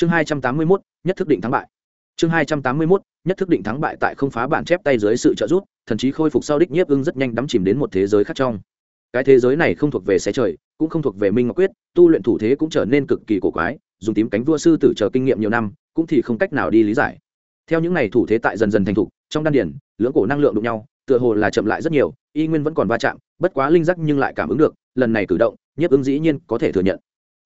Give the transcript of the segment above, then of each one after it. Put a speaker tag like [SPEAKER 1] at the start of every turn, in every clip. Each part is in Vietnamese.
[SPEAKER 1] chương hai trăm tám mươi mốt, nhất thức định thắng bại. Chương hai trăm tám mươi mốt, nhất thức định thắng bại tại không phá bản chép tay dưới sự trợ giúp, thần chí khôi phục sau đích nhiếp ưng rất nhanh đắm chìm đến một thế giới khác trong. Cái thế giới này không thuộc về xe trời, cũng không thuộc về minh ngọc quyết, tu luyện thủ thế cũng trở nên cực kỳ cổ quái, dùng tím cánh vua sư tử chờ kinh nghiệm nhiều năm, cũng thì không cách nào đi lý giải. Theo những này thủ thế tại dần dần thành thục, trong đan điển, lưỡng cổ năng lượng đụng nhau, tựa hồ là chậm lại rất nhiều, y nguyên vẫn còn va chạm, bất quá linh giác nhưng lại cảm ứng được, lần này cử động, nhiếp ứng dĩ nhiên có thể thừa nhận.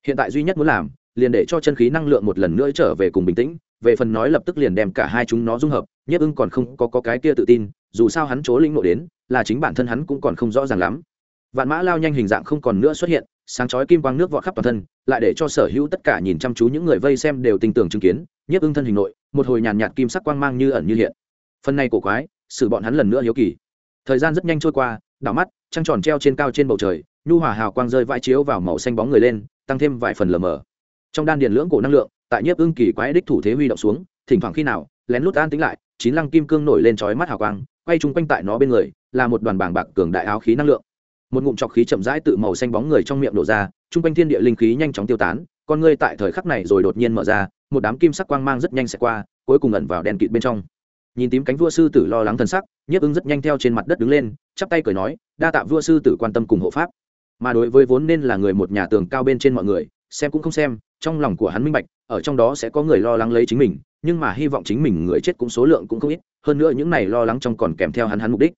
[SPEAKER 1] Hiện tại duy nhất muốn làm liền để cho chân khí năng lượng một lần nữa trở về cùng bình tĩnh về phần nói lập tức liền đem cả hai chúng nó dung hợp nhiếp ưng còn không có, có cái kia tự tin dù sao hắn chỗ linh nộ đến là chính bản thân hắn cũng còn không rõ ràng lắm. Vạn mã lao nhanh hình dạng không còn nữa xuất hiện sáng chói kim quang nước vọt khắp toàn thân lại để cho sở hữu tất cả nhìn chăm chú những người vây xem đều tin tưởng chứng kiến nhiếp ưng thân hình nội một hồi nhàn nhạt kim sắc quang mang như ẩn như hiện. Phần này cổ quái xử bọn hắn lần nữa hiếu kỳ. Thời gian rất nhanh trôi qua đảo mắt trăng tròn treo trên cao trên bầu trời nhu hòa hào quang rơi vãi chiếu vào màu xanh bóng người lên tăng thêm vài phần lờ mờ trong đan điền lưỡng cổ năng lượng, tại nhiếp ưng kỳ quái đích thủ thế huy động xuống, thỉnh thoảng khi nào, lén lút an tính lại, chín lăng kim cương nổi lên trói mắt hào quang, quay chung quanh tại nó bên người, là một đoàn bảng bạc cường đại áo khí năng lượng. Một ngụm trọc khí chậm rãi tự màu xanh bóng người trong miệng đổ ra, chung quanh thiên địa linh khí nhanh chóng tiêu tán, con ngươi tại thời khắc này rồi đột nhiên mở ra, một đám kim sắc quang mang rất nhanh sẽ qua, cuối cùng ẩn vào đèn kịt bên trong. Nhìn tím cánh vua sư tử lo lắng thần sắc, nhiếp ưng rất nhanh theo trên mặt đất đứng lên, chắp tay cười nói, đa tạ vua sư tử quan tâm cùng hộ pháp. Mà đối với vốn nên là người một nhà tường cao bên trên mọi người xem cũng không xem, trong lòng của hắn minh bạch, ở trong đó sẽ có người lo lắng lấy chính mình, nhưng mà hy vọng chính mình người chết cũng số lượng cũng không ít, hơn nữa những này lo lắng trong còn kèm theo hắn hắn mục đích.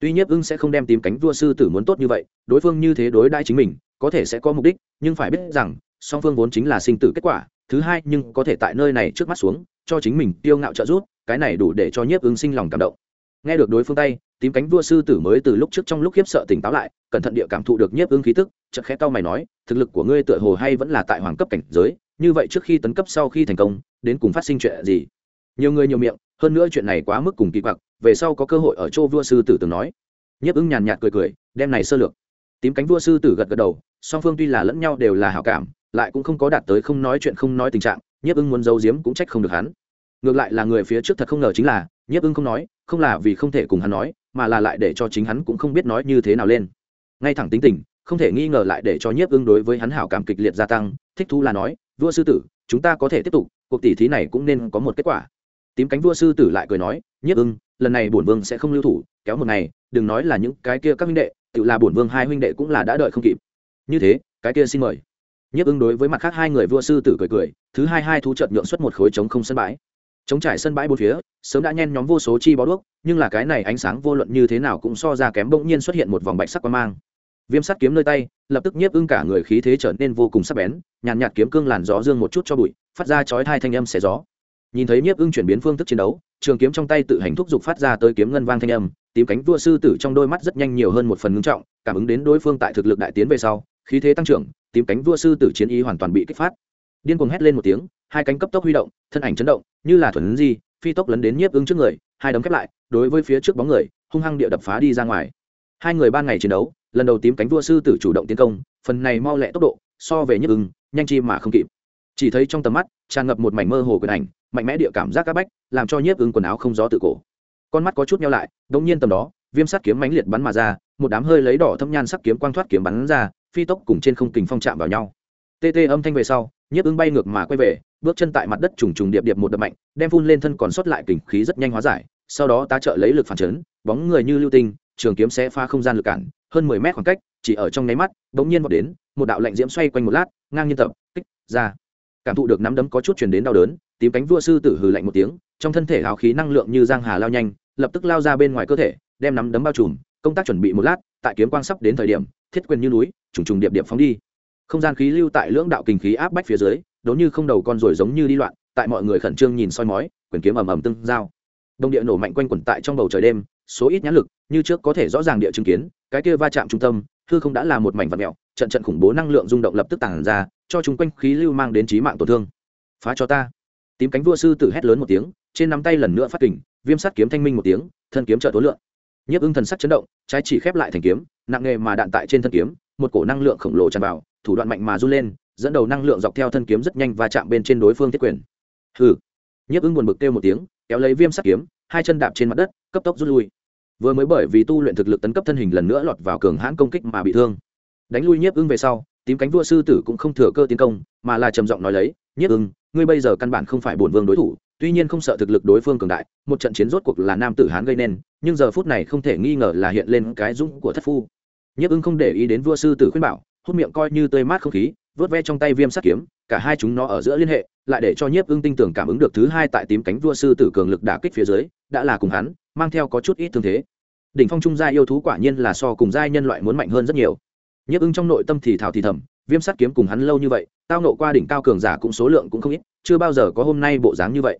[SPEAKER 1] Tuy nhiếp ưng sẽ không đem tìm cánh vua sư tử muốn tốt như vậy, đối phương như thế đối đãi chính mình, có thể sẽ có mục đích, nhưng phải biết rằng, song phương vốn chính là sinh tử kết quả, thứ hai nhưng có thể tại nơi này trước mắt xuống, cho chính mình tiêu ngạo trợ giúp, cái này đủ để cho nhiếp ưng sinh lòng cảm động nghe được đối phương tay, tím cánh vua sư tử mới từ lúc trước trong lúc khiếp sợ tỉnh táo lại, cẩn thận địa cảm thụ được nhiếp ưng khí tức, chợt khẽ tao mày nói, thực lực của ngươi tựa hồ hay vẫn là tại hoàng cấp cảnh giới, như vậy trước khi tấn cấp sau khi thành công, đến cùng phát sinh chuyện gì? Nhiều người nhiều miệng, hơn nữa chuyện này quá mức cùng kỳ quặc, về sau có cơ hội ở chỗ vua sư tử từng nói. Nhiếp ưng nhàn nhạt cười cười, đem này sơ lược. Tím cánh vua sư tử gật gật đầu, song phương tuy là lẫn nhau đều là hảo cảm, lại cũng không có đạt tới không nói chuyện không nói tình trạng, nhiếp ưng muốn giấu giếm cũng trách không được hắn ngược lại là người phía trước thật không ngờ chính là, nhiếp ưng không nói, không là vì không thể cùng hắn nói, mà là lại để cho chính hắn cũng không biết nói như thế nào lên. Ngay thẳng tính tình, không thể nghi ngờ lại để cho nhiếp ưng đối với hắn hảo cảm kịch liệt gia tăng, thích thú là nói, vua sư tử, chúng ta có thể tiếp tục, cuộc tỷ thí này cũng nên có một kết quả. Tím cánh vua sư tử lại cười nói, nhiếp ưng, lần này bổn vương sẽ không lưu thủ, kéo một ngày, đừng nói là những cái kia các huynh đệ, tự là bổn vương hai huynh đệ cũng là đã đợi không kịp. Như thế, cái kia xin mời. Nhiếp ưng đối với mặt khác hai người vua sư tử cười cười, thứ hai hai thú trợt nhượng xuất một khối trống không sân bãi chống trải sân bãi bốn phía, sớm đã nhen nhóm vô số chi bó đuốc, nhưng là cái này ánh sáng vô luận như thế nào cũng so ra kém bỗng nhiên xuất hiện một vòng bạch sắc quang mang. Viêm sắt kiếm nơi tay, lập tức nhiếp ưng cả người khí thế trở nên vô cùng sắc bén, nhàn nhạt kiếm cương làn gió dương một chút cho bụi, phát ra chói thai thanh âm xẻ gió. Nhìn thấy nhiếp ưng chuyển biến phương thức chiến đấu, trường kiếm trong tay tự hành thúc giục phát ra tới kiếm ngân vang thanh âm, tím cánh vua sư tử trong đôi mắt rất nhanh nhiều hơn một phần ngưng trọng, cảm ứng đến đối phương tại thực lực đại tiến về sau, khí thế tăng trưởng, tím cánh vua sư tử chiến ý hoàn toàn bị kích phát điên cuồng hét lên một tiếng, hai cánh cấp tốc huy động, thân ảnh chấn động, như là thuần di, phi tốc lấn đến nhiếp ứng trước người, hai đấm khép lại, đối với phía trước bóng người, hung hăng địa đập phá đi ra ngoài. Hai người ban ngày chiến đấu, lần đầu tím cánh vua sư tử chủ động tiến công, phần này mau lẹ tốc độ, so về nhiếp ứng, nhanh chi mà không kịp. Chỉ thấy trong tầm mắt, tràn ngập một mảnh mơ hồ quyền ảnh, mạnh mẽ địa cảm giác các bách, làm cho nhiếp ứng quần áo không gió tự cổ. Con mắt có chút nhau lại đống nhiên tầm đó, viêm sắt kiếm mãnh liệt bắn mà ra, một đám hơi lấy đỏ thâm nhan sắc kiếm quang thoát kiếm bắn ra, phi tốc cùng trên không kình phong chạm vào nhau. Tê tê âm thanh về sau nhiếp ứng bay ngược mà quay về, bước chân tại mặt đất trùng trùng điệp điệp một đập mạnh, đem phun lên thân còn sót lại kình khí rất nhanh hóa giải, sau đó tá trợ lấy lực phản chấn, bóng người như lưu tinh, trường kiếm sẽ pha không gian lực cản, hơn mười mét khoảng cách, chỉ ở trong nháy mắt, bỗng nhiên vọt đến, một đạo lạnh diễm xoay quanh một lát, ngang nhiên tập, kích, ra. Cảm thụ được nắm đấm có chút truyền đến đau đớn, tím cánh vua sư tử hừ lạnh một tiếng, trong thân thể hào khí năng lượng như giang hà lao nhanh, lập tức lao ra bên ngoài cơ thể, đem nắm đấm bao trùm, công tác chuẩn bị một lát, tại kiếm quang sắp đến thời điểm, thiết quyền như núi, trùng trùng điệp điệp phóng đi không gian khí lưu tại lưỡng đạo kinh khí áp bách phía dưới, đốn như không đầu con rồi giống như đi loạn, tại mọi người khẩn trương nhìn soi mói, quyền kiếm ầm ầm tương giao. Đông địa nổ mạnh quanh quẩn tại trong bầu trời đêm, số ít nhãn lực, như trước có thể rõ ràng địa chứng kiến, cái kia va chạm trung tâm, hư không đã là một mảnh vật mèo, trận trận khủng bố năng lượng rung động lập tức tàn ra, cho chúng quanh khí lưu mang đến trí mạng tổn thương. Phá cho ta. Tím cánh vua sư tử hét lớn một tiếng, trên nắm tay lần nữa phát kình, viêm sắt kiếm thanh minh một tiếng, thân kiếm trợ tối lượng nhiếp ưng thần sắc chấn động, trái chỉ khép lại thành kiếm, nặng nghề mà đạn tại trên thân kiếm, một cổ năng lượng khổng lồ tràn vào thủ đoạn mạnh mà run lên, dẫn đầu năng lượng dọc theo thân kiếm rất nhanh và chạm bên trên đối phương thiết quyền. Hừ. Nhiếp ứng buồn bực kêu một tiếng, kéo lấy viêm sắt kiếm, hai chân đạp trên mặt đất, cấp tốc rút lui. Vừa mới bởi vì tu luyện thực lực tấn cấp thân hình lần nữa lọt vào cường hãn công kích mà bị thương. Đánh lui nhiếp ứng về sau, tím cánh vua sư tử cũng không thừa cơ tiến công, mà là trầm giọng nói lấy, nhiếp ứng, ngươi bây giờ căn bản không phải bổn vương đối thủ, tuy nhiên không sợ thực lực đối phương cường đại, một trận chiến rốt cuộc là nam tử hán gây nên, nhưng giờ phút này không thể nghi ngờ là hiện lên cái dũng của thất phu. Nhiếp ứng không để ý đến vua sư tử khuyên bảo hút miệng coi như tươi mát không khí, vớt ve trong tay viêm sắt kiếm, cả hai chúng nó ở giữa liên hệ, lại để cho nhiếp ưng tinh tưởng cảm ứng được thứ hai tại tím cánh vua sư tử cường lực đả kích phía dưới, đã là cùng hắn, mang theo có chút ít thương thế. Đỉnh phong trung gia yêu thú quả nhiên là so cùng giai nhân loại muốn mạnh hơn rất nhiều. Nhiếp ưng trong nội tâm thì thào thì thầm, viêm sắt kiếm cùng hắn lâu như vậy, tao nộ qua đỉnh cao cường giả cũng số lượng cũng không ít, chưa bao giờ có hôm nay bộ dáng như vậy.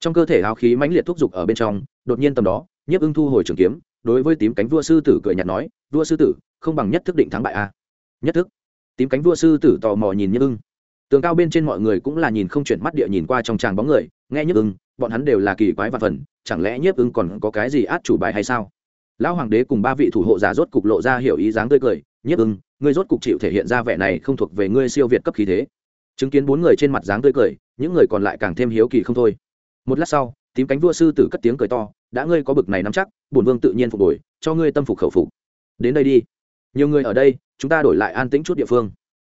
[SPEAKER 1] Trong cơ thể hào khí mãnh liệt thúc giục ở bên trong, đột nhiên tầm đó, nhiếp ưng thu hồi trường kiếm, đối với tím cánh vua sư tử cười nhạt nói, vua sư tử, không bằng nhất thức định thắng bại a nhất thức. Tím cánh vua sư tử tò mò nhìn nhiếp ưng. Tường cao bên trên mọi người cũng là nhìn không chuyển mắt địa nhìn qua trong tràng bóng người, nghe nhức ưng, bọn hắn đều là kỳ quái và phần, chẳng lẽ nhiếp ưng còn có cái gì át chủ bài hay sao? Lão hoàng đế cùng ba vị thủ hộ giả rốt cục lộ ra hiểu ý dáng tươi cười nhiếp ưng, ngươi rốt cục chịu thể hiện ra vẻ này không thuộc về ngươi siêu việt cấp khí thế. Chứng kiến bốn người trên mặt dáng tươi cười, những người còn lại càng thêm hiếu kỳ không thôi. Một lát sau, tím cánh vua sư tử cất tiếng cười to, đã ngươi có bực này nắm chắc, bổn vương tự nhiên phục hồi, cho ngươi tâm phục khẩu phục. Đến đây đi nhiều người ở đây, chúng ta đổi lại an tĩnh chút địa phương.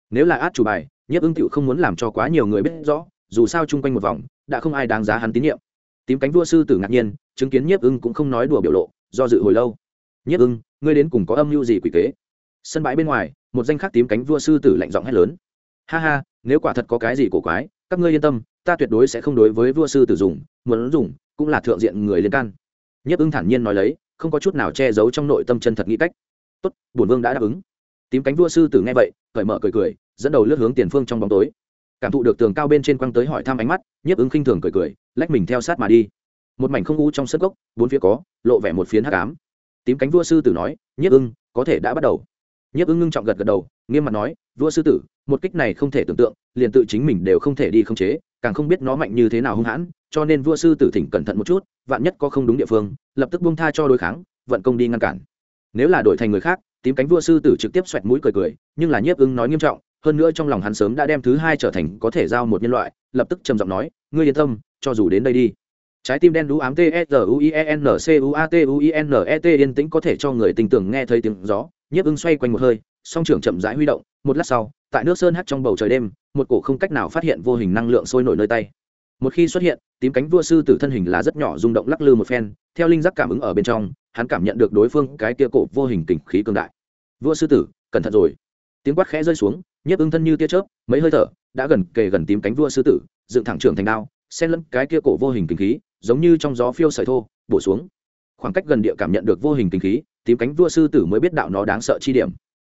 [SPEAKER 1] Nếu là át chủ bài, nhiếp ưng tựu không muốn làm cho quá nhiều người biết rõ, dù sao chung quanh một vòng, đã không ai đáng giá hắn tín nhiệm. Tím cánh vua sư tử ngạc nhiên, chứng kiến nhiếp ưng cũng không nói đùa biểu lộ, do dự hồi lâu. Nhiếp ưng, ngươi đến cùng có âm mưu gì quỷ kế? Sân bãi bên ngoài, một danh khắc tím cánh vua sư tử lạnh giọng hét lớn. Ha ha, nếu quả thật có cái gì cổ quái, các ngươi yên tâm, ta tuyệt đối sẽ không đối với vua sư tử dùng, muốn dùng, cũng là thượng diện người liên can. Nhiếp ưng thản nhiên nói lấy, không có chút nào che giấu trong nội tâm chân thật nghĩ cách tốt, bổn vương đã đáp ứng. Tím cánh vua sư tử nghe vậy, cởi mở cười cười, dẫn đầu lướt hướng tiền phương trong bóng tối. Cảm thụ được tường cao bên trên quăng tới hỏi thăm ánh mắt, nhiếp ứng khinh thường cười cười, lách mình theo sát mà đi. Một mảnh không u trong sân gốc bốn phía có, lộ vẻ một phiến hắc ám. Tím cánh vua sư tử nói, nhiếp ưng có thể đã bắt đầu. Nhiếp ưng ngưng trọng gật gật đầu, nghiêm mặt nói, vua sư tử, một kích này không thể tưởng tượng, liền tự chính mình đều không thể đi khống chế, càng không biết nó mạnh như thế nào hung hãn, cho nên vua sư tử thỉnh cẩn thận một chút, vạn nhất có không đúng địa phương, lập tức buông tha cho đối kháng, vận công đi ngăn cản nếu là đổi thành người khác, tím cánh vua sư tử trực tiếp xoẹt mũi cười cười, nhưng là nhiếp ưng nói nghiêm trọng, hơn nữa trong lòng hắn sớm đã đem thứ hai trở thành có thể giao một nhân loại, lập tức trầm giọng nói, ngươi yên tâm, cho dù đến đây đi. Trái tim đen đú ám t s u i e n c u a t u i n e t, yên tĩnh có thể cho người tình tưởng nghe thấy tiếng gió. Nhiếp ưng xoay quanh một hơi, song trưởng chậm rãi huy động, một lát sau, tại nước sơn hắt trong bầu trời đêm, một cổ không cách nào phát hiện vô hình năng lượng sôi nổi nơi tay. Một khi xuất hiện, tím cánh vua sư tử thân hình là rất nhỏ rung động lắc lư một phen, theo linh giác cảm ứng ở bên trong hắn cảm nhận được đối phương cái kia cổ vô hình kình khí cường đại. Vua sư tử, cẩn thận rồi. Tiếng quát khẽ rơi xuống, nhiếp ưng thân như tia chớp, mấy hơi thở, đã gần kề gần tím cánh vua sư tử, dựng thẳng trưởng thành đao, xen lẫn cái kia cổ vô hình kinh khí, giống như trong gió phiêu sợi thô, bổ xuống. Khoảng cách gần địa cảm nhận được vô hình kinh khí, tím cánh vua sư tử mới biết đạo nó đáng sợ chi điểm.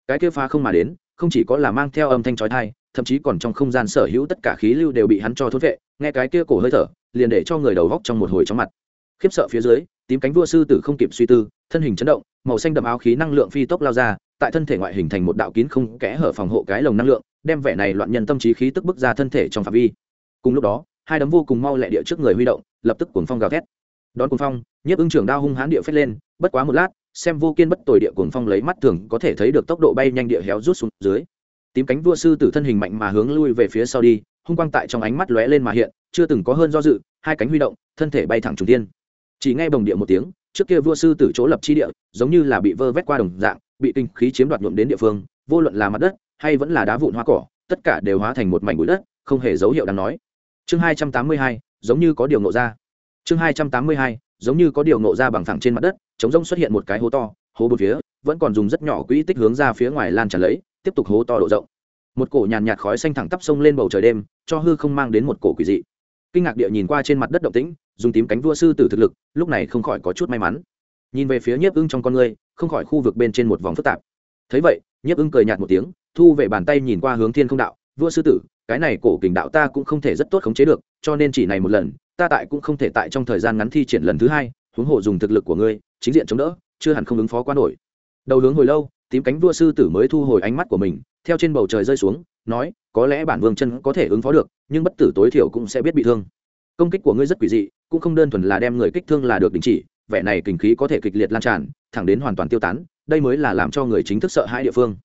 [SPEAKER 1] Cái kia phá không mà đến, không chỉ có là mang theo âm thanh trói thai thậm chí còn trong không gian sở hữu tất cả khí lưu đều bị hắn cho thốt vệ, nghe cái kia cổ hơi thở, liền để cho người đầu góc trong một hồi chóng mặt. Khiếp sợ phía dưới tím cánh vua sư tử không kịp suy tư, thân hình chấn động, màu xanh đậm áo khí năng lượng phi tốc lao ra, tại thân thể ngoại hình thành một đạo kín không kẽ hở phòng hộ cái lồng năng lượng, đem vẻ này loạn nhân tâm trí khí tức bức ra thân thể trong phạm vi. Cùng lúc đó, hai đấm vô cùng mau lẹ địa trước người huy động, lập tức cuồng phong gào thét. Đón cuồng phong, nhiếp ưng trưởng đao hung hãn địa phét lên, bất quá một lát, xem vô kiên bất tồi địa cuồng phong lấy mắt thường có thể thấy được tốc độ bay nhanh địa héo rút xuống dưới. Tím cánh vua sư tử thân hình mạnh mà hướng lui về phía sau đi, hung quang tại trong ánh mắt lóe lên mà hiện, chưa từng có hơn do dự, hai cánh huy động, thân thể bay thẳng trùng tiên chỉ nghe bồng địa một tiếng, trước kia vua sư tử chỗ lập chi địa, giống như là bị vơ vét qua đồng dạng, bị kinh khí chiếm đoạt nhuộm đến địa phương, vô luận là mặt đất, hay vẫn là đá vụn hoa cỏ, tất cả đều hóa thành một mảnh bụi đất, không hề dấu hiệu đáng nói. Chương hai trăm tám mươi hai, giống như có điều nộ ra. Chương hai trăm tám mươi hai, giống như có điều nộ ra bằng thẳng trên mặt đất, chống rông xuất hiện một cái hố to, hố bốn phía, vẫn còn dùng rất nhỏ quỹ tích hướng ra phía ngoài lan tràn lấy, tiếp tục hố to độ rộng. Một cổ nhàn nhạt khói xanh thẳng tắp sông lên bầu trời đêm, cho hư không mang đến một cổ quỷ dị kinh ngạc địa nhìn qua trên mặt đất động tĩnh, dùng tím cánh vua sư tử thực lực, lúc này không khỏi có chút may mắn. Nhìn về phía nhiếp ưng trong con người, không khỏi khu vực bên trên một vòng phức tạp. Thấy vậy, nhiếp ưng cười nhạt một tiếng, thu về bàn tay nhìn qua hướng thiên không đạo, vua sư tử, cái này cổ kình đạo ta cũng không thể rất tốt khống chế được, cho nên chỉ này một lần, ta tại cũng không thể tại trong thời gian ngắn thi triển lần thứ hai, huống hộ dùng thực lực của ngươi, chính diện chống đỡ, chưa hẳn không ứng phó quá nổi. Đầu hướng hồi lâu, tím cánh vua sư tử mới thu hồi ánh mắt của mình, theo trên bầu trời rơi xuống nói, có lẽ bản vương chân có thể ứng phó được, nhưng bất tử tối thiểu cũng sẽ biết bị thương. Công kích của ngươi rất quỷ dị, cũng không đơn thuần là đem người kích thương là được đình chỉ, vẻ này kinh khí có thể kịch liệt lan tràn, thẳng đến hoàn toàn tiêu tán, đây mới là làm cho người chính thức sợ hãi địa phương.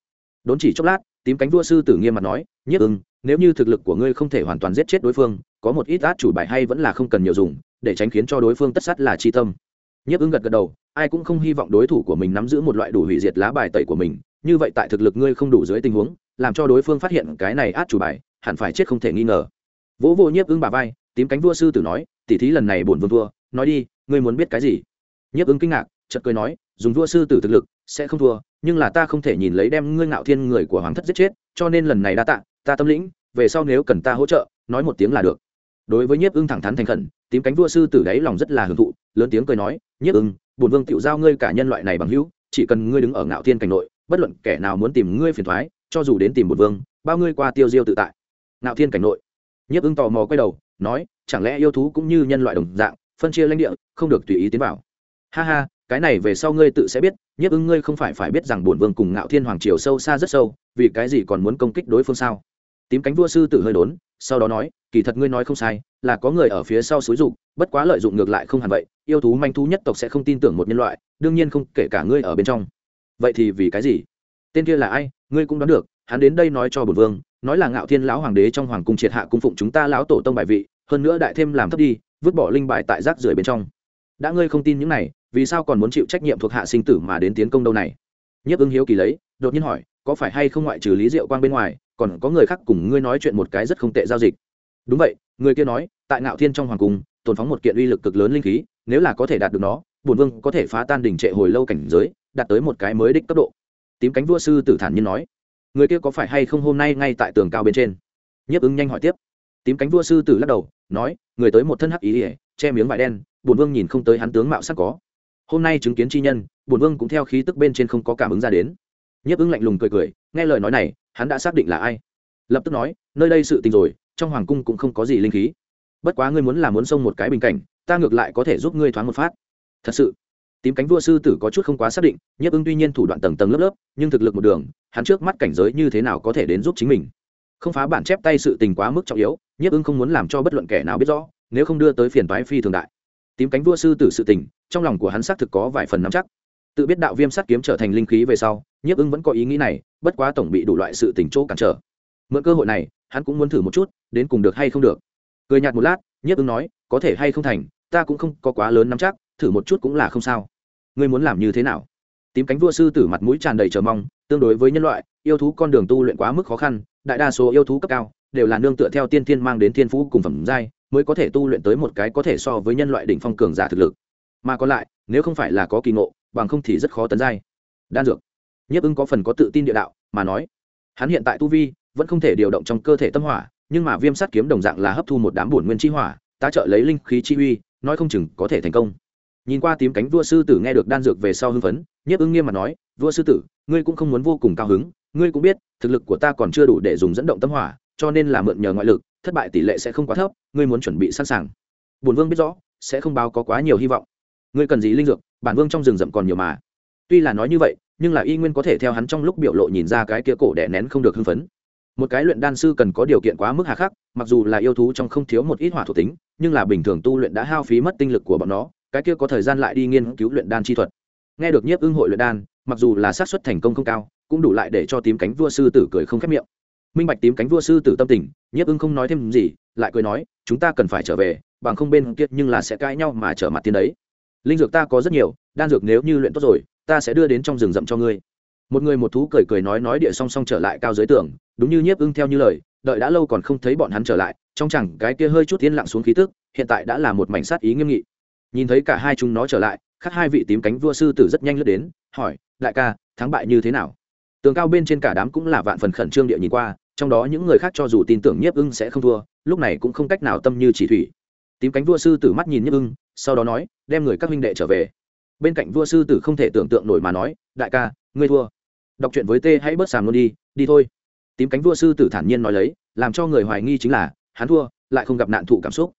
[SPEAKER 1] Đốn chỉ chốc lát, tím cánh vua sư tử nghiêm mặt nói, nhất ưng, nếu như thực lực của ngươi không thể hoàn toàn giết chết đối phương, có một ít át chủ bài hay vẫn là không cần nhiều dùng, để tránh khiến cho đối phương tất sắt là chi tâm. Nhất ưng gật gật đầu, ai cũng không hy vọng đối thủ của mình nắm giữ một loại đủ hủy diệt lá bài tẩy của mình như vậy tại thực lực ngươi không đủ dưới tình huống, làm cho đối phương phát hiện cái này át chủ bài, hẳn phải chết không thể nghi ngờ. Vỗ vô nhiếp ứng bà vai, tím cánh vua sư tử nói tỉ thí lần này bổn vương thua, nói đi, ngươi muốn biết cái gì? Nhiếp ứng kinh ngạc, chợt cười nói, dùng vua sư tử thực lực, sẽ không thua, nhưng là ta không thể nhìn lấy đem ngươi ngạo thiên người của hoàng thất giết chết, cho nên lần này đa tạ, ta tâm lĩnh, về sau nếu cần ta hỗ trợ, nói một tiếng là được. Đối với nhiếp ưng thẳng thắn thành khẩn, tím cánh vua sư tử đáy lòng rất là hưởng thụ, lớn tiếng cười nói, nhiếp ưng, bổn vương tiểu giao ngươi cả nhân loại này bằng hữu, chỉ cần ngươi đứng ở ngạo thiên cảnh nội bất luận kẻ nào muốn tìm ngươi phiền thoái, cho dù đến tìm một vương, bao ngươi qua tiêu diêu tự tại. Nạo thiên cảnh nội. Nhiếp ưng tò mò quay đầu, nói, chẳng lẽ yêu thú cũng như nhân loại đồng dạng, phân chia lãnh địa, không được tùy ý tiến vào. Ha ha, cái này về sau ngươi tự sẽ biết, nhiếp ưng ngươi không phải phải biết rằng bổn vương cùng ngạo thiên hoàng triều sâu xa rất sâu, vì cái gì còn muốn công kích đối phương sao? Tím cánh vua sư tử hơi đốn, sau đó nói, kỳ thật ngươi nói không sai, là có người ở phía sau xúi dụng bất quá lợi dụng ngược lại không hẳn vậy, yêu thú manh thú nhất tộc sẽ không tin tưởng một nhân loại, đương nhiên không kể cả ngươi ở bên trong vậy thì vì cái gì? Tên kia là ai? Ngươi cũng đoán được, hắn đến đây nói cho bổn vương, nói là ngạo thiên lão hoàng đế trong hoàng cung triệt hạ cung phụng chúng ta lão tổ tông bài vị, hơn nữa đại thêm làm thấp đi, vứt bỏ linh bài tại rác rưởi bên trong. Đã ngươi không tin những này, vì sao còn muốn chịu trách nhiệm thuộc hạ sinh tử mà đến tiến công đâu này? Nhiếp ứng hiếu kỳ lấy, đột nhiên hỏi, có phải hay không ngoại trừ lý diệu quang bên ngoài, còn có người khác cùng ngươi nói chuyện một cái rất không tệ giao dịch? Đúng vậy, người kia nói, tại ngạo thiên trong hoàng cung, tồn phóng một kiện uy lực cực lớn linh khí, nếu là có thể đạt được nó, bổn vương có thể phá tan đỉnh trệ hồi lâu cảnh giới đạt tới một cái mới đích cấp độ. Tím cánh vua sư tử thản nhiên nói, người kia có phải hay không hôm nay ngay tại tường cao bên trên? Nhiếp ứng nhanh hỏi tiếp. Tím cánh vua sư tử lắc đầu, nói, người tới một thân hắc ý ỉa che miếng vải đen bùn vương nhìn không tới hắn tướng mạo sắc có. Hôm nay chứng kiến chi nhân bùn vương cũng theo khí tức bên trên không có cảm ứng ra đến. Nhiếp ứng lạnh lùng cười cười, nghe lời nói này, hắn đã xác định là ai. Lập tức nói, nơi đây sự tình rồi, trong hoàng cung cũng không có gì linh khí. Bất quá ngươi muốn là muốn xông một cái bình cảnh, ta ngược lại có thể giúp ngươi thoáng một phát. Thật sự tím cánh vua sư tử có chút không quá xác định, nhiếp ưng tuy nhiên thủ đoạn tầng tầng lớp lớp, nhưng thực lực một đường, hắn trước mắt cảnh giới như thế nào có thể đến giúp chính mình? Không phá bản chép tay sự tình quá mức trọng yếu, nhiếp ưng không muốn làm cho bất luận kẻ nào biết rõ, nếu không đưa tới phiền toái phi thường đại. Tím cánh vua sư tử sự tình, trong lòng của hắn xác thực có vài phần nắm chắc. Tự biết đạo viêm sắt kiếm trở thành linh khí về sau, nhiếp ưng vẫn có ý nghĩ này, bất quá tổng bị đủ loại sự tình chỗ cản trở. Mượn cơ hội này, hắn cũng muốn thử một chút, đến cùng được hay không được. Cười nhạt một lát, nhiếp ưng nói, có thể hay không thành, ta cũng không có quá lớn nắm chắc thử một chút cũng là không sao. Ngươi muốn làm như thế nào? Tím cánh vua sư tử mặt mũi tràn đầy chờ mong, tương đối với nhân loại, yêu thú con đường tu luyện quá mức khó khăn, đại đa số yêu thú cấp cao, đều là nương tựa theo tiên tiên mang đến thiên phú cùng phẩm giai, mới có thể tu luyện tới một cái có thể so với nhân loại đỉnh phong cường giả thực lực. Mà còn lại, nếu không phải là có kỳ ngộ, bằng không thì rất khó tấn giai. Đan dược. Nhiếp ưng có phần có tự tin địa đạo, mà nói, hắn hiện tại tu vi vẫn không thể điều động trong cơ thể tâm hỏa, nhưng mà viêm sát kiếm đồng dạng là hấp thu một đám bổn nguyên chi hỏa, tá trợ lấy linh khí chi uy, nói không chừng có thể thành công nhìn qua tím cánh vua sư tử nghe được đan dược về sau hưng phấn, nhiếp ưng nghiêm mặt nói, vua sư tử, ngươi cũng không muốn vô cùng cao hứng, ngươi cũng biết, thực lực của ta còn chưa đủ để dùng dẫn động tâm hỏa, cho nên là mượn nhờ ngoại lực, thất bại tỷ lệ sẽ không quá thấp, ngươi muốn chuẩn bị sẵn sàng. Bổn vương biết rõ, sẽ không báo có quá nhiều hy vọng. Ngươi cần gì linh dược, bản vương trong rừng rậm còn nhiều mà. Tuy là nói như vậy, nhưng là y nguyên có thể theo hắn trong lúc biểu lộ nhìn ra cái kia cổ đẻ nén không được hưng phấn. Một cái luyện đan sư cần có điều kiện quá mức hà khắc, mặc dù là yêu thú trong không thiếu một ít hỏa thuộc tính, nhưng là bình thường tu luyện đã hao phí mất tinh lực của bọn nó cái kia có thời gian lại đi nghiên cứu luyện đan chi thuật. Nghe được nhiếp ưng hội luyện đan, mặc dù là xác suất thành công không cao, cũng đủ lại để cho tím cánh vua sư tử cười không khép miệng. Minh bạch tím cánh vua sư tử tâm tình, nhiếp ưng không nói thêm gì, lại cười nói, chúng ta cần phải trở về, bằng không bên kia nhưng là sẽ cãi nhau mà trở mặt tiền đấy. Linh dược ta có rất nhiều, đan dược nếu như luyện tốt rồi, ta sẽ đưa đến trong rừng rậm cho ngươi. Một người một thú cười cười nói nói địa song song trở lại cao dưới tường, đúng như nhiếp ưng theo như lời, đợi đã lâu còn không thấy bọn hắn trở lại, trong chẳng cái kia hơi chút yên lặng xuống khí tức, hiện tại đã là một mảnh sát ý nghiêm nghị nhìn thấy cả hai chúng nó trở lại, khác hai vị tím cánh vua sư tử rất nhanh lướt đến, hỏi, đại ca, thắng bại như thế nào? Tường cao bên trên cả đám cũng là vạn phần khẩn trương địa nhìn qua, trong đó những người khác cho dù tin tưởng nhiếp ưng sẽ không thua, lúc này cũng không cách nào tâm như chỉ thủy. Tím cánh vua sư tử mắt nhìn nhiếp ưng, sau đó nói, đem người các minh đệ trở về. Bên cạnh vua sư tử không thể tưởng tượng nổi mà nói, đại ca, ngươi thua. Đọc chuyện với t, hãy bớt sàm luôn đi đi thôi. Tím cánh vua sư tử thản nhiên nói lấy, làm cho người hoài nghi chính là, hắn thua, lại không gặp nạn thụ cảm xúc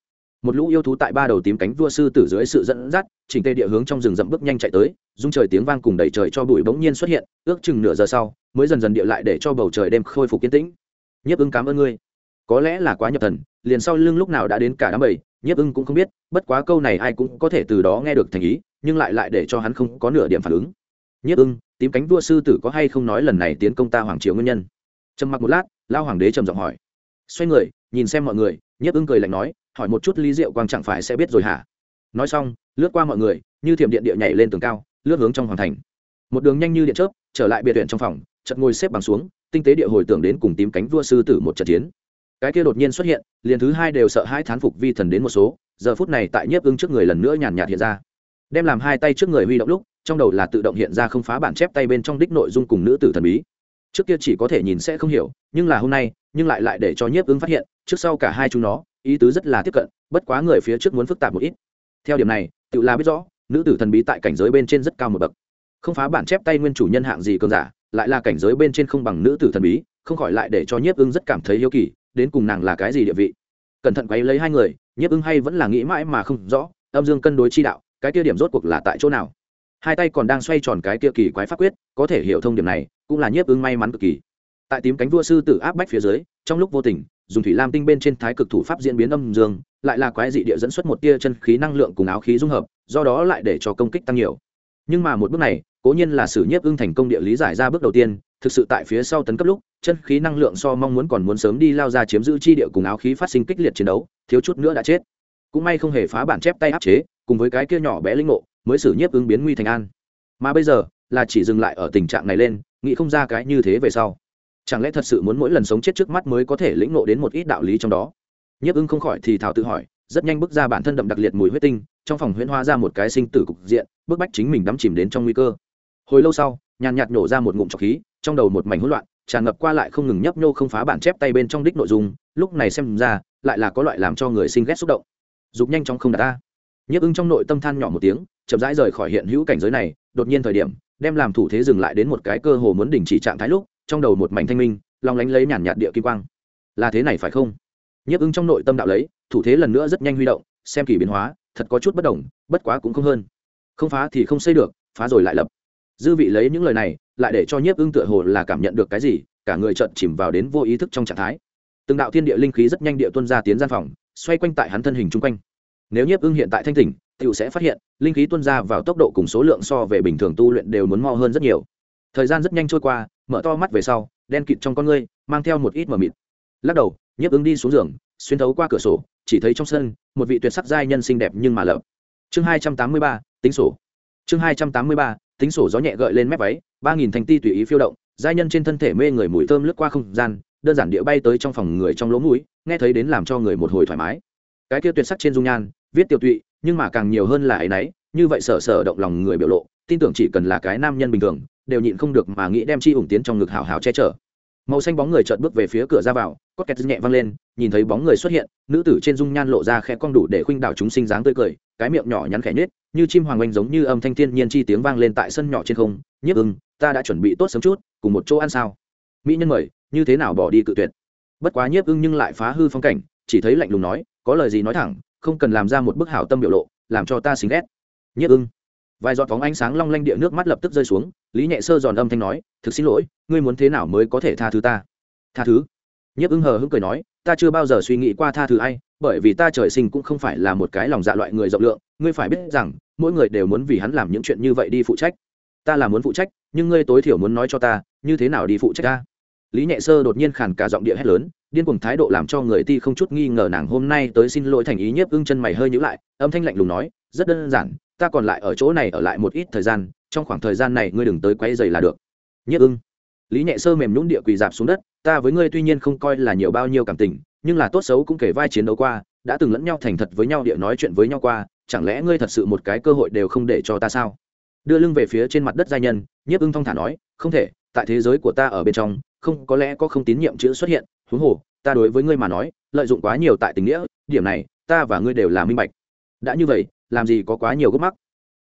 [SPEAKER 1] một lũ yêu thú tại ba đầu tím cánh vua sư tử dưới sự dẫn dắt, chỉnh tê địa hướng trong rừng rậm bước nhanh chạy tới dung trời tiếng vang cùng đầy trời cho bụi bỗng nhiên xuất hiện, ước chừng nửa giờ sau, mới dần dần địa lại để cho bầu trời đêm khôi phục kiến tĩnh. Nhiếp ưng cảm ơn ngươi. Có lẽ là quá nhập thần, liền sau lưng lúc nào đã đến cả đám bầy, nhiếp ưng cũng không biết, bất quá câu này ai cũng có thể từ đó nghe được thành ý, nhưng lại lại để cho hắn không có nửa điểm phản ứng. Nhiếp ưng, tím cánh vua sư tử có hay không nói lần này tiến công ta hoàng triều nguyên nhân? Trầm mặc một lát lao hoàng đế trầm giọng hỏi. Xoay người, nhìn xem mọi người, nhiếp ưng cười lạnh nói hỏi một chút lý diệu quang chẳng phải sẽ biết rồi hả? Nói xong, lướt qua mọi người, như thiểm điện địa nhảy lên tường cao, lướt hướng trong hoàng thành. Một đường nhanh như điện chớp, trở lại biệt viện trong phòng chật ngồi xếp bằng xuống, tinh tế địa hồi tưởng đến cùng tím cánh vua sư tử một trận chiến. Cái kia đột nhiên xuất hiện, liền thứ hai đều sợ hai thán phục vi thần đến một số, giờ phút này tại nhiếp ưng trước người lần nữa nhàn nhạt hiện ra. Đem làm hai tay trước người huy động lúc, trong đầu là tự động hiện ra không phá bản chép tay bên trong đích nội dung cùng nữ tử thần bí. Trước kia chỉ có thể nhìn sẽ không hiểu, nhưng là hôm nay, nhưng lại lại để cho nhiếp ưng phát hiện trước sau cả hai chúng nó, ý tứ rất là tiếp cận, bất quá người phía trước muốn phức tạp một ít. Theo điểm này, tự là biết rõ, nữ tử thần bí tại cảnh giới bên trên rất cao một bậc. Không phá bản chép tay nguyên chủ nhân hạng gì cường giả, lại là cảnh giới bên trên không bằng nữ tử thần bí, không khỏi lại để cho nhiếp ưng rất cảm thấy hiếu kỳ, đến cùng nàng là cái gì địa vị? Cẩn thận quấy lấy hai người, nhiếp ưng hay vẫn là nghĩ mãi mà không rõ, âm dương cân đối chi đạo, cái kia điểm rốt cuộc là tại chỗ nào? Hai tay còn đang xoay tròn cái kia kỳ quái pháp quyết, có thể hiểu thông điểm này, cũng là nhiếp ưng may mắn cực kỳ. Tại tím cánh vua sư tử áp bách phía dưới, trong lúc vô tình dùng thủy lam tinh bên trên thái cực thủ pháp diễn biến âm dương, lại là quái dị địa dẫn xuất một tia chân khí năng lượng cùng áo khí dung hợp, do đó lại để cho công kích tăng nhiều. Nhưng mà một bước này, cố nhiên là sử nhiếp ưng thành công địa lý giải ra bước đầu tiên, thực sự tại phía sau tấn cấp lúc, chân khí năng lượng so mong muốn còn muốn sớm đi lao ra chiếm giữ chi địa cùng áo khí phát sinh kích liệt chiến đấu, thiếu chút nữa đã chết. Cũng may không hề phá bản chép tay áp chế, cùng với cái kia nhỏ bé linh ngộ, mới xử nhiếp ứng biến nguy thành an. Mà bây giờ, là chỉ dừng lại ở tình trạng này lên, nghĩ không ra cái như thế về sau chẳng lẽ thật sự muốn mỗi lần sống chết trước mắt mới có thể lĩnh ngộ đến một ít đạo lý trong đó? Nhiếp ưng không khỏi thì thảo tự hỏi, rất nhanh bước ra bản thân đậm đặc liệt mùi huyết tinh, trong phòng huyễn hoa ra một cái sinh tử cục diện, bức bách chính mình đắm chìm đến trong nguy cơ. Hồi lâu sau, nhàn nhạt nhổ ra một ngụm trọc khí, trong đầu một mảnh hỗn loạn, tràn ngập qua lại không ngừng nhấp nhô không phá bản chép tay bên trong đích nội dung, lúc này xem ra, lại là có loại làm cho người sinh ghét xúc động. Dục nhanh chóng không đạt ta. Nhấp ưng trong nội tâm than nhỏ một tiếng, chậm rãi rời khỏi hiện hữu cảnh giới này, đột nhiên thời điểm, đem làm thủ thế dừng lại đến một cái cơ hồ muốn đình chỉ trạng thái lúc trong đầu một mảnh thanh minh lòng lánh lấy nhàn nhạt địa kim quang. Là thế này phải không? Nhấp ứng trong nội tâm đạo lấy, thủ thế lần nữa rất nhanh huy động, xem kỳ biến hóa, thật có chút bất đồng, bất quá cũng không hơn. Không phá thì không xây được, phá rồi lại lập. Dư vị lấy những lời này, lại để cho nhiếp ưng tựa hồ là cảm nhận được cái gì, cả người trận chìm vào đến vô ý thức trong trạng thái. Từng đạo thiên địa linh khí rất nhanh địa tuân ra tiến gian phòng, xoay quanh tại hắn thân hình chung quanh. Nếu nhiếp ưng hiện tại thanh tỉnh tựu sẽ phát hiện, linh khí tuân ra vào tốc độ cùng số lượng so về bình thường tu luyện đều muốn mo hơn rất nhiều thời gian rất nhanh trôi qua, mở to mắt về sau, đen kịt trong con ngươi, mang theo một ít mờ mịt. Lắc đầu, nhiếp ứng đi xuống giường, xuyên thấu qua cửa sổ, chỉ thấy trong sân, một vị tuyệt sắc giai nhân xinh đẹp nhưng mà lợp. Chương hai trăm tám mươi ba, tính sổ. Chương hai trăm tám mươi ba, tính sổ gió nhẹ gợi lên mép váy, ba nghìn thành ti tùy ý phiêu động, giai nhân trên thân thể mê người mùi thơm lướt qua không gian, đơn giản địa bay tới trong phòng người trong lỗ mũi, nghe thấy đến làm cho người một hồi thoải mái. Cái kia tuyệt sắc trên dung nhan, viết tiêu tụy, nhưng mà càng nhiều hơn là ấy nấy như vậy sở sở động lòng người biểu lộ, tin tưởng chỉ cần là cái nam nhân bình thường đều nhịn không được mà nghĩ đem chi ủng tiến trong ngực hào hào che chở. Màu xanh bóng người chợt bước về phía cửa ra vào có kẹt nhẹ văng lên, nhìn thấy bóng người xuất hiện, nữ tử trên dung nhan lộ ra khẽ cong đủ để khuynh đảo chúng sinh dáng tươi cười, cái miệng nhỏ nhắn khẽ nhết như chim hoàng oanh giống như âm thanh thiên nhiên chi tiếng vang lên tại sân nhỏ trên không, nhiếp ưng, ta đã chuẩn bị tốt sớm chút, cùng một chỗ ăn sao? Mỹ nhân mời, như thế nào bỏ đi cự tuyệt? Bất quá nhiếp ưng nhưng lại phá hư phong cảnh, chỉ thấy lạnh lùng nói, có lời gì nói thẳng, không cần làm ra một bức hảo tâm biểu lộ, làm cho ta xính ghét. Nhiếp ưng vài giọt phóng ánh sáng long lanh địa nước mắt lập tức rơi xuống, lý nhẹ sơ giòn âm thanh nói, thực xin lỗi, ngươi muốn thế nào mới có thể tha thứ ta? Tha thứ? Nhiếp ưng hờ hững cười nói, ta chưa bao giờ suy nghĩ qua tha thứ ai, bởi vì ta trời sinh cũng không phải là một cái lòng dạ loại người rộng lượng, ngươi phải biết rằng, mỗi người đều muốn vì hắn làm những chuyện như vậy đi phụ trách. Ta là muốn phụ trách, nhưng ngươi tối thiểu muốn nói cho ta, như thế nào đi phụ trách ta? Lý nhẹ sơ đột nhiên khàn cả giọng địa hét lớn, điên cuồng thái độ làm cho người ti không chút nghi ngờ nàng hôm nay tới xin lỗi thành ý nhiếp ưng chân mày hơi nhữ lại, âm thanh lạnh lùng nói, rất đơn giản ta còn lại ở chỗ này ở lại một ít thời gian, trong khoảng thời gian này ngươi đừng tới quay dày là được. Nhất ưng. Lý nhẹ sơ mềm nhũng địa quỳ dạp xuống đất, ta với ngươi tuy nhiên không coi là nhiều bao nhiêu cảm tình, nhưng là tốt xấu cũng kể vai chiến đấu qua, đã từng lẫn nhau thành thật với nhau địa nói chuyện với nhau qua, chẳng lẽ ngươi thật sự một cái cơ hội đều không để cho ta sao? Đưa lưng về phía trên mặt đất giai nhân nhiếp ưng thong thả nói, không thể, tại thế giới của ta ở bên trong, không có lẽ có không tín nhiệm chữ xuất hiện, huống hồ, ta đối với ngươi mà nói, lợi dụng quá nhiều tại tình nghĩa, điểm này, ta và ngươi đều là minh bạch. Đã như vậy làm gì có quá nhiều gốc mắc.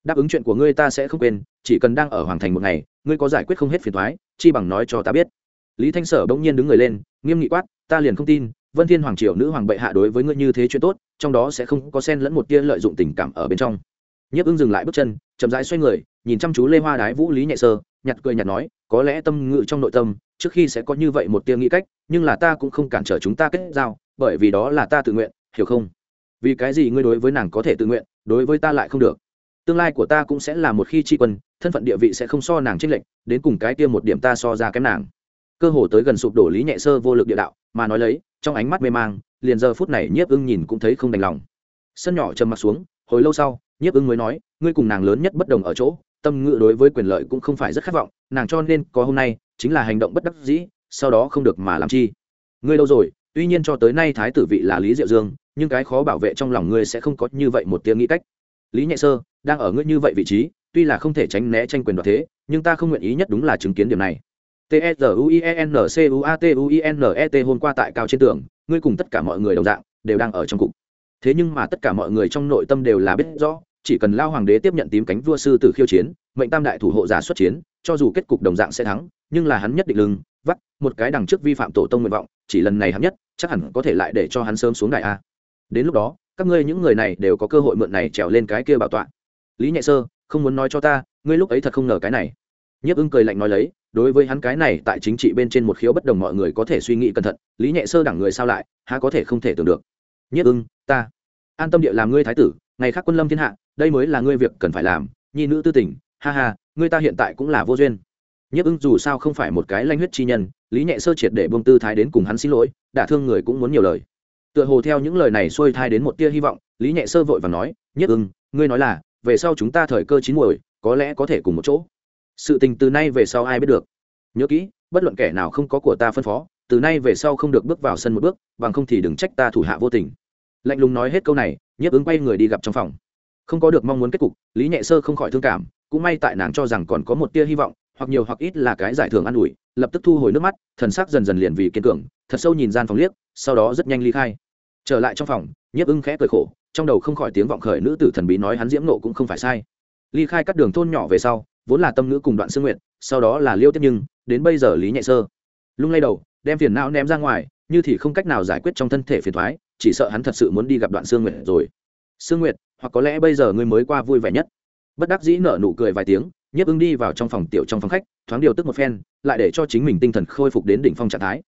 [SPEAKER 1] Đáp ứng chuyện của ngươi ta sẽ không quên, chỉ cần đang ở hoàng thành một ngày, ngươi có giải quyết không hết phiền thoái chi bằng nói cho ta biết. Lý thanh sở bỗng nhiên đứng người lên, nghiêm nghị quát, ta liền không tin, vân thiên hoàng triều nữ hoàng bệ hạ đối với ngươi như thế chuyện tốt, trong đó sẽ không có sen lẫn một tia lợi dụng tình cảm ở bên trong. Nhiếp ưng dừng lại bước chân, chậm rãi xoay người, nhìn chăm chú lê hoa đái vũ lý nhẹ sơ, nhặt cười nhặt nói, có lẽ tâm ngự trong nội tâm, trước khi sẽ có như vậy một tia nghĩ cách, nhưng là ta cũng không cản trở chúng ta kết giao, bởi vì đó là ta tự nguyện, hiểu không? Vì cái gì ngươi đối với nàng có thể tự nguyện, đối với ta lại không được? Tương lai của ta cũng sẽ là một khi tri quân, thân phận địa vị sẽ không so nàng trích lệnh đến cùng cái kia một điểm ta so ra kém nàng. Cơ hồ tới gần sụp đổ lý nhẹ sơ vô lực địa đạo, mà nói lấy, trong ánh mắt mê mang, liền giờ phút này nhiếp ưng nhìn cũng thấy không đành lòng. Sân nhỏ trầm m ặ t xuống, hồi lâu sau, nhiếp ưng mới nói, ngươi cùng nàng lớn nhất bất đồng ở chỗ, tâm ngự đối với quyền lợi cũng không phải rất khát vọng, nàng cho nên có hôm nay chính là hành động bất đắc dĩ, sau đó không được mà làm chi. Ngươi lâu rồi, tuy nhiên cho tới nay thái tử vị là lý diệu dương nhưng cái khó bảo vệ trong lòng ngươi sẽ không có như vậy một tiếng nghĩ cách. Lý nhẹ sơ, đang ở ngươi như vậy vị trí, tuy là không thể tránh né tranh quyền đoạt thế, nhưng ta không nguyện ý nhất đúng là chứng kiến điểm này. T s u i n c u a t u i n e t hôm qua tại cao trên tường, ngươi cùng tất cả mọi người đồng dạng, đều đang ở trong cục. Thế nhưng mà tất cả mọi người trong nội tâm đều là biết rõ, chỉ cần lao hoàng đế tiếp nhận tím cánh vua sư tử khiêu chiến, mệnh tam đại thủ hộ giả xuất chiến, cho dù kết cục đồng dạng sẽ thắng, nhưng là hắn nhất định lưng vắt, một cái đằng trước vi phạm tổ tông nguyện vọng, chỉ lần này hắn nhất, chắc hẳn có thể lại để cho hắn sớm xuống đại a đến lúc đó các ngươi những người này đều có cơ hội mượn này trèo lên cái kia bảo tọa. Lý nhẹ sơ không muốn nói cho ta ngươi lúc ấy thật không ngờ cái này. Nhiếp ưng cười lạnh nói lấy đối với hắn cái này tại chính trị bên trên một khiếu bất đồng mọi người có thể suy nghĩ cẩn thận lý nhẹ sơ đẳng người sao lại há có thể không thể tưởng được. Nhiếp ưng ta an tâm địa làm ngươi thái tử ngày khác quân lâm thiên hạ đây mới là ngươi việc cần phải làm nhi nữ tư tình, ha ha ngươi ta hiện tại cũng là vô duyên. Nhiếp ưng dù sao không phải một cái lanh huyết chi nhân lý nhẹ sơ triệt để buông tư thái đến cùng hắn xin lỗi đả thương người cũng muốn nhiều lời tựa hồ theo những lời này xuôi thai đến một tia hy vọng, lý nhẹ sơ vội và nói, nhất ưng, ngươi nói là, về sau chúng ta thời cơ chín muồi, có lẽ có thể cùng một chỗ. Sự tình từ nay về sau ai biết được. Nhớ kỹ, bất luận kẻ nào không có của ta phân phó, từ nay về sau không được bước vào sân một bước, bằng không thì đừng trách ta thủ hạ vô tình. Lạnh lùng nói hết câu này nhiếp ứng quay người đi gặp trong phòng. Không có được mong muốn kết cục, lý nhẹ sơ không khỏi thương cảm, cũng may tại nàng cho rằng còn có một tia hy vọng, hoặc nhiều hoặc ít là cái giải thưởng an ủi, lập tức thu hồi nước mắt, thần sắc dần dần liền vì kiên cường thật sâu nhìn gian phòng liếc sau đó rất nhanh ly khai. Trở lại trong phòng nhiếp ưng khẽ cười khổ trong đầu không khỏi tiếng vọng khởi nữ tử thần bí nói hắn diễm nộ cũng không phải sai. Ly khai các đường thôn nhỏ về sau vốn là tâm nữ cùng đoạn sương nguyện sau đó là liêu tiếp nhưng đến bây giờ lý nhẹ sơ. Lung lay đầu đem phiền não ném ra ngoài như thì không cách nào giải quyết trong thân thể phiền thoái chỉ sợ hắn thật sự muốn đi gặp đoạn sương nguyệt rồi. Sương nguyệt, hoặc có lẽ bây giờ ngươi mới qua vui vẻ nhất. Bất đắc dĩ nở nụ cười vài tiếng nhiếp ưng đi vào trong phòng tiểu trong phòng khách thoáng điều tức một phen lại để cho chính mình tinh thần khôi phục đến đỉnh phong trạng thái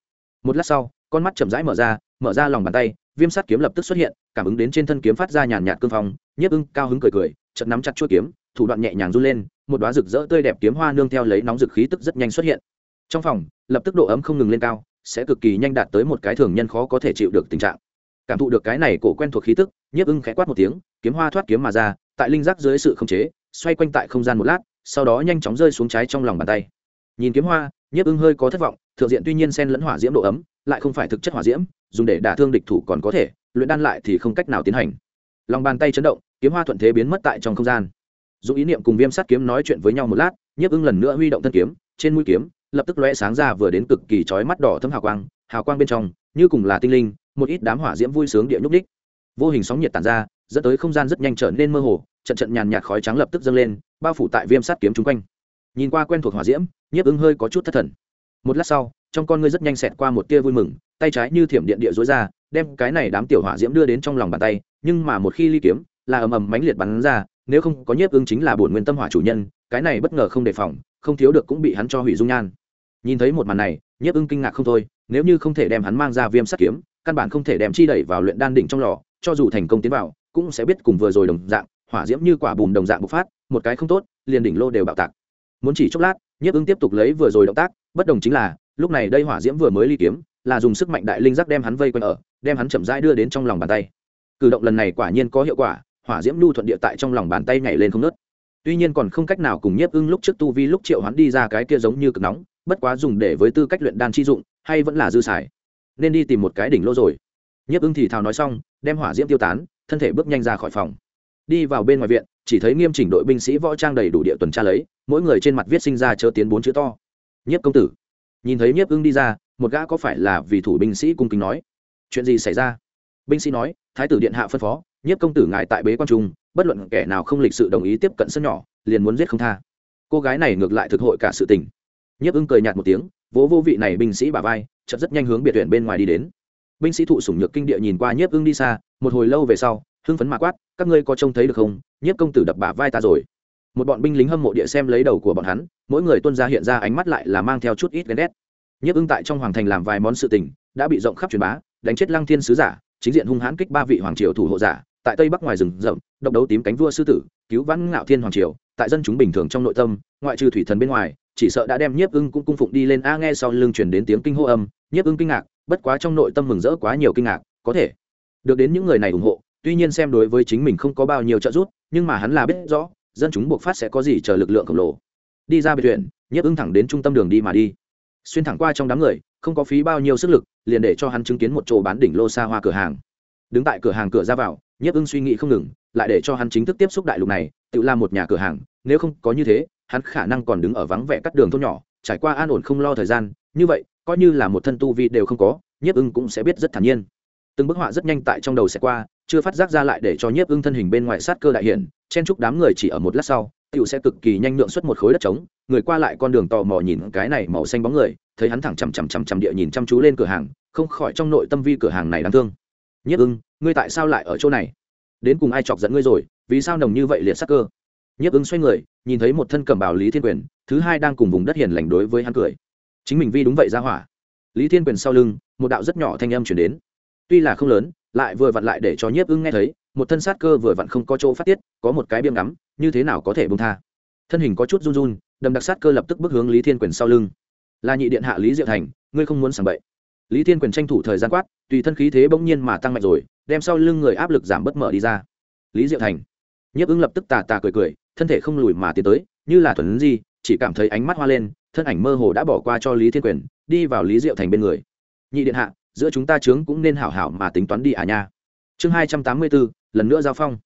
[SPEAKER 1] một lát sau, con mắt chậm rãi mở ra mở ra lòng bàn tay, viêm sát kiếm lập tức xuất hiện, cảm ứng đến trên thân kiếm phát ra nhàn nhạt cương phong, nhiếp ưng cao hứng cười cười chật nắm chặt chuôi kiếm, thủ đoạn nhẹ nhàng run lên, một đoá rực rỡ tươi đẹp kiếm hoa nương theo lấy nóng rực khí tức rất nhanh xuất hiện. Trong phòng, lập tức độ ấm không ngừng lên cao, sẽ cực kỳ nhanh đạt tới một cái thường nhân khó có thể chịu được tình trạng. Cảm thụ được cái này cổ quen thuộc khí tức, nhiếp ưng khẽ quát một tiếng, kiếm hoa thoát kiếm mà ra, tại linh giác dưới sự khống chế, xoay quanh tại không gian một lát, sau đó nhanh chóng rơi xuống trái trong lòng bàn tay. Nhìn kiếm hoa nhiếp ưng hơi có thất vọng, thượng diện tuy nhiên sen lẫn hỏa diễm độ ấm, lại không phải thực chất hỏa diễm, dùng để đả thương địch thủ còn có thể, luyện đan lại thì không cách nào tiến hành. Lòng bàn tay chấn động, kiếm hoa thuận thế biến mất tại trong không gian. Dù ý niệm cùng viêm sát kiếm nói chuyện với nhau một lát, nhiếp ưng lần nữa huy động thân kiếm, trên mũi kiếm, lập tức lóe sáng ra vừa đến cực kỳ chói mắt đỏ thấm hào quang hào quang bên trong, như cùng là tinh linh, một ít đám hỏa diễm vui sướng địa nhúc đích vô hình sóng nhiệt tàn ra, dẫn tới không gian rất nhanh trở nên mơ hồ, trận trận nhàn nhạt khói trắng lập tức dâng lên, bao phủ tại viêm sát kiếm chung quanh nhìn qua quen thuộc hỏa diễm, nhiếp ứng hơi có chút thất thần. Một lát sau, trong con ngươi rất nhanh xẹt qua một tia vui mừng, tay trái như thiểm điện địa dối ra, đem cái này đám tiểu hỏa diễm đưa đến trong lòng bàn tay, nhưng mà một khi ly kiếm, là ầm ầm mánh liệt bắn ra, nếu không có nhiếp ứng chính là bổn nguyên tâm hỏa chủ nhân, cái này bất ngờ không đề phòng, không thiếu được cũng bị hắn cho hủy dung nhan. Nhìn thấy một màn này, nhiếp ưng kinh ngạc không thôi, nếu như không thể đem hắn mang ra viêm sắt kiếm, căn bản không thể đem chi đẩy vào luyện đan đỉnh trong lò, cho dù thành công tiến vào, cũng sẽ biết cùng vừa rồi đồng dạng, hỏa diễm như quả bùm đồng dạng bộc phát, một cái không tốt, liền đỉnh lô đều bạo tạc muốn chỉ chốc lát, nhiếp ưng tiếp tục lấy vừa rồi động tác, bất đồng chính là, lúc này đây hỏa diễm vừa mới ly kiếm, là dùng sức mạnh đại linh giác đem hắn vây quanh ở, đem hắn chậm rãi đưa đến trong lòng bàn tay. Cử động lần này quả nhiên có hiệu quả, hỏa diễm lưu thuận địa tại trong lòng bàn tay nhảy lên không nớt tuy nhiên còn không cách nào cùng nhiếp ưng lúc trước tu vi lúc triệu hắn đi ra cái kia giống như cực nóng, bất quá dùng để với tư cách luyện đan chi dụng, hay vẫn là dư xài. Nên đi tìm một cái đỉnh lô rồi. Nhiếp ưng thì thào nói xong, đem hỏa diễm tiêu tán, thân thể bước nhanh ra khỏi phòng. Đi vào bên ngoài viện, chỉ thấy nghiêm chỉnh đội binh sĩ võ trang đầy đủ địa tuần tra lấy mỗi người trên mặt viết sinh ra chớ tiến bốn chữ to. Nhiếp công tử. Nhìn thấy nhiếp ưng đi ra, một gã có phải là vì thủ binh sĩ cung kính nói. Chuyện gì xảy ra? Binh sĩ nói, thái tử điện hạ phân phó, nhiếp công tử ngài tại bế quan trung, bất luận kẻ nào không lịch sự đồng ý tiếp cận sân nhỏ, liền muốn giết không tha. Cô gái này ngược lại thực hội cả sự tình. Nhiếp ưng cười nhạt một tiếng, vỗ vô vị này binh sĩ bà vai, chợt rất nhanh hướng biệt tuyển bên ngoài đi đến. Binh sĩ thụ sủng nhược kinh địa nhìn qua nhiếp ưng đi xa, một hồi lâu về sau, hưng phấn mà quát, các ngươi có trông thấy được không? Nhiếp công tử đập bả vai ta rồi một bọn binh lính hâm mộ địa xem lấy đầu của bọn hắn, mỗi người tuân ra hiện ra ánh mắt lại là mang theo chút ít ghen ghét. Nhiếp ưng tại trong hoàng thành làm vài món sự tình, đã bị rộng khắp truyền bá, đánh chết lăng thiên sứ giả, chính diện hung hãn kích ba vị hoàng triều thủ hộ giả, tại tây bắc ngoài rừng rậm, độc đấu tím cánh vua sư tử, cứu vãn ngạo thiên hoàng triều, tại dân chúng bình thường trong nội tâm, ngoại trừ thủy thần bên ngoài, chỉ sợ đã đem nhiếp ưng cũng cung phụng đi lên a nghe sau lưng truyền đến tiếng kinh hô âm, nhiếp ưng kinh ngạc, bất quá trong nội tâm mừng rỡ quá nhiều kinh ngạc, có thể được đến những người này ủng hộ, tuy nhiên xem đối với chính mình không có bao nhiêu trợ giúp, nhưng mà hắn là biết rõ dân chúng buộc phát sẽ có gì chờ lực lượng khổng lồ. Đi ra biệt viện nhấp ưng thẳng đến trung tâm đường đi mà đi. Xuyên thẳng qua trong đám người, không có phí bao nhiêu sức lực, liền để cho hắn chứng kiến một chỗ bán đỉnh lô xa hoa cửa hàng. Đứng tại cửa hàng cửa ra vào nhấp ưng suy nghĩ không ngừng, lại để cho hắn chính thức tiếp xúc đại lục này, tự làm một nhà cửa hàng, nếu không có như thế, hắn khả năng còn đứng ở vắng vẻ cắt đường thôn nhỏ, trải qua an ổn không lo thời gian, như vậy, coi như là một thân tu vi đều không có, nhiếp ưng cũng sẽ biết rất thản nhiên. Từng bức họa rất nhanh tại trong đầu sẽ qua, chưa phát giác ra lại để cho nhiếp ưng thân hình bên ngoài sát cơ đại hiển chen chúc đám người chỉ ở một lát sau tựu sẽ cực kỳ nhanh nhượng xuất một khối đất trống, người qua lại con đường tò mò nhìn cái này màu xanh bóng người, thấy hắn thẳng chằm chằm chằm chằm địa nhìn chăm chú lên cửa hàng, không khỏi trong nội tâm vi cửa hàng này đáng thương. Nhất ưng, ngươi tại sao lại ở chỗ này? Đến cùng ai chọc dẫn ngươi rồi, vì sao nồng như vậy liệt sắc cơ? Nhất ưng xoay người, nhìn thấy một thân cầm bào lý thiên quyền, thứ hai đang cùng vùng đất hiền lành đối với hắn cười. Chính mình vi đúng vậy ra hỏa. Lý thiên quyền sau lưng, một đạo rất nhỏ thanh âm chuyển đến. Tuy là không lớn, lại vừa vặn lại để cho nhiếp ưng nghe thấy một thân sát cơ vừa vặn không có chỗ phát tiết, có một cái biêm ngắm, như thế nào có thể bông tha? Thân hình có chút run run, đầm đặc sát cơ lập tức bước hướng lý thiên quyền sau lưng. Là nhị điện hạ lý diệu thành, ngươi không muốn sảng bậy. Lý thiên quyền tranh thủ thời gian quát, tùy thân khí thế bỗng nhiên mà tăng mạnh rồi, đem sau lưng người áp lực giảm bất mở đi ra. Lý diệu thành, nhiếp ứng lập tức tà tà cười cười, thân thể không lùi mà tiến tới, như là thuần gì chỉ cảm thấy ánh mắt hoa lên, thân ảnh mơ hồ đã bỏ qua cho lý thiên quyền, đi vào lý diệu thành bên người. Nhị điện hạ, giữa chúng ta trướng cũng nên hảo hảo mà tính toán đi à nha. Chương hai trăm tám mươi bốn lần nữa giao phong.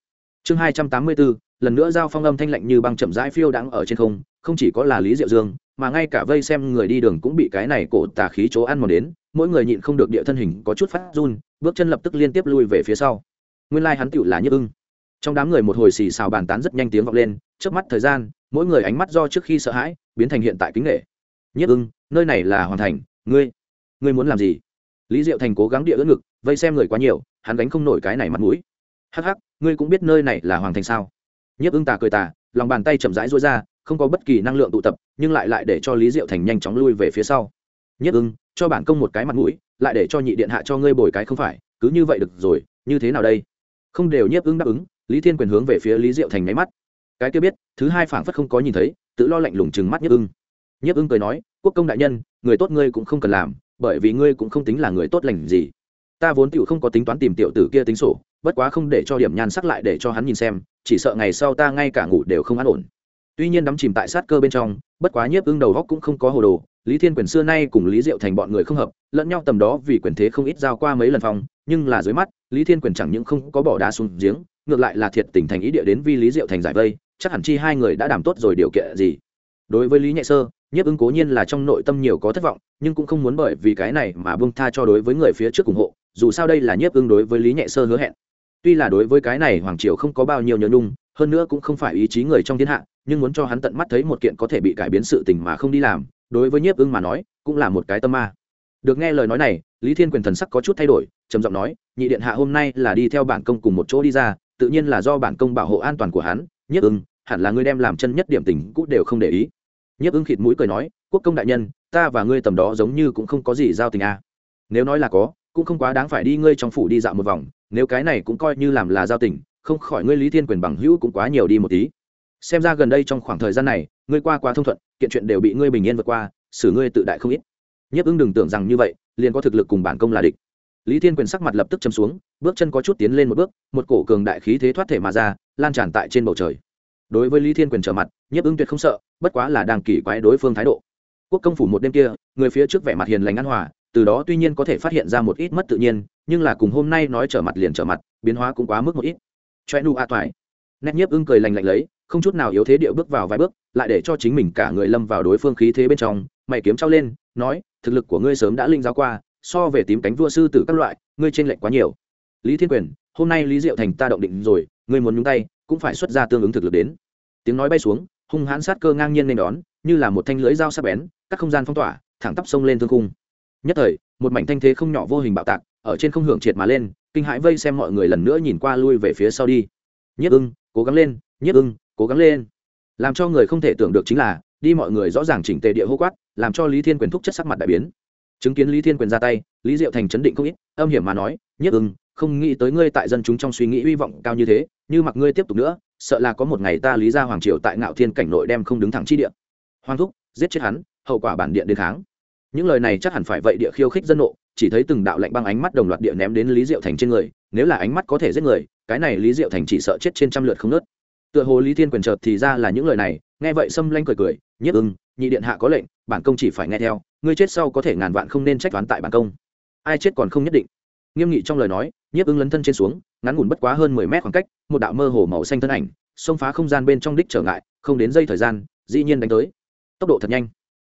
[SPEAKER 1] Chương hai trăm tám mươi bốn, lần nữa giao phong âm thanh lạnh như băng chậm rãi phiêu đãng ở trên không không chỉ có là lý diệu dương, mà ngay cả vây xem người đi đường cũng bị cái này cổ tà khí chỗ ăn mòn đến, mỗi người nhịn không được địa thân hình có chút phát run, bước chân lập tức liên tiếp lui về phía sau. Nguyên lai hắn tựu là nhức ưng. Trong đám người một hồi xì xào bàn tán rất nhanh tiếng vọng lên trước mắt thời gian, mỗi người ánh mắt do trước khi sợ hãi, biến thành hiện tại kính nghệ nhất ưng, nơi này là hoàn thành, ngươi ngươi muốn làm gì? Lý diệu thành cố gắng địa ưỡn ngực, vây xem người quá nhiều, hắn gánh không nổi cái này mặt mũi hắc hắc, ngươi cũng biết nơi này là hoàng thành sao? Nhiếp ưng tà cười tà, lòng bàn tay chậm rãi rối ra, không có bất kỳ năng lượng tụ tập, nhưng lại lại để cho lý diệu thành nhanh chóng lui về phía sau. Nhiếp ưng, cho bản công một cái mặt mũi, lại để cho nhị điện hạ cho ngươi bồi cái không phải, cứ như vậy được rồi, như thế nào đây? Không đều nhiếp ưng đáp ứng, lý thiên quyền hướng về phía lý diệu thành nháy mắt. Cái kia biết, thứ hai phảng phất không có nhìn thấy, tự lo lạnh lùng chừng mắt nhiếp ưng. Nhiếp ưng cười nói, quốc công đại nhân, người tốt ngươi cũng không cần làm, bởi vì ngươi cũng không tính là người tốt lành gì ta vốn tựu không có tính toán tìm tiểu tử kia tính sổ, bất quá không để cho điểm nhan sắc lại để cho hắn nhìn xem, chỉ sợ ngày sau ta ngay cả ngủ đều không an ổn. Tuy nhiên đắm chìm tại sát cơ bên trong, bất quá nhiếp ưng đầu góc cũng không có hồ đồ, lý thiên quyền xưa nay cùng lý diệu thành bọn người không hợp, lẫn nhau tầm đó vì quyền thế không ít giao qua mấy lần phòng nhưng là dưới mắt, lý thiên quyền chẳng những không có bỏ đá xuống giếng, ngược lại là thiệt tình thành ý địa đến vi lý diệu thành giải vây, chắc hẳn chi hai người đã đảm tốt rồi điều kiện gì. Đối với lý nhẹ sơ, nhiếp ứng cố nhiên là trong nội tâm nhiều có thất vọng, nhưng cũng không muốn bởi vì cái này mà bông tha cho đối với người phía trước ủng hộ dù sao đây là nhiếp ưng đối với lý nhẹ sơ hứa hẹn. Tuy là đối với cái này hoàng triều không có bao nhiêu nhớ nhung, hơn nữa cũng không phải ý chí người trong thiên hạ, nhưng muốn cho hắn tận mắt thấy một kiện có thể bị cải biến sự tình mà không đi làm, đối với nhiếp ưng mà nói, cũng là một cái tâm ma. Được nghe lời nói này, lý thiên quyền thần sắc có chút thay đổi, trầm giọng nói, nhị điện hạ hôm nay là đi theo bản công cùng một chỗ đi ra, tự nhiên là do bản công bảo hộ an toàn của hắn, nhiếp ưng hẳn là ngươi đem làm chân nhất điểm tình cũ đều không để ý. Nhiếp ưng khịt mũi cười nói, quốc công đại nhân, ta và ngươi tầm đó giống như cũng không có gì giao tình a à. nếu nói là có cũng không quá đáng phải đi ngươi trong phủ đi dạo một vòng, nếu cái này cũng coi như làm là giao tình, không khỏi ngươi lý thiên quyền bằng hữu cũng quá nhiều đi một tí. Xem ra gần đây trong khoảng thời gian này, ngươi qua quá thông thuận, kiện chuyện đều bị ngươi bình yên vượt qua, xử ngươi tự đại không ít. Nhiếp ưng đừng tưởng rằng như vậy, liền có thực lực cùng bản công là địch. Lý thiên quyền sắc mặt lập tức châm xuống, bước chân có chút tiến lên một bước, một cổ cường đại khí thế thoát thể mà ra, lan tràn tại trên bầu trời. Đối với lý thiên quyền trở mặt, nhiếp ưng tuyệt không sợ, bất quá là đang kỳ quái đối phương thái độ. Quốc công phủ một đêm kia, người phía trước vẻ mặt hiền lành an hòa từ đó tuy nhiên có thể phát hiện ra một ít mất tự nhiên, nhưng là cùng hôm nay nói trở mặt liền trở mặt, biến hóa cũng quá mức một ít. Choe nu a toại nét nhiếp ưng cười lành lạnh lấy, không chút nào yếu thế điệu bước vào vài bước, lại để cho chính mình cả người lâm vào đối phương khí thế bên trong, mày kiếm trao lên, nói, thực lực của ngươi sớm đã linh giáo qua, so về tím cánh vua sư tử các loại, ngươi trên lệnh quá nhiều. Lý thiên quyền, hôm nay lý diệu thành ta động định rồi, ngươi muốn nhúng tay, cũng phải xuất ra tương ứng thực lực đến. Tiếng nói bay xuống, hung hãn sát cơ ngang nhiên nên đón, như là một thanh lưới dao sắc bén, các không gian phong tỏa, thẳng tắp sông lên thương cung nhất thời, một mảnh thanh thế không nhỏ vô hình bạo tạc, ở trên không hưởng triệt mà lên, kinh hãi vây xem mọi người lần nữa nhìn qua lui về phía sau đi. Nhất ưng, cố gắng lên, nhất ưng, cố gắng lên. Làm cho người không thể tưởng được chính là, đi mọi người rõ ràng chỉnh tề địa hô quát, làm cho lý thiên quyền thúc chất sắc mặt đại biến. Chứng kiến lý thiên quyền ra tay, lý diệu thành chấn định không ít, âm hiểm mà nói, nhất ưng, không nghĩ tới ngươi tại dân chúng trong suy nghĩ hy vọng cao như thế, như mặc ngươi tiếp tục nữa, sợ là có một ngày ta lý ra hoàng triều tại ngạo thiên cảnh nội đem không đứng thẳng chi địa. Hoàng thúc, giết chết hắn, hậu quả bản điện đến kháng những lời này chắc hẳn phải vậy địa khiêu khích dân nộ, chỉ thấy từng đạo lạnh băng ánh mắt đồng loạt địa ném đến lý diệu thành trên người, nếu là ánh mắt có thể giết người, cái này lý diệu thành chỉ sợ chết trên trăm lượt không nớt. Tựa hồ lý thiên quyền chợt thì ra là những lời này, nghe vậy xâm lanh cười cười, nhất ưng, nhị điện hạ có lệnh, bản công chỉ phải nghe theo, ngươi chết sau có thể ngàn vạn không nên trách toán tại bản công. Ai chết còn không nhất định. Nghiêm nghị trong lời nói nhiếp ưng lấn thân trên xuống, ngắn ngủn bất quá hơn mười mét khoảng cách, một đạo mơ hồ màu xanh thân ảnh, xông phá không gian bên trong đích trở ngại, không đến dây thời gian, dĩ nhiên đánh tới. Tốc độ thật nhanh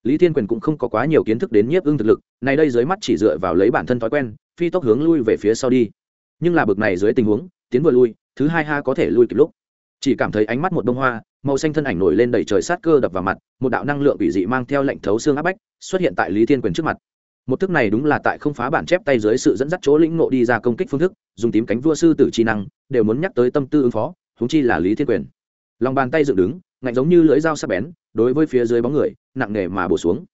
[SPEAKER 1] lý thiên quyền cũng không có quá nhiều kiến thức đến nhiếp ưng thực lực nay đây dưới mắt chỉ dựa vào lấy bản thân thói quen, phi tốc hướng lui về phía sau đi. Nhưng là bực này dưới tình huống, tiến vừa lui, thứ hai ha có thể lui kịp lúc. Chỉ cảm thấy ánh mắt một bông hoa, màu xanh thân ảnh nổi lên đầy trời sát cơ đập vào mặt, một đạo năng lượng bị dị mang theo lệnh thấu xương áp bách, xuất hiện tại lý thiên quyền trước mặt. Một thức này đúng là tại không phá bản chép tay dưới sự dẫn dắt chỗ lĩnh ngộ đi ra công kích phương thức, dùng tím cánh vua sư tử trí năng, đều muốn nhắc tới tâm tư ứng phó húng chi là lý thiên quyền lòng bàn tay dựng đứng, ngạnh giống như lưỡi dao sắc bén, đối với phía dưới bóng người, nặng nề mà bổ xuống.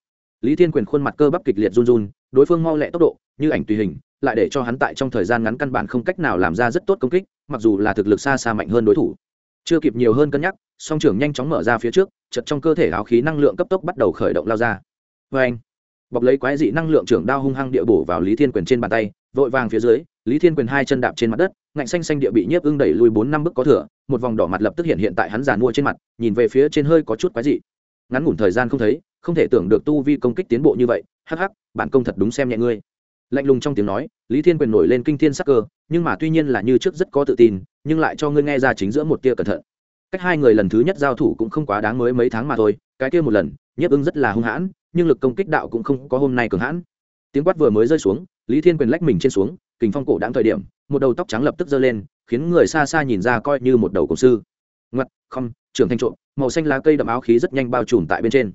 [SPEAKER 1] Lý thiên quyền khuôn mặt cơ bắp kịch liệt run run, đối phương mau lẹ tốc độ, như ảnh tùy hình, lại để cho hắn tại trong thời gian ngắn căn bản không cách nào làm ra rất tốt công kích, mặc dù là thực lực xa xa mạnh hơn đối thủ. Chưa kịp nhiều hơn cân nhắc, song trưởng nhanh chóng mở ra phía trước chật trong cơ thể áo khí năng lượng cấp tốc bắt đầu khởi động lao ra. Vê anh bọc lấy quái dị năng lượng trưởng đao hung hăng địa bổ vào lý thiên quyền trên bàn tay, vội vàng phía dưới lý thiên quyền hai chân đạp trên mặt đất, ngạnh xanh xanh địa bị nhiếp ưng đẩy lùi bốn năm bước có thửa một vòng đỏ mặt lập tức hiện hiện tại hắn giàn mua trên mặt, nhìn về phía trên hơi có chút quái dị. Ngắn ngủn thời gian không thấy, không thể tưởng được tu vi công kích tiến bộ như vậy, hắc hắc, bản công thật đúng xem nhẹ ngươi. Lạnh lùng trong tiếng nói, lý thiên quyền nổi lên kinh thiên sắc cơ, nhưng mà tuy nhiên là như trước rất có tự tin, nhưng lại cho ngươi nghe ra chính giữa một tia cẩn thận. Cách hai người lần thứ nhất giao thủ cũng không quá đáng mới mấy tháng mà thôi, cái kia một lần, nhiếp ưng rất là hung hãn, nhưng lực công kích đạo cũng không có hôm nay cường hãn. Tiếng quát vừa mới rơi xuống, lý thiên quyền lách mình trên xuống kình phong cổ đáng thời điểm, một đầu tóc trắng lập tức giơ lên, khiến người xa xa nhìn ra coi như một đầu cổ sư. Ngặt không trưởng thanh trộm, màu xanh lá cây đậm áo khí rất nhanh bao trùm tại bên trên.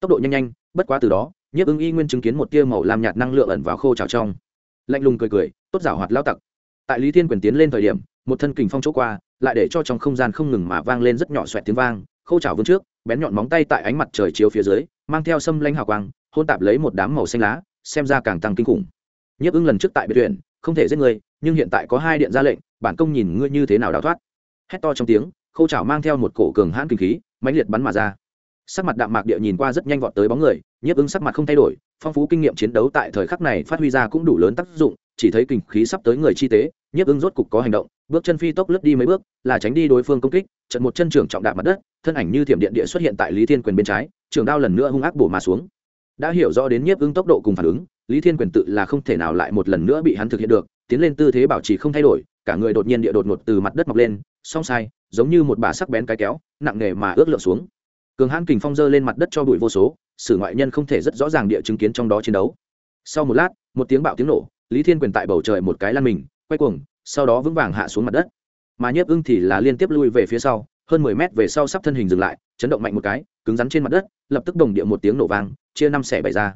[SPEAKER 1] Tốc độ nhanh nhanh, bất quá từ đó, nhiếp ứng y nguyên chứng kiến một tia màu làm nhạt năng lượng ẩn vào khô trào trong. Lạnh lùng cười cười, tốt giảo hoạt lao tặc. Tại lý thiên quyền tiến lên thời điểm, một thân kình phong chỗ qua, lại để cho trong không gian không ngừng mà vang lên rất nhỏ xoẹt tiếng vang, khô trào vươn trước, bén nhọn móng tay tại ánh mặt trời chiếu phía dưới, mang theo sâm lanh hào quang, hôn tạp lấy một đám màu xanh lá, xem ra càng tăng kinh khủng. Nhiếp ứng lần trước tại biệt tuyển không thể giết người nhưng hiện tại có hai điện ra lệnh, bản công nhìn ngươi như thế nào đào thoát. Hét to trong tiếng, khâu chảo mang theo một cổ cường hãn kinh khí, mãnh liệt bắn mà ra. Sắc mặt đạm mạc địa nhìn qua rất nhanh vọt tới bóng người, nhiếp ứng sắc mặt không thay đổi, phong phú kinh nghiệm chiến đấu tại thời khắc này phát huy ra cũng đủ lớn tác dụng, chỉ thấy kinh khí sắp tới người chi tế, nhiếp ứng rốt cục có hành động, bước chân phi tốc lướt đi mấy bước, là tránh đi đối phương công kích, trận một chân trưởng trọng đạp mặt đất, thân ảnh như thiểm điện địa xuất hiện tại lý thiên quyền bên trái, trường đao lần nữa hung ác bổ mà xuống. Đã hiểu rõ đến nhiếp ứng tốc độ cùng phản ứng lý thiên quyền tự là không thể nào lại một lần nữa bị hắn thực hiện được, tiến lên tư thế bảo trì không thay đổi, cả người đột nhiên địa đột ngột từ mặt đất mọc lên, song sai, giống như một bà sắc bén cái kéo, nặng nề mà ướt lượng xuống. Cường hãn kình phong dơ lên mặt đất cho bụi vô số, sử ngoại nhân không thể rất rõ ràng địa chứng kiến trong đó chiến đấu. Sau một lát, một tiếng bạo tiếng nổ, lý thiên quyền tại bầu trời một cái lăn mình, quay cuồng, sau đó vững vàng hạ xuống mặt đất. Mà nhiếp ưng thì là liên tiếp lui về phía sau, hơn mười mét về sau sắp thân hình dừng lại, chấn động mạnh một cái, cứng rắn trên mặt đất, lập tức đồng địa một tiếng nổ vang, chia năm xẻ bảy ra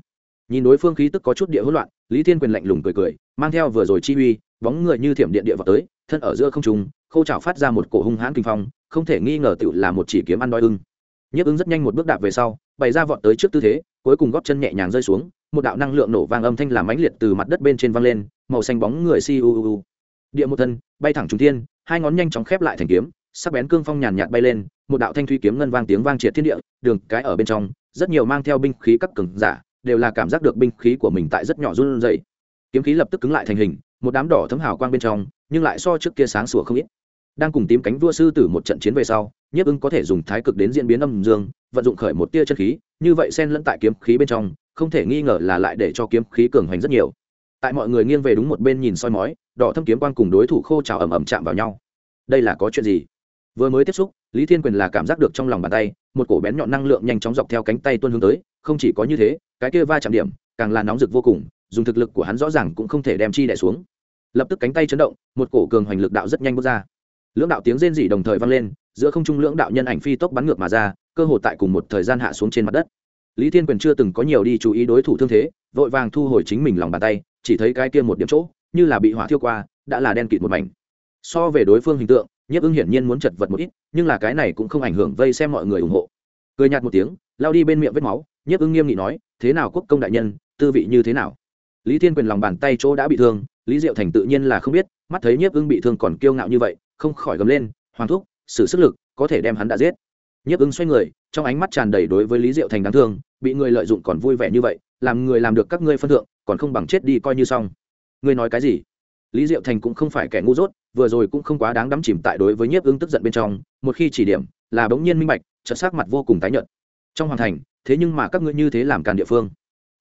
[SPEAKER 1] nhìn đối phương khí tức có chút địa hỗn loạn, lý thiên quyền lạnh lùng cười cười, mang theo vừa rồi chi uy, bóng người như thiểm điện địa vào tới, thân ở giữa không trung, khâu chảo phát ra một cổ hung hãn kinh phong, không thể nghi ngờ tựu là một chỉ kiếm ăn đói ưng. Nhấp ứng rất nhanh một bước đạp về sau, bày ra vọt tới trước tư thế, cuối cùng góp chân nhẹ nhàng rơi xuống, một đạo năng lượng nổ vang âm thanh làm mãnh liệt từ mặt đất bên trên văng lên, màu xanh bóng người si u u địa một thân, bay thẳng trung thiên, hai ngón nhanh chóng khép lại thành kiếm, sắc bén cương phong nhàn nhạt bay lên, một đạo thanh thủy kiếm ngân vang tiếng vang triệt thiên địa, đường cái ở bên trong, rất nhiều mang theo binh khí các cường giả đều là cảm giác được binh khí của mình tại rất nhỏ run rẩy. Kiếm khí lập tức cứng lại thành hình, một đám đỏ thấm hào quang bên trong, nhưng lại so trước kia sáng sủa không ít. Đang cùng tím cánh vua sư tử một trận chiến về sau, nhiếp ưng có thể dùng thái cực đến diễn biến âm dương, vận dụng khởi một tia chân khí, như vậy xen lẫn tại kiếm khí bên trong, không thể nghi ngờ là lại để cho kiếm khí cường hoành rất nhiều. Tại mọi người nghiêng về đúng một bên nhìn soi mói, đỏ thâm kiếm quang cùng đối thủ khô trào ẩm ẩm chạm vào nhau. Đây là có chuyện gì? Vừa mới tiếp xúc, lý thiên quyền là cảm giác được trong lòng bàn tay, một cổ bén nhọn năng lượng nhanh chóng dọc theo cánh tay tuôn hướng tới, không chỉ có như thế cái kia va chạm điểm càng là nóng rực vô cùng, dùng thực lực của hắn rõ ràng cũng không thể đem chi đẻ xuống. Lập tức cánh tay chấn động, một cổ cường hoành lực đạo rất nhanh bước ra. Lưỡng đạo tiếng rên rỉ đồng thời vang lên, giữa không trung lưỡng đạo nhân ảnh phi tốc bắn ngược mà ra, cơ hồ tại cùng một thời gian hạ xuống trên mặt đất. Lý thiên quyền chưa từng có nhiều đi chú ý đối thủ thương thế, vội vàng thu hồi chính mình lòng bàn tay, chỉ thấy cái kia một điểm chỗ, như là bị hỏa thiêu qua, đã là đen kịt một mảnh. So về đối phương hình tượng, nhiếp ưng hiển nhiên muốn chật vật một ít, nhưng là cái này cũng không ảnh hưởng vây xem mọi người ủng hộ. Cười nhạt một tiếng, lao đi bên miệng vết máu, nhiếp ưng nghiêm nghị nói thế nào quốc công đại nhân, tư vị như thế nào? Lý thiên quyền lòng bàn tay chỗ đã bị thương, lý diệu thành tự nhiên là không biết, mắt thấy nhiếp ưng bị thương còn kiêu ngạo như vậy, không khỏi gầm lên, hoàng thúc, sử sức lực, có thể đem hắn đã giết. Nhiếp ưng xoay người, trong ánh mắt tràn đầy đối với lý diệu thành đáng thương, bị người lợi dụng còn vui vẻ như vậy, làm người làm được các ngươi phân thượng, còn không bằng chết đi coi như xong. Ngươi nói cái gì? Lý diệu thành cũng không phải kẻ ngu dốt, vừa rồi cũng không quá đáng đắm chìm tại đối với nhiếp ưng tức giận bên trong, một khi chỉ điểm, là bỗng nhiên minh bạch, chợt sắc mặt vô cùng tái nhợt. Trong hoàn thành thế nhưng mà các ngươi như thế làm càn địa phương.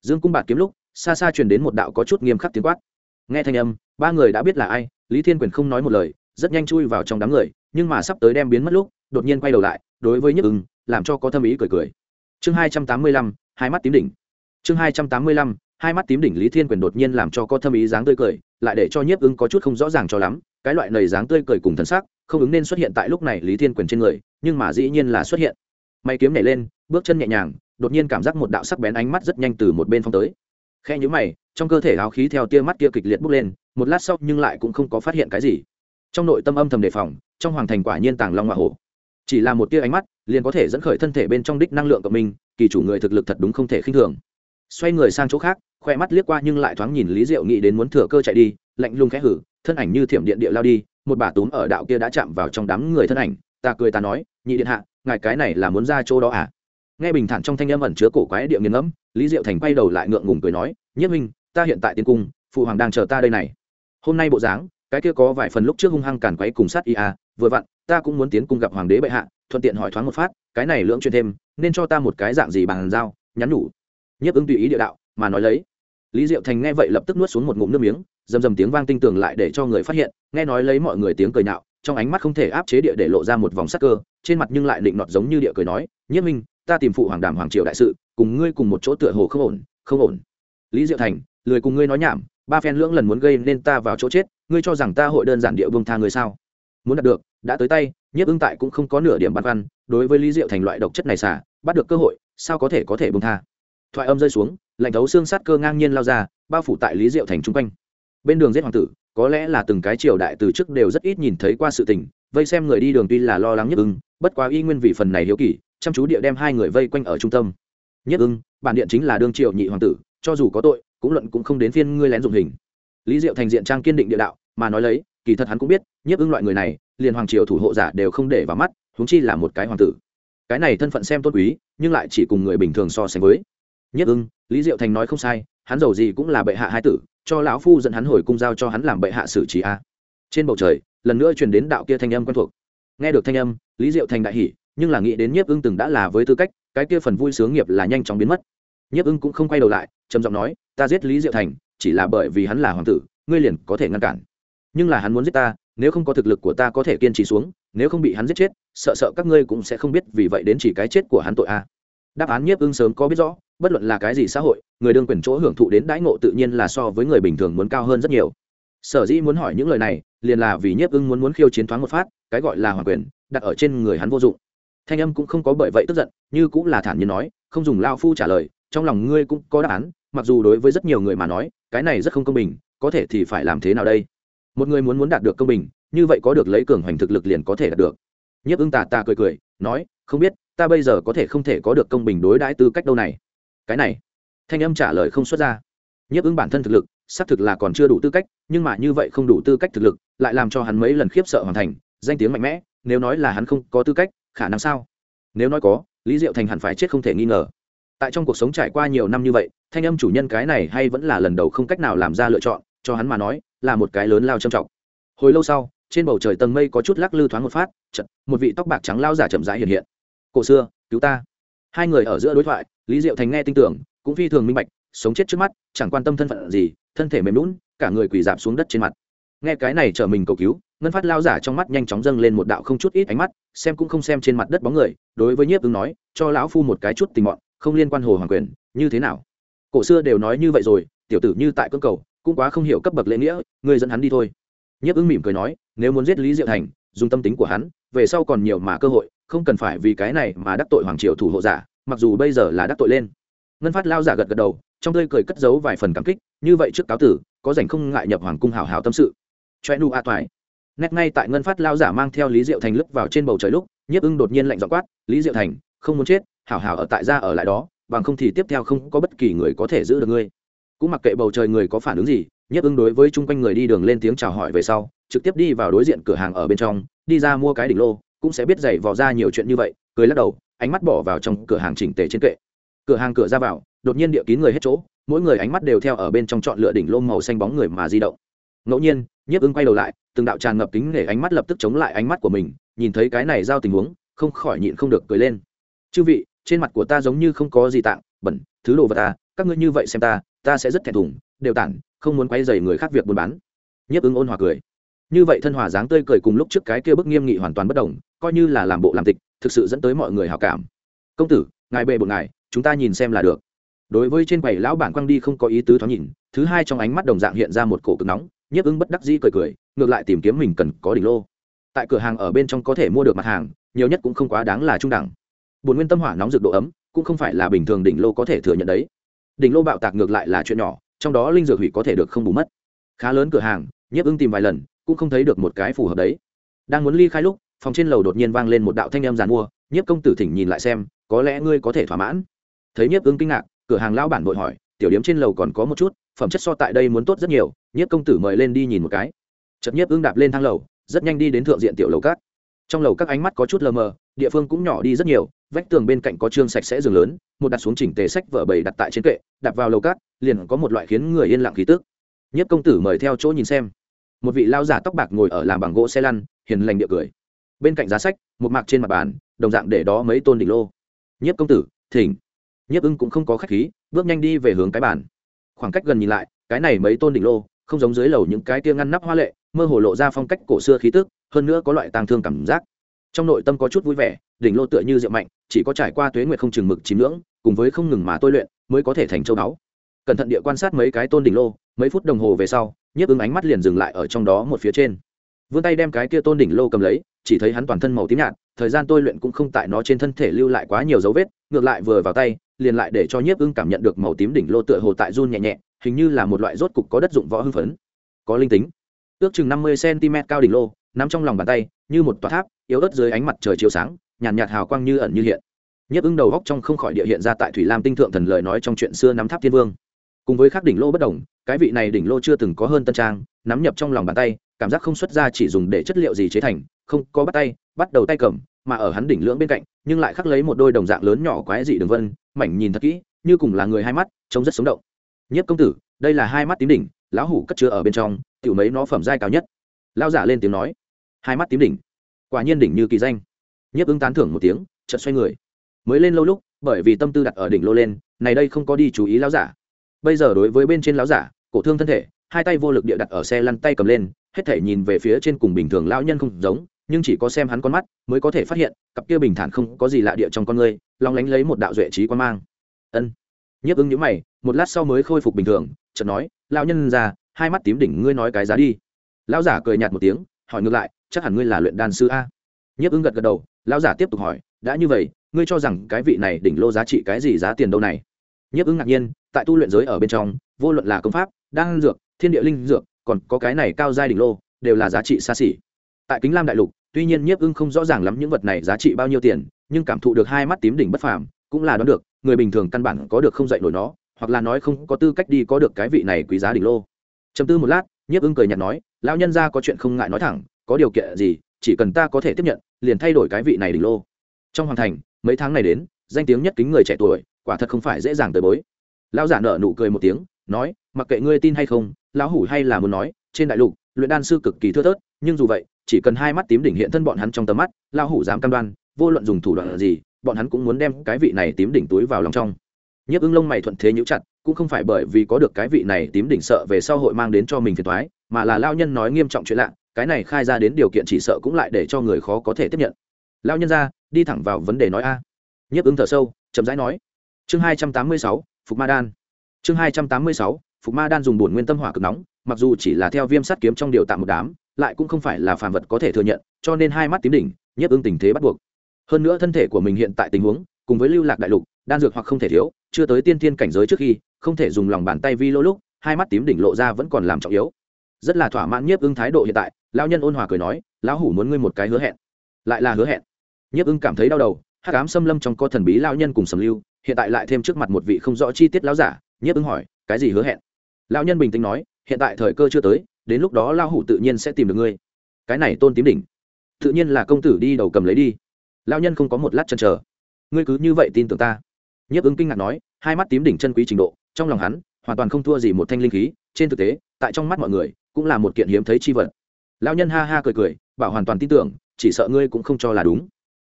[SPEAKER 1] Dương cung bạt kiếm lúc, xa xa truyền đến một đạo có chút nghiêm khắc tiếng quát. Nghe thanh âm, ba người đã biết là ai, lý thiên quyền không nói một lời, rất nhanh chui vào trong đám người, nhưng mà sắp tới đem biến mất lúc, đột nhiên quay đầu lại, đối với nhức ưng, làm cho có thâm ý cười cười. Chương hai trăm tám mươi lăm, hai mắt tím đỉnh. Chương hai trăm tám mươi lăm, hai mắt tím đỉnh lý thiên quyền đột nhiên làm cho có thâm ý dáng tươi cười, lại để cho nhiếp ứng có chút không rõ ràng cho lắm, cái loại nầy dáng tươi cười cùng thân xác không ứng nên xuất hiện tại lúc này lý thiên quyền trên người, nhưng mà dĩ nhiên là xuất hiện. May kiếm nhảy lên, bước chân nhẹ nhàng đột nhiên cảm giác một đạo sắc bén ánh mắt rất nhanh từ một bên phong tới. Khe nhữ mày, trong cơ thể áo khí theo tia mắt kia kịch liệt bốc lên, một lát sau nhưng lại cũng không có phát hiện cái gì. Trong nội tâm âm thầm đề phòng, trong hoàng thành quả nhiên tàng long hoa hổ. Chỉ là một tia ánh mắt, liền có thể dẫn khởi thân thể bên trong đích năng lượng của mình kỳ chủ người thực lực thật đúng không thể khinh thường. Xoay người sang chỗ khác, khoe mắt liếc qua nhưng lại thoáng nhìn lý diệu nghĩ đến muốn thừa cơ chạy đi, lạnh lùng khẽ hử, thân ảnh như thiểm điện địa lao đi, một bà túm ở đạo kia đã chạm vào trong đám người thân ảnh, ta cười ta nói, nhị điện hạ, ngài cái này là muốn ra chỗ đó à? Nghe bình thản trong thanh âm ẩn chứa cổ quái địa nghiền ngẫm, lý diệu thành quay đầu lại ngượng ngùng cười nói nhất minh ta hiện tại tiến cung, phụ hoàng đang chờ ta đây này. Hôm nay bộ dáng, cái kia có vài phần lúc trước hung hăng càn quấy cùng sát ia vừa vặn, ta cũng muốn tiến cung gặp hoàng đế bệ hạ, thuận tiện hỏi thoáng một phát, cái này lưỡng chuyên thêm, nên cho ta một cái dạng gì bằng dao nhắn nhủ. Nhất ứng tùy ý địa đạo, mà nói lấy. Lý diệu thành nghe vậy lập tức nuốt xuống một ngụm nước miếng, rầm rầm tiếng vang tinh tường lại để cho người phát hiện, nghe nói lấy mọi người tiếng cười nhạo, trong ánh mắt không thể áp chế địa để lộ ra một vòng sắc cơ, trên mặt nhưng lại định nọt giống như địa cười nói, nhiếp minh ta tìm phụ hoàng đàm hoàng triều đại sự, cùng ngươi cùng một chỗ tựa hồ không ổn không ổn. Lý diệu thành, lười cùng ngươi nói nhảm, ba phen lưỡng lần muốn gây nên ta vào chỗ chết, ngươi cho rằng ta hội đơn giản địa vương tha ngươi sao? Muốn đạt được, đã tới tay, nhiếp ưng tại cũng không có nửa điểm băn khoăn, đối với lý diệu thành loại độc chất này xả, bắt được cơ hội, sao có thể có thể bông tha? Thoại âm rơi xuống, lạnh thấu xương sát cơ ngang nhiên lao ra, bao phủ tại lý diệu thành chung quanh. Bên đường giết hoàng tử, có lẽ là từng cái triều đại từ trước đều rất ít nhìn thấy qua sự tình vây xem người đi đường tuy là lo lắng nhất ưng, bất quá y nguyên vì phần này hiếu kỳ, chăm chú địa đem hai người vây quanh ở trung tâm. Nhất ưng, bản điện chính là đương triều nhị hoàng tử, cho dù có tội, cũng luận cũng không đến phiên ngươi lén dụng hình. Lý diệu thành diện trang kiên định địa đạo, mà nói lấy, kỳ thật hắn cũng biết nhiếp ưng loại người này, liền hoàng triều thủ hộ giả đều không để vào mắt, huống chi là một cái hoàng tử. Cái này thân phận xem tôn quý, nhưng lại chỉ cùng người bình thường so sánh với. Nhất ưng, lý diệu thành nói không sai, hắn giàu gì cũng là bệ hạ hai tử, cho lão phu dẫn hắn hồi cung giao cho hắn làm bệ hạ xử trí a. Trên bầu trời lần nữa truyền đến đạo kia thanh âm quen thuộc. Nghe được thanh âm, lý diệu thành đại hỉ, nhưng là nghĩ đến nhiếp ưng từng đã là với tư cách, cái kia phần vui sướng nghiệp là nhanh chóng biến mất. Nhiếp ưng cũng không quay đầu lại, trầm giọng nói, ta giết lý diệu thành, chỉ là bởi vì hắn là hoàng tử, ngươi liền có thể ngăn cản. Nhưng là hắn muốn giết ta, nếu không có thực lực của ta có thể kiên trì xuống, nếu không bị hắn giết chết, sợ sợ các ngươi cũng sẽ không biết vì vậy đến chỉ cái chết của hắn tội a. Đáp án nhiếp ưng sớm có biết rõ, bất luận là cái gì xã hội, người đương quyền chỗ hưởng thụ đến đãi ngộ tự nhiên là so với người bình thường muốn cao hơn rất nhiều. Sở dĩ muốn hỏi những lời này liền là vì nhiếp ưng muốn muốn khiêu chiến thoáng một phát, cái gọi là hoàng quyền, đặt ở trên người hắn vô dụng. Thanh âm cũng không có bởi vậy tức giận, như cũng là thản nhiên nói, không dùng lao phu trả lời, trong lòng ngươi cũng có đáp án, mặc dù đối với rất nhiều người mà nói, cái này rất không công bình, có thể thì phải làm thế nào đây? Một người muốn muốn đạt được công bình, như vậy có được lấy cường hoành thực lực liền có thể đạt được. Nhiếp ưng tà tà cười cười, nói, không biết, ta bây giờ có thể không thể có được công bình đối đãi tư cách đâu này? Cái này. Thanh âm trả lời không xuất ra nhiếp ứng bản thân thực lực, xác thực là còn chưa đủ tư cách, nhưng mà như vậy không đủ tư cách thực lực, lại làm cho hắn mấy lần khiếp sợ hoàn thành, danh tiếng mạnh mẽ, nếu nói là hắn không có tư cách, khả năng sao? Nếu nói có, lý diệu thành hẳn phải chết không thể nghi ngờ. Tại trong cuộc sống trải qua nhiều năm như vậy, thanh âm chủ nhân cái này hay vẫn là lần đầu không cách nào làm ra lựa chọn, cho hắn mà nói, là một cái lớn lao trầm trọng. Hồi lâu sau, trên bầu trời tầng mây có chút lắc lư thoáng một phát chật một vị tóc bạc trắng lao giả chậm rãi hiện hiện. Cổ xưa, cứu ta. Hai người ở giữa đối thoại, lý diệu thành nghe tin tưởng, cũng phi thường minh bạch sống chết trước mắt, chẳng quan tâm thân phận gì, thân thể mềm lún cả người quỳ dạp xuống đất trên mặt. Nghe cái này chở mình cầu cứu, ngân phát lao giả trong mắt nhanh chóng dâng lên một đạo không chút ít ánh mắt, xem cũng không xem trên mặt đất bóng người, đối với nhiếp ứng nói, cho lão phu một cái chút tình mọn, không liên quan hồ hoàng quyền, như thế nào? Cổ xưa đều nói như vậy rồi, tiểu tử như tại cơ cầu, cũng quá không hiểu cấp bậc lễ nghĩa người dẫn hắn đi thôi. Nhiếp ứng mỉm cười nói, nếu muốn giết lý diệu thành, dùng tâm tính của hắn, về sau còn nhiều mà cơ hội, không cần phải vì cái này mà đắc tội hoàng triều thủ hộ giả, mặc dù bây giờ là đắc tội lên. Ngân phát lao giả gật gật đầu trong tươi cười cất giấu vài phần cảm kích, như vậy trước cáo tử, có rảnh không ngại nhập hoàng cung hào hào tâm sự. Choe nu a toại nét ngay tại ngân phát lao giả mang theo lý diệu thành lướt vào trên bầu trời lúc, nhiếp ưng đột nhiên lạnh dọ quát, lý diệu thành, không muốn chết hảo hảo ở tại gia ở lại đó, bằng không thì tiếp theo không có bất kỳ người có thể giữ được ngươi. Cũng mặc kệ bầu trời người có phản ứng gì, nhiếp ưng đối với chung quanh người đi đường lên tiếng chào hỏi về sau, trực tiếp đi vào đối diện cửa hàng ở bên trong, đi ra mua cái đỉnh lô, cũng sẽ biết giày vò ra nhiều chuyện như vậy, cười lắc đầu, ánh mắt bỏ vào trong cửa hàng chỉnh tề trên kệ. Cửa hàng cửa ra vào đột nhiên địa kín người hết chỗ, mỗi người ánh mắt đều theo ở bên trong chọn lựa đỉnh lôm màu xanh bóng người mà di động. Ngẫu nhiên, nhiếp Ưng quay đầu lại, từng đạo tràn ngập kính để ánh mắt lập tức chống lại ánh mắt của mình, nhìn thấy cái này giao tình huống, không khỏi nhịn không được cười lên. Chư vị, trên mặt của ta giống như không có gì tạng, bẩn, thứ đồ vật ta các ngươi như vậy xem ta ta sẽ rất thẹn thùng, đều tản, không muốn quay dày người khác việc buôn bán. Nhiếp ứng ôn hòa cười. Như vậy thân hòa dáng tươi cười cùng lúc trước cái kia bức nghiêm nghị hoàn toàn bất đồng, coi như là làm bộ làm tịch, thực sự dẫn tới mọi người hào cảm. Công tử, ngài bề bộ ngài, chúng ta nhìn xem là được đối với trên quầy lão bản quăng đi không có ý tứ thoáng nhìn, thứ hai trong ánh mắt đồng dạng hiện ra một cổ cực nóng, nhiếp ứng bất đắc dĩ cười cười, ngược lại tìm kiếm mình cần có đỉnh lô. Tại cửa hàng ở bên trong có thể mua được mặt hàng, nhiều nhất cũng không quá đáng là trung đẳng. Bồn nguyên tâm hỏa nóng rực độ ấm, cũng không phải là bình thường đỉnh lô có thể thừa nhận đấy. Đỉnh lô bạo tạc ngược lại là chuyện nhỏ, trong đó linh dược hủy có thể được không bù mất. Khá lớn cửa hàng, nhiếp ứng tìm vài lần, cũng không thấy được một cái phù hợp đấy. Đang muốn ly khai lúc, phòng trên lầu đột nhiên vang lên một đạo thanh em giàn mua, nhiếp công tử thỉnh nhìn lại xem, có lẽ ngươi có thể thỏa mãn. Thấy nhiếp ứng kinh ngạc cửa hàng lão bản vội hỏi, tiểu điếm trên lầu còn có một chút, phẩm chất so tại đây muốn tốt rất nhiều, nhiếp công tử mời lên đi nhìn một cái. Chật nhiếp ưng đạp lên thang lầu, rất nhanh đi đến thượng diện tiểu lầu các. Trong lầu các ánh mắt có chút lờ mờ, địa phương cũng nhỏ đi rất nhiều, vách tường bên cạnh có trương sạch sẽ giường lớn, một đặt xuống chỉnh tề sách vở bầy đặt tại trên kệ đặt vào lầu cát liền có một loại khiến người yên lặng khí tức. Nhất công tử mời theo chỗ nhìn xem. Một vị lao giả tóc bạc ngồi ở làm bằng gỗ xe lăn, hiền lành địa cười. Bên cạnh giá sách, một mạc trên mặt bàn, đồng dạng để đó mấy tôn đỉnh lô. Nhất công tử, thỉnh nhiếp ưng cũng không có khách khí, bước nhanh đi về hướng cái bàn. Khoảng cách gần nhìn lại, cái này mấy tôn đỉnh lô, không giống dưới lầu những cái tia ngăn nắp hoa lệ, mơ hồ lộ ra phong cách cổ xưa khí tức, hơn nữa có loại tang thương cảm giác. Trong nội tâm có chút vui vẻ, đỉnh lô tựa như rượu mạnh, chỉ có trải qua tuế nguyệt không chừng mực chín ngưỡng, cùng với không ngừng mà tôi luyện, mới có thể thành châu báu. Cẩn thận địa quan sát mấy cái tôn đỉnh lô, mấy phút đồng hồ về sau, nhiếp ứng ánh mắt liền dừng lại ở trong đó một phía trên. Vươn tay đem cái kia tôn đỉnh lô cầm lấy, chỉ thấy hắn toàn thân màu tím nhạt, thời gian tôi luyện cũng không tại nó trên thân thể lưu lại quá nhiều dấu vết, ngược lại vừa vào tay liền lại để cho nhiếp ưng cảm nhận được màu tím đỉnh lô tựa hồ tại run nhẹ nhẹ hình như là một loại rốt cục có đất dụng võ hưng phấn. Có linh tính. Ước chừng năm mươi cm cao đỉnh lô nằm trong lòng bàn tay như một tòa tháp yếu ớt dưới ánh mặt trời chiếu sáng nhàn nhạt, nhạt hào quang như ẩn như hiện. Nhiếp ưng đầu góc trong không khỏi địa hiện ra tại thủy lam tinh thượng thần lời nói trong chuyện xưa nắm tháp thiên vương. Cùng với các đỉnh lô bất đồng cái vị này đỉnh lô chưa từng có hơn tân trang nắm nhập trong lòng bàn tay cảm giác không xuất ra chỉ dùng để chất liệu gì chế thành không có bắt tay bắt đầu tay cầm mà ở hắn đỉnh lưỡng bên cạnh, nhưng lại khắc lấy một đôi đồng dạng lớn nhỏ quái dị đường vân, mảnh nhìn thật kỹ, như cùng là người hai mắt, trông rất sống động. Nhất công tử, đây là hai mắt tím đỉnh, lão hủ cất chứa ở bên trong, tiểu mấy nó phẩm giai cao nhất. Lao giả lên tiếng nói. Hai mắt tím đỉnh. Quả nhiên đỉnh như kỳ danh. Nhiếp ứng tán thưởng một tiếng, chợt xoay người. Mới lên lâu lúc, bởi vì tâm tư đặt ở đỉnh lô lên, này đây không có đi chú ý lão giả. Bây giờ đối với bên trên lão giả, cổ thương thân thể, hai tay vô lực địa đặt ở xe lăn tay cầm lên, hết thể nhìn về phía trên cùng bình thường lão nhân không giống nhưng chỉ có xem hắn con mắt mới có thể phát hiện cặp kia bình thản không có gì lạ địa trong con người long lánh lấy một đạo duệ trí quan mang. Ân. Nhấp ứng nhíu mày, một lát sau mới khôi phục bình thường, chợt nói, lão nhân ra, hai mắt tím đỉnh ngươi nói cái giá đi. Lão giả cười nhạt một tiếng, hỏi ngược lại, chắc hẳn ngươi là luyện đan sư a? Nhấp ứng gật gật đầu, lão giả tiếp tục hỏi, đã như vậy, ngươi cho rằng cái vị này đỉnh lô giá trị cái gì giá tiền đâu này? Nhấp ứng ngạc nhiên, tại tu luyện giới ở bên trong, vô luận là công pháp, đan dược, thiên địa linh dược, còn có cái này cao giai đỉnh lô, đều là giá trị xa xỉ tại kính lam đại lục, tuy nhiên nhiếp ưng không rõ ràng lắm những vật này giá trị bao nhiêu tiền, nhưng cảm thụ được hai mắt tím đỉnh bất phàm, cũng là đoán được, người bình thường căn bản có được không dạy nổi nó, hoặc là nói không có tư cách đi có được cái vị này quý giá đỉnh lô. Chấm tư một lát, nhiếp ưng cười nhạt nói, lão nhân ra có chuyện không ngại nói thẳng, có điều kiện gì, chỉ cần ta có thể tiếp nhận, liền thay đổi cái vị này đỉnh lô. Trong hoàng thành, mấy tháng này đến, danh tiếng nhất kính người trẻ tuổi, quả thật không phải dễ dàng tới bối. Lão giả nợ nụ cười một tiếng, nói, mặc kệ ngươi tin hay không, lão hủ hay là muốn nói trên đại lục, luyện đan sư cực kỳ thưa thớt, nhưng dù vậy, chỉ cần hai mắt tím đỉnh hiện thân bọn hắn trong tầm mắt lao hủ dám cam đoan, vô luận dùng thủ đoạn gì, bọn hắn cũng muốn đem cái vị này tím đỉnh túi vào lòng trong. Nhiếp ưng lông mày thuận thế nhũ chặt, cũng không phải bởi vì có được cái vị này tím đỉnh sợ về sau hội mang đến cho mình phiền thoái mà là lao nhân nói nghiêm trọng chuyện lạ, cái này khai ra đến điều kiện chỉ sợ cũng lại để cho người khó có thể tiếp nhận. Lao nhân ra, đi thẳng vào vấn đề nói a. À. ưng thở sâu, chậm rãi nói. Chương hai trăm tám mươi sáu, phục ma đan. Chương hai trăm tám mươi sáu, phục ma đan dùng bổn nguyên tâm hỏa cực nóng mặc dù chỉ là theo viêm sắt kiếm trong điều tạm một đám, lại cũng không phải là phàm vật có thể thừa nhận, cho nên hai mắt tím đỉnh, nhiếp ưng tình thế bắt buộc. Hơn nữa thân thể của mình hiện tại tình huống, cùng với lưu lạc đại lục, đan dược hoặc không thể thiếu, chưa tới tiên tiên cảnh giới trước khi, không thể dùng lòng bàn tay vi lỗ lúc, hai mắt tím đỉnh lộ ra vẫn còn làm trọng yếu. Rất là thỏa mãn nhiếp ưng thái độ hiện tại, lão nhân ôn hòa cười nói, lão hủ muốn ngươi một cái hứa hẹn. Lại là hứa hẹn. Nhiếp ưng cảm thấy đau đầu hát cám xâm lâm trong co thần bí lão nhân cùng sầm lưu, hiện tại lại thêm trước mặt một vị không rõ chi tiết lão giả, nhiếp ưng hỏi, cái gì hứa hẹn? Lão nhân bình tĩnh nói hiện tại thời cơ chưa tới, đến lúc đó lão hủ tự nhiên sẽ tìm được ngươi. Cái này tôn tím đỉnh, tự nhiên là công tử đi đầu cầm lấy đi. Lão nhân không có một lát chần chờ. Ngươi cứ như vậy tin tưởng ta. Nhiếp ứng kinh ngạc nói, hai mắt tím đỉnh chân quý trình độ, trong lòng hắn, hoàn toàn không thua gì một thanh linh khí, trên thực tế, tại trong mắt mọi người, cũng là một kiện hiếm thấy chi vật. Lão nhân ha ha cười cười, bảo hoàn toàn tin tưởng, chỉ sợ ngươi cũng không cho là đúng.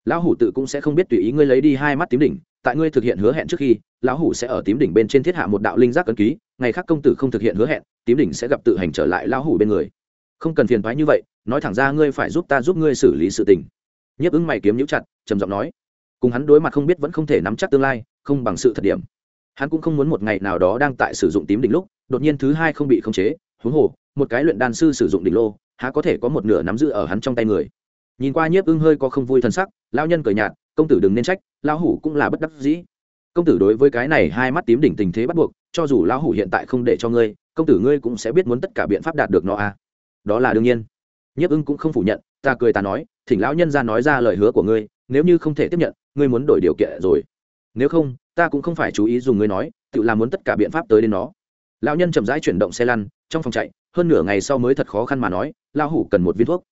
[SPEAKER 1] Lão hủ tự cũng sẽ không biết tùy ý ngươi lấy đi hai mắt tím đỉnh tại ngươi thực hiện hứa hẹn trước khi, lão hủ sẽ ở tím đỉnh bên trên thiết hạ một đạo linh giác cấn ký, ngày khác công tử không thực hiện hứa hẹn, tím đỉnh sẽ gặp tự hành trở lại lão hủ bên người. Không cần phiền thoái như vậy, nói thẳng ra ngươi phải giúp ta giúp ngươi xử lý sự tình. Nhiếp ứng mày kiếm nhũ chặt, trầm giọng nói. Cùng hắn đối mặt không biết vẫn không thể nắm chắc tương lai, không bằng sự thật điểm. Hắn cũng không muốn một ngày nào đó đang tại sử dụng tím đỉnh lúc, đột nhiên thứ hai không bị khống chế, huống hồ, một cái luyện đan sư sử dụng đỉnh lô, há có thể có một nửa nắm giữ ở hắn trong tay người. Nhìn qua nhiếp ưng hơi có không vui thân sắc lao nhân cười nhạt công tử đừng nên trách, lão hủ cũng là bất đắc dĩ. Công tử đối với cái này hai mắt tím đỉnh tình thế bắt buộc, cho dù lão hủ hiện tại không để cho ngươi, công tử ngươi cũng sẽ biết muốn tất cả biện pháp đạt được nó à. Đó là đương nhiên. Nhiếp ưng cũng không phủ nhận, ta cười ta nói, thỉnh lão nhân ra nói ra lời hứa của ngươi, nếu như không thể tiếp nhận, ngươi muốn đổi điều kiện rồi. Nếu không, ta cũng không phải chú ý dùng ngươi nói, tự làm muốn tất cả biện pháp tới đến nó. Lão nhân chậm rãi chuyển động xe lăn, trong phòng chạy, hơn nửa ngày sau mới thật khó khăn mà nói, lão hủ cần một viên thuốc.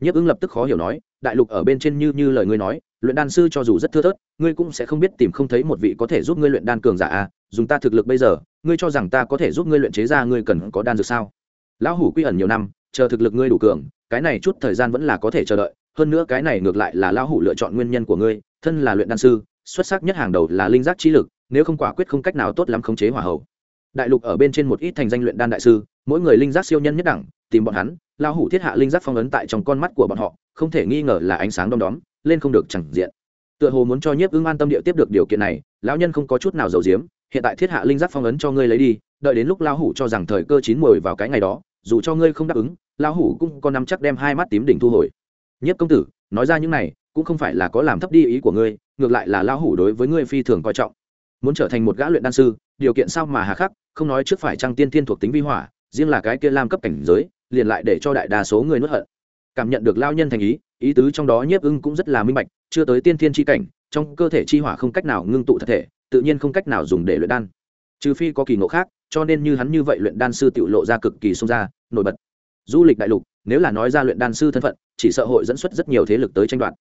[SPEAKER 1] Nhiếp ưng lập tức khó hiểu nói, đại lục ở bên trên như như lời ngươi nói luyện đan sư cho dù rất thưa thớt, ngươi cũng sẽ không biết tìm không thấy một vị có thể giúp ngươi luyện đan cường giả à dùng ta thực lực bây giờ, ngươi cho rằng ta có thể giúp ngươi luyện chế ra ngươi cần có đan dược sao? Lão hủ quy ẩn nhiều năm, chờ thực lực ngươi đủ cường, cái này chút thời gian vẫn là có thể chờ đợi, hơn nữa cái này ngược lại là lão hủ lựa chọn nguyên nhân của ngươi, thân là luyện đan sư, xuất sắc nhất hàng đầu là linh giác trí lực, nếu không quả quyết không cách nào tốt lắm khống chế hỏa hậu đại lục ở bên trên một ít thành danh luyện đan đại sư, mỗi người linh giác siêu nhân nhất đẳng, tìm bọn hắn, lão hủ thiết hạ linh giác phong ấn tại trong con mắt của bọn họ, không thể nghi ngờ là ánh sáng đom đóm lên không được chẳng diện. Tựa hồ muốn cho nhiếp ưng an tâm địa tiếp được điều kiện này, lão nhân không có chút nào giàu diếm hiện tại thiết hạ linh giác phong ấn cho ngươi lấy đi, đợi đến lúc lão hủ cho rằng thời cơ chín mùi vào cái ngày đó, dù cho ngươi không đáp ứng, lão hủ cũng có nắm chắc đem hai mắt tím đỉnh thu hồi. Nhiếp công tử, nói ra những này, cũng không phải là có làm thấp đi ý của ngươi, ngược lại là lão hủ đối với ngươi phi thường coi trọng. Muốn trở thành một gã luyện đan sư, điều kiện sao mà hà khắc, không nói trước phải trăng tiên thiên thuộc tính vi hỏa, riêng là cái kia lam cấp cảnh giới, liền lại để cho đại đa số người nuốt hận cảm nhận được lao nhân thành ý ý tứ trong đó nhiếp ưng cũng rất là minh bạch, chưa tới tiên thiên chi cảnh, trong cơ thể chi hỏa không cách nào ngưng tụ thật thể, tự nhiên không cách nào dùng để luyện đan. Trừ phi có kỳ ngộ khác, cho nên như hắn như vậy luyện đan sư tự lộ ra cực kỳ sung ra, nổi bật. Du lịch đại lục, nếu là nói ra luyện đan sư thân phận, chỉ sợ hội dẫn xuất rất nhiều thế lực tới tranh đoạt.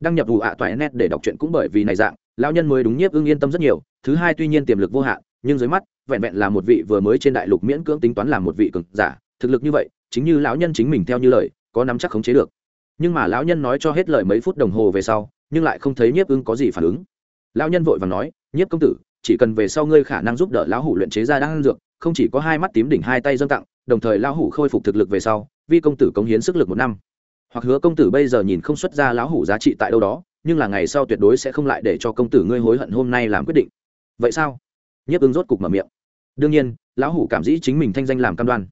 [SPEAKER 1] Đăng nhập vụ ạ toại net để đọc truyện cũng bởi vì này dạng, lão nhân mới đúng nhiếp ưng yên tâm rất nhiều, thứ hai tuy nhiên tiềm lực vô hạn, nhưng dưới mắt, vẹn vẹn là một vị vừa mới trên đại lục miễn cưỡng tính toán làm một vị cực giả, thực lực như vậy, chính như lão nhân chính mình theo như lời có nắm chắc khống chế được. Nhưng mà lão nhân nói cho hết lời mấy phút đồng hồ về sau, nhưng lại không thấy nhiếp ưng có gì phản ứng. Lão nhân vội vàng nói, nhiếp công tử, chỉ cần về sau ngươi khả năng giúp đỡ lão hủ luyện chế ra đan dược, không chỉ có hai mắt tím đỉnh hai tay dâng tặng, đồng thời lão hủ khôi phục thực lực về sau, vi công tử cống hiến sức lực một năm. Hoặc hứa công tử bây giờ nhìn không xuất ra lão hủ giá trị tại đâu đó, nhưng là ngày sau tuyệt đối sẽ không lại để cho công tử ngươi hối hận hôm nay làm quyết định. Vậy sao? Nhiếp ưng rốt cục mở miệng. Đương nhiên, lão hủ cảm dĩ chính mình thanh danh làm cam đoan.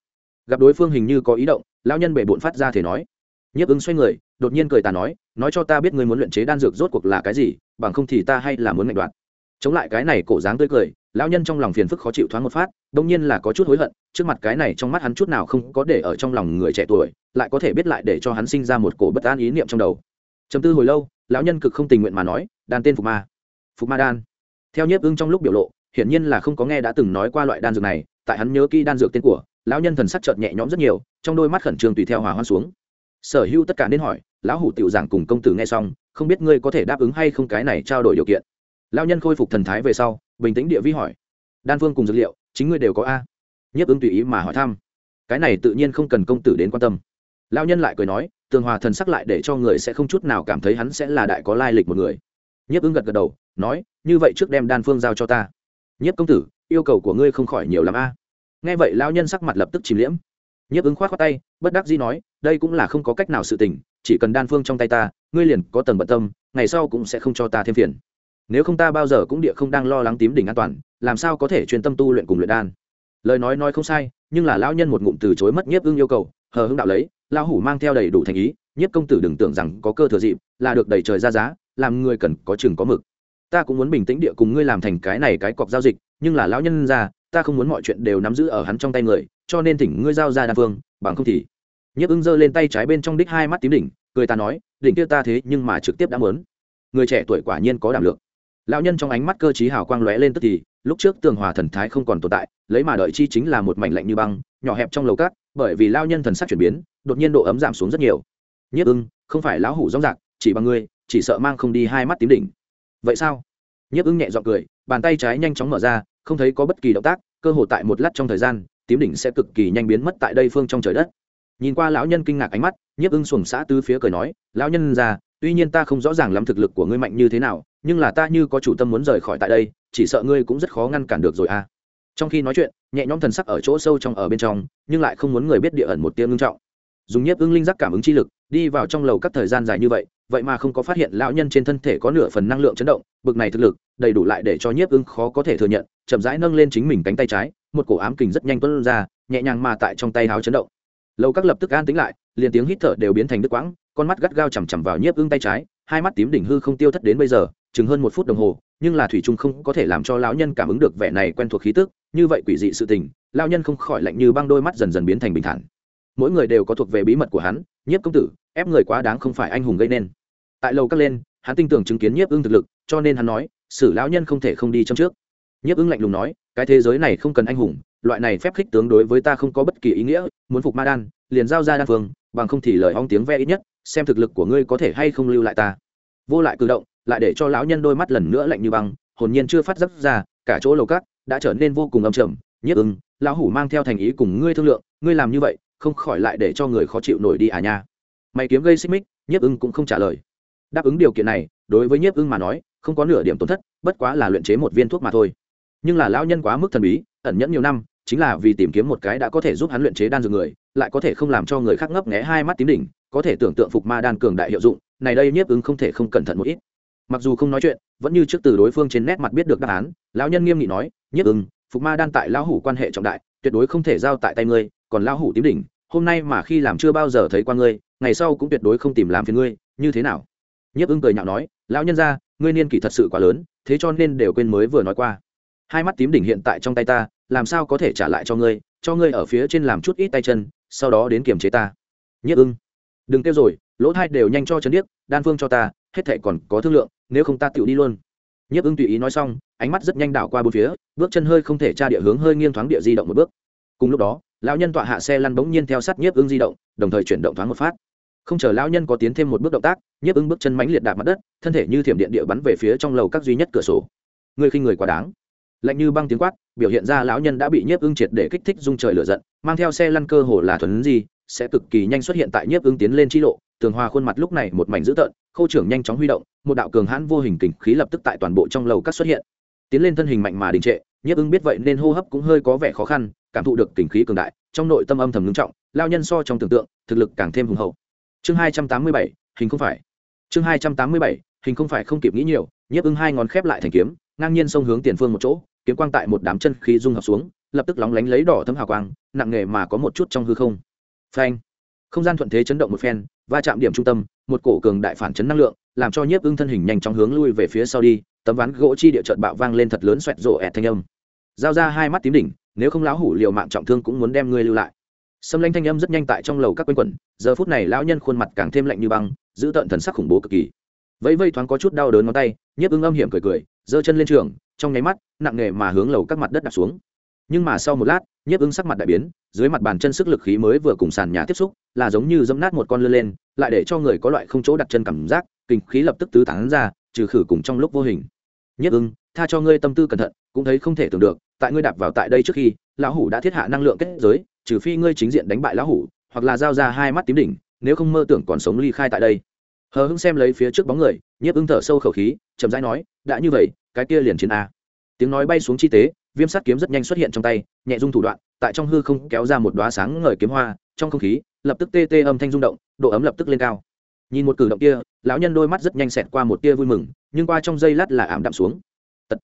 [SPEAKER 1] Gặp đối phương hình như có ý động lão nhân bể bộn phát ra thể nói. Nhiếp ứng xoay người, đột nhiên cười ta nói nói cho ta biết ngươi muốn luyện chế đan dược rốt cuộc là cái gì, bằng không thì ta hay là muốn ngạch đoạt. Chống lại cái này cổ dáng tươi cười, lão nhân trong lòng phiền phức khó chịu thoáng một phát, đông nhiên là có chút hối hận, trước mặt cái này trong mắt hắn chút nào không có để ở trong lòng người trẻ tuổi, lại có thể biết lại để cho hắn sinh ra một cổ bất an ý niệm trong đầu. Chấm tư hồi lâu, lão nhân cực không tình nguyện mà nói, đan tên phục ma. Phục ma đan. Theo nhiếp ưng trong lúc biểu lộ, hiển nhiên là không có nghe đã từng nói qua loại đan dược này, tại hắn nhớ kỹ đan dược tên của lão nhân thần sắc chợt nhẹ nhõm rất nhiều, trong đôi mắt khẩn trương tùy theo hòa hoan xuống. Sở hữu tất cả nên hỏi, lão hủ tiểu giảng cùng công tử nghe xong, không biết ngươi có thể đáp ứng hay không cái này trao đổi điều kiện? Lão nhân khôi phục thần thái về sau, bình tĩnh địa vi hỏi, đan phương cùng dược liệu, chính ngươi đều có a? Nhiếp ứng tùy ý mà hỏi thăm, cái này tự nhiên không cần công tử đến quan tâm. Lão nhân lại cười nói, tường hòa thần sắc lại để cho người sẽ không chút nào cảm thấy hắn sẽ là đại có lai lịch một người. Nhiếp ứng gật gật đầu, nói, như vậy trước đem đan phương giao cho ta. Nhiếp công tử, yêu cầu của ngươi không khỏi nhiều l a nghe vậy lão nhân sắc mặt lập tức chìm liễm. Nhiếp ứng khoát khoát tay, bất đắc dĩ nói, đây cũng là không có cách nào sự tình, chỉ cần đan phương trong tay ta, ngươi liền có tầng bận tâm, ngày sau cũng sẽ không cho ta thêm phiền. Nếu không ta bao giờ cũng địa không đang lo lắng tím đỉnh an toàn, làm sao có thể chuyên tâm tu luyện cùng luyện đan. Lời nói nói không sai, nhưng là lão nhân một ngụm từ chối mất nhiếp ưng yêu cầu, hờ hưng đạo lấy, lão hủ mang theo đầy đủ thành ý, nhiếp công tử đừng tưởng rằng có cơ thừa dịp, là được đẩy trời ra giá, làm người cần có chừng có mực. Ta cũng muốn bình tĩnh địa cùng ngươi làm thành cái này cái cọc giao dịch, nhưng là lão nhân ra ta không muốn mọi chuyện đều nắm giữ ở hắn trong tay người, cho nên thỉnh ngươi giao ra đan phương, bằng không thì. Nhiếp ưng giơ lên tay trái bên trong đích hai mắt tím đỉnh, cười ta nói, đỉnh kia ta thế nhưng mà trực tiếp đã muốn. Người trẻ tuổi quả nhiên có đảm lượng. Lão nhân trong ánh mắt cơ t hào quang lóe lên tức thì, lúc trước tường hòa thần thái không còn tồn tại, lấy mà đợi chi chính là một mảnh lạnh như băng, nhỏ hẹp trong lầu cát, bởi vì lao nhân thần sắc chuyển biến, đột nhiên độ ấm giảm xuống rất nhiều. Nhất ưng, không phải lão hủ rong rạc chỉ bằng ngươi, chỉ sợ mang không đi hai mắt tím đỉnh. Vậy sao? Nhất ưng nhẹ g i ọ n cười, bàn tay trái nhanh chóng mở ra không thấy có bất kỳ động tác cơ hội tại một lát trong thời gian tím đỉnh sẽ cực kỳ nhanh biến mất tại đây phương trong trời đất. Nhìn qua lão nhân kinh ngạc ánh mắt nhiếp ưng xuồng xã tứ phía cười nói lão nhân già, tuy nhiên ta không rõ ràng lắm thực lực của ngươi mạnh như thế nào nhưng là ta như có chủ tâm muốn rời khỏi tại đây chỉ sợ ngươi cũng rất khó ngăn cản được rồi a trong khi nói chuyện nhẹ nhõm thần sắc ở chỗ sâu trong ở bên trong nhưng lại không muốn người biết địa ẩn một tiếng ngưng trọng dùng nhiếp ưng linh giác cảm ứng chi lực, đi vào trong lầu các thời gian dài như vậy vậy mà không có phát hiện lão nhân trên thân thể có nửa phần năng lượng chấn động, bực này thực lực, đầy đủ lại để cho nhiếp ưng khó có thể thừa nhận, chậm rãi nâng lên chính mình cánh tay trái, một cổ ám kình rất nhanh tuân ra, nhẹ nhàng mà tại trong tay háo chấn động. Lầu các lập tức an tính lại, liền tiếng hít thở đều biến thành đứt quãng, con mắt gắt gao chằm chằm vào nhiếp ưng tay trái, hai mắt tím đỉnh hư không tiêu thất đến bây giờ, chừng hơn một phút đồng hồ, nhưng là thủy trung không có thể làm cho lão nhân cảm ứng được vẻ này quen thuộc khí tức, như vậy quỷ dị sự tình, lão nhân không khỏi lạnh như băng đôi mắt dần dần biến thành bình thản mỗi người đều có thuộc về bí mật của hắn, nhiếp công tử, ép người quá đáng không phải anh hùng gây nên. Tại lầu các lên, hắn tin tưởng chứng kiến nhiếp ưng thực lực, cho nên hắn nói xử lão nhân không thể không đi trong trước. Nhiếp ưng lạnh lùng nói, cái thế giới này không cần anh hùng, loại này phép khích tướng đối với ta không có bất kỳ ý nghĩa, muốn phục ma đan, liền giao ra đan phương, bằng không thì lời ong tiếng ve ít nhất, xem thực lực của ngươi có thể hay không lưu lại ta. Vô lại cử động, lại để cho lão nhân đôi mắt lần nữa lạnh như băng, hồn nhiên chưa phát giác ra, cả chỗ lầu cát đã trở nên vô cùng âm trầm. Nhất ưng, lão hủ mang theo thành ý cùng ngươi thương lượng, ngươi làm như vậy không khỏi lại để cho người khó chịu nổi đi à nha. Mày kiếm gây xích mích, nhiếp ưng cũng không trả lời. Đáp ứng điều kiện này, đối với nhiếp ưng mà nói, không có nửa điểm tổn thất, bất quá là luyện chế một viên thuốc mà thôi. Nhưng là lão nhân quá mức thần bí, ẩn nhẫn nhiều năm, chính là vì tìm kiếm một cái đã có thể giúp hắn luyện chế đan dược người, lại có thể không làm cho người khác ngấp nghé hai mắt tím đỉnh, có thể tưởng tượng phục ma đan cường đại hiệu dụng, này đây nhiếp ứng không thể không cẩn thận một ít. Mặc dù không nói chuyện, vẫn như trước từ đối phương trên nét mặt biết được đáp án, lão nhân nghiêm nghị nói, nhiếp ứng phục ma đan tại lão hủ quan hệ trọng đại, tuyệt đối không thể giao tại tay ngươi còn lão hủ tím đỉnh, hôm nay mà khi làm chưa bao giờ thấy qua ngươi, ngày sau cũng tuyệt đối không tìm làm phiền ngươi, như thế nào? Nhiếp ưng cười nhạo nói, lão nhân ra ngươi niên kỷ thật sự quá lớn, thế cho nên đều quên mới vừa nói qua. Hai mắt tím đỉnh hiện tại trong tay ta, làm sao có thể trả lại cho ngươi cho ngươi ở phía trên làm chút ít tay chân, sau đó đến kiềm chế ta. Nhất ưng đừng kêu rồi, lỗ thai đều nhanh cho chân điếc, đan phương cho ta, hết thệ còn có thương lượng, nếu không ta tựu đi luôn. Nhất ưng tùy ý nói xong, ánh mắt rất nhanh đảo qua bốn phía, bước chân hơi không thể tra địa hướng, hơi nghiêng thoáng địa di động một bước. Cùng lúc đó lão nhân tọa hạ xe lăn bỗng nhiên theo sát nhiếp ưng di động, đồng thời chuyển động thoáng một phát. Không chờ lão nhân có tiến thêm một bước động tác, nhiếp ưng bước chân mãnh liệt đạp mặt đất, thân thể như thiểm điện địa bắn về phía trong lầu các duy nhất cửa sổ. Người khi người quá đáng. Lạnh như băng tiếng quát, biểu hiện ra lão nhân đã bị nhiếp ưng triệt để kích thích dung trời lửa giận, mang theo xe lăn cơ hồ là thuần gì sẽ cực kỳ nhanh xuất hiện tại nhiếp ưng tiến lên chi lộ. Tường hòa khuôn mặt lúc này một mảnh dữ tợn, khâu trưởng nhanh chóng huy động, một đạo cường hãn vô hình kình khí lập tức tại toàn bộ trong lầu các xuất hiện tiến lên thân hình mạnh mà đình trệ, nhiếp ưng biết vậy nên hô hấp cũng hơi có vẻ khó khăn, cảm thụ được tình khí cường đại, trong nội tâm âm thầm ngưng trọng, lao nhân so trong tưởng tượng, thực lực càng thêm hùng hậu. Chương hai trăm tám mươi bảy, hình không phải. Chương hai trăm tám mươi bảy, hình không phải không kịp nghĩ nhiều, nhiếp ưng hai ngón khép lại thành kiếm, ngang nhiên xông hướng tiền phương một chỗ, kiếm quang tại một đám chân khí dung hợp xuống, lập tức lóng lánh lấy đỏ thấm hào quang, nặng nghề mà có một chút trong hư không. Phanh. Không gian thuận thế chấn động một phen, va chạm điểm trung tâm, một cổ cường đại phản chấn năng lượng, làm cho nhiếp ưng thân hình nhanh chóng hướng lui về phía sau đi tấm ván gỗ chi địa trợn bạo vang lên thật lớn xoẹt rộ ẹt thanh âm. Giao ra hai mắt tím đỉnh, nếu không lão hủ liều mạng trọng thương cũng muốn đem ngươi lưu lại. Xâm lanh thanh âm rất nhanh tại trong lầu các quanh quẩn, giờ phút này lão nhân khuôn mặt càng thêm lạnh như băng, giữ tợn thần sắc khủng bố cực kỳ. Vẫy vây thoáng có chút đau đớn ngón tay, nhiếp ứng âm hiểm cười cười, giơ chân lên trường, trong nháy mắt, nặng nề mà hướng lầu các mặt đất đặt xuống. Nhưng mà sau một lát, nhiếp ứng sắc mặt đại biến, dưới mặt bàn chân sức lực khí mới vừa cùng sàn nhà tiếp xúc, là giống như dẫm nát một con lươn lên, lại để cho người có loại không chỗ đặt chân cảm giác, kinh khí lập tức tứ tán ra, trừ khử cùng trong lúc vô hình. Nhất ưng, tha cho ngươi tâm tư cẩn thận, cũng thấy không thể tưởng được, tại ngươi đạp vào tại đây trước khi, lão hủ đã thiết hạ năng lượng kết giới, trừ phi ngươi chính diện đánh bại lão hủ, hoặc là giao ra hai mắt tím đỉnh, nếu không mơ tưởng còn sống ly khai tại đây. Hờ hững xem lấy phía trước bóng người nhiếp ưng thở sâu khẩu khí, chậm rãi nói, đã như vậy, cái kia liền chiến a. Tiếng nói bay xuống chi tế, viêm sắt kiếm rất nhanh xuất hiện trong tay, nhẹ dung thủ đoạn, tại trong hư không kéo ra một đoá sáng ngời kiếm hoa, trong không khí, lập tức tê tê âm thanh rung động, độ ấm lập tức lên cao. Nhìn một cử động kia, lão nhân đôi mắt rất nhanh xẹt qua một tia vui mừng nhưng qua trong giây lát là ảm đạm xuống. Tật.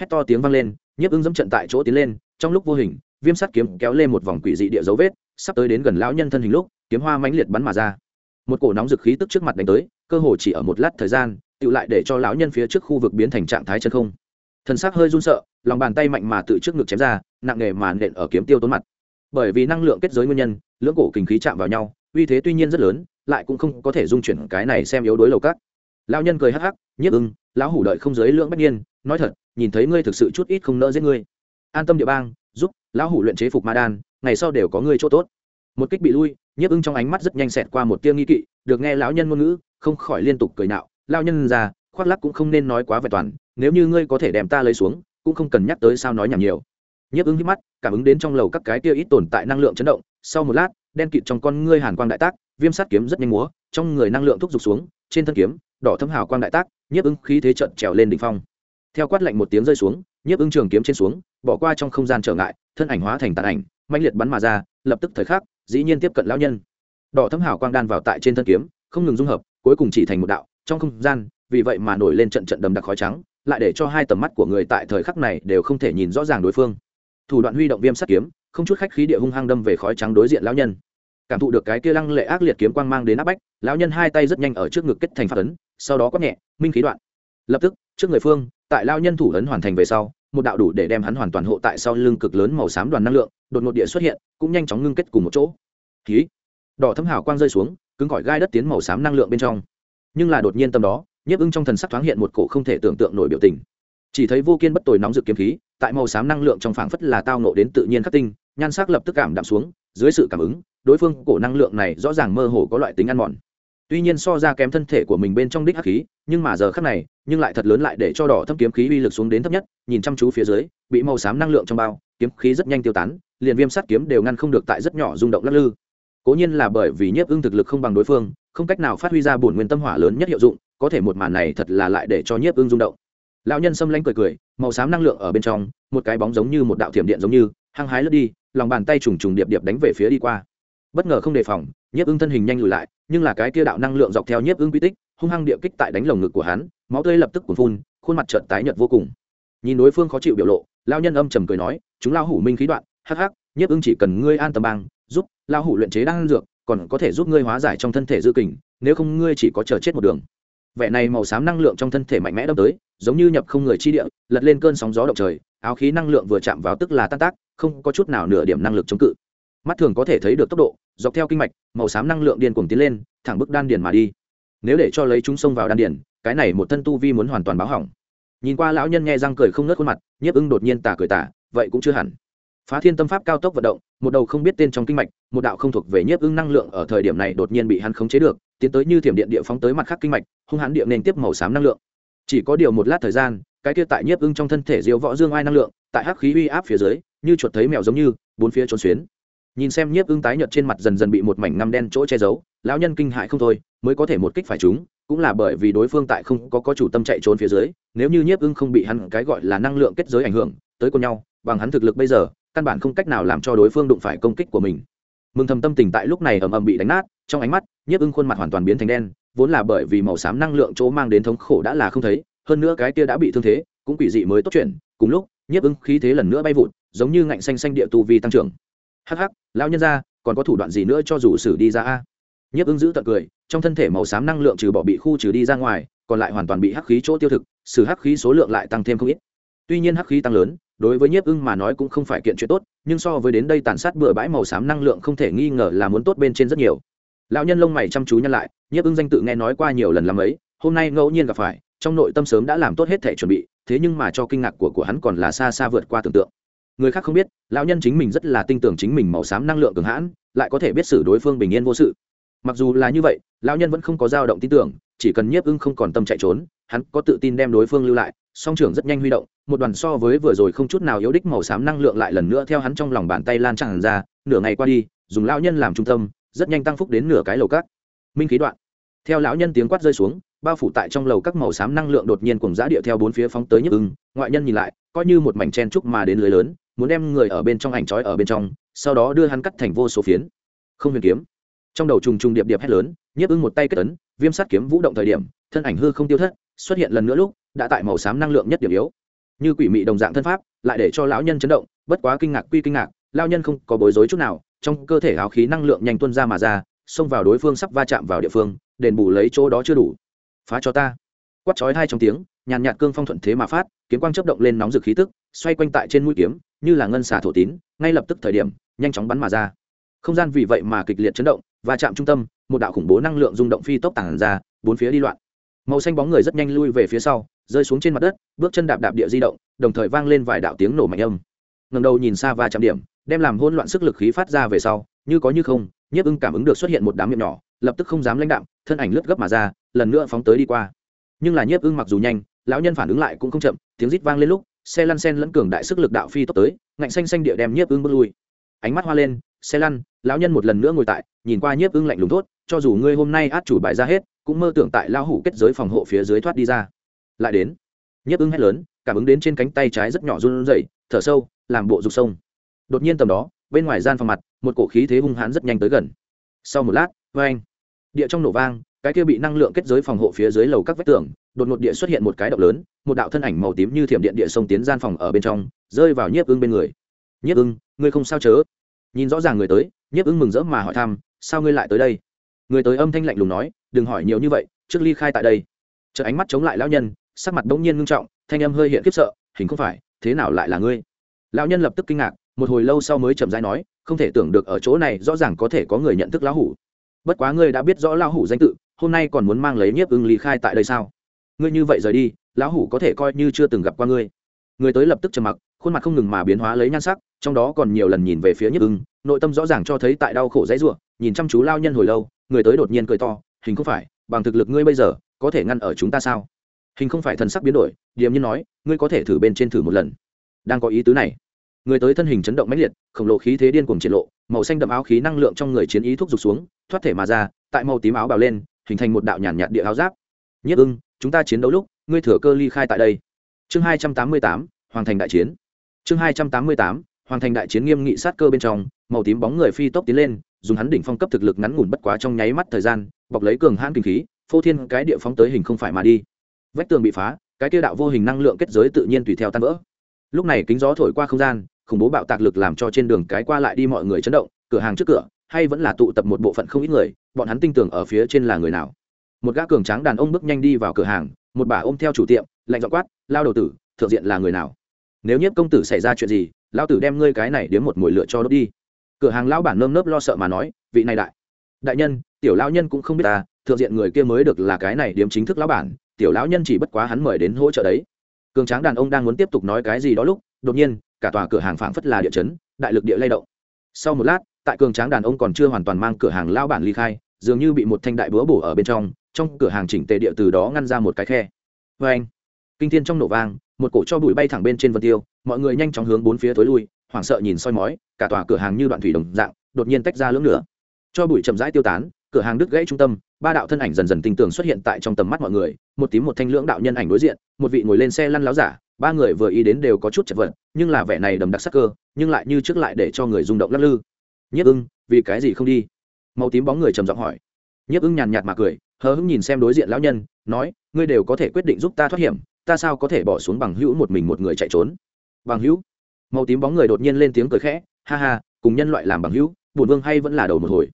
[SPEAKER 1] hét to tiếng vang lên, nhiếp ưng dẫm trận tại chỗ tiến lên, trong lúc vô hình, viêm sắt kiếm kéo lên một vòng quỷ dị địa dấu vết, sắp tới đến gần lão nhân thân hình lúc, kiếm hoa mãnh liệt bắn mà ra. Một cổ nóng dực khí tức trước mặt đánh tới, cơ hồ chỉ ở một lát thời gian tự lại để cho lão nhân phía trước khu vực biến thành trạng thái chân không. Thân xác hơi run sợ, lòng bàn tay mạnh mà tự trước ngực chém ra, nặng nghề mà nện ở kiếm tiêu tốn mặt. Bởi vì năng lượng kết giới nguyên nhân, lưỡng cổ kinh khí chạm vào nhau, uy thế tuy nhiên rất lớn, lại cũng không có thể dung chuyển cái này xem yếu đối lầu cát lão nhân cười hắc hắc nhiếp ưng lão hủ đợi không giới lưỡng bất nhiên nói thật nhìn thấy ngươi thực sự chút ít không nỡ giết ngươi. An tâm địa bang giúp lão hủ luyện chế phục ma đan ngày sau đều có ngươi chỗ tốt. Một kích bị lui nhiếp ưng trong ánh mắt rất nhanh xẹt qua một tia nghi kỵ được nghe lão nhân ngôn ngữ không khỏi liên tục cười nạo. Lao nhân già, khoác lắc cũng không nên nói quá vẹn toàn nếu như ngươi có thể đem ta lấy xuống cũng không cần nhắc tới sao nói nhảm nhiều. Nhiếp ứng hít mắt cảm ứng đến trong lầu các cái kia ít tồn tại năng lượng chấn động sau một lát đen kịt trong con ngươi hàn quang đại tác viêm sát kiếm rất nhanh múa trong người năng lượng thúc giục xuống trên thân kiếm đỏ thâm hào quang đại tác, nhiếp ưng khí thế trận trèo lên đỉnh phong. Theo quát lạnh một tiếng rơi xuống, nhiếp ưng trường kiếm trên xuống, bỏ qua trong không gian trở ngại, thân ảnh hóa thành tàn ảnh mạnh liệt bắn mà ra, lập tức thời khắc, dĩ nhiên tiếp cận lão nhân. Đỏ thâm hào quang đan vào tại trên thân kiếm, không ngừng dung hợp, cuối cùng chỉ thành một đạo, trong không gian, vì vậy mà nổi lên trận trận đầm đặc khói trắng, lại để cho hai tầm mắt của người tại thời khắc này đều không thể nhìn rõ ràng đối phương. Thủ đoạn huy động viêm sắt kiếm, không chút khách khí địa hung hăng đâm về khói trắng đối diện lão nhân cảm thụ được cái kia lăng lệ ác liệt kiếm quang mang đến áp bách, lão nhân hai tay rất nhanh ở trước ngực kết thành phát ấn, sau đó quát nhẹ, minh khí đoạn. Lập tức, trước người phương, tại lão nhân thủ ấn hoàn thành về sau, một đạo đủ để đem hắn hoàn toàn hộ tại sau lưng cực lớn màu xám đoàn năng lượng, đột ngột địa xuất hiện, cũng nhanh chóng ngưng kết cùng một chỗ. Khí. Đỏ thấm hào quang rơi xuống, cứng gọi gai đất tiến màu xám năng lượng bên trong. Nhưng là đột nhiên tâm đó, nhiếp ưng trong thần sắc thoáng hiện một cổ không thể tưởng tượng nổi biểu tình. Chỉ thấy vô kiên bất tồi nóng dự kiếm khí, tại màu xám năng lượng trong phảng phất là tao nộ đến tự nhiên khắc tinh, nhan sắc lập tức cảm đạm xuống dưới sự cảm ứng, đối phương cổ năng lượng này rõ ràng mơ hồ có loại tính ăn mòn. Tuy nhiên so ra kém thân thể của mình bên trong đích hắc khí, nhưng mà giờ khắc này, nhưng lại thật lớn lại để cho đỏ thâm kiếm khí uy lực xuống đến thấp nhất, nhìn chăm chú phía dưới, bị màu xám năng lượng trong bao, kiếm khí rất nhanh tiêu tán, liền viêm sắt kiếm đều ngăn không được tại rất nhỏ rung động lắc lư. Cố nhiên là bởi vì nhiếp ưng thực lực không bằng đối phương, không cách nào phát huy ra bổn nguyên tâm hỏa lớn nhất hiệu dụng, có thể một màn này thật là lại để cho nhiếp ưng rung động. Lão nhân xâm lanh cười cười, màu xám năng lượng ở bên trong, một cái bóng giống như một đạo thiểm điện giống như, hăng hái lướt đi lòng bàn tay trùng trùng điệp điệp đánh về phía đi qua. Bất ngờ không đề phòng, nhiếp ưng thân hình nhanh lùi lại, nhưng là cái kia đạo năng lượng dọc theo nhiếp ưng quy tích, hung hăng địa kích tại đánh lồng ngực của hắn, máu tươi lập tức cuồn phun, khuôn mặt trợn tái nhợt vô cùng. Nhìn đối phương khó chịu biểu lộ lao nhân âm trầm cười nói, chúng lao hủ minh khí đoạn, hắc hắc, nhiếp ưng chỉ cần ngươi an tâm bang, giúp lao hủ luyện chế đang dược, còn có thể giúp ngươi hóa giải trong thân thể dư kình, nếu không ngươi chỉ có chờ chết một đường. Vẻ này màu xám năng lượng trong thân thể mạnh mẽ đâm tới, giống như nhập không người chi địa, lật lên cơn sóng gió động trời, áo khí năng lượng vừa chạm vào tức là tan tác không có chút nào nửa điểm năng lực chống cự. Mắt thường có thể thấy được tốc độ, dọc theo kinh mạch, màu xám năng lượng điên cuồng tiến lên, thẳng bức đan điền mà đi. Nếu để cho lấy chúng xông vào đan điền, cái này một thân tu vi muốn hoàn toàn báo hỏng. Nhìn qua lão nhân nghe răng cười không nớt khuôn mặt, nhiếp ưng đột nhiên tà cười tả vậy cũng chưa hẳn. Phá thiên tâm pháp cao tốc vận động, một đầu không biết tên trong kinh mạch, một đạo không thuộc về nhiếp ưng năng lượng ở thời điểm này đột nhiên bị hắn khống chế được, tiến tới như thiểm điện địa phóng tới mặt khác kinh mạch, hung hãn điện nên tiếp màu xám năng lượng. Chỉ có điều một lát thời gian, cái kia tại nhiếp ưng trong thân thể diêu võ dương ai năng lượng, tại hắc khí uy áp phía dưới như chuột thấy mèo giống như, bốn phía trốn xuyến. Nhìn xem nhiếp ưng tái nhợt trên mặt dần dần bị một mảnh ngăm đen chỗ che giấu, lão nhân kinh hại không thôi, mới có thể một kích phải chúng cũng là bởi vì đối phương tại không có có chủ tâm chạy trốn phía dưới, nếu như nhiếp ưng không bị hắn cái gọi là năng lượng kết giới ảnh hưởng, tới cùng nhau, bằng hắn thực lực bây giờ, căn bản không cách nào làm cho đối phương đụng phải công kích của mình. Mừng thầm tâm tình tại lúc này ầm ầm bị đánh nát, trong ánh mắt, nhiếp ưng khuôn mặt hoàn toàn biến thành đen, vốn là bởi vì màu xám năng lượng chỗ mang đến thống khổ đã là không thấy, hơn nữa cái kia đã bị thương thế, cũng quỷ dị mới tốt chuyện, cùng lúc, nhiếp ưng khí thế lần nữa bay vụt giống như ngạnh xanh xanh địa tu vi tăng trưởng. Hắc hắc, lão nhân ra còn có thủ đoạn gì nữa cho dù xử đi ra a? Nhiếp ứng giữ tận cười, trong thân thể màu xám năng lượng trừ bỏ bị khu trừ đi ra ngoài, còn lại hoàn toàn bị hắc khí chỗ tiêu thực xử hắc khí số lượng lại tăng thêm không ít. Tuy nhiên hắc khí tăng lớn, đối với nhiếp ưng mà nói cũng không phải kiện chuyện tốt, nhưng so với đến đây tàn sát bừa bãi màu xám năng lượng không thể nghi ngờ là muốn tốt bên trên rất nhiều. Lão nhân lông mày chăm chú nhăn lại, nhiếp ưng danh tự nghe nói qua nhiều lần làm ấy, hôm nay ngẫu nhiên gặp phải, trong nội tâm sớm đã làm tốt hết thể chuẩn bị, thế nhưng mà cho kinh ngạc của của hắn còn là xa xa vượt qua tưởng tượng người khác không biết, lão nhân chính mình rất là tin tưởng chính mình màu xám năng lượng cường hãn, lại có thể biết xử đối phương bình yên vô sự. Mặc dù là như vậy, lão nhân vẫn không có dao động tin tưởng, chỉ cần nhiếp ưng không còn tâm chạy trốn, hắn có tự tin đem đối phương lưu lại, song trưởng rất nhanh huy động, một đoàn so với vừa rồi không chút nào yếu đích màu xám năng lượng lại lần nữa theo hắn trong lòng bàn tay lan tràn ra, nửa ngày qua đi, dùng lão nhân làm trung tâm, rất nhanh tăng phúc đến nửa cái lầu cát. Minh khí đoạn. Theo lão nhân tiếng quát rơi xuống bao phủ tại trong lầu các màu xám năng lượng đột nhiên cùng giá địa theo bốn phía phóng tới nhức ưng. Ngoại nhân nhìn lại, coi như một mảnh chen trúc mà đến lưới lớn, muốn đem người ở bên trong ảnh trói ở bên trong, sau đó đưa hắn cắt thành vô số phiến. Không huyền kiếm. Trong đầu trùng trùng điệp điệp hét lớn nhiếp ưng một tay kết ấn, viêm sát kiếm vũ động thời điểm, thân ảnh hư không tiêu thất, xuất hiện lần nữa lúc, đã tại màu xám năng lượng nhất điểm yếu. Như quỷ mị đồng dạng thân pháp, lại để cho lão nhân chấn động, bất quá kinh ngạc quy kinh ngạc lao nhân không có bối rối chút nào, trong cơ thể áo khí năng lượng nhanh tuân ra mà ra, xông vào đối phương sắp va chạm vào địa phương, đền bù lấy chỗ đó chưa đủ phá cho ta. Quát chói hai trong tiếng, nhàn nhạt cương phong thuận thế mà phát, kiếm quang chấp động lên nóng rực khí tức, xoay quanh tại trên mũi kiếm, như là ngân xà thổ tín, ngay lập tức thời điểm, nhanh chóng bắn mà ra. Không gian vì vậy mà kịch liệt chấn động và chạm trung tâm, một đạo khủng bố năng lượng rung động phi tốc tản ra, bốn phía đi loạn. Màu xanh bóng người rất nhanh lui về phía sau, rơi xuống trên mặt đất, bước chân đạp đạp địa di động, đồng thời vang lên vài đạo tiếng nổ mạnh âm. Ngầm đầu nhìn xa và chạm điểm, đem làm hỗn loạn sức lực khí phát ra về sau, như có như không, nhiếp ưng cảm ứng được xuất hiện một đám miệng nhỏ, lập tức không dám lãnh đạm, thân ảnh lướt gấp mà ra lần nữa phóng tới đi qua. Nhưng là nhiếp ưng mặc dù nhanh, lão nhân phản ứng lại cũng không chậm, tiếng rít vang lên lúc, xe lăn sen lẫn cường đại sức lực đạo phi tốc tới, ngạnh xanh xanh địa đem nhiếp ưng bước lui. Ánh mắt hoa lên, xe lăn, lão nhân một lần nữa ngồi tại, nhìn qua nhiếp ưng lạnh lùng tốt cho dù ngươi hôm nay át chủ bài ra hết, cũng mơ tưởng tại lao hủ kết giới phòng hộ phía dưới thoát đi ra. Lại đến, nhiếp ưng hét lớn, cảm ứng đến trên cánh tay trái rất nhỏ run rẩy, thở sâu, làm bộ rục sông. Đột nhiên tầm đó, bên ngoài gian phòng mặt, một cổ khí thế hung hãn rất nhanh tới gần. Sau một lát vê anh địa trong nổ vang cái kia bị năng lượng kết giới phòng hộ phía dưới lầu các vách tường, đột ngột địa xuất hiện một cái động lớn, một đạo thân ảnh màu tím như thiểm điện địa sông tiến gian phòng ở bên trong, rơi vào nhiếp ưng bên người. Nhiếp ưng, ngươi không sao chớ? Nhìn rõ ràng người tới, nhiếp ưng mừng rỡ mà hỏi thăm, sao ngươi lại tới đây? Người tới âm thanh lạnh lùng nói, đừng hỏi nhiều như vậy, trước ly khai tại đây. Chợ ánh mắt chống lại lão nhân, sắc mặt bỗng nhiên ngưng trọng, thanh âm hơi hiện khiếp sợ, hình không phải, thế nào lại là ngươi? Lão nhân lập tức kinh ngạc, một hồi lâu sau mới chậm rãi nói, không thể tưởng được ở chỗ này rõ ràng có thể có người nhận thức lão hủ. Bất quá ngươi đã biết rõ lão hủ danh tự hôm nay còn muốn mang lấy nhiếp ưng ly khai tại đây sao? Ngươi như vậy rời đi, lão hủ có thể coi như chưa từng gặp qua ngươi. Người tới lập tức trầm mặc, khuôn mặt không ngừng mà biến hóa lấy nhan sắc, trong đó còn nhiều lần nhìn về phía nhiếp ưng, nội tâm rõ ràng cho thấy tại đau khổ dãy ruộng nhìn chăm chú lao nhân hồi lâu, người tới đột nhiên cười to, hình không phải, bằng thực lực ngươi bây giờ, có thể ngăn ở chúng ta sao? Hình không phải thần sắc biến đổi, điềm nhiên nói, ngươi có thể thử bên trên thử một lần. Đang có ý tứ này, người tới thân hình chấn động mãnh liệt, khổng lồ khí thế điên cuồng triển lộ, màu xanh đậm áo khí năng lượng trong người chiến ý thúc giục xuống, thoát thể mà ra, tại màu tím áo bào lên hình thành một đạo nhàn nhạt địa áo giáp. Nhất ưng, chúng ta chiến đấu lúc, ngươi thừa cơ ly khai tại đây. Chương hai trăm tám mươi tám hoàng thành đại chiến. Chương hai trăm tám mươi tám hoàng thành đại chiến nghiêm nghị sát cơ bên trong, màu tím bóng người phi tốc tiến lên, dùng hắn đỉnh phong cấp thực lực ngắn ngủn bất quá trong nháy mắt thời gian, bọc lấy cường hãn kinh khí, phô thiên cái địa phóng tới hình không phải mà đi. Vách tường bị phá, cái tiêu đạo vô hình năng lượng kết giới tự nhiên tùy theo tan vỡ. Lúc này kính gió thổi qua không gian, khủng bố bạo tạc lực làm cho trên đường cái qua lại đi mọi người chấn động, cửa hàng trước cửa, hay vẫn là tụ tập một bộ phận không ít người bọn hắn tin tưởng ở phía trên là người nào. Một gã cường tráng đàn ông bước nhanh đi vào cửa hàng, một bà ôm theo chủ tiệm, lạnh dọ quát, lao đầu tử, thượng diện là người nào? Nếu nhiếp công tử xảy ra chuyện gì, lao tử đem ngươi cái này đến một mồi lửa cho đốt đi. Cửa hàng lão bản nơm nớp lo sợ mà nói, vị này đại đại nhân, tiểu lão nhân cũng không biết ta, thượng diện người kia mới được là cái này điếm chính thức lão bản, tiểu lão nhân chỉ bất quá hắn mời đến hỗ trợ đấy. Cường tráng đàn ông đang muốn tiếp tục nói cái gì đó lúc, đột nhiên, cả tòa cửa hàng phảng phất là địa chấn, đại lực địa lay động. Sau một lát tại cường tráng đàn ông còn chưa hoàn toàn mang cửa hàng lao bản ly khai, dường như bị một thanh đại búa bổ ở bên trong trong cửa hàng chỉnh tề địa từ đó ngăn ra một cái khe. Vê anh, kinh thiên trong nổ vang, một cổ cho bụi bay thẳng bên trên vân tiêu, mọi người nhanh chóng hướng bốn phía tối lui, hoảng sợ nhìn soi mói, cả tòa cửa hàng như đoạn thủy đồng dạng, đột nhiên tách ra lưỡng lửa cho bụi chậm rãi tiêu tán, cửa hàng đứt gãy trung tâm, ba đạo thân ảnh dần dần tinh tường xuất hiện tại trong tầm mắt mọi người, một tím một thanh lưỡng đạo nhân ảnh đối diện, một vị ngồi lên xe lăn láo giả, ba người vừa ý đến đều có chút chật vật, nhưng là vẻ này đầm đặc sắc cơ, nhưng lại như trước lại để cho người rung động lắc lư nhất ưng, vì cái gì không đi? Màu tím bóng người trầm giọng hỏi. Nhất ưng nhàn nhạt mà cười, hờ hững nhìn xem đối diện lão nhân, nói, ngươi đều có thể quyết định giúp ta thoát hiểm, ta sao có thể bỏ xuống bằng hữu một mình một người chạy trốn? Bằng hữu? Màu tím bóng người đột nhiên lên tiếng cười khẽ, ha ha, cùng nhân loại làm bằng hữu, bổn vương hay vẫn là đầu một hồi.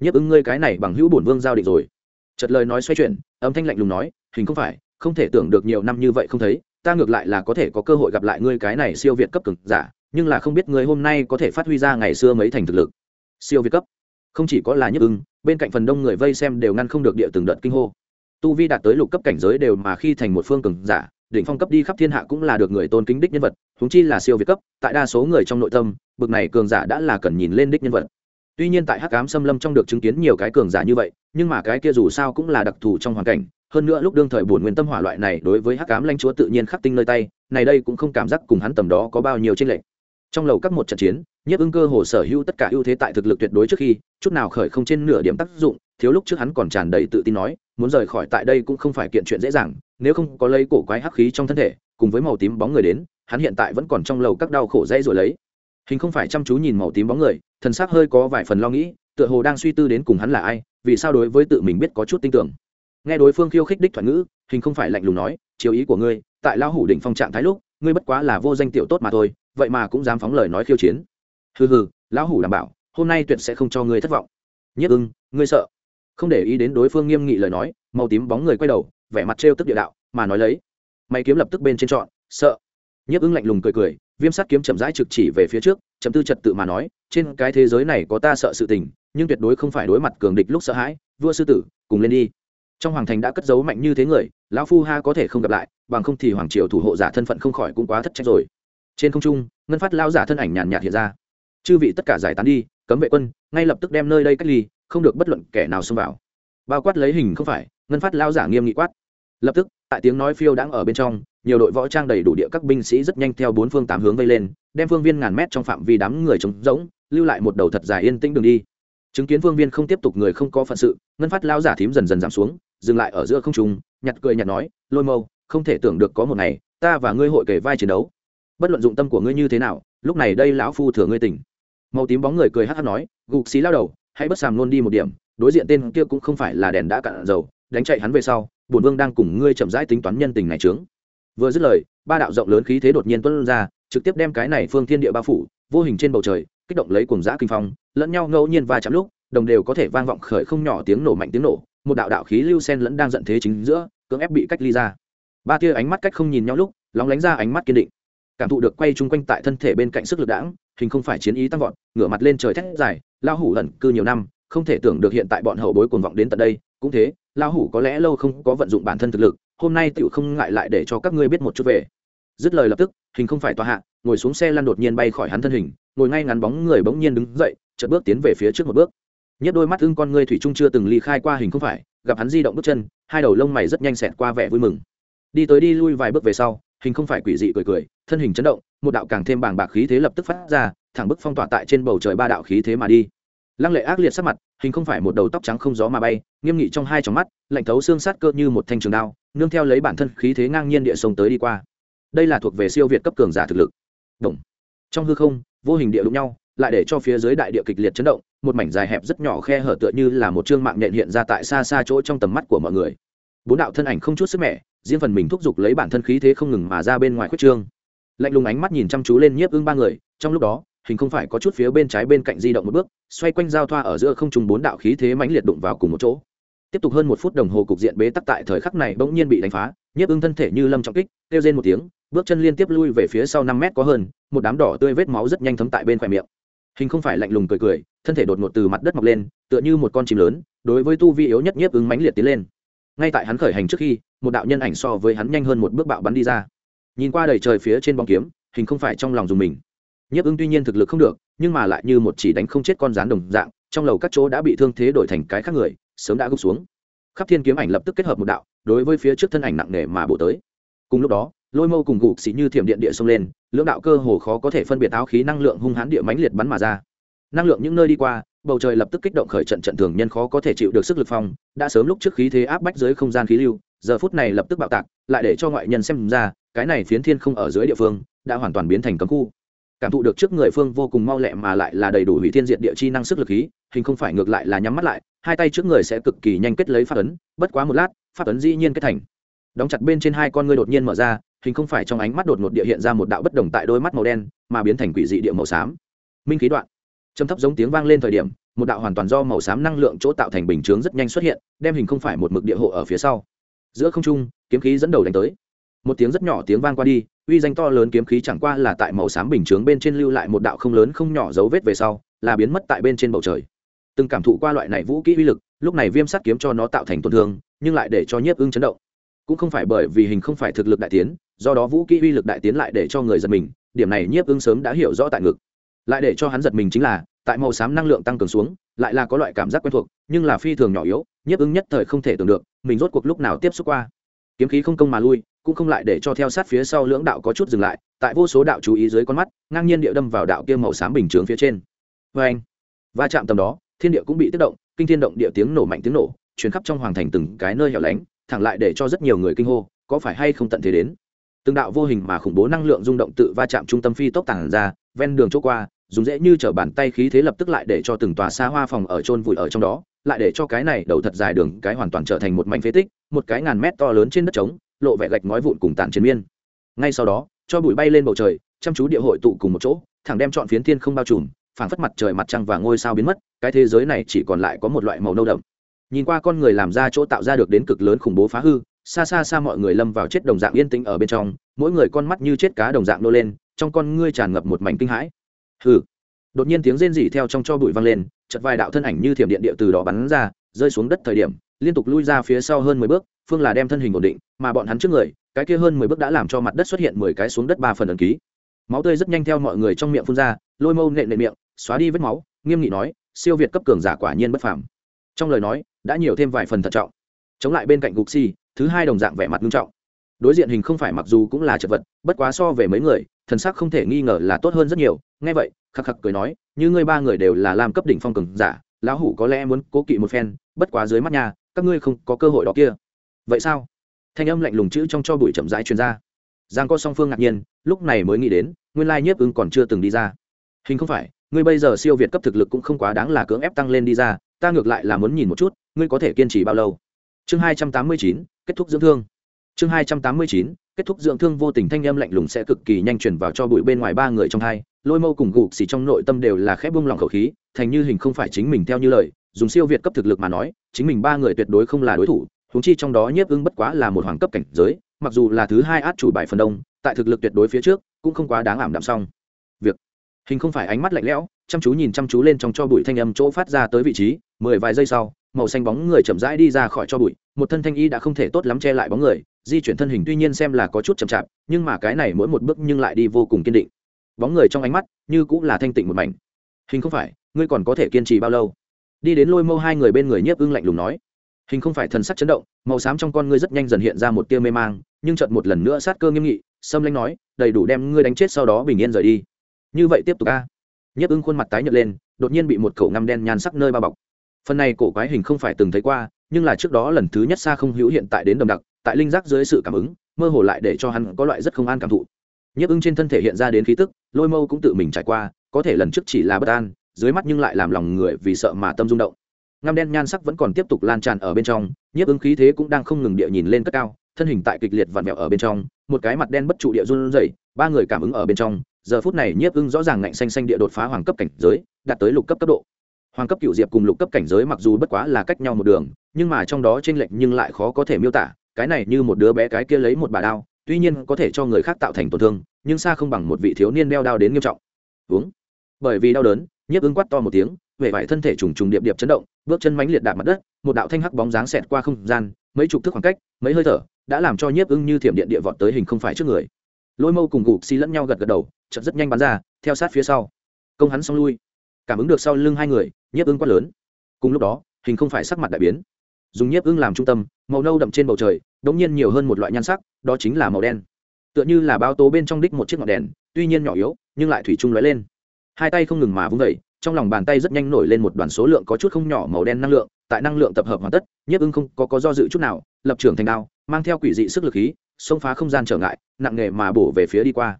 [SPEAKER 1] Nhiếp ứng ngươi cái này bằng hữu bổn vương giao định rồi. Chật lời nói xoay chuyển, âm thanh lạnh lùng nói, hình không phải, không thể tưởng được nhiều năm như vậy không thấy, ta ngược lại là có thể có cơ hội gặp lại ngươi cái này siêu việt cấp cực giả, nhưng là không biết ngươi hôm nay có thể phát huy ra ngày xưa mấy thành thực lực siêu việt cấp. Không chỉ có là nhức ưng, bên cạnh phần đông người vây xem đều ngăn không được địa từng đợt kinh hô. Tu vi đạt tới lục cấp cảnh giới đều mà khi thành một phương cường giả, đỉnh phong cấp đi khắp thiên hạ cũng là được người tôn kính đích nhân vật húng chi là siêu việt cấp, tại đa số người trong nội tâm, bực này cường giả đã là cần nhìn lên đích nhân vật. Tuy nhiên tại hắc ám xâm lâm trong được chứng kiến nhiều cái cường giả như vậy, nhưng mà cái kia dù sao cũng là đặc thù trong hoàn cảnh, hơn nữa lúc đương thời bổn nguyên tâm hỏa loại này đối với hắc ám lanh chúa tự nhiên khắc tinh nơi tay, này đây cũng không cảm giác cùng hắn tầm đó có bao nhiêu trên lệch trong lầu các một trận chiến, nhiếp ưng cơ hồ sở hữu tất cả ưu thế tại thực lực tuyệt đối trước khi, chút nào khởi không trên nửa điểm tác dụng, thiếu lúc trước hắn còn tràn đầy tự tin nói, muốn rời khỏi tại đây cũng không phải kiện chuyện dễ dàng, nếu không có lấy cổ quái hắc khí trong thân thể, cùng với màu tím bóng người đến, hắn hiện tại vẫn còn trong lầu các đau khổ dây rồi lấy. Hình không phải chăm chú nhìn màu tím bóng người, thần sắc hơi có vài phần lo nghĩ, tựa hồ đang suy tư đến cùng hắn là ai, vì sao đối với tự mình biết có chút tin tưởng. Nghe đối phương khiêu khích đích thoại ngữ, hình không phải lạnh lùng nói, chiếu ý của ngươi, tại lao hủ định phong trạng thái lúc ngươi bất quá là vô danh tiểu tốt mà thôi, vậy mà cũng dám phóng lời nói khiêu chiến. Hừ hừ, lão hủ đảm bảo, hôm nay tuyệt sẽ không cho ngươi thất vọng. Nhất ưng, ngươi sợ. Không để ý đến đối phương nghiêm nghị lời nói, màu tím bóng người quay đầu, vẻ mặt trêu tức địa đạo, mà nói lấy. Mày kiếm lập tức bên trên trọn, sợ. Nhất ưng lạnh lùng cười cười, viêm sắt kiếm chậm rãi trực chỉ về phía trước chậm tư trật tự mà nói, trên cái thế giới này có ta sợ sự tình, nhưng tuyệt đối không phải đối mặt cường địch lúc sợ hãi, vua sư tử, cùng lên đi trong hoàng thành đã cất giấu mạnh như thế người, lão phu ha có thể không gặp lại, bằng không thì hoàng triều thủ hộ giả thân phận không khỏi cũng quá thất trách rồi. Trên không trung, ngân phát lao giả thân ảnh nhàn nhạt hiện ra. Chư vị tất cả giải tán đi, cấm vệ quân, ngay lập tức đem nơi đây cách ly, không được bất luận kẻ nào xông vào. Bao quát lấy hình không phải, ngân phát lao giả nghiêm nghị quát. Lập tức, tại tiếng nói phiêu đang ở bên trong, nhiều đội võ trang đầy đủ địa các binh sĩ rất nhanh theo bốn phương tám hướng vây lên, đem phương viên ngàn mét trong phạm vi đám người trống rỗng, lưu lại một đầu thật dài yên tĩnh đường đi. Chứng kiến phương viên không tiếp tục người không có phận sự, ngân phát lao giả thím dần dần giảm xuống dừng lại ở giữa không trung, nhặt cười nhặt nói, lôi mâu, không thể tưởng được có một ngày, ta và ngươi hội kể vai chiến đấu. Bất luận dụng tâm của ngươi như thế nào, lúc này đây lão phu thừa ngươi tỉnh. Màu tím bóng người cười hát hát nói, gục xí lao đầu, hãy bất sàm luôn đi một điểm, đối diện tên kia cũng không phải là đèn đã cạn dầu, đánh chạy hắn về sau, bổn vương đang cùng ngươi chậm rãi tính toán nhân tình này trướng vừa dứt lời, ba đạo rộng lớn khí thế đột nhiên tuân ra, trực tiếp đem cái này phương thiên địa bao phủ, vô hình trên bầu trời, kích động lấy cùng giã kinh phong, lẫn nhau ngẫu nhiên và chạm lúc, đồng đều có thể vang vọng khởi không nhỏ tiếng nổ mạnh tiếng nổ một đạo đạo khí lưu sen lẫn đang giận thế chính giữa, cưỡng ép bị cách ly ra. Ba tia ánh mắt cách không nhìn nhau lúc, lóng lánh ra ánh mắt kiên định. Cảm thụ được quay chung quanh tại thân thể bên cạnh sức lực đãng, hình không phải chiến ý tăng vọt, ngửa mặt lên trời thét dài lao hủ ẩn cư nhiều năm, không thể tưởng được hiện tại bọn hậu bối cuồng vọng đến tận đây. Cũng thế lao hủ có lẽ lâu không có vận dụng bản thân thực lực, hôm nay tựu không ngại lại để cho các ngươi biết một chút về. Dứt lời lập tức, hình không phải tòa hạ, ngồi xuống xe lăn đột nhiên bay khỏi hắn thân hình, ngồi ngay ngắn bóng người bỗng nhiên đứng dậy, chợt bước tiến về phía trước một bước nhất đôi mắt ưng con ngươi thủy trung chưa từng ly khai qua hình không phải, gặp hắn di động bước chân, hai đầu lông mày rất nhanh xẹt qua vẻ vui mừng. Đi tới đi lui vài bước về sau, hình không phải quỷ dị cười cười, thân hình chấn động, một đạo càng thêm bàng bạc khí thế lập tức phát ra, thẳng bức phong tỏa tại trên bầu trời ba đạo khí thế mà đi. Lăng lệ ác liệt sắc mặt, hình không phải một đầu tóc trắng không gió mà bay, nghiêm nghị trong hai tròng mắt, lạnh thấu xương sát cơ như một thanh trường đao, nương theo lấy bản thân khí thế ngang nhiên địa sông tới đi qua. Đây là thuộc về siêu việt cấp cường giả thực lực. Động. trong hư không, vô hình địa đụng nhau, lại để cho phía dưới đại địa kịch liệt chấn động một mảnh dài hẹp rất nhỏ khe hở tựa như là một chương mạng nhện hiện ra tại xa xa chỗ trong tầm mắt của mọi người. Bốn đạo thân ảnh không chút sức mẻ, riêng phần mình thúc giục lấy bản thân khí thế không ngừng mà ra bên ngoài khuất trương. Lạnh lùng ánh mắt nhìn chăm chú lên nhiếp ưng ba người, trong lúc đó, hình không phải có chút phía bên trái bên cạnh di động một bước, xoay quanh giao thoa ở giữa không trùng bốn đạo khí thế mãnh liệt đụng vào cùng một chỗ. Tiếp tục hơn một phút đồng hồ cục diện bế tắc tại thời khắc này bỗng nhiên bị đánh phá, nhiếp ưng thân thể như lâm trọng kích, kêu rên một tiếng, bước chân liên tiếp lui về phía sau năm mét có hơn, một đám đỏ tươi vết máu rất nhanh thấm tại bên khoe miệng. Hình không phải lạnh lùng cười cười thân thể đột ngột từ mặt đất mọc lên, tựa như một con chim lớn, đối với tu vi yếu nhất nhiếp ứng mãnh liệt tiến lên. Ngay tại hắn khởi hành trước khi, một đạo nhân ảnh so với hắn nhanh hơn một bước bạo bắn đi ra. Nhìn qua đầy trời phía trên bóng kiếm, hình không phải trong lòng dùng mình. Nhiếp ứng tuy nhiên thực lực không được, nhưng mà lại như một chỉ đánh không chết con rán đồng dạng, trong lầu các chỗ đã bị thương thế đổi thành cái khác người, sớm đã gục xuống. Khắp thiên kiếm ảnh lập tức kết hợp một đạo, đối với phía trước thân ảnh nặng nề mà bổ tới. Cùng lúc đó, lôi mâu cùng gục xỉ như thiểm điện địa xông lên, lưỡng đạo cơ hồ khó có thể phân biệt áo khí năng lượng hung hãn địa mãnh liệt bắn mà ra năng lượng những nơi đi qua, bầu trời lập tức kích động khởi trận trận thường nhân khó có thể chịu được sức lực phong, đã sớm lúc trước khí thế áp bách dưới không gian khí lưu, giờ phút này lập tức bạo tạc, lại để cho ngoại nhân xem ra, cái này phiến thiên không ở dưới địa phương, đã hoàn toàn biến thành cấm khu. Cảm thụ được trước người phương vô cùng mau lẹ mà lại là đầy đủ hủy thiên diện địa chi năng sức lực khí, hình không phải ngược lại là nhắm mắt lại, hai tay trước người sẽ cực kỳ nhanh kết lấy phát ấn, bất quá một lát phát ấn dĩ nhiên kết thành. Đóng chặt bên trên hai con ngươi đột nhiên mở ra, hình không phải trong ánh mắt đột ngột địa hiện ra một đạo bất đồng tại đôi mắt màu đen, mà biến thành quỷ dị địa màu xám. Minh khí đoạn trầm thấp giống tiếng vang lên thời điểm, một đạo hoàn toàn do màu xám năng lượng chỗ tạo thành bình chướng rất nhanh xuất hiện, đem hình không phải một mực địa hộ ở phía sau. Giữa không trung, kiếm khí dẫn đầu đánh tới. Một tiếng rất nhỏ tiếng vang qua đi, uy danh to lớn kiếm khí chẳng qua là tại màu xám bình chướng bên trên lưu lại một đạo không lớn không nhỏ dấu vết về sau, là biến mất tại bên trên bầu trời. Từng cảm thụ qua loại này vũ kỹ uy lực, lúc này viêm sắt kiếm cho nó tạo thành tổn thương, nhưng lại để cho nhiếp ưng chấn động. Cũng không phải bởi vì hình không phải thực lực đại tiến, do đó vũ kỹ uy lực đại tiến lại để cho người giật mình, điểm này nhiếp ưng sớm đã hiểu rõ tại ngực lại để cho hắn giật mình chính là, tại màu xám năng lượng tăng cường xuống, lại là có loại cảm giác quen thuộc, nhưng là phi thường nhỏ yếu, nhiếp ứng nhất thời không thể tưởng được, mình rốt cuộc lúc nào tiếp xúc qua. Kiếm khí không công mà lui, cũng không lại để cho theo sát phía sau lưỡng đạo có chút dừng lại, tại vô số đạo chú ý dưới con mắt, ngang nhiên địa đâm vào đạo kia màu xám bình chướng phía trên. Vê anh va chạm tầm đó, thiên địa cũng bị tác động, kinh thiên động địa tiếng nổ mạnh tiếng nổ chuyến khắp trong hoàng thành từng cái nơi hẻo lánh, thẳng lại để cho rất nhiều người kinh hô, có phải hay không tận thế đến? Từng đạo vô hình mà khủng bố năng lượng rung động tự va chạm trung tâm phi tốc tản ra, ven đường chỗ qua dùng dễ như t bàn tay khí thế lập tức lại để cho từng tòa xa hoa phòng ở trôn vùi ở trong đó, lại để cho cái này đầu thật dài đường, cái hoàn toàn trở thành một mảnh phế tích, một cái ngàn mét to lớn trên đất trống, lộ vẻ gạch ngói vụn cùng tàn chiến miên. Ngay sau đó, cho bụi bay lên bầu trời, chăm chú địa hội tụ cùng một chỗ, thẳng đem chọn phiến thiên không bao trùm, phảng phất mặt trời mặt trăng và ngôi sao biến mất, cái thế giới này chỉ còn lại có một loại màu nâu đậm. Nhìn qua con người làm ra chỗ tạo ra được đến cực lớn khủng bố phá hư, xa xa xa mọi người lâm vào chết đồng dạng yên tĩnh ở bên trong, mỗi người con mắt như chết cá đồng dạng nô lên, trong con ngươi tràn ngập một mảnh kinh hãi hừ. Đột nhiên tiếng rên rỉ theo trong cho bụi vang lên chật vài đạo thân ảnh như thiểm điện địa từ đó bắn ra, rơi xuống đất thời điểm, liên tục lui ra phía sau hơn mười bước, phương là đem thân hình ổn định, mà bọn hắn trước người, cái kia hơn mười bước đã làm cho mặt đất xuất hiện mười cái xuống đất ba phần ẩn ký. Máu tươi rất nhanh theo mọi người trong miệng phun ra, lôi mâu nện nện miệng, xóa đi vết máu, nghiêm nghị nói, siêu việt cấp cường giả quả nhiên bất phàm. Trong lời nói, đã nhiều thêm vài phần thận trọng. Chống lại bên cạnh gục si thứ hai đồng dạng vẻ mặt nghiêm trọng. Đối diện hình không phải mặc dù cũng là chật vật, bất quá so về mấy người thần sắc không thể nghi ngờ là tốt hơn rất nhiều. Nghe vậy, khắc khắc cười nói, như ngươi ba người đều là làm cấp đỉnh phong cường giả, lão hủ có lẽ muốn cố kỵ một phen, bất quá dưới mắt nhà các ngươi không có cơ hội đó kia. Vậy sao? Thanh âm lạnh lùng chữ trong cho bụi chậm rãi truyền ra. Giang có song phương ngạc nhiên, lúc này mới nghĩ đến, nguyên lai nhiếp ứng còn chưa từng đi ra. Hình không phải, ngươi bây giờ siêu việt cấp thực lực cũng không quá đáng là cưỡng ép tăng lên đi ra, ta ngược lại là muốn nhìn một chút, ngươi có thể kiên trì bao lâu? Chương hai trăm tám mươi chín, kết thúc dưỡng thương. Chương hai trăm tám mươi chín kết thúc dưỡng thương vô tình thanh âm lạnh lùng sẽ cực kỳ nhanh chuyển vào cho bụi bên ngoài ba người trong hai, lôi mâu cùng gục xì trong nội tâm đều là khép bung lòng khẩu khí, thành như hình không phải chính mình theo như lời, dùng siêu việt cấp thực lực mà nói, chính mình ba người tuyệt đối không là đối thủ húng chi trong đó nhiếp ưng bất quá là một hoàng cấp cảnh giới, mặc dù là thứ hai át chủ bài phần đông, tại thực lực tuyệt đối phía trước, cũng không quá đáng ảm đạm xong. Việc. Hình không phải ánh mắt lạnh lẽo, chăm chú nhìn chăm chú lên trong cho bụi thanh âm chỗ phát ra tới vị trí, mười vài giây sau màu xanh bóng người chậm rãi đi ra khỏi cho bụi, một thân thanh y đã không thể tốt lắm che lại bóng người, di chuyển thân hình tuy nhiên xem là có chút chậm chạp, nhưng mà cái này mỗi một bước nhưng lại đi vô cùng kiên định. Bóng người trong ánh mắt như cũng là thanh tịnh một mảnh. Hình không phải, ngươi còn có thể kiên trì bao lâu? Đi đến lôi mâu hai người bên người nhiếp ưng lạnh lùng nói. Hình không phải thần sắc chấn động, màu xám trong con ngươi rất nhanh dần hiện ra một tia mê mang, nhưng chợt một lần nữa sát cơ nghiêm nghị, sâm lanh nói, đầy đủ đem ngươi đánh chết sau đó bình yên rời đi. Như vậy tiếp tục a? Nhiếp ưng khuôn mặt tái nhợt lên, đột nhiên bị một khẩu ngăm đen nhan sắc nơi bao bọc phần này cổ quái hình không phải từng thấy qua, nhưng là trước đó lần thứ nhất xa không hữu hiện tại đến đầm đặc, tại linh giác dưới sự cảm ứng, mơ hồ lại để cho hắn có loại rất không an cảm thụ. Nhiếp ưng trên thân thể hiện ra đến khí tức, lôi mâu cũng tự mình trải qua, có thể lần trước chỉ là bất an, dưới mắt nhưng lại làm lòng người vì sợ mà tâm rung động. Ngăm đen nhan sắc vẫn còn tiếp tục lan tràn ở bên trong, nhiếp ứng khí thế cũng đang không ngừng địa nhìn lên cất cao, thân hình tại kịch liệt vặn vẹo ở bên trong, một cái mặt đen bất trụ địa run rẩy, ba người cảm ứng ở bên trong, giờ phút này nhiếp ưng rõ ràng ngạnh xanh xanh địa đột phá hoàng cấp cảnh giới, đạt tới lục cấp cấp độ hoàng cấp cựu diệp cùng lục cấp cảnh giới mặc dù bất quá là cách nhau một đường, nhưng mà trong đó t r lệch nhưng lại khó có thể miêu tả, cái này như một đứa bé cái kia lấy một bà đao, tuy nhiên có thể cho người khác tạo thành tổn thương, nhưng xa không bằng một vị thiếu niên đeo đao đến nghiêm trọng. Uống bởi vì đau đớn, nhiếp ứng quát to một tiếng, vẻ vải thân thể trùng trùng điệp điệp chấn động, bước chân mánh liệt đạp mặt đất, một đạo thanh hắc bóng dáng xẹt qua không gian, mấy chục thước khoảng cách, mấy hơi thở, đã làm cho nhiếp ưng như thiểm điện địa vọt tới hình không phải trước người. Lôi mâu cùng gục xi lẫn nhau gật gật đầu chật rất nhanh bắn ra, theo sát phía sau. Công hắn xong lui. Cảm ứng được sau lưng hai người nhiếp ưng quát lớn. Cùng lúc đó hình không phải sắc mặt đại biến. Dùng nhiếp ưng làm trung tâm màu nâu đậm trên bầu trời đống nhiên nhiều hơn một loại nhan sắc đó chính là màu đen. Tựa như là bao tố bên trong đích một chiếc ngọn đèn tuy nhiên nhỏ yếu nhưng lại thủy chung lóe lên. Hai tay không ngừng mà vung vẩy trong lòng bàn tay rất nhanh nổi lên một đoàn số lượng có chút không nhỏ màu đen năng lượng tại năng lượng tập hợp hoàn tất nhiếp ưng không có, có do dự chút nào lập trường thành đao mang theo quỷ dị sức lực khí xông phá không gian trở ngại nặng nghề mà bổ về phía đi qua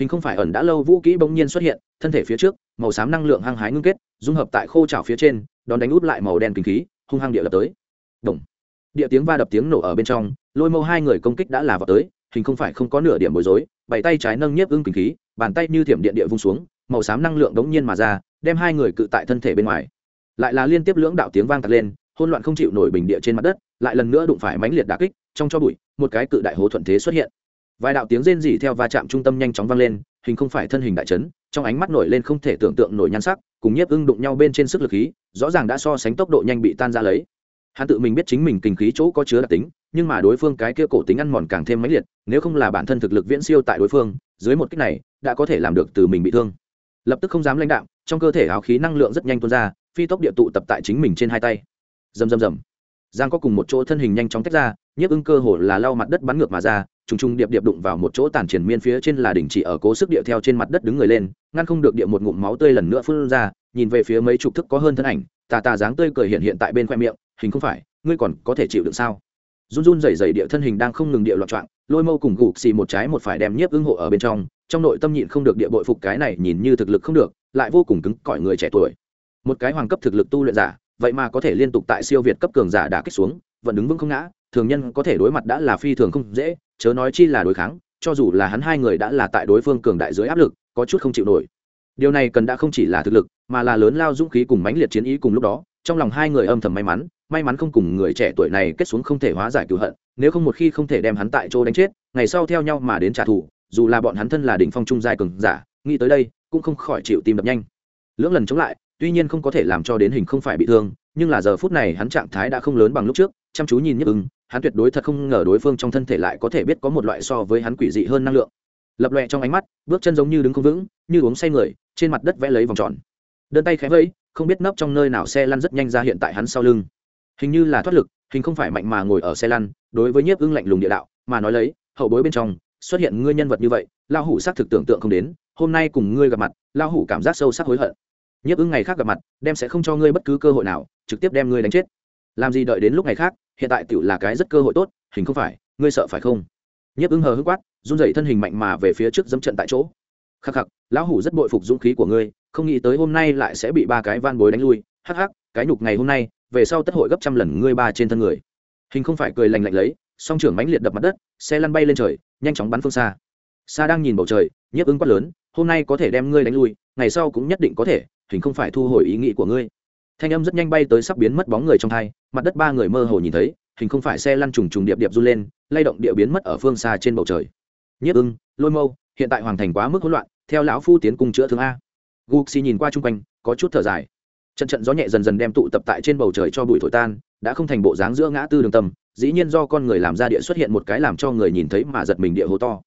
[SPEAKER 1] hình không phải ẩn đã lâu vũ kỹ bỗng nhiên xuất hiện, thân thể phía trước, màu xám năng lượng hăng hái ngưng kết, dung hợp tại khô trào phía trên, đón đánh út lại màu đen kinh khí, hung hăng địa lập tới. Đồng. địa tiếng va đập tiếng nổ ở bên trong, lôi mâu hai người công kích đã là vào tới, hình không phải không có nửa điểm bối rối, bảy tay trái nâng nhiếp ưng kinh khí, bàn tay như thiểm điện địa vung xuống, màu xám năng lượng đống nhiên mà ra, đem hai người cự tại thân thể bên ngoài. Lại là liên tiếp lưỡng đạo tiếng vang tạt lên hôn loạn không chịu nổi bình địa trên mặt đất, lại lần nữa đụng phải mãnh liệt đà kích, trong cho bụi, một cái cự đại hố thuận thế xuất hiện vài đạo tiếng rên rỉ theo va chạm trung tâm nhanh chóng vang lên, hình không phải thân hình đại chấn, trong ánh mắt nổi lên không thể tưởng tượng nổi nhan sắc, cùng nhiếp ưng đụng nhau bên trên sức lực khí, rõ ràng đã so sánh tốc độ nhanh bị tan ra lấy. Hắn tự mình biết chính mình kinh khí chỗ có chứa đặc tính, nhưng mà đối phương cái kia cổ tính ăn mòn càng thêm mãnh liệt, nếu không là bản thân thực lực viễn siêu tại đối phương, dưới một cách này, đã có thể làm được từ mình bị thương. Lập tức không dám lãnh đạo trong cơ thể áo khí năng lượng rất nhanh tuôn ra, phi tốc địa tụ tập tại chính mình trên hai tay. Rầm rầm rầm giang có cùng một chỗ thân hình nhanh chóng tách ra nhiếp ưng cơ hồ là lau mặt đất bắn ngược mà ra trùng trùng điệp điệp đụng vào một chỗ tàn triển miên phía trên là đỉnh chỉ ở cố sức địa theo trên mặt đất đứng người lên ngăn không được địa một ngụm máu tươi lần nữa phun ra nhìn về phía mấy chục thức có hơn thân ảnh tà tà dáng tươi cười hiện hiện tại bên khoe miệng hình không phải ngươi còn có thể chịu đựng sao? Run run rẩy rẩy địa thân hình đang không ngừng địa loạn trạng, lôi mâu cùng gục xì một trái một phải đem nhiếp ưng hộ ở bên trong trong nội tâm nhịn không được địa bội phục cái này nhìn như thực lực không được lại vô cùng cứng cỏi người trẻ tuổi. Một cái hoàng cấp thực lực tu luyện giả vậy mà có thể liên tục tại siêu việt cấp cường giả đã kích xuống, vẫn đứng vững không ngã, thường nhân có thể đối mặt đã là phi thường không dễ, chớ nói chi là đối kháng, cho dù là hắn hai người đã là tại đối phương cường đại dưới áp lực, có chút không chịu nổi. Điều này cần đã không chỉ là thực lực, mà là lớn lao dũng khí cùng mãnh liệt chiến ý cùng lúc đó, trong lòng hai người âm thầm may mắn may mắn không cùng người trẻ tuổi này kết xuống không thể hóa giải cựu hận, nếu không một khi không thể đem hắn tại chỗ đánh chết, ngày sau theo nhau mà đến trả thù, dù là bọn hắn thân là đỉnh phong trung giai cường giả, nghĩ tới đây, cũng không khỏi chịu tim đập nhanh. Lưỡng lần chống lại tuy nhiên không có thể làm cho đến hình không phải bị thương, nhưng là giờ phút này hắn trạng thái đã không lớn bằng lúc trước, chăm chú nhìn nhức ứng, hắn tuyệt đối thật không ngờ đối phương trong thân thể lại có thể biết có một loại so với hắn quỷ dị hơn năng lượng. Lập lòe trong ánh mắt, bước chân giống như đứng không vững, như uống say người, trên mặt đất vẽ lấy vòng tròn. Đơn tay khẽ vẫy, không biết nấp trong nơi nào xe lăn rất nhanh ra hiện tại hắn sau lưng. Hình như là thoát lực, hình không phải mạnh mà ngồi ở xe lăn, đối với nhiếp ưng lạnh lùng địa đạo, mà nói lấy, hậu bối bên trong, xuất hiện ngươi nhân vật như vậy lao hủ xác thực tưởng tượng không đến, hôm nay cùng ngươi gặp mặt lao hủ cảm giác sâu sắc hối hận nhiếp ưng ngày khác gặp mặt, đem sẽ không cho ngươi bất cứ cơ hội nào, trực tiếp đem ngươi đánh chết. Làm gì đợi đến lúc ngày khác, hiện tại tựu là cái rất cơ hội tốt, hình không phải, ngươi sợ phải không? Nhiếp ưng hờ hức quát, run dậy thân hình mạnh mà về phía trước dẫm trận tại chỗ. Khắc khắc, lão hủ rất bội phục dũng khí của ngươi, không nghĩ tới hôm nay lại sẽ bị ba cái van bối đánh lui. Hắc hắc, cái nhục ngày hôm nay, về sau tất hội gấp trăm lần ngươi ba trên thân người. Hình không phải cười lành lạnh lấy, song trưởng mãnh liệt đập mặt đất, xe lăn bay lên trời, nhanh chóng bắn phương xa. Xa đang nhìn bầu trời, nhiếp ứng quát lớn, hôm nay có thể đem ngươi đánh lui, ngày sau cũng nhất định có thể hình không phải thu hồi ý nghĩ của ngươi. Thanh âm rất nhanh bay tới sắp biến mất bóng người trong thai, mặt đất ba người mơ hồ nhìn thấy, hình không phải xe lăn trùng trùng điệp điệp run lên, lay động địa biến mất ở phương xa trên bầu trời. Nhiếp ưng, lôi mâu, hiện tại hoàng thành quá mức hỗn loạn, theo lão phu tiến cung chữa thương a. Guxi nhìn qua chung quanh, có chút thở dài. Trận trận gió nhẹ dần dần đem tụ tập tại trên bầu trời cho bụi thổi tan, đã không thành bộ dáng giữa ngã tư đường tâm, dĩ nhiên do con người làm ra địa xuất hiện một cái làm cho người nhìn thấy mà giật mình địa hố to.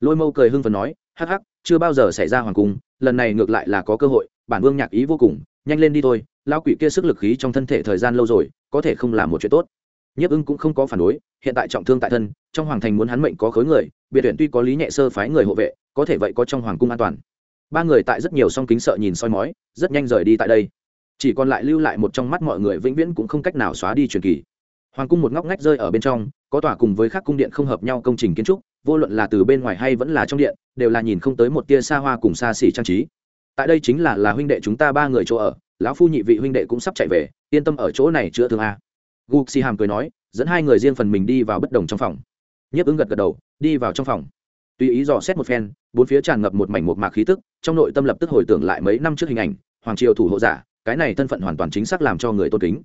[SPEAKER 1] Lôi mâu cười hưng phần nói, hắc hắc chưa bao giờ xảy ra hoàng cung, lần này ngược lại là có cơ hội, bản vương nhạc ý vô cùng, nhanh lên đi thôi lao quỷ kia sức lực khí trong thân thể thời gian lâu rồi, có thể không làm một chuyện tốt. Nhiếp ưng cũng không có phản đối, hiện tại trọng thương tại thân, trong hoàng thành muốn hắn mệnh có khối người, biệt tuyển tuy có lý nhẹ sơ phái người hộ vệ, có thể vậy có trong hoàng cung an toàn. Ba người tại rất nhiều song kính sợ nhìn soi mói, rất nhanh rời đi tại đây. Chỉ còn lại lưu lại một trong mắt mọi người vĩnh viễn cũng không cách nào xóa đi truyền kỳ. Hoàng cung một ngóc ngách rơi ở bên trong, có tòa cùng với các cung điện không hợp nhau công trình kiến trúc vô luận là từ bên ngoài hay vẫn là trong điện, đều là nhìn không tới một tia xa hoa cùng xa xỉ trang trí. Tại đây chính là là huynh đệ chúng ta ba người chỗ ở, lão phu nhị vị huynh đệ cũng sắp chạy về, yên tâm ở chỗ này chữa thương a. Gục si hàm cười nói, dẫn hai người riêng phần mình đi vào bất đồng trong phòng. Nhiếp ứng gật gật đầu, đi vào trong phòng. Tùy ý dò xét một phen, bốn phía tràn ngập một mảnh một mạc khí tức, trong nội tâm lập tức hồi tưởng lại mấy năm trước hình ảnh, hoàng triều thủ hộ giả, cái này thân phận hoàn toàn chính xác làm cho người tôn kính.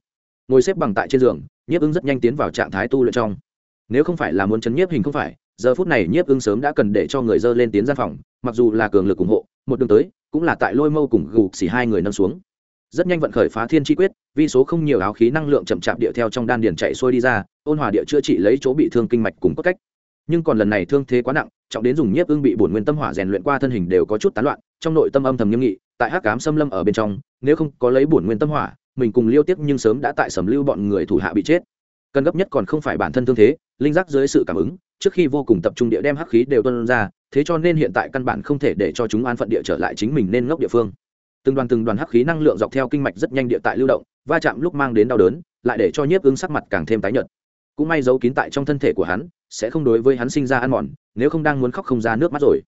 [SPEAKER 1] Ngồi xếp bằng tại trên giường, nhiếp ứng rất nhanh tiến vào trạng thái tu luyện trong. Nếu không phải là muốn chấn nhiếp hình không phải giờ phút này nhiếp ưng sớm đã cần để cho người dơ lên tiến gian phòng, mặc dù là cường lực ủng hộ, một đường tới, cũng là tại lôi mâu cùng gục xỉ hai người nâng xuống. Rất nhanh vận khởi phá thiên chi quyết, vi số không nhiều áo khí năng lượng chậm chạp địa theo trong đan điền chạy xuôi đi ra, ôn hòa địa chữa trị lấy chỗ bị thương kinh mạch cùng cốt cách. Nhưng còn lần này thương thế quá nặng, trọng đến dùng nhiếp ưng bị bổn nguyên tâm hỏa rèn luyện qua thân hình đều có chút tán loạn, trong nội tâm âm thầm nghiêm nghị, tại hắc cám xâm lâm ở bên trong, nếu không có lấy bổn nguyên tâm hỏa, mình cùng liêu tiếp nhưng sớm đã tại sầm lưu bọn người thủ hạ bị chết. Cần gấp nhất còn không phải bản thân thương thế, linh giác dưới sự cảm ứng trước khi vô cùng tập trung địa đem hắc khí đều tuân ra, thế cho nên hiện tại căn bản không thể để cho chúng an phận địa trở lại chính mình nên ngốc địa phương. Từng đoàn từng đoàn hắc khí năng lượng dọc theo kinh mạch rất nhanh địa tại lưu động, va chạm lúc mang đến đau đớn, lại để cho nhiếp ứng sắc mặt càng thêm tái nhợt. Cũng may giấu kín tại trong thân thể của hắn, sẽ không đối với hắn sinh ra ăn mòn, nếu không đang muốn khóc không ra nước mắt rồi.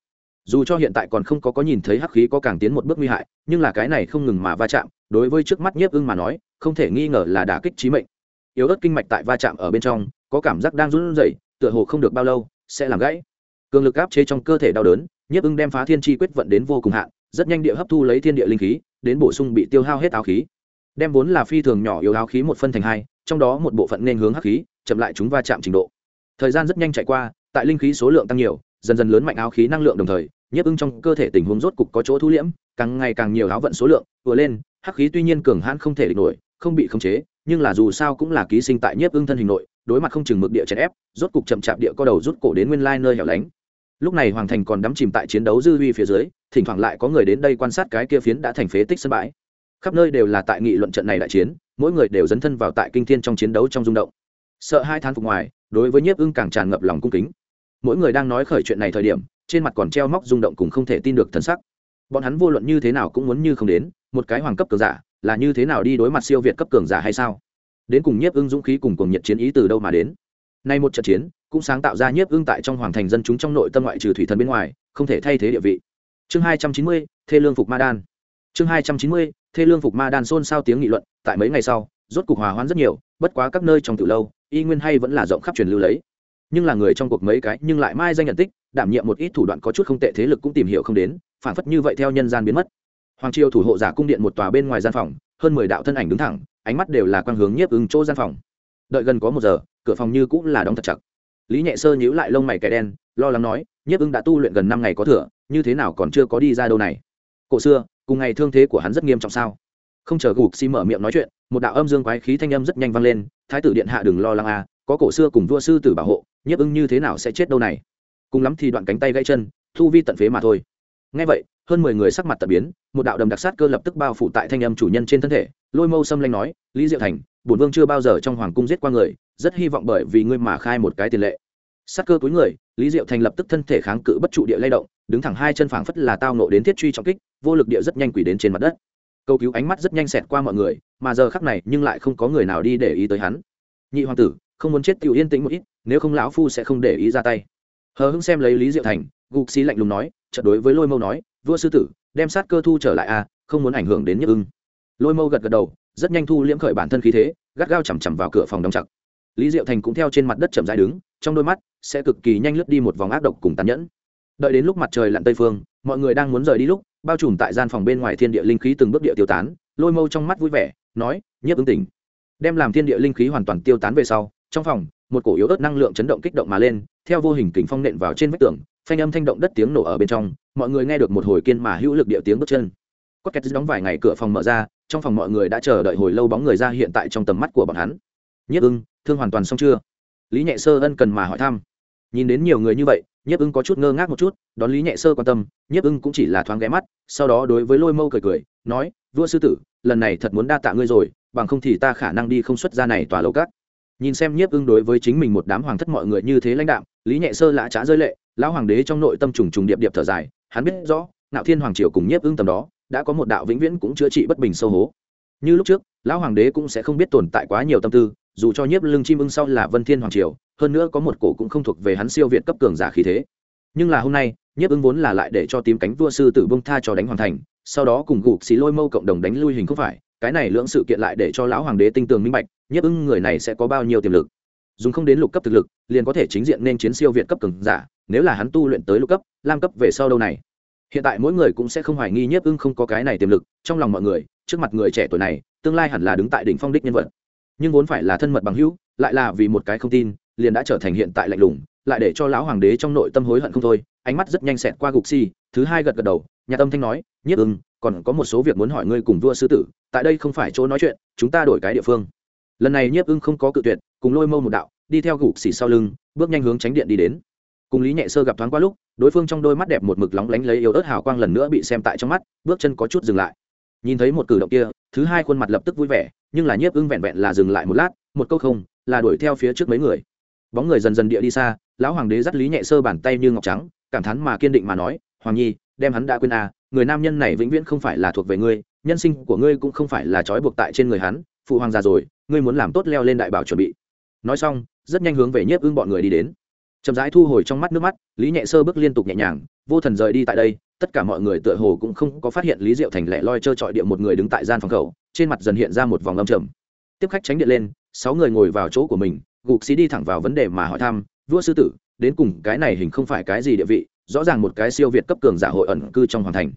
[SPEAKER 1] Dù cho hiện tại còn không có có nhìn thấy hắc khí có càng tiến một bước nguy hại, nhưng là cái này không ngừng mà va chạm, đối với trước mắt nhiếp ưng mà nói, không thể nghi ngờ là đả kích trí mệnh. Yếu ớt kinh mạch tại va chạm ở bên trong, có cảm giác đang run rẩy tựa hồ không được bao lâu, sẽ làm gãy. Cường lực áp chế trong cơ thể đau đớn, nhiếp ưng đem phá thiên chi quyết vận đến vô cùng hạn, rất nhanh địa hấp thu lấy thiên địa linh khí, đến bổ sung bị tiêu hao hết áo khí. Đem vốn là phi thường nhỏ yếu áo khí một phân thành hai, trong đó một bộ phận nên hướng hắc khí, chậm lại chúng va chạm trình độ. Thời gian rất nhanh chạy qua, tại linh khí số lượng tăng nhiều, dần dần lớn mạnh áo khí năng lượng đồng thời, nhiếp ưng trong cơ thể tình huống rốt cục có chỗ thu liễm, càng ngày càng nhiều áo vận số lượng vừa lên, hắc khí tuy nhiên cường hãn không thể địch nổi, không bị khống chế, nhưng là dù sao cũng là ký sinh tại nhiếp ưng thân hình nội đối mặt không chừng mực địa chèn ép, rốt cục chậm chạp địa co đầu rút cổ đến nguyên lai nơi hẻo lánh. Lúc này hoàng thành còn đắm chìm tại chiến đấu dư huy phía dưới, thỉnh thoảng lại có người đến đây quan sát cái kia phiến đã thành phế tích sân bãi. Khắp nơi đều là tại nghị luận trận này đại chiến, mỗi người đều dấn thân vào tại kinh thiên trong chiến đấu trong rung động. Sợ hai thán phục ngoài, đối với nhiếp ưng càng tràn ngập lòng cung kính. Mỗi người đang nói khởi chuyện này thời điểm, trên mặt còn treo móc rung động cùng không thể tin được thân sắc. Bọn hắn vô luận như thế nào cũng muốn như không đến, một cái hoàng cấp cường giả, là như thế nào đi đối mặt siêu việt cấp cường giả hay sao? Đến cùng nhiếp ưng dũng khí cùng cùng nhiệt chiến ý từ đâu mà đến. Nay một trận chiến, cũng sáng tạo ra nhiếp ưng tại trong hoàng thành dân chúng trong nội tâm ngoại trừ thủy thần bên ngoài, không thể thay thế địa vị. Chương hai trăm chín mươi, thê lương phục ma đan. Chương hai trăm chín mươi, thê lương phục ma đan xôn xao tiếng nghị luận, tại mấy ngày sau, rốt cục hòa hoãn rất nhiều, bất quá các nơi trong từ lâu, y nguyên hay vẫn là rộng khắp truyền lưu lấy. Nhưng là người trong cuộc mấy cái, nhưng lại mai danh nhận tích, đảm nhiệm một ít thủ đoạn có chút không tệ thế lực cũng tìm hiểu không đến, phản phất như vậy theo nhân gian biến mất. Hoàng triều thủ hộ giả cung điện một tòa bên ngoài gian phòng, hơn mười đạo thân ảnh đứng thẳng ánh mắt đều là quang hướng nhiếp ứng chỗ gian phòng. Đợi gần có một giờ cửa phòng như cũng là đóng thật chặt. Lý nhẹ sơ nhíu lại lông mày kẻ đen lo lắng nói nhiếp ưng đã tu luyện gần năm ngày có thừa như thế nào còn chưa có đi ra đâu này? Cổ xưa cùng ngày thương thế của hắn rất nghiêm trọng sao? Không chờ gục xi mở miệng nói chuyện một đạo âm dương quái khí thanh âm rất nhanh vang lên thái tử điện hạ đừng lo lắng à, có cổ xưa cùng vua sư tử bảo hộ nhiếp ưng như thế nào sẽ chết đâu này? Cùng lắm thì đoạn cánh tay gãy chân thu vi tận phế mà thôi. Ngay vậy hơn mười người sắc mặt tật biến, một đạo đầm đặc sát cơ lập tức bao phủ tại thanh âm chủ nhân trên thân thể. Lôi mâu xâm lanh nói, lý diệu thành, bổn vương chưa bao giờ trong hoàng cung giết qua người, rất hy vọng bởi vì ngươi mà khai một cái tiền lệ. Sát cơ túi người, lý diệu thành lập tức thân thể kháng cự bất trụ địa lay động, đứng thẳng hai chân phảng phất là tao nộ đến thiết truy trọng kích, vô lực địa rất nhanh quỷ đến trên mặt đất. Câu cứu ánh mắt rất nhanh xẹt qua mọi người, mà giờ khắc này nhưng lại không có người nào đi để ý tới hắn. Nhị hoàng tử, không muốn chết, tiểu yên tĩnh một ít, nếu không lão phu sẽ không để ý ra tay. Hờ hững xem lấy lý diệu thành, gục xí lạnh lùng nói trận đối với lôi mâu nói vua sư tử, đem sát cơ thu trở lại a, không muốn ảnh hưởng đến nhức ưng. Lôi mâu gật gật đầu, rất nhanh thu liễm khởi bản thân khí thế, gắt gao chằm chằm vào cửa phòng đóng chặt. Lý diệu thành cũng theo trên mặt đất chậm dài đứng, trong đôi mắt sẽ cực kỳ nhanh lướt đi một vòng ác độc cùng tàn nhẫn. Đợi đến lúc mặt trời lặn tây phương, mọi người đang muốn rời đi lúc, bao trùm tại gian phòng bên ngoài thiên địa linh khí từng bước địa tiêu tán, lôi mâu trong mắt vui vẻ, nói nhiếp ứng tỉnh. Đem làm thiên địa linh khí hoàn toàn tiêu tán về sau, trong phòng, một cổ yếu ớt năng lượng chấn động kích động mà lên, theo vô hình kình phong nện vào trên vách tường, phanh âm thanh động đất tiếng nổ ở bên trong mọi người nghe được một hồi kiên mà hữu lực điệu tiếng bước chân. Có két đóng vài ngày cửa phòng mở ra, trong phòng mọi người đã chờ đợi hồi lâu bóng người ra hiện tại trong tầm mắt của bọn hắn. Nhất ưng, thương hoàn toàn xong chưa? Lý nhẹ sơ ân cần mà hỏi thăm. Nhìn đến nhiều người như vậy, nhiếp ưng có chút ngơ ngác một chút, đón lý nhẹ sơ quan tâm, nhiếp ưng cũng chỉ là thoáng ghé mắt, sau đó đối với lôi mâu cười cười, nói, vua sư tử, lần này thật muốn đa tạ ngươi rồi, bằng không thì ta khả năng đi không xuất ra này tòa lầu cát nhìn xem nhiếp ưng đối với chính mình một đám hoàng thất mọi người như thế lãnh đạm, lý nhẹ sơ lã trá rơi lệ, lão hoàng đế trong nội tâm trùng trùng điệp điệp thở dài hắn biết rõ nạo thiên hoàng triều cùng nhiếp ưng tầm đó, đã có một đạo vĩnh viễn cũng chữa trị bất bình sâu hố. Như lúc trước, lão hoàng đế cũng sẽ không biết tồn tại quá nhiều tâm tư, dù cho nhiếp lưng chim ưng sau là vân thiên hoàng triều, hơn nữa có một cổ cũng không thuộc về hắn siêu việt cấp cường giả khí thế. Nhưng là hôm nay, nhiếp ưng vốn là lại để cho tím cánh vua sư tử bông tha cho đánh hoàn thành, sau đó cùng gục xí lôi mâu cộng đồng đánh lui hình không phải, cái này lưỡng sự kiện lại để cho lão hoàng đế tinh tường minh bạch, nhiếp ưng người này sẽ có bao nhiêu tiềm lực dùng không đến lục cấp thực lực, liền có thể chính diện nên chiến siêu việt cấp cường giả, nếu là hắn tu luyện tới lục cấp, lam cấp về sau đâu này? Hiện tại mỗi người cũng sẽ không hoài nghi nhiếp ưng không có cái này tiềm lực, trong lòng mọi người, trước mặt người trẻ tuổi này, tương lai hẳn là đứng tại đỉnh phong đích nhân vật. Nhưng vốn phải là thân mật bằng hữu, lại là vì một cái không tin, liền đã trở thành hiện tại lạnh lùng, lại để cho lão hoàng đế trong nội tâm hối hận không thôi, ánh mắt rất nhanh xẹt qua gục si thứ hai gật gật đầu, nhà tâm thanh nói, nhiếp ưng, còn có một số việc muốn hỏi ngươi cùng vua sư tử, tại đây không phải chỗ nói chuyện, chúng ta đổi cái địa phương. Lần này nhiếp ưng không có cự tuyệt cùng lôi mâu một đạo, đi theo gục xỉ sau lưng, bước nhanh hướng tránh điện đi đến. Cùng lý nhẹ sơ gặp thoáng qua lúc, đối phương trong đôi mắt đẹp một mực lóng lánh lấy yếu ớt hào quang lần nữa bị xem tại trong mắt, bước chân có chút dừng lại. Nhìn thấy một cử động kia, thứ hai khuôn mặt lập tức vui vẻ, nhưng là nhiếp ưng vẹn vẹn là dừng lại một lát, một câu không, là đuổi theo phía trước mấy người. Bóng người dần dần địa đi xa, lão hoàng đế dắt lý nhẹ sơ bàn tay như ngọc trắng, cảm thán mà kiên định mà nói, hoàng nhi, đem hắn đã quên à người nam nhân này vĩnh viễn không phải là thuộc về ngươi, nhân sinh của ngươi cũng không phải là trói buộc tại trên người hắn, phụ hoàng già rồi, ngươi muốn làm tốt leo lên đại bảo chuẩn bị nói xong, rất nhanh hướng về nhiếp ưng bọn người đi đến. Chậm rãi thu hồi trong mắt nước mắt, lý nhẹ sơ bước liên tục nhẹ nhàng, vô thần rời đi tại đây, tất cả mọi người tựa hồ cũng không có phát hiện lý diệu thành lẻ loi trơ trọi địa một người đứng tại gian phòng khẩu, trên mặt dần hiện ra một vòng âm trầm. Tiếp khách tránh điện lên, sáu người ngồi vào chỗ của mình, gục xí đi thẳng vào vấn đề mà hỏi thăm, vua sư tử, đến cùng cái này hình không phải cái gì địa vị, rõ ràng một cái siêu việt cấp cường giả hội ẩn cư trong hoàng thành.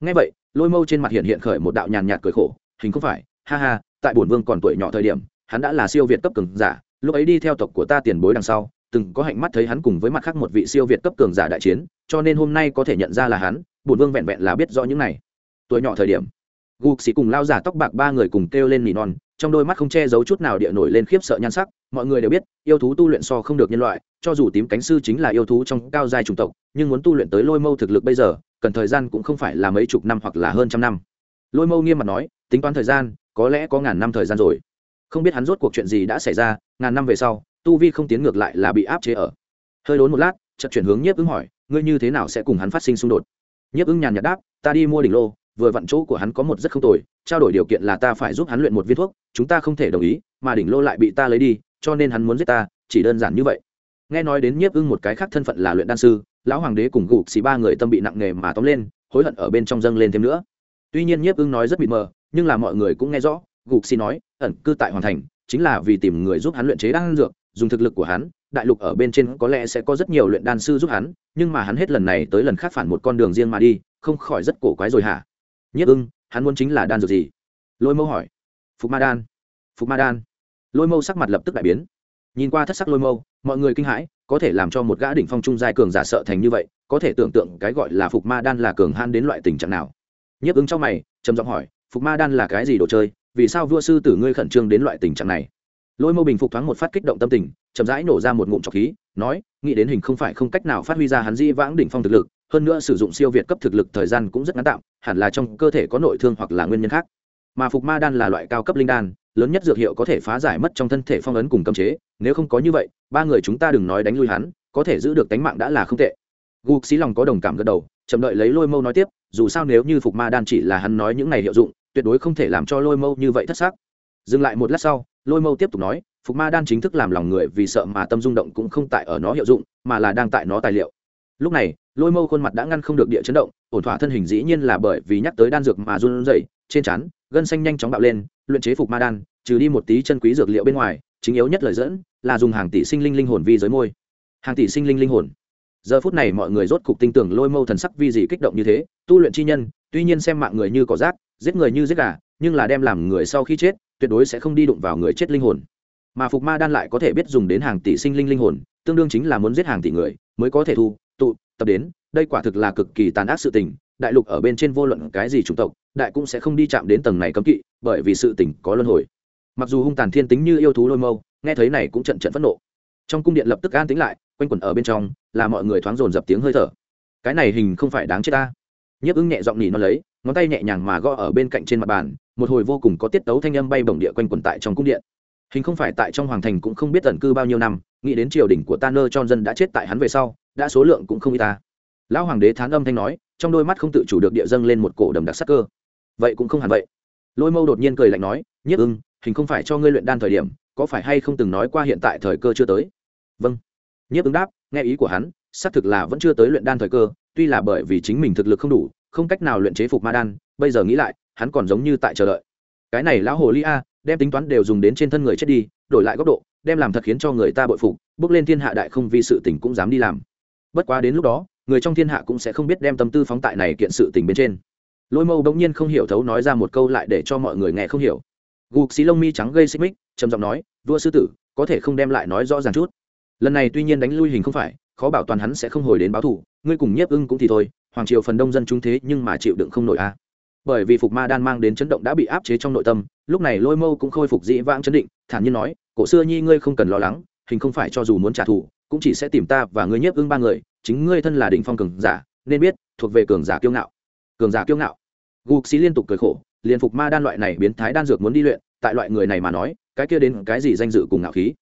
[SPEAKER 1] Ngay vậy, lôi mâu trên mặt hiện hiện khởi một đạo nhàn nhạt cười khổ, hình không phải, ha ha, tại bổn vương còn tuổi nhỏ thời điểm, hắn đã là siêu việt cấp cường giả lúc ấy đi theo tộc của ta tiền bối đằng sau, từng có hạnh mắt thấy hắn cùng với mặt khác một vị siêu việt cấp cường giả đại chiến, cho nên hôm nay có thể nhận ra là hắn, bổn vương vẹn vẹn là biết rõ những này. Tuổi nhỏ thời điểm gục xì cùng lao giả tóc bạc ba người cùng kêu lên nỉ non, trong đôi mắt không che giấu chút nào địa nổi lên khiếp sợ nhan sắc, mọi người đều biết, yêu thú tu luyện so không được nhân loại, cho dù tím cánh sư chính là yêu thú trong cao giai chủng tộc, nhưng muốn tu luyện tới lôi mâu thực lực bây giờ, cần thời gian cũng không phải là mấy chục năm hoặc là hơn trăm năm. Lôi mâu nghiêm mặt nói, tính toán thời gian, có lẽ có ngàn năm thời gian rồi không biết hắn rốt cuộc chuyện gì đã xảy ra, ngàn năm về sau, tu vi không tiến ngược lại là bị áp chế ở. Hơi đốn một lát, chợt chuyển hướng nhiếp ứng hỏi, ngươi như thế nào sẽ cùng hắn phát sinh xung đột? Nhiếp ứng nhàn nhạt đáp, ta đi mua đỉnh lô, vừa vặn chỗ của hắn có một rất không tồi, trao đổi điều kiện là ta phải giúp hắn luyện một viên thuốc, chúng ta không thể đồng ý, mà đỉnh lô lại bị ta lấy đi, cho nên hắn muốn giết ta, chỉ đơn giản như vậy. Nghe nói đến nhiếp ưng một cái khác thân phận là luyện đan sư, lão hoàng đế cùng gục xì ba người tâm bị nặng nề mà tóm lên, hối hận ở bên trong dâng lên thêm nữa. Tuy nhiên nhiếp ưng nói rất bị mờ, nhưng là mọi người cũng nghe rõ, gục xì nói ẩn cư tại hoàn thành, chính là vì tìm người giúp hắn luyện chế đan dược, dùng thực lực của hắn, đại lục ở bên trên có lẽ sẽ có rất nhiều luyện đan sư giúp hắn, nhưng mà hắn hết lần này tới lần khác phản một con đường riêng mà đi, không khỏi rất cổ quái rồi hả? Nhất ưng, hắn muốn chính là đan dược gì? Lôi mâu hỏi. Phục ma đan. Phục ma đan. Lôi mâu sắc mặt lập tức đại biến. Nhìn qua thất sắc lôi mâu, mọi người kinh hãi, có thể làm cho một gã đỉnh phong trung giai cường giả sợ thành như vậy, có thể tưởng tượng cái gọi là phục ma đan là cường han đến loại tình trạng nào. Nhiếp ứng trong mày, trầm giọng hỏi, phục ma đan là cái gì đồ chơi? Vì sao vua sư tử ngươi khẩn trương đến loại tình trạng này? Lôi mâu bình phục thoáng một phát kích động tâm tình, chậm rãi nổ ra một ngụm trọc khí, nói, nghĩ đến hình không phải không cách nào phát huy ra hắn di vãng đỉnh phong thực lực, hơn nữa sử dụng siêu việt cấp thực lực thời gian cũng rất ngắn tạm, hẳn là trong cơ thể có nội thương hoặc là nguyên nhân khác. Mà phục ma đan là loại cao cấp linh đan, lớn nhất dược hiệu có thể phá giải mất trong thân thể phong ấn cùng cấm chế, nếu không có như vậy, ba người chúng ta đừng nói đánh lui hắn, có thể giữ được tánh mạng đã là không tệ. Gục xí lòng có đồng cảm gật đầu, chậm đợi lấy lôi mâu nói tiếp, dù sao nếu như phục ma đan chỉ là hắn nói những này hiệu dụng tuyệt đối không thể làm cho lôi mâu như vậy thất xác. Dừng lại một lát sau, lôi mâu tiếp tục nói, phục ma đan chính thức làm lòng người vì sợ mà tâm rung động cũng không tại ở nó hiệu dụng, mà là đang tại nó tài liệu. Lúc này, lôi mâu khuôn mặt đã ngăn không được địa chấn động, ổn thỏa thân hình dĩ nhiên là bởi vì nhắc tới đan dược mà run rẩy, trên chắn gân xanh nhanh chóng bạo lên, luyện chế phục ma đan, trừ đi một tí chân quý dược liệu bên ngoài, chính yếu nhất lời dẫn là dùng hàng tỷ sinh linh linh hồn vi giới môi. Hàng tỷ sinh linh linh hồn. Giờ phút này mọi người rốt cục tin tưởng lôi mâu thần sắc vi gì kích động như thế, tu luyện chi nhân, tuy nhiên xem mạng người như cỏ rác giết người như giết gà, nhưng là đem làm người sau khi chết, tuyệt đối sẽ không đi đụng vào người chết linh hồn. Mà phục ma đan lại có thể biết dùng đến hàng tỷ sinh linh linh hồn, tương đương chính là muốn giết hàng tỷ người, mới có thể thu, tụ, tập đến. Đây quả thực là cực kỳ tàn ác sự tình, đại lục ở bên trên vô luận cái gì chủng tộc, đại cũng sẽ không đi chạm đến tầng này cấm kỵ, bởi vì sự tình có luân hồi. Mặc dù hung tàn thiên tính như yêu thú lôi mâu, nghe thấy này cũng trận trận phẫn nộ. Trong cung điện lập tức an tính lại, quanh quẩn ở bên trong, là mọi người thoáng dồn dập tiếng hơi thở. Cái này hình không phải đáng chết ta. Nhiếp ứng nhẹ giọng nỉ nó lấy ngón tay nhẹ nhàng mà gõ ở bên cạnh trên mặt bàn, một hồi vô cùng có tiết tấu thanh âm bay bổng địa quanh quẩn tại trong cung điện. Hình không phải tại trong hoàng thành cũng không biết tần cư bao nhiêu năm, nghĩ đến triều đình của ta nơ cho dân đã chết tại hắn về sau, đã số lượng cũng không y ta. Lão hoàng đế thán âm thanh nói, trong đôi mắt không tự chủ được địa dâng lên một cổ đầm đặc sắc cơ. Vậy cũng không hẳn vậy. Lôi mâu đột nhiên cười lạnh nói, nhất ưng, hình không phải cho ngươi luyện đan thời điểm, có phải hay không từng nói qua hiện tại thời cơ chưa tới? Vâng. Nhất ứng đáp, nghe ý của hắn, xác thực là vẫn chưa tới luyện đan thời cơ, tuy là bởi vì chính mình thực lực không đủ không cách nào luyện chế phục ma đan, bây giờ nghĩ lại, hắn còn giống như tại chờ đợi. Cái này lão hồ ly a, đem tính toán đều dùng đến trên thân người chết đi, đổi lại góc độ, đem làm thật khiến cho người ta bội phục, bước lên thiên hạ đại không vì sự tình cũng dám đi làm. Bất quá đến lúc đó, người trong thiên hạ cũng sẽ không biết đem tâm tư phóng tại này kiện sự tình bên trên. Lôi mâu bỗng nhiên không hiểu thấu nói ra một câu lại để cho mọi người nghe không hiểu. Gục xí lông mi trắng gây xích mích, trầm giọng nói, vua sư tử, có thể không đem lại nói rõ ràng chút. Lần này tuy nhiên đánh lui hình không phải, khó bảo toàn hắn sẽ không hồi đến báo thủ ngươi cùng nhiếp ưng cũng thì thôi hoàng triều phần đông dân chúng thế nhưng mà chịu đựng không nổi a bởi vì phục ma đan mang đến chấn động đã bị áp chế trong nội tâm, lúc này lôi mâu cũng khôi phục dĩ vãng chấn định, thản nhiên nói, cổ xưa nhi ngươi không cần lo lắng, hình không phải cho dù muốn trả thù, cũng chỉ sẽ tìm ta và ngươi nhiếp ưng ba người, chính ngươi thân là đỉnh phong cường giả, nên biết, thuộc về cường giả kiêu ngạo. Cường giả kiêu ngạo. Gục xí liên tục cười khổ, liền phục ma đan loại này biến thái đan dược muốn đi luyện, tại loại người này mà nói, cái kia đến cái gì danh dự cùng ngạo khí.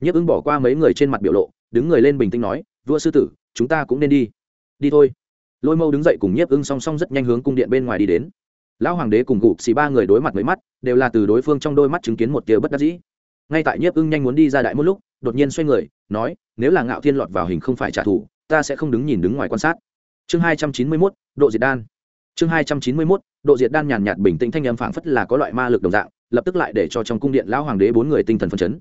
[SPEAKER 1] Nhiếp ưng bỏ qua mấy người trên mặt biểu lộ, đứng người lên bình tĩnh nói, vua sư tử, chúng ta cũng nên đi. Đi thôi lôi mâu đứng dậy cùng nhiếp ưng song song rất nhanh hướng cung điện bên ngoài đi đến lão hoàng đế cùng gục xì ba người đối mặt mấy mắt đều là từ đối phương trong đôi mắt chứng kiến một tia bất đắc dĩ ngay tại nhiếp ưng nhanh muốn đi ra đại một lúc đột nhiên xoay người nói nếu là ngạo thiên lọt vào hình không phải trả thù ta sẽ không đứng nhìn đứng ngoài quan sát chương hai trăm chín mươi mốt độ diệt đan chương hai trăm chín mươi mốt độ diệt đan nhàn nhạt bình tĩnh thanh âm phảng phất là có loại ma lực đồng dạng lập tức lại để cho trong cung điện lão hoàng đế bốn người tinh thần phân chấn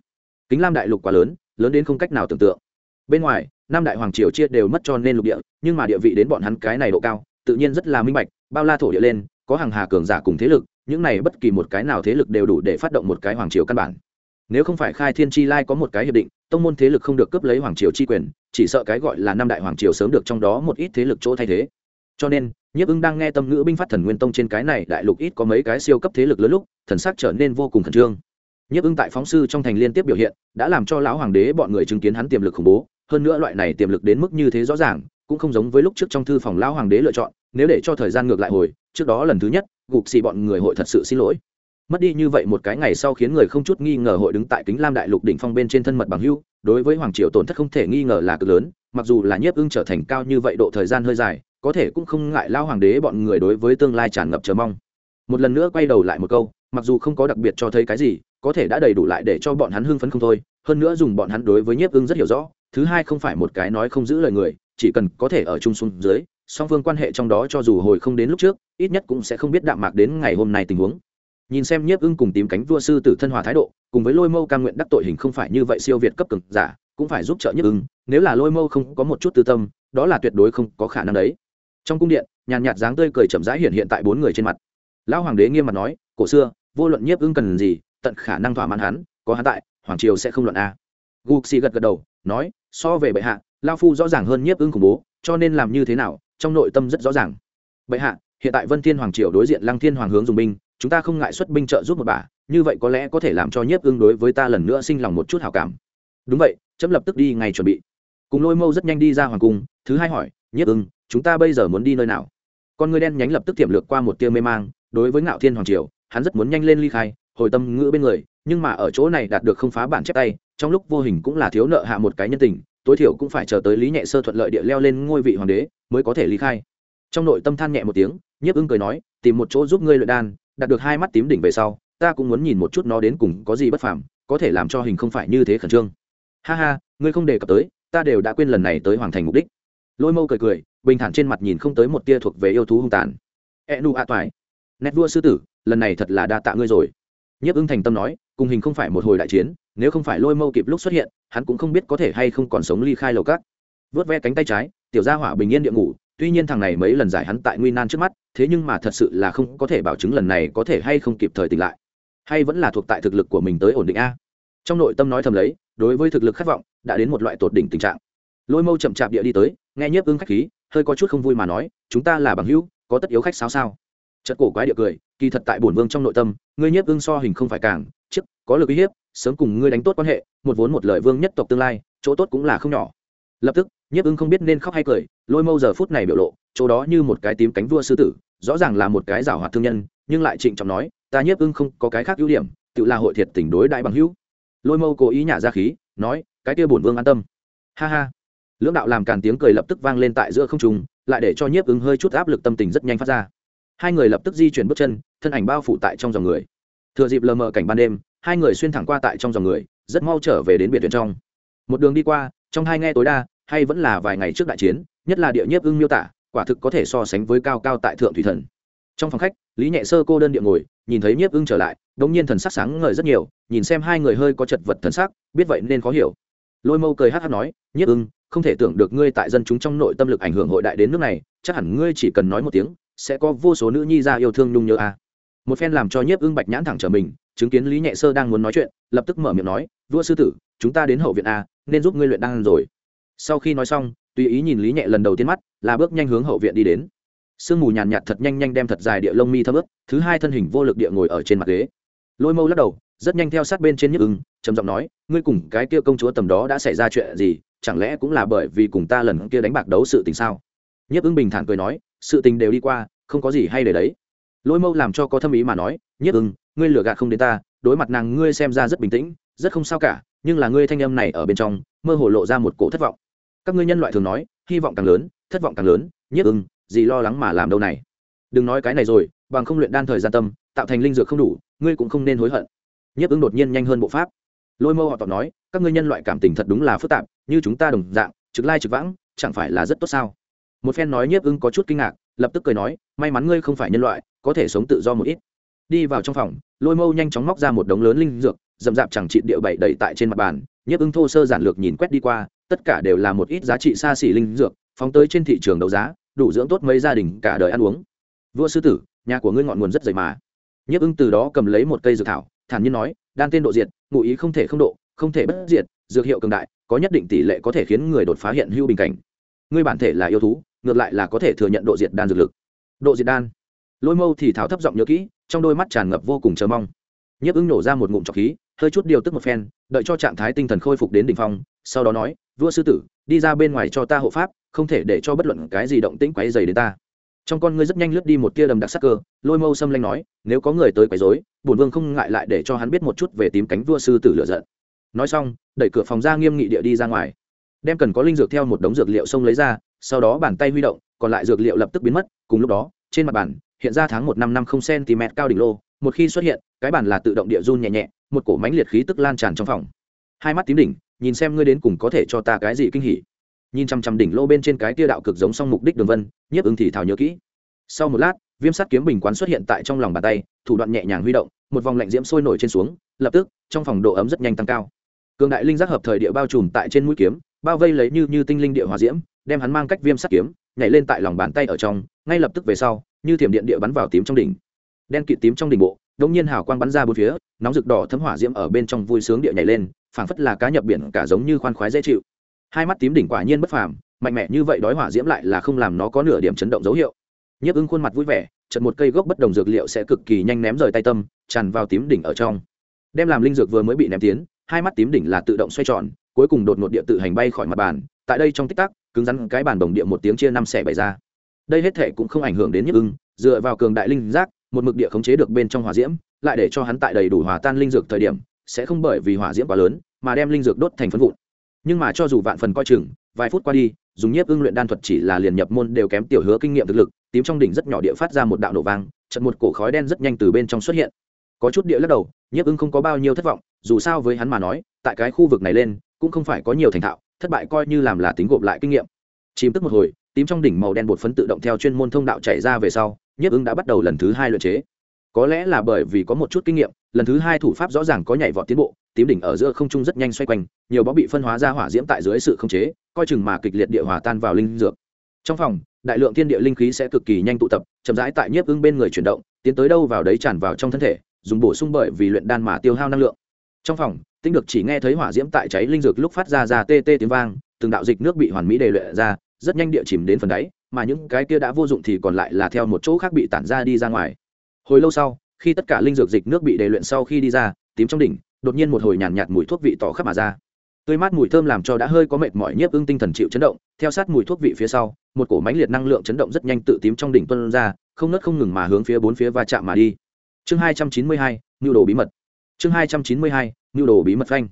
[SPEAKER 1] kính lam đại lục quá lớn lớn đến không cách nào tưởng tượng bên ngoài, năm đại hoàng triều chia đều mất cho nên lục địa, nhưng mà địa vị đến bọn hắn cái này độ cao, tự nhiên rất là minh bạch, bao la thổ địa lên, có hàng hà cường giả cùng thế lực, những này bất kỳ một cái nào thế lực đều đủ để phát động một cái hoàng triều căn bản. Nếu không phải khai thiên chi lai có một cái hiệp định, tông môn thế lực không được cướp lấy hoàng triều chi quyền, chỉ sợ cái gọi là năm đại hoàng triều sớm được trong đó một ít thế lực chỗ thay thế. Cho nên, nhiếp ưng đang nghe tâm ngữ binh phát thần nguyên tông trên cái này đại lục ít có mấy cái siêu cấp thế lực lớn lúc, thần sắc trở nên vô cùng khẩn trương nhiếp ưng tại phóng sư trong thành liên tiếp biểu hiện, đã làm cho lão hoàng đế bọn người chứng kiến hắn tiềm lực khủng bố. Hơn nữa loại này tiềm lực đến mức như thế rõ ràng, cũng không giống với lúc trước trong thư phòng lão hoàng đế lựa chọn, nếu để cho thời gian ngược lại hồi, trước đó lần thứ nhất, gục xì bọn người hội thật sự xin lỗi. Mất đi như vậy một cái ngày sau khiến người không chút nghi ngờ hội đứng tại kính lam đại lục đỉnh phong bên trên thân mật bằng hưu, đối với hoàng triều tổn thất không thể nghi ngờ là cực lớn, mặc dù là nhiếp ưng trở thành cao như vậy độ thời gian hơi dài, có thể cũng không ngại lao hoàng đế bọn người đối với tương lai tràn ngập chờ mong. Một lần nữa quay đầu lại một câu, mặc dù không có đặc biệt cho thấy cái gì có thể đã đầy đủ lại để cho bọn hắn hưng phấn không thôi, hơn nữa dùng bọn hắn đối với nhiếp ưng rất hiểu rõ, thứ hai không phải một cái nói không giữ lời người, chỉ cần có thể ở chung xuống dưới, song phương quan hệ trong đó cho dù hồi không đến lúc trước, ít nhất cũng sẽ không biết đạm mạc đến ngày hôm nay tình huống. Nhìn xem nhiếp ưng cùng tìm cánh vua sư tử thân hòa thái độ, cùng với lôi mâu cam nguyện đắc tội hình không phải như vậy siêu việt cấp cực giả, cũng phải giúp trợ nhiếp ưng, nếu là lôi mâu không có một chút tư tâm, đó là tuyệt đối không có khả năng đấy. Trong cung điện, nhàn nhạt dáng tươi cười chậm rãi hiện hiện tại bốn người trên mặt. Lão hoàng đế nghiêm mặt nói, cổ xưa, vô luận nhiếp ưng cần gì tận khả năng thỏa mãn hắn, có hắn tại, hoàng triều sẽ không luận a. Gục xì gật gật đầu, nói, so về bệ hạ, lao phu rõ ràng hơn nhiếp ưng khủng bố, cho nên làm như thế nào, trong nội tâm rất rõ ràng. Bệ hạ, hiện tại vân thiên hoàng triều đối diện lăng thiên hoàng hướng dùng binh, chúng ta không ngại xuất binh trợ giúp một bà, như vậy có lẽ có thể làm cho nhiếp ưng đối với ta lần nữa sinh lòng một chút hảo cảm. Đúng vậy, chấm lập tức đi ngay chuẩn bị. Cùng lôi mâu rất nhanh đi ra hoàng cung, thứ hai hỏi, nhiếp ưng chúng ta bây giờ muốn đi nơi nào? Con người đen nhánh lập tức tiềm lược qua một tia mê mang, đối với ngạo thiên hoàng triều, hắn rất muốn nhanh lên ly khai hồi tâm ngữ bên người, nhưng mà ở chỗ này đạt được không phá bản chép tay, trong lúc vô hình cũng là thiếu nợ hạ một cái nhân tình, tối thiểu cũng phải chờ tới lý nhẹ sơ thuận lợi địa leo lên ngôi vị hoàng đế, mới có thể ly khai. Trong nội tâm than nhẹ một tiếng, nhiếp ưng cười nói, tìm một chỗ giúp ngươi luyện đan, đạt được hai mắt tím đỉnh về sau, ta cũng muốn nhìn một chút nó đến cùng có gì bất phàm, có thể làm cho hình không phải như thế khẩn trương. Ha ha, ngươi không đề cập tới, ta đều đã quên lần này tới hoàng thành mục đích. Lôi mâu cười cười, bình thản trên mặt nhìn không tới một tia thuộc về yêu thú hung tàn. E nu a toại nét vua sư tử, lần này thật là đa tạ ngươi rồi nhiếp ưng thành tâm nói, cùng hình không phải một hồi đại chiến, nếu không phải lôi mâu kịp lúc xuất hiện, hắn cũng không biết có thể hay không còn sống ly khai lầu cát vớt ve cánh tay trái, tiểu gia hỏa bình yên địa ngủ, tuy nhiên thằng này mấy lần giải hắn tại nguy nan trước mắt, thế nhưng mà thật sự là không có thể bảo chứng lần này có thể hay không kịp thời tỉnh lại. Hay vẫn là thuộc tại thực lực của mình tới ổn định a? Trong nội tâm nói thầm lấy, đối với thực lực khát vọng, đã đến một loại tột đỉnh tình trạng. Lôi mâu chậm chạp địa đi tới, nghe nhiếp ưng khách khí, hơi có chút không vui mà nói, chúng ta là bằng hữu, có tất yếu khách sao sao? Chật cổ quái địa cười, kỳ thật tại bổn vương trong nội tâm, ngươi nhiếp ưng so hình không phải càng chức có lực uy hiếp, sớm cùng ngươi đánh tốt quan hệ, một vốn một lợi vương nhất tộc tương lai, chỗ tốt cũng là không nhỏ. Lập tức, nhiếp ưng không biết nên khóc hay cười, lôi mâu giờ phút này biểu lộ, chỗ đó như một cái tím cánh vua sư tử, rõ ràng là một cái giảo hoạt thương nhân, nhưng lại trịnh trọng nói, ta nhiếp ưng không có cái khác ưu điểm, tự là hội thiệt tình đối đại bằng hữu. Lôi mâu cố ý nhả ra khí, nói, cái kia bổn vương an tâm. Ha ha. Lưỡng đạo làm càn tiếng cười lập tức vang lên tại giữa không trung, lại để cho nhiếp ưng hơi chút áp lực tâm tình rất nhanh phát ra hai người lập tức di chuyển bước chân, thân ảnh bao phủ tại trong dòng người. Thừa dịp lờ mờ cảnh ban đêm, hai người xuyên thẳng qua tại trong dòng người, rất mau trở về đến biệt viện trong. Một đường đi qua, trong hai nghe tối đa, hay vẫn là vài ngày trước đại chiến, nhất là địa nhiếp ưng miêu tả, quả thực có thể so sánh với cao cao tại thượng thủy thần. Trong phòng khách, lý nhẹ sơ cô đơn địa ngồi, nhìn thấy nhiếp ưng trở lại, đống nhiên thần sắc sáng ngời rất nhiều, nhìn xem hai người hơi có chật vật thần sắc, biết vậy nên khó hiểu. Lôi mâu cười hát hát nói, nhiếp ưng, không thể tưởng được ngươi tại dân chúng trong nội tâm lực ảnh hưởng hội đại đến nước này, chắc hẳn ngươi chỉ cần nói một tiếng sẽ có vô số nữ nhi ra yêu thương nhung nhớ a à. một phen làm cho nhiếp ưng bạch nhãn thẳng trở mình, chứng kiến lý nhẹ sơ đang muốn nói chuyện, lập tức mở miệng nói, vua sư tử, chúng ta đến hậu viện a nên giúp ngươi luyện đan rồi. Sau khi nói xong, tùy ý nhìn lý nhẹ lần đầu tiên mắt, là bước nhanh hướng hậu viện đi đến. Sương mù nhàn nhạt thật nhanh nhanh đem thật dài địa lông mi thấm ướt, thứ hai thân hình vô lực địa ngồi ở trên mặt ghế. Lôi mâu lắc đầu, rất nhanh theo sát bên trên nhức ưng, trầm giọng nói, ngươi cùng cái kia công chúa tầm đó đã xảy ra chuyện gì, chẳng lẽ cũng là bởi vì cùng ta lần kia đánh bạc đấu sự tình sao? Nhức ưng bình thản cười nói sự tình đều đi qua, không có gì hay để đấy. Lôi mâu làm cho có thâm ý mà nói Nhất ưng, ngươi lừa gạt không đến ta, đối mặt nàng ngươi xem ra rất bình tĩnh, rất không sao cả, nhưng là ngươi thanh âm này ở bên trong, mơ hồ lộ ra một cổ thất vọng. Các ngươi nhân loại thường nói, hy vọng càng lớn, thất vọng càng lớn Nhất ưng, gì lo lắng mà làm đâu này? Đừng nói cái này rồi, bằng không luyện đan thời gian tâm, tạo thành linh dược không đủ, ngươi cũng không nên hối hận. Nhiếp ứng đột nhiên nhanh hơn bộ pháp. Lôi mâu họ tỏ nói, các ngươi nhân loại cảm tình thật đúng là phức tạp, như chúng ta đồng dạng, trực lai trực vãng, chẳng phải là rất tốt sao? Một phen nói nhiếp ưng có chút kinh ngạc, lập tức cười nói, may mắn ngươi không phải nhân loại, có thể sống tự do một ít. Đi vào trong phòng, lôi mâu nhanh chóng móc ra một đống lớn linh dược d ầ m d chẳng trị địa bậy đầy tại trên mặt bàn. Nhiếp ưng thô sơ giản lược nhìn quét đi qua, tất cả đều là một ít giá trị xa xỉ linh dược, phóng tới trên thị trường đấu giá, đủ dưỡng tốt mấy gia đình cả đời ăn uống. Vua sư tử, nhà của ngươi ngọn nguồn rất dày mà. Nhiếp ưng từ đó cầm lấy một cây dược thảo, thản nhiên nói, đan tên độ diệt, ngụ ý không thể không độ, không thể bất diệt, dược hiệu cường đại, có nhất định tỷ lệ có thể khiến người đột phá hiện hữu bình cảnh. Ngươi bản thể là yêu thú ngược lại là có thể thừa nhận độ diệt đan dược lực. Độ diệt đan. Lôi mâu thì thảo thấp giọng nhớ kỹ, trong đôi mắt tràn ngập vô cùng chờ mong. Nhiếp ứng nổ ra một ngụm trọc khí, hơi chút điều tức một phen, đợi cho trạng thái tinh thần khôi phục đến đ ỉ n h phong, sau đó nói, vua sư tử, đi ra bên ngoài cho ta hộ pháp, không thể để cho bất luận cái gì động tĩnh quáy dày đến ta. Trong con ngươi rất nhanh lướt đi một tia đầm đặc sắc cơ, lôi mâu xâm lanh nói, nếu có người tới quấy rối, bổn vương không ngại lại để cho hắn biết một chút về tím cánh vua sư tử lựa giận. Nói xong, đẩy cửa phòng ra nghiêm nghị địa đi ra ngoài. Đem cần có linh dược theo một đống dược liệu xông lấy ra sau đó bàn tay huy động, còn lại dược liệu lập tức biến mất, cùng lúc đó, trên mặt bàn, hiện ra tháng một năm năm không cm cao đỉnh lô, một khi xuất hiện, cái bàn là tự động địa run nhẹ nhẹ, một cổ mánh liệt khí tức lan tràn trong phòng. Hai mắt tím đỉnh, nhìn xem ngươi đến cùng có thể cho ta cái gì kinh hỉ. Nhìn chằm chằm đỉnh lô bên trên cái tia đạo cực giống song mục đích đường vân, nhiếp ứng thì thảo nhớ kỹ. Sau một lát, viêm sắt kiếm bình quán xuất hiện tại trong lòng bàn tay, thủ đoạn nhẹ nhàng huy động, một vòng lạnh diễm sôi nổi trên xuống, lập tức, trong phòng độ ấm rất nhanh tăng cao. Cường đại linh giác hợp thời địa bao trùm tại trên mũi kiếm, bao vây lấy như như tinh linh địa hòa diễm đem hắn mang cách viêm sắt kiếm, nhảy lên tại lòng bàn tay ở trong, ngay lập tức về sau, như thiểm điện địa bắn vào tím trong đỉnh. Đen kịt tím trong đỉnh bộ đống nhiên hào quang bắn ra bốn phía, nóng rực đỏ thấm hỏa diễm ở bên trong vui sướng địa nhảy lên, phảng phất là cá nhập biển cả giống như khoan khoái dễ chịu. Hai mắt tím đỉnh quả nhiên bất phàm, mạnh mẽ như vậy đói hỏa diễm lại là không làm nó có nửa điểm chấn động dấu hiệu. Nhiếp ưng khuôn mặt vui vẻ chật một cây gốc bất đồng dược liệu sẽ cực kỳ nhanh ném rời tay tâm, tràn vào tím đỉnh ở trong. Đem làm linh dược vừa mới bị ném tiến, hai mắt tím đỉnh là tự động xoay tròn, cuối cùng đột ngột địa tự hành bay khỏi mặt bàn, tại đây trong tích tắc cứng rắn cái bàn đồng địa một tiếng chia năm xẻ bảy ra. Đây hết thể cũng không ảnh hưởng đến nhức ưng, dựa vào cường đại linh giác, một mực địa khống chế được bên trong hỏa diễm, lại để cho hắn tại đầy đủ hòa tan linh dược thời điểm, sẽ không bởi vì hỏa diễm quá lớn, mà đem linh dược đốt thành phân vụn. Nhưng mà cho dù vạn phần coi chừng, vài phút qua đi, dùng nhiếp ưng luyện đan thuật chỉ là liền nhập môn đều kém tiểu hứa kinh nghiệm thực lực, tím trong đỉnh rất nhỏ địa phát ra một đạo nổ vang chật một cổ khói đen rất nhanh từ bên trong xuất hiện. Có chút địa lắc đầu, nhiếp ưng không có bao nhiêu thất vọng, dù sao với hắn mà nói, tại cái khu vực này lên, cũng không phải có nhiều thành thạo thất bại coi như làm là tính gộp lại kinh nghiệm. Chìm tức một hồi, tím trong đỉnh màu đen bột phấn tự động theo chuyên môn thông đạo chạy ra về sau, nhiếp ứng đã bắt đầu lần thứ hai luyện chế. Có lẽ là bởi vì có một chút kinh nghiệm, lần thứ hai thủ pháp rõ ràng có nhảy vọt tiến bộ, tím đỉnh ở giữa không trung rất nhanh xoay quanh, nhiều bó bị phân hóa ra hỏa diễm tại dưới sự không chế, coi chừng mà kịch liệt địa hòa tan vào linh dược. Trong phòng, đại lượng thiên địa linh khí sẽ cực kỳ nhanh tụ tập, chậm rãi tại nhiếp ứng bên người chuyển động, tiến tới đâu vào đấy tràn vào trong thân thể, dùng bổ sung bởi vì luyện đan mà tiêu hao năng lượng trong phòng tinh được chỉ nghe thấy hỏa diễm tại cháy linh dược lúc phát ra ra tê tê tiếng vang từng đạo dịch nước bị hoàn mỹ đề luyện ra rất nhanh địa chìm đến phần đáy mà những cái kia đã vô dụng thì còn lại là theo một chỗ khác bị tản ra đi ra ngoài. Hồi lâu sau khi tất cả linh dược dịch nước bị đề luyện sau khi đi ra tím trong đỉnh đột nhiên một hồi nhàn nhạt, nhạt mùi thuốc vị tỏ khắp mà ra. Tươi mát mùi thơm làm cho đã hơi có mệt mỏi nhiếp ưng tinh thần chịu chấn động theo sát mùi thuốc vị phía sau một cổ mánh liệt năng lượng chấn động rất nhanh tự tím trong đỉnh tuân ra không nớt không ngừng mà hướng phía bốn phía va chạm mà đi. Chương hai trăm chín mươi hai nhu đồ bí mật chương hai trăm chín mươi hai nhu đồ bí mật phanh.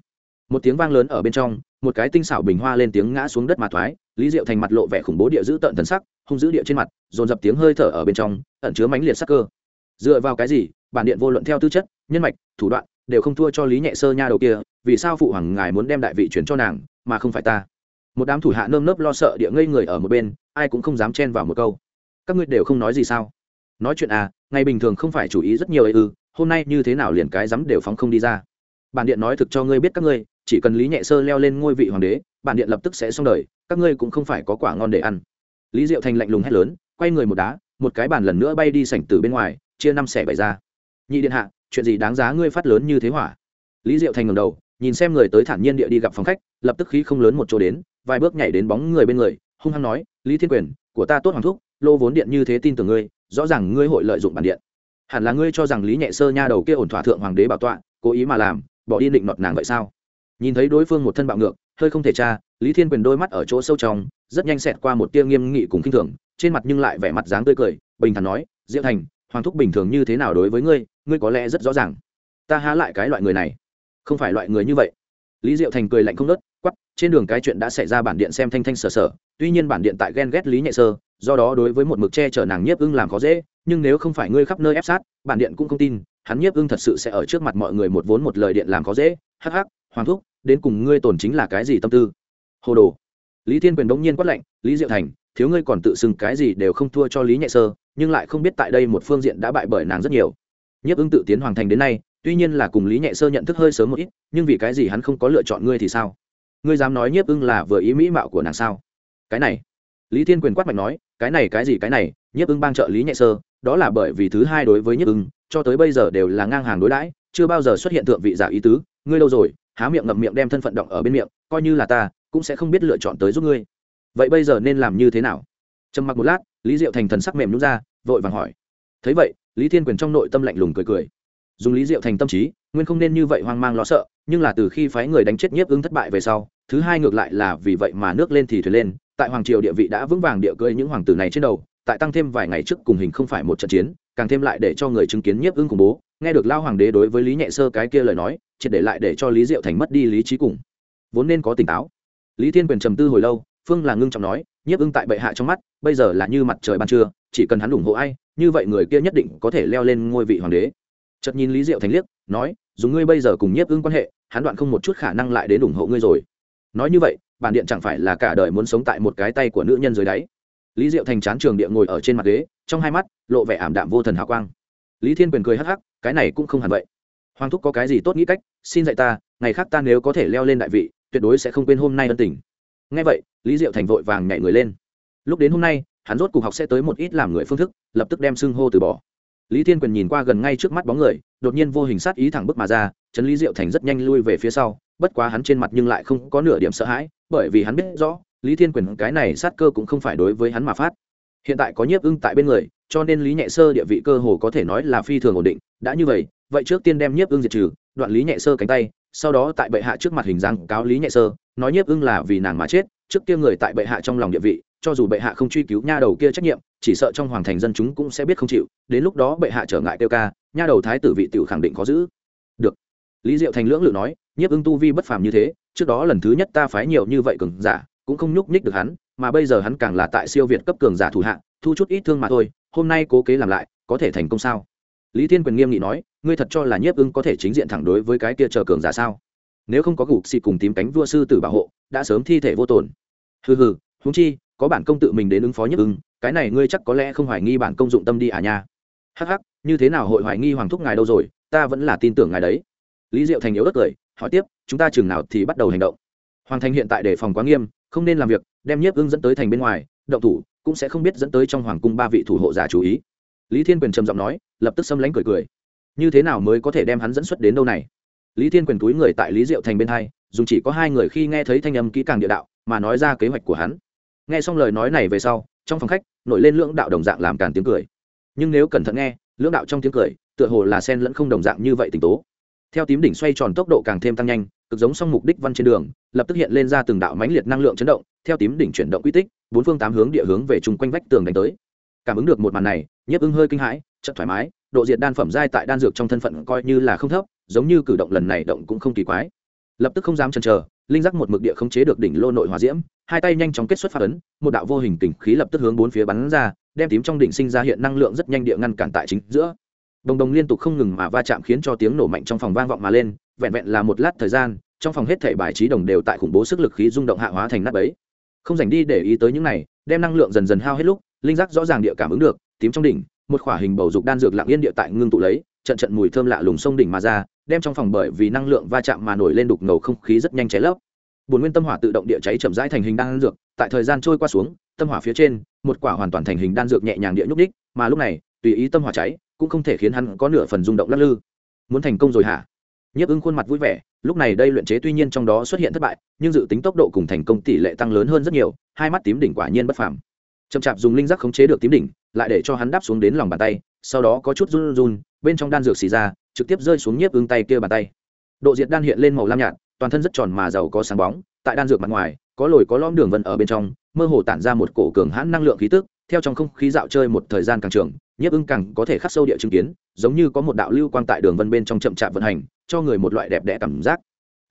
[SPEAKER 1] Một tiếng vang lớn ở bên trong, một cái tinh xảo bình hoa lên tiếng ngã xuống đất mà thoái, lý diệu thành mặt lộ vẻ khủng bố địa giữ tận thần sắc, hung giữ địa trên mặt, dồn dập tiếng hơi thở ở bên trong, ẩn chứa mãnh liệt sắc cơ. Dựa vào cái gì? Bản điện vô luận theo tư chất, nhân mạch, thủ đoạn, đều không thua cho lý nhẹ sơ nha đầu kia, vì sao phụ hoàng ngài muốn đem đại vị chuyển cho nàng, mà không phải ta? Một đám thủ hạ nơm nớp lo sợ địa ngây người ở một bên, ai cũng không dám chen vào một câu. Các ngươi đều không nói gì sao? Nói chuyện à ngày bình thường không phải chủ ý rất nhiều ấy ư, hôm nay như thế nào liền cái rắm đều phóng không đi ra. Bản điện nói thực cho ngươi biết các ngươi, chỉ cần lý nhẹ sơ leo lên ngôi vị hoàng đế, bản điện lập tức sẽ xong đời, các ngươi cũng không phải có quả ngon để ăn. Lý diệu thành lạnh lùng hét lớn, quay người một đá, một cái bàn lần nữa bay đi sảnh từ bên ngoài, chia năm xẻ bảy ra. Nhị điện hạ, chuyện gì đáng giá ngươi phát lớn như thế hỏa? Lý diệu thành ngầm đầu, nhìn xem người tới thản nhiên địa đi gặp phòng khách, lập tức khí không lớn một chỗ đến, vài bước nhảy đến bóng người bên người, hung hăng nói, lý thiên quyền, của ta tốt hoàng thúc, lô vốn điện như thế tin tưởng ngươi rõ ràng ngươi hội lợi dụng bản điện. Hẳn là ngươi cho rằng lý nhẹ sơ nha đầu kia ổn thỏa thượng hoàng đế bảo tọa, cố ý mà làm, bỏ đi định nọt nàng vậy sao? Nhìn thấy đối phương một thân bạo ngược, hơi không thể tra, lý thiên quyền đôi mắt ở chỗ sâu trong, rất nhanh xẹt qua một tia nghiêm nghị cùng k i n h thường, trên mặt nhưng lại vẻ mặt dáng tươi cười, bình thản nói, diệu thành, hoàng thúc bình thường như thế nào đối với ngươi ngươi có lẽ rất rõ ràng. Ta há lại cái loại người này. Không phải loại người như vậy. Lý diệu thành cười lạnh không nớt quắp trên đường cái chuyện đã xảy ra bản điện xem thanh thanh sờ sờ, tuy nhiên bản điện tại ghen ghét lý nhẹ sơ, do đó đối với một mực che chở nàng nhiếp ưng làm khó dễ, nhưng nếu không phải ngươi khắp nơi ép sát, bản điện cũng không tin, hắn nhiếp ưng thật sự sẽ ở trước mặt mọi người một vốn một lời điện làm khó dễ. Hắc hắc, hoàng thúc, đến cùng ngươi tổn chính là cái gì tâm tư? Hồ đồ. Lý thiên quyền đống nhiên quát lạnh, lý diệu thành, thiếu ngươi còn tự xưng cái gì đều không thua cho lý nhẹ sơ, nhưng lại không biết tại đây một phương diện đã bại bởi nàng rất nhiều. Nhiếp ưng tự tiến hoàng thành đến nay, tuy nhiên là cùng lý nhẹ sơ nhận thức hơi sớm một ít, nhưng vì cái gì hắn không có lựa chọn ngươi thì sao? Ngươi dám nói nhiếp ưng là vừa ý mỹ mạo của nàng sao? Cái này. Lý thiên quyền quát mạnh nói, cái này, cái gì, cái này? Nhiếp ưng bang trợ lý nhẹ sơ, đó là bởi vì thứ hai đối với nhiếp ưng, cho tới bây giờ đều là ngang hàng đối đãi, chưa bao giờ xuất hiện tượng vị giả ý tứ. Ngươi lâu rồi, há miệng ngậm miệng đem thân phận động ở bên miệng, coi như là ta, cũng sẽ không biết lựa chọn tới giúp ngươi. Vậy bây giờ nên làm như thế nào? Trầm mặc một lát, lý diệu thành thần sắc mềm nhút ra, vội vàng hỏi. Thấy vậy, lý thiên quyền trong nội tâm lạnh lùng cười cười. Dùng lý diệu thành tâm trí nguyên không nên như vậy hoang mang lo sợ, nhưng là từ khi phái người đánh chết nhiếp ứng thất bại về sau, thứ hai ngược lại là vì vậy mà nước lên thì thuyền lên, tại hoàng triều địa vị đã vững vàng địa cưỡi những hoàng tử này trên đầu, tại tăng thêm vài ngày trước cùng hình không phải một trận chiến, càng thêm lại để cho người chứng kiến nhiếp ứng khủng bố. Nghe được lao hoàng đế đối với lý nhẹ sơ cái kia lời nói, triệt để lại để cho lý diệu thành mất đi lý trí cùng. Vốn nên có tỉnh táo. Lý thiên quyền trầm tư hồi lâu, phương là ngưng trọng nói, nhiếp ưng tại bệ hạ trong mắt, bây giờ là như mặt trời ban trưa, chỉ cần hắn ủng hộ ai, như vậy người kia nhất định có thể leo lên ngôi vị hoàng đế. Chợt nhìn lý diệu thành liếc, nói dùng ngươi bây giờ cùng nhiếp ưng quan hệ hắn đoạn không một chút khả năng lại đến ủng hộ ngươi rồi. Nói như vậy, bản điện chẳng phải là cả đời muốn sống tại một cái tay của nữ nhân dưới đáy. Lý diệu thành chán trường địa ngồi ở trên mặt ghế, trong hai mắt lộ vẻ ảm đạm vô thần hào quang. Lý thiên quyền cười hắc hắc, cái này cũng không hẳn vậy. Hoàng thúc có cái gì tốt nghĩ cách, xin dạy ta, ngày khác ta nếu có thể leo lên đại vị, tuyệt đối sẽ không quên hôm nay ân tình. Ngay vậy, lý diệu thành vội vàng nhảy người lên. Lúc đến hôm nay, hắn rốt cuộc học sẽ tới một ít làm người phương thức, lập tức đem xưng hô từ bỏ lý thiên quyền nhìn qua gần ngay trước mắt bóng người, đột nhiên vô hình sát ý thẳng bức mà ra chấn lý diệu thành rất nhanh lui về phía sau, bất quá hắn trên mặt nhưng lại không có nửa điểm sợ hãi, bởi vì hắn biết rõ, lý thiên quyền cái này sát cơ cũng không phải đối với hắn mà phát. Hiện tại có nhiếp ưng tại bên người, cho nên lý nhẹ sơ địa vị cơ hồ có thể nói là phi thường ổn định, đã như vậy vậy trước tiên đem nhiếp ưng diệt trừ, đoạn lý nhẹ sơ cánh tay, sau đó tại bệ hạ trước mặt hình dáng cáo lý nhẹ sơ, nói nhiếp ưng là vì nàng mà chết, trước kia người tại bệ hạ trong lòng địa vị cho dù bệ hạ không truy cứu nha đầu kia trách nhiệm, chỉ sợ trong hoàng thành dân chúng cũng sẽ biết không chịu, đến lúc đó bệ hạ trở ngại kêu ca, nha đầu thái tử vị tiểu khẳng định có giữ. Được. Lý diệu thành lưỡng lự nói, nhiếp ưng tu vi bất phàm như thế, trước đó lần thứ nhất ta phái nhiều như vậy cường giả, cũng không nhúc nhích được hắn, mà bây giờ hắn càng là tại siêu việt cấp cường giả thủ hạ, thu chút ít thương mà thôi, hôm nay cố kế làm lại, có thể thành công sao? Lý thiên quyền nghiêm nghị nói, ngươi thật cho là nhiếp ưng có thể chính diện thẳng đối với cái kia chờ cường giả sao? Nếu không có gục xịt cùng tím cánh vua sư tử bảo hộ, đã sớm thi thể vô tổn. Hừ hừ húng chi có bản công tự mình đến ứng phó nhất ưng, cái này ngươi chắc có lẽ không hoài nghi bản công dụng tâm đi à nha. Hắc hắc, như thế nào hội hoài nghi hoàng thúc ngài đâu rồi, ta vẫn là tin tưởng ngài đấy. Lý diệu thành yếu đất cười, hỏi tiếp, chúng ta chừng nào thì bắt đầu hành động? Hoàng thành hiện tại đề phòng quá nghiêm, không nên làm việc, đem nhiếp ưng dẫn tới thành bên ngoài, động thủ, cũng sẽ không biết dẫn tới trong hoàng cung ba vị thủ hộ giả chú ý. Lý thiên quyền trầm giọng nói, lập tức xâm lánh cười cười. Như thế nào mới có thể đem hắn dẫn xuất đến đâu này? Lý thiên quyền túi người tại lý diệu thành bên hai dùng chỉ có hai người khi nghe thấy thanh âm kỹ càng địa đạo, mà nói ra kế hoạch của hắn nghe xong lời nói này về sau, trong phòng khách, nổi lên lưỡng đạo đồng dạng làm càn tiếng cười. Nhưng nếu cẩn thận nghe, lưỡng đạo trong tiếng cười, tựa hồ là sen lẫn không đồng dạng như vậy tình tố. Theo tím đỉnh xoay tròn tốc độ càng thêm tăng nhanh, cực giống song mục đích văn trên đường, lập tức hiện lên ra từng đạo mãnh liệt năng lượng chấn động, theo tím đỉnh chuyển động quy tích, bốn phương tám hướng địa hướng về chung quanh vách tường đánh tới. Cảm ứng được một màn này, nhiếp ưng hơi kinh hãi chật thoải mái, độ diệt đan phẩm giai tại đan dược trong thân phận coi như là không thấp, giống như cử động lần này động cũng không kỳ quái. Lập tức không dám chần chờ linh giác một mực địa khống chế được đỉnh lô nội hòa diễm, hai tay nhanh chóng kết xuất phát ấn, một đạo vô hình kình khí lập tức hướng bốn phía bắn ra, đem tím trong đỉnh sinh ra hiện năng lượng rất nhanh địa ngăn cản tại chính giữa. Đồng đồng liên tục không ngừng mà va chạm khiến cho tiếng nổ mạnh trong phòng vang vọng mà lên, vẹn vẹn là một lát thời gian, trong phòng hết thể bài trí đồng đều tại khủng bố sức lực khí rung động hạ hóa thành nát ấy không dành đi để ý tới những này, đem năng lượng dần dần hao hết lúc, linh giác rõ ràng địa cảm ứng được, tím trong đỉnh, một khỏa hình bầu dục đan dược lặng yên địa tại ngưng tụ lấy trận trận mùi thơm lạ lùng sông đỉnh mà ra, đem trong phòng bởi vì năng lượng va chạm mà nổi lên đục ngầu không khí rất nhanh cháy lấp. Bồn nguyên tâm hỏa tự động địa cháy chậm rãi thành hình đan dược, tại thời gian trôi qua xuống, tâm hỏa phía trên, một quả hoàn toàn thành hình đan dược nhẹ nhàng địa nhúc đích mà lúc này, tùy ý tâm hỏa cháy, cũng không thể khiến hắn có nửa phần rung động lắc lư. Muốn thành công rồi hả? Nhiếp ưng khuôn mặt vui vẻ, lúc này đây luyện chế tuy nhiên trong đó xuất hiện thất bại, nhưng dự tính tốc độ cùng thành công tỷ lệ tăng lớn hơn rất nhiều, hai mắt tím đỉnh quả nhiên bất phàm. Chậm chạp dùng linh giác khống chế được tím đỉnh, lại để cho hắn đáp xuống đến lòng bàn tay, sau đó có chút run run bên trong đan dược xì ra, trực tiếp rơi xuống nhiếp ưng tay kia bàn tay. Độ diệt đan hiện lên màu lam nhạt, toàn thân rất tròn mà giàu có sáng bóng, tại đan dược mặt ngoài, có lồi có lõm đường vân ở bên trong, mơ hồ tản ra một cổ cường hãn năng lượng khí tức, theo trong không khí dạo chơi một thời gian càng trường, nhiếp ưng càng có thể khắc sâu địa chứng kiến, giống như có một đạo lưu quang tại đường vân bên trong chậm chạp vận hành, cho người một loại đẹp đẽ cảm giác.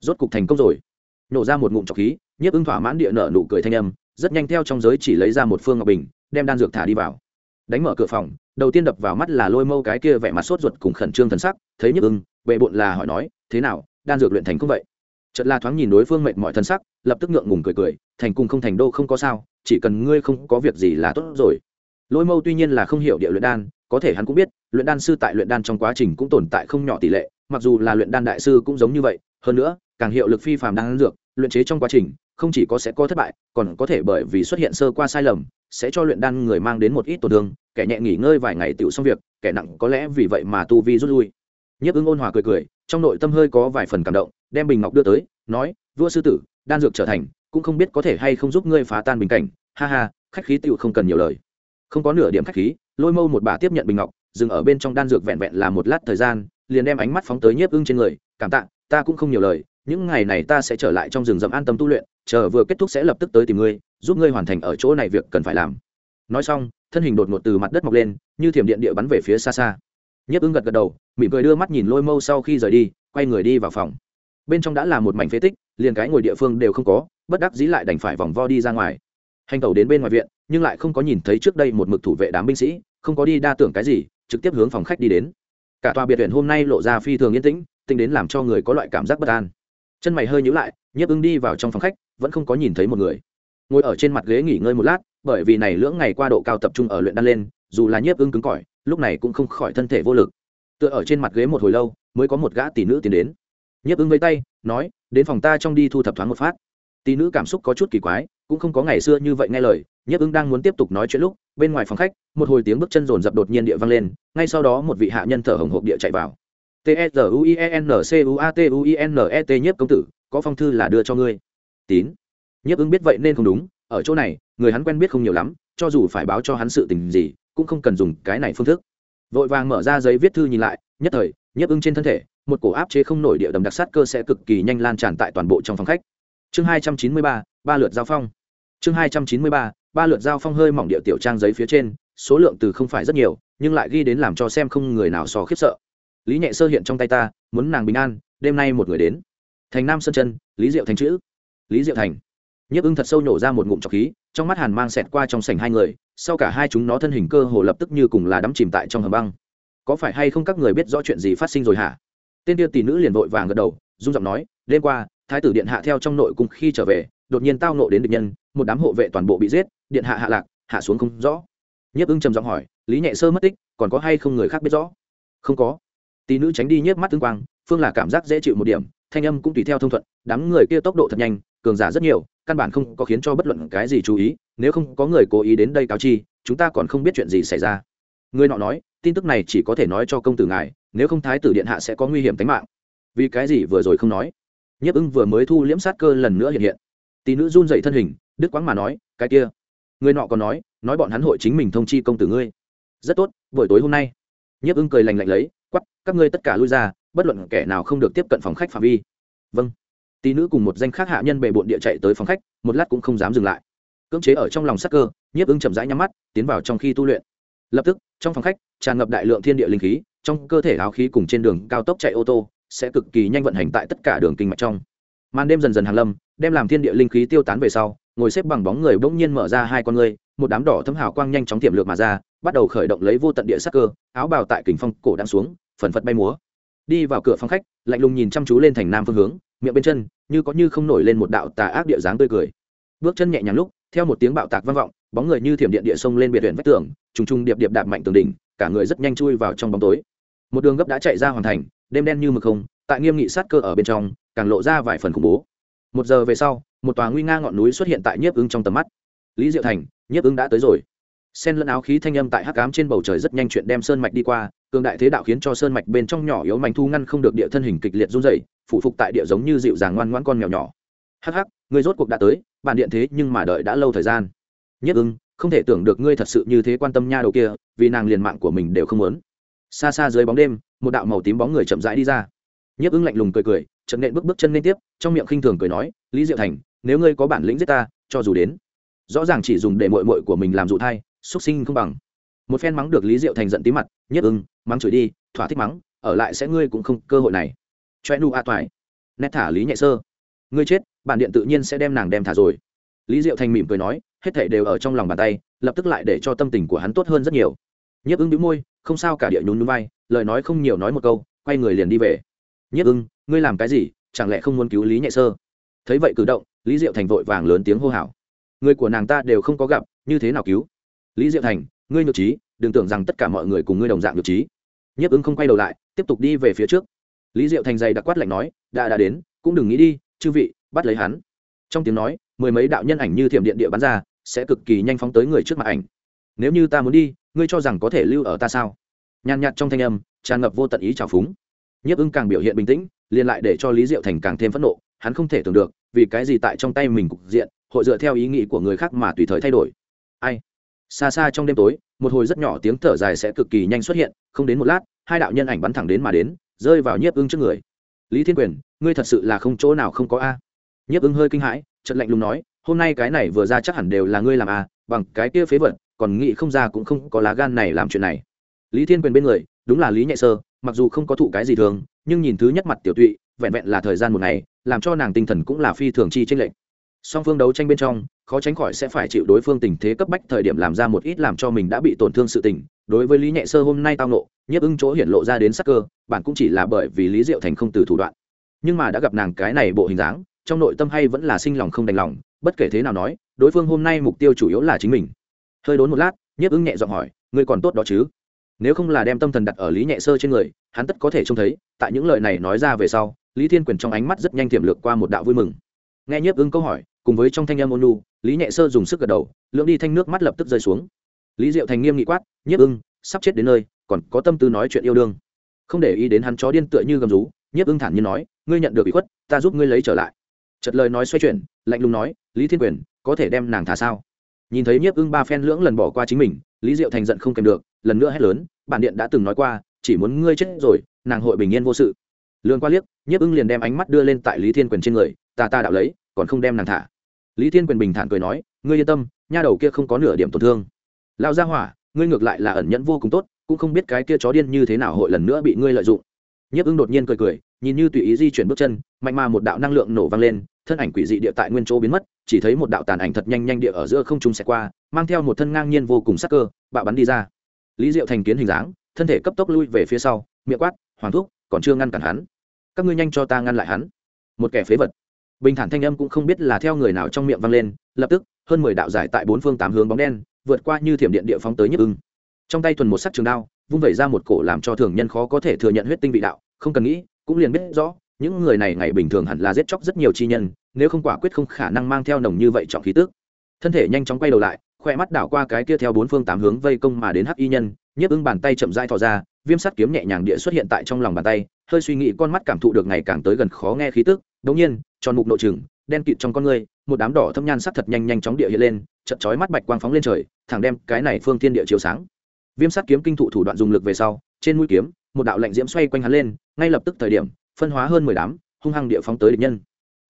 [SPEAKER 1] Rốt cục thành công rồi. Nổ ra một ngụm trọc khí, nhiếp ưng thỏa mãn địa nở nụ cười thanh âm, rất nhanh theo trong giới chỉ lấy ra một phương ngọc bình, đem đan dược thả đi vào. Đánh mở cửa phòng đầu tiên đập vào mắt là lôi mâu cái kia vẻ mặt sốt ruột cùng khẩn trương thần sắc, thấy nhức ưng vệ bộn là hỏi nói, thế nào, đan dược luyện thành không vậy? Chợt la thoáng nhìn đối phương mệt mỏi thân sắc, lập tức ngượng ngùng cười cười, thành cung không thành đô không có sao, chỉ cần ngươi không có việc gì là tốt rồi. Lôi mâu tuy nhiên là không hiểu địa luyện đan, có thể hắn cũng biết, luyện đan sư tại luyện đan trong quá trình cũng tồn tại không nhỏ tỷ lệ, mặc dù là luyện đan đại sư cũng giống như vậy, hơn nữa, càng hiệu lực phi phàm đan dược, luyện chế trong quá trình không chỉ có sẽ có thất bại, còn có thể bởi vì xuất hiện sơ qua sai lầm, sẽ cho luyện đan người mang đến một ít tổn thương, kẻ nhẹ nghỉ ngơi vài ngày tựu xong việc, kẻ nặng có lẽ vì vậy mà tu vi rút lui. Nhiếp ứng ôn hòa cười cười, trong nội tâm hơi có vài phần cảm động, đem bình ngọc đưa tới, nói, vua sư tử, đan dược trở thành, cũng không biết có thể hay không giúp ngươi phá tan bình cảnh. Ha ha, khách khí tựu không cần nhiều lời. Không có nửa điểm khách khí, lôi mâu một bà tiếp nhận bình ngọc, dừng ở bên trong đan dược vẹn vẹn là một lát thời gian, liền đem ánh mắt phóng tới nhiếp ưng trên người, cảm tạ, ta cũng không nhiều lời, những ngày này ta sẽ trở lại trong rừng rậm an tâm tu luyện chờ vừa kết thúc sẽ lập tức tới tìm ngươi, giúp ngươi hoàn thành ở chỗ này việc cần phải làm. Nói xong, thân hình đột ngột từ mặt đất mọc lên, như thiểm điện địa bắn về phía xa xa. Nhấp ứng gật gật đầu, mỉm cười đưa mắt nhìn lôi mâu sau khi rời đi, quay người đi vào phòng. Bên trong đã là một mảnh phế tích, liền cái ngồi địa phương đều không có, bất đắc dĩ lại đành phải vòng vo đi ra ngoài. Hành tẩu đến bên ngoài viện, nhưng lại không có nhìn thấy trước đây một mực thủ vệ đám binh sĩ, không có đi đa tưởng cái gì, trực tiếp hướng phòng khách đi đến. Cả tòa biệt viện hôm nay lộ ra phi thường yên tĩnh, tính đến làm cho người có loại cảm giác bất an. Chân mày hơi nhíu lại, nhiếp ứng đi vào trong phòng khách vẫn không có nhìn thấy một người. Ngồi ở trên mặt ghế nghỉ ngơi một lát, bởi vì này lưỡng ngày qua độ cao tập trung ở luyện đan lên, dù là nhiếp ưng cứng cỏi, lúc này cũng không khỏi thân thể vô lực. Tựa ở trên mặt ghế một hồi lâu, mới có một gã tỷ nữ tiến đến. Nhiếp ưng với tay, nói, đến phòng ta trong đi thu thập thoáng một phát. Tỷ nữ cảm xúc có chút kỳ quái, cũng không có ngày xưa như vậy nghe lời, nhiếp ưng đang muốn tiếp tục nói chuyện lúc, bên ngoài phòng khách, một hồi tiếng bước chân rồn rập đột nhiên địa vang lên, ngay sau đó một vị hạ nhân thở hồng hộc địa chạy vào. T e z u i e n c u a t u i n e t, nhiếp công tử, có phong thư là đưa cho ngươi tín. Nhiếp ứng biết vậy nên không đúng, ở chỗ này, người hắn quen biết không nhiều lắm, cho dù phải báo cho hắn sự tình gì, cũng không cần dùng cái này phương thức. Vội vàng mở ra giấy viết thư nhìn lại, nhất thời, nhiếp ứng trên thân thể, một cổ áp chế không nổi địa đầm đặc sát cơ sẽ cực kỳ nhanh lan tràn tại toàn bộ trong phòng khách. Chương hai trăm chín mươi ba ba lượt giao phong. Chương hai trăm chín mươi ba ba lượt giao phong hơi mỏng địa tiểu trang giấy phía trên, số lượng từ không phải rất nhiều, nhưng lại ghi đến làm cho xem không người nào so khiếp sợ. Lý nhẹ sơ hiện trong tay ta, muốn nàng bình an, đêm nay một người đến. Thành nam sơn chân lý diệu thành chữ lý diệu thành. Nhiếp ưng thật sâu nhổ ra một ngụm trọc khí, trong mắt hàn mang xẹt qua trong sảnh hai người, sau cả hai chúng nó thân hình cơ hồ lập tức như cùng là đắm chìm tại trong hầm băng. Có phải hay không các người biết rõ chuyện gì phát sinh rồi hả? Tên kia tỷ nữ liền vội vàng gật đầu, run giọng nói, đêm qua, thái tử điện hạ theo trong nội cung khi trở về, đột nhiên tao nộ đến địch nhân, một đám hộ vệ toàn bộ bị giết, điện hạ hạ lạc, hạ xuống không rõ. Nhiếp ưng trầm giọng hỏi, lý nhẹ sơ mất tích, còn có hay không người khác biết rõ? Không có. Tỷ nữ tránh đi nhiếp mắt tương quang, phương là cảm giác dễ chịu một điểm, thanh âm cũng tùy theo thông thuận, đám người kia tốc độ thật nhanh cường giả rất nhiều, căn bản không có khiến cho bất luận cái gì chú ý, nếu không có người cố ý đến đây cáo chi, chúng ta còn không biết chuyện gì xảy ra. Người nọ nói, tin tức này chỉ có thể nói cho công tử ngài, nếu không thái tử điện hạ sẽ có nguy hiểm tính mạng. Vì cái gì vừa rồi không nói? Nhiếp ưng vừa mới thu liễm sát cơ lần nữa hiện hiện. Tỷ nữ run dậy thân hình đức quáng mà nói, cái kia. Người nọ còn nói nói bọn hắn hội chính mình thông chi công tử ngươi. Rất tốt, buổi tối hôm nay. Nhiếp ưng cười lành lạnh lấy quắp các ngươi tất cả lui ra, bất luận kẻ nào không được tiếp cận phòng khách phạm vi. Vâng tí nữ cùng một danh khác hạ nhân bề bộn địa chạy tới phòng khách, một lát cũng không dám dừng lại. Cưỡng chế ở trong lòng sắc cơ, nhiếp ưng chậm rãi nhắm mắt, tiến vào trong khi tu luyện. Lập tức, trong phòng khách, tràn ngập đại lượng thiên địa linh khí, trong cơ thể áo khí cùng trên đường cao tốc chạy ô tô, sẽ cực kỳ nhanh vận hành tại tất cả đường kinh mạch trong. Màn đêm dần dần hàng lâm, đem làm thiên địa linh khí tiêu tán về sau, ngồi xếp bằng bóng người bỗng nhiên mở ra hai con người một đám đỏ thấm hào quang nhanh chóng tiềm lược mà ra, bắt đầu khởi động lấy vô tận địa sắc cơ, áo bào tại kình phong cổ đang xuống, phần phật bay múa. Đi vào cửa phòng khách, lạnh lùng nhìn chăm chú lên thành nam phương hướng miệng bên chân, như có như không nổi lên một đạo tà ác địa dáng tươi cười. Bước chân nhẹ nhàng lúc, theo một tiếng bạo tạc vang vọng, bóng người như thiểm điện địa sông lên biệt huyện vách tường, trùng trùng điệp điệp đạp mạnh tường đỉnh, cả người rất nhanh chui vào trong bóng tối. Một đường gấp đã chạy ra hoàn thành, đêm đen như mực không, tại nghiêm nghị sát cơ ở bên trong, càng lộ ra vài phần khủng bố. Một giờ về sau, một tòa nguy nga ngọn núi xuất hiện tại nhiếp ứng trong tầm mắt. Lý diệu thành, nhiếp ứng đã tới rồi sen lẫn áo khí thanh âm tại hắc ám trên bầu trời rất nhanh chuyện đem sơn mạch đi qua, cường đại thế đạo khiến cho sơn mạch bên trong nhỏ yếu mảnh thu ngăn không được địa thân hình kịch liệt run dày phụ phục tại địa giống như dịu dàng ngoan ngoãn con mèo nhỏ. Hắc hắc người rốt cuộc đã tới, bản điện thế nhưng mà đợi đã lâu thời gian. Nhất ưng, không thể tưởng được ngươi thật sự như thế quan tâm nha đầu kia, vì nàng liền mạng của mình đều không muốn. Xa xa dưới bóng đêm, một đạo màu tím bóng người chậm rãi đi ra. Nhất ưng lạnh lùng cười cười, chậm nện bước bước chân lên tiếp, trong miệng khinh thường cười nói, lý diệu thành, nếu ngươi có bản lĩnh giết ta, cho dù đến. Rõ ràng chỉ dùng để mội mội của mình làm dụ thai xuất sinh không bằng. Một phen mắng được lý diệu thành giận tí mặt, nhất ưng, mắng chửi đi, thỏa thích mắng, ở lại sẽ ngươi cũng không cơ hội này. Choe nu a toại nét thả lý nhẹ sơ. Ngươi chết, bản điện tự nhiên sẽ đem nàng đem thả rồi. Lý diệu thành mỉm cười nói, hết thảy đều ở trong lòng bàn tay, lập tức lại để cho tâm tình của hắn tốt hơn rất nhiều. Nhiếp ưng đĩu môi, không sao cả địa nhún nhún vai, lời nói không nhiều nói một câu, quay người liền đi về. Nhiếp ưng, ngươi làm cái gì, chẳng lẽ không muốn cứu lý nhẹ sơ? Thấy vậy cử động, lý diệu thành vội vàng lớn tiếng hô hào. Người của nàng ta đều không có gặp, như thế nào cứu? Lý diệu thành, ngươi nhược trí, đừng tưởng rằng tất cả mọi người cùng ngươi đồng dạng nhược trí. Nhiếp ứng không quay đầu lại, tiếp tục đi về phía trước. Lý diệu thành dày đặc quát lạnh nói, đã đã đến, cũng đừng nghĩ đi, chư vị, bắt lấy hắn. Trong tiếng nói, mười mấy đạo nhân ảnh như thiểm điện địa bắn ra, sẽ cực kỳ nhanh phóng tới người trước mặt ảnh. Nếu như ta muốn đi, ngươi cho rằng có thể lưu ở ta sao? Nhàn nhạt trong thanh âm, tràn ngập vô tận ý trào phúng. Nhiếp ưng càng biểu hiện bình tĩnh, liền lại để cho lý diệu thành càng thêm phẫn nộ, hắn không thể tưởng được, vì cái gì tại trong tay mình cục diện, hội dựa theo ý nghĩ của người khác mà tùy thời thay đổi. Ai? Xa xa trong đêm tối, một hồi rất nhỏ tiếng thở dài sẽ cực kỳ nhanh xuất hiện, không đến một lát, hai đạo nhân ảnh bắn thẳng đến mà đến, rơi vào nhiếp ưng trước người. Lý thiên quyền, ngươi thật sự là không chỗ nào không có a. Nhiếp ưng hơi kinh hãi trận lạnh lùng nói, hôm nay cái này vừa ra chắc hẳn đều là ngươi làm a bằng cái kia phế vật, còn nghĩ không ra cũng không có lá gan này làm chuyện này. Lý thiên quyền bên người, đúng là lý nhẹ sơ, mặc dù không có thụ cái gì thường, nhưng nhìn thứ nhất mặt tiểu tụy, vẹn vẹn là thời gian một ngày, làm cho nàng tinh thần cũng là phi thường chi tranh lệch song phương đấu tranh bên trong, khó tránh khỏi sẽ phải chịu đối phương tình thế cấp bách thời điểm làm ra một ít làm cho mình đã bị tổn thương sự tình. Đối với lý nhẹ sơ hôm nay tao nộ nhiếp ưng chỗ hiện lộ ra đến sắc cơ, bạn cũng chỉ là bởi vì lý diệu thành không từ thủ đoạn. Nhưng mà đã gặp nàng cái này bộ hình dáng, trong nội tâm hay vẫn là sinh lòng không đành lòng, bất kể thế nào nói, đối phương hôm nay mục tiêu chủ yếu là chính mình. Hơi đốn một lát, nhiếp ưng nhẹ giọng hỏi, ngươi còn tốt đó chứ? Nếu không là đem tâm thần đặt ở lý nhẹ sơ trên người, hắn tất có thể trông thấy, tại những lời này nói ra về sau, lý thiên quyền trong ánh mắt rất nhanh tiềm lược qua một đạo vui mừng. Nghe nhiếp ưng câu hỏi cùng với trong thanh âm ôn lu lý nhẹ sơ dùng sức gật đầu, lưỡng đi thanh nước mắt lập tức rơi xuống. Lý diệu thành nghiêm nghị quát, nhiếp ưng, sắp chết đến nơi, còn có tâm tư nói chuyện yêu đương. Không để ý đến hắn chó điên tựa như gầm rú, nhiếp ưng thản nhiên nói, ngươi nhận được bị khuất, ta giúp ngươi lấy trở lại. Chật lời nói xoay chuyển, lạnh lùng nói, lý thiên quyền, có thể đem nàng thả sao? Nhìn thấy nhiếp ưng ba phen lưỡng lần bỏ qua chính mình, lý diệu thành giận không kèm được, lần nữa hét lớn, bản điện đã từng nói qua, chỉ muốn ngươi chết rồi, nàng hội bình yên vô sự. Lương qua liếc, nhiếp ưng liền đem ánh mắt đưa lên tại lý thiên quyền trên người, ta ta đạo lấy, còn không đem nàng thả lý thiên quyền bình thản cười nói, ngươi yên tâm, nha đầu kia không có nửa điểm tổn thương. Lao ra hỏa, ngươi ngược lại là ẩn nhẫn vô cùng tốt, cũng không biết cái kia chó điên như thế nào hội lần nữa bị ngươi lợi dụng. Nhiếp ưng đột nhiên cười cười, nhìn như tùy ý di chuyển bước chân, mạnh mà một đạo năng lượng nổ vang lên, thân ảnh quỷ dị địa tại nguyên chỗ biến mất, chỉ thấy một đạo tàn ảnh thật nhanh nhanh địa ở giữa không trung xẹt qua, mang theo một thân ngang nhiên vô cùng sắc cơ, bạo bắn đi ra. Lý diệu thành kiến hình dáng, thân thể cấp tốc lui về phía sau, miệng quát, hoàng thúc, còn chưa ngăn cản hắn. Các ngươi nhanh cho ta ngăn lại hắn. Một kẻ phế vật bình thản thanh âm cũng không biết là theo người nào trong miệng vang lên, lập tức, hơn mười đạo giải tại bốn phương tám hướng bóng đen, vượt qua như thiểm điện địa phóng tới nhức ưng. Trong tay thuần một sắc trường đao, vung vẩy ra một cổ làm cho thường nhân khó có thể thừa nhận huyết tinh vị đạo, không cần nghĩ, cũng liền biết rõ, những người này ngày bình thường hẳn là giết chóc rất nhiều chi nhân, nếu không quả quyết không khả năng mang theo nồng như vậy trọng khí tước thân thể nhanh chóng quay đầu lại khoe mắt đảo qua cái kia theo bốn phương tám hướng vây công mà đến hắc y nhân nhiếp ưng bàn tay chậm dai thò ra, viêm sắt kiếm nhẹ nhàng địa xuất hiện tại trong lòng bàn tay, hơi suy nghĩ con mắt cảm thụ được ngày càng tới gần khó nghe khí tức đống nhiên, tròn mục nội trừng, đen kịt trong con người, một đám đỏ thâm nhan sắc thật nhanh nhanh chóng địa hiện lên, chợt chói mắt bạch quang phóng lên trời, thẳng đem cái này phương thiên địa chiếu sáng. Viêm sắt kiếm kinh thụ thủ đoạn dùng lực về sau, trên mũi kiếm, một đạo lạnh diễm xoay quanh hắn lên, ngay lập tức thời điểm, phân hóa hơn mười đám, hung hăng địa phóng tới địch nhân.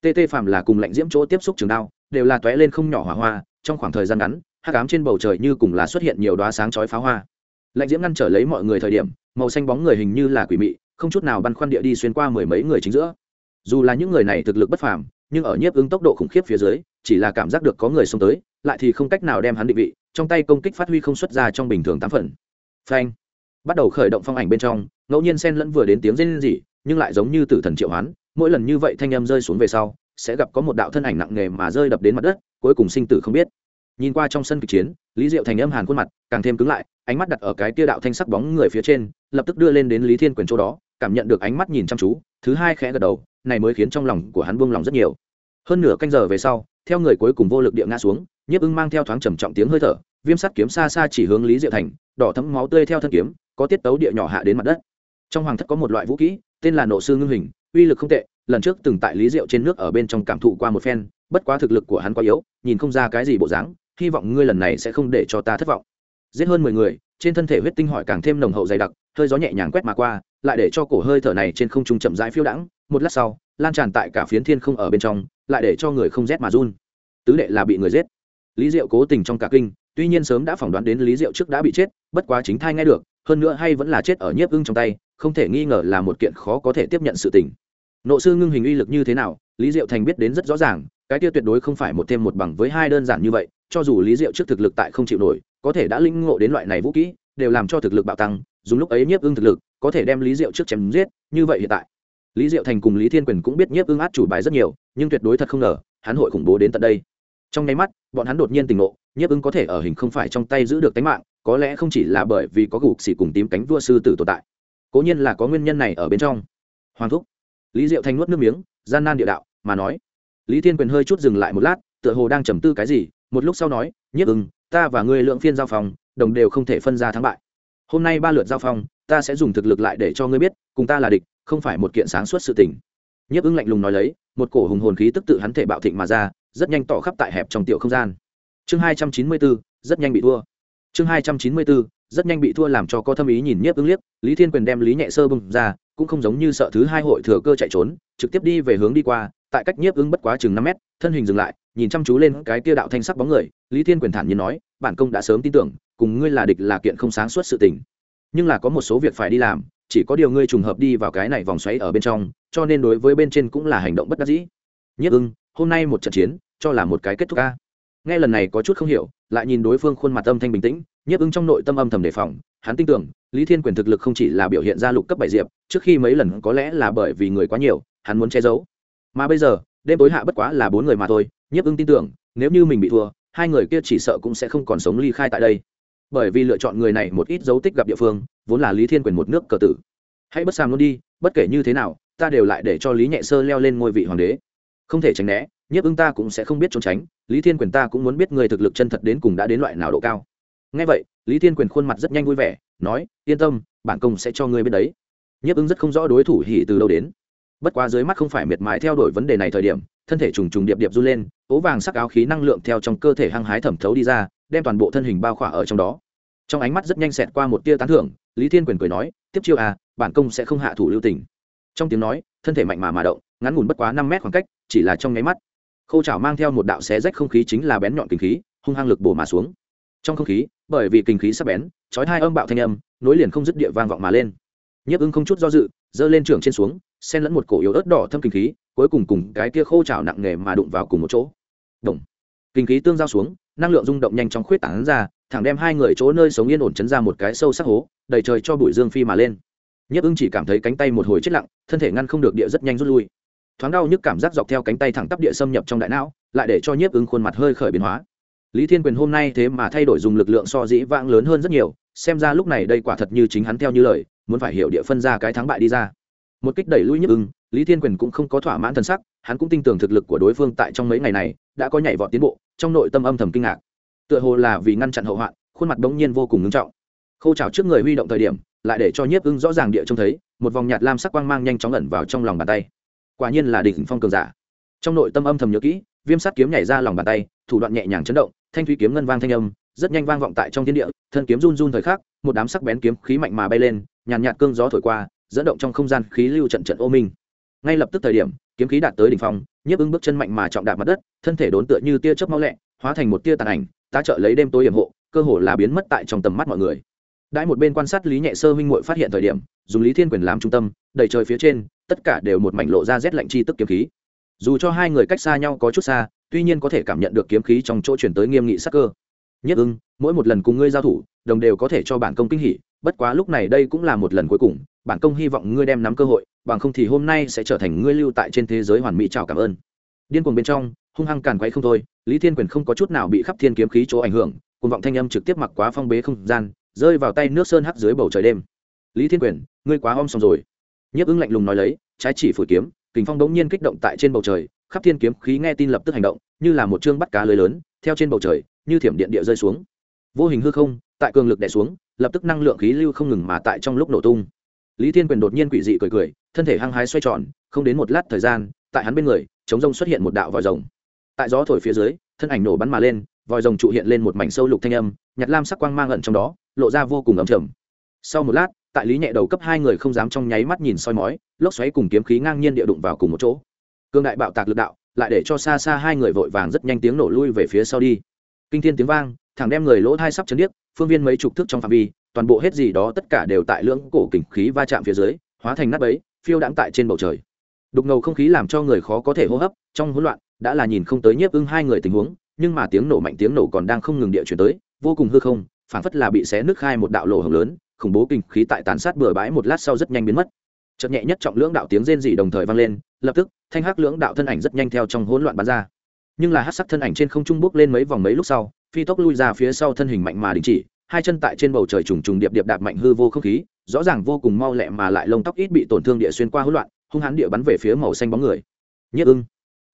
[SPEAKER 1] Tê tê phàm là cùng lạnh diễm chỗ tiếp xúc trường đao, đều là tóe lên không nhỏ hỏa hoa, trong khoảng thời gian ngắn hát cám trên bầu trời như cùng là xuất hiện nhiều đoá sáng chói pháo hoa. Lạnh diễm ngăn trở lấy mọi người thời điểm, màu xanh bóng người hình như là quỷ mị, không chút nào băn khoăn địa đi xuyên qua mười mấy người chính giữa dù là những người này thực lực bất phàm, nhưng ở nhiếp ứng tốc độ khủng khiếp phía dưới, chỉ là cảm giác được có người xông tới, lại thì không cách nào đem hắn định vị, trong tay công kích phát huy không xuất ra trong bình thường tám phần. Phanh. Bắt đầu khởi động phong ảnh bên trong, ngẫu nhiên sen lẫn vừa đến tiếng rên rỉ, nhưng lại giống như tử thần triệu hoán, mỗi lần như vậy thanh âm rơi xuống về sau, sẽ gặp có một đạo thân ảnh nặng nề mà rơi đập đến mặt đất, cuối cùng sinh tử không biết. Nhìn qua trong sân kịch chiến, lý diệu thành âm hàn khuôn mặt, càng thêm cứng lại, ánh mắt đặt ở cái tia đạo thanh sắc bóng người phía trên, lập tức đưa lên đến lý thiên quyền chỗ đó, cảm nhận được ánh mắt nhìn chăm chú, thứ hai khẽ gật đầu này mới khiến trong lòng của hắn buông lòng rất nhiều. Hơn nửa canh giờ về sau, theo người cuối cùng vô lực địa ngã xuống, nhiếp ưng mang theo thoáng trầm trọng tiếng hơi thở, viêm sắt kiếm xa xa chỉ hướng lý diệu thành, đỏ thấm máu tươi theo thân kiếm, có tiết tấu địa nhỏ hạ đến mặt đất. Trong hoàng thất có một loại vũ kỹ tên là nộ sư ngưng hình, uy lực không tệ, lần trước từng tại lý diệu trên nước ở bên trong cảm thụ qua một phen, bất quá thực lực của hắn quá yếu, nhìn không ra cái gì bộ dáng, hy vọng ngươi lần này sẽ không để cho ta thất vọng. Giết hơn mười người, trên thân thể huyết tinh hỏi càng thêm nồng hậu dày đặc, hơi gió nhẹ nhàng quét mà qua, lại để cho cổ hơi thở này trên không trung chậm rãi phiêu đãng một lát sau, lan tràn tại cả phiến thiên không ở bên trong, lại để cho người không rét mà run. Tứ đệ là bị người giết. Lý diệu cố tình trong cả kinh, tuy nhiên sớm đã phỏng đoán đến lý diệu trước đã bị chết, bất quá chính thai nghe được, hơn nữa hay vẫn là chết ở nhiếp ưng trong tay, không thể nghi ngờ là một kiện khó có thể tiếp nhận sự tình. Nộ sư ngưng hình uy lực như thế nào, lý diệu thành biết đến rất rõ ràng, cái kia tuyệt đối không phải một thêm một bằng với hai đơn giản như vậy, cho dù lý diệu trước thực lực tại không chịu nổi, có thể đã linh ngộ đến loại này vũ kỹ, đều làm cho thực lực bạo tăng, dùng lúc ấy nhiếp ưng thực lực, có thể đem lý diệu trước chém giết, như vậy hiện tại lý diệu thành cùng lý thiên quyền cũng biết nhiếp ưng át chủ bài rất nhiều, nhưng tuyệt đối thật không ngờ, hắn hội khủng bố đến tận đây. Trong nháy mắt, bọn hắn đột nhiên tỉnh ngộ, nhiếp ưng có thể ở hình không phải trong tay giữ được tính mạng, có lẽ không chỉ là bởi vì có gục xỉ cùng tím cánh vua sư tử tồn tại, cố nhiên là có nguyên nhân này ở bên trong. Hoàng thúc, lý diệu Thành nuốt nước miếng, gian nan địa đạo, mà nói, lý thiên quyền hơi chút dừng lại một lát, tựa hồ đang trầm tư cái gì, một lúc sau nói, nhiếp ưng, ta và ngươi lượng phiên giao phòng, đồng đều không thể phân ra thắng bại. Hôm nay ba lượt giao phong ta sẽ dùng thực lực lại để cho ngươi biết, cùng ta là địch không phải một kiện sáng suốt sự tình. Nhiếp ưng lạnh lùng nói lấy, một cổ hùng hồn khí tức tự hắn thể bạo thịnh mà ra, rất nhanh tỏ khắp tại hẹp trong tiểu không gian. Chương hai trăm chín mươi bốn rất nhanh bị thua. Chương hai trăm chín mươi bốn rất nhanh bị thua làm cho có thâm ý nhìn nhiếp ứng liếc, lý thiên quyền đem lý nhẹ sơ bưng ra, cũng không giống như sợ thứ hai hội thừa cơ chạy trốn, trực tiếp đi về hướng đi qua, tại cách nhiếp ứng bất quá chừng năm mét, thân hình dừng lại, nhìn chăm chú lên cái kia đạo thanh sắc bóng người, lý thiên quyền thản nhiên nói, bản công đã sớm tin tưởng, cùng ngươi là địch là kiện không sáng suốt sự tình. Nhưng là có một số việc phải đi làm chỉ có điều ngươi trùng hợp đi vào cái này vòng xoáy ở bên trong, cho nên đối với bên trên cũng là hành động bất đắc dĩ. Nhất ưng, hôm nay một trận chiến, cho là một cái kết thúc ca nghe lần này có chút không hiểu, lại nhìn đối phương khuôn mặt âm thanh bình tĩnh nhiếp ứng trong nội tâm âm thầm đề phòng, hắn tin tưởng, lý thiên quyền thực lực không chỉ là biểu hiện ra lục cấp bảy diệp, trước khi mấy lần có lẽ là bởi vì người quá nhiều, hắn muốn che giấu. Mà bây giờ, đêm tối hạ bất quá là bốn người mà thôi nhiếp ứng tin tưởng, nếu như mình bị thua, hai người kia chỉ sợ cũng sẽ không còn sống ly khai tại đây bởi vì lựa chọn người này một ít dấu tích gặp địa phương, vốn là lý thiên quyền một nước cờ tử. Hãy bất sàm luôn đi, bất kể như thế nào, ta đều lại để cho lý nhẹ sơ leo lên ngôi vị hoàng đế. Không thể tránh né, nhiếp ưng ta cũng sẽ không biết trốn tránh, lý thiên quyền ta cũng muốn biết người thực lực chân thật đến cùng đã đến loại nào độ cao. Ngay vậy, lý thiên quyền khuôn mặt rất nhanh vui vẻ, nói, yên tâm, bản công sẽ cho ngươi biết đấy. Nhiếp ưng rất không rõ đối thủ hỉ từ đâu đến. Bất quá dưới mắt không phải miệt mài theo đuổi vấn đề này thời điểm, thân thể trùng trùng điệp điệp run lên, ố vàng sắc áo khí năng lượng theo trong cơ thể hăng hái thẩm thấu đi ra, đem toàn bộ thân hình bao khỏa ở trong đó trong ánh mắt rất nhanh xẹt qua một tia tán thưởng, lý thiên quyền cười nói, tiếp chiêu à bản công sẽ không hạ thủ lưu tình. Trong tiếng nói, thân thể mạnh mà mà động, ngắn ngủn bất quá năm mét khoảng cách, chỉ là trong nháy mắt. Khâu chảo mang theo một đạo xé rách không khí chính là bén nhọn kinh khí, hung hăng lực bổ mà xuống. Trong không khí, bởi vì kinh khí sắp bén, chói hai âm bạo thanh âm, nối liền không dứt địa vang vọng mà lên. Nhấp ưng không chút do dự, giơ lên trường trên xuống, xen lẫn một cổ yếu ớt đỏ thâm kinh khí, cuối cùng cùng cái kia khô chảo nặng nề mà đụng vào cùng một chỗ. Đồng. Kinh khí tương giao xuống, năng lượng rung động nhanh chóng khuyết tảng ra thẳng đem hai người chỗ nơi sống yên ổn chấn ra một cái sâu sắc hố đầy trời cho bụi dương phi mà lên. Nhấp ưng chỉ cảm thấy cánh tay một hồi chết lặng, thân thể ngăn không được địa rất nhanh rút lui. Thoáng đau nhức cảm giác dọc theo cánh tay thẳng tắp địa xâm nhập trong đại não, lại để cho nhiếp ứng khuôn mặt hơi khởi biến hóa. Lý thiên quyền hôm nay thế mà thay đổi dùng lực lượng so dĩ vãng lớn hơn rất nhiều, xem ra lúc này đây quả thật như chính hắn theo như lời, muốn phải hiểu địa phân ra cái thắng bại đi ra. Một kích đẩy lui nhiếp ứng lý thiên quyền cũng không có thỏa mãn t sắc, hắn cũng tin tưởng thực lực của đối phương tại trong mấy ngày này, đã có nhảy vọt tiến bộ, trong nội tâm âm thầm kinh ngạc tựa hồ là vì ngăn chặn hậu hoạn, khuôn mặt đống nhiên vô cùng ngưng trọng. Khâu trào trước người huy động thời điểm, lại để cho nhiếp ưng rõ ràng địa trông thấy, một vòng nhạt lam sắc quang mang nhanh chóng ẩn vào trong lòng bàn tay. Quả nhiên là đỉnh phong cường giả. Trong nội tâm âm thầm nhớ kỹ, viêm sắt kiếm nhảy ra lòng bàn tay, thủ đoạn nhẹ nhàng chấn động, thanh thủy kiếm ngân vang thanh âm, rất nhanh vang vọng tại trong thiên địa, thân kiếm run run thời khắc, một đám sắc bén kiếm khí mạnh mà bay lên, nhàn nhạt cương gió thổi qua, dẫn động trong không gian khí lưu trận trận ô minh. Ngay lập tức thời điểm, kiếm khí đạt tới đỉnh phong, nhiếp ưng bước chân mạnh mà trọng đạp mặt đất, thân thể đốn tựa như tia chớp mau lẹ, hóa thành một tia tàn ảnh ta trợ lấy đêm tối hiểm hộ, cơ hồ là biến mất tại trong tầm mắt mọi người. Đãi một bên quan sát lý nhẹ sơ huynh muội phát hiện thời điểm, dùng lý thiên quyền làm trung tâm, đầy trời phía trên, tất cả đều một mảnh lộ ra rét lạnh chi tức kiếm khí. Dù cho hai người cách xa nhau có chút xa, tuy nhiên có thể cảm nhận được kiếm khí trong chỗ chuyển tới nghiêm nghị sắc cơ. Nhất ưng, mỗi một lần cùng ngươi giao thủ, đồng đều có thể cho bản công kinh hỉ, bất quá lúc này đây cũng là một lần cuối cùng, bản công hy vọng ngươi đem nắm cơ hội, bằng không thì hôm nay sẽ trở thành ngươi lưu tại trên thế giới hoàn mỹ chào cảm ơn. Điên cuồng bên trong hung hăng càn quấy không thôi, lý thiên quyền không có chút nào bị khắp thiên kiếm khí chỗ ảnh hưởng cùng vọng thanh âm trực tiếp mặc quá phong bế không gian, rơi vào tay nước sơn hắc dưới bầu trời đêm. Lý thiên quyền, ngươi quá om xong rồi. Nhấp ứng lạnh lùng nói lấy, trái chỉ phủi kiếm, kình phong đống nhiên kích động tại trên bầu trời, khắp thiên kiếm khí nghe tin lập tức hành động, như là một chương bắt cá lưới lớn, theo trên bầu trời, như thiểm điện địa rơi xuống. Vô hình hư không, tại cường lực đè xuống, lập tức năng lượng khí lưu không ngừng mà tại trong lúc nổ tung. Lý thiên quyền đột nhiên quỷ dị cười cười, thân thể hăng hái xoay tròn, không đến một lát thời gian, tại hắn bên người chống rông xuất hiện một đạo vòi rồng tại gió thổi phía dưới, thân ảnh nổ bắn mà lên, vòi rồng trụ hiện lên một mảnh sâu lục thanh âm nhặt lam sắc quang mang ẩn trong đó, lộ ra vô cùng ấm trầm. Sau một lát, tại lý nhẹ đầu cấp hai người không dám trong nháy mắt nhìn soi mói, lốc xoáy cùng kiếm khí ngang nhiên địa đụng vào cùng một chỗ. Cương đại bạo tạc lực đạo, lại để cho xa xa hai người vội vàng rất nhanh tiếng nổ lui về phía sau đi. Kinh thiên tiếng vang, thẳng đem người lỗ thai sắp chấn điếc, phương viên mấy chục thước trong phạm vi, toàn bộ hết gì đó tất cả đều tại lưỡng cổ kình khí va chạm phía dưới, hóa thành nắp ấy phiêu đãng tại trên bầu trời. Đục ngầu không khí làm cho người khó có thể hô hấp, trong hỗn loạn đã là nhìn không tới nhiếp ưng hai người tình huống, nhưng mà tiếng nổ mạnh tiếng nổ còn đang không ngừng địa chuyển tới, vô cùng hư không, phảng phất là bị xé nước khai một đạo lỗ hồng lớn, khủng bố kinh khí tại tàn sát bừa bãi một lát sau rất nhanh biến mất. Chợt nhẹ nhất trọng lưỡng đạo tiếng rên dị đồng thời vang lên, lập tức, thanh hắc lưỡng đạo thân ảnh rất nhanh theo trong hỗn loạn bắn ra. Nhưng là hắc sắc thân ảnh trên không trung bước lên mấy vòng mấy lúc sau, phi tốc lui ra phía sau thân hình mạnh mà đình chỉ, hai chân tại trên bầu trời trùng trùng điệp điệp đạp mạnh hư vô không khí, rõ ràng vô cùng mau lẹ mà lại lông tóc ít bị tổn thương địa xuyên qua hỗn loạn, hung hãn địa bắn về phía màu xanh bóng người. Nhất ưng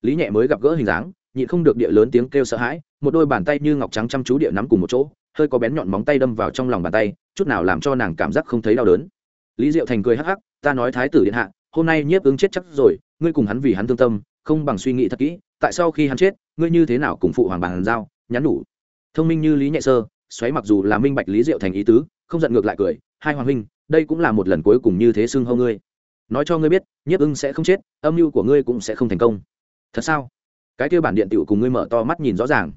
[SPEAKER 1] lý nhẹ mới gặp gỡ hình dáng, nhịn không được địa lớn tiếng kêu sợ hãi, một đôi bàn tay như ngọc trắng chăm chú địa nắm cùng một chỗ, hơi có bén nhọn móng tay đâm vào trong lòng bàn tay, chút nào làm cho nàng cảm giác không thấy đau đớn. Lý diệu thành cười hắc hắc, ta nói thái tử điện hạ, hôm nay nhiếp ứng chết chắc rồi, ngươi cùng hắn vì hắn thương tâm, không bằng suy nghĩ thật kỹ, tại sao khi hắn chết, ngươi như thế nào cùng phụ hoàng bàn giao, nhắn đủ thông minh như lý nhẹ sơ, xoáy mặc dù là minh bạch lý diệu thành ý tứ, không giận ngược lại cười, hai hoàng huynh, đây cũng là một lần cuối cùng như thế xưng hâu ngươi. Nói cho ngươi biết, nhiếp ưng sẽ không chết, âm mưu của ngươi cũng sẽ không thành công thật sao? Cái kêu bản điện tựu cùng ngươi mở to mắt nhìn rõ ràng.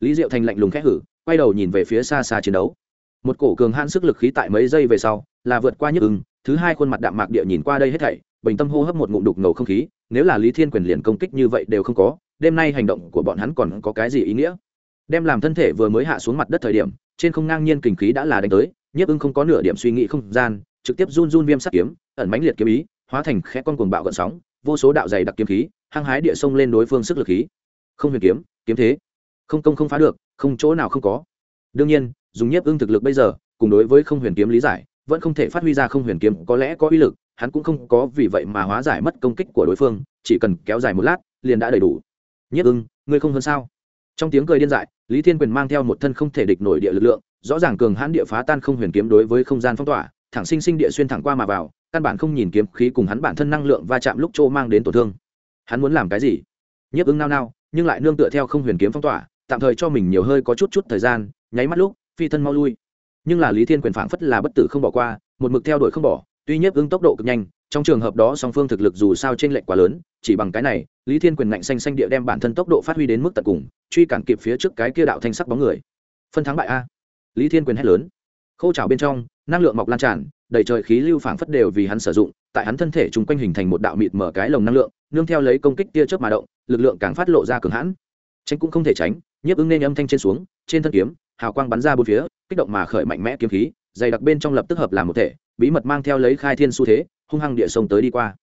[SPEAKER 1] Lý diệu thành lạnh lùng khẽ hử, quay đầu nhìn về phía xa xa chiến đấu. Một cổ cường hãn sức lực khí tại mấy giây về sau, là vượt qua nhức ứng thứ hai khuôn mặt đạm mạc địa nhìn qua đây hết thảy, bình tâm hô hấp một ngụm đục ngầu không khí, nếu là lý thiên quyền liền công kích như vậy đều không có, đêm nay hành động của bọn hắn còn có cái gì ý nghĩa? Đem làm thân thể vừa mới hạ xuống mặt đất thời điểm, trên không ngang nhiên kình khí đã là đánh tới nhiếp ưng không có nửa điểm suy nghĩ không gian, trực tiếp run run viêm sắt kiếm, ẩn mãnh liệt kiếm ý hóa thành khẽ con cuồng bạo gợn sóng, vô số đạo dày đặc kiếm khí, hăng hái địa sông lên đối phương sức lực khí. Không huyền kiếm kiếm thế. Không công không phá được, không chỗ nào không có. Đương nhiên, dùng nhiếp ưng thực lực bây giờ, cùng đối với không huyền kiếm lý giải, vẫn không thể phát huy ra không huyền kiếm có lẽ có uy lực, hắn cũng không có vì vậy mà hóa giải mất công kích của đối phương, chỉ cần kéo dài một lát, liền đã đầy đủ. Nhiếp ưng, ngươi không hơn sao? Trong tiếng cười điên dại, lý thiên quyền mang theo một thân không thể địch nổi địa lực lượng, rõ ràng cường hãn địa phá tan không huyền kiếm đối với không gian phong tỏa, thẳng sinh sinh địa xuyên thẳng qua mà vào căn bản không nhìn kiếm khí cùng hắn bản thân năng lượng va chạm lúc chỗ mang đến tổn thương. Hắn muốn làm cái gì? Nhiếp ứng nao nao, nhưng lại nương tựa theo không huyền kiếm phong tỏa, tạm thời cho mình nhiều hơi có chút chút thời gian, nháy mắt lúc, phi thân mau lui. Nhưng là lý thiên quyền phảng phất là bất tử không bỏ qua, một mực theo đuổi không bỏ, tuy nhiếp ứng tốc độ cực nhanh, trong trường hợp đó song phương thực lực dù sao trên lệnh quá lớn, chỉ bằng cái này, lý thiên quyền ngạnh xanh xanh địa đem bản thân tốc độ phát huy đến mức tận cùng, truy cản kịp phía trước cái kia đạo thanh sắc bóng người. Phân thắng bại a. Lý thiên quyền hét lớn. Khâu trào bên trong năng lượng mọc lan tràn, đầy trời khí lưu phảng phất đều vì hắn sử dụng, tại hắn thân thể chung quanh hình thành một đạo mịt mở cái lồng năng lượng, nương theo lấy công kích tia chớp mà động, lực lượng càng phát lộ ra cường hãn. Tránh cũng không thể tránh, nhiếp ứng nên âm thanh trên xuống, trên thân kiếm, hào quang bắn ra bốn phía, kích động mà khởi mạnh mẽ kiếm khí, dày đặc bên trong lập tức hợp làm một thể, bí mật mang theo lấy khai thiên xu thế, hung hăng địa sông tới đi qua.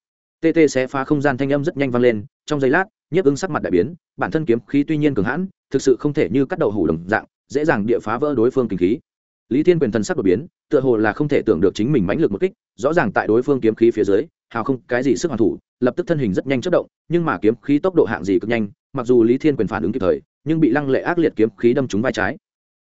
[SPEAKER 1] Tê tê sẽ phá không gian thanh âm rất nhanh vang lên, trong giây lát, nhiếp ứng sắc mặt đại biến, bản thân kiếm khí tuy nhiên cường hãn, thực sự không thể như cắt đầu hủ đồng dạng, dễ dàng địa phá vỡ đối phương kinh khí lý thiên quyền thần sắc đột biến, tựa hồ là không thể tưởng được chính mình mãnh lực một kích, rõ ràng tại đối phương kiếm khí phía dưới, hào không, cái gì sức hoàn thủ, lập tức thân hình rất nhanh chất động, nhưng mà kiếm khí tốc độ hạng gì cực nhanh, mặc dù lý thiên quyền phản ứng kịp thời, nhưng bị lăng lệ ác liệt kiếm khí đâm trúng vai trái.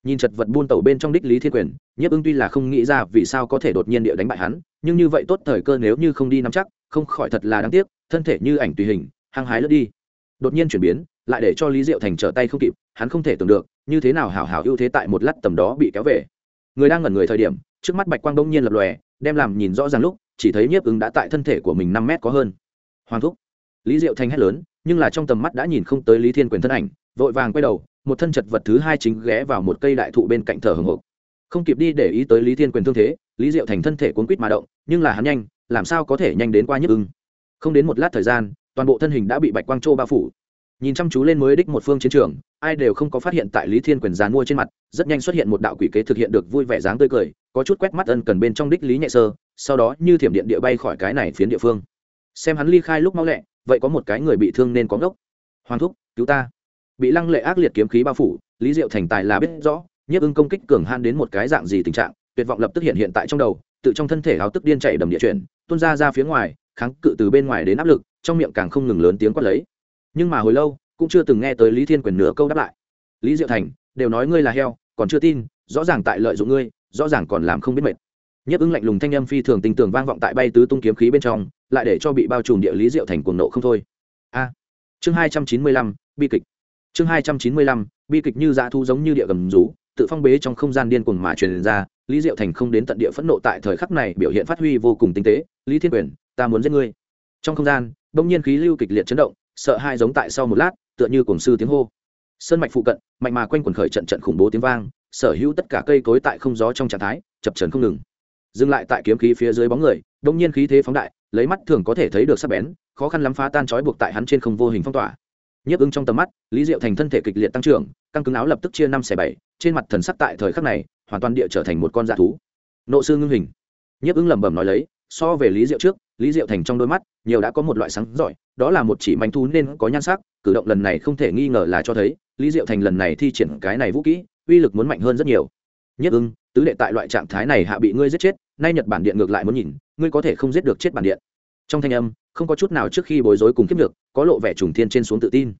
[SPEAKER 1] Nhìn chật vật buôn tẩu bên trong đích lý thiên quyền, nhiếp ưng tuy là không nghĩ ra vì sao có thể đột nhiên địa đánh bại hắn, nhưng như vậy tốt thời cơ nếu như không đi nắm chắc, không khỏi thật là đáng tiếc, thân thể như ảnh tùy hình, hăng hái lướt đi. Đột nhiên chuyển biến, lại để cho lý diệu thành trở tay không kịp, hắn không thể tưởng được, như thế nào hảo hảo ưu thế tại một lát tầm đó bị kéo về người đang ngẩn người thời điểm, trước mắt bạch quang đông nhiên lập lòe, đem làm nhìn rõ ràng lúc, chỉ thấy nhiếp ứng đã tại thân thể của mình năm mét có hơn. Hoàng thúc. Lý diệu thanh hét lớn, nhưng là trong tầm mắt đã nhìn không tới lý thiên quyền thân ảnh, vội vàng quay đầu, một thân chật vật thứ hai chính ghé vào một cây đại thụ bên cạnh thở hồng hộc không kịp đi để ý tới lý thiên quyền thương thế, lý diệu thành thân thể cuốn quýt mà động, nhưng là hắn nhanh, làm sao có thể nhanh đến qua nhức ưng không đến một lát thời gian, toàn bộ thân hình đã bị bạch quang châu bao phủ nhìn chăm chú lên mới đích một phương chiến trường, ai đều không có phát hiện tại lý thiên quyền dàn mua trên mặt, rất nhanh xuất hiện một đạo quỷ kế thực hiện được vui vẻ dáng tươi cười, có chút quét mắt ân cần bên trong đích lý nhẹ sơ, sau đó như thiểm điện địa bay khỏi cái này phiến địa phương. Xem hắn ly khai lúc mau lẹ, vậy có một cái người bị thương nên có ngốc. Hoàng thúc, cứu ta. Bị lăng lệ ác liệt kiếm khí bao phủ, lý diệu thành tài là biết rõ, nhiếp ưng công kích cường han đến một cái dạng gì tình trạng, tuyệt vọng lập tức hiện hiện tại trong đầu, tự trong thân thể háo tức điên chạy đầm địa chuyển, tuôn ra ra phía ngoài, kháng cự từ bên ngoài đến áp lực, trong miệng càng không ngừng lớn tiếng quát lấy nhưng mà hồi lâu, cũng chưa từng nghe tới lý thiên quyền nửa câu đáp lại. Lý diệu thành, đều nói ngươi là heo, còn chưa tin, rõ ràng tại lợi dụng ngươi, rõ ràng còn làm không biết mệt. Nhấp ứng lạnh lùng thanh âm phi thường tình tường vang vọng tại bay tứ tung kiếm khí bên trong, lại để cho bị bao trùm địa lý diệu thành cuồng nộ không thôi. A. Chương hai trăm chín mươi lăm, bi kịch. Chương hai trăm chín mươi lăm, bi kịch như dã thu giống như địa gầm rú, tự phong bế trong không gian điên cuồng mà truyền ra, lý diệu thành không đến tận địa phẫn nộ tại thời khắc này biểu hiện phát huy vô cùng tinh tế, lý thiên quyền, ta muốn giết ngươi. Trong không gian, bỗng nhiên khí lưu kịch liệt chấn động sợ hai giống tại sau một lát, tựa như cổng sư tiếng hô. Sơn mạch phụ cận, mạnh mà quanh quần khởi trận trận khủng bố tiếng vang, sở hữu tất cả cây cối tại không gió trong trạng thái, chập trần không ngừng. Dừng lại tại kiếm khí phía dưới bóng người, đông nhiên khí thế phóng đại, lấy mắt thường có thể thấy được sắc bén, khó khăn lắm phá tan trói buộc tại hắn trên không vô hình phong tỏa. Nhấp ứng trong tầm mắt, lý diệu thành thân thể kịch liệt tăng trưởng, căng cứng áo lập tức chia năm xẻ bảy, trên mặt thần sắc tại thời khắc này, hoàn toàn địa trở thành một con dạ thú. Nộ sư ngưng hình. Nhấp ứng lẩm bẩm nói lấy, so về lý diệu trước, lý diệu thành trong đôi mắt, nhiều đã có một loại sáng giỏi đó là một chỉ manh thú nên có nhan sắc, cử động lần này không thể nghi ngờ là cho thấy, lý diệu thành lần này thi triển cái này vũ kỹ, uy lực muốn mạnh hơn rất nhiều. Nhất ưng, tứ đệ tại loại trạng thái này hạ bị ngươi giết chết, nay nhật bản điện ngược lại muốn nhìn, ngươi có thể không giết được chết bản điện. Trong thanh âm, không có chút nào trước khi bối rối cùng kiếp được, có lộ vẻ trùng thiên trên xuống tự tin.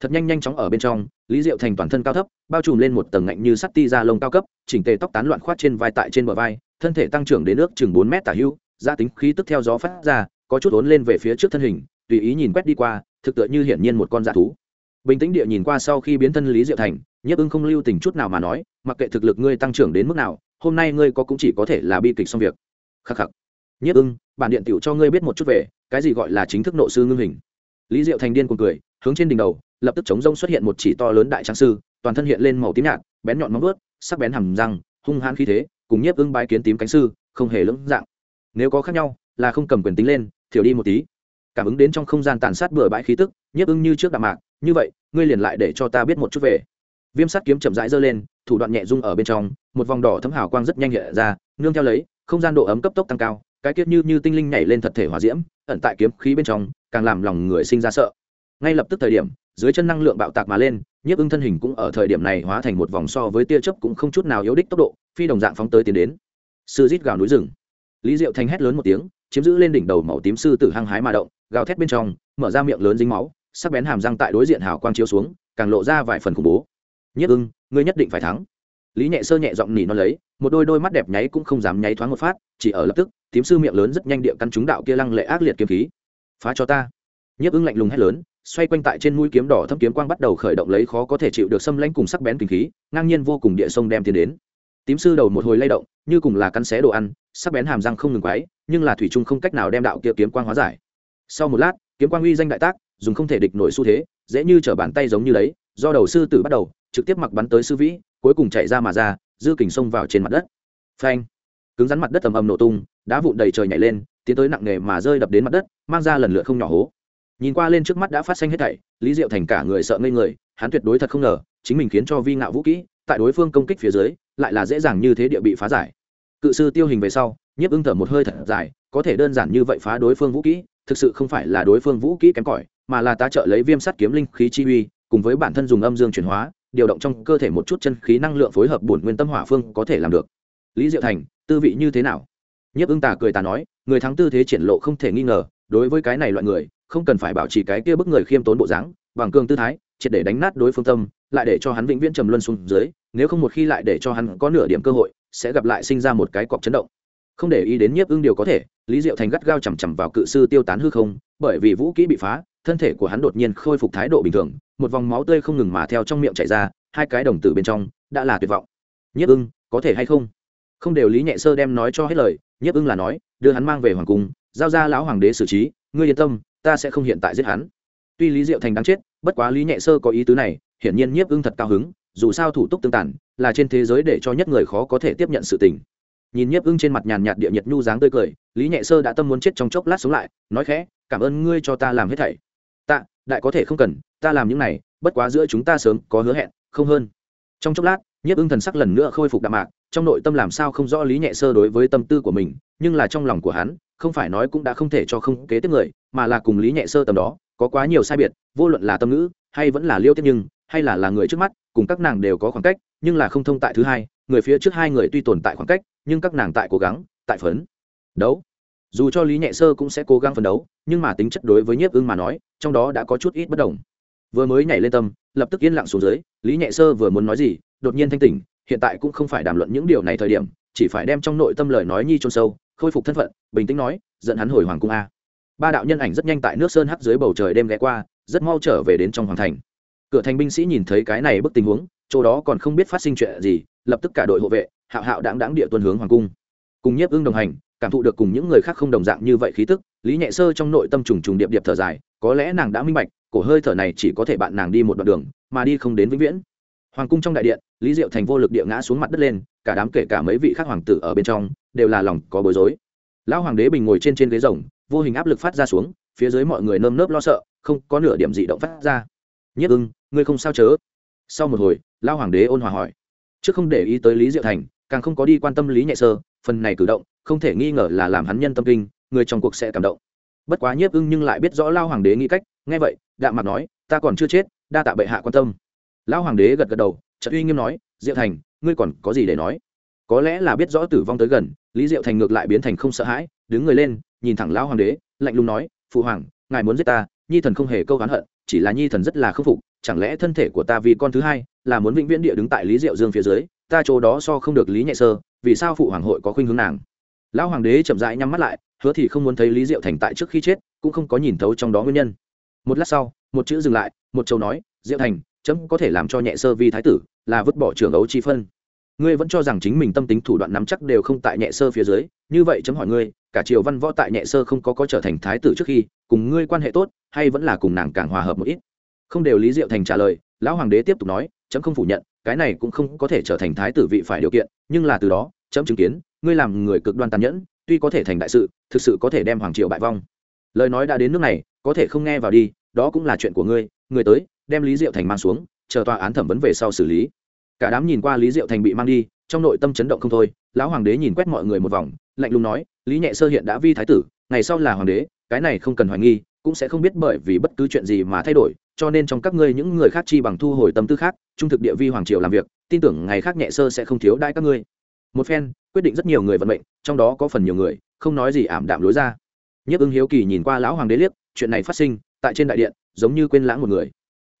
[SPEAKER 1] Thật nhanh nhanh chóng ở bên trong, lý diệu thành toàn thân cao thấp, bao trùm lên một tầng ngạnh như sắt ti ra lông cao cấp, chỉnh tề tóc tán loạn khoát trên vai tại trên bờ vai, thân thể tăng trưởng đến nước chừng bốn mét tả hưu gia tính khí tức theo gió phát ra, có chút ốn lên về phía trước thân hình tùy ý nhìn quét đi qua, thực tựa như hiển nhiên một con dạ thú. Bình tĩnh địa nhìn qua sau khi biến thân lý diệu thành Nhất ưng không lưu tình chút nào mà nói, mặc kệ thực lực ngươi tăng trưởng đến mức nào, hôm nay ngươi có cũng chỉ có thể là bi kịch xong việc. Khắc khắc. Nhất ưng, bản điện tiểu cho ngươi biết một chút về, cái gì gọi là chính thức nộ sư ngưng hình. Lý diệu thành điên cuồng cười, hướng trên đỉnh đầu, lập tức chống rông xuất hiện một chỉ to lớn đại trang sư, toàn thân hiện lên màu tím nhạt, bén nhọn móng vuốt, sắc bén hầm răng, hung hãn khí thế, cùng nhiếp ưng bái kiến tím cánh sư, không hề lưỡng dạng. Nếu có khác nhau, là không cầm quyền tính lên, thiểu đi một tí cảm ứng đến trong không gian tàn sát bừa bãi khí tức, nhiếp ưng như trước đạm mạc, như vậy, ngươi liền lại để cho ta biết một chút về. Viêm sắt kiếm chậm rãi giơ lên, thủ đoạn nhẹ rung ở bên trong, một vòng đỏ thấm hào quang rất nhanh hiện ra, nương theo lấy, không gian độ ấm cấp tốc tăng cao, cái kiếp như như tinh linh nhảy lên thật thể hỏa diễm, ẩn tại kiếm khí bên trong, càng làm lòng người sinh ra sợ. Ngay lập tức thời điểm, dưới chân năng lượng bạo tạc mà lên, nhiếp ưng thân hình cũng ở thời điểm này hóa thành một vòng so với tia chớp cũng không chút nào yếu đích tốc độ, phi đồng dạng phóng tới tiến đến. Sư rít gào núi rừng. Lý diệu thanh hét lớn một tiếng, chiếm giữ lên đỉnh đầu màu tím sư tử hăng hái mà động gào thét bên trong, mở ra miệng lớn dính máu, sắc bén hàm răng tại đối diện hào quang chiếu xuống, càng lộ ra vài phần khủng bố. Nhất ưng, ngươi nhất định phải thắng. Lý nhẹ sơ nhẹ giọng nỉ nó lấy, một đôi đôi mắt đẹp nháy cũng không dám nháy thoáng một phát, chỉ ở lập tức, tím sư miệng lớn rất nhanh địa căn chúng đạo kia lăng lệ ác liệt kiếm khí. Phá cho ta. Nhất ưng lạnh lùng hét lớn, xoay quanh tại trên mũi kiếm đỏ thâm kiếm quang bắt đầu khởi động lấy khó có thể chịu được xâm lãnh cùng sắc bén kinh khí, ngang nhiên vô cùng địa sông đem tiến đến. Tím sư đầu một hồi lay động, như cùng là cắn xé đồ ăn, sắc bén hàm răng không ngừng quái nhưng là thủy trung không cách nào đem đạo kia kiếm quang hóa giải sau một lát, kiếm quang uy danh đại tác, dùng không thể địch nổi xu thế, dễ như trở bàn tay giống như lấy do đầu sư tử bắt đầu, trực tiếp mặc bắn tới sư vĩ, cuối cùng chạy ra mà ra, dư kình xông vào trên mặt đất. Phanh! Cứng rắn mặt đất ầm ầm nổ tung, đá vụn đầy trời nhảy lên, tiến tới nặng nề mà rơi đập đến mặt đất, mang ra lần lượt không nhỏ hố. Nhìn qua lên trước mắt đã phát xanh hết thảy, lý diệu thành cả người sợ ngây người, hắn tuyệt đối thật không ngờ, chính mình khiến cho vi ngạo vũ kỹ, tại đối phương công kích phía dưới, lại là dễ dàng như thế địa bị phá giải. Cự sư tiêu hình về sau, nhiếp ưng thở một hơi thật dài, có thể đơn giản như vậy phá đối phương vũ kỹ thực sự không phải là đối phương vũ kỹ kém cỏi, mà là tá trợ lấy viêm sắt kiếm linh khí chi uy, cùng với bản thân dùng âm dương chuyển hóa, điều động trong cơ thể một chút chân khí năng lượng phối hợp bổn nguyên tâm hỏa phương có thể làm được. Lý diệu thành, tư vị như thế nào? Nhiếp ưng tà cười tà nói, người thắng tư thế triển lộ không thể nghi ngờ, đối với cái này loại người, không cần phải bảo trì cái kia bức người khiêm tốn bộ dáng, bằng cương tư thái, triệt để đánh nát đối phương tâm, lại để cho hắn vĩnh viễn trầm luân xuống dưới, nếu không một khi lại để cho hắn có nửa điểm cơ hội, sẽ gặp lại sinh ra một cái cọc chấn động không để ý đến nhiếp ưng điều có thể, lý diệu thành gắt gao chằm chằm vào cự sư tiêu tán hư không, bởi vì vũ kỹ bị phá, thân thể của hắn đột nhiên khôi phục thái độ bình thường, một vòng máu tươi không ngừng mà theo trong miệng chảy ra, hai cái đồng tử bên trong, đã là tuyệt vọng. Nhiếp ưng, có thể hay không? Không đều lý nhẹ sơ đem nói cho hết lời, nhiếp ưng là nói, đưa hắn mang về hoàng cung, giao ra lão hoàng đế xử trí, ngươi yên tâm, ta sẽ không hiện tại giết hắn. Tuy lý diệu thành đáng chết, bất quá lý nhẹ sơ có ý tứ này, hiển nhiên nhiếp ưng thật cao hứng, dù sao thủ tục tương tản là trên thế giới để cho nhất người khó có thể tiếp nhận sự tình nhìn nhiếp ưng trên mặt nhàn nhạt địa nhiệt nhu dáng tươi cười, lý nhẹ sơ đã tâm muốn chết trong chốc lát sống lại, nói khẽ, cảm ơn ngươi cho ta làm hết thảy. Tạ, đại có thể không cần, ta làm những này, bất quá giữa chúng ta sớm có hứa hẹn, không hơn. Trong chốc lát, nhiếp ưng thần sắc lần nữa khôi phục đạm mạc, trong nội tâm làm sao không rõ lý nhẹ sơ đối với tâm tư của mình, nhưng là trong lòng của hắn, không phải nói cũng đã không thể cho không kế tiếp người, mà là cùng lý nhẹ sơ tầm đó, có quá nhiều sai biệt, vô luận là tâm ngữ, hay vẫn là liêu tiếp nhưng, hay là là người trước mắt, cùng các nàng đều có khoảng cách, nhưng là không thông tại thứ hai người phía trước hai người tuy tồn tại khoảng cách, nhưng các nàng tại cố gắng, tại phấn. Đấu. Dù cho lý nhẹ sơ cũng sẽ cố gắng phấn đấu, nhưng mà tính chất đối với nhiếp ưng mà nói, trong đó đã có chút ít bất đồng. Vừa mới nhảy lên tâm, lập tức yên lặng xuống dưới, lý nhẹ sơ vừa muốn nói gì, đột nhiên thanh tỉnh, hiện tại cũng không phải đàm luận những điều này thời điểm, chỉ phải đem trong nội tâm lời nói nhi trôn sâu, khôi phục thân phận, bình tĩnh nói dẫn hắn hồi hoàng cung a. Ba đạo nhân ảnh rất nhanh tại nước sơn hắt dưới bầu trời đêm ghé qua, rất mau trở về đến trong hoàng thành. Cửa thành binh sĩ nhìn thấy cái này bức tình huống, chỗ đó còn không biết phát sinh chuyện gì lập tức cả đội hộ vệ, hạo hạo đáng đáng địa tuân hướng hoàng cung. Cùng nhiếp ưng đồng hành, cảm thụ được cùng những người khác không đồng dạng như vậy khí tức, lý nhẹ sơ trong nội tâm trùng trùng điệp điệp thở dài, có lẽ nàng đã minh bạch, cổ hơi thở này chỉ có thể bạn nàng đi một đoạn đường, mà đi không đến vĩnh viễn. Hoàng cung trong đại điện, lý diệu thành vô lực địa ngã xuống mặt đất lên, cả đám kể cả mấy vị khác hoàng tử ở bên trong, đều là lòng có bối rối. Lão hoàng đế bình ngồi trên trên ghế rồng, vô hình áp lực phát ra xuống, phía dưới mọi người nơm nớp lo sợ, không có nửa điểm gì động phát ra. Nhất ưng, ngươi không sao chớ? Sau một hồi, lão hoàng đế ôn hòa hỏi chứ không để ý tới lý diệu thành, càng không có đi quan tâm lý nhẹ sơ, phần này cử động, không thể nghi ngờ là làm hắn nhân tâm kinh, người trong cuộc sẽ cảm động. Bất quá nhiếp ưng nhưng lại biết rõ lao hoàng đế nghĩ cách, nghe vậy, đạm mặt nói, ta còn chưa chết, đa tạ bệ hạ quan tâm. Lão hoàng đế gật gật đầu trận uy nghiêm nói, diệu thành, ngươi còn có gì để nói? Có lẽ là biết rõ tử vong tới gần, lý diệu thành ngược lại biến thành không sợ hãi, đứng người lên, nhìn thẳng lão hoàng đế, lạnh lùng nói, phụ hoàng, ngài muốn giết ta, nhi thần không hề câu oán hận, chỉ là nhi thần rất là khâm phục, chẳng lẽ thân thể của ta vì con thứ hai là muốn vĩnh viễn địa đứng tại lý diệu dương phía dưới, ta chỗ đó so không được lý nhẹ sơ, vì sao phụ hoàng hội có khuynh hướng nàng? Lão hoàng đế chậm rãi nhắm mắt lại, hứa thì không muốn thấy lý diệu thành tại trước khi chết, cũng không có nhìn thấu trong đó nguyên nhân. Một lát sau, một chữ dừng lại, một châu nói, diệu thành, chấm có thể làm cho nhẹ sơ vi thái tử là vứt bỏ trường ấu chi phân. Ngươi vẫn cho rằng chính mình tâm tính thủ đoạn nắm chắc đều không tại nhẹ sơ phía dưới, như vậy chấm hỏi ngươi, cả triều văn võ tại nhẹ sơ không có có trở thành thái tử trước khi, cùng ngươi quan hệ tốt, hay vẫn là cùng nàng càng hòa hợp một ít? Không đều lý diệu thành trả lời, lão hoàng đế tiếp tục nói chấm không phủ nhận, cái này cũng không có thể trở thành thái tử vị phải điều kiện, nhưng là từ đó, chấm chứng kiến, ngươi làm người cực đoan tàn nhẫn, tuy có thể thành đại sự, thực sự có thể đem hoàng triều bại vong. Lời nói đã đến nước này, có thể không nghe vào đi, đó cũng là chuyện của ngươi, người tới, đem lý diệu thành mang xuống, chờ tòa án thẩm vấn về sau xử lý. Cả đám nhìn qua lý diệu thành bị mang đi, trong nội tâm chấn động không thôi, lão hoàng đế nhìn quét mọi người một vòng, lạnh lùng nói, lý nhẹ sơ hiện đã vi thái tử, ngày sau là hoàng đế, cái này không cần hoài nghi, cũng sẽ không biết bởi vì bất cứ chuyện gì mà thay đổi cho nên trong các ngươi những người khác chi bằng thu hồi tâm tư khác, trung thực địa vi hoàng triều làm việc, tin tưởng ngày khác nhẹ sơ sẽ không thiếu đãi các ngươi. Một phen, quyết định rất nhiều người vận mệnh, trong đó có phần nhiều người, không nói gì ảm đạm lối ra. Nhất ưng hiếu kỳ nhìn qua lão hoàng đế liếc, chuyện này phát sinh, tại trên đại điện, giống như quên lãng một người.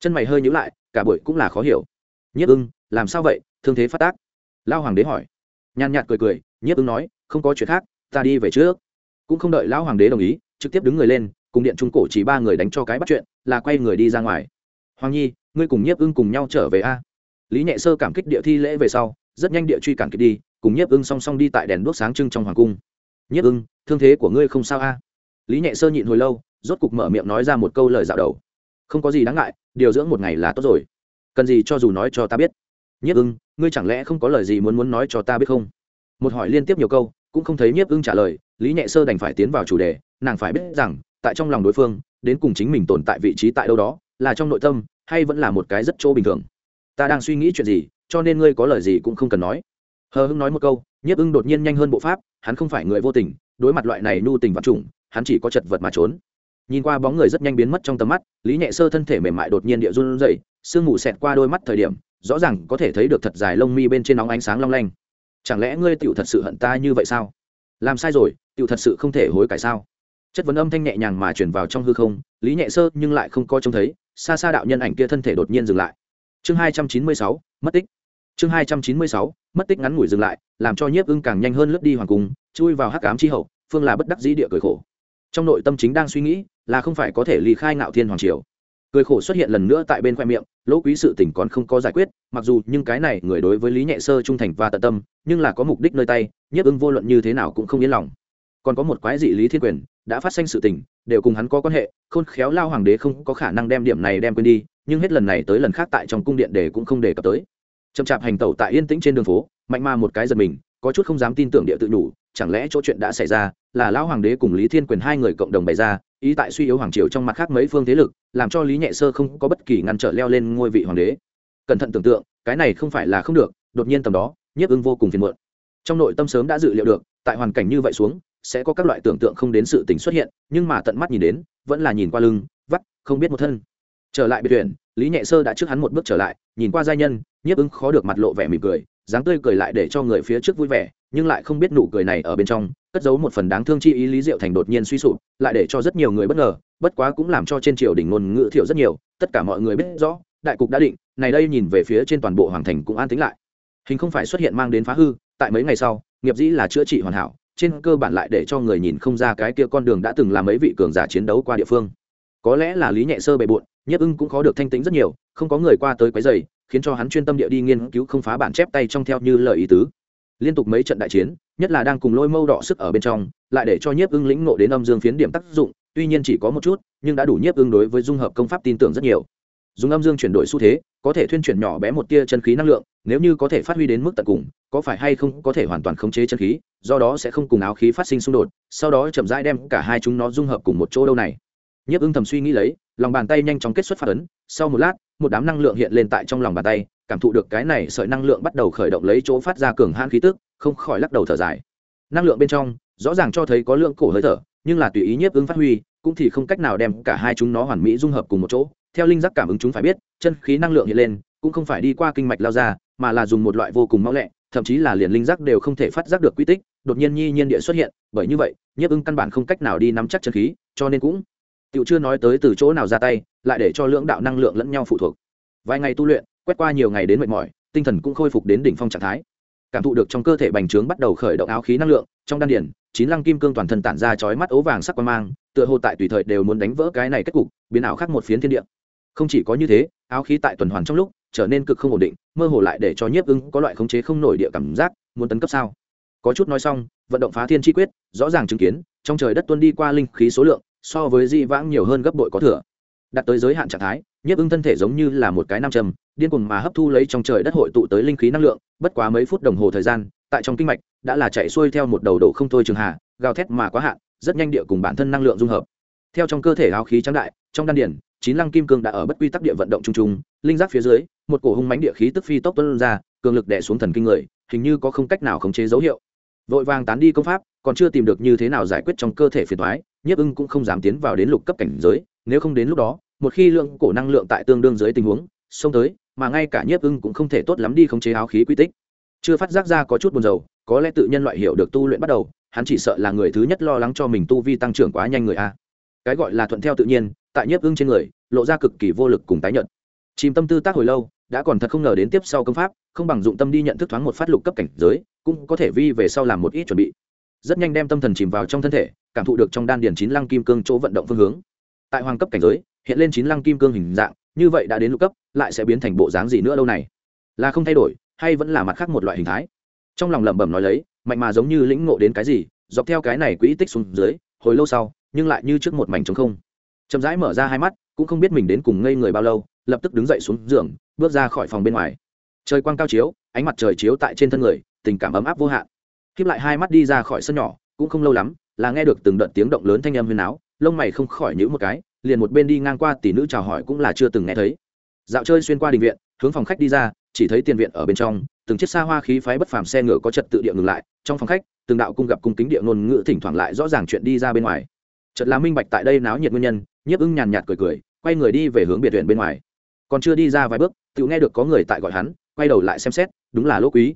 [SPEAKER 1] Chân mày hơi nhíu lại, cả buổi cũng là khó hiểu. Nhất ưng làm sao vậy? Thương thế phát tác. Lão hoàng đế hỏi. Nhàn nhạt cười cười nhất ưng nói, không có chuyện khác, ta đi về trước. Cũng không đợi lão hoàng đế đồng ý, trực tiếp đứng người lên cùng điện trung cổ chỉ ba người đánh cho cái bắt chuyện, là quay người đi ra ngoài. Hoàng nhi, ngươi cùng nhiếp ưng cùng nhau trở về a. Lý nhẹ sơ cảm kích địa thi lễ về sau, rất nhanh địa truy cản kịp đi, cùng nhiếp ưng song song đi tại đèn đuốc sáng trưng trong hoàng cung. Nhiếp ưng, thương thế của ngươi không sao a. Lý nhẹ sơ nhịn hồi lâu, rốt cục mở miệng nói ra một câu lời dạo đầu. Không có gì đáng ngại, điều dưỡng một ngày là tốt rồi. Cần gì cho dù nói cho ta biết. Nhiếp ưng, ngươi chẳng lẽ không có lời gì muốn muốn nói cho ta biết không? Một hỏi liên tiếp nhiều câu, cũng không thấy nhiếp ưng trả lời, lý nhẹ sơ đành phải tiến vào chủ đề, nàng phải biết rằng tại trong lòng đối phương, đến cùng chính mình tồn tại vị trí tại đâu đó, là trong nội tâm, hay vẫn là một cái rất chỗ bình thường. Ta đang suy nghĩ chuyện gì, cho nên ngươi có lời gì cũng không cần nói. Hờ hưng nói một câu, nhiếp ưng đột nhiên nhanh hơn bộ pháp, hắn không phải người vô tình, đối mặt loại này nhu tình vật chủng, hắn chỉ có chật vật mà trốn. Nhìn qua bóng người rất nhanh biến mất trong tầm mắt, lý nhẹ sơ thân thể mềm mại đột nhiên địa run dậy sương mù xẹt qua đôi mắt thời điểm, rõ ràng có thể thấy được thật dài lông mi bên trên nóng ánh sáng long lanh. Chẳng lẽ ngươi tựu thật sự hận ta như vậy sao? Làm sai rồi tựu thật sự không thể hối cải sao? Chất vấn âm thanh nhẹ nhàng mà chuyển vào trong hư không, lý nhẹ sơ nhưng lại không có trông thấy, xa xa đạo nhân ảnh kia thân thể đột nhiên dừng lại. Chương hai trăm chín mươi sáu, mất tích. Chương hai trăm chín mươi sáu, mất tích ngắn ngủi dừng lại, làm cho nhiếp ưng càng nhanh hơn lướt đi hoàng cung, chui vào hắc ám chi hậu, phương là bất đắc dĩ địa cười khổ. Trong nội tâm chính đang suy nghĩ là không phải có thể ly khai ngạo thiên hoàng triều. Cười khổ xuất hiện lần nữa tại bên khoe miệng, lỗ quý sự tỉnh còn không có giải quyết, mặc dù nhưng cái này người đối với lý nhẹ sơ trung thành và tận tâm, nhưng là có mục đích nơi tay, nhiếp ưng vô luận như thế nào cũng không yên lòng còn có một quái dị lý thiên quyền, đã phát sinh sự tình, đều cùng hắn có quan hệ, khôn khéo lao hoàng đế không có khả năng đem điểm này đem quên đi, nhưng hết lần này tới lần khác tại trong cung điện để cũng không đề cập tới. Chậm chạp hành tẩu tại yên tĩnh trên đường phố, mạnh ma một cái giật mình, có chút không dám tin tưởng địa tự nhủ, chẳng lẽ chỗ chuyện đã xảy ra, là lão hoàng đế cùng lý thiên quyền hai người cộng đồng bày ra, ý tại suy yếu hoàng triều trong mặt khác mấy phương thế lực, làm cho lý nhẹ sơ không có bất kỳ ngăn trở leo lên ngôi vị hoàng đế. Cẩn thận tưởng tượng, cái này không phải là không được, đột nhiên tầm đó, nhiếp ưng vô cùng phiền muộn. Trong nội tâm sớm đã dự liệu được, tại hoàn cảnh như vậy xuống sẽ có các loại tưởng tượng không đến sự tình xuất hiện nhưng mà tận mắt nhìn đến vẫn là nhìn qua lưng vắt không biết một thân. Trở lại biệt viện, lý nhẹ sơ đã trước hắn một bước trở lại nhìn qua giai nhân nhiếp ứng khó được mặt lộ vẻ mỉm cười dáng tươi cười lại để cho người phía trước vui vẻ nhưng lại không biết nụ cười này ở bên trong cất giấu một phần đáng thương chi ý lý diệu thành đột nhiên suy sụp lại để cho rất nhiều người bất ngờ bất quá cũng làm cho trên triều đình ngôn ngữ thiểu rất nhiều tất cả mọi người biết rõ đại cục đã định này đây nhìn về phía trên toàn bộ hoàng thành cũng an tính lại. Hình không phải xuất hiện mang đến phá hư tại mấy ngày sau nghiệp dĩ là chữa trị hoàn hảo trên cơ bản lại để cho người nhìn không ra cái kia con đường đã từng làm mấy vị cường giả chiến đấu qua địa phương. Có lẽ là lý nhẹ sơ bề bộn nhiếp ưng cũng khó được thanh tĩnh rất nhiều, không có người qua tới quấy dày khiến cho hắn chuyên tâm địa đi nghiên cứu không phá bản chép tay trong theo như lời ý tứ. Liên tục mấy trận đại chiến, nhất là đang cùng lôi mâu đỏ sức ở bên trong, lại để cho nhiếp ưng lĩnh ngộ đến âm dương phiến điểm tác dụng, tuy nhiên chỉ có một chút, nhưng đã đủ nhiếp ưng đối với dung hợp công pháp tin tưởng rất nhiều. Dùng âm dương chuyển đổi xu thế, có thể thuyên chuyển nhỏ bé một tia chân khí năng lượng nếu như có thể phát huy đến mức tận cùng, có phải hay không có thể hoàn toàn khống chế chân khí, do đó sẽ không cùng áo khí phát sinh xung đột, sau đó chậm rãi đem cả hai chúng nó dung hợp cùng một chỗ đâu này. Nhiếp ưng thầm suy nghĩ lấy, lòng bàn tay nhanh chóng kết xuất phát ấn, sau một lát, một đám năng lượng hiện lên tại trong lòng bàn tay, cảm thụ được cái này sợi năng lượng bắt đầu khởi động lấy chỗ phát ra cường hãn khí tức, không khỏi lắc đầu thở dài. Năng lượng bên trong, rõ ràng cho thấy có lượng cổ hơi thở, nhưng là tùy ý nhiếp ứng phát huy, cũng thì không cách nào đem cả hai chúng nó hoàn mỹ dung hợp cùng một chỗ. Theo linh giác cảm ứng chúng phải biết, chân khí năng lượng hiện lên, cũng không phải đi qua kinh mạch lao ra mà là dùng một loại vô cùng mau lẹ, thậm chí là liền linh giác đều không thể phát giác được quy tích, đột nhiên nhi nhiên địa xuất hiện, bởi như vậy, nhiếp ưng căn bản không cách nào đi nắm chắc chân khí, cho nên cũng tiểu chưa nói tới từ chỗ nào ra tay, lại để cho lưỡng đạo năng lượng lẫn nhau phụ thuộc. Vài ngày tu luyện, quét qua nhiều ngày đến mệt mỏi, tinh thần cũng khôi phục đến đỉnh phong trạng thái. Cảm thụ được trong cơ thể bành trướng bắt đầu khởi động áo khí năng lượng, trong đan điển chín lăng kim cương toàn thân tản ra chói mắt ố vàng sắc quan mang, tựa hồ tại tùy thời đều muốn đánh vỡ cái này kết cục, biến ảo khác một phiến thiên địa. Không chỉ có như thế, áo khí tại tuần hoàn trong lúc trở nên cực không ổn định, mơ hồ lại để cho nhiếp ưng có loại khống chế không nổi địa cảm giác, muốn tấn cấp sao? Có chút nói xong, vận động phá thiên chi quyết, rõ ràng chứng kiến, trong trời đất tuân đi qua linh khí số lượng, so với di vãng nhiều hơn gấp bội có thừa. Đặt tới giới hạn trạng thái, nhiếp ưng thân thể giống như là một cái nam châm, điên cuồng mà hấp thu lấy trong trời đất hội tụ tới linh khí năng lượng, bất quá mấy phút đồng hồ thời gian, tại trong kinh mạch, đã là chạy xuôi theo một đầu độ không thôi trường hạ gào thét mà quá hạn, rất nhanh địa cùng bản thân năng lượng dung hợp. Theo trong cơ thể áo khí trắng đại, trong đan điển chín lăng kim cương đã ở bất quy tắc địa vận động chung chung, linh giác phía dưới một cổ hung mánh địa khí tức phi tốc tuân ra cường lực đè xuống thần kinh người hình như có không cách nào khống chế dấu hiệu. Vội vàng tán đi công pháp còn chưa tìm được như thế nào giải quyết trong cơ thể phiền thoái nhiếp ưng cũng không dám tiến vào đến lục cấp cảnh giới nếu không đến lúc đó một khi lượng cổ năng lượng tại tương đương dưới tình huống xông tới mà ngay cả nhiếp ưng cũng không thể tốt lắm đi khống chế áo khí quy tích. Chưa phát giác ra có chút buồn rầu có lẽ tự nhân loại hiểu được tu luyện bắt đầu hắn chỉ sợ là người thứ nhất lo lắng cho mình tu vi tăng trưởng quá nhanh người a cái gọi là thuận theo tự nhiên, tại nhiếp ưng trên người, lộ ra cực kỳ vô lực cùng tái nhận chìm tâm tư tác hồi lâu, đã còn thật không ngờ đến tiếp sau công pháp, không bằng dụng tâm đi nhận thức thoáng một phát lục cấp cảnh giới, cũng có thể vi về sau làm một ít chuẩn bị. Rất nhanh đem tâm thần chìm vào trong thân thể, cảm thụ được trong đan điền chín lăng kim cương chỗ vận động phương hướng. Tại hoàng cấp cảnh giới, hiện lên chín lăng kim cương hình dạng, như vậy đã đến lục cấp, lại sẽ biến thành bộ dáng gì nữa lâu này? Là không thay đổi, hay vẫn là mặt khác một loại hình thái? Trong lòng lẩm bẩm nói lấy, mạnh mà giống như lĩnh ngộ đến cái gì, dọc theo cái này quỹ tích xuống dưới, hồi lâu sau nhưng lại như trước một mảnh trống không. Chậm rãi mở ra hai mắt, cũng không biết mình đến cùng ngây người bao lâu, lập tức đứng dậy xuống giường, bước ra khỏi phòng bên ngoài. Trời quang cao chiếu, ánh mặt trời chiếu tại trên thân người, tình cảm ấm áp vô hạn. Khiếp lại hai mắt đi ra khỏi sân nhỏ, cũng không lâu lắm, là nghe được từng đợt tiếng động lớn thanh âm huyền áo lông mày không khỏi nhữ một cái, liền một bên đi ngang qua tỷ nữ chào hỏi cũng là chưa từng nghe thấy. Dạo chơi xuyên qua đình viện, hướng phòng khách đi ra, chỉ thấy tiền viện ở bên trong, từng chiếc xa hoa khí phái bất phàm xe ngựa có trật tự địa ngừng lại, trong phòng khách, từng đạo cung gặp cung kính địa ngôn ngữ thỉnh thoảng lại rõ ràng chuyện đi ra bên ngoài chợt là minh bạch tại đây náo nhiệt nguyên nhân, nhiếp ưng nhàn nhạt cười cười, quay người đi về hướng biệt viện bên ngoài. Còn chưa đi ra vài bước tự nghe được có người tại gọi hắn, quay đầu lại xem xét, đúng là lỗ quý.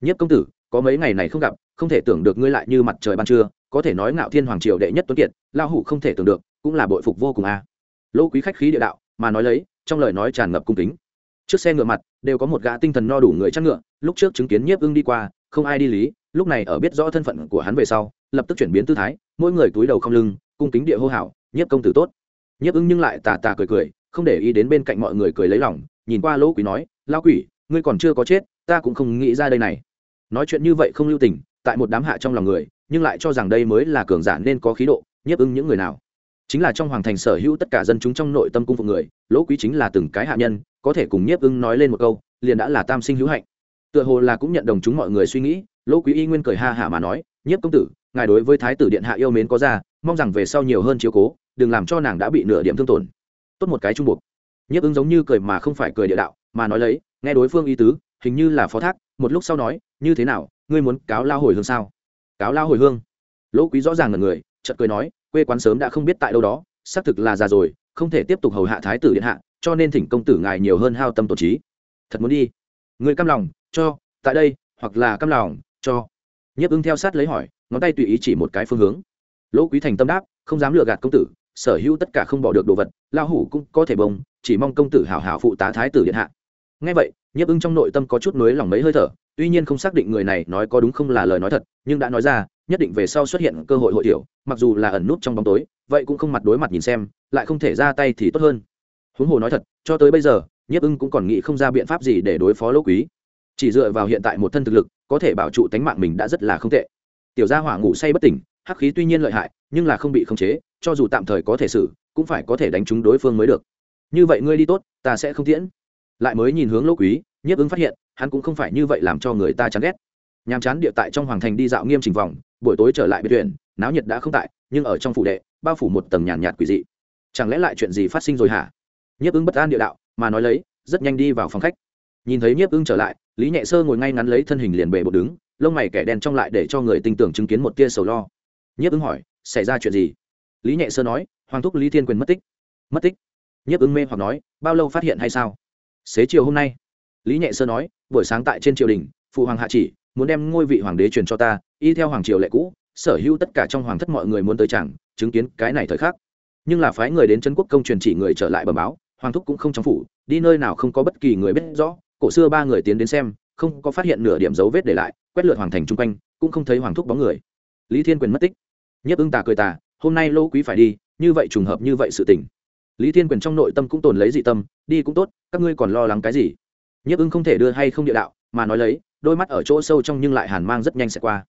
[SPEAKER 1] Nhiếp công tử, có mấy ngày này không gặp, không thể tưởng được ngươi lại như mặt trời ban trưa, có thể nói ngạo thiên hoàng triều đệ nhất tuấn kiệt lao hủ không thể tưởng được, cũng là bội phục vô cùng a. À. lỗ quý khách khí địa đạo, mà nói lấy, trong lời nói tràn ngập cung kính. Trước xe ngựa mặt, đều có một gã tinh thần no đủ người chăn ngựa, lúc trước chứng kiến nhiếp ưng đi qua, không ai đi lý, lúc này ở biết rõ thân phận của hắn về sau, lập tức chuyển biến tư thái, mỗi người túi đầu không lưng cung kính địa hô hào, nhiếp công tử tốt. Nhiếp ưng nhưng lại tà tà cười cười, không để ý đến bên cạnh mọi người cười lấy lòng, nhìn qua lỗ quý nói lao quỷ, ngươi còn chưa có chết, ta cũng không nghĩ ra đây này. Nói chuyện như vậy không lưu tình, tại một đám hạ trong lòng người, nhưng lại cho rằng đây mới là cường giả nên có khí độ, nhiếp ưng những người nào. Chính là trong hoàng thành sở hữu tất cả dân chúng trong nội tâm cung phục người, lỗ quý chính là từng cái hạ nhân, có thể cùng nhiếp ưng nói lên một câu, liền đã là tam sinh hữu hạnh. Tựa hồ là cũng nhận đồng chúng mọi người suy nghĩ, lỗ quý y nguyên cười ha hả mà nói, nhiếp công tử, ngài đối với thái tử điện hạ yêu mến có ra mong rằng về sau nhiều hơn chiếu cố, đừng làm cho nàng đã bị nửa điểm thương tổn. Tốt một cái trung buộc. Nhiếp ứng giống như cười mà không phải cười địa đạo, mà nói lấy, nghe đối phương y tứ, hình như là phó thác, một lúc sau nói, như thế nào, ngươi muốn cáo lao hồi hương sao? Cáo lao hồi hương? Lỗ quý rõ ràng là người, chợt cười nói, quê quán sớm đã không biết tại đâu đó, xác thực là già rồi, không thể tiếp tục hầu hạ thái tử điện hạ, cho nên thỉnh công tử ngài nhiều hơn hao tâm tổ trí. Thật muốn đi. Người cam lòng, cho, tại đây, hoặc là cam lòng, cho. Nhiếp ứng theo sát lấy hỏi, ngón tay tùy ý chỉ một cái phương hướng lỗ quý thành tâm đáp, không dám lừa gạt công tử, sở hữu tất cả không bỏ được đồ vật lao hủ cũng có thể bông, chỉ mong công tử hảo hảo phụ tá thái tử điện hạ. Ngay vậy, nhiếp ưng trong nội tâm có chút nới lòng mấy hơi thở, tuy nhiên không xác định người này nói có đúng không là lời nói thật, nhưng đã nói ra, nhất định về sau xuất hiện cơ hội hội tiểu, mặc dù là ẩn nút trong bóng tối, vậy cũng không mặt đối mặt nhìn xem, lại không thể ra tay thì tốt hơn. Huống hồ nói thật, cho tới bây giờ, nhiếp ưng cũng còn nghĩ không ra biện pháp gì để đối phó lỗ quý. Chỉ dựa vào hiện tại một thân thực lực, có thể bảo trụ tánh mạng mình đã rất là không tệ. Tiểu gia hỏa ngủ say bất tỉnh hắc khí tuy nhiên lợi hại, nhưng là không bị khống chế, cho dù tạm thời có thể xử, cũng phải có thể đánh trúng đối phương mới được. Như vậy ngươi đi tốt, ta sẽ không tiễn. Lại mới nhìn hướng lỗ quý, nhiếp ứng phát hiện, hắn cũng không phải như vậy làm cho người ta chán ghét. Nhàm chán địa tại trong hoàng thành đi dạo nghiêm trình vòng, buổi tối trở lại biệt thuyền náo nhiệt đã không tại, nhưng ở trong phủ đệ, bao phủ một tầng nhàn nhạt quỷ dị. Chẳng lẽ lại chuyện gì phát sinh rồi hả? Nhiếp ứng bất an địa đạo, mà nói lấy, rất nhanh đi vào phòng khách. Nhìn thấy nhiếp ưng trở lại, lý nhẹ sơ ngồi ngay ngắn lấy thân hình liền bề bột đứng, lông mày kẻ đen trong lại để cho người tin tưởng chứng kiến một tia sầu lo nhiếp ứng hỏi, xảy ra chuyện gì? Lý nhẹ sơ nói, hoàng thúc lý thiên quyền mất tích. Mất tích? Nhiếp ưng mê hoặc nói, bao lâu phát hiện hay sao? Xế chiều hôm nay. Lý nhẹ sơ nói, buổi sáng tại trên triều đình, phụ hoàng hạ chỉ, muốn đem ngôi vị hoàng đế truyền cho ta, y theo hoàng triều lệ cũ, sở hữu tất cả trong hoàng thất mọi người muốn tới chẳng, chứng kiến cái này thời khắc. Nhưng là phái người đến trấn quốc công truyền chỉ người trở lại bờ báo, hoàng thúc cũng không trong phủ, đi nơi nào không có bất kỳ người biết rõ. Cổ xưa ba người tiến đến xem, không có phát hiện nửa điểm dấu vết để lại, quét lượt hoàng thành chung quanh, cũng không thấy hoàng thúc bóng người. Lý thiên quyền mất tích. Nhấp ưng tà cười tà, hôm nay lỗ quý phải đi, như vậy trùng hợp như vậy sự tình. Lý thiên quyền trong nội tâm cũng tồn lấy dị tâm, đi cũng tốt, các ngươi còn lo lắng cái gì? Nhấp ưng không thể đưa hay không địa đạo, mà nói lấy, đôi mắt ở chỗ sâu trong nhưng lại hàn mang rất nhanh sẽ qua.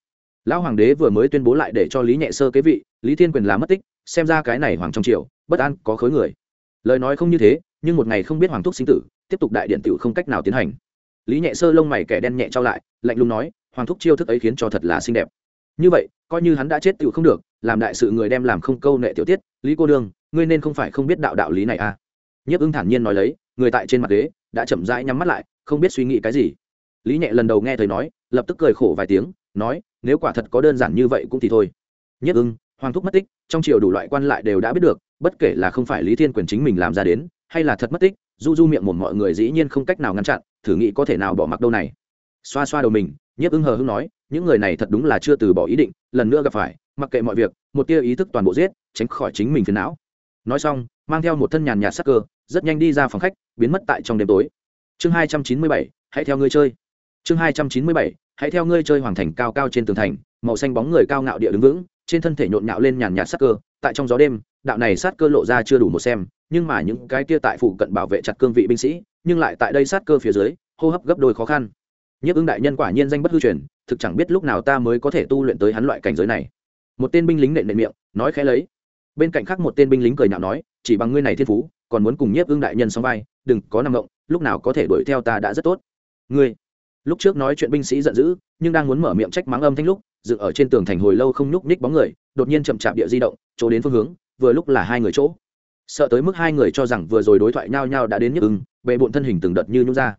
[SPEAKER 1] Lão hoàng đế vừa mới tuyên bố lại để cho lý nhẹ sơ kế vị, lý thiên quyền là mất tích, xem ra cái này hoàng trong triều, bất an, có khối người. Lời nói không như thế, nhưng một ngày không biết hoàng thúc sinh tử, tiếp tục đại điện tiểu không cách nào tiến hành. Lý nhẹ sơ lông mày kẻ đen nhẹ trao lại, lạnh lùng nói, hoàng thúc chiêu thức ấy khiến cho thật là xinh đẹp như vậy, coi như hắn đã chết tựu không được, làm đại sự người đem làm không câu nệ tiểu tiết, lý cô đương, ngươi nên không phải không biết đạo đạo lý này à? Nhiếp ưng thản nhiên nói lấy, người tại trên mặt ghế, đã chậm rãi nhắm mắt lại, không biết suy nghĩ cái gì. Lý nhẹ lần đầu nghe thấy nói, lập tức cười khổ vài tiếng, nói, nếu quả thật có đơn giản như vậy cũng thì thôi. Nhất ưng hoàng thúc mất tích, trong triều đủ loại quan lại đều đã biết được, bất kể là không phải lý thiên quyền chính mình làm ra đến, hay là thật mất tích, du du miệng một mọi người dĩ nhiên không cách nào ngăn chặn, thử nghĩ có thể nào bỏ mặc đâu này. Xoa xoa đầu mình nhiếp ưng hờ hưng nói, những người này thật đúng là chưa từ bỏ ý định, lần nữa gặp phải, mặc kệ mọi việc, một tia ý thức toàn bộ giết, tránh khỏi chính mình phiền não. Nói xong, mang theo một thân nhàn nhạt sắc cơ, rất nhanh đi ra phòng khách, biến mất tại trong đêm tối. Chương hai trăm chín mươi bảy, hãy theo ngươi chơi. Chương hai trăm chín mươi bảy, hãy theo ngươi chơi hoàng thành cao cao trên tường thành, màu xanh bóng người cao ngạo địa đứng vững, trên thân thể nhộn nhạo lên nhàn nhạt sắc cơ, tại trong gió đêm, đạo này sát cơ lộ ra chưa đủ một xem, nhưng mà những cái kia tại phụ cận bảo vệ chặt cương vị binh sĩ, nhưng lại tại đây sát cơ phía dưới, hô hấp gấp đôi khó khăn nhiếp ưng đại nhân quả nhiên danh bất hư truyền, thực chẳng biết lúc nào ta mới có thể tu luyện tới hắn loại cảnh giới này. Một tên binh lính nện nện miệng, nói khẽ lấy. Bên cạnh khác một tên binh lính cười nhạo nói, chỉ bằng ngươi này thiên phú, còn muốn cùng nhiếp ưng đại nhân song vai, đừng có nằm ngộng lúc nào có thể đuổi theo ta đã rất tốt. Ngươi, lúc trước nói chuyện binh sĩ giận dữ, nhưng đang muốn mở miệng trách mắng âm thanh lúc, dựng ở trên tường thành hồi lâu không nhúc nhích bóng người, đột nhiên chậm chạp địa di động, chỗ đến phương hướng, vừa lúc là hai người chỗ. Sợ tới mức hai người cho rằng vừa rồi đối thoại nhau nhau đã đến nhức ưng bệ bộn thân hình từng đợt như nhún ra.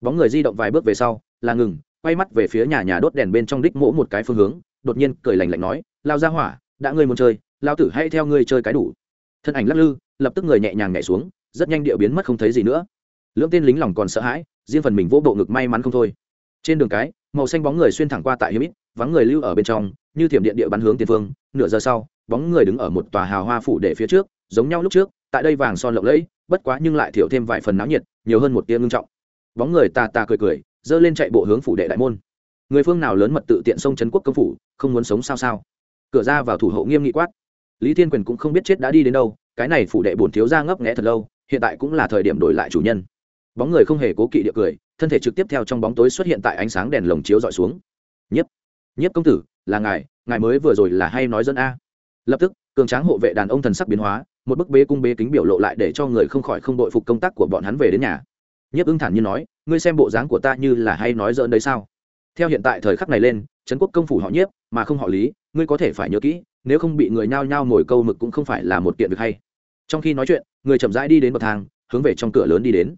[SPEAKER 1] Bóng người di động vài bước về sau là ngừng, quay mắt về phía nhà nhà đốt đèn bên trong đích mỗ một cái phương hướng, đột nhiên cười lạnh lạnh nói, lao ra hỏa, đã ngươi muốn chơi, lao tử hãy theo ngươi chơi cái đủ. Thân ảnh lắc lư, lập tức người nhẹ nhàng nhảy xuống, rất nhanh điệu biến mất không thấy gì nữa. Lưỡng tên lính lòng còn sợ hãi, riêng phần mình vỗ bộ ngực may mắn không thôi. Trên đường cái, màu xanh bóng người xuyên thẳng qua tại hiếm ít, vắng người lưu ở bên trong, như thiểm điện địa bắn hướng tiền phương, nửa giờ sau, bóng người đứng ở một tòa hào hoa phủ để phía trước, giống nhau lúc trước, tại đây vàng son lộng lẫy, bất quá nhưng lại thiểu thêm vài phần náo nhiệt, nhiều hơn một tia ngưng trọng. Bóng người tà tà cười cười dơ lên chạy bộ hướng phủ đệ đại môn. Người phương nào lớn mật tự tiện sông trấn quốc công phủ, không muốn sống sao sao? Cửa ra vào thủ hộ nghiêm nghị quát. Lý thiên quyền cũng không biết chết đã đi đến đâu, cái này phủ đệ bổn thiếu ra ngấp nghẽ thật lâu, hiện tại cũng là thời điểm đổi lại chủ nhân. Bóng người không hề cố kỵ địa cười, thân thể trực tiếp theo trong bóng tối xuất hiện tại ánh sáng đèn lồng chiếu dọi xuống. Nhiếp nhiếp công tử, là ngài ngài mới vừa rồi là hay nói dân a. Lập tức, cường tráng hộ vệ đàn ông thần sắc biến hóa, một bức bế cung bế kính biểu lộ lại để cho người không khỏi không đội phục công tác của bọn hắn về đến nhà. Nhiếp ưng thản như nói ngươi xem bộ dáng của ta như là hay nói dỡn đấy sao? Theo hiện tại thời khắc này lên, trấn quốc công phủ họ nhiếp, mà không họ lý, ngươi có thể phải nhớ kỹ, nếu không bị người nhao nhao ngồi câu mực cũng không phải là một kiện việc hay. Trong khi nói chuyện, người chậm rãi đi đến bậc thang, hướng về trong cửa lớn đi đến.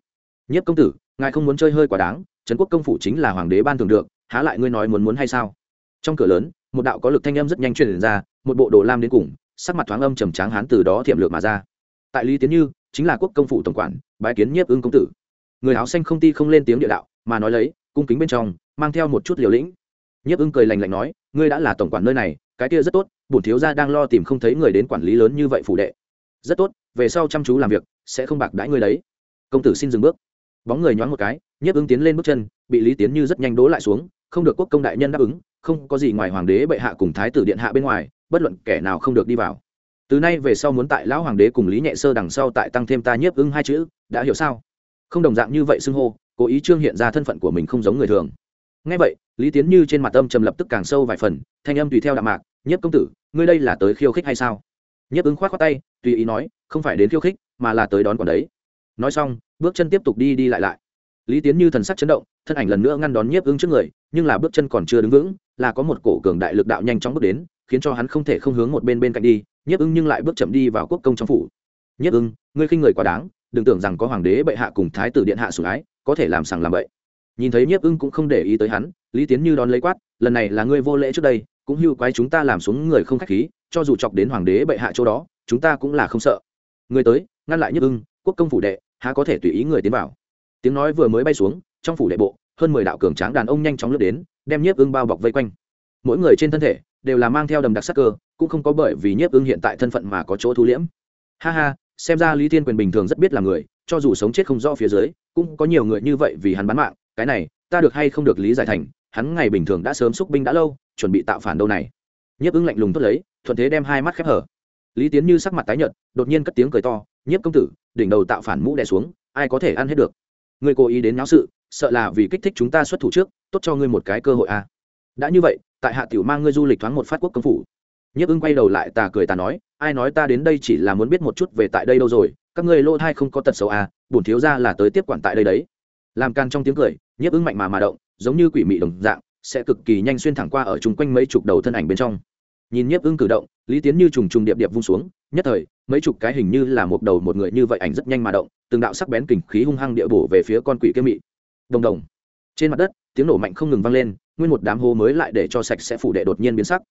[SPEAKER 1] Nhiếp công tử, ngài không muốn chơi hơi quá đáng, trấn quốc công phủ chính là hoàng đế ban thường được, há lại ngươi nói muốn muốn hay sao? Trong cửa lớn, một đạo có lực thanh âm rất nhanh truyền ra, một bộ đồ lam đến cùng, sắc mặt thoáng âm trầm tráng hán từ đó thiệm lược mà ra. Tại lý tiến như, chính là quốc công phủ tổng quản, bái kiến nhiếp ưng công tử người áo xanh không ti không lên tiếng địa đạo, mà nói lấy, cung kính bên trong, mang theo một chút liều lĩnh. Nhiếp ưng cười lành lạnh nói, ngươi đã là tổng quản nơi này, cái kia rất tốt, bổn thiếu gia đang lo tìm không thấy người đến quản lý lớn như vậy phủ đệ. Rất tốt, về sau chăm chú làm việc, sẽ không bạc đãi ngươi đấy. Công tử xin dừng bước. Bóng người nhoáng một cái, nhiếp ưng tiến lên bước chân, bị lý tiến như rất nhanh đố lại xuống, không được quốc công đại nhân đáp ứng, không có gì ngoài hoàng đế bệ hạ cùng thái tử điện hạ bên ngoài, bất luận kẻ nào không được đi vào. Từ nay về sau muốn tại lão hoàng đế cùng lý nhẹ sơ đằng sau tại tăng thêm ta nhiếp ưng hai chữ, đã hiểu sao? Không đồng dạng như vậy xưng hô, cố ý trương hiện ra thân phận của mình không giống người thường. Ngay vậy, lý tiến như trên mặt âm trầm lập tức càng sâu vài phần, thanh âm tùy theo đạm mạc, nhất công tử, ngươi đây là tới khiêu khích hay sao? Nhất ứng khoát khoát tay, tùy ý nói, không phải đến khiêu khích, mà là tới đón còn đấy. Nói xong, bước chân tiếp tục đi đi lại lại. Lý tiến như thần sắc chấn động, thân ảnh lần nữa ngăn đón nhiếp ứng trước người, nhưng là bước chân còn chưa đứng vững, là có một cổ cường đại lực đạo nhanh chóng bước đến, khiến cho hắn không thể không hướng một bên bên cạnh đi. Nhiếp ứng nhưng lại bước chậm đi vào quốc công trong phủ. Nhiếp ứng, ngươi khinh người quá đáng đừng tưởng rằng có hoàng đế bệ hạ cùng thái tử điện hạ sủng ái, có thể làm sằng làm bậy. Nhìn thấy nhiếp ưng cũng không để ý tới hắn, lý tiến như đón lấy quát, lần này là ngươi vô lễ trước đây, cũng hưu quái chúng ta làm xuống người không khách khí, cho dù chọc đến hoàng đế bệ hạ chỗ đó, chúng ta cũng là không sợ. Người tới, ngăn lại nhiếp ưng, quốc công phủ đệ, há có thể tùy ý người tiến vào. Tiếng nói vừa mới bay xuống, trong phủ đệ bộ, hơn mười đạo cường tráng đàn ông nhanh chóng lướt đến, đem nhiếp ưng bao bọc vây quanh. Mỗi người trên thân thể đều là mang theo đầm đặc sắc cơ, cũng không có bởi vì nhiếp ưng hiện tại thân phận mà có chỗ thu liễm. Ha ha xem ra lý thiên quyền bình thường rất biết là người, cho dù sống chết không rõ phía dưới, cũng có nhiều người như vậy vì hắn bán mạng. Cái này, ta được hay không được lý giải thành, hắn ngày bình thường đã sớm xúc binh đã lâu, chuẩn bị tạo phản đâu này. Nhiếp ứng lạnh lùng tốt lấy, thuận thế đem hai mắt khép hở. Lý tiến như sắc mặt tái nhợt, đột nhiên cất tiếng cười to, nhiếp công tử, đỉnh đầu tạo phản mũ đè xuống, ai có thể ăn hết được? Ngươi cố ý đến náo sự, sợ là vì kích thích chúng ta xuất thủ trước, tốt cho ngươi một cái cơ hội à. đã như vậy, tại hạ tiểu mang ngươi du lịch thoáng một phát quốc công phủ nhiếp ưng quay đầu lại tà cười tà nói, ai nói ta đến đây chỉ là muốn biết một chút về tại đây đâu rồi? Các ngươi lô thai không có tật xấu à bổn thiếu ra là tới tiếp quản tại đây đấy. Làm can trong tiếng cười, nhiếp ưng mạnh mà mà động, giống như quỷ mị đồng dạng, sẽ cực kỳ nhanh xuyên thẳng qua ở chung quanh mấy chục đầu thân ảnh bên trong. Nhìn nhiếp ưng cử động, lý tiến như trùng trùng điệp điệp vung xuống, nhất thời, mấy chục cái hình như là một đầu một người như vậy ảnh rất nhanh mà động, từng đạo sắc bén kình khí hung hăng địa bổ về phía con quỷ kia mị. Đồng đồng. Trên mặt đất, tiếng nổ mạnh không ngừng vang lên, nguyên một đám hô mới lại để cho sạch sẽ phủ đệ đột nhiên biến sắc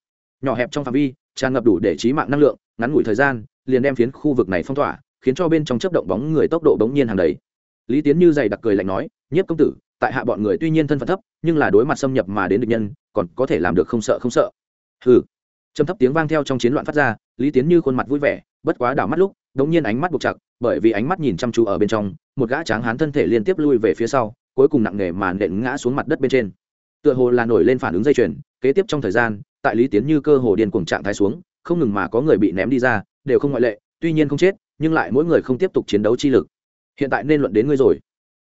[SPEAKER 1] nhỏ hẹp trong phạm vi, tràn ngập đủ để trí mạng năng lượng, ngắn ngủi thời gian, liền đem phiến khu vực này phong tỏa, khiến cho bên trong chấp động bóng người tốc độ bỗng nhiên hàng đầy. Lý tiến như dày đặc cười lạnh nói, nhiếp công tử, tại hạ bọn người tuy nhiên thân phận thấp, nhưng là đối mặt xâm nhập mà đến địch nhân, còn có thể làm được không sợ không sợ. Hừ. Trầm thấp tiếng vang theo trong chiến loạn phát ra, lý tiến như khuôn mặt vui vẻ, bất quá đảo mắt lúc, đống nhiên ánh mắt buộc chặt, bởi vì ánh mắt nhìn chăm chú ở bên trong, một gã tráng hán thân thể liên tiếp lui về phía sau, cuối cùng nặng nề màn đệm ngã xuống mặt đất bên trên. Tựa hồ là nổi lên phản ứng dây chuyền, kế tiếp trong thời gian tại lý tiến như cơ hồ điên cuồng trạng thái xuống, không ngừng mà có người bị ném đi ra, đều không ngoại lệ, tuy nhiên không chết, nhưng lại mỗi người không tiếp tục chiến đấu chi lực. Hiện tại nên luận đến ngươi rồi.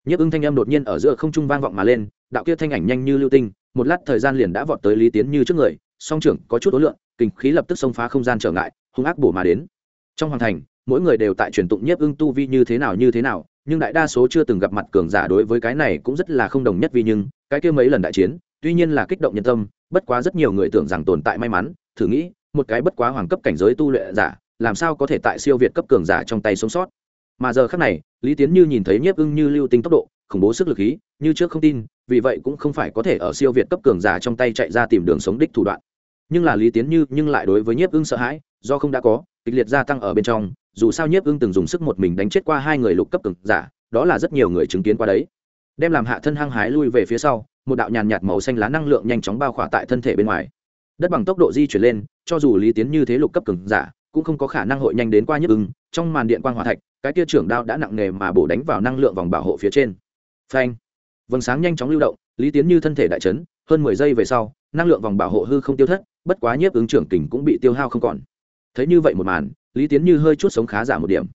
[SPEAKER 1] Nhức ưng thanh âm đột nhiên ở giữa không trung vang vọng mà lên, đạo kia thanh ảnh nhanh như lưu tinh, một lát thời gian liền đã vọt tới lý tiến như trước người, song trưởng có chút ối lượng kinh khí lập tức xông phá không gian trở ngại, hung ác bổ mà đến. Trong hoàng thành, mỗi người đều tại truyền tụng nhiếp ưng tu vi như thế nào như thế nào, nhưng đại đa số chưa từng gặp mặt cường giả đối với cái này cũng rất là không đồng nhất vì nhưng, cái kia mấy lần đại chiến, tuy nhiên là kích động nhân tâm bất quá rất nhiều người tưởng rằng tồn tại may mắn, thử nghĩ, một cái bất quá hoàng cấp cảnh giới tu luyện giả, làm sao có thể tại siêu việt cấp cường giả trong tay sống sót? Mà giờ khác này, lý tiến như nhìn thấy nhiếp ưng như lưu tinh tốc độ, khủng bố sức lực khí, như trước không tin, vì vậy cũng không phải có thể ở siêu việt cấp cường giả trong tay chạy ra tìm đường sống đích thủ đoạn. Nhưng là lý tiến như nhưng lại đối với nhiếp ưng sợ hãi, do không đã có, kịch liệt gia tăng ở bên trong, dù sao nhiếp ưng từng dùng sức một mình đánh chết qua hai người lục cấp cường giả, đó là rất nhiều người chứng kiến qua đấy. Đem làm hạ thân hăng hái lui về phía sau một đạo nhàn nhạt màu xanh lá năng lượng nhanh chóng bao khỏa tại thân thể bên ngoài. Đất bằng tốc độ di chuyển lên, cho dù lý tiến như thế lục cấp cường giả, cũng không có khả năng hội nhanh đến qua nhiếp ứng trong màn điện quang hỏa thạch, cái tia trưởng đao đã nặng nề mà bổ đánh vào năng lượng vòng bảo hộ phía trên. Phanh! Vầng sáng nhanh chóng lưu động, lý tiến như thân thể đại chấn, hơn mười giây về sau, năng lượng vòng bảo hộ hư không tiêu thất, bất quá nhiếp ứng trưởng kình cũng bị tiêu hao không còn. Thấy như vậy một màn, lý tiến như hơi chút sống khá giả một điểm.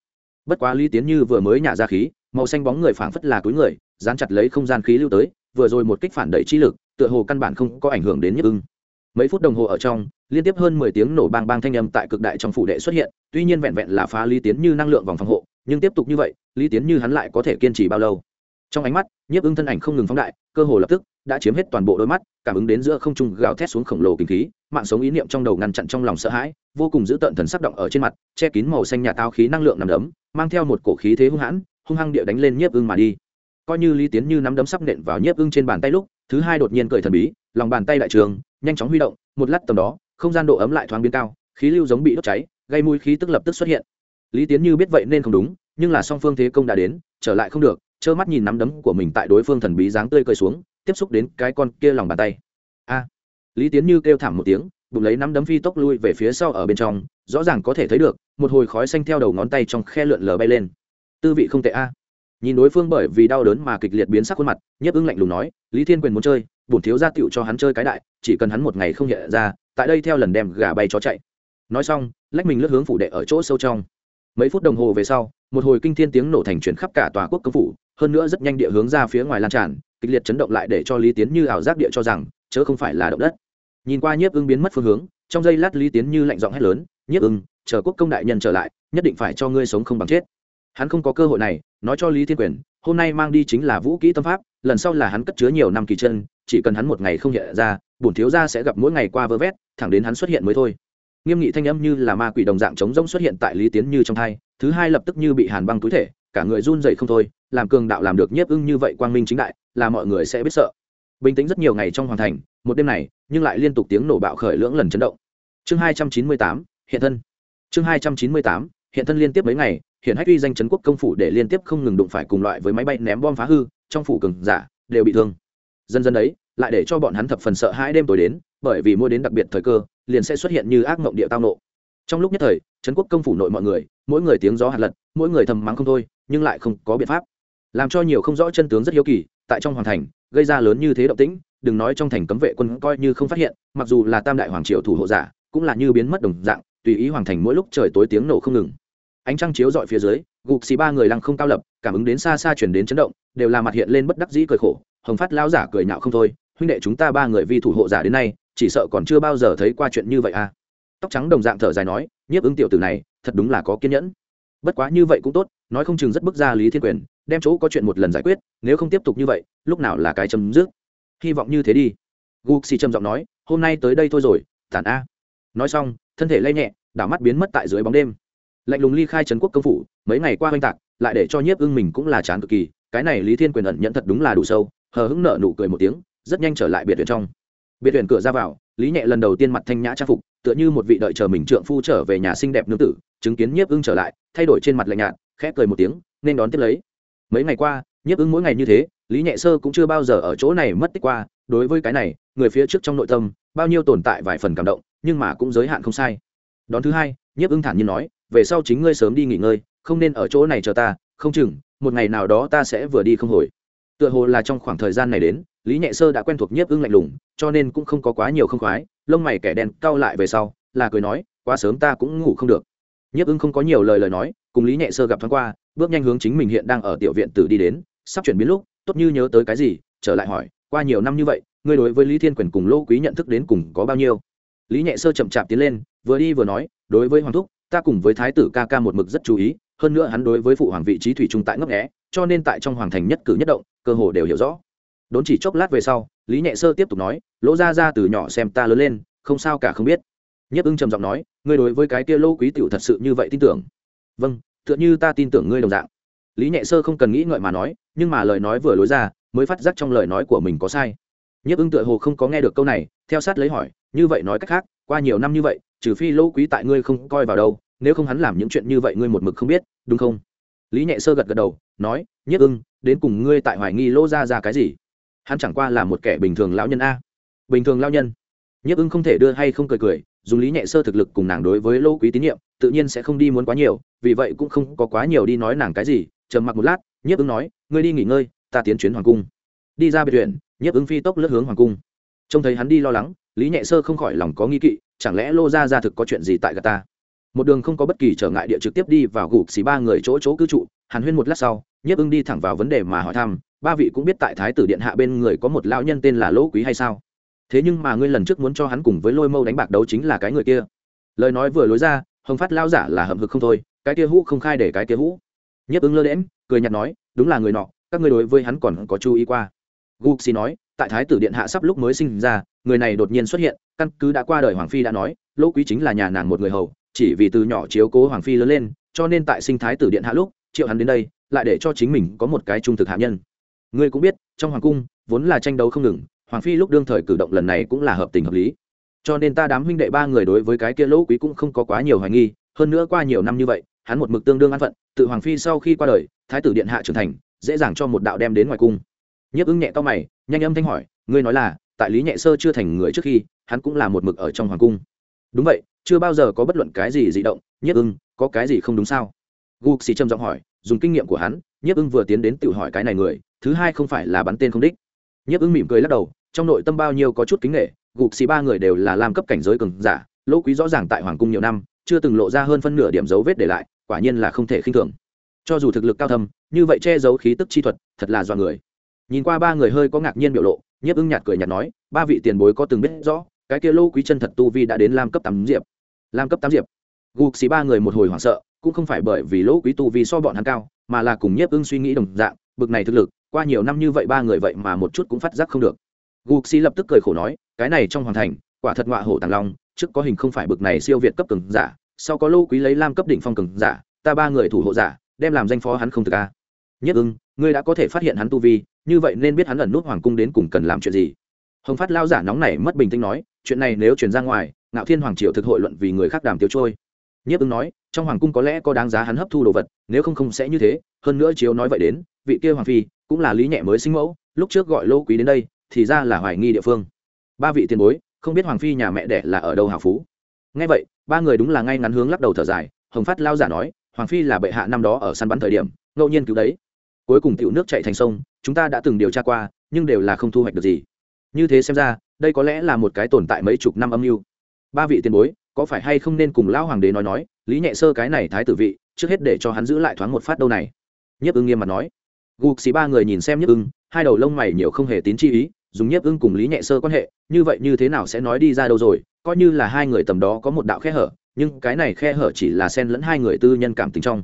[SPEAKER 1] Bất quá lý tiến như vừa mới nhả ra khí, màu xanh bóng người phảng phất là túi người, dán chặt lấy không gian khí lưu tới vừa rồi một kích phản đẩy chi lực, tựa hồ căn bản không có ảnh hưởng đến nhiếp ưng. Mấy phút đồng hồ ở trong, liên tiếp hơn mười tiếng nổ bang bang thanh âm tại cực đại trong phủ đệ xuất hiện, tuy nhiên vẹn vẹn là phá lý tiến như năng lượng vòng phòng hộ, nhưng tiếp tục như vậy, lý tiến như hắn lại có thể kiên trì bao lâu? Trong ánh mắt nhiếp ưng thân ảnh không ngừng phóng đại, cơ hồ lập tức, đã chiếm hết toàn bộ đôi mắt, cảm ứng đến giữa không trung gào thét xuống khổng lồ kinh khí, mạng sống ý niệm trong đầu ngăn chặn trong lòng sợ hãi, vô cùng giữ tợn thần sắc động ở trên mặt, che kín màu xanh nhà tao khí năng lượng nằm đấm, mang theo một cổ khí thế hung hãn, hung hăng địa đánh lên nhiếp ưng mà đi coi như lý tiến như nắm đấm sắp nện vào nhiếp ưng trên bàn tay lúc, thứ hai đột nhiên cởi thần bí, lòng bàn tay đại trường, nhanh chóng huy động, một lát tầm đó, không gian độ ấm lại thoáng biến cao, khí lưu giống bị đốt cháy, gây mùi khí tức lập tức xuất hiện. Lý tiến như biết vậy nên không đúng, nhưng là song phương thế công đã đến, trở lại không được, trơ mắt nhìn nắm đấm của mình tại đối phương thần bí dáng tươi cười xuống, tiếp xúc đến cái con kia lòng bàn tay. A! Lý tiến như kêu thảm một tiếng, bụng lấy nắm đấm phi tốc lui về phía sau ở bên trong, rõ ràng có thể thấy được, một hồi khói xanh theo đầu ngón tay trong khe lượn lờ bay lên. Tư vị không tệ a nhìn đối phương bởi vì đau đớn mà kịch liệt biến sắc khuôn mặt, nhiếp ưng lạnh lùng nói, lý thiên quyền muốn chơi, bổn thiếu gia tựu cho hắn chơi cái đại, chỉ cần hắn một ngày không hiện ra, tại đây theo lần đem gà bay chó chạy. Nói xong, lách mình lướt hướng phủ đệ ở chỗ sâu trong. Mấy phút đồng hồ về sau, một hồi kinh thiên tiếng nổ thành chuyển khắp cả tòa quốc công phủ, hơn nữa rất nhanh địa hướng ra phía ngoài lan tràn, kịch liệt chấn động lại để cho lý tiến như ảo giác địa cho rằng, chớ không phải là động đất. Nhìn qua nhiếp ưng biến mất phương hướng, trong giây lát lý tiến như lạnh giọng hét lớn, nhiếp ưng, chờ quốc công đại nhân trở lại, nhất định phải cho ngươi sống không bằng chết. Hắn không có cơ hội này nói cho lý thiên quyền, hôm nay mang đi chính là vũ kỹ tâm pháp, lần sau là hắn cất chứa nhiều năm kỳ chân, chỉ cần hắn một ngày không hiện ra, bổn thiếu gia sẽ gặp mỗi ngày qua vơ vét, thẳng đến hắn xuất hiện mới thôi. Nghiêm nghị thanh âm như là ma quỷ đồng dạng chống rỗng xuất hiện tại lý tiến như trong thai, thứ hai lập tức như bị hàn băng túi thể, cả người run dậy không thôi, làm cường đạo làm được nhiếp ưng như vậy quang minh chính đại, là mọi người sẽ biết sợ. Bình tĩnh rất nhiều ngày trong hoàn thành, một đêm này, nhưng lại liên tục tiếng nổ bạo khởi lưỡng lần chấn động. Chương hai trăm chín mươi tám, hiện thân. Chương hai trăm chín mươi tám, hiện thân liên tiếp mấy ngày hiện hách uy danh chấn quốc công phủ để liên tiếp không ngừng đụng phải cùng loại với máy bay ném bom phá hư, trong phủ cường giả đều bị thương. Dần dần đấy, lại để cho bọn hắn thập phần sợ hãi đêm tối đến, bởi vì mua đến đặc biệt thời cơ, liền sẽ xuất hiện như ác mộng địa tao nộ. Trong lúc nhất thời trấn quốc công phủ nội mọi người, mỗi người tiếng gió hạt lật, mỗi người thầm mắng không thôi, nhưng lại không có biện pháp. Làm cho nhiều không rõ chân tướng rất hiếu kỳ, tại trong hoàng thành, gây ra lớn như thế động tĩnh, đừng nói trong thành cấm vệ quân coi như không phát hiện, mặc dù là tam đại hoàng triều thủ hộ giả, cũng là như biến mất đồng dạng, tùy ý hoàng thành mỗi lúc trời tối tiếng nổ không ngừng ánh trăng chiếu dọi phía dưới, gục xì ba người lăng không cao lập, cảm ứng đến xa xa chuyển đến chấn động, đều là mặt hiện lên bất đắc dĩ cười khổ, hồng phát lao giả cười nhạo không thôi, huynh đệ chúng ta ba người vi thủ hộ giả đến nay, chỉ sợ còn chưa bao giờ thấy qua chuyện như vậy à? Tóc trắng đồng dạng thở dài nói, nhiếp ứng tiểu tử này, thật đúng là có kiên nhẫn. Bất quá như vậy cũng tốt, nói không chừng rất bức ra lý thiên quyền, đem chỗ có chuyện một lần giải quyết, nếu không tiếp tục như vậy, lúc nào là cái chấm dứt? Hy vọng như thế đi. Gục xì trầm giọng nói, hôm nay tới đây thôi rồi, tản a. Nói xong, thân thể lay nhẹ, đảo mắt biến mất tại dưới bóng đêm lạnh lùng ly khai trấn quốc công phủ, mấy ngày qua oanh tạc, lại để cho nhiếp ưng mình cũng là chán cực kỳ, cái này lý thiên quyền ẩn nhận thật đúng là đủ sâu, hờ hững nợ nụ cười một tiếng, rất nhanh trở lại biệt viện trong. Biệt viện cửa ra vào, lý nhẹ lần đầu tiên mặt thanh nhã trang phục, tựa như một vị đợi chờ mình trượng phu trở về nhà xinh đẹp nương tử, chứng kiến nhiếp ưng trở lại, thay đổi trên mặt lạnh nhạt, khẽ cười một tiếng, nên đón tiếp lấy. Mấy ngày qua, nhiếp ưng mỗi ngày như thế, lý nhẹ sơ cũng chưa bao giờ ở chỗ này mất tích qua, đối với cái này, người phía trước trong nội tâm, bao nhiêu tồn tại vài phần cảm động, nhưng mà cũng giới hạn không sai. Đón thứ hai, nhiếp ưng thản nhiên nói về sau chính ngươi sớm đi nghỉ ngơi, không nên ở chỗ này chờ ta, không chừng, một ngày nào đó ta sẽ vừa đi không hồi. Tựa hồ là trong khoảng thời gian này đến, lý nhẹ sơ đã quen thuộc nhiếp ưng lạnh lùng, cho nên cũng không có quá nhiều không khoái, lông mày kẻ đen cau lại về sau, là cười nói, quá sớm ta cũng ngủ không được. Nhiếp ưng không có nhiều lời lời nói, cùng lý nhẹ sơ gặp thoáng qua, bước nhanh hướng chính mình hiện đang ở tiểu viện tử đi đến, sắp chuyển biến lúc, tốt như nhớ tới cái gì, trở lại hỏi, qua nhiều năm như vậy, ngươi đối với lý thiên quyền cùng lô quý nhận thức đến cùng có bao nhiêu? Lý nhẹ sơ chậm chạp tiến lên, vừa đi vừa nói, đối với hoàng thúc ta cùng với thái tử ca ca một mực rất chú ý, hơn nữa hắn đối với phụ hoàng vị trí thủy trung tại ngấp nghẽ cho nên tại trong hoàng thành nhất cử nhất động, cơ hồ đều hiểu rõ. Đốn chỉ chốc lát về sau, lý nhẹ sơ tiếp tục nói, lỗ ra ra từ nhỏ xem ta lớn lên, không sao cả không biết. Nhất ưng trầm giọng nói, ngươi đối với cái kia lô quý tiểu thật sự như vậy tin tưởng? Vâng tựa như ta tin tưởng ngươi đồng dạng. Lý nhẹ sơ không cần nghĩ ngợi mà nói, nhưng mà lời nói vừa lối ra, mới phát giác trong lời nói của mình có sai. Nhất ưng tựa hồ không có nghe được câu này, theo sát lấy hỏi, như vậy nói cách khác, qua nhiều năm như vậy trừ phi lỗ quý tại ngươi không coi vào đâu, nếu không hắn làm những chuyện như vậy ngươi một mực không biết, đúng không? Lý nhẹ sơ gật gật đầu, nói, nhất ưng, đến cùng ngươi tại hoài nghi lỗ ra ra cái gì? Hắn chẳng qua là một kẻ bình thường lão nhân a. Bình thường lão nhân? Nhất ưng không thể đưa hay không cười cười, dùng lý nhẹ sơ thực lực cùng nàng đối với lỗ quý tín nhiệm, tự nhiên sẽ không đi muốn quá nhiều, vì vậy cũng không có quá nhiều đi nói nàng cái gì, trầm mặc một lát nhiếp ưng nói, ngươi đi nghỉ ngơi, ta tiến chuyến hoàng cung. Đi ra biệt viện nhiếp ứng phi tốc lướt hướng hoàng cung. Trông thấy hắn đi lo lắng, lý nhẹ sơ không khỏi lòng có nghi kỵ chẳng lẽ lô ra ra thực có chuyện gì tại gà ta? Một đường không có bất kỳ trở ngại địa trực tiếp đi vào gục xì ba người chỗ chỗ cư trụ, hàn huyên một lát sau, nhiếp ưng đi thẳng vào vấn đề mà hỏi thăm, ba vị cũng biết tại thái tử điện hạ bên người có một lão nhân tên là lỗ quý hay sao? Thế nhưng mà ngươi lần trước muốn cho hắn cùng với lôi mâu đánh bạc đấu chính là cái người kia. Lời nói vừa lối ra, hồng phát lao giả là hậm hực không thôi, cái kia hũ không khai để cái kia hũ. Nhiếp ứng lơ đễm cười nhạt nói, đúng là người nọ, các ngươi đối với hắn còn có chú ý qua. Gục xì nói, tại thái tử điện hạ sắp lúc mới sinh ra người này đột nhiên xuất hiện, căn cứ đã qua đời hoàng phi đã nói, lỗ quý chính là nhà nàng một người hầu, chỉ vì từ nhỏ chiếu cố hoàng phi lớn lên, cho nên tại sinh thái tử điện hạ lúc, triệu hắn đến đây, lại để cho chính mình có một cái trung thực hạ nhân. Ngươi cũng biết, trong hoàng cung, vốn là tranh đấu không ngừng, hoàng phi lúc đương thời cử động lần này cũng là hợp tình hợp lý. Cho nên ta đám huynh đệ ba người đối với cái kia lỗ quý cũng không có quá nhiều hoài nghi, hơn nữa qua nhiều năm như vậy, hắn một mực tương đương an phận, tự hoàng phi sau khi qua đời, thái tử điện hạ trưởng thành, dễ dàng cho một đạo đem đến ngoài cung. Nhấp ứng nhẹ to mày, nhanh âm thanh hỏi, ngươi nói là tại lý nhẹ sơ chưa thành người trước khi, hắn cũng là một mực ở trong hoàng cung. Đúng vậy, chưa bao giờ có bất luận cái gì dị động, nhiếp ưng, có cái gì không đúng sao? Gục xì trầm giọng hỏi, dùng kinh nghiệm của hắn, nhiếp ưng vừa tiến đến tự hỏi cái này người, thứ hai không phải là bắn tên không đích. Nhiếp ưng mỉm cười lắc đầu, trong nội tâm bao nhiêu có chút kính nghệ gục xì ba người đều là làm cấp cảnh giới cường giả, lỗ quý rõ ràng tại hoàng cung nhiều năm, chưa từng lộ ra hơn phân nửa điểm dấu vết để lại, quả nhiên là không thể khinh thường. Cho dù thực lực cao thâm, như vậy che giấu khí tức chi thuật, thật là do người. Nhìn qua ba người hơi có ngạc nhiên biểu lộ nhiếp ưng nhạt cười nhạt nói, ba vị tiền bối có từng biết rõ, cái kia lô quý chân thật tu vi đã đến lam cấp tám diệp. Lam cấp tám diệp. Gục xì ba người một hồi hoảng sợ, cũng không phải bởi vì lỗ quý tu vi so bọn hắn cao, mà là cùng nhiếp ưng suy nghĩ đồng dạng, bực này thực lực, qua nhiều năm như vậy ba người vậy mà một chút cũng phát giác không được. Gục xì lập tức cười khổ nói, cái này trong hoàn thành, quả thật ngọa hổ tàng long, trước có hình không phải bực này siêu việt cấp cường giả, sau có lô quý lấy lam cấp đỉnh phong cường giả, ta ba người thủ hộ giả, đem làm danh phó hắn không thực a. Nhất ưng ngươi đã có thể phát hiện hắn tu vi, như vậy nên biết hắn ẩn nút hoàng cung đến cùng cần làm chuyện gì. Hồng phát lao giả nóng này mất bình tĩnh nói, chuyện này nếu truyền ra ngoài, ngạo thiên hoàng triều thực hội luận vì người khác đàm tiêu trôi. Nhất Ứng nói, trong hoàng cung có lẽ có đáng giá hắn hấp thu đồ vật, nếu không không sẽ như thế, hơn nữa chiếu nói vậy đến, vị kia hoàng phi cũng là lý nhẹ mới sinh mẫu, lúc trước gọi lô quý đến đây, thì ra là hoài nghi địa phương. Ba vị tiền bối, không biết hoàng phi nhà mẹ đẻ là ở đâu hào phú? Ngay vậy, ba người đúng là ngay ngắn hướng lắc đầu thở dài, hồng phát lao giả nói, hoàng phi là bệ hạ năm đó ở săn bắn thời điểm, ngẫu nhiên cứu đấy cuối cùng tiểu nước chạy thành sông, chúng ta đã từng điều tra qua, nhưng đều là không thu hoạch được gì. Như thế xem ra, đây có lẽ là một cái tồn tại mấy chục năm âm mưu. Ba vị tiền bối, có phải hay không nên cùng lão hoàng đế nói nói, lý nhẹ sơ cái này thái tử vị, trước hết để cho hắn giữ lại thoáng một phát đâu này. Nhiếp ưng nghiêm mặt nói. Gục xì ba người nhìn xem nhiếp ưng, hai đầu lông mày nhiều không hề tín chi ý, dùng nhiếp ưng cùng lý nhẹ sơ quan hệ, như vậy như thế nào sẽ nói đi ra đâu rồi, coi như là hai người tầm đó có một đạo khe hở, nhưng cái này khe hở chỉ là xen lẫn hai người tư nhân cảm tình trong.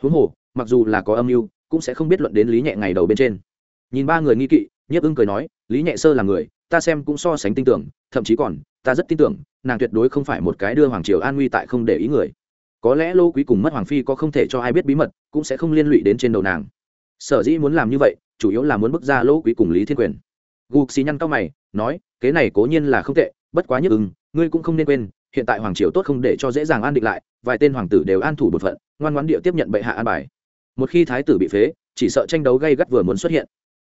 [SPEAKER 1] Huống hồ, mặc dù là có âm mưu cũng sẽ không biết luận đến lý nhẹ ngày đầu bên trên. Nhìn ba người nghi kỵ, nhiếp ưng cười nói, lý nhẹ sơ là người, ta xem cũng so sánh tin tưởng, thậm chí còn, ta rất tin tưởng, nàng tuyệt đối không phải một cái đưa hoàng triều an nguy tại không để ý người. Có lẽ lô quý cùng mất hoàng phi có không thể cho ai biết bí mật, cũng sẽ không liên lụy đến trên đầu nàng. Sở dĩ muốn làm như vậy, chủ yếu là muốn bước ra lô quý cùng lý thiên quyền. Gục xì nhăn cao mày, nói, kế này cố nhiên là không tệ, bất quá nhất ưng, ngươi cũng không nên quên, hiện tại hoàng triều tốt không để cho dễ dàng an định lại, vài tên hoàng tử đều an thủ bột phận, ngoan ngoãn địa tiếp nhận bệ hạ an bài một khi thái tử bị phế, chỉ sợ tranh đấu gây gắt vừa muốn xuất hiện.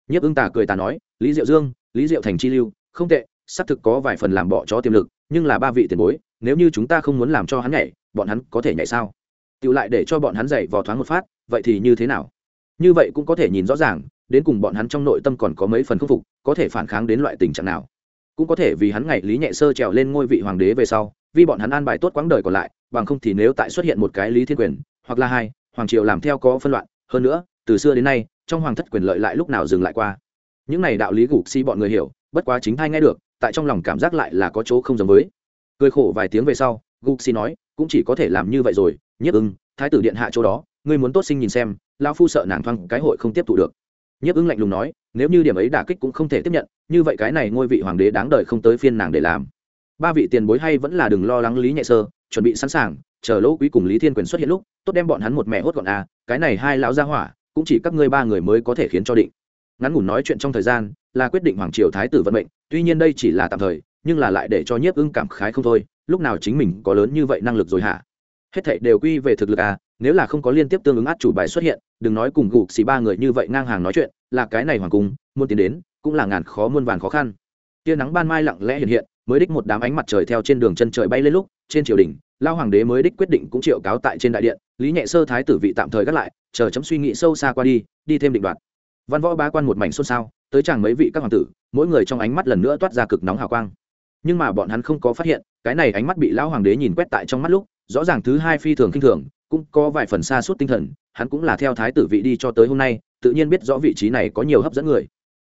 [SPEAKER 1] Nhất ưng tà cười tà nói, lý diệu dương, lý diệu thành chi lưu, không tệ, xác thực có vài phần làm bỏ chó tiềm lực, nhưng là ba vị tiền bối, nếu như chúng ta không muốn làm cho hắn nhảy, bọn hắn có thể nhảy sao? Tự lại để cho bọn hắn dậy vào thoáng một phát, vậy thì như thế nào? Như vậy cũng có thể nhìn rõ ràng, đến cùng bọn hắn trong nội tâm còn có mấy phần khâm phục, có thể phản kháng đến loại tình trạng nào. Cũng có thể vì hắn ngày lý nhẹ sơ trèo lên ngôi vị hoàng đế về sau, vì bọn hắn an bài tốt quãng đời còn lại, bằng không thì nếu tại xuất hiện một cái lý thiên quyền, hoặc là hai hoàng triều làm theo có phân loạn, hơn nữa, từ xưa đến nay, trong hoàng thất quyền lợi lại lúc nào dừng lại qua. Những này đạo lý gục si bọn người hiểu, bất quá chính thay nghe được, tại trong lòng cảm giác lại là có chỗ không giống với. Cười khổ vài tiếng về sau, gục si nói, cũng chỉ có thể làm như vậy rồi nhất ưng, thái tử điện hạ chỗ đó, ngươi muốn tốt sinh nhìn xem lao phu sợ nàng thoang cái hội không tiếp thụ được. Nhất ưng lạnh lùng nói, nếu như điểm ấy đả kích cũng không thể tiếp nhận, như vậy cái này ngôi vị hoàng đế đáng đời không tới phiên nàng để làm. Ba vị tiền bối hay vẫn là đừng lo lắng lý nhẹ sơ, chuẩn bị sẵn sàng chờ lỗ quý cùng lý thiên quyền xuất hiện lúc, tốt đem bọn hắn một mẹ hốt gọn à cái này hai lão gia hỏa, cũng chỉ các ngươi ba người mới có thể khiến cho định. Ngắn ngủn nói chuyện trong thời gian, là quyết định hoàng triều thái tử vận mệnh, tuy nhiên đây chỉ là tạm thời, nhưng là lại để cho nhiếp ưng cảm khái không thôi, lúc nào chính mình có lớn như vậy năng lực rồi hả? Hết thảy đều quy về thực lực à nếu là không có liên tiếp tương ứng át chủ bài xuất hiện, đừng nói cùng gục xì ba người như vậy ngang hàng nói chuyện, là cái này hoàng cung, muốn tiến đến, cũng là ngàn khó muôn vàn khó khăn. Tia nắng ban mai lặng lẽ hiện hiện, mới đích một đám ánh mặt trời theo trên đường chân trời bay lên lúc, trên triều đình lao hoàng đế mới đích quyết định cũng triệu cáo tại trên đại điện, lý nhẹ sơ thái tử vị tạm thời gác lại, chờ chấm suy nghĩ sâu xa qua đi đi thêm định đoạt. Văn võ ba quan một mảnh xôn xao, tới chàng mấy vị các hoàng tử, mỗi người trong ánh mắt lần nữa toát ra cực nóng hào quang. Nhưng mà bọn hắn không có phát hiện, cái này ánh mắt bị lão hoàng đế nhìn quét tại trong mắt lúc, rõ ràng thứ hai phi thường kinh thường, cũng có vài phần xa suốt tinh thần, hắn cũng là theo thái tử vị đi cho tới hôm nay, tự nhiên biết rõ vị trí này có nhiều hấp dẫn người.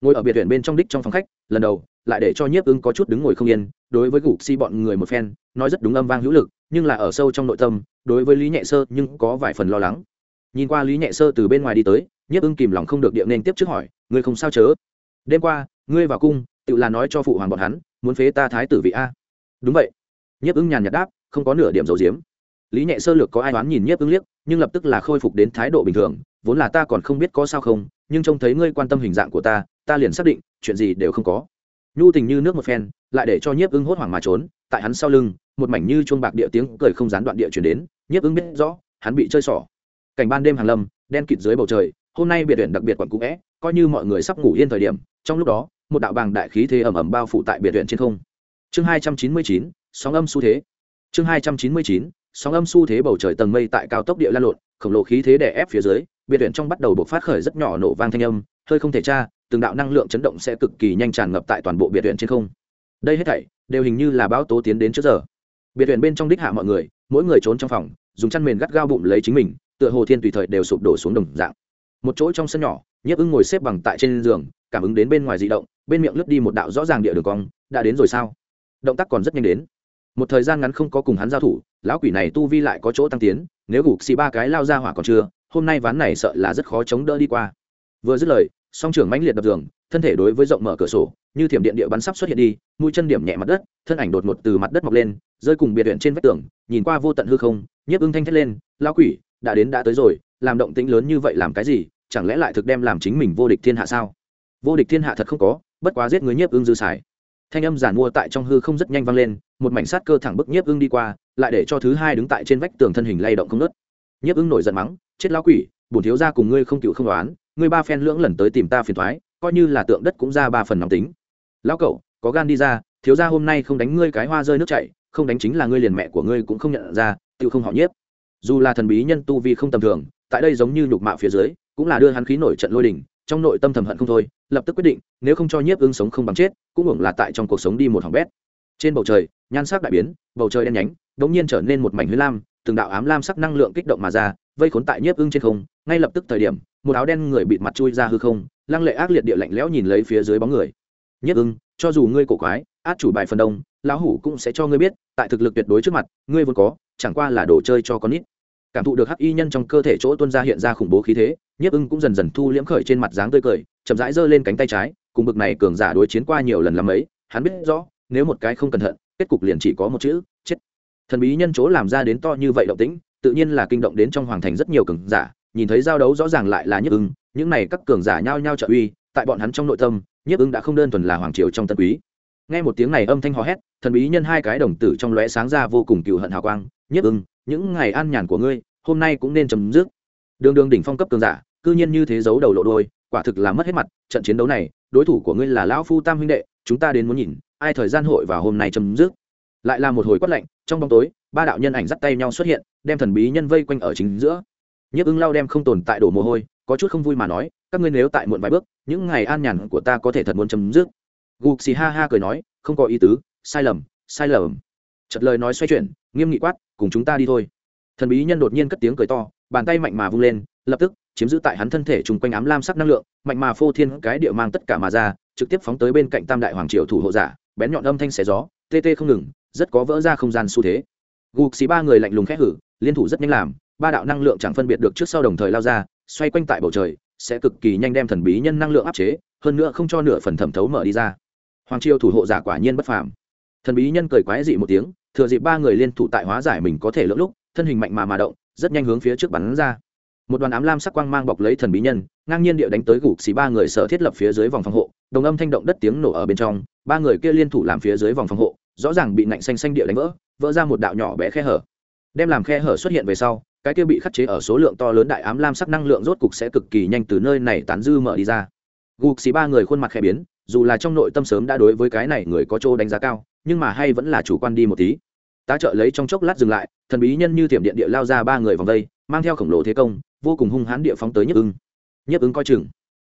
[SPEAKER 1] Ngồi ở biệt viện bên trong đích trong phòng khách, lần đầu, lại để cho nhiếp ưng có chút đứng ngồi không yên, đối với gục si bọn người một phen, nói rất đúng âm vang hữu lực nhưng là ở sâu trong nội tâm, đối với lý nhẹ sơ nhưng có vài phần lo lắng. Nhìn qua lý nhẹ sơ từ bên ngoài đi tới, nhiếp ưng kìm lòng không được điệu nên tiếp trước hỏi, ngươi không sao chớ? Đêm qua, ngươi vào cung, tự là nói cho phụ hoàng bọn hắn, muốn phế ta thái tử vị a. Đúng vậy. Nhiếp ưng nhàn nhạt đáp, không có nửa điểm dầu diếm. Lý nhẹ sơ lược có ai đoán nhìn nhiếp ưng liếc, nhưng lập tức là khôi phục đến thái độ bình thường, vốn là ta còn không biết có sao không, nhưng trông thấy ngươi quan tâm hình dạng của ta ta liền xác định, chuyện gì đều không có. Nhu tình như nước một phen, lại để cho nhiếp ưng hốt hoảng mà trốn, tại hắn sau lưng một mảnh như chuông bạc địa tiếng cười không gián đoạn địa chuyển đến, nhiếp ứng biết rõ, hắn bị chơi xỏ cảnh ban đêm hàng lâm, đen kịt dưới bầu trời, hôm nay biệt viện đặc biệt quận cũ vẽ, coi như mọi người sắp ngủ yên thời điểm, trong lúc đó, một đạo bàng đại khí thế ẩm ẩm bao phủ tại biệt viện trên không. Chương hai trăm chín mươi chín, sóng âm xu thế. Chương hai trăm chín mươi chín, sóng âm xu thế bầu trời tầng mây tại cao tốc địa lan lộn, khổng lồ khí thế đè ép phía dưới, biệt viện trong bắt đầu bộc phát khởi rất nhỏ nổ vang thanh âm, hơi không thể tra, từng đạo năng lượng chấn động sẽ cực kỳ nhanh tràn ngập tại toàn bộ biệt viện trên không. Đây hết thảy, đều hình như là bão tố tiến đến trước giờ biệt thuyền bên trong đích hạ mọi người, mỗi người trốn trong phòng, dùng chăn mền gắt gao bụng lấy chính mình, tựa hồ thiên tùy thời đều sụp đổ xuống đồng dạng. Một chỗ trong sân nhỏ, nhiếp ưng ngồi xếp bằng tại trên giường, cảm ứng đến bên ngoài di động, bên miệng lướt đi một đạo rõ ràng địa đường cong, đã đến rồi sao? Động tác còn rất nhanh đến. Một thời gian ngắn không có cùng hắn giao thủ, lão quỷ này tu vi lại có chỗ tăng tiến, nếu gục xì ba cái lao ra hỏa còn chưa, hôm nay ván này sợ là rất khó chống đỡ đi qua. Vừa dứt lời, song trưởng mãnh liệt đập giường thân thể đối với rộng mở cửa sổ, như thiểm điện địa bắn sắp xuất hiện đi, mũi chân điểm nhẹ mặt đất, thân ảnh đột ngột từ mặt đất mọc lên, rơi cùng biệt huyện trên vách tường, nhìn qua vô tận hư không, nhiếp ưng thanh thét lên lao quỷ, đã đến đã tới rồi, làm động tĩnh lớn như vậy làm cái gì, chẳng lẽ lại thực đem làm chính mình vô địch thiên hạ sao? Vô địch thiên hạ thật không có, bất quá giết người nhiếp ưng dư xài. Thanh âm giản mua tại trong hư không rất nhanh vang lên, một mảnh sát cơ thẳng bức nhiếp ưng đi qua, lại để cho thứ hai đứng tại trên vách tường thân hình lay động không nớt nhiếp ưng nổi giận mắng, chết lão quỷ, bổn thiếu gia cùng ngươi không cựu không đoán ngươi ba phen lưỡng lần tới tìm ta phiền thoái coi như là tượng đất cũng ra ba phần nóng tính. Lão cậu, có gan đi ra, thiếu gia hôm nay không đánh ngươi cái hoa rơi nước chảy, không đánh chính là ngươi liền mẹ của ngươi cũng không nhận ra, tự không họ nhiếp. Dù là thần bí nhân tu vi không tầm thường, tại đây giống như nhục mạo phía dưới, cũng là đưa hắn khí nổi trận lôi đình, trong nội tâm thầm hận không thôi, lập tức quyết định, nếu không cho nhiếp ưng sống không bằng chết, cũng hưởng là tại trong cuộc sống đi một hỏng bét. Trên bầu trời, nhan sắc đại biến, bầu trời đen nhánh đ nhiên trở nên một mảnh huyết lam, từng đạo ám lam sắc năng lượng kích động mà ra, vây khốn tại nhiếp ưng trên không, ngay lập tức thời điểm một áo đen người bịt mặt chui ra hư không, lăng lệ ác liệt địa lạnh lẽo nhìn lấy phía dưới bóng người. Nhất ưng, cho dù ngươi cổ quái, át chủ bài phần đông, lão hủ cũng sẽ cho ngươi biết, tại thực lực tuyệt đối trước mặt, ngươi vốn có, chẳng qua là đồ chơi cho con nít. Cảm thụ được hắc y nhân trong cơ thể chỗ tuân ra hiện ra khủng bố khí thế nhiếp ưng cũng dần dần thu liễm khởi trên mặt dáng tươi cười, chậm rãi giơ lên cánh tay trái, cùng bực này cường giả đối chiến qua nhiều lần lắm ấy, hắn biết rõ, nếu một cái không cẩn thận, kết cục liền chỉ có một chữ, chết. Thần bí nhân chỗ làm ra đến to như vậy động tĩnh, tự nhiên là kinh động đến trong hoàng thành rất nhiều cường giả nhìn thấy giao đấu rõ ràng lại là nhiếp ưng, những này các cường giả nhao nhao trợ uy, tại bọn hắn trong nội tâm, nhiếp ưng đã không đơn thuần là hoàng triều trong tân quý. Nghe một tiếng này âm thanh hò hét, thần bí nhân hai cái đồng tử trong lóe sáng ra vô cùng cựu hận hào quang, nhiếp ưng, những ngày an nhàn của ngươi, hôm nay cũng nên chấm dứt. Đường đường đỉnh phong cấp cường giả, cư nhiên như thế giấu đầu lộ đôi quả thực là mất hết mặt, trận chiến đấu này, đối thủ của ngươi là lão phu tam huynh đệ, chúng ta đến muốn nhìn, ai thời gian hội và hôm nay chấm dứt. Lại là một hồi quất lạnh, trong bóng tối, ba đạo nhân ảnh dắt tay nhau xuất hiện, đem thần bí nhân vây quanh ở chính giữa nhấp ưng lao đem không tồn tại đổ mồ hôi, có chút không vui mà nói, các ngươi nếu tại muộn vài bước, những ngày an nhàn của ta có thể thật muốn chấm dứt. Gục xì ha ha cười nói, không có ý tứ, sai lầm sai lầm. Chật lời nói xoay chuyển, nghiêm nghị quát, cùng chúng ta đi thôi. Thần bí nhân đột nhiên cất tiếng cười to, bàn tay mạnh mà vung lên, lập tức chiếm giữ tại hắn thân thể chung quanh ám lam sắc năng lượng, mạnh mà phô thiên cái địa mang tất cả mà ra, trực tiếp phóng tới bên cạnh tam đại hoàng triều thủ hộ giả, bén nhọn âm thanh xé gió, tê tê không ngừng, rất có vỡ ra không gian xu thế. Gục xì ba người lạnh lùng khét hử, liên thủ rất nhanh làm ba đạo năng lượng chẳng phân biệt được trước sau đồng thời lao ra, xoay quanh tại bầu trời, sẽ cực kỳ nhanh đem thần bí nhân năng lượng áp chế, hơn nữa không cho nửa phần thẩm thấu mở đi ra. Hoàng triều thủ hộ giả quả nhiên bất phàm. Thần bí nhân cười quái dị một tiếng, thừa dịp ba người liên thủ tại hóa giải mình có thể lỡ lúc, thân hình mạnh mà mà động, rất nhanh hướng phía trước bắn ra. Một đoàn ám lam sắc quang mang bọc lấy thần bí nhân, ngang nhiên địa đánh tới gục xì ba người sở thiết lập phía dưới vòng phòng hộ, đồng âm thanh động đất tiếng nổ ở bên trong, ba người kia liên thủ làm phía dưới vòng phòng hộ, rõ ràng bị nạnh xanh xanh địa đánh vỡ vỡ ra một đạo nhỏ bé khe hở. Đem làm khe hở xuất hiện về sau cái kia bị khắc chế ở số lượng to lớn đại ám lam sắc năng lượng rốt cục sẽ cực kỳ nhanh từ nơi này tán dư mở đi ra. Gục xì ba người khuôn mặt khẽ biến, dù là trong nội tâm sớm đã đối với cái này người có chỗ đánh giá cao, nhưng mà hay vẫn là chủ quan đi một tí. Tá trợ lấy trong chốc lát dừng lại, thần bí nhân như tiệm điện địa lao ra ba người vòng vây mang theo khổng lồ thế công, vô cùng hung hãn địa phóng tới nhấp ứng nhấp ứng coi chừng.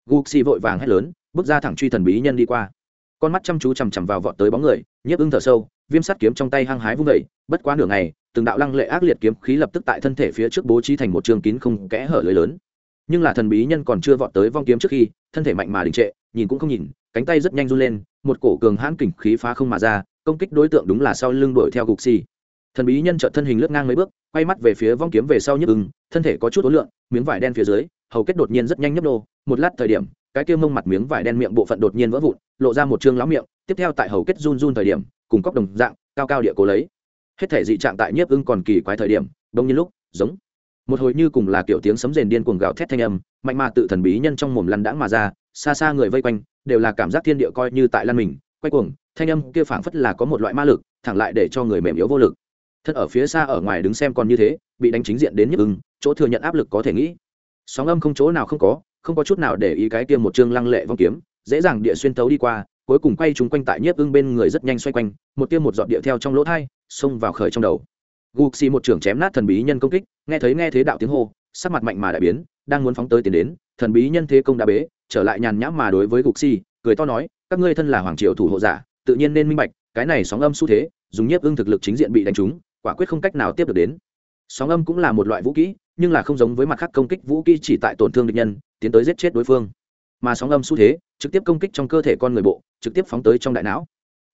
[SPEAKER 1] Gục xì vội vàng hét lớn, bước ra thẳng truy thần bí nhân đi qua. Con mắt chăm chú chằm chằm vào vọt tới bóng người nhiếp ưng thở sâu viêm sắt kiếm trong tay hăng hái vung vẩy bất quá nửa ngày, từng đạo lăng lệ ác liệt kiếm khí lập tức tại thân thể phía trước bố trí thành một trường kín không kẽ hở lưới lớn. Nhưng là thần bí nhân còn chưa vọt tới vong kiếm trước khi, thân thể mạnh mà đình trệ, nhìn cũng không nhìn, cánh tay rất nhanh run lên, một cổ cường hãn kình khí phá không mà ra, công kích đối tượng đúng là sau lưng đuổi theo gục xì. Thần bí nhân chợt thân hình lướt ngang mấy bước, quay mắt về phía vong kiếm về sau nhức ưng, thân thể có chút ối lượng, miếng vải đen phía dưới, hầu kết đột nhiên rất nhanh nhấp đô một lát thời điểm, cái kia mông mặt miếng vải đen miệng bộ phận đột nhiên vỡ vụn, lộ ra một chương lão miệng, tiếp theo tại hầu kết run run thời điểm cùng cóc đồng dạng, cao cao địa cố lấy. Hết thể dị trạng tại nhiếp ưng còn kỳ quái thời điểm, đông như lúc, giống. Một hồi như cùng là kiểu tiếng sấm rền điên cuồng gào thét thanh âm, mạnh mà tự thần bí nhân trong mồm lăn đãng mà ra, xa xa người vây quanh, đều là cảm giác thiên địa coi như tại lăn mình, quay cuồng, thanh âm kia phảng phất là có một loại ma lực, thẳng lại để cho người mềm yếu vô lực. Thân ở phía xa ở ngoài đứng xem còn như thế, bị đánh chính diện đến nhức ưng, chỗ thừa nhận áp lực có thể nghĩ. Sóng âm không chỗ nào không có không có chút nào để ý cái kia một chương lăng lệ vong kiếm, dễ dàng địa xuyên tấu đi qua cuối cùng quay chúng quanh tại nhiếp ưng bên người rất nhanh xoay quanh, một tiêm một giọt địa theo trong lỗ thai, xông vào khởi trong đầu. Gục xì một trưởng chém nát thần bí nhân công kích, nghe thấy nghe thế đạo tiếng hô, sắc mặt mạnh mà đại biến, đang muốn phóng tới tiến đến, thần bí nhân thế công đã bế, trở lại nhàn nhãm mà đối với gục xì cười to nói, các ngươi thân là hoàng triều thủ hộ giả, tự nhiên nên minh bạch, cái này sóng âm xu thế, dùng nhiếp ưng thực lực chính diện bị đánh trúng, quả quyết không cách nào tiếp được đến. Sóng âm cũng là một loại vũ kỹ, nhưng là không giống với mặt khác công kích vũ kỹ chỉ tại tổn thương địch nhân, tiến tới giết chết đối phương. Mà sóng âm xu thế, trực tiếp công kích trong cơ thể con người bộ trực tiếp phóng tới trong đại não.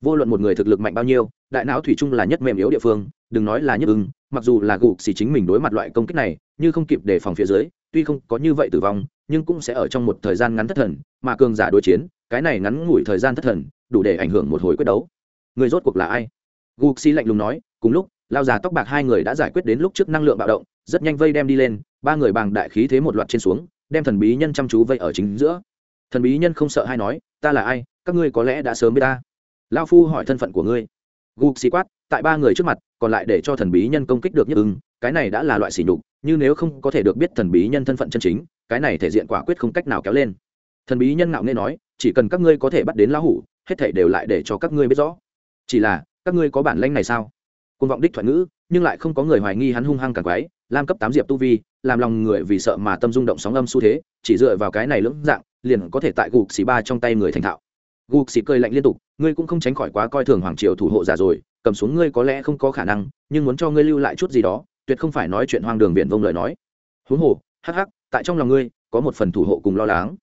[SPEAKER 1] Vô luận một người thực lực mạnh bao nhiêu, đại não thủy chung là nhất mềm yếu địa phương, đừng nói là nhất ưng, mặc dù là gục xì chính mình đối mặt loại công kích này, như không kịp đề phòng phía dưới, tuy không có như vậy tử vong, nhưng cũng sẽ ở trong một thời gian ngắn thất thần, mà cường giả đối chiến, cái này ngắn ngủi thời gian thất thần, đủ để ảnh hưởng một hồi quyết đấu. Người rốt cuộc là ai? Gục xì lạnh lùng nói, cùng lúc, lao già tóc bạc hai người đã giải quyết đến lúc trước năng lượng bạo động, rất nhanh vây đem đi lên, ba người bằng đại khí thế một loạt trên xuống, đem thần bí nhân chăm chú vây ở chính giữa. Thần bí nhân không sợ hay nói, ta là ai? Các ngươi có lẽ đã sớm biết ta. Lao phu hỏi thân phận của ngươi. Gục xì quát, tại ba người trước mặt, còn lại để cho thần bí nhân công kích được nhất ưng, cái này đã là loại sỉ nhục, như nếu không có thể được biết thần bí nhân thân phận chân chính, cái này thể diện quả quyết không cách nào kéo lên. Thần bí nhân ngạo nghe nói, chỉ cần các ngươi có thể bắt đến lão hủ, hết thể đều lại để cho các ngươi biết rõ. Chỉ là, các ngươi có bản lanh này sao? Côn vọng đích thoại ngữ, nhưng lại không có người hoài nghi hắn hung hăng càng quái lam cấp tám diệp tu vi, làm lòng người vì sợ mà tâm rung động sóng âm xu thế, chỉ dựa vào cái này lưỡng dạng, liền có thể tại gục xì ba trong tay người thành thạo gục xì cười lạnh liên tục, ngươi cũng không tránh khỏi quá coi thường hoàng triều thủ hộ giả rồi, cầm xuống ngươi có lẽ không có khả năng, nhưng muốn cho ngươi lưu lại chút gì đó, tuyệt không phải nói chuyện hoang đường biển vông lời nói. Huống hồ, hắc hắc, tại trong lòng ngươi, có một phần thủ hộ cùng lo lắng.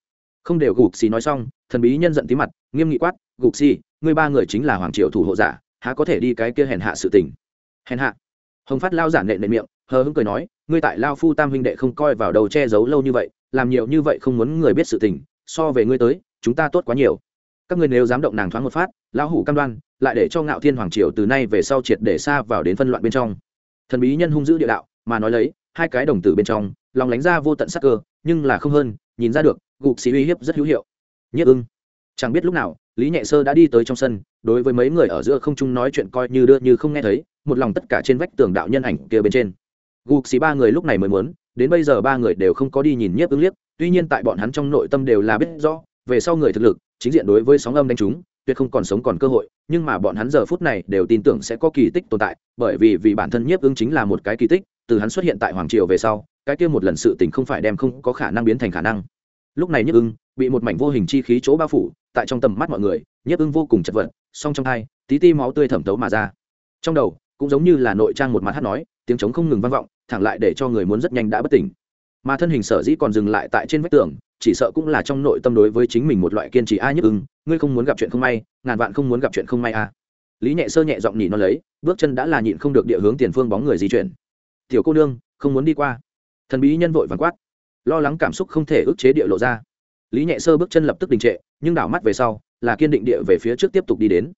[SPEAKER 1] Không đều gục xì nói xong, thần bí nhân giận tí mặt, nghiêm nghị quát gục xì, ngươi ba người chính là hoàng triều thủ hộ giả, há có thể đi cái kia hèn hạ sự tình? Hèn hạ? Hồng phát lao giản nệ nệ miệng, hờ hững cười nói, ngươi tại lao phu tam huynh đệ không coi vào đầu che giấu lâu như vậy, làm nhiều như vậy không muốn người biết sự tình, so về ngươi tới, chúng ta tốt quá nhiều các ngươi nếu dám động nàng thoáng một phát, lão hủ cam đoan, lại để cho ngạo thiên hoàng triều từ nay về sau triệt để xa vào đến phân loạn bên trong. Thần bí nhân hung dữ địa đạo, mà nói lấy, hai cái đồng tử bên trong, lòng lánh ra vô tận sắc cơ, nhưng là không hơn, nhìn ra được, gục xì uy hiếp rất hữu hiệu. Nhất ưng. Chẳng biết lúc nào, lý nhẹ sơ đã đi tới trong sân, đối với mấy người ở giữa không trung nói chuyện coi như đưa như không nghe thấy, một lòng tất cả trên vách tường đạo nhân ảnh kia bên trên. Gục xì ba người lúc này mới muốn, đến bây giờ ba người đều không có đi nhìn nhiếp ứng liếc, tuy nhiên tại bọn hắn trong nội tâm đều là biết rõ, về sau người thực lực chính diện đối với sóng âm đánh chúng, tuyệt không còn sống còn cơ hội, nhưng mà bọn hắn giờ phút này đều tin tưởng sẽ có kỳ tích tồn tại, bởi vì vì bản thân nhiếp ứng chính là một cái kỳ tích, từ hắn xuất hiện tại hoàng triều về sau, cái kia một lần sự tình không phải đem không có khả năng biến thành khả năng. Lúc này nhiếp ưng bị một mảnh vô hình chi khí chỗ bao phủ, tại trong tầm mắt mọi người, nhiếp ưng vô cùng chật vật, song trong hai, tí ti máu tươi thẩm tấu mà ra. Trong đầu, cũng giống như là nội trang một mặt hát nói, tiếng trống không ngừng vang vọng, thẳng lại để cho người muốn rất nhanh đã bất tỉnh. Mà thân hình sở dĩ còn dừng lại tại trên vách tường chỉ sợ cũng là trong nội tâm đối với chính mình một loại kiên trì. A nhất ưng, ngươi không muốn gặp chuyện không may, ngàn vạn không muốn gặp chuyện không may a lý nhẹ sơ nhẹ giọng nhỉ nó lấy, bước chân đã là nhịn không được địa hướng tiền phương bóng người di chuyển. Tiểu cô nương, không muốn đi qua. Thần bí nhân vội vàng quát. Lo lắng cảm xúc không thể ức chế địa lộ ra. Lý nhẹ sơ bước chân lập tức đình trệ, nhưng đảo mắt về sau, là kiên định địa về phía trước tiếp tục đi đến.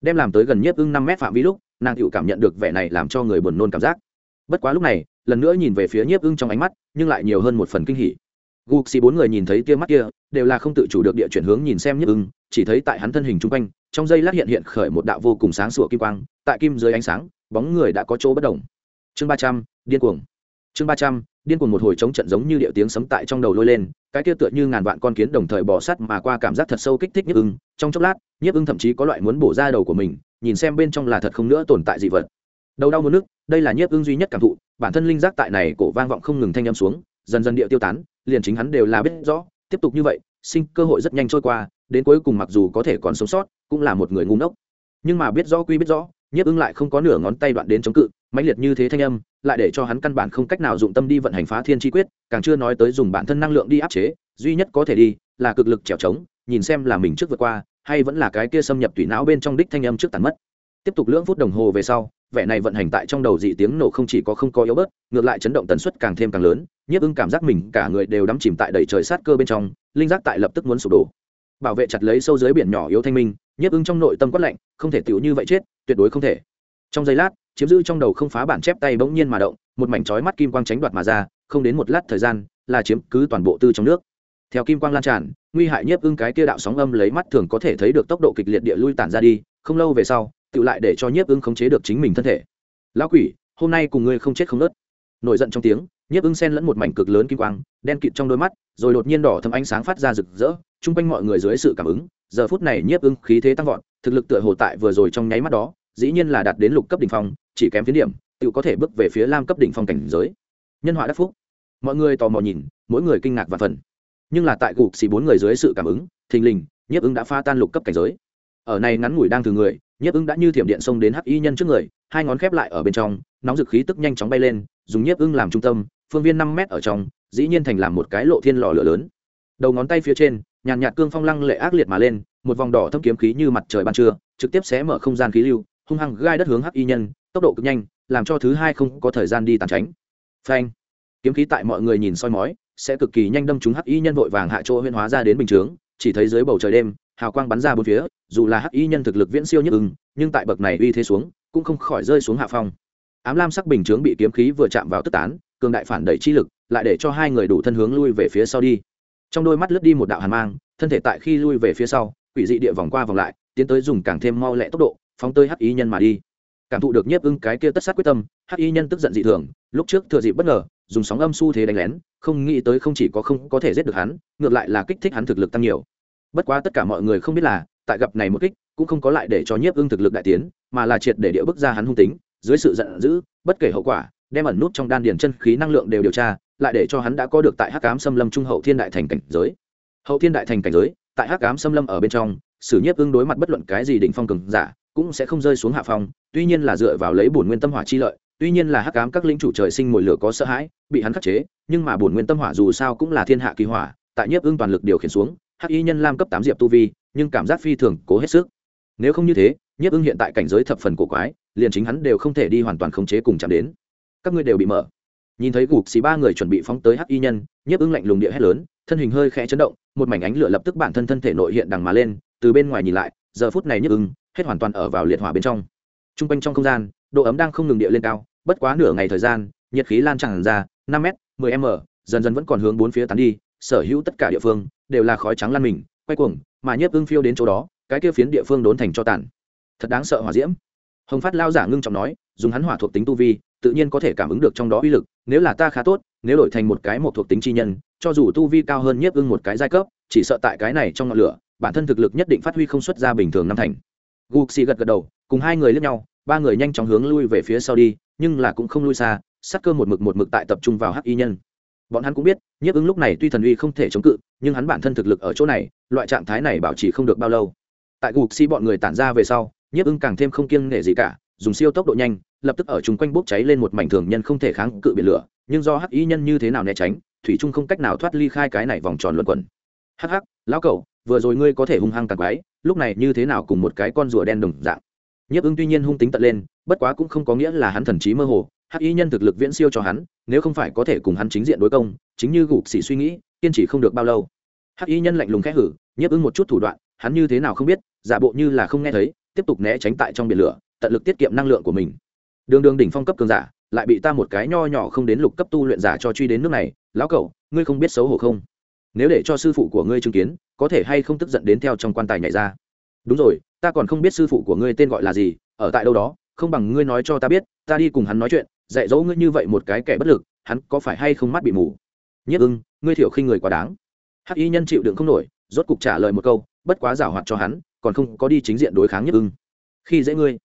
[SPEAKER 1] Đem làm tới gần nhiếp ưng năm mét phạm vi lúc, nàng tự cảm nhận được vẻ này làm cho người buồn nôn cảm giác. Bất quá lúc này, lần nữa nhìn về phía nhiếp ưng trong ánh mắt, nhưng lại nhiều hơn một phần kinh hỉ gục xì bốn người nhìn thấy tia mắt kia, đều là không tự chủ được địa chuyển hướng nhìn xem nhất ưng, chỉ thấy tại hắn thân hình chung quanh, trong giây lát hiện hiện khởi một đạo vô cùng sáng sủa kim quang, tại kim dưới ánh sáng, bóng người đã có chỗ bất đồng. Chương ba trăm, điên cuồng. Chương ba trăm, điên cuồng một hồi chống trận giống như điệu tiếng sấm tại trong đầu lôi lên, cái kia tựa như ngàn vạn con kiến đồng thời bỏ sắt mà qua cảm giác thật sâu kích thích nhất ưng. Trong chốc lát, nhất ưng thậm chí có loại muốn bổ ra đầu của mình, nhìn xem bên trong là thật không nữa tồn tại dị vật. Đầu đau muốn nước, đây là nhiếp ưng duy nhất cảm thụ, bản thân linh giác tại này cổ vang vọng không ngừng thanh âm xuống, dần dần điệu tiêu tán liền chính hắn đều là biết rõ, tiếp tục như vậy, sinh cơ hội rất nhanh trôi qua, đến cuối cùng mặc dù có thể còn sống sót, cũng là một người ngu ngốc. Nhưng mà biết rõ quy biết rõ, nhiếp ưng lại không có nửa ngón tay đoạn đến chống cự, mãnh liệt như thế thanh âm, lại để cho hắn căn bản không cách nào dụng tâm đi vận hành phá thiên chi quyết, càng chưa nói tới dùng bản thân năng lượng đi áp chế, duy nhất có thể đi, là cực lực trèo trống, nhìn xem là mình trước vượt qua, hay vẫn là cái kia xâm nhập tủy não bên trong đích thanh âm trước tàn mất tiếp tục lưỡng phút đồng hồ về sau, vẻ này vận hành tại trong đầu dị tiếng nổ không chỉ có không có yếu bớt, ngược lại chấn động tần suất càng thêm càng lớn, nhiếp ưng cảm giác mình cả người đều đắm chìm tại đầy trời sát cơ bên trong, linh giác tại lập tức muốn sụp đổ. Bảo vệ chặt lấy sâu dưới biển nhỏ yếu thanh minh, nhiếp ưng trong nội tâm quát lạnh, không thể tiểu như vậy chết, tuyệt đối không thể. Trong giây lát, chiếm giữ trong đầu không phá bản chép tay bỗng nhiên mà động, một mảnh chói mắt kim quang tránh đoạt mà ra, không đến một lát thời gian, là chiếm cứ toàn bộ tư trong nước. Theo kim quang lan tràn, nguy hại nhiếp ưng cái kia đạo sóng âm lấy mắt thường có thể thấy được tốc độ kịch liệt địa lui tản ra đi, không lâu về sau tự lại để cho nhiếp ưng khống chế được chính mình thân thể. Lão quỷ, hôm nay cùng ngươi không chết không nớt. Nổi giận trong tiếng, nhiếp ưng sen lẫn một mảnh cực lớn kim quang, đen kịt trong đôi mắt, rồi đột nhiên đỏ thâm ánh sáng phát ra rực rỡ, chung quanh mọi người dưới sự cảm ứng, giờ phút này nhiếp ưng khí thế tăng vọt, thực lực tựa hồ tại vừa rồi trong nháy mắt đó, dĩ nhiên là đạt đến lục cấp đỉnh phong, chỉ kém phiến điểm tự có thể bước về phía lam cấp đỉnh phong cảnh giới. Nhân họa đắc phúc. Mọi người tò mò nhìn, mỗi người kinh ngạc và phần nhưng là tại gục xì bốn người dưới sự cảm ứng, thình lình, nhiếp ưng đã pha tan lục cấp cảnh giới ở này ngắn ngủi đang từ người, nhiếp ưng đã như thiểm điện xông đến hắc y nhân trước người, hai ngón khép lại ở bên trong, nóng dực khí tức nhanh chóng bay lên, dùng nhiếp ưng làm trung tâm, phương viên năm mét ở trong, dĩ nhiên thành làm một cái lộ thiên lò lửa lớn. Đầu ngón tay phía trên, nhàn nhạt cương phong lăng lệ ác liệt mà lên, một vòng đỏ thâm kiếm khí như mặt trời ban trưa, trực tiếp xé mở không gian khí lưu, hung hăng gai đất hướng hắc y nhân, tốc độ cực nhanh, làm cho thứ hai không có thời gian đi tàn tránh. Phanh! Kiếm khí tại mọi người nhìn soi mói, sẽ cực kỳ nhanh đâm trúng hắc y nhân vội vàng hạ chỗ huyên hóa ra đến bình chướng, chỉ thấy dưới bầu trời đêm hào quang bắn ra bốn phía, dù là hắc y nhân thực lực viễn siêu nhất ưng, nhưng tại bậc này uy thế xuống, cũng không khỏi rơi xuống hạ phong. Ám lam sắc bình chướng bị kiếm khí vừa chạm vào tức tán, cường đại phản đẩy chi lực, lại để cho hai người đủ thân hướng lui về phía sau đi. Trong đôi mắt lướt đi một đạo hàn mang, thân thể tại khi lui về phía sau, quỷ dị địa vòng qua vòng lại, tiến tới dùng càng thêm mau lẹ tốc độ, phóng tới hắc y nhân mà đi. Cảm thụ được nhiếp ưng cái kia tất sát quyết tâm, hắc y nhân tức giận dị thường, lúc trước thừa dịp bất ngờ, dùng sóng âm xu thế đánh lén, không nghĩ tới không chỉ có không có thể giết được hắn, ngược lại là kích thích hắn thực lực tăng nhiều bất quá tất cả mọi người không biết là, tại gặp này một kích, cũng không có lại để cho nhiếp ưng thực lực đại tiến, mà là triệt để địa bức ra hắn hung tính, dưới sự giận dữ, bất kể hậu quả, đem ẩn nút trong đan điền chân khí năng lượng đều điều tra, lại để cho hắn đã có được tại hắc ám xâm lâm trung hậu thiên đại thành cảnh giới. Hậu thiên đại thành cảnh giới, tại hắc ám xâm lâm ở bên trong, sử nhiếp ưng đối mặt bất luận cái gì đỉnh phong cường giả, cũng sẽ không rơi xuống hạ phong, tuy nhiên là dựa vào lấy bổn nguyên tâm hỏa chi lợi, tuy nhiên là hắc ám các linh chủ trời sinh mồi lửa có sợ hãi, bị hắn khắc chế, nhưng mà bổn nguyên tâm hỏa dù sao cũng là thiên hạ kỳ hỏa, tại nhiếp ưng toàn lực điều khiển xuống hắc y nhân lam cấp tám diệp tu vi, nhưng cảm giác phi thường cố hết sức. Nếu không như thế, nhiếp ưng hiện tại cảnh giới thập phần cổ quái, liền chính hắn đều không thể đi hoàn toàn khống chế cùng chạm đến. Các ngươi đều bị mở. Nhìn thấy gục xì ba người chuẩn bị phóng tới hắc y nhân, nhiếp ưng lạnh lùng địa hét lớn, thân hình hơi khẽ chấn động, một mảnh ánh lửa lập tức bản thân thân thể nội hiện đằng mà lên, từ bên ngoài nhìn lại, giờ phút này nhiếp ưng hết hoàn toàn ở vào liệt hỏa bên trong. T r u n g quanh trong không gian, độ ấm đang không ngừng địa lên cao, bất quá nửa ngày thời gian, nhiệt khí lan tràn ra, năm m mười m, dần dần vẫn còn hướng bốn phía tán đi, sở hữu tất cả địa phương đều là khói trắng lan mình, quay cuồng, mà nhiếp ưng phiêu đến chỗ đó, cái kia phiến địa phương đốn thành cho tàn. Thật đáng sợ hỏa diễm. Hồng phát lao giả ngưng trọng nói, dùng hắn hỏa thuộc tính tu vi, tự nhiên có thể cảm ứng được trong đó uy lực, nếu là ta khá tốt, nếu đổi thành một cái một thuộc tính chi nhân, cho dù tu vi cao hơn nhiếp ưng một cái giai cấp, chỉ sợ tại cái này trong ngọn lửa, bản thân thực lực nhất định phát huy không xuất ra bình thường năm thành. Gục xì gật gật đầu, cùng hai người lướt nhau, ba người nhanh chóng hướng lui về phía sau đi, nhưng là cũng không lui xa, sát cơ một mực một mực tại tập trung vào hắc y nhân bọn hắn cũng biết, nhiếp ứng lúc này tuy thần uy không thể chống cự, nhưng hắn bản thân thực lực ở chỗ này, loại trạng thái này bảo trì không được bao lâu. Tại gục xi bọn người tản ra về sau, nhiếp ứng càng thêm không kiêng nể gì cả, dùng siêu tốc độ nhanh, lập tức ở chung quanh bốc cháy lên một mảnh thường nhân không thể kháng cự biển lửa, nhưng do hắc y nhân như thế nào né tránh, thủy trung không cách nào thoát ly khai cái này vòng tròn luẩn quẩn. Hắc hắc, lão cẩu, vừa rồi ngươi có thể hung hăng tàn quái, lúc này như thế nào cùng một cái con rùa đen đồng dạng. Nhiếp ưng tuy nhiên hung tính tận lên, bất quá cũng không có nghĩa là hắn thần trí mơ hồ hắc y nhân thực lực viễn siêu cho hắn, nếu không phải có thể cùng hắn chính diện đối công, chính như gục xỉ suy nghĩ, kiên trì không được bao lâu. Hắc y nhân lạnh lùng khẽ hử, nhiếp ứng một chút thủ đoạn, hắn như thế nào không biết, giả bộ như là không nghe thấy, tiếp tục né tránh tại trong biển lửa, tận lực tiết kiệm năng lượng của mình. Đường đường đỉnh phong cấp cường giả, lại bị ta một cái nho nhỏ không đến lục cấp tu luyện giả cho truy đến nước này, lão cậu ngươi không biết xấu hổ không? Nếu để cho sư phụ của ngươi chứng kiến, có thể hay không tức giận đến theo trong quan tài nhảy ra? Đúng rồi, ta còn không biết sư phụ của ngươi tên gọi là gì, ở tại đâu đó, không bằng ngươi nói cho ta biết, ta đi cùng hắn nói chuyện dạy dỗ ngươi như vậy một cái kẻ bất lực, hắn có phải hay không mắt bị mù? Nhất ưng, ngươi thiểu khi người quá đáng. Hắc y nhân chịu đựng không nổi, rốt cục trả lời một câu, bất quá giảo hoạt cho hắn, còn không có đi chính diện đối kháng nhất ưng. Khi dễ ngươi.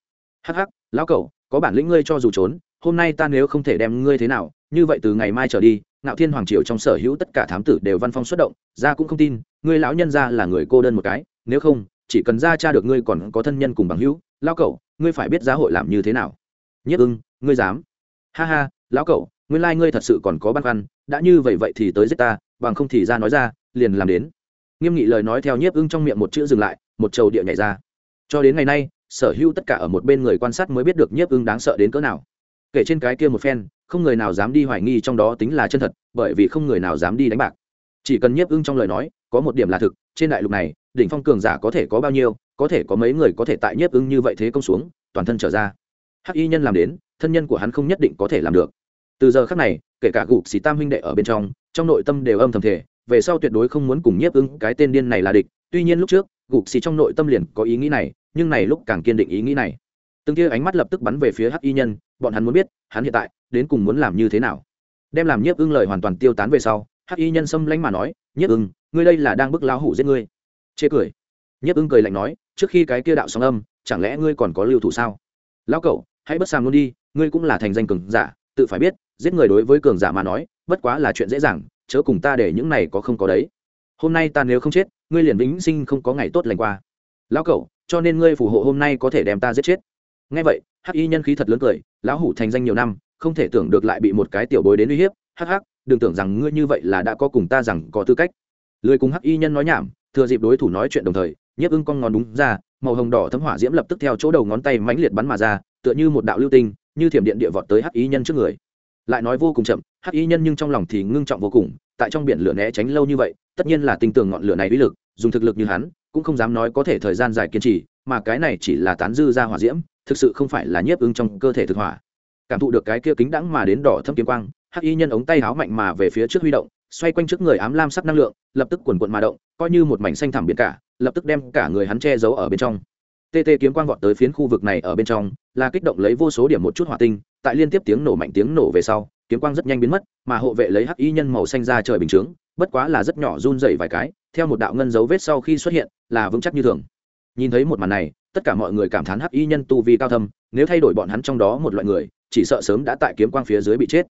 [SPEAKER 1] Hắc hắc, lão cẩu, có bản lĩnh ngươi cho dù trốn, hôm nay ta nếu không thể đem ngươi thế nào, như vậy từ ngày mai trở đi, ngạo thiên hoàng triều trong sở hữu tất cả thám tử đều văn phong xuất động, ra cũng không tin, ngươi lão nhân ra là người cô đơn một cái, nếu không, chỉ cần ra cha được ngươi còn có thân nhân cùng bằng hữu, lão cẩu, ngươi phải biết giá hội làm như thế nào. Nhất ưng, ngươi dám ha ha lão cậu, nguyên lai ngươi thật sự còn có băn khoăn đã như vậy vậy thì tới giết ta bằng không thì ra nói ra liền làm đến. Nghiêm nghị lời nói theo nhiếp ưng trong miệng một chữ dừng lại một trầu địa nhảy ra. Cho đến ngày nay sở hữu tất cả ở một bên người quan sát mới biết được nhiếp ưng đáng sợ đến cỡ nào. Kể trên cái kia một phen không người nào dám đi hoài nghi trong đó tính là chân thật bởi vì không người nào dám đi đánh bạc. Chỉ cần nhiếp ưng trong lời nói có một điểm là thực trên đại lục này đỉnh phong cường giả có thể có bao nhiêu có thể có mấy người có thể tại nhiếp ưng như vậy thế công xuống toàn thân trở ra. Hắc y nhân làm đến thân nhân của hắn không nhất định có thể làm được. Từ giờ khác này, kể cả gục xì tam huynh đệ ở bên trong trong nội tâm đều âm thầm thể về sau tuyệt đối không muốn cùng nhiếp ưng cái tên điên này là địch. Tuy nhiên lúc trước, gục xì trong nội tâm liền có ý nghĩ này, nhưng này lúc càng kiên định ý nghĩ này. Từng kia ánh mắt lập tức bắn về phía hắc y nhân, bọn hắn muốn biết, hắn hiện tại, đến cùng muốn làm như thế nào? Đem làm nhiếp ưng lời hoàn toàn tiêu tán về sau, hắc y nhân xâm lánh mà nói, nhiếp ưng ngươi đây là đang bức lao hủ giết ngươi. Chê cười. Nhiếp ưng cười lạnh nói, trước khi cái kia đạo sóng âm, chẳng lẽ ngươi còn có lưu thủ sao? Lao cậu, hãy bất sàm luôn đi ngươi cũng là thành danh cường giả, tự phải biết, giết người đối với cường giả mà nói, bất quá là chuyện dễ dàng, chớ cùng ta để những này có không có đấy. Hôm nay ta nếu không chết, ngươi liền vĩnh sinh không có ngày tốt lành qua. Lão cậu, cho nên ngươi phù hộ hôm nay có thể đem ta giết chết. Ngay vậy, hắc y nhân khí thật lớn cười, lão hủ thành danh nhiều năm, không thể tưởng được lại bị một cái tiểu bối đến uy hiếp. Hắc hắc, đừng tưởng rằng ngươi như vậy là đã có cùng ta rằng có tư cách. Lười cùng hắc y nhân nói nhảm, thừa dịp đối thủ nói chuyện đồng thời, nhiếp ưng con ngón đúng ra, màu hồng đỏ thấm hỏa diễm lập tức theo chỗ đầu ngón tay mãnh liệt bắn mà ra, tựa như một đạo lưu tinh như thiểm điện địa vọt tới hắc y nhân trước người. Lại nói vô cùng chậm, hắc y nhân nhưng trong lòng thì ngưng trọng vô cùng, tại trong biển lửa né tránh lâu như vậy, tất nhiên là tinh tường ngọn lửa này uy lực, dùng thực lực như hắn, cũng không dám nói có thể thời gian dài kiên trì, mà cái này chỉ là tán dư ra hỏa diễm, thực sự không phải là nhiếp ứng trong cơ thể thực hỏa. Cảm thụ được cái kia kính đắng mà đến đỏ thâm kiếm quang, hắc y nhân ống tay háo mạnh mà về phía trước huy động, xoay quanh trước người ám lam sắc năng lượng, lập tức quần quận mà động, coi như một mảnh xanh thẳm biển cả, lập tức đem cả người hắn che giấu ở bên trong. TT kiếm quang vọt tới phiến khu vực này ở bên trong, là kích động lấy vô số điểm một chút hỏa tinh, tại liên tiếp tiếng nổ mạnh tiếng nổ về sau, kiếm quang rất nhanh biến mất, mà hộ vệ lấy hắc y nhân màu xanh ra trời bình chướng, bất quá là rất nhỏ run dày vài cái, theo một đạo ngân dấu vết sau khi xuất hiện, là vững chắc như thường. Nhìn thấy một màn này, tất cả mọi người cảm thán hắc y nhân tu vi cao thâm, nếu thay đổi bọn hắn trong đó một loại người, chỉ sợ sớm đã tại kiếm quang phía dưới bị chết.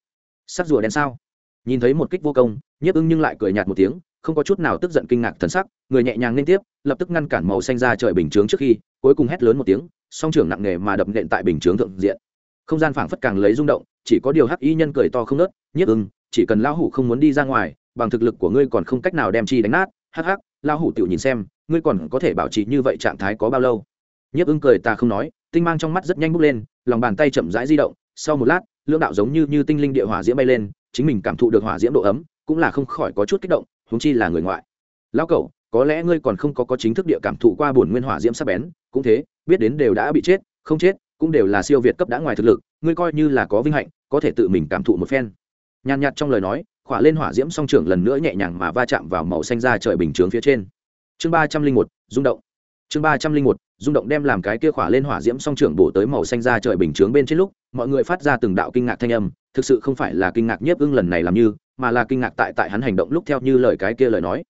[SPEAKER 1] Sắc rùa đen sao? Nhìn thấy một kích vô công, nhiếp ưng nhưng lại cười nhạt một tiếng không có chút nào tức giận kinh ngạc thần sắc, người nhẹ nhàng liên tiếp, lập tức ngăn cản màu xanh ra trời bình chướng trước khi, cuối cùng hét lớn một tiếng, song trưởng nặng nề mà đập nện tại bình chướng thượng diện. Không gian phảng phất càng lấy rung động, chỉ có điều hắc y nhân cười to không nớt nhiếp ưng, chỉ cần lão hủ không muốn đi ra ngoài, bằng thực lực của ngươi còn không cách nào đem chi đánh nát. Hắc hắc, lão hủ tiểu nhìn xem, ngươi còn có thể bảo trì như vậy trạng thái có bao lâu? Nhiếp ưng cười ta không nói, tinh mang trong mắt rất nhanh bốc lên, lòng bàn tay chậm rãi di động, sau một lát, lưỡng đạo giống như như tinh linh địa hỏa diễm bay lên, chính mình cảm thụ được hỏa diễm độ ấm, cũng là không khỏi có chút kích động huống chi là người ngoại. Lão cẩu có lẽ ngươi còn không có có chính thức địa cảm thụ qua bổn nguyên hỏa diễm sắc bén, cũng thế, biết đến đều đã bị chết, không chết, cũng đều là siêu việt cấp đã ngoài thực lực, ngươi coi như là có vinh hạnh, có thể tự mình cảm thụ một phen. Nhàn nhạt trong lời nói, khỏa lên hỏa diễm song trưởng lần nữa nhẹ nhàng mà va chạm vào màu xanh ra trời bình chướng phía trên. Chương ba trăm linh một, rung động. Chương ba trăm linh một, rung động đem làm cái kia khỏa lên hỏa diễm song trưởng bổ tới màu xanh ra trời bình chướng bên trên lúc, mọi người phát ra từng đạo kinh ngạc thanh âm, thực sự không phải là kinh ngạc nhiếp ưng lần này làm như mà là kinh ngạc tại tại hắn hành động lúc theo như lời cái kia lời nói.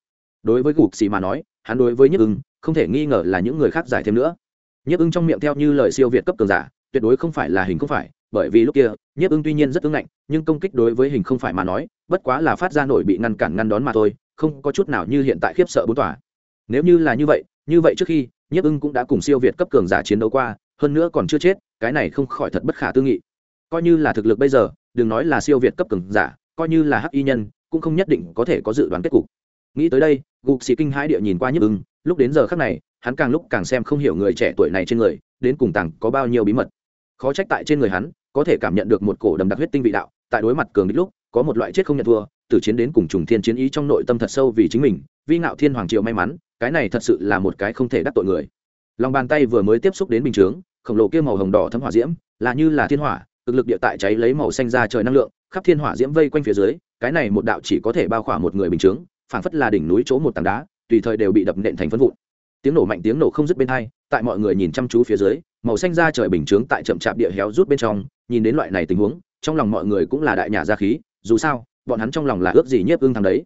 [SPEAKER 1] Đối với gục xì mà nói, hắn đối với nhức ưng, không thể nghi ngờ là những người khác giải thêm nữa. Nhức ưng trong miệng theo như lời siêu việt cấp cường giả, tuyệt đối không phải là hình không phải, bởi vì lúc kia nhiếp ưng tuy nhiên rất ứng ngạnh, nhưng công kích đối với hình không phải mà nói, bất quá là phát ra nổi bị ngăn cản ngăn đón mà thôi, không có chút nào như hiện tại khiếp sợ bốn tòa. Nếu như là như vậy như vậy trước khi nhiếp ưng cũng đã cùng siêu việt cấp cường giả chiến đấu qua, hơn nữa còn chưa chết, cái này không khỏi thật bất khả tư nghị. Coi như là thực lực bây giờ, đừng nói là siêu việt cấp cường giả coi như là hắc y nhân, cũng không nhất định có thể có dự đoán kết cục. Nghĩ tới đây, gục xì kinh hãi địa nhìn qua nhức ưng, lúc đến giờ khác này, hắn càng lúc càng xem không hiểu người trẻ tuổi này trên người, đến cùng tàng có bao nhiêu bí mật. Khó trách tại trên người hắn, có thể cảm nhận được một cổ đầm đặc huyết tinh vị đạo, tại đối mặt cường đích lúc, có một loại chết không nhận thua từ chiến đến cùng trùng thiên chiến ý trong nội tâm thật sâu vì chính mình, vi ngạo thiên hoàng triều may mắn, cái này thật sự là một cái không thể đắc tội người. Lòng bàn tay vừa mới tiếp xúc đến bình chướng, khổng lồ kia màu hồng đỏ thấm hỏa diễm, là như là thiên hỏa cực lực địa tại cháy lấy màu xanh ra trời năng lượng, khắp thiên hỏa diễm vây quanh phía dưới, cái này một đạo chỉ có thể bao khỏa một người bình chướng, phảng phất là đỉnh núi chỗ một tảng đá, tùy thời đều bị đập nện thành phân vụn. Tiếng nổ mạnh, tiếng nổ không dứt bên hai, tại mọi người nhìn chăm chú phía dưới, màu xanh ra trời bình chướng tại chậm chạp địa héo rút bên trong, nhìn đến loại này tình huống, trong lòng mọi người cũng là đại nhà gia khí, dù sao, bọn hắn trong lòng là ước gì nhiếp ưng thằng đấy.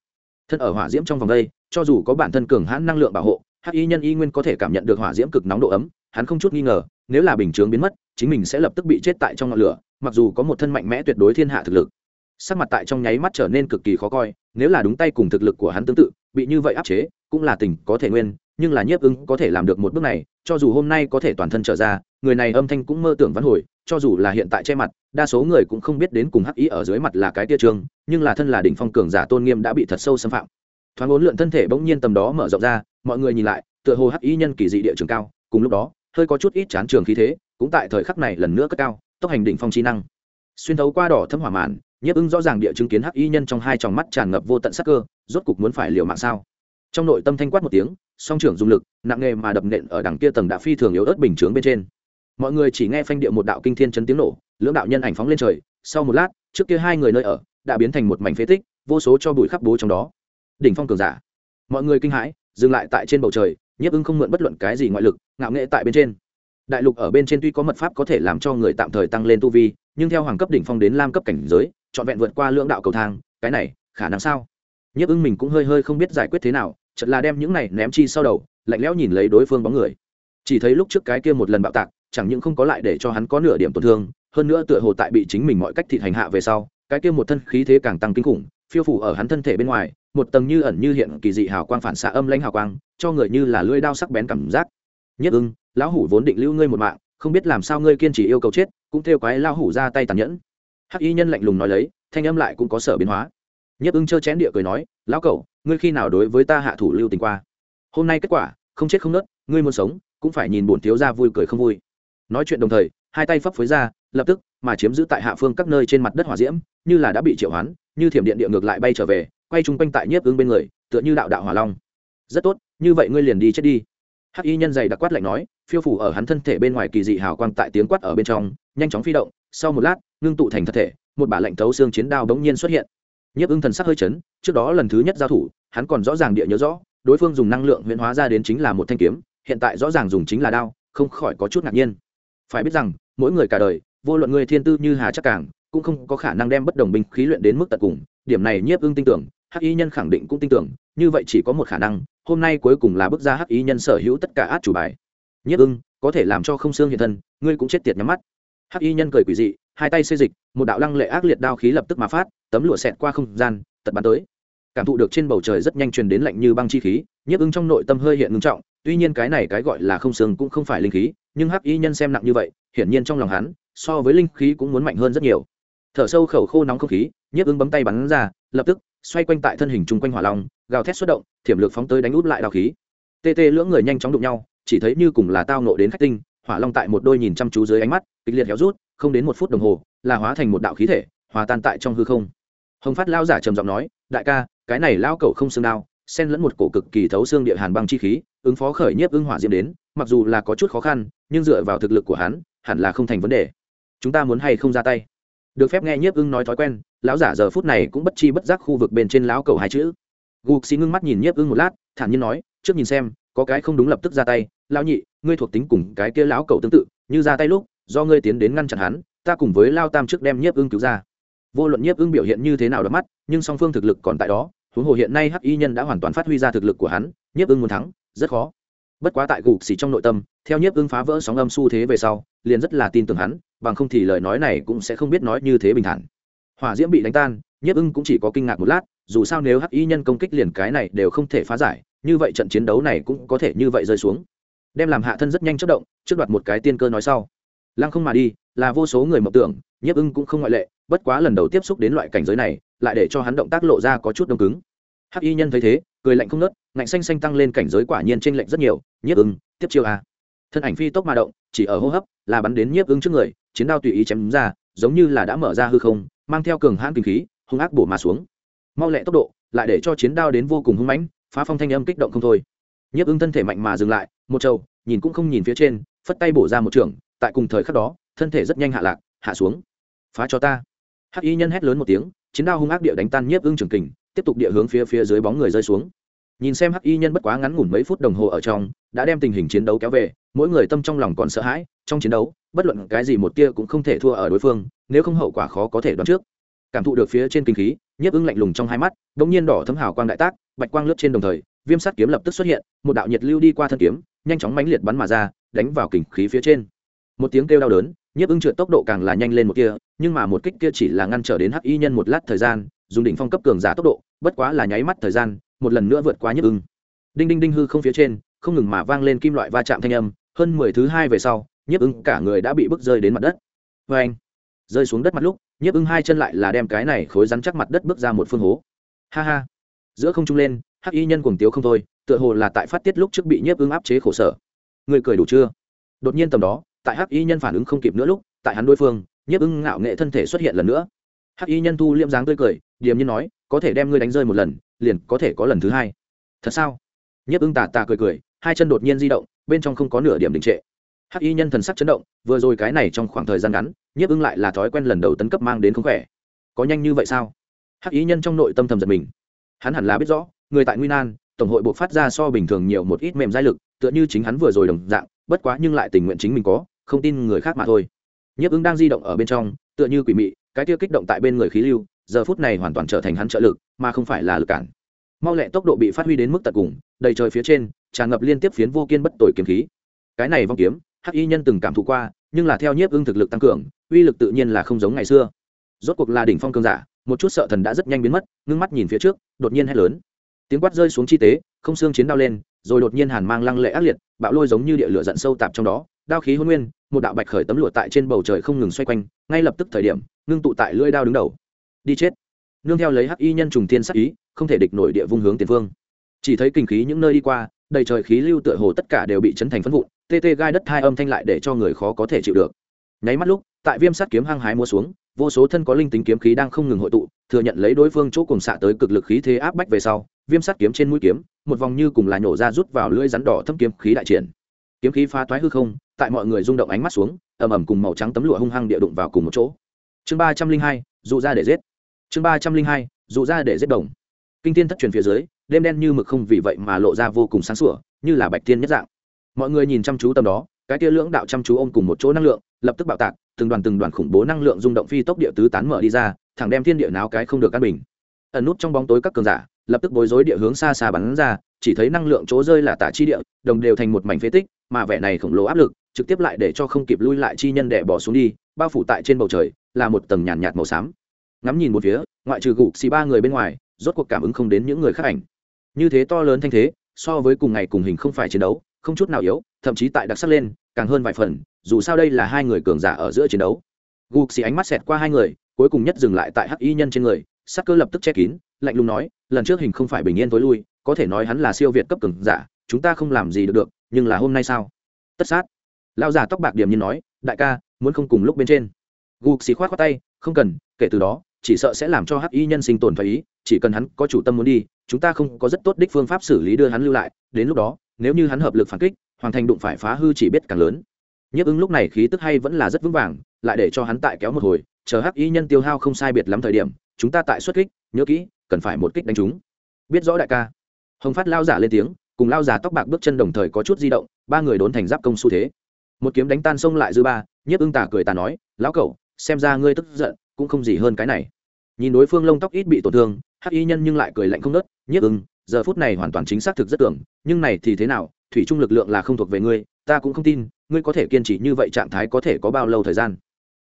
[SPEAKER 1] Thân ở hỏa diễm trong vòng đây, cho dù có bản thân cường hãn năng lượng bảo hộ, hắc y nhân y nguyên có thể cảm nhận được hỏa diễm cực nóng độ ấm, hắn không chút nghi ngờ, nếu là bình chướng biến mất, chính mình sẽ lập tức bị chết tại trong ngọn lửa mặc dù có một thân mạnh mẽ tuyệt đối thiên hạ thực lực sắc mặt tại trong nháy mắt trở nên cực kỳ khó coi nếu là đúng tay cùng thực lực của hắn tương tự bị như vậy áp chế cũng là tình có thể nguyên nhưng là nhiếp ưng có thể làm được một bước này cho dù hôm nay có thể toàn thân trở ra người này âm thanh cũng mơ tưởng văn hồi cho dù là hiện tại che mặt đa số người cũng không biết đến cùng hắc ý ở dưới mặt là cái tia trường, nhưng là thân là đỉnh phong cường giả tôn nghiêm đã bị thật sâu xâm phạm. Thoáng ốn lượn thân thể bỗng nhiên tầm đó mở rộng ra mọi người nhìn lại tựa hồ hắc ý nhân kỳ dị địa trường cao cùng lúc đó hơi có chút ít chán trường khí thế cũng tại thời khắc này lần nữa cất cao tốc hành đỉnh phong trí năng. Xuyên thấu qua đỏ thâm hỏa màn, nhiếp ưng rõ ràng địa chứng kiến hắc y nhân trong hai tròng mắt tràn ngập vô tận sắc cơ, rốt cục muốn phải liều mạng sao? Trong nội tâm thanh quát một tiếng, song trưởng dùng lực, nặng nghề mà đập nện ở đằng kia tầng đã phi thường yếu ớt bình chướng bên trên. Mọi người chỉ nghe phanh địa một đạo kinh thiên chấn tiếng nổ, lưỡng đạo nhân ảnh phóng lên trời, sau một lát, trước kia hai người nơi ở, đã biến thành một mảnh phế tích, vô số cho bụi khắp bố trong đó. Đỉnh phong cường giả. Mọi người kinh hãi, dừng lại tại trên bầu trời, nhiếp ưng không mượn bất luận cái gì ngoại lực, ngạo nghệ tại bên trên đại lục ở bên trên tuy có mật pháp có thể làm cho người tạm thời tăng lên tu vi, nhưng theo hoàng cấp đỉnh phong đến lam cấp cảnh giới, trọn vẹn vượt qua lưỡng đạo cầu thang, cái này, khả năng sao? Nhiếp ưng mình cũng hơi hơi không biết giải quyết thế nào chật là đem những này ném chi sau đầu, lạnh lẽo nhìn lấy đối phương bóng người. Chỉ thấy lúc trước cái kia một lần bạo tạc, chẳng những không có lại để cho hắn có nửa điểm tổn thương, hơn nữa tựa hồ tại bị chính mình mọi cách thịt hành hạ về sau, cái kia một thân khí thế càng tăng kinh khủng, phiêu phủ ở hắn thân thể bên ngoài, một tầng như ẩn như hiện kỳ dị hào quang phản xạ âm lãnh hào quang, cho người như là lưỡi đao sắc bén cảm giác. Nhất ưng lão hủ vốn định lưu ngươi một mạng, không biết làm sao ngươi kiên trì yêu cầu chết, cũng theo quái lão hủ ra tay tàn nhẫn. Hắc y nhân lạnh lùng nói lấy, thanh âm lại cũng có sở biến hóa. Nhất ưng chơ chén địa cười nói, lão cẩu, ngươi khi nào đối với ta hạ thủ lưu tình qua? Hôm nay kết quả, không chết không nớt, ngươi muốn sống, cũng phải nhìn bổn thiếu ra vui cười không vui. Nói chuyện đồng thời, hai tay phấp phới ra, lập tức mà chiếm giữ tại hạ phương các nơi trên mặt đất hỏa diễm, như là đã bị triệu hoán, như thiểm điện địa ngược lại bay trở về, quay chung quanh tại nhiếp ưng bên người, tựa như đạo đạo hỏa long. Rất tốt, như vậy ngươi liền đi chết đi hắc y nhân dày đặc quát lạnh nói, phiêu phủ ở hắn thân thể bên ngoài kỳ dị hào quang tại tiếng quát ở bên trong, nhanh chóng phi động, sau một lát, ngưng tụ thành thật thể, một bả lạnh thấu xương chiến đao bỗng nhiên xuất hiện. Nhiếp ưng thần sắc hơi chấn, trước đó lần thứ nhất giao thủ, hắn còn rõ ràng địa nhớ rõ, đối phương dùng năng lượng huyễn hóa ra đến chính là một thanh kiếm, hiện tại rõ ràng dùng chính là đao, không khỏi có chút ngạc nhiên. Phải biết rằng, mỗi người cả đời, vô luận người thiên tư như hà chắc càng, cũng không có khả năng đem bất đồng binh khí luyện đến mức tận cùng, điểm này nhiếp ưng tin tưởng, hắc y nhân khẳng định cũng tin tưởng, như vậy chỉ có một khả năng hôm nay cuối cùng là bước ra hắc y nhân sở hữu tất cả át chủ bài. Nhất ưng, có thể làm cho không xương hiện thân, ngươi cũng chết tiệt nhắm mắt. Hắc y nhân cười quỷ dị, hai tay xây dịch, một đạo lăng lệ ác liệt đao khí lập tức mà phát, tấm lụa xẹt qua không gian, tật bắn tới. Cảm thụ được trên bầu trời rất nhanh truyền đến lạnh như băng chi khí nhiếp ưng trong nội tâm hơi hiện ngưng trọng, tuy nhiên cái này cái gọi là không xương cũng không phải linh khí, nhưng hắc y nhân xem nặng như vậy, hiển nhiên trong lòng hắn, so với linh khí cũng muốn mạnh hơn rất nhiều. Thở sâu khẩu khô nóng không khí nhiếp ứng bấm tay bắn ra, lập tức, xoay quanh tại thân hình chung quanh hỏa long, gào thét xuất động, thiểm lược phóng tới đánh út lại đào khí. Tê tê lưỡng người nhanh chóng đụng nhau, chỉ thấy như cùng là tao nộ đến khách tinh, hỏa long tại một đôi nhìn chăm chú dưới ánh mắt, kịch liệt héo rút, không đến một phút đồng hồ, là hóa thành một đạo khí thể, hòa tan tại trong hư không. Hồng phát lao giả trầm giọng nói, đại ca, cái này lao cẩu không xương đao, xen lẫn một cổ cực kỳ thấu xương địa hàn băng chi khí, ứng phó khởi nhiếp ứng hỏa diễm đến, mặc dù là có chút khó khăn, nhưng dựa vào thực lực của hắn, hẳn là không thành vấn đề. Chúng ta muốn hay không ra tay? Được phép nghe nhiếp ưng nói thói quen, lão giả giờ phút này cũng bất chi bất giác khu vực bên trên lão cầu hai chữ. Gục xì ngưng mắt nhìn nhiếp ưng một lát, thản nhiên nói, trước nhìn xem, có cái không đúng lập tức ra tay, lão nhị, ngươi thuộc tính cùng cái kia lão cầu tương tự, như ra tay lúc, do ngươi tiến đến ngăn chặn hắn, ta cùng với lao tam trước đem nhiếp ưng cứu ra. Vô luận nhiếp ưng biểu hiện như thế nào đắm mắt, nhưng song phương thực lực còn tại đó, huống hồ hiện nay hắc y nhân đã hoàn toàn phát huy ra thực lực của hắn, nhiếp ưng muốn thắng, rất khó. Bất quá tại gục xì trong nội tâm, theo nhiếp ưng phá vỡ sóng âm xu thế về sau, liền rất là tin tưởng hắn bằng không thì lời nói này cũng sẽ không biết nói như thế bình thản. Hỏa diễm bị đánh tan, nhiếp ưng cũng chỉ có kinh ngạc một lát, dù sao nếu hắc y nhân công kích liền cái này đều không thể phá giải, như vậy trận chiến đấu này cũng có thể như vậy rơi xuống. Đem làm hạ thân rất nhanh chất động, trước đoạt một cái tiên cơ nói sau. Lăng không mà đi, là vô số người mộng tưởng, nhiếp ưng cũng không ngoại lệ, bất quá lần đầu tiếp xúc đến loại cảnh giới này, lại để cho hắn động tác lộ ra có chút đông cứng. Hắc y nhân thấy thế, cười lạnh không nớt ngạnh xanh xanh tăng lên cảnh giới quả nhiên t r ê n lệch rất nhiều, nhiếp ưng, tiếp chiêu a. Thân ảnh phi tốc mà động, chỉ ở hô hấp, là bắn đến nhiếp ưng trước người chiến đao tùy ý chém ra, giống như là đã mở ra hư không, mang theo cường hãn kinh khí, hung ác bổ mà xuống. Mau lẹ tốc độ, lại để cho chiến đao đến vô cùng hung mãnh, phá phong thanh âm kích động không thôi. Nhiếp ưng thân thể mạnh mà dừng lại, một trâu, nhìn cũng không nhìn phía trên, phất tay bổ ra một trường, tại cùng thời khắc đó, thân thể rất nhanh hạ lạc, hạ xuống. Phá cho ta. Hắc y nhân hét lớn một tiếng, chiến đao hung ác địa đánh tan nhiếp ưng trường kình, tiếp tục địa hướng phía phía dưới bóng người rơi xuống. Nhìn xem hắc y nhân bất quá ngắn ngủn mấy phút đồng hồ ở trong, đã đem tình hình chiến đấu kéo về, mỗi người tâm trong lòng còn sợ hãi trong chiến đấu, bất luận cái gì một tia cũng không thể thua ở đối phương, nếu không hậu quả khó có thể đoán trước. Cảm thụ được phía trên kinh khí, nhiếp ưng lạnh lùng trong hai mắt đ ỗ n g nhiên đỏ thấm hào quang đại tác, bạch quang lướt trên đồng thời, viêm sắt kiếm lập tức xuất hiện, một đạo nhiệt lưu đi qua thân kiếm, nhanh chóng mãnh liệt bắn mà ra, đánh vào kinh khí phía trên. Một tiếng kêu đau đớn, nhiếp ưng trượt tốc độ càng là nhanh lên một kia nhưng mà một kích kia chỉ là ngăn trở đến hắc y nhân một lát thời gian, dùng đỉnh phong cấp cường giả tốc độ, bất quá là nháy mắt thời gian, một lần nữa vượt qua nhiếp ưng. Đinh đinh đinh hư không phía trên, không ngừng mà vang lên kim loại va chạm thanh âm, hơn mười thứ hai về sau nhiếp ưng cả người đã bị bức rơi đến mặt đất. Vê anh, rơi xuống đất mặt lúc, nhiếp ưng hai chân lại là đem cái này khối rắn chắc mặt đất bước ra một phương hố. Ha ha, giữa không trung lên, hắc y nhân cuồng tiếu không thôi, tựa hồ là tại phát tiết lúc trước bị nhiếp ưng áp chế khổ sở. Người cười đủ chưa? Đột nhiên tầm đó, tại hắc y nhân phản ứng không kịp nữa lúc, tại hắn đối phương, nhiếp ưng ngạo nghệ thân thể xuất hiện lần nữa. Hắc y nhân thu liêm dáng tươi cười, điềm nhiên nói, có thể đem ngươi đánh rơi một lần, liền có thể có lần thứ hai. Thật sao? Nhiếp ưng tà tà cười cười, hai chân đột nhiên di động, bên trong không có nửa điểm đình trệ hắc y nhân thần sắc chấn động, vừa rồi cái này trong khoảng thời gian ngắn, nhiếp ưng lại là thói quen lần đầu tấn cấp mang đến không khỏe. Có nhanh như vậy sao? Hắc y nhân trong nội tâm thầm giật mình. Hắn hẳn là biết rõ, người tại nguy nan, tổng hội buộc phát ra so bình thường nhiều một ít mềm giai lực, tựa như chính hắn vừa rồi đồng dạng, bất quá nhưng lại tình nguyện chính mình có, không tin người khác mà thôi. Nhiếp ưng đang di động ở bên trong, tựa như quỷ mị, cái kia kích động tại bên người khí lưu, giờ phút này hoàn toàn trở thành hắn trợ lực, mà không phải là lực cản. Mau lẹ tốc độ bị phát huy đến mức tận cùng, đầy trời phía trên, tràn ngập liên tiếp phiến vô kiên bất tội kiếm khí. Cái này vong kiếm hắc y nhân từng cảm thụ qua, nhưng là theo nhiếp ưng thực lực tăng cường, uy lực tự nhiên là không giống ngày xưa. Rốt cuộc là đỉnh phong cường giả, một chút sợ thần đã rất nhanh biến mất, ngưng mắt nhìn phía trước, đột nhiên hét lớn. Tiếng quát rơi xuống chi tế, không xương chiến đao lên, rồi đột nhiên hàn mang lăng lệ ác liệt, bạo lôi giống như địa lửa giận sâu tạp trong đó, đao khí hôn nguyên, một đạo bạch khởi tấm lụa tại trên bầu trời không ngừng xoay quanh, ngay lập tức thời điểm, ngưng tụ tại lưỡi đao đứng đầu. Đi chết. Nương theo lấy hắc y nhân trùng tiên sắc ý, không thể địch nổi địa vung hướng tiền phương. Chỉ thấy kinh khí những nơi đi qua, đầy trời khí lưu tựa hồ tất cả đều bị chấn thành phân vụn tê tê gai đất hai âm thanh lại để cho người khó có thể chịu được. Nháy mắt lúc, tại viêm sắt kiếm hăng hái mua xuống, vô số thân có linh tính kiếm khí đang không ngừng hội tụ, thừa nhận lấy đối phương chỗ cùng xạ tới cực lực khí thế áp bách về sau, viêm sắt kiếm trên mũi kiếm, một vòng như cùng là nhổ ra rút vào lưỡi rắn đỏ thâm kiếm khí đại triển. Kiếm khí phá thoái hư không, tại mọi người rung động ánh mắt xuống, ầm ầm cùng màu trắng tấm lụa hung hăng địa đụng vào cùng một chỗ. Chương ba trăm linh hai, dụ ra để giết. Chương ba trăm linh hai, dụ ra để giết đồng. Kinh thiên thất truyền phía dưới, đêm đen như mực không vì vậy mà lộ ra vô cùng sáng sủa, như là bạch tiên nhất dạng mọi người nhìn chăm chú tầm đó, cái tia lưỡng đạo chăm chú ôm cùng một chỗ năng lượng, lập tức bạo tạc, từng đoàn từng đoàn khủng bố năng lượng rung động phi tốc địa tứ tán mở đi ra, thẳng đem thiên địa náo cái không được căn bình. Ẩn nút trong bóng tối các cường giả, lập tức bối rối địa hướng xa xa bắn ra, chỉ thấy năng lượng chỗ rơi là tả chi địa, đồng đều thành một mảnh phế tích, mà vẻ này khổng lồ áp lực, trực tiếp lại để cho không kịp lui lại chi nhân đẻ bỏ xuống đi, bao phủ tại trên bầu trời, là một tầng nhàn nhạt màu xám. Ngắm nhìn một phía, ngoại trừ gục xì ba người bên ngoài, rốt cuộc cảm ứng không đến những người khác ảnh. Như thế to lớn thanh thế, so với cùng ngày cùng hình không phải chiến đấu không chút nào yếu, thậm chí tại đặc sắc lên, càng hơn vài phần, dù sao đây là hai người cường giả ở giữa chiến đấu. Gục xì ánh mắt xẹt qua hai người, cuối cùng nhất dừng lại tại hắc y nhân trên người, sắc cơ lập tức che kín, lạnh lùng nói, lần trước hình không phải bình yên tối lui, có thể nói hắn là siêu việt cấp cường giả, chúng ta không làm gì được được, nhưng là hôm nay sao? Tất sát. Lao giả tóc bạc điểm như nói, đại ca, muốn không cùng lúc bên trên. Gục xì khoát khoát tay, không cần, kể từ đó, chỉ sợ sẽ làm cho hắc y nhân sinh tồn phải ý, chỉ cần hắn có chủ tâm muốn đi, chúng ta không có rất tốt đích phương pháp xử lý đưa hắn lưu lại, đến lúc đó nếu như hắn hợp lực phản kích, hoàng thành đụng phải phá hư chỉ biết càng lớn. Nhấp ứng lúc này khí tức hay vẫn là rất vững vàng, lại để cho hắn tại kéo một hồi, chờ hắc y nhân tiêu hao không sai biệt lắm thời điểm, chúng ta tại xuất kích, nhớ kỹ, cần phải một kích đánh chúng. Biết rõ đại ca. Hồng phát lao giả lên tiếng, cùng lao giả tóc bạc bước chân đồng thời có chút di động, ba người đốn thành giáp công xu thế. Một kiếm đánh tan sông lại dư ba, nhiếp ưng tả cười tà nói, lão cẩu xem ra ngươi tức giận, cũng không gì hơn cái này. Nhìn đối phương lông tóc ít bị tổn thương, hắc y nhân nhưng lại cười lạnh không nớt nhiếp ưng giờ phút này hoàn toàn chính xác thực rất tưởng, nhưng này thì thế nào, thủy trung lực lượng là không thuộc về ngươi, ta cũng không tin, ngươi có thể kiên trì như vậy trạng thái có thể có bao lâu thời gian.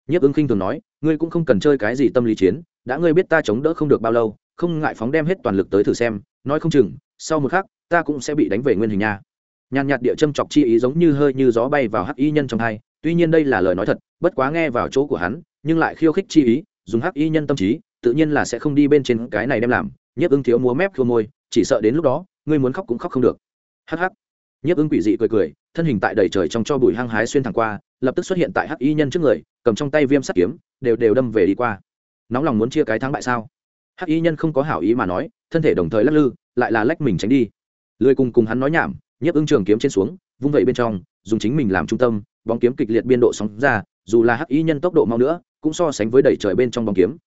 [SPEAKER 1] Nhiếp ứng khinh thường nói, ngươi cũng không cần chơi cái gì tâm lý chiến, đã ngươi biết ta chống đỡ không được bao lâu, không ngại phóng đem hết toàn lực tới thử xem, nói không chừng, sau một khắc, ta cũng sẽ bị đánh về nguyên hình nha. Nhàn nhạt địa châm chọc chi ý giống như hơi như gió bay vào hắc y nhân trong hai, tuy nhiên đây là lời nói thật, bất quá nghe vào chỗ của hắn, nhưng lại khiêu khích chi ý, dùng hắc y nhân tâm trí, tự nhiên là sẽ không đi bên trên cái này đem làm, nhiếp ứng thiếu múa mép khua môi chỉ sợ đến lúc đó, ngươi muốn khóc cũng khóc không được. Hắc hắc. Nhiếp ứng quỷ dị cười cười, thân hình tại đầy trời trong cho bụi hăng hái xuyên thẳng qua, lập tức xuất hiện tại hắc y nhân trước người, cầm trong tay viêm sắt kiếm, đều đều đâm về đi qua. Nóng lòng muốn chia cái thắng bại sao? Hắc y nhân không có hảo ý mà nói, thân thể đồng thời lắc lư, lại là lách mình tránh đi. Lười cùng cùng hắn nói nhảm, nhiếp ứng trường kiếm trên xuống, vung vẩy bên trong, dùng chính mình làm trung tâm, bóng kiếm kịch liệt biên độ sóng ra, dù là hắc y nhân tốc độ mau nữa, cũng so sánh với đẩy trời bên trong bóng kiếm.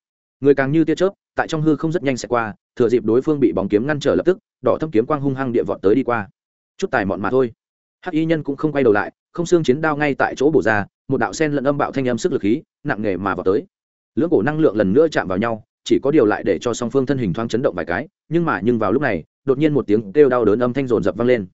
[SPEAKER 1] Người càng như tia chớp, tại trong hư không rất nhanh sẽ qua thừa dịp đối phương bị bóng kiếm ngăn trở lập tức, đỏ thâm kiếm quang hung hăng địa vọt tới đi qua. Chút tài mọn mà thôi. Hắc y nhân cũng không quay đầu lại, không xương chiến đao ngay tại chỗ bổ ra, một đạo sen lẫn âm bạo thanh âm sức lực khí, nặng nề mà vào tới. Lưỡng cổ năng lượng lần nữa chạm vào nhau, chỉ có điều lại để cho song phương thân hình thoáng chấn động vài cái, nhưng mà nhưng vào lúc này, đột nhiên một tiếng kêu đau đớn âm thanh rồn rập vang lên.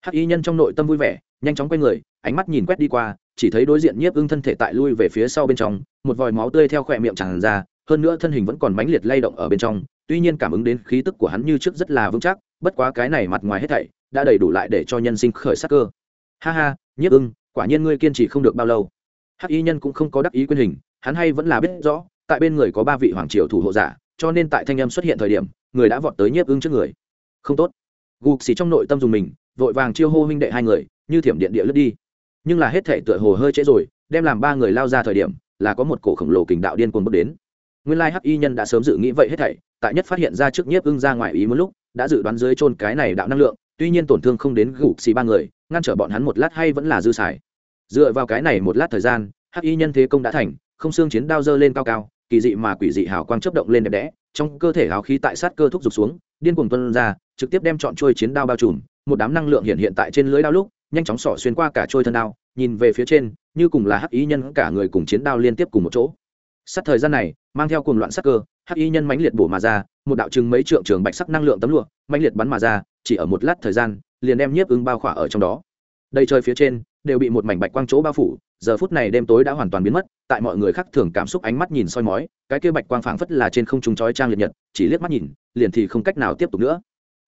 [SPEAKER 1] Hắc y nhân trong nội tâm vui vẻ, nhanh chóng quay người, ánh mắt nhìn quét đi qua, chỉ thấy đối diện nhiếp ưng thân thể tại lui về phía sau bên trong, một vòi máu tươi theo khỏe miệng tràn ra hơn nữa thân hình vẫn còn mãnh liệt lay động ở bên trong, tuy nhiên cảm ứng đến khí tức của hắn như trước rất là vững chắc, bất quá cái này mặt ngoài hết thảy đã đầy đủ lại để cho nhân sinh khởi sắc cơ. Ha ha, nhiếp ưng, quả nhiên ngươi kiên trì không được bao lâu. Hắc y nhân cũng không có đắc ý quyền hình, hắn hay vẫn là biết rõ, tại bên người có ba vị hoàng triều thủ hộ giả, cho nên tại thanh âm xuất hiện thời điểm, người đã vọt tới nhiếp ưng trước người. Không tốt. Gục xì trong nội tâm dùng mình, vội vàng chiêu hô huynh đệ hai người, như thiểm điện địa lướt đi. Nhưng là hết thể tựa hồ hơi trễ rồi, đem làm ba người lao ra thời điểm, là có một cổ khổng lồ kình đạo điên cuồng bước đến nguyên lai hắc y nhân đã sớm dự nghĩ vậy hết thảy, tại nhất phát hiện ra trước nhiếp ưng ra ngoài ý một lúc, đã dự đoán dưới chôn cái này đạo năng lượng, tuy nhiên tổn thương không đến gục xì ba người, ngăn trở bọn hắn một lát hay vẫn là dư xài. Dựa vào cái này một lát thời gian, hắc y nhân thế công đã thành, không xương chiến đao dơ lên cao cao, kỳ dị mà quỷ dị hào quang chớp động lên đẹp đẽ, trong cơ thể hào khí tại sát cơ thúc giục xuống, điên cuồng tuân ra, trực tiếp đem chọn trôi chiến đao bao trùm, một đám năng lượng hiện hiện tại trên lưới đao lúc, nhanh chóng xỏ xuyên qua cả trôi thân đao, nhìn về phía trên, như cùng là hắc y nhân cả người cùng chiến đao liên tiếp cùng một chỗ sát thời gian này, mang theo cùng loạn sắc cơ, hắc y nhân mãnh liệt bổ mà ra, một đạo chừng mấy trượng trường bạch sắc năng lượng tấm lụa, mãnh liệt bắn mà ra, chỉ ở một lát thời gian, liền đem nhiếp ứng bao khỏa ở trong đó. Đây trời phía trên, đều bị một mảnh bạch quang chỗ bao phủ, giờ phút này đêm tối đã hoàn toàn biến mất, tại mọi người khác thường cảm xúc ánh mắt nhìn soi mói, cái kia bạch quang phảng phất là trên không trung chói trang liệt nhật, chỉ liếc mắt nhìn, liền thì không cách nào tiếp tục nữa.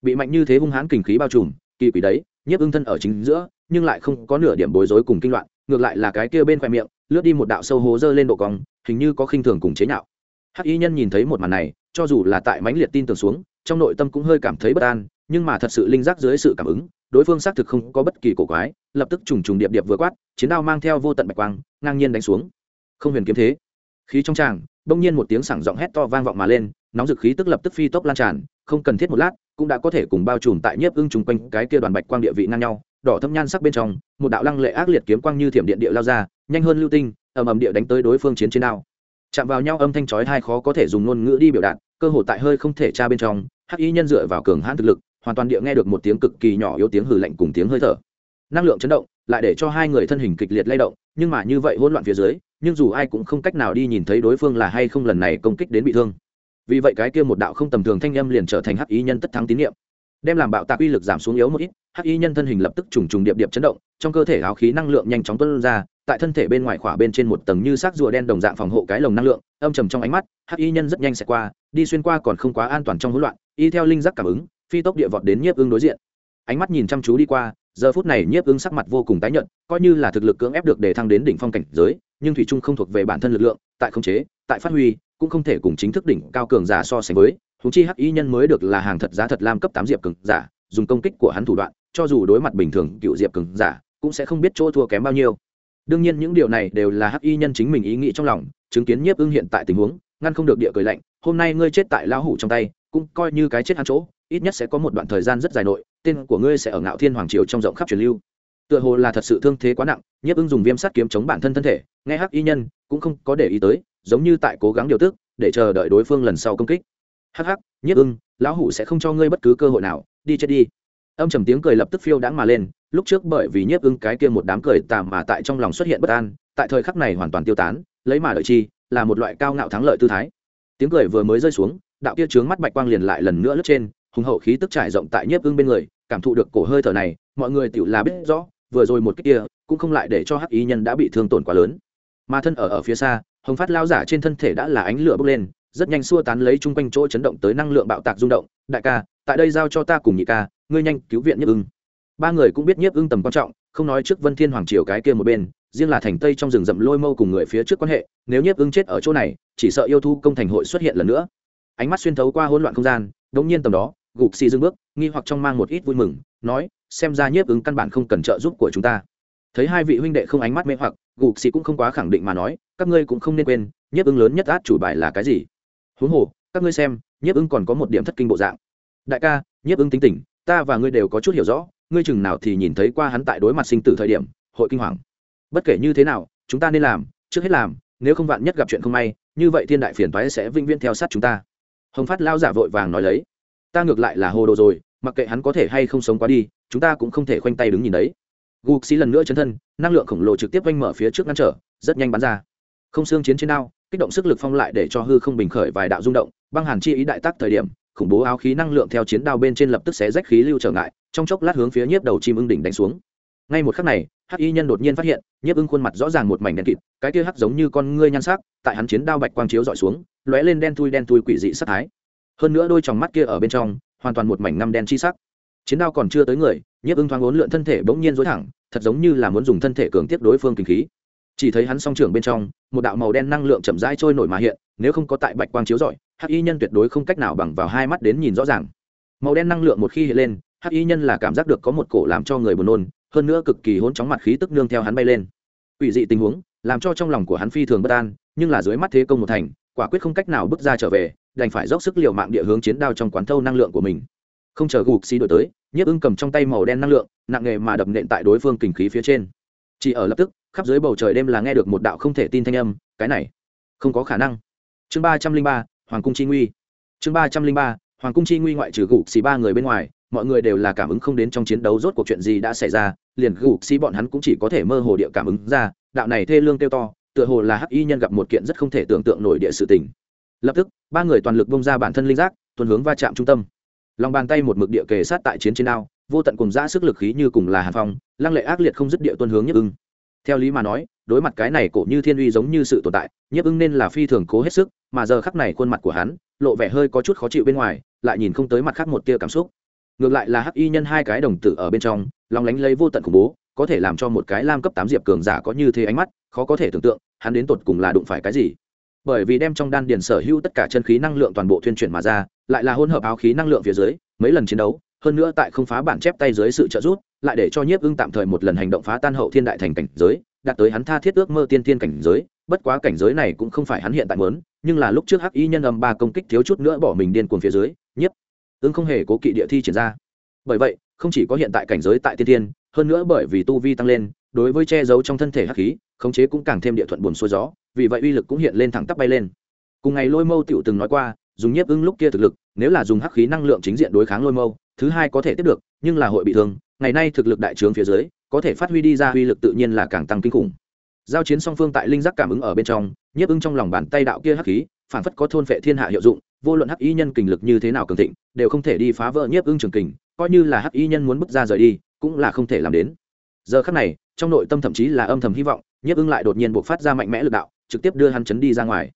[SPEAKER 1] Bị mạnh như thế hung hãn kình khí bao trùm, kỳ quỷ đấy, nhiếp ưng thân ở chính giữa, nhưng lại không có nửa điểm bối rối cùng kinh loạn, ngược lại là cái kia bên khoe miệng, lướt đi một đạo sâu hố dơ lên độ cong hình như có khinh thường cùng chế nhạo. Hắc y nhân nhìn thấy một màn này, cho dù là tại mãnh liệt tin tưởng xuống, trong nội tâm cũng hơi cảm thấy bất an, nhưng mà thật sự linh giác dưới sự cảm ứng, đối phương xác thực không có bất kỳ cổ quái, lập tức trùng trùng điệp điệp vừa quát, chiến đao mang theo vô tận bạch quang, ngang nhiên đánh xuống. Không huyền kiếm thế. Khí trong tràng, bỗng nhiên một tiếng sảng giọng hét to vang vọng mà lên, nóng dực khí tức lập tức phi tốc lan tràn, không cần thiết một lát, cũng đã có thể cùng bao trùm tại nhiếp ưng trùng quanh cái kia đoàn bạch quang địa vị ngang nhau, đỏ thâm nhan sắc bên trong, một đạo lăng lệ ác liệt kiếm quang như thiểm điện địa lao ra, nhanh hơn lưu tinh ầm ầm địa đánh tới đối phương chiến trên đao. Chạm vào nhau âm thanh chói thai khó có thể dùng ngôn ngữ đi biểu đạt, cơ hội tại hơi không thể tra bên trong, hắc y nhân dựa vào cường hãn thực lực, hoàn toàn địa nghe được một tiếng cực kỳ nhỏ yếu tiếng hừ lạnh cùng tiếng hơi thở. Năng lượng chấn động, lại để cho hai người thân hình kịch liệt lay động, nhưng mà như vậy hỗn loạn phía dưới, nhưng dù ai cũng không cách nào đi nhìn thấy đối phương là hay không lần này công kích đến bị thương. Vì vậy cái kia một đạo không tầm thường thanh âm liền trở thành hắc y nhân tất thắng tín nhiệm đem làm bạo tạc uy lực giảm xuống yếu một ít, hắc y nhân thân hình lập tức trùng trùng điệp điệp chấn động trong cơ thể áo khí năng lượng nhanh chóng tuôn ra, tại thân thể bên ngoài khỏa bên trên một tầng như xác rùa đen đồng dạng phòng hộ cái lồng năng lượng, âm trầm trong ánh mắt, hắc y nhân rất nhanh sẽ qua, đi xuyên qua còn không quá an toàn trong hỗn loạn, y theo linh giác cảm ứng, phi tốc địa vọt đến nhiếp ưng đối diện. Ánh mắt nhìn chăm chú đi qua, giờ phút này nhiếp ưng sắc mặt vô cùng tái nhợt, coi như là thực lực cưỡng ép được để thăng đến đỉnh phong cảnh giới, nhưng thủy trung không thuộc về bản thân lực lượng, tại khống chế, tại phát huy, cũng không thể cùng chính thức đỉnh cao cường giả so sánh với thú chi hắc y nhân mới được là hàng thật giá thật lam cấp tám diệp cường giả, dùng công kích của hắn thủ đoạn, cho dù đối mặt bình thường cựu diệp cường giả cũng sẽ không biết chỗ thua kém bao nhiêu. Đương nhiên những điều này đều là hắc y nhân chính mình ý nghĩ trong lòng, chứng kiến nhiếp ưng hiện tại tình huống, ngăn không được địa cười lạnh, hôm nay ngươi chết tại lão hủ trong tay, cũng coi như cái chết hắn chỗ, ít nhất sẽ có một đoạn thời gian rất dài nội, tên của ngươi sẽ ở ngạo thiên hoàng triều trong rộng khắp truyền lưu. Tựa hồ là thật sự thương thế quá nặng, nhiếp ưng dùng viêm sắt kiếm chống bản thân thân thể, nghe hắc y nhân cũng không có để ý tới, giống như tại cố gắng điều tức, để chờ đợi đối phương lần sau công kích. Hắc hắc, nhiếp ưng, lão hủ sẽ không cho ngươi bất cứ cơ hội nào, đi chết đi âm trầm tiếng cười lập tức phiêu đãng mà lên, lúc trước bởi vì nhiếp ưng cái kia một đám cười tà mà tại trong lòng xuất hiện bất an, tại thời khắc này hoàn toàn tiêu tán, lấy mà đợi chi, là một loại cao ngạo thắng lợi tư thái. Tiếng cười vừa mới rơi xuống, đạo kia trướng mắt bạch quang liền lại lần nữa lướt trên, hùng hậu khí tức trải rộng tại nhiếp ưng bên người, cảm thụ được cổ hơi thở này, mọi người tựu là biết rõ, vừa rồi một cái kia, cũng không lại để cho hắc ý nhân đã bị thương tổn quá lớn. Mà thân ở ở phía xa, hồng phát lao giả trên thân thể đã là ánh lửa bốc lên, rất nhanh xua tán lấy chung quanh chỗ chấn động tới năng lượng bạo tạc rung động. Đại ca, tại đây giao cho ta cùng nhị ca ngươi nhanh cứu viện nhiếp ưng. Ba người cũng biết nhiếp ưng tầm quan trọng, không nói trước vân thiên hoàng triều cái kia một bên, riêng là thành tây trong rừng rậm lôi mâu cùng người phía trước quan hệ, nếu nhiếp ưng chết ở chỗ này, chỉ sợ yêu thu công thành hội xuất hiện lần nữa. Ánh mắt xuyên thấu qua hỗn loạn không gian đống nhiên tầm đó, gục xì dưng bước, nghi hoặc trong mang một ít vui mừng, nói, xem ra nhiếp ứng căn bản không cần trợ giúp của chúng ta. Thấy hai vị huynh đệ không ánh mắt mê hoặc, gục xì cũng không quá khẳng định mà nói, các ngươi cũng không nên quên, nhiếp ứng lớn nhất át chủ bài là cái gì? Huống hồ, các ngươi xem, nhiếp ứng còn có một điểm thất kinh bộ dạng. Đại ca, nhiếp ứng tính tình ta và ngươi đều có chút hiểu rõ, ngươi chừng nào thì nhìn thấy qua hắn tại đối mặt sinh tử thời điểm, hội kinh hoàng. Bất kể như thế nào, chúng ta nên làm, trước hết làm, nếu không vạn nhất gặp chuyện không may, như vậy thiên đại phiền toái sẽ vĩnh viễn theo sát chúng ta. Hồng phát lao giả vội vàng nói lấy. Ta ngược lại là hồ đồ rồi, mặc kệ hắn có thể hay không sống quá đi, chúng ta cũng không thể khoanh tay đứng nhìn đấy. Gục xí lần nữa chấn thân, năng lượng khổng lồ trực tiếp oanh mở phía trước ngăn trở, rất nhanh bắn ra. Không xương chiến trên đao kích động sức lực phong lại để cho hư không bình khởi vài đạo rung động, băng hàn chi ý đại tác thời điểm khủng bố áo khí năng lượng theo chiến đao bên trên lập tức xé rách khí lưu trở ngại, trong chốc lát hướng phía nhiếp đầu chim ưng đỉnh đánh xuống. Ngay một khắc này, hắc y nhân đột nhiên phát hiện, nhiếp ưng khuôn mặt rõ ràng một mảnh đen kịt, cái kia hắc giống như con ngươi nhan sắc, tại hắn chiến đao bạch quang chiếu dọi xuống, lóe lên đen thui đen thui quỷ dị sắc thái. Hơn nữa đôi tròng mắt kia ở bên trong, hoàn toàn một mảnh ngăm đen chi sắc. Chiến đao còn chưa tới người, nhiếp ưng thoáng ốn lượn thân thể bỗng nhiên dối thẳng, thật giống như là muốn dùng thân thể cường tiếp đối phương kinh khí. Chỉ thấy hắn song trưởng bên trong, một đạo màu đen năng lượng chậm rãi trôi nổi mà hiện, nếu không có tại bạch quang chiếu rọi hắc y nhân tuyệt đối không cách nào bằng vào hai mắt đến nhìn rõ ràng. Màu đen năng lượng một khi hiện lên, hắc y nhân là cảm giác được có một cổ làm cho người buồn nôn, hơn nữa cực kỳ hỗn chóng mặt khí tức nương theo hắn bay lên. Ủy dị tình huống, làm cho trong lòng của hắn phi thường bất an, nhưng là dưới mắt thế công một thành, quả quyết không cách nào bước ra trở về, đành phải dốc sức liều mạng địa hướng chiến đao trong quán thâu năng lượng của mình. Không chờ gục xi đổi tới, nhiếp ưng cầm trong tay màu đen năng lượng, nặng nghề mà đập nện tại đối phương kình khí phía trên. Chỉ ở lập tức, khắp dưới bầu trời đêm là nghe được một đạo không thể tin thanh âm, cái này không có khả năng. Chương ba trăm linh ba hoàng cung chi nguy. Chương ba trăm linh ba hoàng cung chi nguy ngoại trừ gục xì ba người bên ngoài mọi người đều là cảm ứng không đến trong chiến đấu rốt cuộc chuyện gì đã xảy ra liền gục xì bọn hắn cũng chỉ có thể mơ hồ địa cảm ứng ra đạo này thê lương kêu to tựa hồ là hắc y nhân gặp một kiện rất không thể tưởng tượng nổi địa sự tình. Lập tức ba người toàn lực bông ra bản thân linh giác tuần hướng va chạm trung tâm. Lòng bàn tay một mực địa kề sát tại chiến trên ao, vô tận cùng ra sức lực khí như cùng là hàn phong lăng lệ ác liệt không dứt địa tuân hướng nhức ưng. Theo lý mà nói đối mặt cái này cổ như thiên uy giống như sự tồn tại nhiếp ưng nên là phi thường cố hết sức mà giờ khắc này khuôn mặt của hắn lộ vẻ hơi có chút khó chịu bên ngoài, lại nhìn không tới mặt khác một tia cảm xúc. Ngược lại là hắc y nhân hai cái đồng tử ở bên trong, lòng lánh lấy vô tận khủng bố, có thể làm cho một cái lam cấp tám diệp cường giả có như thế ánh mắt, khó có thể tưởng tượng, hắn đến tột cùng là đụng phải cái gì. Bởi vì đem trong đan điền sở hữu tất cả chân khí năng lượng toàn bộ thuyên chuyển mà ra, lại là hỗn hợp áo khí năng lượng phía dưới, mấy lần chiến đấu, hơn nữa tại không phá bản chép tay dưới sự trợ giúp, lại để cho nhiếp ưng tạm thời một lần hành động phá tan hậu thiên đại thành cảnh giới, đạt tới hắn tha thiết ước mơ tiên thiên cảnh giới, bất quá cảnh giới này cũng không phải hắn hiện tại muốn nhưng là lúc trước hắc y nhân âm ba công kích thiếu chút nữa bỏ mình điên cuồng phía dưới, nhiếp, ưng không hề cố kỵ địa thi triển ra. Bởi vậy, không chỉ có hiện tại cảnh giới tại tiên thiên, hơn nữa bởi vì tu vi tăng lên, đối với che giấu trong thân thể hắc khí, khống chế cũng càng thêm địa thuận buồn xuôi gió, vì vậy uy lực cũng hiện lên thẳng tắp bay lên. Cùng ngày lôi mâu tiểu từng nói qua, dùng nhiếp ưng lúc kia thực lực, nếu là dùng hắc khí năng lượng chính diện đối kháng lôi mâu, thứ hai có thể tiếp được, nhưng là hội bị thương, ngày nay thực lực đại trướng phía dưới, có thể phát huy đi ra uy lực tự nhiên là càng tăng kinh khủng giao chiến song phương tại linh giác cảm ứng ở bên trong, nhiếp ưng trong lòng bàn tay đạo kia hắc khí phản phất có thôn vệ thiên hạ hiệu dụng, vô luận hắc y nhân kình lực như thế nào cường thịnh, đều không thể đi phá vỡ nhiếp ưng trường kình, coi như là hắc y nhân muốn bước ra rời đi, cũng là không thể làm đến. Giờ khắc này, trong nội tâm thậm chí là âm thầm hy vọng, nhiếp ưng lại đột nhiên buộc phát ra mạnh mẽ lực đạo, trực tiếp đưa hắn chấn đi ra ngoài.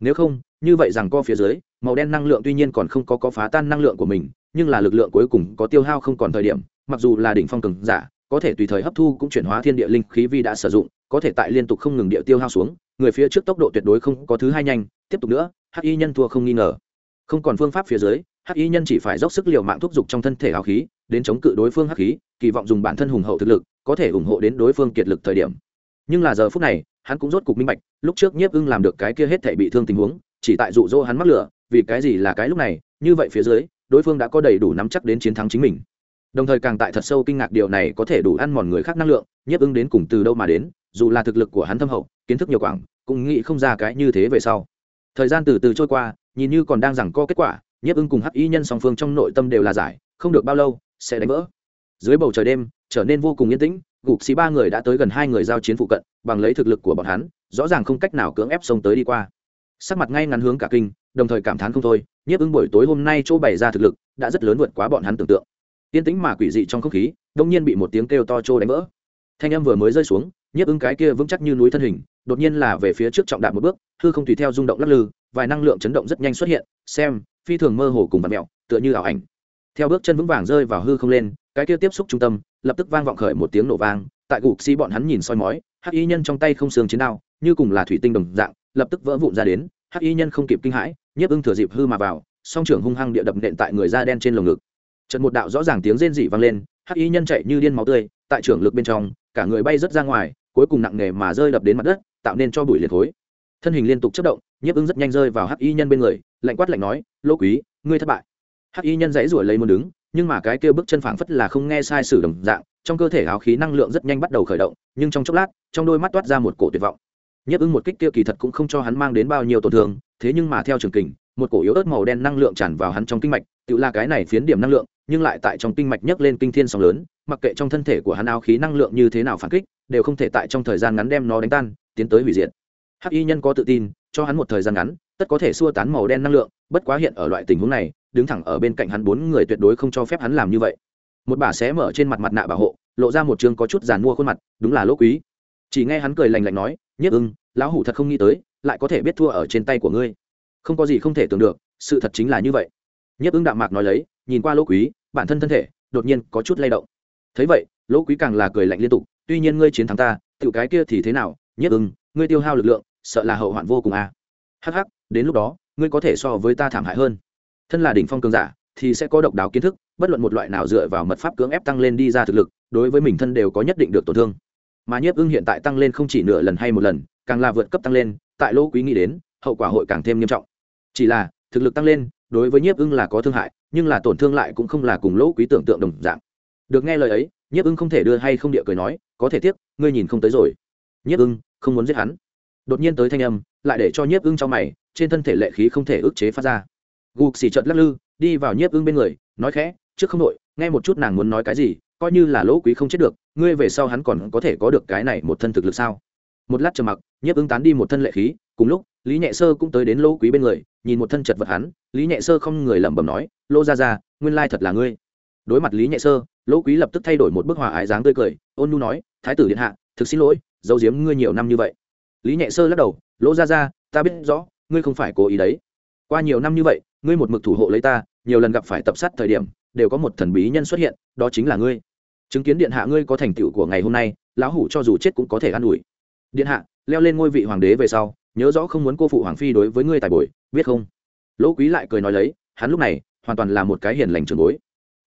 [SPEAKER 1] Nếu không, như vậy rằng co phía dưới, màu đen năng lượng tuy nhiên còn không có có phá tan năng lượng của mình, nhưng là lực lượng cuối cùng có tiêu hao không còn thời điểm, mặc dù là đỉnh phong cường giả có thể tùy thời hấp thu cũng chuyển hóa thiên địa linh khí vi đã sử dụng, có thể tại liên tục không ngừng địa tiêu hao xuống, người phía trước tốc độ tuyệt đối không có thứ hai nhanh. Tiếp tục nữa, hắc y nhân thua không nghi ngờ. Không còn phương pháp phía dưới, hắc y nhân chỉ phải dốc sức liều mạng thúc giục trong thân thể hào khí, đến chống cự đối phương hắc khí, kỳ vọng dùng bản thân hùng hậu thực lực, có thể ủng hộ đến đối phương kiệt lực thời điểm. Nhưng là giờ phút này, hắn cũng rốt cục minh bạch, lúc trước nhiếp ưng làm được cái kia hết thể bị thương tình huống, chỉ tại dụ rỗ hắn mắc lửa, vì cái gì là cái lúc này? Như vậy phía dưới, đối phương đã có đầy đủ nắm chắc đến chiến thắng chính mình đồng thời càng tại thật sâu kinh ngạc điều này có thể đủ ăn mòn người khác năng lượng, nhiếp ưng đến cùng từ đâu mà đến, dù là thực lực của hắn thâm hậu, kiến thức nhiều quảng, cũng nghĩ không ra cái như thế về sau. Thời gian từ từ trôi qua, nhìn như còn đang rằng co kết quả, nhiếp ưng cùng hắc y nhân song phương trong nội tâm đều là giải, không được bao lâu, sẽ đánh vỡ. Dưới bầu trời đêm, trở nên vô cùng yên tĩnh, gục xí ba người đã tới gần hai người giao chiến phụ cận, bằng lấy thực lực của bọn hắn, rõ ràng không cách nào cưỡng ép xông tới đi qua. Sắc mặt ngay ngắn hướng cả kinh, đồng thời cảm thán không thôi, nhiếp ưng buổi tối hôm nay chỗ bày ra thực lực, đã rất lớn vượt quá bọn hắn tưởng tượng yên tĩnh mà quỷ dị trong không khí, đông nhiên bị một tiếng kêu to trô đánh vỡ. Thanh âm vừa mới rơi xuống, nhiếp ưng cái kia vững chắc như núi thân hình, đột nhiên là về phía trước trọng đạp một bước, hư không tùy theo rung động lắc lư, vài năng lượng chấn động rất nhanh xuất hiện, xem, phi thường mơ hồ cùng vật mẹo, tựa như ảo ảnh. Theo bước chân vững vàng rơi vào hư không lên, cái kia tiếp xúc trung tâm, lập tức vang vọng khởi một tiếng nổ vang, tại gục xi bọn hắn nhìn soi mói, hắc y nhân trong tay không xương chiến đao, như cùng là thủy tinh đồng dạng, lập tức vỡ vụn ra đến, hắc y nhân không kịp kinh hãi, nhiếp ưng thừa dịp hư mà vào, song trưởng hung hăng địa đập nện tại người da đen trên lồng ngực trận một đạo rõ ràng tiếng rên rỉ vang lên, hắc y nhân chạy như điên máu tươi, tại trưởng lực bên trong, cả người bay rớt ra ngoài, cuối cùng nặng nề mà rơi đập đến mặt đất, tạo nên cho bụi liệt khối. Thân hình liên tục chất động, nhiếp ưng rất nhanh rơi vào hắc y nhân bên người, lạnh quát lạnh nói lỗ quý, ngươi thất bại. Hắc y nhân dãy ruổi lấy muốn đứng, nhưng mà cái kia bước chân phảng phất là không nghe sai sử đồng dạng, trong cơ thể áo khí năng lượng rất nhanh bắt đầu khởi động, nhưng trong chốc lát, trong đôi mắt toát ra một cổ tuyệt vọng. Nhiếp ứng một kích kia kỳ thật cũng không cho hắn mang đến bao nhiêu tổn thương, thế nhưng mà theo trường kình, một cổ yếu ớt màu đen năng lượng tràn vào hắn trong kinh mạch, tự là cái này phiến điểm năng lượng nhưng lại tại trong kinh mạch nhấc lên kinh thiên sóng lớn, mặc kệ trong thân thể của hắn áo khí năng lượng như thế nào phản kích, đều không thể tại trong thời gian ngắn đem nó đánh tan, tiến tới hủy diệt. Hắc y nhân có tự tin, cho hắn một thời gian ngắn, tất có thể xua tán màu đen năng lượng, bất quá hiện ở loại tình huống này, đứng thẳng ở bên cạnh hắn bốn người tuyệt đối không cho phép hắn làm như vậy. Một bà xé mở trên mặt mặt nạ bảo hộ, lộ ra một chương có chút giàn mua khuôn mặt, đúng là lỗ quý. Chỉ nghe hắn cười lành lạnh nói, nhất ưng, lão hủ thật không nghĩ tới, lại có thể biết thua ở trên tay của ngươi. Không có gì không thể tưởng được, sự thật chính là như vậy. Nhất ưng đạm mạc nói lấy nhìn qua lỗ quý, bản thân thân thể, đột nhiên có chút lay động. Thấy vậy, lỗ quý càng là cười lạnh liên tục, tuy nhiên ngươi chiến thắng ta tự cái kia thì thế nào, nhất ưng, ngươi tiêu hao lực lượng, sợ là hậu hoạn vô cùng à. hắc hắc, đến lúc đó, ngươi có thể so với ta thảm hại hơn. Thân là đỉnh phong cường giả, thì sẽ có độc đáo kiến thức, bất luận một loại nào dựa vào mật pháp cưỡng ép tăng lên đi ra thực lực, đối với mình thân đều có nhất định được tổn thương. Mà nhiếp ưng hiện tại tăng lên không chỉ nửa lần hay một lần, càng là vượt cấp tăng lên, tại lỗ quý nghĩ đến, hậu quả hội càng thêm nghiêm trọng. Chỉ là, thực lực tăng lên, đối với nhiếp ưng là có thương hại nhưng là tổn thương lại cũng không là cùng lỗ quý tưởng tượng đồng dạng. Được nghe lời ấy, nhiếp ưng không thể đưa hay không địa cười nói, có thể tiếc, ngươi nhìn không tới rồi. Nhiếp ưng, không muốn giết hắn. Đột nhiên tới thanh âm, lại để cho nhiếp ưng trong mày, trên thân thể lệ khí không thể ức chế phát ra. Gục xì trợt lắc lư, đi vào nhiếp ưng bên người, nói khẽ, trước không đội nghe một chút nàng muốn nói cái gì, coi như là lỗ quý không chết được, ngươi về sau hắn còn có thể có được cái này một thân thực lực sao? Một lát trầm mặc, nhiếp ưng tán đi một thân lệ khí cùng lúc, lý nhẹ sơ cũng tới đến lỗ quý bên người, nhìn một thân chật vật hắn, lý nhẹ sơ không người lẩm bẩm nói lô ra ra nguyên lai thật là ngươi. Đối mặt lý nhẹ sơ, lỗ quý lập tức thay đổi một bức hòa ái dáng tươi cười, ôn nu nói, thái tử điện hạ, thực xin lỗi, giấu giếm ngươi nhiều năm như vậy. Lý nhẹ sơ lắc đầu, lỗ ra ra ta biết rõ, ngươi không phải cố ý đấy. Qua nhiều năm như vậy, ngươi một mực thủ hộ lấy ta, nhiều lần gặp phải tập sát thời điểm, đều có một thần bí nhân xuất hiện, đó chính là ngươi. Chứng kiến điện hạ ngươi có thành tựu của ngày hôm nay, lão hủ cho dù chết cũng có thể an ủi. Điện hạ, leo lên ngôi vị hoàng đế về sau nhớ rõ không muốn cô phụ hoàng phi đối với ngươi tài bồi, biết không? Lỗ quý lại cười nói lấy, hắn lúc này hoàn toàn là một cái hiền lành trường bối.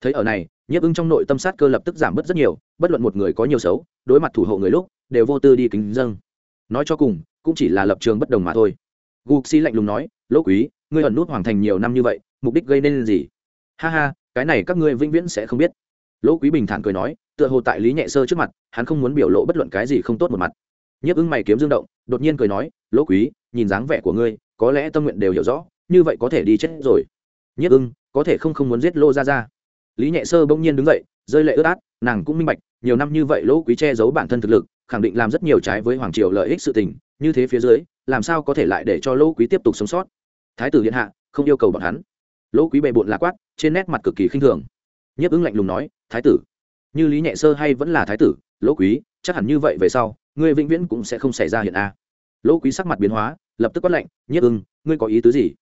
[SPEAKER 1] Thấy ở này, nhiếp ưng trong nội tâm sát cơ lập tức giảm bớt rất nhiều, bất luận một người có nhiều xấu, đối mặt thủ hộ người lúc, đều vô tư đi kính dâng. Nói cho cùng, cũng chỉ là lập trường bất đồng mà thôi. Gục si lạnh lùng nói, lỗ quý, ngươi ẩn nút hoàng thành nhiều năm như vậy, mục đích gây nên gì? Ha ha, cái này các ngươi vĩnh viễn sẽ không biết. Lỗ quý bình thản cười nói, tựa hồ tại lý nhẹ sơ trước mặt, hắn không muốn biểu lộ bất luận cái gì không tốt một mặt nhiếp ưng mày kiếm dương động, đột nhiên cười nói, lỗ quý, nhìn dáng vẻ của ngươi, có lẽ tâm nguyện đều hiểu rõ, như vậy có thể đi chết rồi. Nhiếp ưng có thể không không muốn giết lô ra ra lý nhẹ sơ bỗng nhiên đứng dậy, rơi lệ ướt át, nàng cũng minh bạch, nhiều năm như vậy lỗ quý che giấu bản thân thực lực, khẳng định làm rất nhiều trái với hoàng triều lợi ích sự tình, như thế phía dưới, làm sao có thể lại để cho lỗ quý tiếp tục sống sót? Thái tử điện hạ, không yêu cầu bọn hắn. Lỗ quý bề bộn lạc quát, trên nét mặt cực kỳ khinh thường. Nhiếp ứng lạnh lùng nói, thái tử. Như lý nhẹ sơ hay vẫn là thái tử, lỗ quý, chắc hẳn như vậy về sau ngươi vĩnh viễn cũng sẽ không xảy ra hiện a. Lỗ quý sắc mặt biến hóa, lập tức quát lạnh, nhiếp ưng, ngươi có ý tứ gì?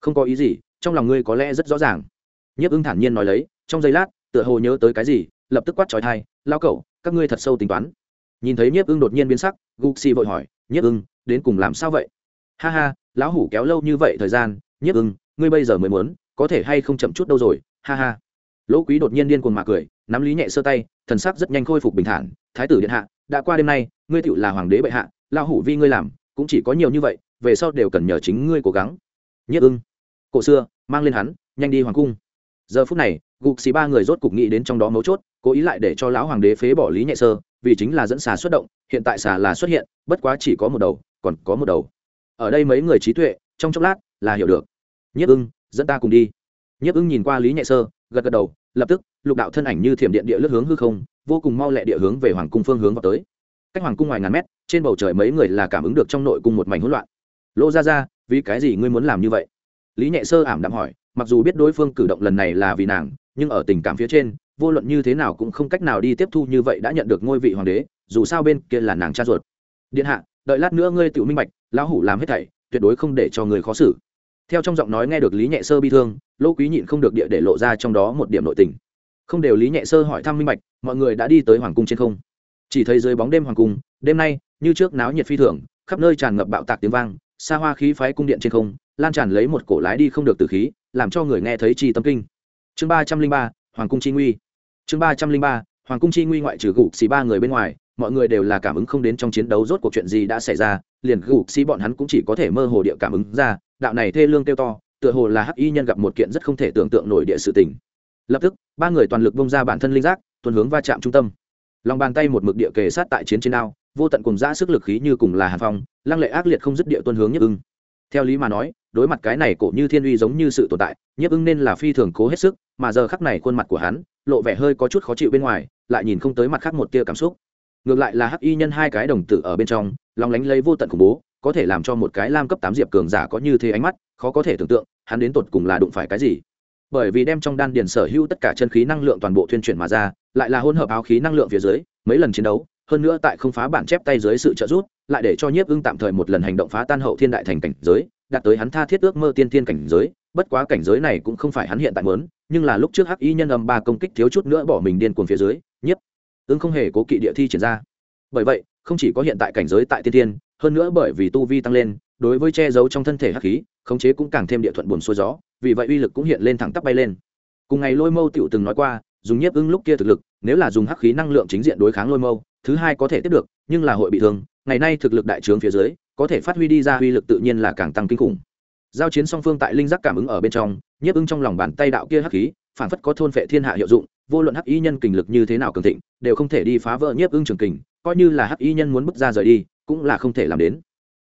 [SPEAKER 1] Không có ý gì, trong lòng ngươi có lẽ rất rõ ràng. Nhiếp ưng thản nhiên nói lấy, trong giây lát, tựa hồ nhớ tới cái gì, lập tức quát trói thai lao cẩu, các ngươi thật sâu tính toán. Nhìn thấy nhiếp ưng đột nhiên biến sắc gục xì vội hỏi, nhiếp ưng, đến cùng làm sao vậy? Ha ha, lão hủ kéo lâu như vậy thời gian, nhiếp ưng, ngươi bây giờ mới muốn, có thể hay không chậm chút đâu rồi, ha ha. Lỗ quý đột nhiên điên cuồng mà cười, nắm lý nhẹ sơ tay, thần sắc rất nhanh khôi phục bình thản, thái tử điện hạ, đã qua đêm nay ngươi tựu là hoàng đế bệ hạ lao hủ vi ngươi làm, cũng chỉ có nhiều như vậy, về sau đều cần nhờ chính ngươi cố gắng. Nhất ưng. Cổ xưa, mang lên hắn, nhanh đi hoàng cung. Giờ phút này, gục xì ba người rốt cục nghĩ đến trong đó mấu chốt, cố ý lại để cho lão hoàng đế phế bỏ lý nhẹ sơ, vì chính là dẫn xà xuất động, hiện tại xà là xuất hiện, bất quá chỉ có một đầu, còn có một đầu. Ở đây mấy người trí tuệ, trong chốc lát, là hiểu được. Nhất ưng, dẫn ta cùng đi. Nhất ưng nhìn qua lý nhẹ sơ, gật gật đầu, lập tức, lục đạo thân ảnh như thiểm điện địa lướt hướng hư không, vô cùng mau lẹ địa hướng về hoàng cung phương hướng vào tới cách hoàng cung ngoài ngàn mét, trên bầu trời mấy người là cảm ứng được trong nội cung một mảnh hỗn loạn. Lô ra ra vì cái gì ngươi muốn làm như vậy? Lý nhẹ sơ ảm đạm hỏi, mặc dù biết đối phương cử động lần này là vì nàng, nhưng ở tình cảm phía trên, vô luận như thế nào cũng không cách nào đi tiếp thu như vậy đã nhận được ngôi vị hoàng đế, dù sao bên kia là nàng cha ruột. Điện hạ, đợi lát nữa ngươi tự minh bạch, lão hủ làm hết thảy, tuyệt đối không để cho người khó xử. Theo trong giọng nói nghe được lý nhẹ sơ bi thương lỗ quý nhịn không được địa để lộ ra trong đó một điểm nội tình. Không đều lý nhẹ sơ hỏi thăm minh bạch, mọi người đã đi tới hoàng cung trên không? Chỉ thấy dưới bóng đêm hoàng cung, đêm nay, như trước náo nhiệt phi thường, khắp nơi tràn ngập bạo tạc tiếng vang, xa hoa khí phái cung điện trên không, lan tràn lấy một cổ lái đi không được từ khí, làm cho người nghe thấy chi tâm kinh. Chương ba trăm linh ba, hoàng cung chi nguy. Chương ba trăm linh ba, hoàng cung chi nguy ngoại trừ gục xì ba người bên ngoài, mọi người đều là cảm ứng không đến trong chiến đấu rốt cuộc chuyện gì đã xảy ra, liền gục xì bọn hắn cũng chỉ có thể mơ hồ địa cảm ứng ra, đạo này thê lương kêu to, tựa hồ là hắc y nhân gặp một kiện rất không thể tưởng tượng nổi địa sự tình. Lập tức, ba người toàn lực bông ra bản thân linh giác, tuần hướng va chạm trung tâm lòng bàn tay một mực địa kề sát tại chiến trên đao, vô tận cùng ra sức lực khí như cùng là hàn phong, lăng lệ ác liệt không dứt địa tuân hướng nhất ưng. Theo lý mà nói, đối mặt cái này cổ như thiên uy giống như sự tồn tại, nhiếp ưng nên là phi thường cố hết sức, mà giờ khắc này khuôn mặt của hắn, lộ vẻ hơi có chút khó chịu bên ngoài, lại nhìn không tới mặt khác một tia cảm xúc. Ngược lại là hắc y nhân hai cái đồng tử ở bên trong, lòng lánh lấy vô tận khủng bố, có thể làm cho một cái lam cấp tám diệp cường giả có như thế ánh mắt, khó có thể tưởng tượng, hắn đến tột cùng là đụng phải cái gì. Bởi vì đem trong đan điền sở hữu tất cả chân khí năng lượng toàn bộ thuyên chuyển mà ra lại là hỗn hợp áo khí năng lượng phía dưới, mấy lần chiến đấu, hơn nữa tại không phá bản chép tay dưới sự trợ giúp, lại để cho nhiếp ưng tạm thời một lần hành động phá tan hậu thiên đại thành cảnh giới, đạt tới hắn tha thiết ước mơ tiên tiên cảnh giới. Bất quá cảnh giới này cũng không phải hắn hiện tại muốn, nhưng là lúc trước hắc y nhân âm ba công kích thiếu chút nữa bỏ mình điên cuồng phía dưới, nhiếp ưng không hề cố kỵ địa thi triển ra. Bởi vậy, không chỉ có hiện tại cảnh giới tại tiên tiên hơn nữa bởi vì tu vi tăng lên, đối với che giấu trong thân thể hắc khí, khống chế cũng càng thêm địa thuận buồn xuôi gió, vì vậy uy lực cũng hiện lên thẳng tắp bay lên. Cùng ngày lôi mâu tiểu từng nói qua dùng nhiếp ưng lúc kia thực lực, nếu là dùng hắc khí năng lượng chính diện đối kháng lôi mâu, thứ hai có thể tiếp được, nhưng là hội bị thương, ngày nay thực lực đại trướng phía dưới, có thể phát huy đi ra uy lực tự nhiên là càng tăng kinh khủng. Giao chiến song phương tại linh giác cảm ứng ở bên trong, nhiếp ưng trong lòng bàn tay đạo kia hắc khí, phản phất có thôn phệ thiên hạ hiệu dụng, vô luận hắc y nhân kình lực như thế nào cường thịnh, đều không thể đi phá vỡ nhiếp ưng trường kình, coi như là hắc y nhân muốn bước ra rời đi, cũng là không thể làm đến.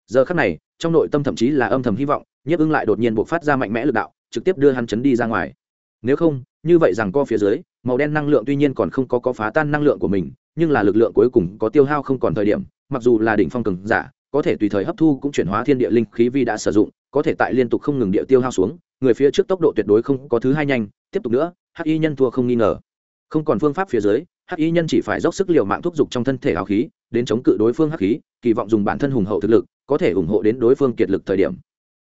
[SPEAKER 1] Giờ khắc này, trong nội tâm thậm chí là âm thầm hy vọng, nhiếp ưng lại đột nhiên buộc phát ra mạnh mẽ lực đạo, trực tiếp đưa hắn chấn đi ra ngoài. Nếu không như vậy rằng co phía dưới, màu đen năng lượng tuy nhiên còn không có có phá tan năng lượng của mình, nhưng là lực lượng cuối cùng có tiêu hao không còn thời điểm, mặc dù là đỉnh phong cường giả, có thể tùy thời hấp thu cũng chuyển hóa thiên địa linh khí vi đã sử dụng, có thể tại liên tục không ngừng địa tiêu hao xuống, người phía trước tốc độ tuyệt đối không có thứ hai nhanh. Tiếp tục nữa, hắc y nhân thua không nghi ngờ. Không còn phương pháp phía dưới, hắc y nhân chỉ phải dốc sức liều mạng thúc giục trong thân thể áo khí, đến chống cự đối phương hắc khí, kỳ vọng dùng bản thân hùng hậu thực lực, có thể ủng hộ đến đối phương kiệt lực thời điểm.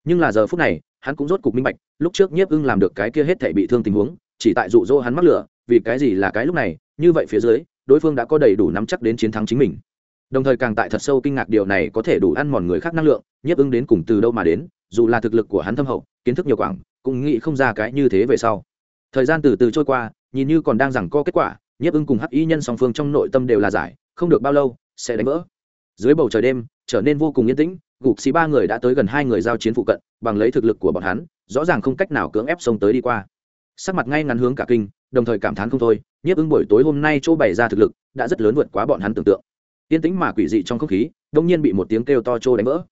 [SPEAKER 1] Nhưng là giờ phút này, hắn cũng rốt cục minh bạch, lúc trước nhiếp ưng làm được cái kia hết thể bị thương tình huống chỉ tại dụ dỗ hắn mắc lửa, vì cái gì là cái lúc này, như vậy phía dưới, đối phương đã có đầy đủ nắm chắc đến chiến thắng chính mình. Đồng thời càng tại thật sâu kinh ngạc điều này có thể đủ ăn mòn người khác năng lượng, nhiếp ứng đến cùng từ đâu mà đến, dù là thực lực của hắn thâm hậu, kiến thức nhiều quảng, cũng nghĩ không ra cái như thế về sau. Thời gian từ từ trôi qua, nhìn như còn đang rằng co kết quả, nhiếp ứng cùng hắc y nhân song phương trong nội tâm đều là giải, không được bao lâu, sẽ đánh vỡ. Dưới bầu trời đêm, trở nên vô cùng yên tĩnh, gục xì ba người đã tới gần hai người giao chiến phụ cận, bằng lấy thực lực của bọn hắn, rõ ràng không cách nào cưỡng ép xông tới đi qua sắc mặt ngay ngắn hướng cả kinh, đồng thời cảm thán không thôi, nhiếp ưng buổi tối hôm nay chỗ bày ra thực lực, đã rất lớn vượt quá bọn hắn tưởng tượng. Yên tĩnh mà quỷ dị trong không khí, đông nhiên bị một tiếng kêu to trô đánh vỡ.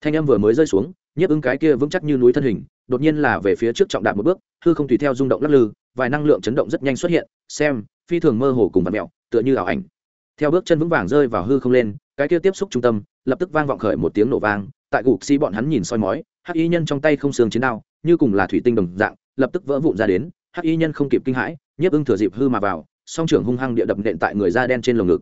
[SPEAKER 1] Thanh âm vừa mới rơi xuống, nhiếp ưng cái kia vững chắc như núi thân hình, đột nhiên là về phía trước trọng đạp một bước, hư không tùy theo rung động lắc lư, vài năng lượng chấn động rất nhanh xuất hiện, xem, phi thường mơ hồ cùng vật mẹo, tựa như ảo ảnh. Theo bước chân vững vàng rơi vào hư không lên, cái kia tiếp xúc trung tâm, lập tức vang vọng khởi một tiếng nổ vang, tại gục xi bọn hắn nhìn soi mói, hắc y nhân trong tay không xương chiến đao, như cùng là thủy tinh đồng dạng lập tức vỡ vụn ra đến, hắc y nhân không kịp kinh hãi, nhiếp ưng thừa dịp hư mà vào, song trưởng hung hăng địa đập nện tại người da đen trên lồng ngực.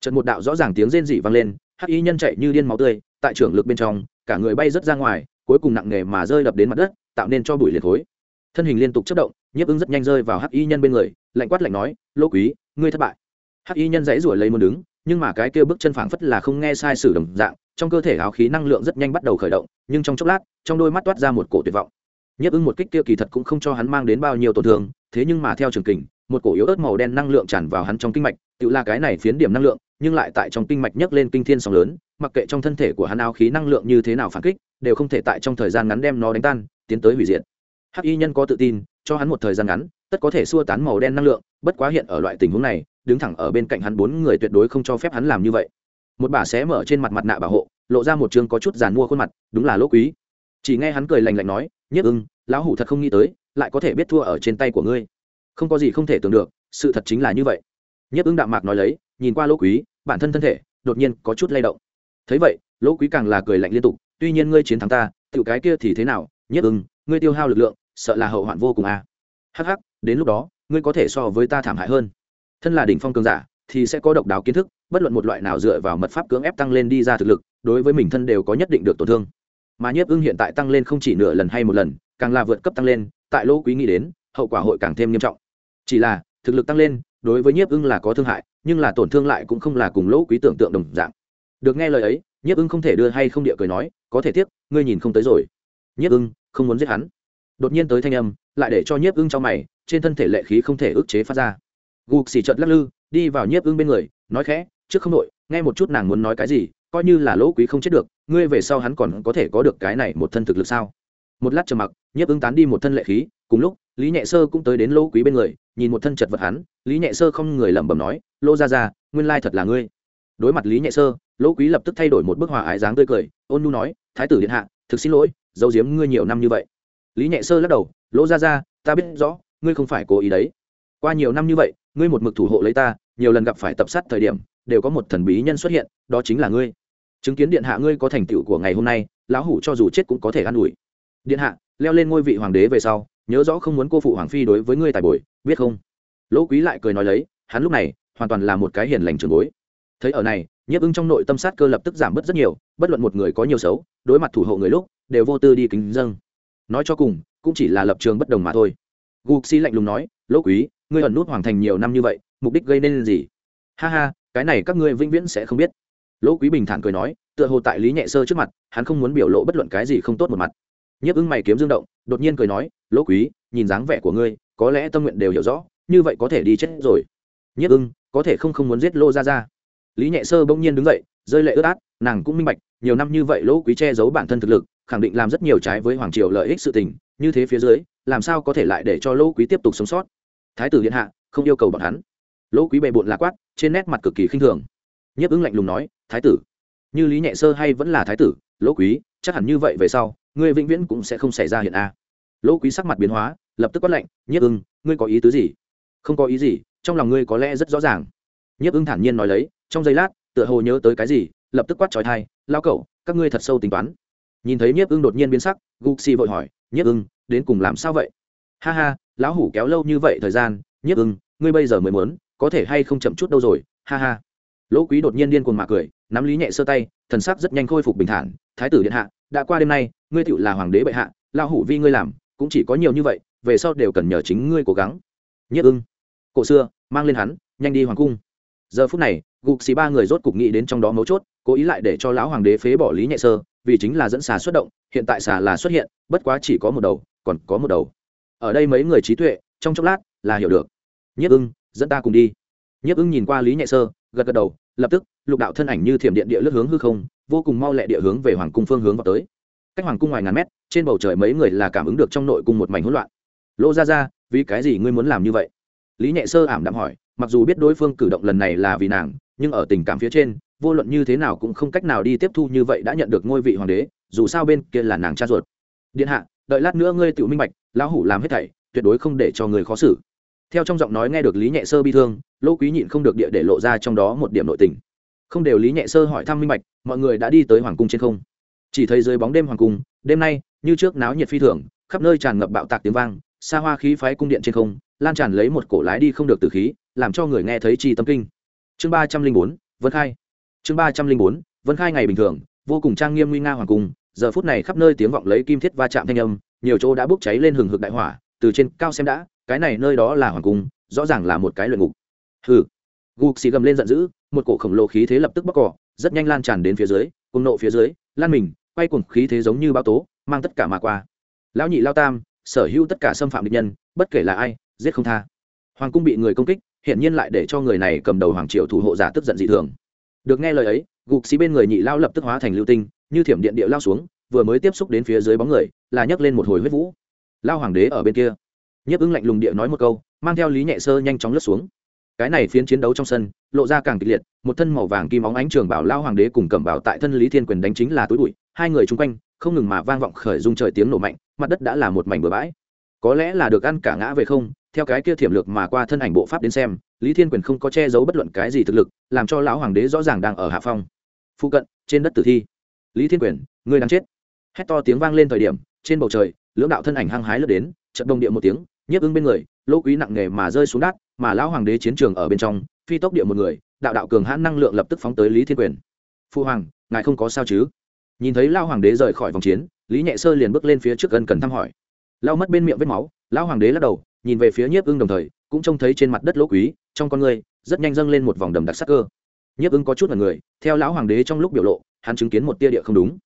[SPEAKER 1] Trận một đạo rõ ràng tiếng rên rỉ vang lên, hắc y nhân chạy như điên máu tươi, tại trưởng lực bên trong, cả người bay rất ra ngoài, cuối cùng nặng nề mà rơi đập đến mặt đất, tạo nên cho bụi liệt khối. Thân hình liên tục chất động, nhiếp ưng rất nhanh rơi vào hắc y nhân bên người, lạnh quát lạnh nói lỗ quý, ngươi thất bại. Hắc y nhân dãy ruổi lấy muốn đứng, nhưng mà cái kia bước chân phảng phất là không nghe sai sử đồng dạng, trong cơ thể áo khí năng lượng rất nhanh bắt đầu khởi động, nhưng trong chốc lát, trong đôi mắt toát ra một cổ tuyệt vọng nhấp ưng một kích kia kỳ thật cũng không cho hắn mang đến bao nhiêu tổn thương, thế nhưng mà theo trường kình, một cổ yếu ớt màu đen năng lượng tràn vào hắn trong kinh mạch, tự là cái này phiến điểm năng lượng, nhưng lại tại trong kinh mạch nhấc lên kinh thiên sóng lớn, mặc kệ trong thân thể của hắn áo khí năng lượng như thế nào phản kích, đều không thể tại trong thời gian ngắn đem nó đánh tan, tiến tới hủy diệt. Hắc y nhân có tự tin, cho hắn một thời gian ngắn, tất có thể xua tán màu đen năng lượng, bất quá hiện ở loại tình huống này, đứng thẳng ở bên cạnh hắn bốn người tuyệt đối không cho phép hắn làm như vậy. Một bà xé mở trên mặt mặt nạ bảo hộ, lộ ra một chương có chút giàn mua khuôn mặt, đúng là lỗ quý. Chỉ nghe hắn cười lành lạnh nói nhất ưng, lão hủ thật không nghĩ tới, lại có thể biết thua ở trên tay của ngươi. Không có gì không thể tưởng được, sự thật chính là như vậy. Nhất ưng đạm mạc nói lấy, nhìn qua lỗ quý, bản thân thân thể, đột nhiên có chút lay động. Thấy vậy, lỗ quý càng là cười lạnh liên tục, tuy nhiên ngươi chiến thắng ta tự cái kia thì thế nào? Nhất ưng, ngươi tiêu hao lực lượng, sợ là hậu hoạn vô cùng à. hắc hắc, đến lúc đó, ngươi có thể so với ta thảm hại hơn. Thân là đỉnh phong cường giả, thì sẽ có độc đáo kiến thức, bất luận một loại nào dựa vào mật pháp cưỡng ép tăng lên đi ra thực lực, đối với mình thân đều có nhất định được tổn thương mà nhiếp ưng hiện tại tăng lên không chỉ nửa lần hay một lần, càng là vượt cấp tăng lên, tại lỗ quý nghĩ đến, hậu quả hội càng thêm nghiêm trọng. Chỉ là, thực lực tăng lên, đối với nhiếp ưng là có thương hại, nhưng là tổn thương lại cũng không là cùng lỗ quý tưởng tượng đồng dạng. Được nghe lời ấy, nhiếp ưng không thể đưa hay không địa cười nói, có thể tiếc, ngươi nhìn không tới rồi. Nhiếp ưng, không muốn giết hắn. Đột nhiên tới thanh âm, lại để cho nhiếp ưng trong mày, trên thân thể lệ khí không thể ức chế phát ra. Gục xì trợt lắc lư, đi vào nhiếp ưng bên người, nói khẽ, trước không đội nghe một chút nàng muốn nói cái gì coi như là lỗ quý không chết được, ngươi về sau hắn còn có thể có được cái này một thân thực lực sao? Một lát trầm mặc, nhiếp ứng tán đi một thân lệ khí, cùng lúc, lý nhẹ sơ cũng tới đến lỗ quý bên người, nhìn một thân chật vật hắn, lý nhẹ sơ không người lẩm bẩm nói, lỗ ra ra nguyên lai thật là ngươi. Đối mặt lý nhẹ sơ, lỗ quý lập tức thay đổi một bức hòa ái dáng tươi cười, ôn nhu nói, thái tử điện hạ, thực xin lỗi, giấu giếm ngươi nhiều năm như vậy. Lý nhẹ sơ lắc đầu, lỗ ra ra ta biết rõ, ngươi không phải cố ý đấy. Qua nhiều năm như vậy, ngươi một mực thủ hộ lấy ta, nhiều lần gặp phải tập sát thời điểm, đều có một thần bí nhân xuất hiện, đó chính là ngươi chứng kiến điện hạ ngươi có thành tựu của ngày hôm nay, lão hủ cho dù chết cũng có thể an ủi. Điện hạ, leo lên ngôi vị hoàng đế về sau, nhớ rõ không muốn cô phụ hoàng phi đối với ngươi tài bồi, biết không? Lỗ quý lại cười nói lấy, hắn lúc này, hoàn toàn là một cái hiền lành trường bối. Thấy ở này, nhiếp ưng trong nội tâm sát cơ lập tức giảm bớt rất nhiều, bất luận một người có nhiều xấu, đối mặt thủ hộ người lúc, đều vô tư đi kính dâng. Nói cho cùng, cũng chỉ là lập trường bất đồng mà thôi. Gục xi lạnh lùng nói, lỗ quý, ngươi ẩn nút hoàng thành nhiều năm như vậy, mục đích gây nên gì? Ha ha, cái này các ngươi vĩnh viễn sẽ không biết lỗ quý bình thản cười nói, tựa hồ tại lý nhẹ sơ trước mặt, hắn không muốn biểu lộ bất luận cái gì không tốt một mặt. Nhiếp ưng mày kiếm dương động, đột nhiên cười nói, lỗ quý, nhìn dáng vẻ của ngươi, có lẽ tâm nguyện đều hiểu rõ, như vậy có thể đi chết rồi. Nhiếp ưng có thể không không muốn giết lô ra ra lý nhẹ sơ bỗng nhiên đứng dậy, rơi lệ ướt át, nàng cũng minh bạch, nhiều năm như vậy lỗ quý che giấu bản thân thực lực, khẳng định làm rất nhiều trái với hoàng triều lợi ích sự tình, như thế phía dưới, làm sao có thể lại để cho lỗ quý tiếp tục sống sót? Thái tử điện hạ, không yêu cầu bọn hắn. Lỗ quý bề bộn lạc quát, trên nét mặt cực kỳ khinh thường. Nhiếp ứng lạnh lùng nói thái tử. Như lý nhẹ sơ hay vẫn là thái tử, lỗ quý, chắc hẳn như vậy về sau, ngươi vĩnh viễn cũng sẽ không xảy ra hiện a. Lỗ quý sắc mặt biến hóa, lập tức quát lạnh, nhiếp ưng, ngươi có ý tứ gì? Không có ý gì, trong lòng ngươi có lẽ rất rõ ràng. Nhiếp ưng thản nhiên nói lấy, trong giây lát, tựa hồ nhớ tới cái gì, lập tức quát trói thai lao cậu, các ngươi thật sâu tính toán. Nhìn thấy nhiếp ưng đột nhiên biến sắc, gục xì vội hỏi, nhiếp ưng, đến cùng làm sao vậy? Ha ha, lão hủ kéo lâu như vậy thời gian, nhiếp ưng, ngươi bây giờ mới muốn, có thể hay không chậm chút đâu rồi, ha ha lỗ quý đột nhiên điên cuồng mạ cười, nắm lý nhẹ sơ tay, thần sắc rất nhanh khôi phục bình thản, thái tử điện hạ, đã qua đêm nay, ngươi tựu là hoàng đế bệ hạ lao hủ vi ngươi làm, cũng chỉ có nhiều như vậy, về sau đều cần nhờ chính ngươi cố gắng. Nhất ưng. Cổ xưa, mang lên hắn, nhanh đi hoàng cung. Giờ phút này, gục xì ba người rốt cục nghĩ đến trong đó mấu chốt, cố ý lại để cho lão hoàng đế phế bỏ lý nhẹ sơ, vì chính là dẫn xà xuất động, hiện tại xà là xuất hiện, bất quá chỉ có một đầu, còn có một đầu. Ở đây mấy người trí tuệ, trong chốc lát, là hiểu được. Nhất ưng, dẫn ta cùng đi. Nhất ưng nhìn qua lý nhẹ sơ, gật gật đầu lập tức, lục đạo thân ảnh như thiểm điện địa lướt hướng hư không, vô cùng mau lẹ địa hướng về hoàng cung phương hướng vào tới. Cách hoàng cung ngoài ngàn mét, trên bầu trời mấy người là cảm ứng được trong nội cung một mảnh hỗn loạn. Lô ra ra vì cái gì ngươi muốn làm như vậy? Lý nhẹ sơ ảm đạm hỏi, mặc dù biết đối phương cử động lần này là vì nàng, nhưng ở tình cảm phía trên, vô luận như thế nào cũng không cách nào đi tiếp thu như vậy đã nhận được ngôi vị hoàng đế, dù sao bên kia là nàng cha ruột. Điện hạ, đợi lát nữa ngươi tự minh bạch, lão hủ làm hết thảy, tuyệt đối không để cho người khó xử theo trong giọng nói nghe được lý nhẹ sơ bi thương lỗ quý nhịn không được địa để lộ ra trong đó một điểm nội tình. Không đều lý nhẹ sơ hỏi thăm minh bạch, mọi người đã đi tới hoàng cung trên không. Chỉ thấy dưới bóng đêm hoàng cung, đêm nay, như trước náo nhiệt phi thường, khắp nơi tràn ngập bạo tạc tiếng vang, xa hoa khí phái cung điện trên không, lan tràn lấy một cổ lái đi không được từ khí, làm cho người nghe thấy chi tâm kinh. Chương ba trăm linh bốn, vân khai. Chương ba trăm linh bốn, vân khai ngày bình thường, vô cùng trang nghiêm nguy nga hoàng cung, giờ phút này khắp nơi tiếng vọng lấy kim thiết va chạm thanh âm, nhiều chỗ đã bốc cháy lên hừng hực đại hỏa, từ trên cao xem đã cái này nơi đó là hoàng cung, rõ ràng là một cái luyện ngục. Hừ. Gục xì gầm lên giận dữ, một cổ khổng lồ khí thế lập tức bóc cỏ, rất nhanh lan tràn đến phía dưới, cùng nộ phía dưới, lan mình, quay cuồng khí thế giống như bao tố, mang tất cả mà qua. Lão nhị lao tam, sở hữu tất cả xâm phạm địch nhân, bất kể là ai, giết không tha. Hoàng cung bị người công kích hiện nhiên lại để cho người này cầm đầu hoàng triều thủ hộ giả tức giận dị thường. Được nghe lời ấy gục xí bên người nhị lao lập tức hóa thành lưu tinh, như thiểm điện địa lao xuống, vừa mới tiếp xúc đến phía dưới bóng người, là nhấc lên một hồi huyết vũ. Lao hoàng đế ở bên kia nhiếp ứng lạnh lùng địa nói một câu, mang theo lý nhẹ sơ nhanh chóng lướt xuống. Cái này phiến chiến đấu trong sân, lộ ra càng kịch liệt, một thân màu vàng kim óng ánh trường bảo lao hoàng đế cùng cẩm bảo tại thân lý thiên quyền đánh chính là túi bụi, hai người chung quanh, không ngừng mà vang vọng khởi dung trời tiếng nổ mạnh, mặt đất đã là một mảnh bừa bãi. Có lẽ là được ăn cả ngã về không, theo cái kia thiểm lược mà qua thân ảnh bộ pháp đến xem, lý thiên quyền không có che giấu bất luận cái gì thực lực, làm cho lão hoàng đế rõ ràng đang ở hạ phong. Phụ cận, trên đất tử thi. Lý thiên quyền người đang chết. Hét to tiếng vang lên thời điểm, trên bầu trời, lưỡng đạo thân ảnh hăng hái lướt đến trận đồng địa một tiếng nhiếp ứng bên người, lỗ quý nặng nề mà rơi xuống đất, mà lão hoàng đế chiến trường ở bên trong, phi tốc địa một người, đạo đạo cường hãn năng lượng lập tức phóng tới lý thiên quyền. Phu hoàng, ngài không có sao chứ? Nhìn thấy lao hoàng đế rời khỏi vòng chiến, lý nhẹ sơ liền bước lên phía trước gần cần thăm hỏi. Lao mất bên miệng vết máu, lão hoàng đế lắc đầu, nhìn về phía nhiếp ưng đồng thời, cũng trông thấy trên mặt đất lỗ quý, trong con người, rất nhanh dâng lên một vòng đầm đặc sắc cơ. Nhiếp ưng có chút là người, theo lão hoàng đế trong lúc biểu lộ, hắn chứng kiến một tia địa không đúng.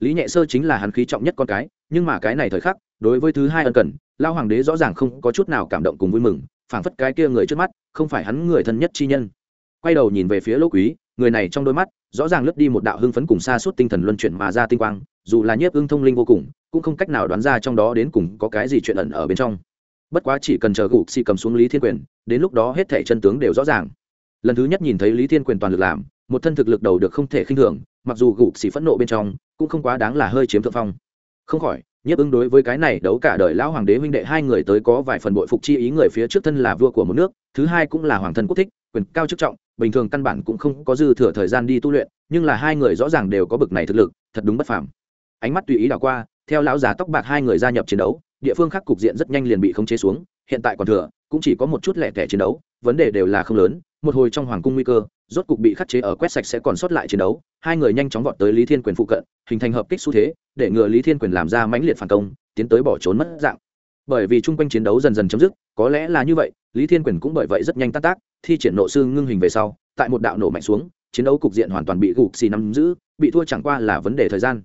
[SPEAKER 1] Lý nhẹ sơ chính là hắn khí trọng nhất con cái, nhưng mà cái này thời khắc, đối với thứ hai ân cần lao hoàng đế rõ ràng không có chút nào cảm động cùng vui mừng, phảng phất cái kia người trước mắt, không phải hắn người thân nhất chi nhân. Quay đầu nhìn về phía lỗ quý, người này trong đôi mắt, rõ ràng lướt đi một đạo hưng phấn cùng xa suốt tinh thần luân chuyển mà ra tinh quang, dù là nhiếp ưng thông linh vô cùng, cũng không cách nào đoán ra trong đó đến cùng có cái gì chuyện ẩn ở bên trong. Bất quá chỉ cần chờ gục xì cầm xuống lý thiên quyền, đến lúc đó hết thể chân tướng đều rõ ràng. Lần thứ nhất nhìn thấy lý thiên quyền toàn lực làm, một thân thực lực đầu được không thể khinh thường, mặc dù gục xì phẫn nộ bên trong, cũng không quá đáng là hơi chiếm thượng phong. Không khỏi nhiếp ứng đối với cái này đấu cả đời lão hoàng đế huynh đệ hai người tới có vài phần bội phục chi ý người phía trước thân là vua của một nước, thứ hai cũng là hoàng thân quốc thích, quyền cao chức trọng, bình thường căn bản cũng không có dư thừa thời gian đi tu luyện, nhưng là hai người rõ ràng đều có bực này thực lực, thật đúng bất phàm. Ánh mắt tùy ý đảo qua, theo lão già tóc bạc hai người gia nhập chiến đấu, địa phương khác cục diện rất nhanh liền bị khống chế xuống, hiện tại còn thừa, cũng chỉ có một chút lẻ tẻ chiến đấu, vấn đề đều là không lớn, một hồi trong hoàng cung nguy cơ rốt cục bị khắc chế ở quét sạch sẽ còn sót lại chiến đấu, hai người nhanh chóng vọt tới lý thiên quyền phụ cận, hình thành hợp kích xu thế, để ngừa lý thiên quyền làm ra mãnh liệt phản công, tiến tới bỏ trốn mất dạng. Bởi vì chung quanh chiến đấu dần dần chấm dứt, có lẽ là như vậy, lý thiên quyền cũng bởi vậy rất nhanh tác tác, thi triển nộ sư ngưng hình về sau, tại một đạo nổ mạnh xuống, chiến đấu cục diện hoàn toàn bị gục xì nắm giữ, bị thua chẳng qua là vấn đề thời gian.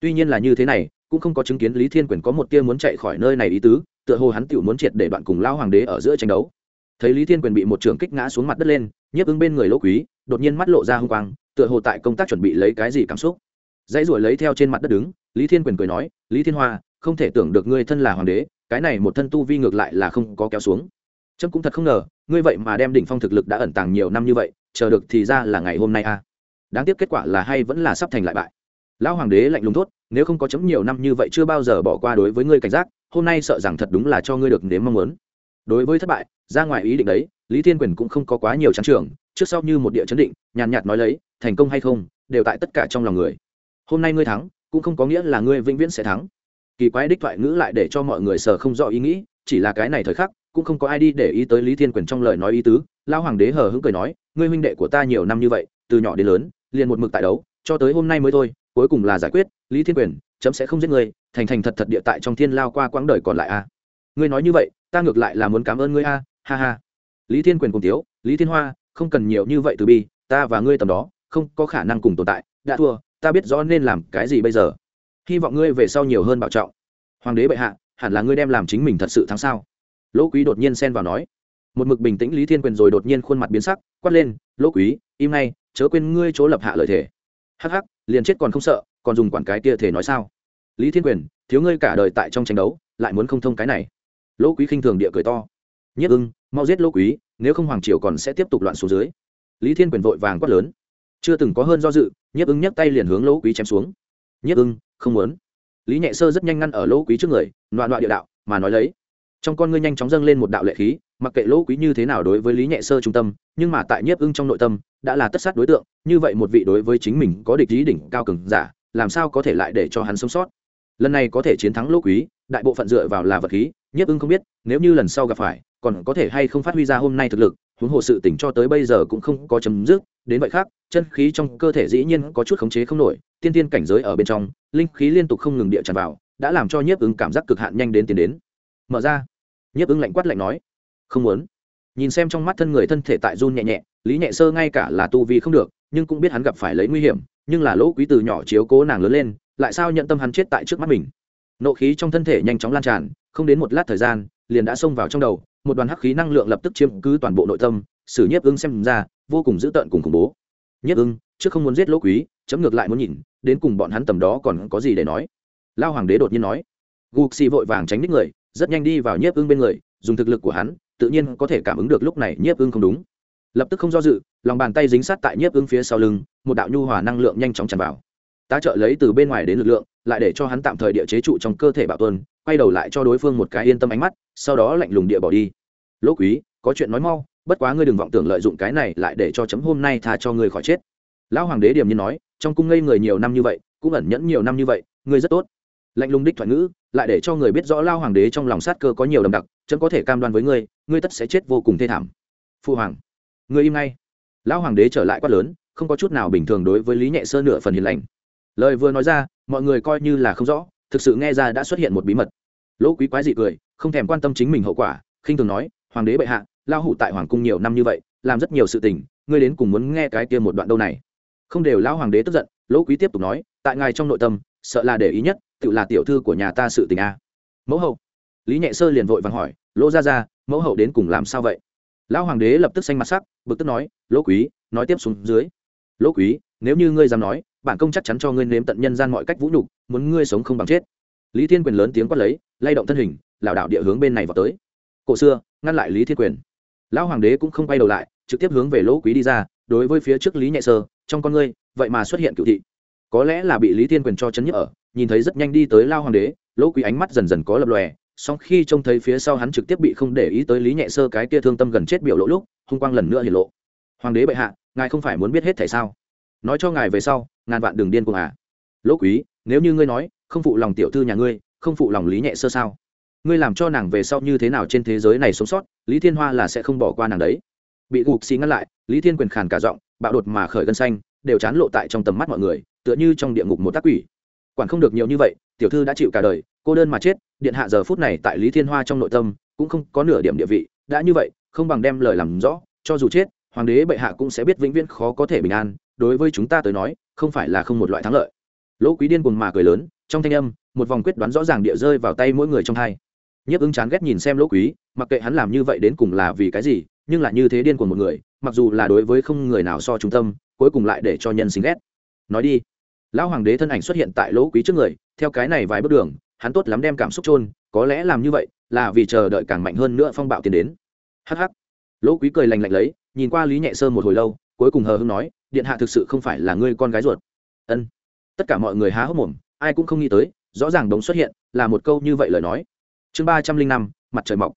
[SPEAKER 1] Tuy nhiên là như thế này, cũng không có chứng kiến lý thiên quyền có một tia muốn chạy khỏi nơi này ý tứ, tựa hồ hắn tự muốn triệt để đoạn cùng lao hoàng đế ở giữa tranh đấu thấy lý thiên quyền bị một trường kích ngã xuống mặt đất lên, nhiếp ứng bên người lỗ quý, đột nhiên mắt lộ ra h u n g quang, tựa hồ tại công tác chuẩn bị lấy cái gì cảm xúc. Dãy ruổi lấy theo trên mặt đất đứng, lý thiên quyền cười nói, lý thiên hoa, không thể tưởng được ngươi thân là hoàng đế, cái này một thân tu vi ngược lại là không có kéo xuống. Trâm cũng thật không ngờ, ngươi vậy mà đem đỉnh phong thực lực đã ẩn tàng nhiều năm như vậy, chờ được thì ra là ngày hôm nay a à. đáng tiếc kết quả là hay vẫn là sắp thành lại bại. Lão hoàng đế lạnh lùng thốt, nếu không có chấm nhiều năm như vậy chưa bao giờ bỏ qua đối với ngươi cảnh giác, hôm nay sợ rằng thật đúng là cho ngươi được nếm mong muốn đối với thất bại, ra ngoài ý định đấy, lý thiên quyền cũng không có quá nhiều trắng trường trước sau như một địa chấn định, nhàn nhạt nói lấy, thành công hay không, đều tại tất cả trong lòng người. Hôm nay ngươi thắng, cũng không có nghĩa là ngươi vĩnh viễn sẽ thắng. Kỳ quái đích thoại ngữ lại để cho mọi người sờ không rõ ý nghĩ, chỉ là cái này thời khắc, cũng không có ai đi để ý tới lý thiên quyền trong lời nói ý tứ. Lao hoàng đế hờ hững cười nói, ngươi huynh đệ của ta nhiều năm như vậy, từ nhỏ đến lớn, liền một mực tại đấu, cho tới hôm nay mới thôi, cuối cùng là giải quyết, lý thiên quyền, chấm sẽ không giết ngươi, thành thành thật thật địa tại trong thiên lao qua quãng đời còn lại a ngươi nói như vậy ta ngược lại là muốn cảm ơn ngươi a, ha ha. Lý thiên quyền cùng tiếu, lý thiên hoa, không cần nhiều như vậy từ bi, ta và ngươi tầm đó, không có khả năng cùng tồn tại. Đã thua, ta biết rõ nên làm cái gì bây giờ. Hy vọng ngươi về sau nhiều hơn bảo trọng. Hoàng đế bệ hạ, hẳn là ngươi đem làm chính mình thật sự thắng sao? Lỗ quý đột nhiên xen vào nói. Một mực bình tĩnh lý thiên quyền rồi đột nhiên khuôn mặt biến sắc, quát lên, lỗ quý, im ngay, chớ quên ngươi chỗ lập hạ lợi thể. Hắc hắc, liền chết còn không sợ, còn dùng quản cái kia thể nói sao? Lý thiên quyền, thiếu ngươi cả đời tại trong tranh đấu, lại muốn không thông cái này lỗ quý khinh thường địa cười to. Nhất ưng, mau giết lỗ quý, nếu không hoàng triều còn sẽ tiếp tục loạn xuống dưới. Lý thiên quyền vội vàng quát lớn. Chưa từng có hơn do dự, nhất ưng nhấc tay liền hướng lỗ quý chém xuống. Nhất ưng, không muốn. Lý nhẹ sơ rất nhanh ngăn ở lỗ quý trước người loạn loạn địa đạo, mà nói lấy. Trong con ngươi nhanh chóng dâng lên một đạo lệ khí, mặc kệ lỗ quý như thế nào đối với lý nhẹ sơ trung tâm, nhưng mà tại nhiếp ưng trong nội tâm, đã là tất sát đối tượng, như vậy một vị đối với chính mình có địch lý đỉnh cao cường giả, làm sao có thể lại để cho hắn sống sót? Lần này có thể chiến thắng lỗ quý, đại bộ phận dựa vào là vật khí nhiếp ưng không biết, nếu như lần sau gặp phải, còn có thể hay không phát huy ra hôm nay thực lực, huống hồ sự tỉnh cho tới bây giờ cũng không có chấm dứt. Đến vậy khác, chân khí trong cơ thể dĩ nhiên có chút khống chế không nổi, tiên tiên cảnh giới ở bên trong, linh khí liên tục không ngừng địa tràn vào, đã làm cho nhiếp ứng cảm giác cực hạn nhanh đến tiến đến. Mở ra. Nhiếp ứng lạnh quát lạnh nói. Không muốn. Nhìn xem trong mắt thân người thân thể tại run nhẹ nhẹ, lý nhẹ sơ ngay cả là tu vi không được, nhưng cũng biết hắn gặp phải lấy nguy hiểm, nhưng là lỗ quý từ nhỏ chiếu cố nàng lớn lên, lại sao nhận tâm hắn chết tại trước mắt mình? Nộ khí trong thân thể nhanh chóng lan tràn không đến một lát thời gian, liền đã xông vào trong đầu, một đoàn hắc khí năng lượng lập tức chiếm cứ toàn bộ nội tâm, sử nhiếp ưng xem ra, vô cùng dữ tợn cùng khủng bố. Nhiếp ưng, trước không muốn giết lỗ quý, chấm ngược lại muốn nhìn, đến cùng bọn hắn tầm đó còn có gì để nói? Lao hoàng đế đột nhiên nói. Gục xì vội vàng tránh đích người, rất nhanh đi vào nhiếp ưng bên người, dùng thực lực của hắn, tự nhiên có thể cảm ứng được lúc này nhiếp ưng không đúng. Lập tức không do dự, lòng bàn tay dính sát tại nhiếp ưng phía sau lưng, một đạo nhu hòa năng lượng nhanh chóng tràn vào. Tá trợ lấy từ bên ngoài đến lực lượng, lại để cho hắn tạm thời địa chế trụ trong cơ thể bảo tuân quay đầu lại cho đối phương một cái yên tâm ánh mắt, sau đó lạnh lùng địa bỏ đi. Lỗ quý, có chuyện nói mau, bất quá ngươi đừng vọng tưởng lợi dụng cái này lại để cho chấm hôm nay tha cho ngươi khỏi chết. Lão hoàng đế điểm nhiên nói, trong cung ngây người nhiều năm như vậy, cũng ẩn nhẫn nhiều năm như vậy, ngươi rất tốt. Lạnh lùng đích thoại ngữ, lại để cho người biết rõ lao hoàng đế trong lòng sát cơ có nhiều đầm đặc, chấm có thể cam đoan với ngươi ngươi tất sẽ chết vô cùng thê thảm. Phu hoàng, ngươi im ngay. Lão hoàng đế trở lại quát lớn, không có chút nào bình thường đối với lý nhẹ sơ nửa phần hiền lành. Lời vừa nói ra, mọi người coi như là không rõ thực sự nghe ra đã xuất hiện một bí mật. Lỗ quý quái dị cười, không thèm quan tâm chính mình hậu quả, khinh thường nói, hoàng đế bệ hạ lao hủ tại hoàng cung nhiều năm như vậy, làm rất nhiều sự tình, ngươi đến cùng muốn nghe cái kia một đoạn đâu này? Không đều lão hoàng đế tức giận, lỗ quý tiếp tục nói, tại ngài trong nội tâm, sợ là để ý nhất, tự là tiểu thư của nhà ta sự tình a. Mẫu hậu. Lý nhẹ sơ liền vội vàng hỏi, lỗ ra ra mẫu hậu đến cùng làm sao vậy? Lão hoàng đế lập tức xanh mặt sắc, bực tức nói, lỗ quý, nói tiếp xuống dưới. Lỗ quý nếu như ngươi dám nói, bản công chắc chắn cho ngươi nếm tận nhân gian mọi cách vũ nhục, muốn ngươi sống không bằng chết. Lý thiên quyền lớn tiếng quát lấy, lay động thân hình, lảo đảo địa hướng bên này vào tới. Cổ xưa, ngăn lại lý thiên quyền. Lão hoàng đế cũng không quay đầu lại, trực tiếp hướng về lỗ quý đi ra, đối với phía trước lý nhẹ sơ, trong con ngươi, vậy mà xuất hiện cựu thị. Có lẽ là bị lý thiên quyền cho chấn nhức ở, nhìn thấy rất nhanh đi tới lao hoàng đế, lỗ quý ánh mắt dần dần có lập lòe, song khi trông thấy phía sau hắn trực tiếp bị không để ý tới lý nhẹ sơ cái kia thương tâm gần chết biểu lỗ lúc, hung quang lần nữa hiển lộ. Hoàng đế bệ hạ, ngài không phải muốn biết hết tại sao? Nói cho ngài về sau, ngàn vạn đường điên cuồng à. Lỗ quý, nếu như ngươi nói, không phụ lòng tiểu thư nhà ngươi, không phụ lòng lý nhẹ sơ sao? Ngươi làm cho nàng về sau như thế nào trên thế giới này sống sót, lý thiên hoa là sẽ không bỏ qua nàng đấy. Bị gục xì ngăn lại, lý thiên quyền khàn cả giọng, bạo đột mà khởi gân xanh, đều chán lộ tại trong tầm mắt mọi người, tựa như trong địa ngục một tác quỷ. Quản không được nhiều như vậy, tiểu thư đã chịu cả đời, cô đơn mà chết, điện hạ giờ phút này tại lý thiên hoa trong nội tâm, cũng không có nửa điểm địa vị, đã như vậy, không bằng đem lời làm rõ, cho dù chết, hoàng đế bệ hạ cũng sẽ biết vĩnh viễn khó có thể bình an đối với chúng ta tới nói, không phải là không một loại thắng lợi. Lỗ quý điên cuồng mà cười lớn, trong thanh âm, một vòng quyết đoán rõ ràng địa rơi vào tay mỗi người trong hai. Nhiếp ứng chán ghét nhìn xem lỗ quý, mặc kệ hắn làm như vậy đến cùng là vì cái gì, nhưng là như thế điên của một người, mặc dù là đối với không người nào so trung tâm, cuối cùng lại để cho nhân sinh ghét. Nói đi, lão hoàng đế thân ảnh xuất hiện tại lỗ quý trước người, theo cái này vài bước đường, hắn tốt lắm đem cảm xúc trôn có lẽ làm như vậy là vì chờ đợi càng mạnh hơn nữa phong bạo tiến đến. Hh lỗ quý cười lành lạnh lấy, nhìn qua lý nhẹ sơ một hồi lâu, cuối cùng hờ hưng nói điện hạ thực sự không phải là ngươi con gái ruột. Ân. Tất cả mọi người há hốc mồm, ai cũng không nghĩ tới, rõ ràng đống xuất hiện là một câu như vậy lời nói. Chương ba trăm linh năm, mặt trời mọc.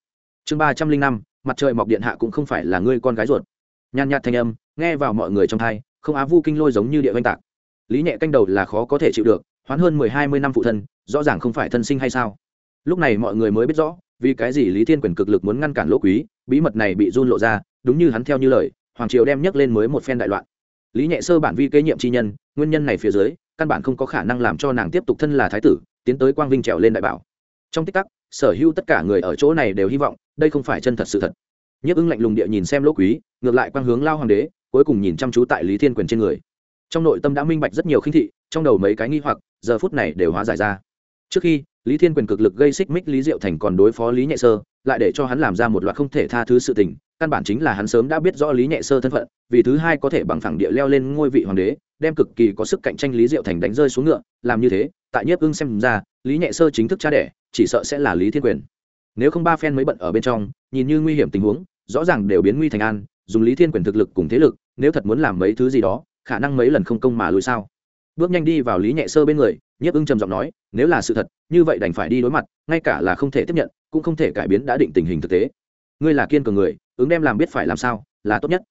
[SPEAKER 1] Chương ba trăm linh năm, mặt trời mọc điện hạ cũng không phải là ngươi con gái ruột. Nhàn nhạt thanh âm, nghe vào mọi người trong thai không á vu kinh lôi giống như địa oanh tạc. Lý nhẹ canh đầu là khó có thể chịu được, hoán hơn mười hai mươi năm phụ thân, rõ ràng không phải thân sinh hay sao? Lúc này mọi người mới biết rõ, vì cái gì lý thiên quyền cực lực muốn ngăn cản lỗ quý, bí mật này bị run lộ ra, đúng như hắn theo như lời, hoàng triều đem nhắc lên mới một phen đại loạn lý nhẹ sơ bản vi kế nhiệm chi nhân, nguyên nhân này phía dưới, căn bản không có khả năng làm cho nàng tiếp tục thân là thái tử, tiến tới quang vinh trèo lên đại bảo. Trong tích tắc, sở hữu tất cả người ở chỗ này đều hy vọng, đây không phải chân thật sự thật. Nhấp ưng lạnh lùng địa nhìn xem lỗ quý, ngược lại quang hướng lao hoàng đế, cuối cùng nhìn chăm chú tại lý thiên quyền trên người. Trong nội tâm đã minh bạch rất nhiều khinh thị, trong đầu mấy cái nghi hoặc, giờ phút này đều hóa giải ra. Trước khi, lý thiên quyền cực lực gây xích mích lý diệu thành còn đối phó lý nhẹ sơ, lại để cho hắn làm ra một loạt không thể tha thứ sự tình căn bản chính là hắn sớm đã biết rõ lý nhẹ sơ thân phận, vì thứ hai có thể bằng phẳng địa leo lên ngôi vị hoàng đế, đem cực kỳ có sức cạnh tranh lý diệu thành đánh rơi xuống ngựa, làm như thế, tại nhiếp ưng xem ra, lý nhẹ sơ chính thức cha đẻ, chỉ sợ sẽ là lý thiên quyền. Nếu không ba phen mới bận ở bên trong, nhìn như nguy hiểm tình huống, rõ ràng đều biến nguy thành an, dùng lý thiên quyền thực lực cùng thế lực, nếu thật muốn làm mấy thứ gì đó, khả năng mấy lần không công mà lùi sao? Bước nhanh đi vào lý nhẹ sơ bên người, nhiếp ưng trầm giọng nói, nếu là sự thật, như vậy đành phải đi đối mặt, ngay cả là không thể tiếp nhận, cũng không thể cải biến đã định tình hình thực tế. Ngươi là kiên cường người ứng đem làm biết phải làm sao, là tốt nhất.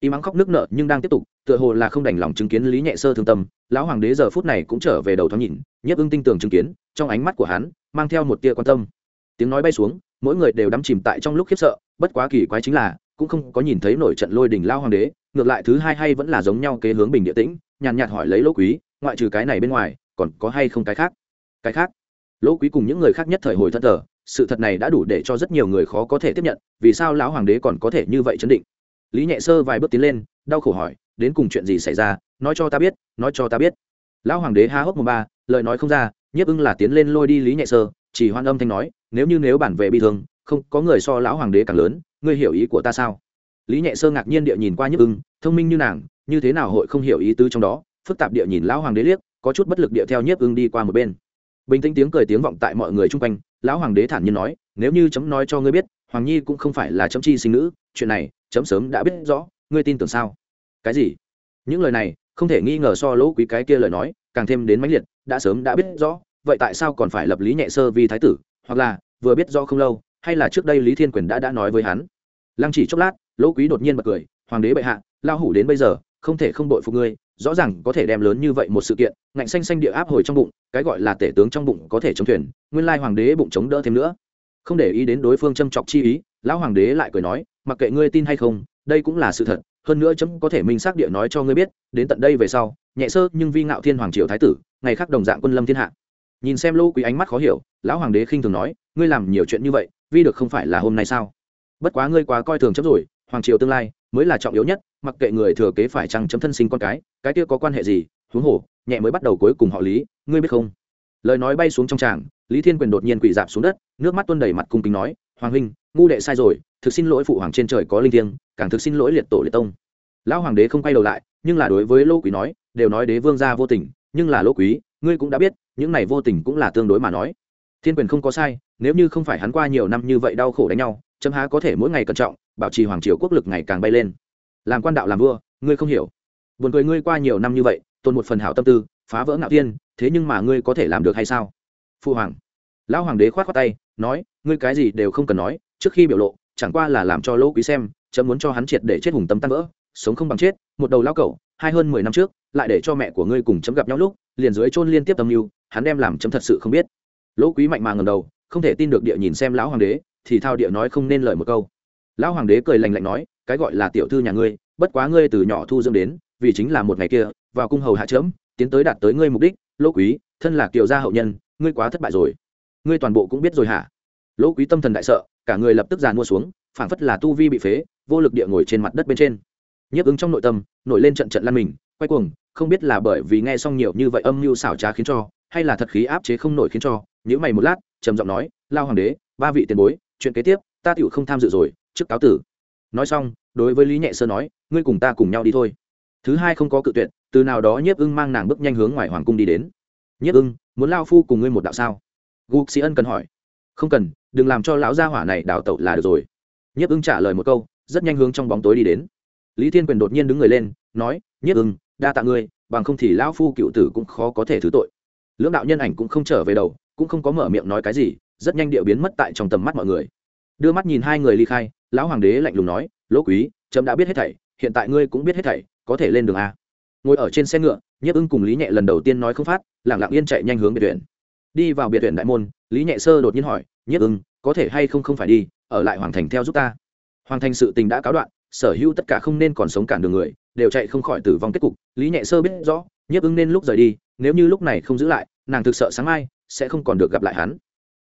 [SPEAKER 1] Y mắng khóc nước nợ nhưng đang tiếp tục, tựa hồ là không đành lòng chứng kiến lý nhẹ sơ thương tâm, lão hoàng đế giờ phút này cũng trở về đầu thoáng nhìn, nhiếp ưng tinh tường chứng kiến, trong ánh mắt của hắn, mang theo một tia quan tâm. Tiếng nói bay xuống, mỗi người đều đắm chìm tại trong lúc khiếp sợ, bất quá kỳ quái chính là, cũng không có nhìn thấy nổi trận lôi đình lao hoàng đế, ngược lại thứ hai hay vẫn là giống nhau kế hướng bình địa tĩnh, nhàn nhạt hỏi lấy lỗ quý, ngoại trừ cái này bên ngoài, còn có hay không cái khác? Cái khác? Lỗ quý cùng những người khác nhất thời hồi thất thờ sự thật này đã đủ để cho rất nhiều người khó có thể tiếp nhận, vì sao lão hoàng đế còn có thể như vậy chấn định? Lý nhẹ sơ vài bước tiến lên, đau khổ hỏi, đến cùng chuyện gì xảy ra? Nói cho ta biết, nói cho ta biết. Lão hoàng đế há hốc một ba, lời nói không ra, nhiếp ưng là tiến lên lôi đi lý nhẹ sơ, chỉ hoan âm thanh nói, nếu như nếu bản về bị thương, không có người so lão hoàng đế càng lớn, ngươi hiểu ý của ta sao? Lý nhẹ sơ ngạc nhiên địa nhìn qua nhiếp ưng, thông minh như nàng, như thế nào hội không hiểu ý tứ trong đó? Phức tạp địa nhìn lão hoàng đế liếc, có chút bất lực địa theo nhiếp ưng đi qua một bên bình tĩnh tiếng cười tiếng vọng tại mọi người chung quanh, lão hoàng đế thản nhiên nói, nếu như chấm nói cho ngươi biết, hoàng nhi cũng không phải là chấm chi sinh nữ, chuyện này, chấm sớm đã biết rõ, ngươi tin tưởng sao? Cái gì? Những lời này, không thể nghi ngờ so lỗ quý cái kia lời nói, càng thêm đến mãnh liệt, đã sớm đã biết rõ, vậy tại sao còn phải lập lý nhẹ sơ vì thái tử, hoặc là, vừa biết rõ không lâu, hay là trước đây lý thiên quyền đã đã nói với hắn. Lăng chỉ chốc lát, lỗ quý đột nhiên bật cười, hoàng đế bệ hạ lao hủ đến bây giờ, không thể không đội phục ngươi rõ ràng có thể đem lớn như vậy một sự kiện, ngạnh xanh xanh địa áp hồi trong bụng, cái gọi là tể tướng trong bụng có thể chống thuyền, nguyên lai hoàng đế bụng chống đỡ thêm nữa. Không để ý đến đối phương châm chọc chi ý, lão hoàng đế lại cười nói, mặc kệ ngươi tin hay không, đây cũng là sự thật, hơn nữa chấm có thể minh xác địa nói cho ngươi biết, đến tận đây về sau, nhẹ sơ nhưng vi ngạo thiên hoàng triều thái tử, ngày khác đồng dạng quân lâm thiên hạ. Nhìn xem lô quý ánh mắt khó hiểu, lão hoàng đế khinh thường nói, ngươi làm nhiều chuyện như vậy, vi được không phải là hôm nay sao? Bất quá ngươi quá coi thường chấm rồi, hoàng triều tương lai mới là trọng yếu nhất, mặc kệ người thừa kế phải chăng chấm thân sinh con cái cái kia có quan hệ gì? Huống hồ, nhẹ mới bắt đầu cuối cùng họ lý, ngươi biết không? Lời nói bay xuống trong tràng, lý thiên quyền đột nhiên quỳ dạp xuống đất, nước mắt tuôn đầy mặt cung kính nói, hoàng huynh, ngu đệ sai rồi, thực xin lỗi phụ hoàng trên trời có linh thiêng, càng thực xin lỗi liệt tổ liệt tông. Lão hoàng đế không quay đầu lại, nhưng là đối với lỗ quý nói, đều nói đế vương gia vô tình, nhưng là lỗ quý ngươi cũng đã biết, những này vô tình cũng là tương đối mà nói. Thiên quyền không có sai, nếu như không phải hắn qua nhiều năm như vậy đau khổ đánh nhau, chấm há có thể mỗi ngày cẩn trọng, bảo trì hoàng triều quốc lực ngày càng bay lên. Làm quan đạo làm vua, ngươi không hiểu buồn cười ngươi qua nhiều năm như vậy, tồn một phần hảo tâm tư, phá vỡ ngạo tiên thế nhưng mà ngươi có thể làm được hay sao? Phu hoàng. Lão hoàng đế khoát khoát tay, nói, ngươi cái gì đều không cần nói, trước khi biểu lộ, chẳng qua là làm cho lỗ quý xem, chấm muốn cho hắn triệt để chết hùng tâm tan vỡ, sống không bằng chết, một đầu lao cẩu, hai hơn mười năm trước, lại để cho mẹ của ngươi cùng chấm gặp nhau lúc, liền dưới chôn liên tiếp tâm mưu, hắn đem làm chấm thật sự không biết. Lỗ quý mạnh mà ngầm đầu, không thể tin được địa nhìn xem lão hoàng đế, thì thao địa nói không nên lời một câu. Lão hoàng đế cười lành lạnh nói, cái gọi là tiểu thư nhà ngươi, bất quá ngươi từ nhỏ thu dưỡng đến vì chính là một ngày kia, vào cung hầu hạ chớm, tiến tới đạt tới ngươi mục đích, lỗ quý, thân là kiều gia hậu nhân, ngươi quá thất bại rồi. Ngươi toàn bộ cũng biết rồi hả? Lỗ quý tâm thần đại sợ, cả người lập tức giàn mua xuống, phảng phất là tu vi bị phế, vô lực địa ngồi trên mặt đất bên trên. Nhấp ứng trong nội tâm, nổi lên trận trận lăn mình, quay cuồng, không biết là bởi vì nghe xong nhiều như vậy âm mưu xảo trá khiến cho, hay là thật khí áp chế không nổi khiến cho nhữ mày một lát, trầm giọng nói, lao hoàng đế, ba vị tiền bối, chuyện kế tiếp, ta tựu không tham dự rồi, trước cáo tử. Nói xong, đối với lý nhẹ sơ nói, ngươi cùng ta cùng nhau đi thôi thứ hai không có cự tuyệt, từ nào đó nhiếp ưng mang nàng bước nhanh hướng ngoài hoàng cung đi đến. Nhiếp ưng, muốn lao phu cùng ngươi một đạo sao? Gục sĩ ân cần hỏi. Không cần, đừng làm cho lão gia hỏa này đào tẩu là được rồi. Nhiếp ưng trả lời một câu, rất nhanh hướng trong bóng tối đi đến. Lý thiên quyền đột nhiên đứng người lên, nói, nhiếp ưng, đa tạ ngươi, bằng không thì lão phu cựu tử cũng khó có thể thứ tội. Lưỡng đạo nhân ảnh cũng không trở về đầu, cũng không có mở miệng nói cái gì, rất nhanh điệu biến mất tại trong tầm mắt mọi người. Đưa mắt nhìn hai người ly khai, lão hoàng đế lạnh lùng nói, lỗ quý trẫm đã biết hết thảy, hiện tại ngươi cũng biết hết thảy có thể lên đường a. Ngồi ở trên xe ngựa, nhiếp ưng cùng lý nhẹ lần đầu tiên nói không phát lẳng lặng yên chạy nhanh hướng biệt viện. Đi vào biệt viện đại môn, lý nhẹ sơ đột nhiên hỏi, nhiếp ưng, có thể hay không không phải đi, ở lại hoàng thành theo giúp ta? Hoàng thành sự tình đã cáo đoạn, sở hữu tất cả không nên còn sống cản đường người, đều chạy không khỏi tử vong kết cục. Lý nhẹ sơ biết rõ, nhiếp ưng nên lúc rời đi, nếu như lúc này không giữ lại, nàng thực sợ sáng mai sẽ không còn được gặp lại hắn.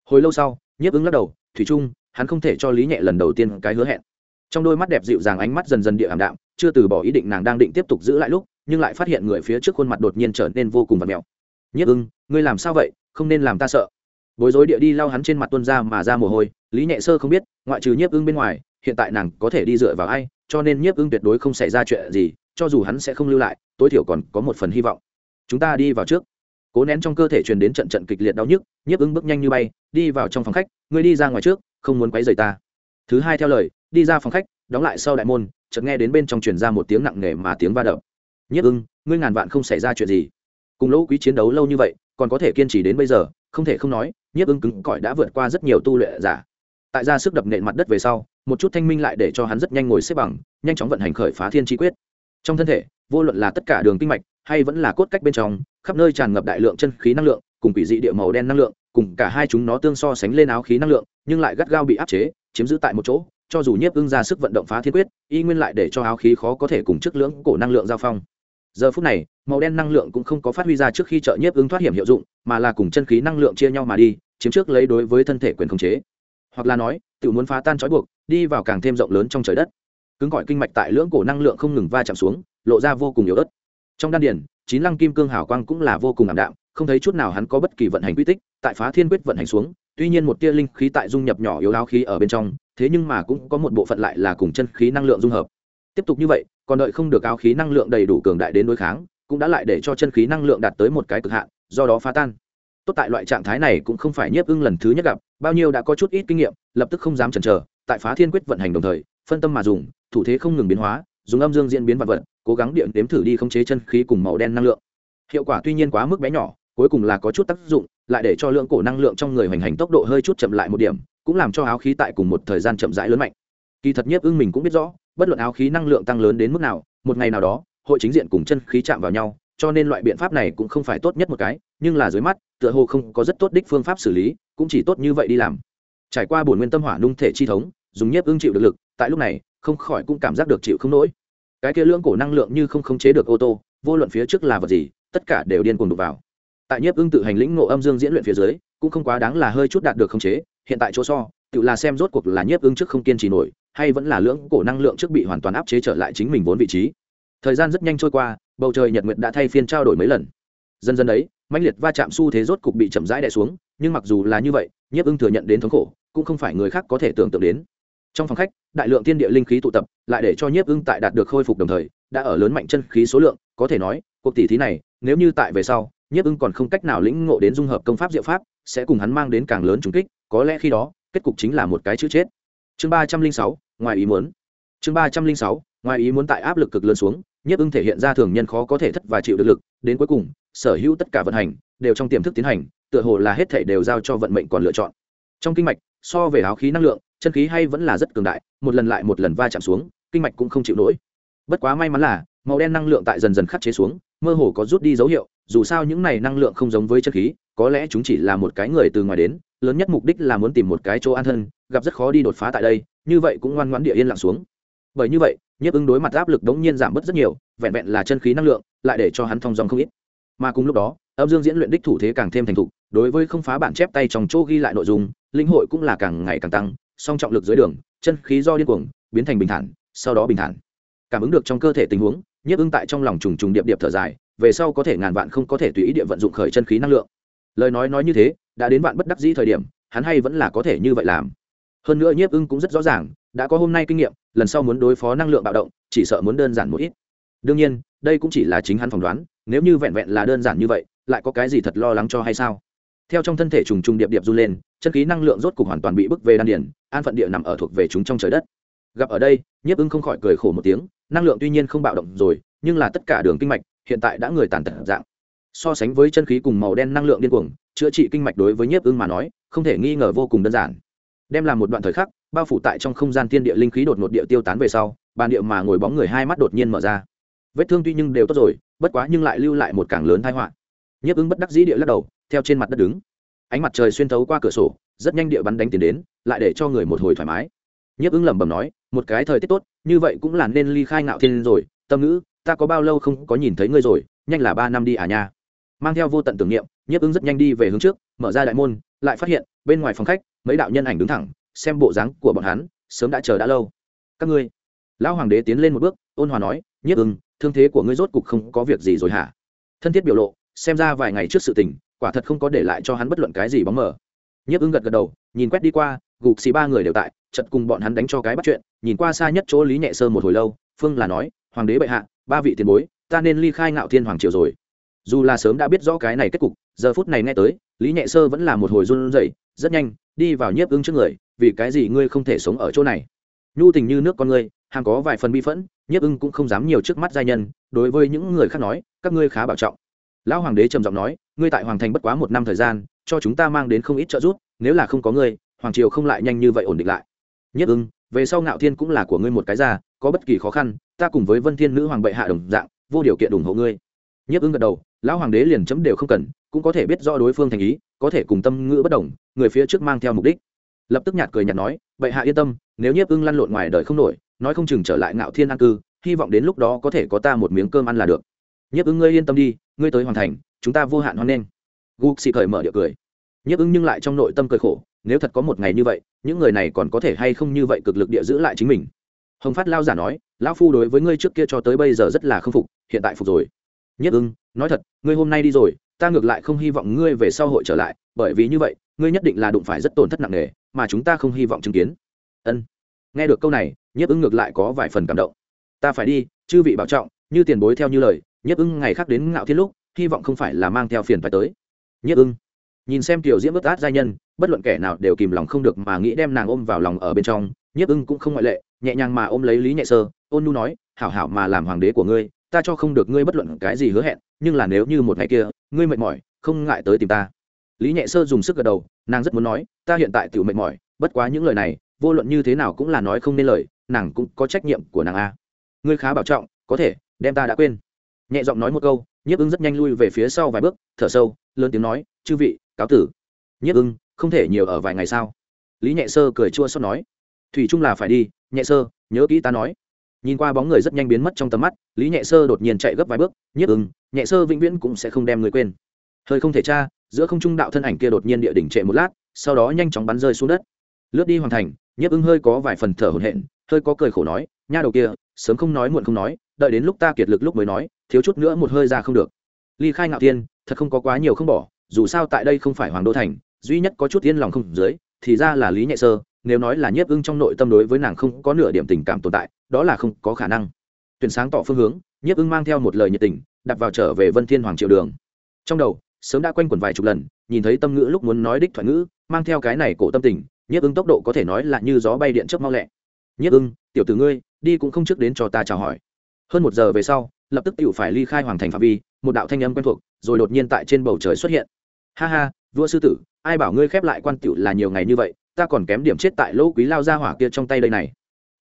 [SPEAKER 1] Hồi lâu sau, nhiếp ưng lắc đầu, thủy trung, hắn không thể cho lý nhẹ lần đầu tiên cái hứa hẹn. Trong đôi mắt đẹp dịu dàng ánh mắt dần dần địa ảm đạm chưa từ bỏ ý định nàng đang định tiếp tục giữ lại lúc, nhưng lại phát hiện người phía trước khuôn mặt đột nhiên trở nên vô cùng vật mèo nhiếp ưng, ngươi làm sao vậy? Không nên làm ta sợ. Bối rối địa đi lau hắn trên mặt tuân ra mà ra mồ hôi, lý nhẹ sơ không biết, ngoại trừ nhiếp ưng bên ngoài, hiện tại nàng có thể đi dựa vào ai, cho nên nhiếp ưng tuyệt đối không xảy ra chuyện gì, cho dù hắn sẽ không lưu lại, tối thiểu còn có một phần hy vọng. Chúng ta đi vào trước. Cố nén trong cơ thể truyền đến trận trận kịch liệt đau nhức nhiếp ưng bước nhanh như bay, đi vào trong phòng khách, ngươi đi ra ngoài trước, không muốn quấy rầy ta. Thứ hai theo lời, đi ra phòng khách, đóng lại sau đại môn chợt nghe đến bên trong truyền ra một tiếng nặng nề mà tiếng va đập. Nhiếp ưng, ngươi ngàn vạn không xảy ra chuyện gì. Cùng lỗ quý chiến đấu lâu như vậy, còn có thể kiên trì đến bây giờ, không thể không nói nhiếp ưng cứng cỏi đã vượt qua rất nhiều tu luyện giả. Tại ra sức đập nện mặt đất về sau, một chút thanh minh lại để cho hắn rất nhanh ngồi xếp bằng, nhanh chóng vận hành khởi phá thiên chi quyết. Trong thân thể, vô luận là tất cả đường kinh mạch, hay vẫn là cốt cách bên trong, khắp nơi tràn ngập đại lượng chân khí năng lượng, cùng quỷ dị địa màu đen năng lượng, cùng cả hai chúng nó tương so sánh lên áo khí năng lượng, nhưng lại gắt gao bị áp chế, chiếm giữ tại một chỗ cho dù nhiếp ưng ra sức vận động phá thiên quyết, y nguyên lại để cho áo khí khó có thể cùng chức lưỡng cổ năng lượng giao phong. Giờ phút này, màu đen năng lượng cũng không có phát huy ra trước khi trợ nhiếp ưng thoát hiểm hiệu dụng, mà là cùng chân khí năng lượng chia nhau mà đi, chiếm trước lấy đối với thân thể quyền khống chế. Hoặc là nói tự muốn phá tan trói buộc, đi vào càng thêm rộng lớn trong trời đất. Cứng gọi kinh mạch tại lưỡng cổ năng lượng không ngừng va chạm xuống, lộ ra vô cùng yếu ớt. Trong đan điển chín lăng kim cương hào quang cũng là vô cùng ảm đạm, không thấy chút nào hắn có bất kỳ vận hành quy tích, tại phá thiên quyết vận hành xuống, tuy nhiên một tia linh khí tại dung nhập nhỏ yếu áo khí ở bên trong thế nhưng mà cũng có một bộ phận lại là cùng chân khí năng lượng dung hợp. Tiếp tục như vậy, còn đợi không được áo khí năng lượng đầy đủ cường đại đến đối kháng, cũng đã lại để cho chân khí năng lượng đạt tới một cái cực hạn, do đó phá tan. Tốt tại loại trạng thái này cũng không phải nhiếp ưng lần thứ nhất gặp, bao nhiêu đã có chút ít kinh nghiệm, lập tức không dám chần chờ, tại phá thiên quyết vận hành đồng thời, phân tâm mà dùng, thủ thế không ngừng biến hóa, dùng âm dương diễn biến vật vật, cố gắng điện đếm thử đi khống chế chân khí cùng màu đen năng lượng. Hiệu quả tuy nhiên quá mức bé nhỏ, cuối cùng là có chút tác dụng, lại để cho lượng cổ năng lượng trong người hoành hành tốc độ hơi chút chậm lại một điểm cũng làm cho áo khí tại cùng một thời gian chậm rãi lớn mạnh. Kỳ thật nhiếp ưng mình cũng biết rõ, bất luận áo khí năng lượng tăng lớn đến mức nào, một ngày nào đó, hội chính diện cùng chân khí chạm vào nhau, cho nên loại biện pháp này cũng không phải tốt nhất một cái, nhưng là dưới mắt, tựa hồ không có rất tốt đích phương pháp xử lý, cũng chỉ tốt như vậy đi làm. Trải qua bổn nguyên tâm hỏa nung thể chi thống, dùng nhiếp ưng chịu được lực, tại lúc này, không khỏi cũng cảm giác được chịu không nổi. Cái kia lưỡng cổ năng lượng như không khống chế được ô tô, vô luận phía trước là vật gì, tất cả đều điên cuồng đục vào. Tại nhiếp ưng tự hành lĩnh ngộ âm dương diễn luyện phía dưới, cũng không quá đáng là hơi chút đạt được khống chế hiện tại chỗ so, tự là xem rốt cuộc là nhiếp ưng trước không kiên trì nổi, hay vẫn là lưỡng cổ năng lượng trước bị hoàn toàn áp chế trở lại chính mình vốn vị trí. Thời gian rất nhanh trôi qua, bầu trời nhật nguyệt đã thay phiên trao đổi mấy lần. Dần dần đấy, mãnh liệt va chạm xu thế rốt cục bị chậm rãi đè xuống, nhưng mặc dù là như vậy, nhiếp ưng thừa nhận đến thống khổ, cũng không phải người khác có thể tưởng tượng đến. Trong phòng khách, đại lượng thiên địa linh khí tụ tập, lại để cho nhiếp ưng tại đạt được khôi phục đồng thời, đã ở lớn mạnh chân khí số lượng, có thể nói, cuộc tỷ thí này, nếu như tại về sau, nhiếp ưng còn không cách nào lĩnh ngộ đến dung hợp công pháp diệu pháp, sẽ cùng hắn mang đến càng lớn trùng kích có lẽ khi đó, kết cục chính là một cái chữ chết. Chương ba trăm linh sáu, ngoài ý muốn. Chương ba trăm linh sáu, ngoài ý muốn tại áp lực cực lớn xuống, nhiếp ưng thể hiện ra thường nhân khó có thể thất và chịu được lực, đến cuối cùng, sở hữu tất cả vận hành, đều trong tiềm thức tiến hành, tựa hồ là hết thể đều giao cho vận mệnh còn lựa chọn. Trong kinh mạch, so về áo khí năng lượng, chân khí hay vẫn là rất cường đại, một lần lại một lần va chạm xuống, kinh mạch cũng không chịu nổi. Bất quá may mắn là, màu đen năng lượng tại dần dần khắc chế xuống, mơ hồ có rút đi dấu hiệu dù sao những này năng lượng không giống với chân khí, có lẽ chúng chỉ là một cái người từ ngoài đến, lớn nhất mục đích là muốn tìm một cái chỗ an thân, gặp rất khó đi đột phá tại đây, như vậy cũng ngoan ngoãn địa yên lặng xuống. Bởi như vậy, nhiếp ứng đối mặt áp lực đống nhiên giảm bớt rất nhiều, vẹn vẹn là chân khí năng lượng, lại để cho hắn thong dòng không ít. Mà cùng lúc đó, âm dương diễn luyện đích thủ thế càng thêm thành thục, đối với không phá bản chép tay trong chỗ ghi lại nội dung, linh hội cũng là càng ngày càng tăng, song trọng lực dưới đường, chân khí do điên cuồng, biến thành bình thản, sau đó bình thản. Cảm ứng được trong cơ thể tình huống, nhiếp ứng tại trong lòng trùng trùng điệp điệp thở dài về sau có thể ngàn vạn không có thể tùy ý địa vận dụng khởi chân khí năng lượng. Lời nói nói như thế, đã đến vạn bất đắc dĩ thời điểm, hắn hay vẫn là có thể như vậy làm. Hơn nữa nhiếp ưng cũng rất rõ ràng, đã có hôm nay kinh nghiệm, lần sau muốn đối phó năng lượng bạo động, chỉ sợ muốn đơn giản một ít. Đương nhiên, đây cũng chỉ là chính hắn phỏng đoán, nếu như vẹn vẹn là đơn giản như vậy, lại có cái gì thật lo lắng cho hay sao? Theo trong thân thể trùng trùng điệp điệp run lên, chân khí năng lượng rốt cục hoàn toàn bị bức về đan điển an phận địa nằm ở thuộc về chúng trong trời đất. Gặp ở đây, nhiếp ưng không khỏi cười khổ một tiếng, năng lượng tuy nhiên không bạo động rồi nhưng là tất cả đường kinh mạch hiện tại đã người tàn tật dạng. So sánh với chân khí cùng màu đen năng lượng điên cuồng, chữa trị kinh mạch đối với nhiếp ưng mà nói, không thể nghi ngờ vô cùng đơn giản. Đem làm một đoạn thời khắc, bao phủ tại trong không gian thiên địa linh khí đột ngột địa tiêu tán về sau, bàn địa mà ngồi bóng người hai mắt đột nhiên mở ra. Vết thương tuy nhưng đều tốt rồi, bất quá nhưng lại lưu lại một càng lớn thái họa. Nhiếp ứng bất đắc dĩ địa lắc đầu, theo trên mặt đất đứng. Ánh mặt trời xuyên thấu qua cửa sổ, rất nhanh địa bắn đánh tiến đến, lại để cho người một hồi thoải mái. Nhiếp ứng lẩm bẩm nói, một cái thời tiết tốt, như vậy cũng là nên ly khai ngạo thiên rồi, tâm ngữ ta có bao lâu không có nhìn thấy ngươi rồi, nhanh là ba năm đi à nha. Mang theo vô tận tưởng niệm, nhiếp ứng rất nhanh đi về hướng trước, mở ra đại môn, lại phát hiện, bên ngoài phòng khách, mấy đạo nhân ảnh đứng thẳng, xem bộ dáng của bọn hắn, sớm đã chờ đã lâu. Các ngươi, lão hoàng đế tiến lên một bước, ôn hòa nói, nhiếp ứng, thương thế của ngươi rốt cục không có việc gì rồi hả? Thân thiết biểu lộ, xem ra vài ngày trước sự tình, quả thật không có để lại cho hắn bất luận cái gì bóng mờ. Nhiếp ứng gật gật đầu, nhìn quét đi qua, gục xì ba người đều tại chật cùng bọn hắn đánh cho cái bắt chuyện, nhìn qua xa nhất chỗ lý nhẹ sơ một hồi lâu, phương là nói, hoàng đế bệ hạ ba vị tiền bối, ta nên ly khai ngạo thiên hoàng triều rồi. Dù là sớm đã biết rõ cái này kết cục, giờ phút này nghe tới, lý nhẹ sơ vẫn là một hồi run rẩy, rất nhanh, đi vào nhiếp ưng trước người, vì cái gì ngươi không thể sống ở chỗ này? Nhu tình như nước con ngươi, hàng có vài phần bi phẫn, nhiếp ưng cũng không dám nhiều trước mắt giai nhân, đối với những người khác nói, các ngươi khá bảo trọng. Lão hoàng đế trầm giọng nói, ngươi tại hoàng thành bất quá một năm thời gian, cho chúng ta mang đến không ít trợ giúp, nếu là không có ngươi, hoàng triều không lại nhanh như vậy ổn định lại. Nhất ưng về sau ngạo thiên cũng là của ngươi một cái ra có bất kỳ khó khăn, ta cùng với vân thiên nữ hoàng bệ hạ đồng dạng, vô điều kiện ủng hộ ngươi. Nhiếp ưng gật đầu, lão hoàng đế liền chấm đều không cần, cũng có thể biết rõ đối phương thành ý, có thể cùng tâm ngữ bất đồng, người phía trước mang theo mục đích. Lập tức nhạt cười nhạt nói, bệ hạ yên tâm, nếu nhiếp ưng lăn lộn ngoài đời không nổi, nói không chừng trở lại ngạo thiên an cư, hy vọng đến lúc đó có thể có ta một miếng cơm ăn là được. Nhiếp ưng ngươi yên tâm đi, ngươi tới hoàn thành, chúng ta vô hạn hoan nghênh. Gục xị cởi mở điệu cười. Nhiếp ưng nhưng lại trong nội tâm cười khổ, nếu thật có một ngày như vậy, những người này còn có thể hay không như vậy cực lực địa giữ lại chính mình? Hồng phát lao giả nói, lão phu đối với ngươi trước kia cho tới bây giờ rất là k phục, hiện tại phục rồi. Nhất ưng, nói thật, ngươi hôm nay đi rồi, ta ngược lại không hy vọng ngươi về sau hội trở lại, bởi vì như vậy, ngươi nhất định là đụng phải rất tổn thất nặng nề, mà chúng ta không hy vọng chứng kiến. Ân. Nghe được câu này nhiếp ưng ngược lại có vài phần cảm động. Ta phải đi, chư vị bảo trọng, như tiền bối theo như lời nhiếp ưng ngày khác đến ngạo thiên lúc, hy vọng không phải là mang theo phiền phải tới. Nhiếp ưng. Nhìn xem tiểu diễm bất át giai nhân, bất luận kẻ nào đều kìm lòng không được mà nghĩ đem nàng ôm vào lòng ở bên trong nhiếp ưng cũng không ngoại lệ nhẹ nhàng mà ôm lấy lý nhẹ sơ, ôn nu nói, hảo hảo mà làm hoàng đế của ngươi, ta cho không được ngươi bất luận cái gì hứa hẹn, nhưng là nếu như một ngày kia, ngươi mệt mỏi, không ngại tới tìm ta. Lý nhẹ sơ dùng sức gật đầu, nàng rất muốn nói, ta hiện tại tiểu mệt mỏi, bất quá những lời này, vô luận như thế nào cũng là nói không nên lời, nàng cũng có trách nhiệm của nàng a. Ngươi khá bảo trọng, có thể, đem ta đã quên. Nhẹ giọng nói một câu, nhiếp ưng rất nhanh lui về phía sau vài bước, thở sâu, lớn tiếng nói, chư vị, cáo tử. Nhiếp ưng, không thể nhiều ở vài ngày sao? Lý nhẹ sơ cười chua xót nói thủy chung là phải đi, nhẹ sơ, nhớ kỹ ta nói. Nhìn qua bóng người rất nhanh biến mất trong tầm mắt, lý nhẹ sơ đột nhiên chạy gấp vài bước Nhất ưng, nhẹ sơ vĩnh viễn cũng sẽ không đem người quên. Hơi không thể tra, giữa không trung đạo thân ảnh kia đột nhiên địa đỉnh trệ một lát, sau đó nhanh chóng bắn rơi xuống đất. Lướt đi hoàn thành Nhất ưng hơi có vài phần thở hổn hển, hơi có cười khổ nói, nha đầu kia, sớm không nói muộn không nói, đợi đến lúc ta kiệt lực lúc mới nói, thiếu chút nữa một hơi ra không được. Ly khai ngạo tiên thật không có quá nhiều không bỏ, dù sao tại đây không phải hoàng đô thành, duy nhất có chút yên lòng không dưới, thì ra là lý nhẹ sơ nếu nói là nhiếp ưng trong nội tâm đối với nàng không có nửa điểm tình cảm tồn tại, đó là không có khả năng. Tuyển sáng tỏ phương hướng, nhiếp ưng mang theo một lời nhiệt tình đặt vào trở về vân thiên hoàng triệu đường. Trong đầu, sớm đã quanh quẩn vài chục lần, nhìn thấy tâm ngữ lúc muốn nói đích thoại ngữ, mang theo cái này cổ tâm tình, nhiếp ưng tốc độ có thể nói là như gió bay điện chớp mau lẹ. Nhiếp ưng, tiểu tử ngươi, đi cũng không trước đến cho ta chào hỏi. Hơn một giờ về sau, lập tức tiểu phải ly khai hoàng thành phạm vi, một đạo thanh âm quen thuộc, rồi đột nhiên tại trên bầu trời xuất hiện. Ha ha, vua sư tử, ai bảo ngươi khép lại quan tiểu là nhiều ngày như vậy ta còn kém điểm chết tại lỗ quý lao ra hỏa kia trong tay đây này.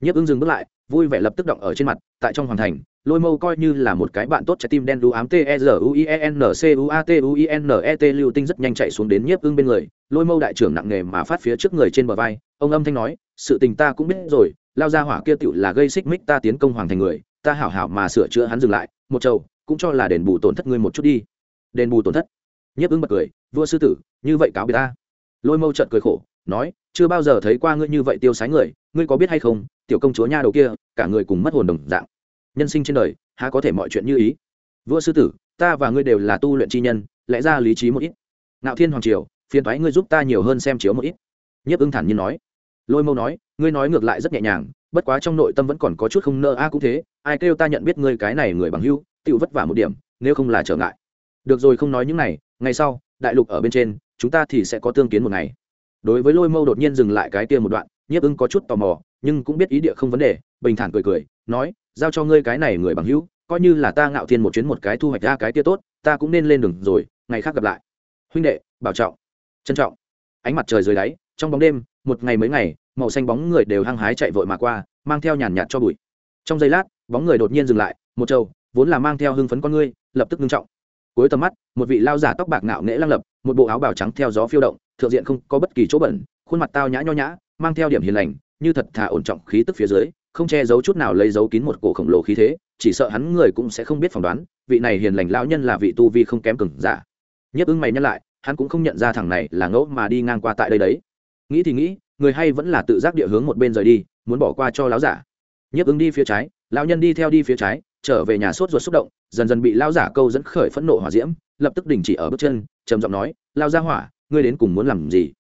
[SPEAKER 1] Nhiếp ưng dừng bước lại, vui vẻ lập tức động ở trên mặt, tại trong hoàng thành, lôi mâu coi như là một cái bạn tốt trái tim đen đu ám t e r u i e n c u a t u i e n e t lưu tinh rất nhanh chạy xuống đến nhiếp ưng bên người, lôi mâu đại trưởng nặng nề mà phát phía trước người trên bờ vai, ông âm thanh nói, sự tình ta cũng biết rồi, lao ra hỏa kia tựu là gây xích mích ta tiến công hoàng thành người, ta hảo hảo mà sửa chữa hắn dừng lại, một trầu cũng cho là đền bù tổn thất ngươi một chút đi. Đền bù tổn thất? Nhiếp ưng bật cười, vua sư tử, như vậy cáo biệt ta. Lôi mâu trợt cười khổ nói, chưa bao giờ thấy qua ngươi như vậy tiêu sái người, ngươi có biết hay không, tiểu công chúa nha đầu kia, cả người cùng mất hồn đồng dạng. Nhân sinh trên đời, há có thể mọi chuyện như ý? Vua sư tử, ta và ngươi đều là tu luyện chi nhân, lẽ ra lý trí một ít. Ngạo thiên hoàng triều, phiền thoái ngươi giúp ta nhiều hơn xem chiếu một ít. Nhiếp ưng thản nhiên nói. Lôi mâu nói, ngươi nói ngược lại rất nhẹ nhàng, bất quá trong nội tâm vẫn còn có chút không nơ a cũng thế, ai kêu ta nhận biết ngươi cái này người bằng hưu tự vất vả một điểm, nếu không là trở ngại. Được rồi không nói những này, ngày sau, đại lục ở bên trên, chúng ta thì sẽ có tương kiến một ngày đối với lôi mâu đột nhiên dừng lại cái kia một đoạn, nhiếp ưng có chút tò mò, nhưng cũng biết ý địa không vấn đề, bình thản cười cười, nói, giao cho ngươi cái này người bằng hữu, coi như là ta ngạo thiên một chuyến một cái thu hoạch ra cái kia tốt, ta cũng nên lên đường rồi, ngày khác gặp lại. Huynh đệ, bảo trọng, trân trọng. Ánh mặt trời dưới đáy, trong bóng đêm, một ngày mấy ngày, màu xanh bóng người đều hăng hái chạy vội mà qua, mang theo nhàn nhạt cho bụi. Trong giây lát, bóng người đột nhiên dừng lại, một trâu vốn là mang theo hưng phấn con ngươi, lập tức ngưng trọng. Cuối tầm mắt, một vị lao giả tóc bạc nạo nghễ lăng lập, một bộ áo bào trắng theo gió phiêu động thượng diện không có bất kỳ chỗ bẩn, khuôn mặt tao nhã nho nhã, mang theo điểm hiền lành, như thật thà ổn trọng khí tức phía dưới, không che giấu chút nào lấy giấu kín một cổ khổng lồ khí thế, chỉ sợ hắn người cũng sẽ không biết phỏng đoán, vị này hiền lành lão nhân là vị tu vi không kém cừng giả. Nhấp ứng mày nhắc lại, hắn cũng không nhận ra thằng này là ngẫu mà đi ngang qua tại đây đấy. Nghĩ thì nghĩ, người hay vẫn là tự giác địa hướng một bên rời đi, muốn bỏ qua cho lão giả. Nhấp ứng đi phía trái, lão nhân đi theo đi phía trái, trở về nhà sốt ruột xúc động, dần dần bị lão giả câu dẫn khởi phẫn nộ hỏa diễm, lập tức đình chỉ ở bước chân, trầm giọng nói lao ra hỏa ngươi đến cùng muốn làm gì?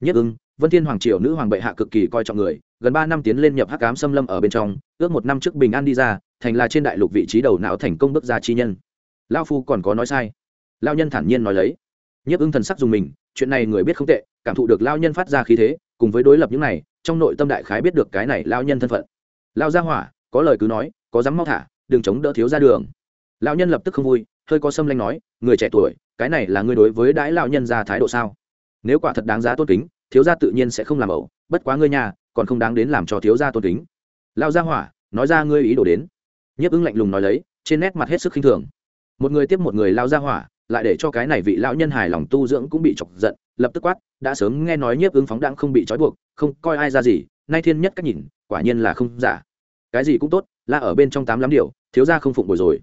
[SPEAKER 1] Nhất ưng, vân thiên hoàng triều nữ hoàng bệ hạ cực kỳ coi trọng người, gần ba năm tiến lên nhập hắc cám xâm lâm ở bên trong, ước một năm trước bình an đi ra, thành là trên đại lục vị trí đầu não thành công bước ra chi nhân. Lao phu còn có nói sai. Lao nhân thản nhiên nói lấy. Nhiếp ưng thần sắc dùng mình, chuyện này người biết không tệ, cảm thụ được lao nhân phát ra khí thế, cùng với đối lập những này, trong nội tâm đại khái biết được cái này lao nhân thân phận. Lao ra hỏa, có lời cứ nói, có dám mau thả, đừng chống đỡ thiếu ra đường. Lao nhân lập tức không vui, hơi có xâm lanh nói, người trẻ tuổi cái này là ngươi đối với đãi lão nhân ra thái độ sao? Nếu quả thật đáng giá tôn kính, thiếu gia tự nhiên sẽ không làm ẩu, bất quá ngươi nhà, còn không đáng đến làm cho thiếu gia tôn kính. Lao gia hỏa, nói ra ngươi ý đồ đến. Nhiếp ứng lạnh lùng nói lấy, trên nét mặt hết sức khinh thường. Một người tiếp một người lao gia hỏa, lại để cho cái này vị lão nhân hài lòng tu dưỡng cũng bị chọc giận, lập tức quát, đã sớm nghe nói nhiếp ứng phóng đãng không bị trói buộc, không coi ai ra gì, nay thiên nhất cách nhìn, quả nhiên là không giả. Cái gì cũng tốt là ở bên trong tám lắm điều, thiếu gia không phụng bồi rồi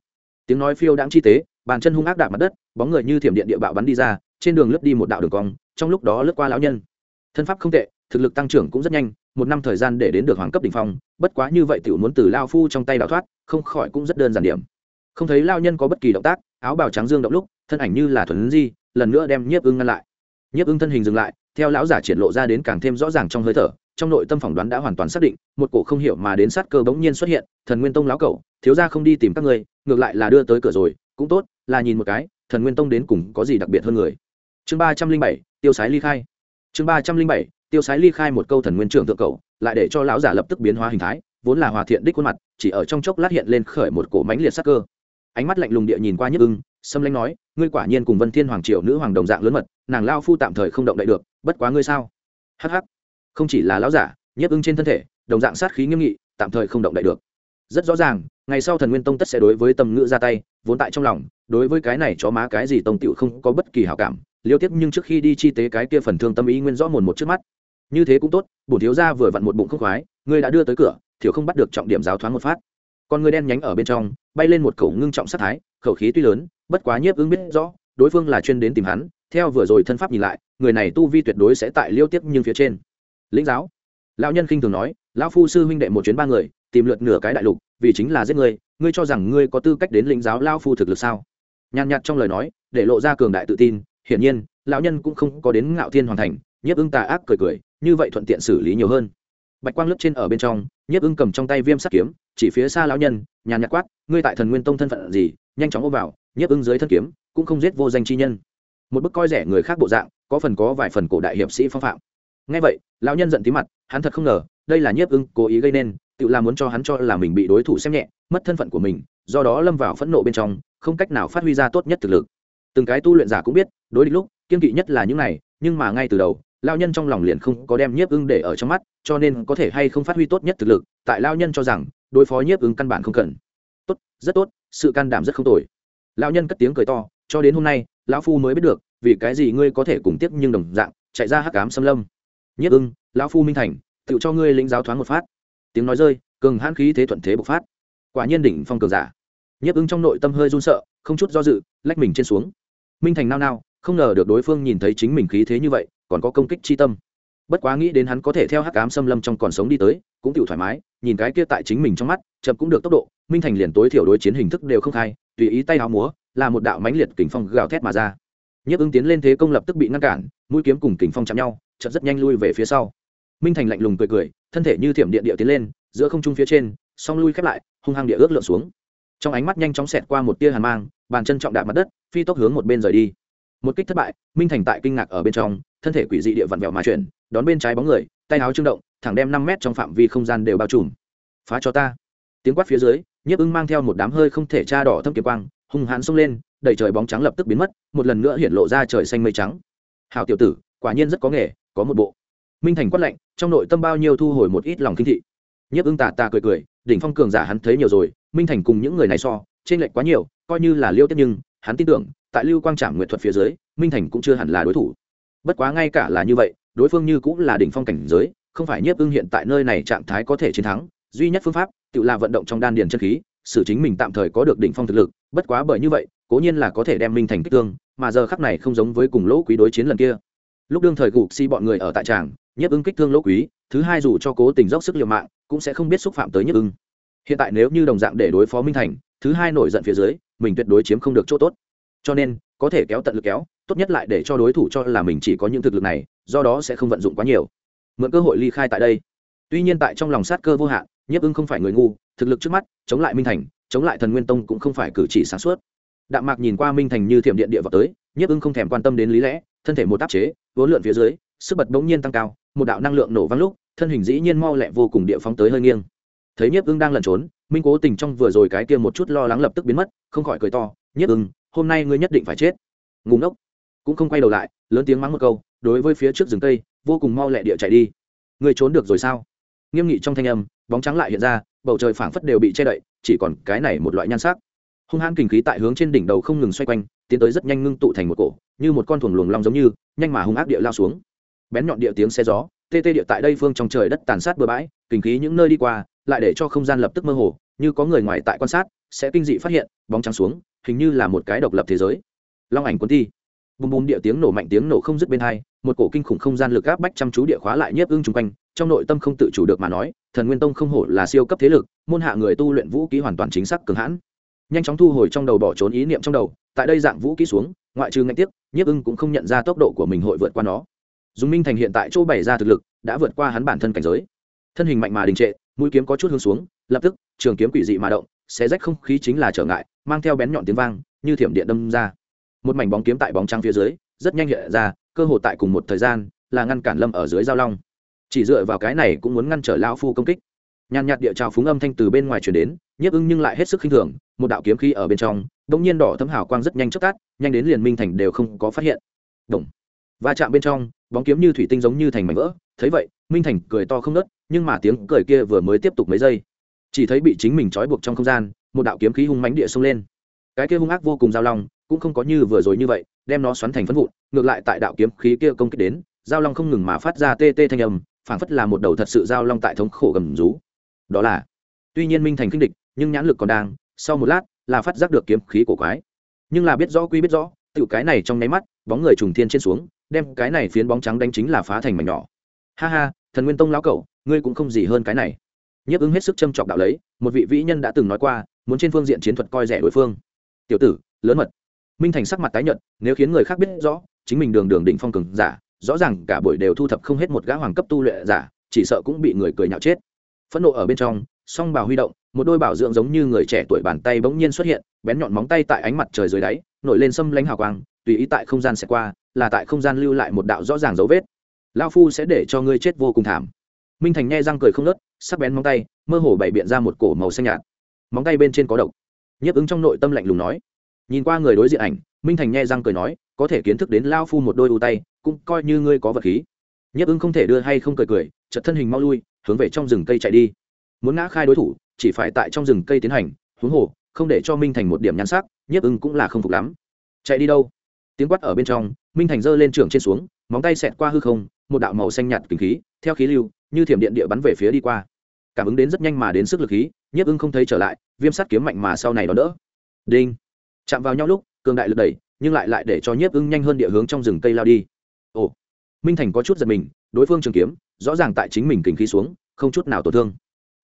[SPEAKER 1] tiếng nói phiêu đãng chi tế, bàn chân hung ác đạp mặt đất, bóng người như thiểm điện địa bạo bắn đi ra, trên đường lướt đi một đạo đường cong, trong lúc đó lướt qua lão nhân. Thân pháp không tệ, thực lực tăng trưởng cũng rất nhanh, một năm thời gian để đến được hoàng cấp đ ỉ n h phong, bất quá như vậy t i ể u muốn từ lao phu trong tay đào thoát, không khỏi cũng rất đơn giản điểm. Không thấy lao nhân có bất kỳ động tác, áo bào trắng dương động lúc, thân ảnh như là thuần di, lần nữa đem nhiếp ưng ngăn lại. Nhiếp ưng thân hình dừng lại, theo lão giả triển lộ ra đến càng thêm rõ ràng trong hơi thở, trong nội tâm phỏng đoán đã hoàn toàn xác định, một cổ không hiểu mà đến sát cơ bỗng nhiên xuất hiện, thần nguyên tông lão cẩu thiếu gia không đi tìm các người ngược lại là đưa tới cửa rồi, cũng tốt, là nhìn một cái, thần nguyên tông đến cùng có gì đặc biệt hơn người. Chương ba trăm linh bảy, tiêu sái ly khai. Chương ba trăm linh bảy, tiêu sái ly khai một câu thần nguyên trưởng thượng cầu, lại để cho lão giả lập tức biến hóa hình thái, vốn là hòa thiện đích khuôn mặt, chỉ ở trong chốc lát hiện lên khởi một cổ mánh liệt sắc cơ. Ánh mắt lạnh lùng địa nhìn qua nhất ưng, Sâm lanh nói, ngươi quả nhiên cùng vân thiên hoàng triều nữ hoàng đồng dạng lớn mật, nàng lao phu tạm thời không động đậy được, bất quá ngươi sao? Hắc hắc. Không chỉ là lão giả, nhất ưng trên thân thể, đồng dạng sát khí nghiêm nghị, tạm thời không động đậy được. Rất rõ ràng ngày sau thần nguyên tông tất sẽ đối với tâm ngữ ra tay, vốn tại trong lòng, đối với cái này chó má cái gì tông tiểu không có bất kỳ hảo cảm, liêu tiếp nhưng trước khi đi chi tế cái kia phần thương tâm ý nguyên rõ mồn một trước mắt. Như thế cũng tốt, bổn thiếu gia vừa vặn một bụng không khoái, ngươi đã đưa tới cửa thiếu không bắt được trọng điểm giáo thoáng một phát. Con ngươi đen nhánh ở bên trong, bay lên một khẩu ngưng trọng sát thái, khẩu khí tuy lớn, bất quá nhiếp ứng biết rõ, đối phương là chuyên đến tìm hắn, theo vừa rồi thân pháp nhìn lại, người này tu vi tuyệt đối sẽ tại liêu tiếp nhưng phía trên. Lĩnh giáo. Lão nhân khinh thường nói, lão phu sư huynh đệ một chuyến ba người tìm lượt nửa cái đại lục, vì chính là giết ngươi ngươi cho rằng ngươi có tư cách đến lĩnh giáo lao phu thực lực sao? Nhàn nhạt trong lời nói, để lộ ra cường đại tự tin, hiển nhiên, lão nhân cũng không có đến ngạo thiên hoàn thành, nhiếp ưng tà ác cười cười, như vậy thuận tiện xử lý nhiều hơn. Bạch quang lướt trên ở bên trong, nhiếp ưng cầm trong tay viêm sắt kiếm, chỉ phía xa lão nhân, nhàn nhạt quát, ngươi tại thần nguyên tông thân phận gì? Nhanh chóng ôm vào, nhiếp ưng dưới thân kiếm, cũng không giết vô danh chi nhân. Một bức coi rẻ người khác bộ dạng, có phần có vài phần cổ đại hiệp sĩ phong phạm. Ngay vậy, lão nhân giận tí mặt, hắn thật không ngờ, đây là nhiếp ưng cố ý gây nên tự làm muốn cho hắn cho là mình bị đối thủ xem nhẹ, mất thân phận của mình, do đó lâm vào phẫn nộ bên trong, không cách nào phát huy ra tốt nhất thực lực. Từng cái tu luyện giả cũng biết, đối địch lúc, kiên kỵ nhất là những này, nhưng mà ngay từ đầu lao nhân trong lòng liền không có đem nhiếp ưng để ở trong mắt, cho nên có thể hay không phát huy tốt nhất thực lực, tại lao nhân cho rằng, đối phó nhiếp ưng căn bản không cần. Tốt, rất tốt, sự can đảm rất không tồi. Lao nhân cất tiếng cười to, cho đến hôm nay, lão phu mới biết được, vì cái gì ngươi có thể cùng tiếp nhưng đồng dạng, chạy ra hắc cám xâm lâm. Nhiếp ưng, lão phu minh thành, tự cho ngươi lĩnh giáo thoáng một phát tiếng nói rơi, cường hãn khí thế thuận thế bộc phát. Quả nhiên đỉnh phong cường giả. Nhấp ứng trong nội tâm hơi run sợ, không chút do dự, lách mình trên xuống. Minh thành nao nao, không ngờ được đối phương nhìn thấy chính mình khí thế như vậy, còn có công kích chi tâm. Bất quá nghĩ đến hắn có thể theo hắc ám xâm lâm trong còn sống đi tới, cũng tự thoải mái, nhìn cái kia tại chính mình trong mắt, chậm cũng được tốc độ, minh thành liền tối thiểu đối chiến hình thức đều không khai, tùy ý tay áo múa, là một đạo mãnh liệt kình phong gào thét mà ra. Nhiếp ứng tiến lên thế công lập tức bị ngăn cản, mũi kiếm cùng kình phong chạm nhau, chợt rất nhanh lui về phía sau minh thành lạnh lùng cười cười, thân thể như thiểm điện địa tiến lên, giữa không trung phía trên, song lui khép lại, hung hăng địa ước lượn xuống. Trong ánh mắt nhanh chóng xẹt qua một tia hàn mang, bàn chân trọng đạp mặt đất, phi tốc hướng một bên rời đi. Một kích thất bại, minh thành tại kinh ngạc ở bên trong, thân thể quỷ dị địa vặn vẹo mà chuyển, đón bên trái bóng người, tay áo trương động, thẳng đem năm mét trong phạm vi không gian đều bao trùm. Phá cho ta! Tiếng quát phía dưới, nhiếp ưng mang theo một đám hơi không thể tra đỏ thâm kiếm quang, hung hãn xông lên đẩy trời bóng trắng lập tức biến mất, một lần nữa hiện lộ ra trời xanh mây trắng. Hào tiểu tử, quả nhiên rất có nghề, có một bộ minh thành quát lạnh trong nội tâm bao nhiêu thu hồi một ít lòng kinh thị. Nhiếp ưng tà tà cười cười đỉnh phong cường giả hắn thấy nhiều rồi minh thành cùng những người này so trên lệch quá nhiều coi như là liêu tiếp nhưng hắn tin tưởng tại lưu quang trạm nguyệt thuật phía dưới minh thành cũng chưa hẳn là đối thủ. Bất quá ngay cả là như vậy đối phương như cũng là đỉnh phong cảnh giới không phải nhiếp ưng hiện tại nơi này trạng thái có thể chiến thắng duy nhất phương pháp tự là vận động trong đan điền chân khí xử chính mình tạm thời có được đỉnh phong thực lực bất quá bởi như vậy cố nhiên là có thể đem minh thành kích thương, mà giờ khắc này không giống với cùng lỗ quý đối chiến lần kia lúc đương thời gục si bọn người ở tại tràng, nhiếp ưng kích thương lỗ quý, thứ hai dù cho cố tình dốc sức liều mạng, cũng sẽ không biết xúc phạm tới nhiếp ưng. Hiện tại nếu như đồng dạng để đối phó minh thành, thứ hai nổi giận phía dưới, mình tuyệt đối chiếm không được chỗ tốt. Cho nên, có thể kéo tận lực kéo, tốt nhất lại để cho đối thủ cho là mình chỉ có những thực lực này, do đó sẽ không vận dụng quá nhiều. Mượn cơ hội ly khai tại đây. Tuy nhiên tại trong lòng sát cơ vô hạn, nhiếp ưng không phải người ngu, thực lực trước mắt, chống lại minh thành, chống lại thần nguyên tông cũng không phải cử chỉ sáng suốt đạm mạc nhìn qua minh thành như thiểm điện địa vào tới, nhiếp ưng không thèm quan tâm đến lý lẽ, thân thể một tác chế, vốn lượn phía dưới, sức bật bỗng nhiên tăng cao, một đạo năng lượng nổ văng lúc, thân hình dĩ nhiên mau lẹ vô cùng địa phóng tới hơi nghiêng. Thấy nhiếp ưng đang lẩn trốn, minh cố tình trong vừa rồi cái kia một chút lo lắng lập tức biến mất, không khỏi cười to, nhiếp ưng, hôm nay ngươi nhất định phải chết. Ngùng ốc cũng không quay đầu lại, lớn tiếng mắng một câu, đối với phía trước rừng cây, vô cùng mau lẹ địa chạy đi. Ngươi trốn được rồi sao? Nghiêm nghị trong thanh âm, bóng trắng lại hiện ra, bầu trời phảng phất đều bị che đậy, chỉ còn cái này một loại nhan sắc hung hãn kinh khí tại hướng trên đỉnh đầu không ngừng xoay quanh, tiến tới rất nhanh ngưng tụ thành một cổ, như một con thuồng luồng long giống như, nhanh mà hung ác địa lao xuống. Bén nhọn địa tiếng xe gió, tê tê địa tại đây phương trong trời đất tàn sát bừa bãi, kinh khí những nơi đi qua, lại để cho không gian lập tức mơ hồ, như có người ngoài tại quan sát, sẽ kinh dị phát hiện, bóng trắng xuống, hình như là một cái độc lập thế giới. Long ảnh quân thi bùm bùm địa tiếng nổ mạnh tiếng nổ không dứt bên hai, một cổ kinh khủng không gian lực áp bách chăm chú địa khóa lại nhiếp ưng chung quanh, trong nội tâm không tự chủ được mà nói, thần nguyên tông không hổ là siêu cấp thế lực, môn hạ người tu luyện vũ ký hoàn toàn chính xác cường hãn nhanh chóng thu hồi trong đầu bỏ trốn ý niệm trong đầu, tại đây dạng vũ kỹ xuống, ngoại trừ ngạch tiếp, nhiếp ưng cũng không nhận ra tốc độ của mình hội vượt qua nó. Dùng minh thành hiện tại chỗ bày ra thực lực, đã vượt qua hắn bản thân cảnh giới. Thân hình mạnh mà đình trệ, mũi kiếm có chút hướng xuống, lập tức, trường kiếm quỷ dị mà động, xé rách không khí chính là trở ngại, mang theo bén nhọn tiếng vang, như thiểm điện đâm ra. Một mảnh bóng kiếm tại bóng trăng phía dưới, rất nhanh hiện ra, cơ hội tại cùng một thời gian, là ngăn cản lâm ở dưới giao long. Chỉ dựa vào cái này cũng muốn ngăn trở lão phu công kích. Nhàn nhạt địa trào phúng âm thanh từ bên ngoài truyền đến nhiếp ưng nhưng lại hết sức khinh thường một đạo kiếm khí ở bên trong đ nhiên đỏ thấm hào quang rất nhanh chớp tắt, nhanh đến liền minh thành đều không có phát hiện. Động. va chạm bên trong bóng kiếm như thủy tinh giống như thành mảnh vỡ. Thấy vậy minh thành cười to không nớt nhưng mà tiếng cười kia vừa mới tiếp tục mấy giây. Chỉ thấy bị chính mình trói buộc trong không gian một đạo kiếm khí hung mánh địa xông lên. Cái kia hung ác vô cùng giao long cũng không có như vừa rồi như vậy đem nó xoắn thành phân vụn ngược lại tại đạo kiếm khí kia công kích đến giao long không ngừng mà phát ra tê tê thanh âm phảng phất là một đầu thật sự giao long tại thống khổ gầm rú. Đó là tuy nhiên minh thành kinh địch nhưng nhãn lực còn đang, sau một lát, là phát giác được kiếm khí của quái. Nhưng là biết rõ quy biết rõ tự cái này trong nháy mắt, bóng người trùng thiên trên xuống, đem cái này phiến bóng trắng đánh chính là phá thành mảnh nhỏ. Ha ha, thần nguyên tông lão cẩu, ngươi cũng không gì hơn cái này. Nhiếp ứng hết sức châm trọng đạo lấy, một vị vĩ nhân đã từng nói qua, muốn trên phương diện chiến thuật coi rẻ đối phương. Tiểu tử, lớn mật. Minh thành sắc mặt tái nhợt, nếu khiến người khác biết rõ, chính mình đường đường định phong cường giả, rõ ràng cả buổi đều thu thập không hết một gã hoàng cấp tu luyện giả, chỉ sợ cũng bị người cười nhạo chết. Phẫn nộ ở bên trong song bào huy động, một đôi bảo dưỡng giống như người trẻ tuổi bàn tay bỗng nhiên xuất hiện, bén nhọn móng tay tại ánh mặt trời dưới đáy, nổi lên xâm lánh hào quang, tùy ý tại không gian xẹt qua, là tại không gian lưu lại một đạo rõ ràng dấu vết. Lao phu sẽ để cho ngươi chết vô cùng thảm. Minh thành nghe răng cười không nớt sắc bén móng tay, mơ hồ bày biện ra một cổ màu xanh nhạt. Móng tay bên trên có độc. Nhấp ứng trong nội tâm lạnh lùng nói. Nhìn qua người đối diện ảnh, minh thành nghe răng cười nói, có thể kiến thức đến lao phu một đôi u tay, cũng coi như ngươi có vật khí. Nhấp ứng không thể đưa hay không cười cười chật thân hình mau lui, hướng về trong rừng cây chạy đi muốn ngã khai đối thủ, chỉ phải tại trong rừng cây tiến hành, huống hồ, không để cho minh thành một điểm nhắn sắc, nhiếp ưng cũng là không phục lắm. Chạy đi đâu? Tiếng quát ở bên trong, minh thành giơ lên trường trên xuống, móng tay xẹt qua hư không, một đạo màu xanh nhạt kinh khí, theo khí lưu, như thiểm điện địa bắn về phía đi qua. Cảm ứng đến rất nhanh mà đến sức lực khí, nhiếp ưng không thấy trở lại, viêm sắt kiếm mạnh mà sau này đó đỡ. Đinh! Chạm vào nhau lúc, cường đại lực đẩy, nhưng lại lại để cho nhiếp ưng nhanh hơn địa hướng trong rừng cây lao đi. Ồ! Minh thành có chút giật mình, đối phương trường kiếm, rõ ràng tại chính mình kình khí xuống, không chút nào tổn thương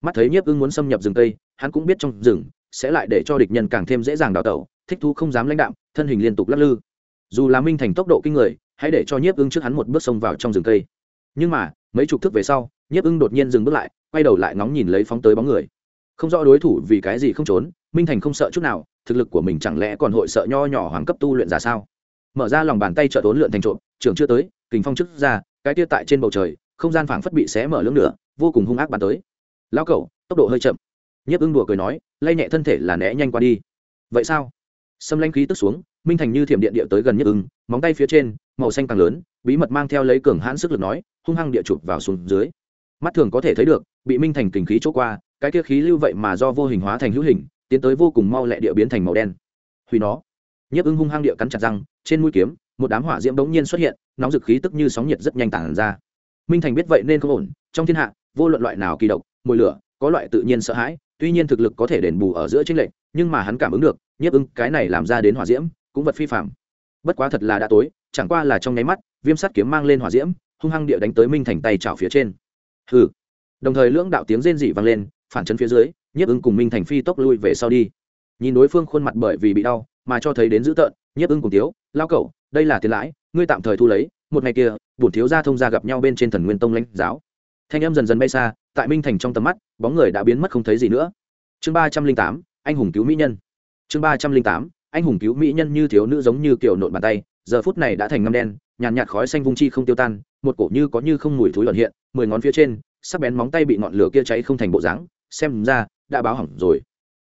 [SPEAKER 1] mắt thấy nhiếp ưng muốn xâm nhập rừng cây hắn cũng biết trong rừng sẽ lại để cho địch nhân càng thêm dễ dàng đào tẩu thích thu không dám lãnh đạm thân hình liên tục lắc lư. Dù là minh thành tốc độ kinh người hãy để cho nhiếp ưng trước hắn một bước xông vào trong rừng cây nhưng mà mấy chục thức về sau nhiếp ưng đột nhiên dừng bước lại quay đầu lại ngóng nhìn lấy phóng tới bóng người. Không rõ đối thủ vì cái gì không trốn minh thành không sợ chút nào thực lực của mình chẳng lẽ còn hội sợ nho nhỏ hoàng cấp tu luyện ra sao? Mở ra lòng bàn tay trợ tốn lượn thành trộm trưởng chưa tới kình phong trước ra cái tia tại trên bầu trời không gian phảng phất bị xé mở lưỡng nửa, vô cùng hung ác bắn tới lão cẩu, tốc độ hơi chậm. Nhấp ưng đùa cười nói, lay nhẹ thân thể là né nhanh qua đi. Vậy sao? Xâm lanh khí tức xuống, minh thành như thiểm điện địa tới gần nhấp ưng, móng tay phía trên, màu xanh càng lớn, bí mật mang theo lấy cường hãn sức lực nói, hung hăng địa chụp vào xuống dưới. Mắt thường có thể thấy được, bị minh thành kình khí chỗ qua, cái kia khí lưu vậy mà do vô hình hóa thành hữu hình, tiến tới vô cùng mau lẹ địa biến thành màu đen. Hủy nó. Nhiếp ưng hung hăng địa cắn chặt răng, trên mũi kiếm, một đám hỏa diễm bỗng nhiên xuất hiện, nóng dực khí tức như sóng nhiệt rất nhanh tản ra. Minh thành biết vậy nên không ổn, trong thiên hạ, vô luận loại nào kỳ độc mùi lửa, có loại tự nhiên sợ hãi, tuy nhiên thực lực có thể đền bù ở giữa chính lệnh nhưng mà hắn cảm ứng được, nhiếp ưng cái này làm ra đến hỏa diễm, cũng vật phi phạm bất quá thật là đã tối, chẳng qua là trong nháy mắt, viêm sắt kiếm mang lên hỏa diễm, hung hăng địa đánh tới minh thành tay chảo phía trên. Hừ. Đồng thời lưỡng đạo tiếng rên dị vang lên, phản chấn phía dưới, nhiếp ưng cùng minh thành phi tốc lui về sau đi. Nhìn đối phương khuôn mặt bởi vì bị đau, mà cho thấy đến dữ tợn, nhiếp ưng cùng tiếu, lao cậu, đây là tiền lãi, ngươi tạm thời thu lấy, một ngày kia, bổn thiếu gia thông gia gặp nhau bên trên thần nguyên tông lãnh giáo. Thanh em dần dần bay xa tại minh thành trong tầm mắt bóng người đã biến mất không thấy gì nữa. Chương ba trăm linh tám anh hùng cứu mỹ nhân. Chương ba trăm linh tám anh hùng cứu mỹ nhân như thiếu nữ giống như kiểu nộn bàn tay giờ phút này đã thành ngâm đen nhàn nhạt, khói xanh vung chi không tiêu tan một cổ như có như không mùi thúi luận hiện mười ngón phía trên sắc bén móng tay bị ngọn lửa kia cháy không thành bộ dáng xem ra đã báo hỏng rồi.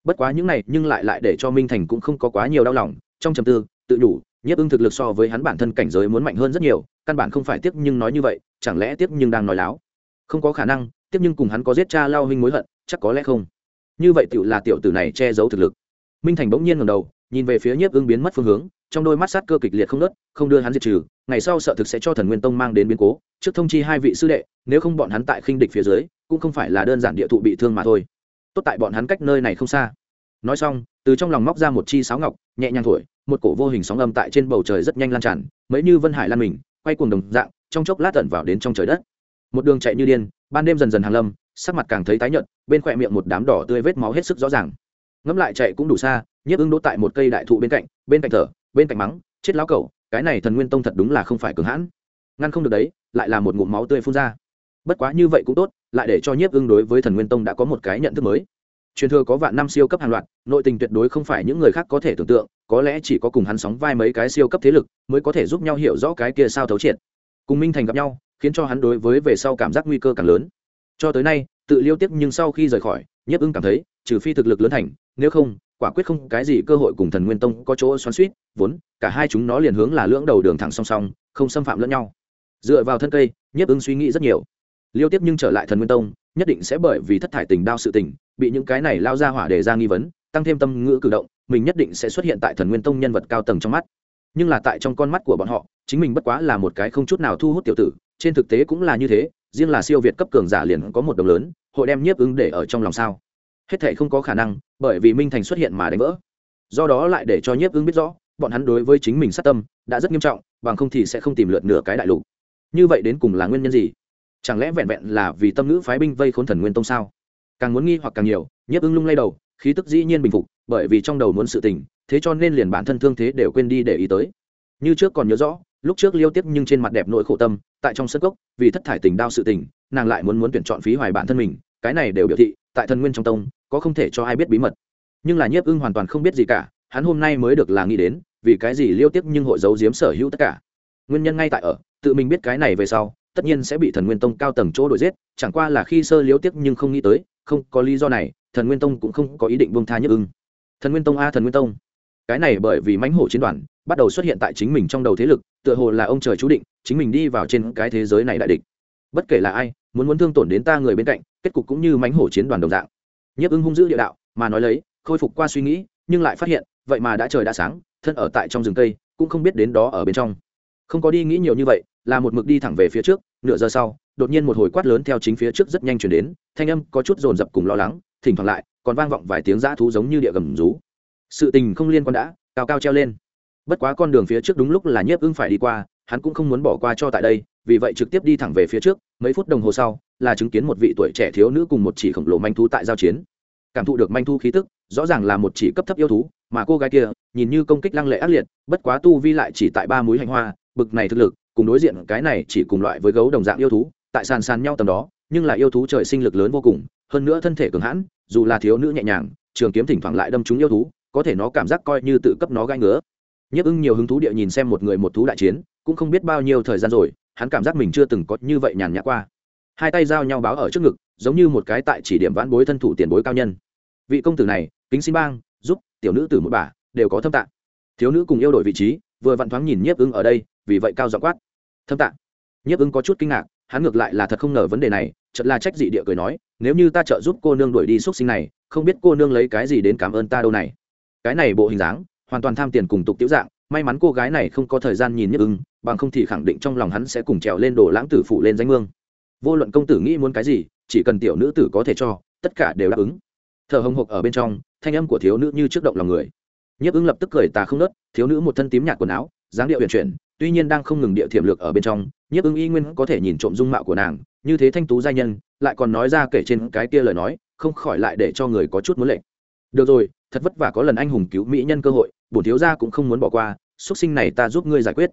[SPEAKER 1] Bất quá những này nhưng lại lại để cho minh thành cũng không có quá nhiều đau lòng trong trầm tư tự đủ nhiếp ưng thực lực so với hắn bản thân cảnh giới muốn mạnh hơn rất nhiều căn bản không phải tiếc nhưng nói như vậy chẳng lẽ tiếc nhưng đang nói láo? Không có khả năng, tiếp nhưng cùng hắn có giết cha lao huynh mối hận, chắc có lẽ không. Như vậy tựu là tiểu tử này che giấu thực lực. Minh thành bỗng nhiên ngầm đầu, nhìn về phía nhiếp ưng biến mất phương hướng, trong đôi mắt sát cơ kịch liệt không nớt không đưa hắn diệt trừ, ngày sau sợ thực sẽ cho thần nguyên tông mang đến biến cố, trước thông chi hai vị sư đệ, nếu không bọn hắn tại khinh địch phía dưới, cũng không phải là đơn giản địa thụ bị thương mà thôi. Tốt tại bọn hắn cách nơi này không xa. Nói xong, từ trong lòng móc ra một chi sáo ngọc, nhẹ nhàng thổi, một cổ vô hình sóng âm tại trên bầu trời rất nhanh lan tràn, mấy như vân hải lan mình, quay cuồng đồng dạng, trong chốc lát tận vào đến trong trời đất một đường chạy như điên, ban đêm dần dần hàng lâm, sắc mặt càng thấy tái nhợt, bên khỏe miệng một đám đỏ tươi vết máu hết sức rõ ràng. Ngẫm lại chạy cũng đủ xa, nhiếp ứng đỗ tại một cây đại thụ bên cạnh bên cạnh thở, bên cạnh mắng, chết lão cẩu, cái này thần nguyên tông thật đúng là không phải cường hãn. Ngăn không được đấy, lại là một ngụm máu tươi phun ra. Bất quá như vậy cũng tốt, lại để cho nhiếp ưng đối với thần nguyên tông đã có một cái nhận thức mới. Truyền thừa có vạn năm siêu cấp hàng loạt, nội tình tuyệt đối không phải những người khác có thể tưởng tượng, có lẽ chỉ có cùng hắn sóng vai mấy cái siêu cấp thế lực mới có thể giúp nhau hiểu rõ cái kia sao thấu triệt. Cùng minh thành gặp nhau khiến cho hắn đối với về sau cảm giác nguy cơ càng lớn. Cho tới nay, tự liêu tiếp nhưng sau khi rời khỏi nhiếp ưng cảm thấy, trừ phi thực lực lớn thành, nếu không, quả quyết không cái gì cơ hội cùng thần nguyên tông có chỗ xoắn suýt vốn, cả hai chúng nó liền hướng là lưỡng đầu đường thẳng song song, không xâm phạm lẫn nhau. Dựa vào thân cây nhiếp ưng suy nghĩ rất nhiều. Liêu tiếp nhưng trở lại thần nguyên tông, nhất định sẽ bởi vì thất thải tình đao sự tình, bị những cái này lao ra hỏa để ra nghi vấn, tăng thêm tâm ngữ cử động, mình nhất định sẽ xuất hiện tại thần nguyên tông nhân vật cao tầng trong mắt. Nhưng là tại trong con mắt của bọn họ, chính mình bất quá là một cái không chút nào thu hút tiểu tử trên thực tế cũng là như thế, riêng là siêu việt cấp cường giả liền có một đồng lớn, hội đem nhiếp ứng để ở trong lòng sao? Hết thể không có khả năng, bởi vì minh thành xuất hiện mà đánh vỡ. Do đó lại để cho nhiếp ứng biết rõ, bọn hắn đối với chính mình sát tâm đã rất nghiêm trọng, bằng không thì sẽ không tìm lượt nửa cái đại lục. Như vậy đến cùng là nguyên nhân gì? Chẳng lẽ vẹn vẹn là vì tâm ngữ phái binh vây khốn thần nguyên tông sao? Càng muốn nghi hoặc càng nhiều, nhiếp ưng lung lay đầu, khí tức dĩ nhiên bình phục, bởi vì trong đầu muốn sự tình, thế cho nên liền bản thân thương thế đều quên đi để ý tới. Như trước còn nhớ rõ lúc trước liêu tiếp nhưng trên mặt đẹp nỗi khổ tâm, tại trong sân gốc vì thất thải tình đao sự tình, nàng lại muốn muốn tuyển chọn phí hoài bản thân mình, cái này đều biểu thị, tại thần nguyên trong tông, có không thể cho ai biết bí mật. Nhưng là nhiếp ưng hoàn toàn không biết gì cả, hắn hôm nay mới được là nghĩ đến, vì cái gì liêu tiếp nhưng hội giấu giếm sở hữu tất cả. Nguyên nhân ngay tại ở, tự mình biết cái này về sau, tất nhiên sẽ bị thần nguyên tông cao tầng chỗ đổi giết, chẳng qua là khi sơ liêu tiếp nhưng không nghĩ tới, không có lý do này, thần nguyên tông cũng không có ý định buông tha nhất ưng. Thần nguyên tông a, thần nguyên tông cái này bởi vì mãnh hổ chiến đoàn bắt đầu xuất hiện tại chính mình trong đầu thế lực, tựa hồ là ông trời chú định, chính mình đi vào trên cái thế giới này đại địch. Bất kể là ai, muốn muốn thương tổn đến ta người bên cạnh, kết cục cũng như mãnh hổ chiến đoàn đồng dạng. Nhiếp ưng hung dữ địa đạo, mà nói lấy, khôi phục qua suy nghĩ, nhưng lại phát hiện, vậy mà đã trời đã sáng, thân ở tại trong rừng cây, cũng không biết đến đó ở bên trong. Không có đi nghĩ nhiều như vậy, là một mực đi thẳng về phía trước, nửa giờ sau, đột nhiên một hồi quát lớn theo chính phía trước rất nhanh chuyển đến, thanh âm có chút dồn dập cùng lo lắng, thỉnh thoảng lại, còn vang vọng vài tiếng dã thú giống như địa gầm rú sự tình không liên quan đã, cao cao treo lên. Bất quá con đường phía trước đúng lúc là nhiếp ưng phải đi qua, hắn cũng không muốn bỏ qua cho tại đây, vì vậy trực tiếp đi thẳng về phía trước, mấy phút đồng hồ sau, là chứng kiến một vị tuổi trẻ thiếu nữ cùng một chỉ khổng lồ manh thú tại giao chiến. Cảm thụ được manh thú khí tức, rõ ràng là một chỉ cấp thấp yêu thú, mà cô gái kia, nhìn như công kích lăng lệ ác liệt, bất quá tu vi lại chỉ tại ba múi hành hoa, bực này thực lực, cùng đối diện cái này chỉ cùng loại với gấu đồng dạng yêu thú, tại sàn sàn nhau tầm đó, nhưng là yêu thú trời sinh lực lớn vô cùng, hơn nữa thân thể cường hãn, dù là thiếu nữ nhẹ nhàng, trường kiếm thỉnh thoảng lại đâm trúng yêu thú có thể nó cảm giác coi như tự cấp nó gai ngứa. Nhấp ưng nhiều hứng thú địa nhìn xem một người một thú đại chiến, cũng không biết bao nhiêu thời gian rồi, hắn cảm giác mình chưa từng có như vậy nhàn nhã qua. Hai tay giao nhau báo ở trước ngực, giống như một cái tại chỉ điểm vãn bối thân thủ tiền bối cao nhân. Vị công tử này, kính xin bang, giúp, tiểu nữ tử một bà, đều có thâm tạng thiếu nữ cùng yêu đổi vị trí, vừa vặn thoáng nhìn nhiếp ưng ở đây, vì vậy cao giọng quát. Thâm tạng nhiếp ưng có chút kinh ngạc, hắn ngược lại là thật không ngờ vấn đề này chật là trách dị địa cười nói, nếu như ta trợ giúp cô nương đuổi đi x u ấ t sinh này, không biết cô nương lấy cái gì đến cảm ơn ta đâu này cái này bộ hình dáng, hoàn toàn tham tiền cùng tục tiểu dạng, may mắn cô gái này không có thời gian nhìn nhất ưng, bằng không thì khẳng định trong lòng hắn sẽ cùng trèo lên đồ lãng tử phụ lên danh mương. Vô luận công tử nghĩ muốn cái gì, chỉ cần tiểu nữ tử có thể cho, tất cả đều đáp ứng. Thở hồng hộc ở bên trong, thanh âm của thiếu nữ như trước động lòng người. Nhức ứng lập tức cười tà không nớt, thiếu nữ một thân tím nhạt quần áo, dáng điệu huyền chuyển, tuy nhiên đang không ngừng địa thiểm lược ở bên trong, nhức ứng y nguyên có thể nhìn trộm dung mạo của nàng, như thế thanh tú giai nhân, lại còn nói ra kể trên cái kia lời nói, không khỏi lại để cho người có chút muốn lệnh được rồi thật vất vả có lần anh hùng cứu mỹ nhân cơ hội, bổn thiếu gia cũng không muốn bỏ qua xuất sinh này ta giúp ngươi giải quyết.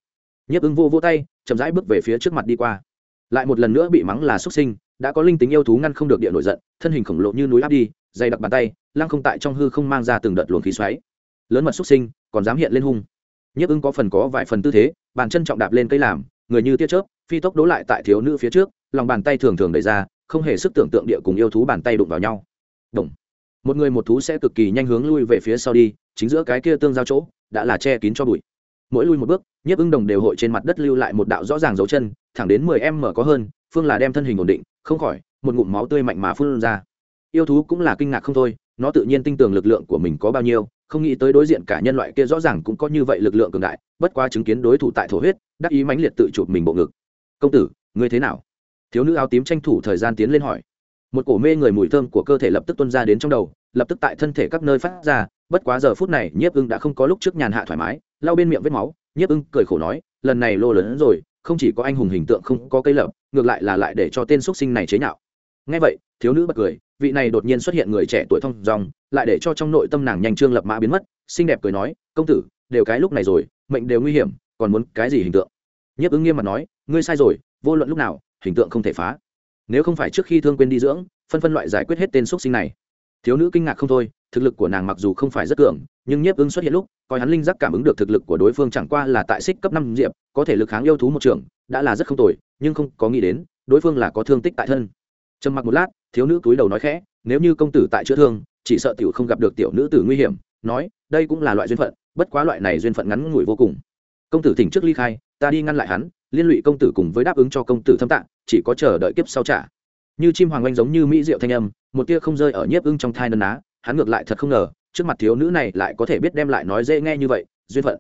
[SPEAKER 1] Nhiếp ứng vô vô tay, chậm rãi bước về phía trước mặt đi qua. Lại một lần nữa bị mắng là xuất sinh, đã có linh tính yêu thú ngăn không được địa nổi giận, thân hình khổng lồ như núi áp đi, dày đặc bàn tay, lăng không tại trong hư không mang ra từng đợt luồng khí xoáy. Lớn mật xuất sinh, còn dám hiện lên hung. Nhiếp ứng có phần có vài phần tư thế, bàn chân trọng đạp lên cây làm, người như tia chớp, phi tốc đố lại tại thiếu nữ phía trước, lòng bàn tay thường thường đẩy ra, không hề sức tưởng tượng địa cùng yêu thú bàn tay đụng vào nhau. Động một người một thú sẽ cực kỳ nhanh hướng lui về phía sau đi, chính giữa cái kia tương giao chỗ, đã là che kín cho bụi. Mỗi lui một bước, nhiếp ưng đồng đều hội trên mặt đất lưu lại một đạo rõ ràng dấu chân, thẳng đến mười em mở có hơn, phương là đem thân hình ổn định, không khỏi, một ngụm máu tươi mạnh mà phun ra. Yêu thú cũng là kinh ngạc không thôi, nó tự nhiên tin tưởng lực lượng của mình có bao nhiêu, không nghĩ tới đối diện cả nhân loại kia rõ ràng cũng có như vậy lực lượng cường đại, bất quá chứng kiến đối thủ tại thổ huyết, đắc ý mãnh liệt tự chụp mình bộ ngực. Công tử, ngươi thế nào? Thiếu nữ áo tím tranh thủ thời gian tiến lên hỏi. Một cổ mê người mùi thơm của cơ thể lập tức tuân ra đến trong đầu lập tức tại thân thể các nơi phát ra, bất quá giờ phút này, nhiếp ưng đã không có lúc trước nhàn hạ thoải mái, lau bên miệng vết máu. Nhiếp ưng cười khổ nói, lần này lô lớn hơn rồi, không chỉ có anh hùng hình tượng không có cây lập ngược lại là lại để cho tên x sinh này chế nhạo. Ngay vậy, thiếu nữ bật cười, vị này đột nhiên xuất hiện người trẻ tuổi thông dòng lại để cho trong nội tâm nàng nhanh trương lập mã biến mất, xinh đẹp cười nói, công tử, đều cái lúc này rồi, mệnh đều nguy hiểm, còn muốn cái gì hình tượng? Nhiếp ứng nghiêm mặt nói, ngươi sai rồi, vô luận lúc nào, hình tượng không thể phá. Nếu không phải trước khi thương quên đi dưỡng, phân phân loại giải quyết hết tên x sinh này thiếu nữ kinh ngạc không thôi, thực lực của nàng mặc dù không phải rất cường, nhưng nhiếp ứng xuất hiện lúc, coi hắn linh giác cảm ứng được thực lực của đối phương chẳng qua là tại xích cấp năm diệp, có thể lực kháng yêu thú một trường, đã là rất không tồi, nhưng không có nghĩ đến, đối phương là có thương tích tại thân. Trầm mặc một lát, thiếu nữ cúi đầu nói khẽ, nếu như công tử tại chữa thương, chỉ sợ tiểu không gặp được tiểu nữ tử nguy hiểm, nói, đây cũng là loại duyên phận, bất quá loại này duyên phận ngắn ngủi vô cùng. Công tử thỉnh trước ly khai, ta đi ngăn lại hắn, liên lụy công tử cùng với đáp ứng cho công tử thâm tạng chỉ có chờ đợi kiếp sau trả. Như chim hoàng oanh giống như mỹ diệu thanh âm một tia không rơi ở nhiếp ưng trong thai nân á, hắn ngược lại thật không ngờ, trước mặt thiếu nữ này lại có thể biết đem lại nói dễ nghe như vậy, duyên phận.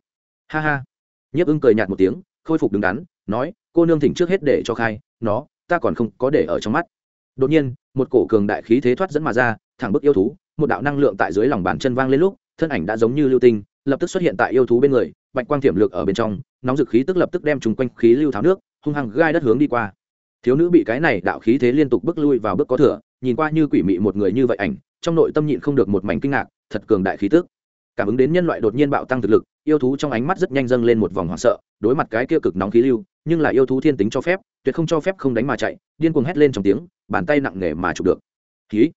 [SPEAKER 1] Ha ha. Nhiếp ưng cười nhạt một tiếng, khôi phục đứng đắn, nói, cô nương thỉnh trước hết để cho khai, nó, ta còn không có để ở trong mắt. Đột nhiên, một cổ cường đại khí thế thoát dẫn mà ra, thẳng bức yêu thú, một đạo năng lượng tại dưới lòng bàn chân vang lên lúc, thân ảnh đã giống như lưu tinh, lập tức xuất hiện tại yêu thú bên người, bạch quang tiềm lược ở bên trong, nóng dực khí tức lập tức đem chúng quanh khí lưu tháo nước, hung hăng gai đất hướng đi qua. Thiếu nữ bị cái này đạo khí thế liên tục bước lui vào bước có thừa nhìn qua như quỷ mị một người như vậy ảnh, trong nội tâm nhịn không được một mảnh kinh ngạc, thật cường đại khí tức. Cảm ứng đến nhân loại đột nhiên bạo tăng thực lực, yêu thú trong ánh mắt rất nhanh dâng lên một vòng hoảng sợ, đối mặt cái kia cực nóng khí lưu, nhưng là yêu thú thiên tính cho phép, tuyệt không cho phép không đánh mà chạy, điên cuồng hét lên trong tiếng, bàn tay nặng nề mà chụp được. Khí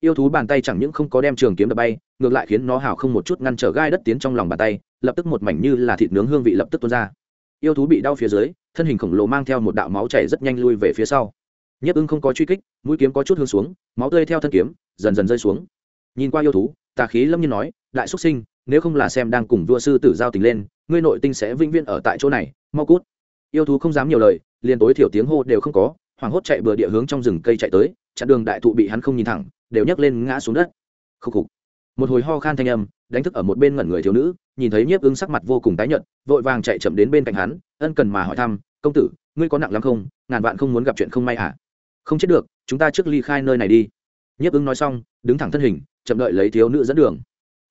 [SPEAKER 1] yêu thú bàn tay chẳng những không có đem trường kiếm đập bay, ngược lại khiến nó hào không một chút ngăn trở gai đất tiến trong lòng bàn tay, lập tức một mảnh như là thịt nướng hương vị lập tức tuôn ra. Yêu thú bị đau phía dưới, thân hình khổng lồ mang theo một đạo máu chảy rất nhanh lui về phía sau nhiếp ưng không có truy kích, mũi kiếm có chút hướng xuống, máu tươi theo thân kiếm, dần dần rơi xuống. Nhìn qua yêu thú, tà khí lâm nhiên nói, đại xuất sinh, nếu không là xem đang cùng vua sư tử giao tình lên, ngươi nội tinh sẽ vĩnh viễn ở tại chỗ này, mau cút. Yêu thú không dám nhiều lời, liền tối thiểu tiếng hô đều không có, hoảng hốt chạy bừa địa hướng trong rừng cây chạy tới, chặn đường đại thụ bị hắn không nhìn thẳng, đều nhấc lên ngã xuống đất. Khúc khục. Một hồi ho khan thanh âm, đánh thức ở một bên ngẩn người thiếu nữ, nhìn thấy nhiếp ưng sắc mặt vô cùng tái nhợt, vội vàng chạy chậm đến bên cạnh hắn, ân cần mà hỏi thăm, công tử, ngươi có nặng lắm không? Ngàn vạn không muốn gặp chuyện không may à? Không chết được, chúng ta trước ly khai nơi này đi. Nhiếp ứng nói xong, đứng thẳng thân hình, chậm đợi lấy thiếu nữ dẫn đường.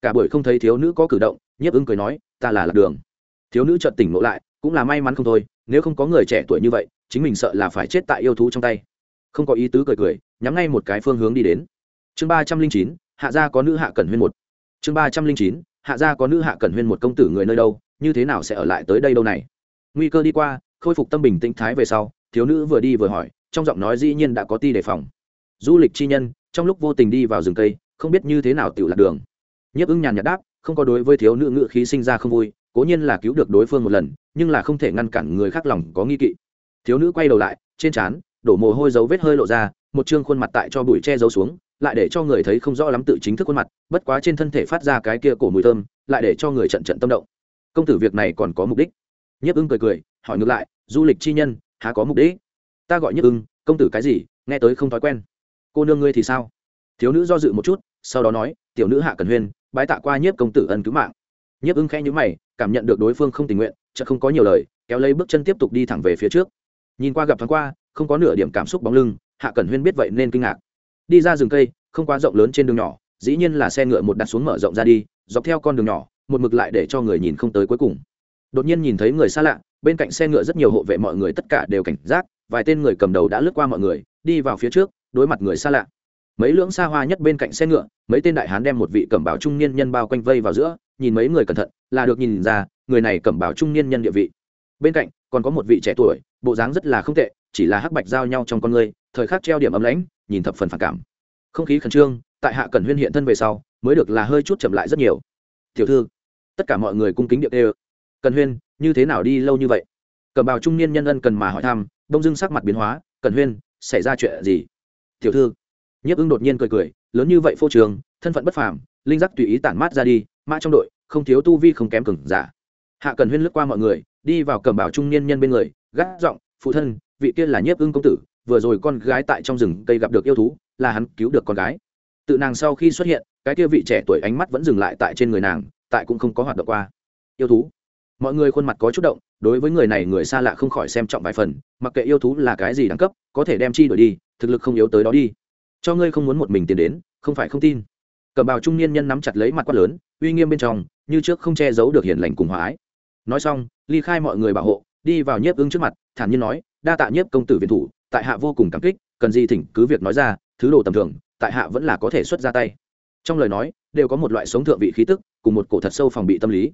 [SPEAKER 1] Cả buổi không thấy thiếu nữ có cử động, nhiếp ứng cười nói, ta là lạc đường. Thiếu nữ chợt tỉnh ngộ lại, cũng là may mắn không thôi, nếu không có người trẻ tuổi như vậy, chính mình sợ là phải chết tại yêu thú trong tay. Không có ý tứ cười cười, nhắm ngay một cái phương hướng đi đến. Chương ba trăm linh chín, hạ gia có nữ hạ cẩn huyên một. Chương ba trăm linh chín, hạ gia có nữ hạ cẩn huyên một công tử người nơi đâu, như thế nào sẽ ở lại tới đây đâu này? Nguy cơ đi qua, khôi phục tâm bình tĩnh thái về sau, thiếu nữ vừa đi vừa hỏi trong giọng nói dĩ nhiên đã có ti đề phòng. Du lịch chi nhân, trong lúc vô tình đi vào rừng cây, không biết như thế nào tự lạc đường. Nhấp ứng nhàn nhạt đáp, không có đối với thiếu nữ ngự khí sinh ra không vui, cố nhiên là cứu được đối phương một lần, nhưng là không thể ngăn cản người khác lòng có nghi kỵ. Thiếu nữ quay đầu lại, trên trán, đổ mồ hôi dấu vết hơi lộ ra, một chương khuôn mặt tại cho bụi che giấu xuống, lại để cho người thấy không rõ lắm tự chính thức khuôn mặt, bất quá trên thân thể phát ra cái kia cổ mùi thơm, lại để cho người trận trận tâm động. Công tử việc này còn có mục đích. Nhiếp ưng cười cười, hỏi ngược lại, du lịch chi nhân, há có mục đích? Ta gọi nhất ưng, công tử cái gì, nghe tới không thói quen. Cô nương ngươi thì sao? Thiếu nữ do dự một chút, sau đó nói, tiểu nữ hạ cần huyên, bái tạ qua nhiếp công tử ân cứu mạng. Nhiếp ưng khẽ nhữ mày, cảm nhận được đối phương không tình nguyện chợ không có nhiều lời, kéo lấy bước chân tiếp tục đi thẳng về phía trước. Nhìn qua gặp thoáng qua, không có nửa điểm cảm xúc bóng lưng, hạ cẩn huyên biết vậy nên kinh ngạc. Đi ra rừng cây, không quá rộng lớn trên đường nhỏ, dĩ nhiên là xe ngựa một đặt xuống mở rộng ra đi, dọc theo con đường nhỏ, một mực lại để cho người nhìn không tới cuối cùng. Đột nhiên nhìn thấy người xa lạ bên cạnh xe ngựa rất nhiều hộ vệ mọi người tất cả đều cảnh giác, vài tên người cầm đầu đã lướt qua mọi người, đi vào phía trước, đối mặt người xa lạ. Mấy lưỡng xa hoa nhất bên cạnh xe ngựa, mấy tên đại hán đem một vị cẩm bảo trung niên nhân bao quanh vây vào giữa, nhìn mấy người cẩn thận, là được nhìn ra, người này cẩm bảo trung niên nhân địa vị. Bên cạnh, còn có một vị trẻ tuổi, bộ dáng rất là không tệ, chỉ là hắc bạch giao nhau trong con người, thời khắc treo điểm ấm lãnh, nhìn thập phần phản cảm. Không khí khẩn trương, tại hạ cẩn huyên hiện thân về sau, mới được là hơi chút chậm lại rất nhiều. Tiểu thư. Tất cả mọi người cung kính điệu đê cần huyên, như thế nào đi lâu như vậy? Cẩm bào trung niên nhân ân cần mà hỏi thăm, đông dưng sắc mặt biến hóa, cần huyên, xảy ra chuyện gì? Tiểu thư. Nhiếp ưng đột nhiên cười cười, lớn như vậy phô trường, thân phận bất phàm, linh giác tùy ý tản mát ra đi, mã trong đội, không thiếu tu vi không kém cừng giả. Hạ cần huyên lướt qua mọi người, đi vào cầm bảo trung niên nhân bên người gác giọng, phụ thân, vị kia là nhiếp ưng công tử, vừa rồi con gái tại trong rừng cây gặp được yêu thú, là hắn cứu được con gái. Tự nàng sau khi xuất hiện, cái kia vị trẻ tuổi ánh mắt vẫn dừng lại tại trên người nàng, tại cũng không có hoạt động qua. Yêu thú mọi người khuôn mặt có chút động, đối với người này người xa lạ không khỏi xem trọng vài phần, mặc kệ yêu thú là cái gì đẳng cấp, có thể đem chi đổi đi, thực lực không yếu tới đó đi. Cho ngươi không muốn một mình tiến đến, không phải không tin. Cẩm bào trung niên nhân nắm chặt lấy mặt quát lớn, uy nghiêm bên trong, như trước không che giấu được hiền lành cùng hòa ái. Nói xong, ly khai mọi người bảo hộ, đi vào nhiếp ưng trước mặt, thản nhiên nói, đa tạ nhiếp công tử viện thủ, tại hạ vô cùng cảm kích, cần gì thỉnh cứ việc nói ra, thứ đồ tầm thường, tại hạ vẫn là có thể xuất ra tay. Trong lời nói, đều có một loại sống thượng vị khí tức, cùng một cổ thật sâu phòng bị tâm lý.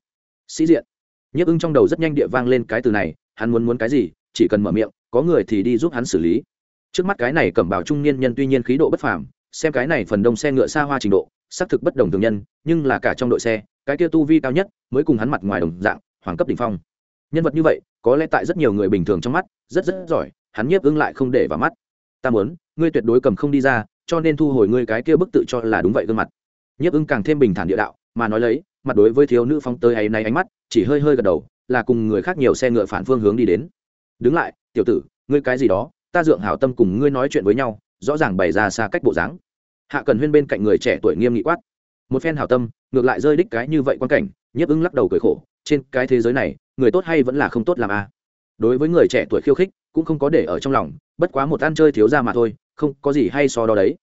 [SPEAKER 1] Sĩ diện nhiếp ưng trong đầu rất nhanh địa vang lên cái từ này, hắn muốn muốn cái gì, chỉ cần mở miệng, có người thì đi giúp hắn xử lý. Trước mắt cái này cẩm bào trung niên nhân tuy nhiên khí độ bất phàm, xem cái này phần đông xe ngựa xa hoa trình độ, xác thực bất đồng thường nhân, nhưng là cả trong đội xe, cái kia tu vi cao nhất, mới cùng hắn mặt ngoài đồng dạng, hoàng cấp đ ỉ n h phong. Nhân vật như vậy, có lẽ tại rất nhiều người bình thường trong mắt, rất rất giỏi, hắn nhiếp ưng lại không để vào mắt. Ta muốn, ngươi tuyệt đối cầm không đi ra, cho nên thu hồi ngươi cái kia bức tự cho là đúng vậy gương mặt. Nhiếp ưng càng thêm bình thản địa đạo mà nói lấy, mặt đối với thiếu nữ phong tới ấy nay ánh mắt, chỉ hơi hơi gật đầu, là cùng người khác nhiều xe ngựa phản phương hướng đi đến. Đứng lại, tiểu tử, ngươi cái gì đó, ta dượng hảo tâm cùng ngươi nói chuyện với nhau, rõ ràng bày ra xa cách bộ dáng. Hạ cần huyên bên cạnh người trẻ tuổi nghiêm nghị quát. Một phen hảo tâm, ngược lại rơi đích cái như vậy quan cảnh, nhiếp ưng lắc đầu cười khổ. Trên cái thế giới này, người tốt hay vẫn là không tốt làm a? Đối với người trẻ tuổi khiêu khích, cũng không có để ở trong lòng, bất quá một ăn chơi thiếu ra mà thôi, không có gì hay so đo đấy.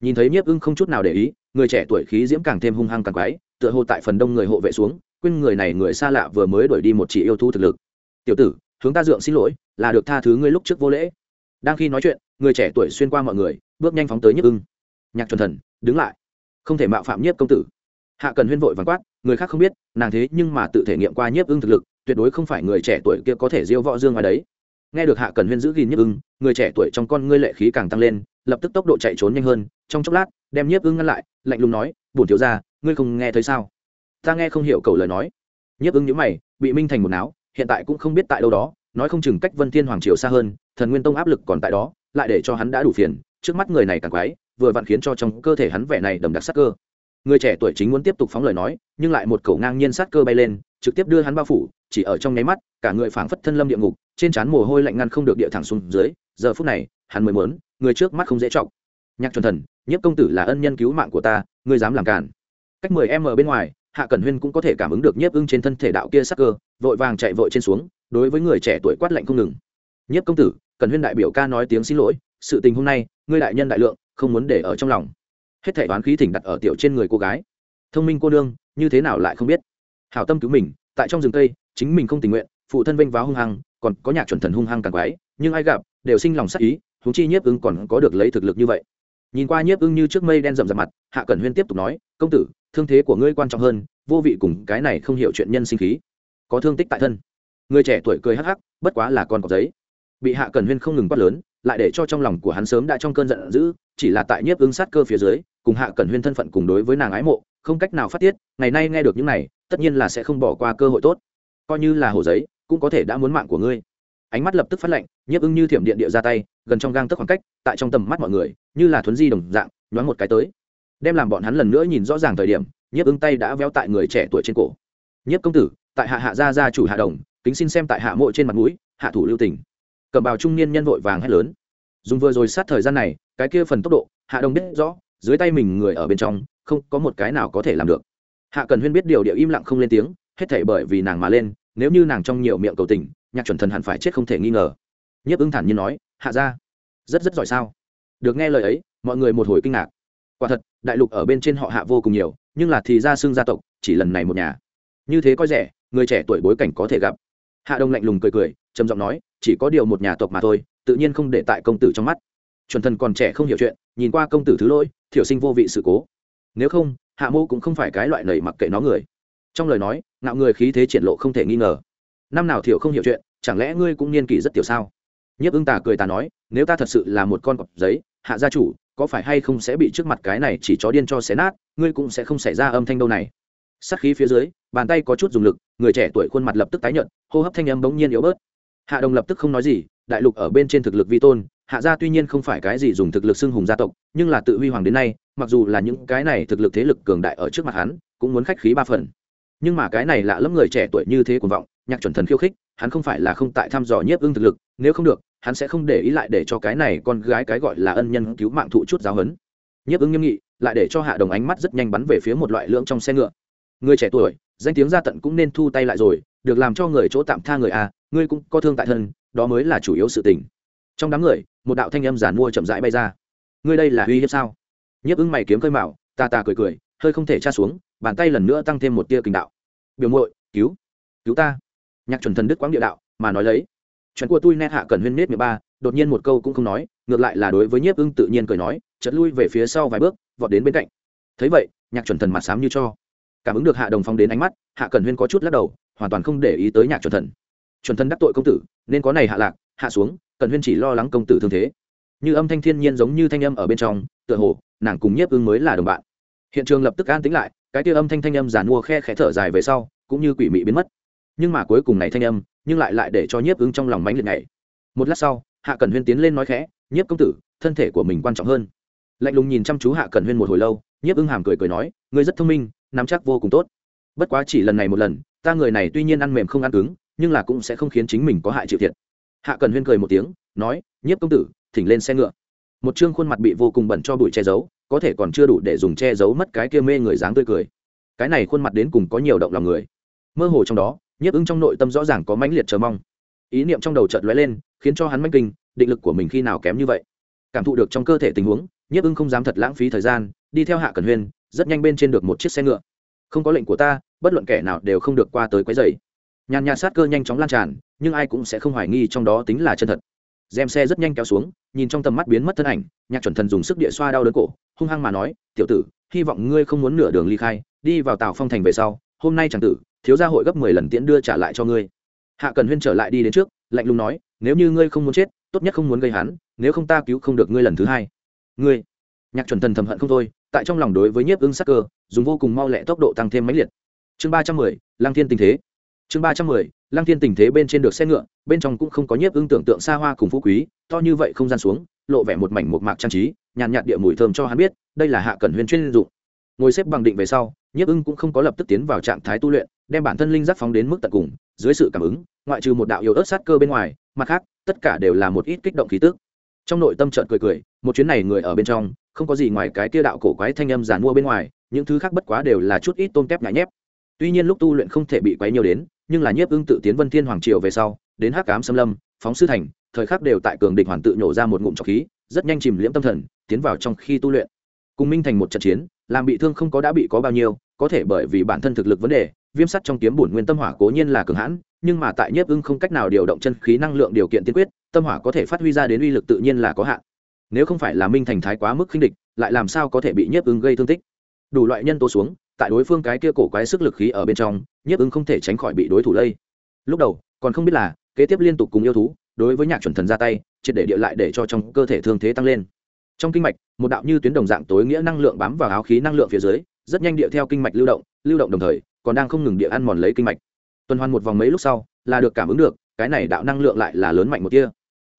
[SPEAKER 1] Nhìn thấy nhiếp ưng không chút nào để ý, người trẻ tuổi khí diễm càng thêm hung hăng càng quái tựa hồ tại phần đông người hộ vệ xuống, quên người này người xa lạ vừa mới đuổi đi một chị yêu thu thực lực. Tiểu tử, hướng ta dượng xin lỗi, là được tha thứ ngươi lúc trước vô lễ. Đang khi nói chuyện, người trẻ tuổi xuyên qua mọi người, bước nhanh phóng tới nhức ưng. Nhạc chuẩn thần, đứng lại, không thể mạo phạm nhiếp công tử. Hạ cần huyên vội vắng quát, người khác không biết, nàng thế nhưng mà tự thể nghiệm qua nhiếp ưng thực lực, tuyệt đối không phải người trẻ tuổi kia có thể diêu võ dương ngoài đấy. Nghe được hạ cần huyên giữ gìn nhiếp ưng, người trẻ tuổi trong con ngươi lệ khí càng tăng lên, lập tức tốc độ chạy trốn nhanh hơn, trong chốc lát, đem nhiếp ưng ngăn lại, lạnh lùng nói, bổn thiếu ra ngươi không nghe thấy sao? Ta nghe không hiểu cầu lời nói. Nhiếp ưng nhữ mày, bị minh thành một não hiện tại cũng không biết tại đâu đó, nói không chừng cách vân thiên hoàng triều xa hơn, thần nguyên tông áp lực còn tại đó, lại để cho hắn đã đủ phiền, trước mắt người này càng quái, vừa vặn khiến cho trong cơ thể hắn vẻ này đầm đặc sắc cơ. Người trẻ tuổi chính muốn tiếp tục phóng lời nói, nhưng lại một cầu ngang nhiên sát cơ bay lên, trực tiếp đưa hắn bao phủ, chỉ ở trong nháy mắt, cả người phảng phất thân lâm địa ngục, trên trán mồ hôi lạnh ngăn không được địa thẳng xuống dưới, giờ phút này, hắn mới muốn, người trước mắt không dễ trọng nhạc chuẩn thần nhất công tử là ân nhân cứu mạng của ta, ngươi dám làm cản cách mười em ở bên ngoài, hạ cẩn huyên cũng có thể cảm ứng được nhiếp ưng trên thân thể đạo kia sắc cơ, vội vàng chạy vội trên xuống, đối với người trẻ tuổi quát lạnh không ngừng. Nhiếp công tử, cẩn huyên đại biểu ca nói tiếng xin lỗi, sự tình hôm nay, ngươi đại nhân đại lượng, không muốn để ở trong lòng. Hết thể oán khí thỉnh đặt ở tiểu trên người cô gái. Thông minh cô nương, như thế nào lại không biết? Hảo tâm cứu mình, tại trong rừng tây chính mình không tình nguyện, phụ thân vênh váo hung hăng, còn có nhạc chuẩn thần hung hăng càng quái, nhưng ai gặp, đều sinh lòng sắc ý húng chi nhiếp ưng còn có được lấy thực lực như vậy. Nhìn qua nhiếp ưng như trước mây đen rậm rạp mặt, hạ cẩn huyên tiếp tục nói, công tử thương thế của ngươi quan trọng hơn, vô vị cùng cái này không hiểu chuyện nhân sinh khí. Có thương tích tại thân. Người trẻ tuổi cười hắc hắc, bất quá là con cọc giấy. Bị hạ cần huyên không ngừng quát lớn, lại để cho trong lòng của hắn sớm đã trong cơn giận dữ, chỉ là tại nhiếp ứng sát cơ phía dưới, cùng hạ cần huyên thân phận cùng đối với nàng ái mộ, không cách nào phát tiết, ngày nay nghe được những này, tất nhiên là sẽ không bỏ qua cơ hội tốt. Coi như là hồ giấy, cũng có thể đã muốn mạng của ngươi. Ánh mắt lập tức phát lệnh nhiếp ứng như thiểm điện địa ra tay, gần trong gang tức khoảng cách, tại trong tầm mắt mọi người, như là thuấn di đồng dạng, nhoáng một cái tới đem làm bọn hắn lần nữa nhìn rõ ràng thời điểm, nhiếp ứng tay đã véo tại người trẻ tuổi trên cổ. Nhiếp công tử, tại hạ hạ gia gia chủ hạ đồng, kính xin xem tại hạ mộ trên mặt mũi, hạ thủ lưu tình. Cầm bào trung niên nhân vội vàng hét lớn. Dùng vừa rồi sát thời gian này, cái kia phần tốc độ, hạ đồng biết rõ, dưới tay mình người ở bên trong, không có một cái nào có thể làm được. Hạ cần huyên biết điều điệu im lặng không lên tiếng, hết thể bởi vì nàng mà lên, nếu như nàng trong nhiều miệng cầu tình, nhạc chuẩn thần hẳn phải chết không thể nghi ngờ. Nhiếp ứng thản nhiên nói, hạ ra rất rất giỏi sao? Được nghe lời ấy, mọi người một hồi kinh ngạc quả thật, đại lục ở bên trên họ hạ vô cùng nhiều, nhưng là thì ra xương gia tộc, chỉ lần này một nhà. Như thế coi rẻ, người trẻ tuổi bối cảnh có thể gặp. Hạ đông lạnh lùng cười cười, trầm giọng nói, chỉ có điều một nhà tộc mà thôi, tự nhiên không để tại công tử trong mắt. Chuẩn thần còn trẻ không hiểu chuyện, nhìn qua công tử thứ lỗi, thiểu sinh vô vị sự cố. Nếu không, hạ mô cũng không phải cái loại lầy mặc kệ nó người. Trong lời nói, ngạo người khí thế triển lộ không thể nghi ngờ. Năm nào thiểu không hiểu chuyện, chẳng lẽ ngươi cũng niên kỷ rất tiểu sao? Nhiếp ưng tà cười tà nói, nếu ta thật sự là một con cọp giấy, hạ gia chủ có phải hay không sẽ bị trước mặt cái này chỉ chó điên cho xé nát, ngươi cũng sẽ không xảy ra âm thanh đâu này. Sắc khí phía dưới, bàn tay có chút dùng lực, người trẻ tuổi khuôn mặt lập tức tái nhợt, hô hấp thanh âm bỗng nhiên yếu bớt. Hạ đồng lập tức không nói gì, đại lục ở bên trên thực lực vi tôn, hạ gia tuy nhiên không phải cái gì dùng thực lực xưng hùng gia tộc, nhưng là tự huy hoàng đến nay, mặc dù là những cái này thực lực thế lực cường đại ở trước mặt hắn, cũng muốn khách khí ba phần. Nhưng mà cái này lạ lẫm người trẻ tuổi như thế cuồng vọng, nhạc chuẩn thần khiêu khích, hắn không phải là không tại thăm dò nhiếp ưng thực lực, nếu không được hắn sẽ không để ý lại để cho cái này con gái cái gọi là ân nhân cứu mạng thụ chút giáo hấn nhiếp ứng nghiêm nghị, lại để cho hạ đồng ánh mắt rất nhanh bắn về phía một loại lưỡng trong xe ngựa. Người trẻ tuổi, danh tiếng gia tận cũng nên thu tay lại rồi, được làm cho người chỗ tạm tha người à ngươi cũng có thương tại thân, đó mới là chủ yếu sự tình. Trong đám người, một đạo thanh âm giản mua chậm rãi bay ra. Ngươi đây là uy hiếp sao? Nhiếp ứng mày kiếm cơi mạo ta ta cười cười, hơi không thể tra xuống, bàn tay lần nữa tăng thêm một tia kình đạo. Biểu muội, cứu cứu ta. Nhạc chuẩn thần đức quãng địa đạo, mà nói lấy chuyện của tôi nét hạ cần huyên nết miệng ba, đột nhiên một câu cũng không nói, ngược lại là đối với nhiếp ưng tự nhiên cười nói chật lui về phía sau vài bước, vọt đến bên cạnh. Thấy vậy, nhạc chuẩn thần mặt sám như cho. Cảm ứng được hạ đồng phong đến ánh mắt, hạ cần huyên có chút lắc đầu, hoàn toàn không để ý tới nhạc chuẩn thần. Chuẩn thần đắc tội công tử, nên có này hạ lạc, hạ xuống, cần huyên chỉ lo lắng công tử thương thế. Như âm thanh thiên nhiên giống như thanh âm ở bên trong, tựa hồ, nàng cùng nhiếp ưng mới là đồng bạn. Hiện trường lập tức an tính lại, cái tia âm thanh thanh âm giàn mua khe khẽ thở dài về sau, cũng như quỷ mị biến mất. Nhưng mà cuối cùng này thanh âm nhưng lại lại để cho nhiếp ứng trong lòng mánh liệt này một lát sau, hạ cần huyên tiến lên nói khẽ, nhiếp công tử, thân thể của mình quan trọng hơn. Lạnh lùng nhìn chăm chú hạ cần huyên một hồi lâu, nhiếp ưng hàm cười cười nói, ngươi rất thông minh, nắm chắc vô cùng tốt. Bất quá chỉ lần này một lần, ta người này tuy nhiên ăn mềm không ăn cứng, nhưng là cũng sẽ không khiến chính mình có hại chịu thiệt. Hạ cần huyên cười một tiếng, nói, nhiếp công tử, thỉnh lên xe ngựa. Một chương khuôn mặt bị vô cùng bẩn cho bụi che giấu, có thể còn chưa đủ để dùng che giấu mất cái kia mê người dáng tươi cười. Cái này khuôn mặt đến cùng có nhiều động lòng người. Mơ hồ trong đó nhiếp ứng trong nội tâm rõ ràng có mãnh liệt chờ mong. Ý niệm trong đầu chợt lóe lên, khiến cho hắn manh kinh, định lực của mình khi nào kém như vậy? Cảm thụ được trong cơ thể tình huống, nhiếp ưng không dám thật lãng phí thời gian, đi theo hạ cần huyên, rất nhanh bên trên được một chiếc xe ngựa. Không có lệnh của ta, bất luận kẻ nào đều không được qua tới quấy dày nhàn nhạt sát cơ nhanh chóng lan tràn, nhưng ai cũng sẽ không hoài nghi trong đó tính là chân thật. Dèm xe rất nhanh kéo xuống, nhìn trong tầm mắt biến mất thân ảnh, nhạc chuẩn thần dùng sức địa xoa đau đớn cổ, hung hăng mà nói, tiểu tử, hy vọng ngươi không muốn nửa đường ly khai, đi vào tàu phong thành về sau, hôm nay chẳng tử thiếu gia hội gấp mười lần tiễn đưa trả lại cho ngươi. Hạ cần huyên trở lại đi đến trước, lạnh lùng nói, nếu như ngươi không muốn chết, tốt nhất không muốn gây hắn, nếu không ta cứu không được ngươi lần thứ hai. Ngươi, nhạc chuẩn thần thầm hận không thôi, tại trong lòng đối với nhiếp ưng sắc cơ, dùng vô cùng mau lẹ tốc độ tăng thêm mấy liệt. Chương ba trăm mười lang thiên tình thế. Chương ba trăm mười, lăng thiên tình thế bên trên được xe ngựa, bên trong cũng không có nhiếp ưng tưởng tượng xa hoa cùng phú quý, to như vậy không gian xuống, lộ vẻ một mảnh một mạc trang trí, nhàn nhạt địa mùi thơm cho hắn biết, đây là hạ cẩn huyên chuyên dụng. Ngồi xếp bằng định về sau, nhiếp ưng cũng không có lập tức tiến vào trạng thái tu luyện đem bản thân linh giác phóng đến mức tận cùng, dưới sự cảm ứng, ngoại trừ một đạo yếu ớt sát cơ bên ngoài, mặt khác, tất cả đều là một ít kích động khí tức. Trong nội tâm trợn cười cười, một chuyến này người ở bên trong, không có gì ngoài cái kia đạo cổ quái thanh âm giàn mua bên ngoài, những thứ khác bất quá đều là chút ít tôm tép nhãi nhép. Tuy nhiên lúc tu luyện không thể bị quấy nhiều đến, nhưng là nhiếp ưng tự tiến vân thiên hoàng triều về sau, đến hắc cám xâm lâm, phóng sư thành, thời khắc đều tại cường địch hoàn tự nhổ ra một ngụm trọc khí, rất nhanh chìm liễm tâm thần, tiến vào trong khi tu luyện. Cùng minh thành một trận chiến, làm bị thương không có đã bị có bao nhiêu, có thể bởi vì bản thân thực lực vấn đề viêm sắt trong kiếm bổn nguyên tâm hỏa cố nhiên là cường hãn, nhưng mà tại nhiếp ưng không cách nào điều động chân khí năng lượng điều kiện tiên quyết, tâm hỏa có thể phát huy ra đến uy lực tự nhiên là có hạn. Nếu không phải là minh thành thái quá mức khinh địch, lại làm sao có thể bị nhiếp ưng gây thương tích? Đủ loại nhân tố xuống, tại đối phương cái kia cổ quái sức lực khí ở bên trong, nhiếp ưng không thể tránh khỏi bị đối thủ lây. Lúc đầu, còn không biết là, kế tiếp liên tục cùng yêu thú, đối với nhạc chuẩn thần ra tay, triệt để địa lại để cho trong cơ thể thương thế tăng lên. Trong kinh mạch, một đạo như tuyến đồng dạng tối nghĩa năng lượng bám vào áo khí năng lượng phía dưới, rất nhanh địa theo kinh mạch lưu động lưu động đồng thời còn đang không ngừng địa ăn mòn lấy kinh mạch. Tuần hoàn một vòng mấy lúc sau, là được cảm ứng được, cái này đạo năng lượng lại là lớn mạnh một kia.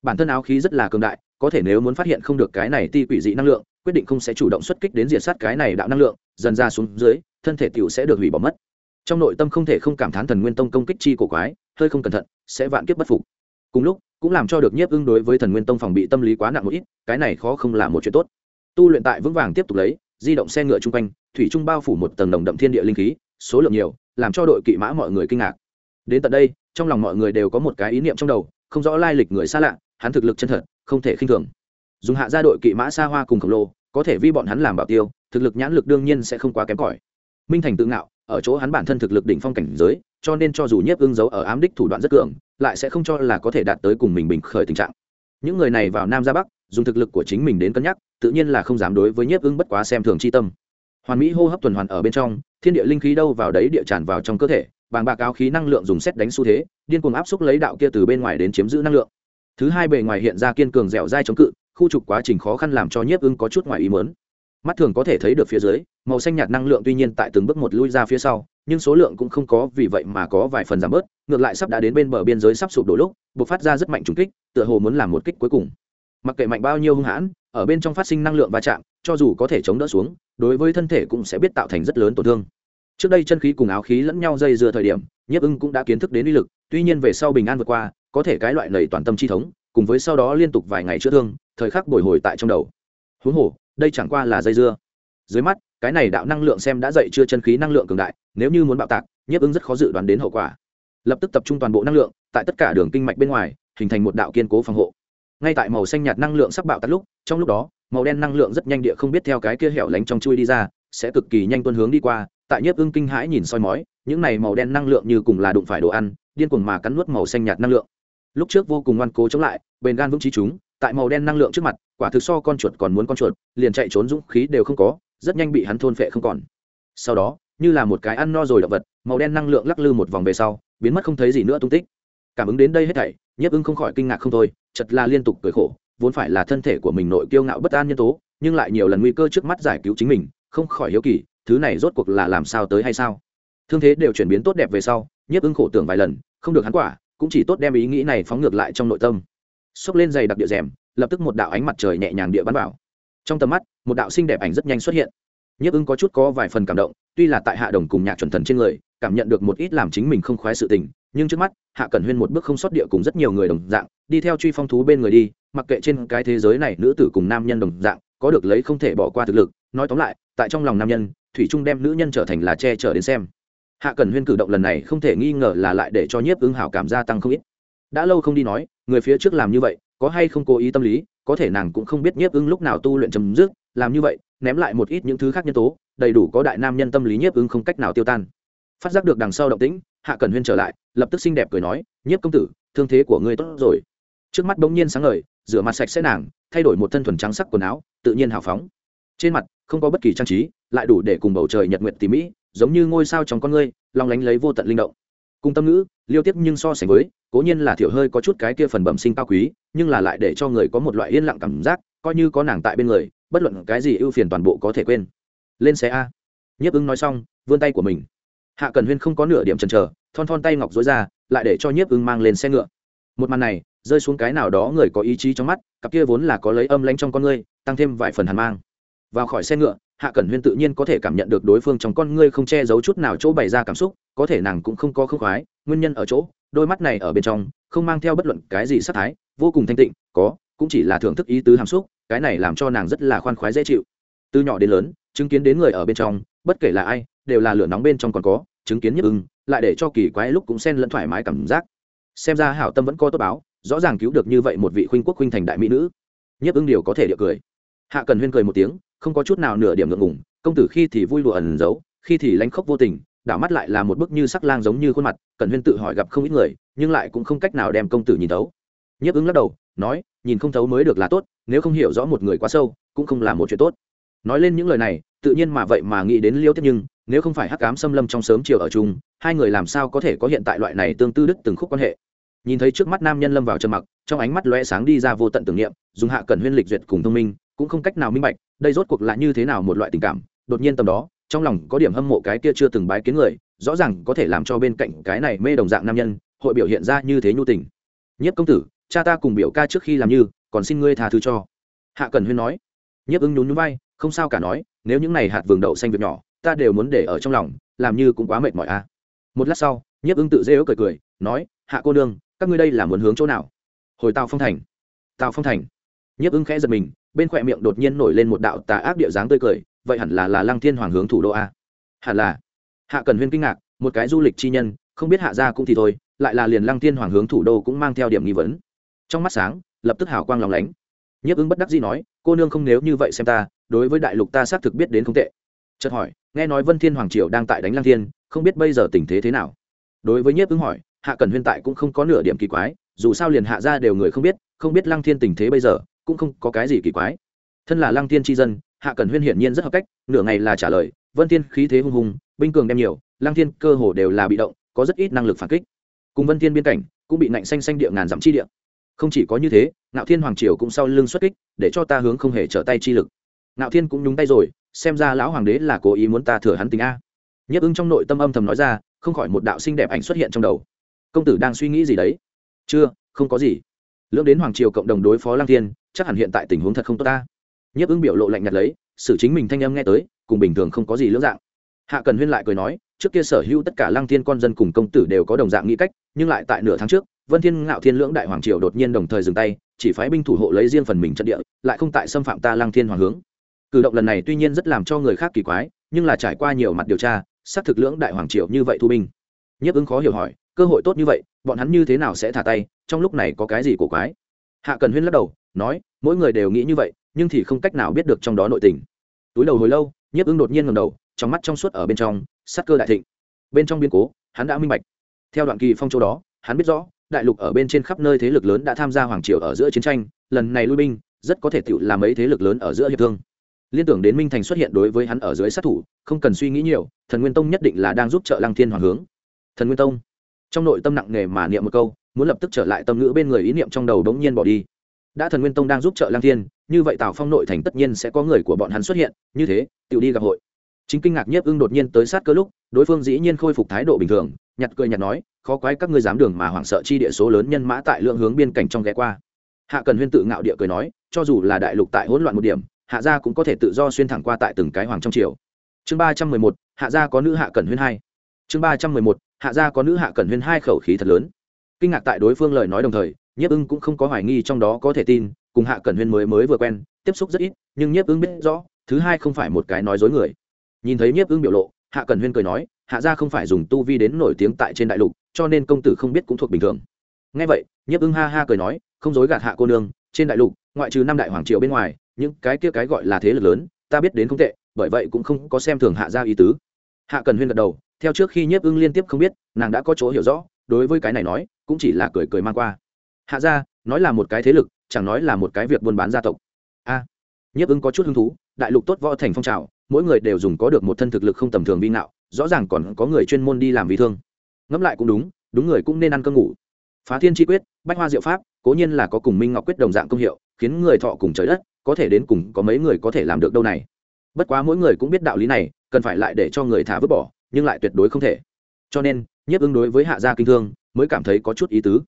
[SPEAKER 1] Bản thân áo khí rất là cường đại, có thể nếu muốn phát hiện không được cái này ti quỷ dị năng lượng, quyết định không sẽ chủ động xuất kích đến diệt sát cái này đạo năng lượng, dần ra xuống dưới, thân thể tiểu sẽ được hủy bỏ mất. Trong nội tâm không thể không cảm thán thần nguyên tông công kích chi cổ quái, hơi không cẩn thận, sẽ vạn kiếp bất phục. Cùng lúc, cũng làm cho được nhiếp ưng đối với thần nguyên tông phòng bị tâm lý quá nặng một ít, cái này khó không là một chuyện tốt. Tu luyện tại vững vàng tiếp tục lấy, di động xe ngựa chung quanh, thủy trung bao phủ một tầng đồng đậm thiên địa linh khí số lượng nhiều, làm cho đội kỵ mã mọi người kinh ngạc. Đến tận đây, trong lòng mọi người đều có một cái ý niệm trong đầu, không rõ lai lịch người xa lạ, hắn thực lực chân thật, không thể khinh thường. Dùng hạ gia đội kỵ mã xa hoa cùng khổng lồ, có thể vi bọn hắn làm bảo tiêu, thực lực nhãn lực đương nhiên sẽ không quá kém cỏi. Minh thành tự ngạo, ở chỗ hắn bản thân thực lực đỉnh phong cảnh giới, cho nên cho dù nhiếp ưng giấu ở ám đích thủ đoạn rất cường, lại sẽ không cho là có thể đạt tới cùng mình bình khởi tình trạng. Những người này vào nam ra bắc, dùng thực lực của chính mình đến cân nhắc, tự nhiên là không dám đối với nhiếp ưng bất quá xem thường chi tâm. Hoàn mỹ hô hấp tuần hoàn ở bên trong thiên địa linh khí đâu vào đấy địa tràn vào trong cơ thể, bàng bạc áo khí năng lượng dùng xét đánh xu thế, điên cuồng áp xúc lấy đạo kia từ bên ngoài đến chiếm giữ năng lượng. Thứ hai bề ngoài hiện ra kiên cường dẻo dai chống cự, khu trục quá trình khó khăn làm cho nhiếp ưng có chút ngoài ý mớn mắt thường có thể thấy được phía dưới, màu xanh nhạt năng lượng tuy nhiên tại từng bước một lui ra phía sau, nhưng số lượng cũng không có vì vậy mà có vài phần giảm bớt, ngược lại sắp đã đến bên bờ biên giới sắp sụp đổ lúc buộc phát ra rất mạnh trùng kích, tựa hồ muốn làm một kích cuối cùng. Mặc kệ mạnh bao nhiêu hung hãn ở bên trong phát sinh năng lượng va chạm, cho dù có thể chống đỡ xuống, đối với thân thể cũng sẽ biết tạo thành rất lớn tổn thương. Trước đây chân khí cùng áo khí lẫn nhau dây dưa thời điểm, nhiếp ưng cũng đã kiến thức đến uy lực, tuy nhiên về sau bình an vượt qua, có thể cái loại nầy toàn tâm chi thống, cùng với sau đó liên tục vài ngày chữa thương, thời khắc bồi hồi tại trong đầu. Huống hồ, đây chẳng qua là dây dưa. Dưới mắt, cái này đạo năng lượng xem đã dậy chưa chân khí năng lượng cường đại, nếu như muốn bạo tạc, nhiếp ưng rất khó dự đoán đến hậu quả. Lập tức tập trung toàn bộ năng lượng, tại tất cả đường kinh mạch bên ngoài, hình thành một đạo kiên cố phòng hộ ngay tại màu xanh nhạt năng lượng sắp bạo tắt lúc, trong lúc đó, màu đen năng lượng rất nhanh địa không biết theo cái kia hẻo lánh trong chui đi ra, sẽ cực kỳ nhanh tuân hướng đi qua. Tại nhiếp ưng kinh hãi nhìn soi mói, những này màu đen năng lượng như cùng là đụng phải đồ ăn, điên cuồng mà cắn nuốt màu xanh nhạt năng lượng. Lúc trước vô cùng ngoan cố chống lại, bền gan vững trí chúng, tại màu đen năng lượng trước mặt, quả thực so con chuột còn muốn con chuột, liền chạy trốn dũng khí đều không có, rất nhanh bị hắn thôn phệ không còn. Sau đó, như là một cái ăn no rồi động vật, màu đen năng lượng lắc lư một vòng về sau, biến mất không thấy gì nữa tung tích cảm ứng đến đây hết thảy, nhiếp ưng không khỏi kinh ngạc không thôi chật là liên tục cười khổ, vốn phải là thân thể của mình nội kiêu ngạo bất an nhân tố, nhưng lại nhiều lần nguy cơ trước mắt giải cứu chính mình, không khỏi hiếu kỳ, thứ này rốt cuộc là làm sao tới hay sao? Thương thế đều chuyển biến tốt đẹp về sau, nhiếp ưng khổ tưởng vài lần, không được hắn quả, cũng chỉ tốt đem ý nghĩ này phóng ngược lại trong nội tâm. Xốc lên giày đặc địa rèm, lập tức một đạo ánh mặt trời nhẹ nhàng địa bắn vào. Trong tầm mắt, một đạo xinh đẹp ảnh rất nhanh xuất hiện. Nhiếp ưng có chút có vài phần cảm động, tuy là tại hạ đồng cùng nhạc chuẩn thần trên người, cảm nhận được một ít làm chính mình không khoái sự tình nhưng trước mắt, hạ cẩn huyên một bước không xuất địa cùng rất nhiều người đồng dạng, đi theo truy phong thú bên người đi, mặc kệ trên cái thế giới này nữ tử cùng nam nhân đồng dạng, có được lấy không thể bỏ qua thực lực. Nói tóm lại, tại trong lòng nam nhân, thủy trung đem nữ nhân trở thành là che chở đến xem. Hạ cẩn huyên cử động lần này không thể nghi ngờ là lại để cho nhiếp ứng hảo cảm gia tăng không ít. Đã lâu không đi nói, người phía trước làm như vậy, có hay không cố ý tâm lý, có thể nàng cũng không biết nhiếp ứng lúc nào tu luyện chấm dứt, làm như vậy, ném lại một ít những thứ khác nhân tố, đầy đủ có đại nam nhân tâm lý nhiếp ứng không cách nào tiêu tan phát giác được đằng sau động tĩnh, hạ cần huyên trở lại, lập tức xinh đẹp cười nói, nhiếp công tử, thương thế của ngươi tốt rồi. Trước mắt bỗng nhiên sáng ngời, rửa mặt sạch sẽ nàng, thay đổi một thân thuần trắng sắc quần áo, tự nhiên hào phóng. Trên mặt, không có bất kỳ trang trí, lại đủ để cùng bầu trời nhật nguyện tỉ mỹ giống như ngôi sao trong con ngươi, long lánh lấy vô tận linh động. Cùng tâm ngữ, liêu tiếp nhưng so sánh với, cố nhiên là thiểu hơi có chút cái kia phần bẩm sinh cao quý, nhưng là lại để cho người có một loại yên lặng cảm giác, coi như có nàng tại bên người, bất luận cái gì ưu phiền toàn bộ có thể quên. Lên xe a. Nhiếp ứng nói xong, vươn tay của mình hạ cần huyên không có nửa điểm chần chờ, thon thon tay ngọc dối ra, lại để cho nhiếp ưng mang lên xe ngựa. Một màn này, rơi xuống cái nào đó người có ý chí trong mắt, cặp kia vốn là có lấy âm lanh trong con ngươi, tăng thêm vài phần hàn mang. Vào khỏi xe ngựa, hạ cẩn huyên tự nhiên có thể cảm nhận được đối phương trong con ngươi không che giấu chút nào chỗ bày ra cảm xúc, có thể nàng cũng không có không khoái, nguyên nhân ở chỗ, đôi mắt này ở bên trong, không mang theo bất luận cái gì sắc thái, vô cùng thanh tịnh, có, cũng chỉ là thưởng thức ý tứ hàm xúc, cái này làm cho nàng rất là khoan khoái dễ chịu. Từ nhỏ đến lớn, chứng kiến đến người ở bên trong bất kể là ai, đều là lửa nóng bên trong còn có, chứng kiến nhất ưng, lại để cho kỳ quái lúc cũng xen lẫn thoải mái cảm giác. Xem ra hảo tâm vẫn có tốt báo, rõ ràng cứu được như vậy một vị khuynh quốc khuynh thành đại mỹ nữ. Nhiếp ưng điều có thể địa cười. Hạ cần huyên cười một tiếng, không có chút nào nửa điểm ngượng ngùng, công tử khi thì vui lụa ẩn giấu, khi thì lánh khóc vô tình, đảo mắt lại là một bức như sắc lang giống như khuôn mặt, cần huyên tự hỏi gặp không ít người, nhưng lại cũng không cách nào đem công tử nhìn thấu. Nhiếp ứng lắc đầu, nói, nhìn không thấu mới được là tốt, nếu không hiểu rõ một người quá sâu, cũng không là một chuyện tốt nói lên những lời này, tự nhiên mà vậy mà nghĩ đến liêu tiếp nhưng, nếu không phải hắc cám xâm lâm trong sớm chiều ở chung, hai người làm sao có thể có hiện tại loại này tương tư đức từng khúc quan hệ? Nhìn thấy trước mắt nam nhân lâm vào trầm mặc, trong ánh mắt loe sáng đi ra vô tận tưởng niệm, dùng hạ cần huyên lịch duyệt cùng thông minh, cũng không cách nào minh bạch, đây rốt cuộc là như thế nào một loại tình cảm. Đột nhiên tầm đó, trong lòng có điểm hâm mộ cái kia chưa từng bái kiến người, rõ ràng có thể làm cho bên cạnh cái này mê đồng dạng nam nhân, hội biểu hiện ra như thế nhu tình. Nhất công tử, cha ta cùng biểu ca trước khi làm như, còn xin ngươi tha thứ cho. Hạ cần huyên nói. Nhất ứng nhún nhún vai không sao cả nói, nếu những này hạt vườn đậu xanh việc nhỏ, ta đều muốn để ở trong lòng, làm như cũng quá mệt mỏi a à. một lát sau, nhiếp ứng tự dễ ớ cười cười, nói, hạ cô nương, các ngươi đây là muốn hướng chỗ nào? Hồi tào phong thành. Tào phong thành. Nhiếp ứng khẽ giật mình, bên khỏe miệng đột nhiên nổi lên một đạo tà ác địa dáng tươi cười, vậy hẳn là là lăng thiên hoàng hướng thủ đô a. Hẳn là. Hạ cần huyên kinh ngạc, một cái du lịch chi nhân, không biết hạ gia cũng thì thôi, lại là liền lăng thiên hoàng hướng thủ đô cũng mang theo điểm nghi vấn. Trong mắt sáng, lập tức hào quang lòng lánh nhiếp ứng bất đắc dĩ nói, cô nương không nếu như vậy xem ta, đối với đại lục ta xác thực biết đến không tệ. Chợt hỏi, nghe nói vân thiên hoàng triều đang tại đánh Lang thiên, không biết bây giờ tình thế thế nào? Đối với nhiếp ứng hỏi, hạ cần huyên tại cũng không có nửa điểm kỳ quái, dù sao liền hạ ra đều người không biết không biết Lang thiên tình thế bây giờ, cũng không có cái gì kỳ quái. Thân là Lang thiên tri dân, hạ cần huyên hiển nhiên rất hợp cách, nửa ngày là trả lời, vân thiên khí thế hung hùng, binh cường đem nhiều Lang thiên cơ hồ đều là bị động, có rất ít năng lực phản kích. Cùng vân thiên biên cảnh, cũng bị nạnh xanh xanh địa ngàn dặm chi địa không chỉ có như thế, ngạo thiên hoàng triều cũng sau lưng xuất kích, để cho ta hướng không hề trở tay chi lực. Ngạo thiên cũng nhúng tay rồi, xem ra lão hoàng đế là cố ý muốn ta thừa hắn tình a. Nhấp ứng trong nội tâm âm thầm nói ra, không khỏi một đạo xinh đẹp ảnh xuất hiện trong đầu. Công tử đang suy nghĩ gì đấy? Chưa, không có gì. Lưỡng đến hoàng triều cộng đồng đối phó lang thiên, chắc hẳn hiện tại tình huống thật không tốt ta. Nhấp ứng biểu lộ lạnh nhạt lấy, xử chính mình thanh âm nghe tới, cùng bình thường không có gì lưỡng dạng. Hạ cần huyên lại cười nói, trước kia sở hữu tất cả lang thiên con dân cùng công tử đều có đồng dạng nghĩ cách, nhưng lại tại nửa tháng trước vân thiên ngạo thiên lưỡng đại hoàng triều đột nhiên đồng thời dừng tay, chỉ phái binh thủ hộ lấy riêng phần mình trận địa, lại không tại xâm phạm ta lăng thiên hoàng hướng. Cử động lần này tuy nhiên rất làm cho người khác kỳ quái, nhưng là trải qua nhiều mặt điều tra, xác thực lưỡng đại hoàng triều như vậy thu binh. Nhiếp ứng khó hiểu hỏi, cơ hội tốt như vậy, bọn hắn như thế nào sẽ thả tay, trong lúc này có cái gì cổ quái? Hạ cần huyên lắc đầu, nói, mỗi người đều nghĩ như vậy, nhưng thì không cách nào biết được trong đó nội tình. Túi đầu hồi lâu, nhiếp ứng đột nhiên ngầm đầu, trong mắt trong suốt ở bên trong, sắc cơ đại thịnh. Bên trong biên cố, hắn đã minh bạch. Theo đoạn kỳ phong châu đó, hắn biết rõ đại lục ở bên trên khắp nơi thế lực lớn đã tham gia hoàng triều ở giữa chiến tranh, lần này lui binh, rất có thể tựu làm mấy thế lực lớn ở giữa hiệp thương. Liên tưởng đến minh thành xuất hiện đối với hắn ở dưới sát thủ, không cần suy nghĩ nhiều, thần nguyên tông nhất định là đang giúp trợ lăng thiên hoàng hướng. Thần nguyên tông. Trong nội tâm nặng nề mà niệm một câu, muốn lập tức trở lại tâm ngữ bên người ý niệm trong đầu đống nhiên bỏ đi. Đã thần nguyên tông đang giúp trợ lăng thiên, như vậy tào phong nội thành tất nhiên sẽ có người của bọn hắn xuất hiện, như thế tựu đi gặp hội chính kinh ngạc nhiếp ưng đột nhiên tới sát cơ lúc, đối phương dĩ nhiên khôi phục thái độ bình thường, nhặt cười nhặt nói, khó quái các ngươi dám đường mà hoảng sợ chi địa số lớn nhân mã tại lượng hướng biên cảnh trong ghé qua. Hạ cần huyên tự ngạo địa cười nói, cho dù là đại lục tại hỗn loạn một điểm, hạ gia cũng có thể tự do xuyên thẳng qua tại từng cái hoàng trong triều. Chương ba trăm mười một, hạ gia có nữ hạ cần huyên hai. Chương ba trăm mười một, hạ gia có nữ hạ cần huyên hai khẩu khí thật lớn. Kinh ngạc tại đối phương lời nói đồng thời, nhiếp ưng cũng không có hoài nghi trong đó có thể tin, cùng hạ cần huyên mới mới vừa quen, tiếp xúc rất ít, nhưng nhiếp ưng biết rõ, thứ hai không phải một cái nói dối người nhìn thấy nhiếp ưng biểu lộ, hạ cần huyên cười nói, hạ gia không phải dùng tu vi đến nổi tiếng tại trên đại lục, cho nên công tử không biết cũng thuộc bình thường. Ngay vậy, nhiếp ưng ha ha cười nói, không dối gạt hạ cô nương, trên đại lục, ngoại trừ năm đại hoàng triều bên ngoài, những cái kia cái gọi là thế lực lớn, ta biết đến không tệ, bởi vậy cũng không có xem thường hạ gia ý tứ. Hạ cần huyên gật đầu, theo trước khi nhiếp ưng liên tiếp không biết, nàng đã có chỗ hiểu rõ, đối với cái này nói, cũng chỉ là cười cười mang qua. Hạ gia, nói là một cái thế lực, chẳng nói là một cái việc buôn bán gia tộc. A. Nhiếp ưng có chút hứng thú, đại lục tốt võ thành phong trào mỗi người đều dùng có được một thân thực lực không tầm thường vi ngạo, rõ ràng còn có người chuyên môn đi làm vi thương. Ngẫm lại cũng đúng đúng người cũng nên ăn cơm ngủ. Phá thiên chi quyết, bách hoa diệu pháp, cố nhiên là có cùng minh ngọc quyết đồng dạng công hiệu, khiến người thọ cùng trời đất, có thể đến cùng có mấy người có thể làm được đâu này. Bất quá mỗi người cũng biết đạo lý này, cần phải lại để cho người thả vứt bỏ, nhưng lại tuyệt đối không thể. Cho nên, nhiếp ứng đối với hạ gia kinh thương, mới cảm thấy có chút ý tứ.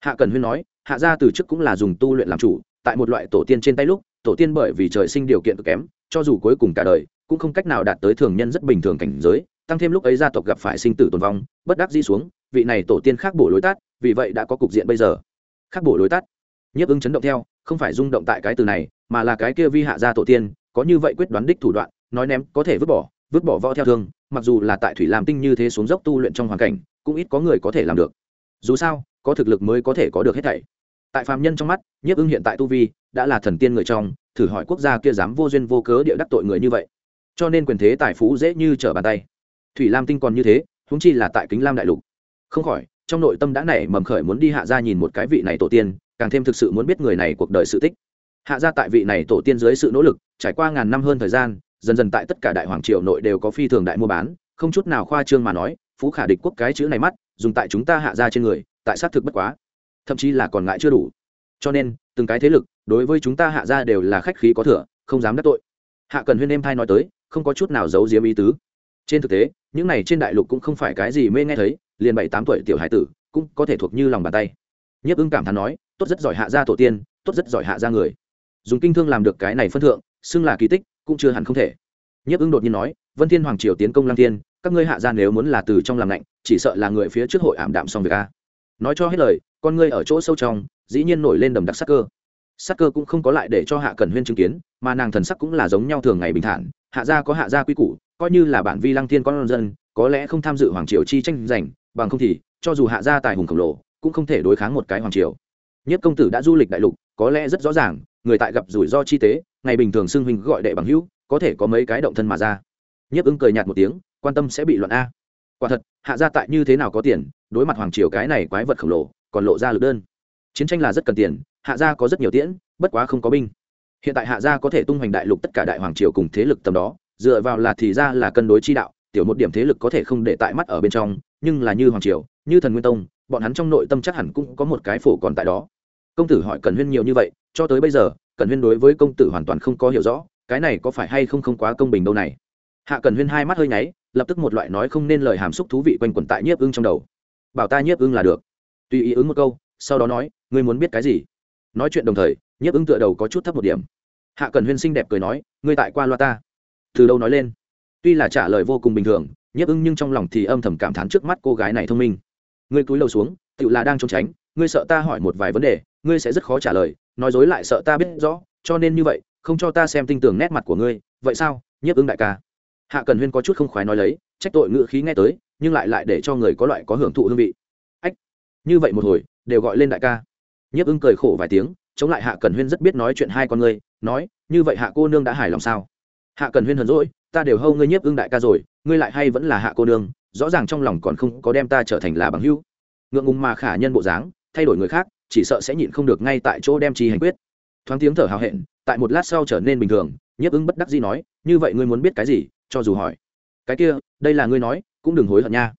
[SPEAKER 1] Hạ cần huyên nói, hạ gia từ trước cũng là dùng tu luyện làm chủ, tại một loại tổ tiên trên tay lúc, tổ tiên bởi vì trời sinh điều kiện cực kém, cho dù cuối cùng cả đời cũng không cách nào đạt tới thường nhân rất bình thường cảnh giới, tăng thêm lúc ấy gia tộc gặp phải sinh tử tồn vong, bất đắc di xuống, vị này tổ tiên khác bổ lối tát vì vậy đã có cục diện bây giờ. Khác bổ lối tát nhiếp ứng chấn động theo, không phải rung động tại cái từ này, mà là cái kia vi hạ gia tổ tiên, có như vậy quyết đoán đích thủ đoạn, nói ném, có thể vứt bỏ vứt bỏ võ theo thương, mặc dù là tại thủy làm tinh như thế xuống dốc tu luyện trong hoàn cảnh, cũng ít có người có thể làm được. Dù sao, có thực lực mới có thể có được hết thảy. Tại phàm nhân trong mắt, nhiếp ưng hiện tại tu vi, đã là thần tiên người trong, thử hỏi quốc gia kia dám vô duyên vô cớ địa đắc tội người như vậy cho nên quyền thế tài phú dễ như trở bàn tay. Thủy lam tinh còn như thế húng chi là tại kính lam đại lục. Không khỏi, trong nội tâm đã nảy mầm khởi muốn đi hạ ra nhìn một cái vị này tổ tiên, càng thêm thực sự muốn biết người này cuộc đời sự tích. Hạ ra tại vị này tổ tiên dưới sự nỗ lực, trải qua ngàn năm hơn thời gian, dần dần tại tất cả đại hoàng triều nội đều có phi thường đại mua bán, không chút nào khoa trương mà nói, phú khả địch quốc cái chữ này mắt, dùng tại chúng ta hạ ra trên người, tại xác thực bất quá. Thậm chí là còn ngại chưa đủ. Cho nên, từng cái thế lực, đối với chúng ta hạ ra đều là khách khí có thừa, không dám đắc tội. Hạ cần huyên em thay nói tới không có chút nào giấu diếm ý tứ. Trên thực tế, những này trên đại lục cũng không phải cái gì mê nghe thấy, liền bảy tám tuổi tiểu hải tử cũng có thể thuộc như lòng bàn tay. Nhiếp ưng cảm thán nói, tốt rất giỏi hạ gia tổ tiên, tốt rất giỏi hạ gia người. Dùng kinh thương làm được cái này phân thượng, xưng là kỳ tích, cũng chưa hẳn không thể. Nhiếp ưng đột nhiên nói, vân thiên hoàng triều tiến công lăng thiên, các ngươi hạ gia nếu muốn là từ trong làm lạnh chỉ sợ là người phía trước hội ảm đạm xong việc a. Nói cho hết lời, con ngươi ở chỗ sâu trong, dĩ nhiên nổi lên đầm đặc sắc cơ sắc cơ cũng không có lại để cho hạ cần huyên chứng kiến, mà nàng thần sắc cũng là giống nhau thường ngày bình thản, hạ gia có hạ gia quy củ, coi như là bản vi lăng thiên con dân, có lẽ không tham dự hoàng triều chi tranh giành, bằng không thì, cho dù hạ gia tài hùng khổng lồ, cũng không thể đối kháng một cái hoàng triều. Nhất công tử đã du lịch đại lục, có lẽ rất rõ ràng, người tại gặp rủi ro chi tế, ngày bình thường xưng huynh gọi đệ bằng hữu, có thể có mấy cái động thân mà ra. Nhiếp ứng cười nhạt một tiếng, quan tâm sẽ bị loạn a. Quả thật, hạ gia tại như thế nào có tiền, đối mặt hoàng triều cái này quái vật khổng lồ, còn lộ ra lực đơn. Chiến tranh là rất cần tiền hạ gia có rất nhiều tiễn, bất quá không có binh. Hiện tại hạ gia có thể tung hoành đại lục tất cả đại hoàng triều cùng thế lực tầm đó, dựa vào là thì ra là cân đối chi đạo, tiểu một điểm thế lực có thể không để tại mắt ở bên trong, nhưng là như hoàng triều, như thần nguyên tông, bọn hắn trong nội tâm chắc hẳn cũng có một cái phổ còn tại đó. Công tử hỏi cần huyên nhiều như vậy, cho tới bây giờ cần huyên đối với công tử hoàn toàn không có hiểu rõ, cái này có phải hay không không quá công bình đâu này. Hạ cần huyên hai mắt hơi nháy, lập tức một loại nói không nên lời hàm xúc thú vị quanh quẩn tại nhiếp ưng trong đầu. Bảo ta nhiếp ưng là được. Tùy ý ứng một câu, sau đó nói, ngươi muốn biết cái gì? Nói chuyện đồng thời, nhiếp ứng tựa đầu có chút thấp một điểm. Hạ cần huyên xinh đẹp cười nói, ngươi tại qua loa ta? Từ đâu nói lên. Tuy là trả lời vô cùng bình thường, nhiếp ứng nhưng trong lòng thì âm thầm cảm thán trước mắt cô gái này thông minh. Ngươi cúi đầu xuống tự là đang trốn tránh, ngươi sợ ta hỏi một vài vấn đề, ngươi sẽ rất khó trả lời, nói dối lại sợ ta biết rõ, cho nên như vậy, không cho ta xem tinh tường nét mặt của ngươi, vậy sao, nhiếp ứng đại ca? Hạ cần huyên có chút không khoái nói lấy, trách tội ngữ khí nghe tới, nhưng lại lại để cho người có loại có hưởng thụ hương vị. Ách, như vậy một hồi, đều gọi lên đại ca nhiếp ưng cười khổ vài tiếng, chống lại hạ cần huyên rất biết nói chuyện hai con ngươi, nói, như vậy hạ cô nương đã hài lòng sao? Hạ cần huyên hờn rỗi ta đều hâu ngươi nhiếp ưng đại ca rồi, ngươi lại hay vẫn là hạ cô nương, rõ ràng trong lòng còn không có đem ta trở thành là bằng hữu. Ngượng ngùng mà khả nhân bộ dáng, thay đổi người khác, chỉ sợ sẽ nhịn không được ngay tại chỗ đem chi hành quyết. Thoáng tiếng thở hào hẹn, tại một lát sau trở nên bình thường, nhiếp ưng bất đắc dĩ nói, như vậy ngươi muốn biết cái gì? Cho dù hỏi, cái kia, đây là ngươi nói, cũng đừng hối hận nha.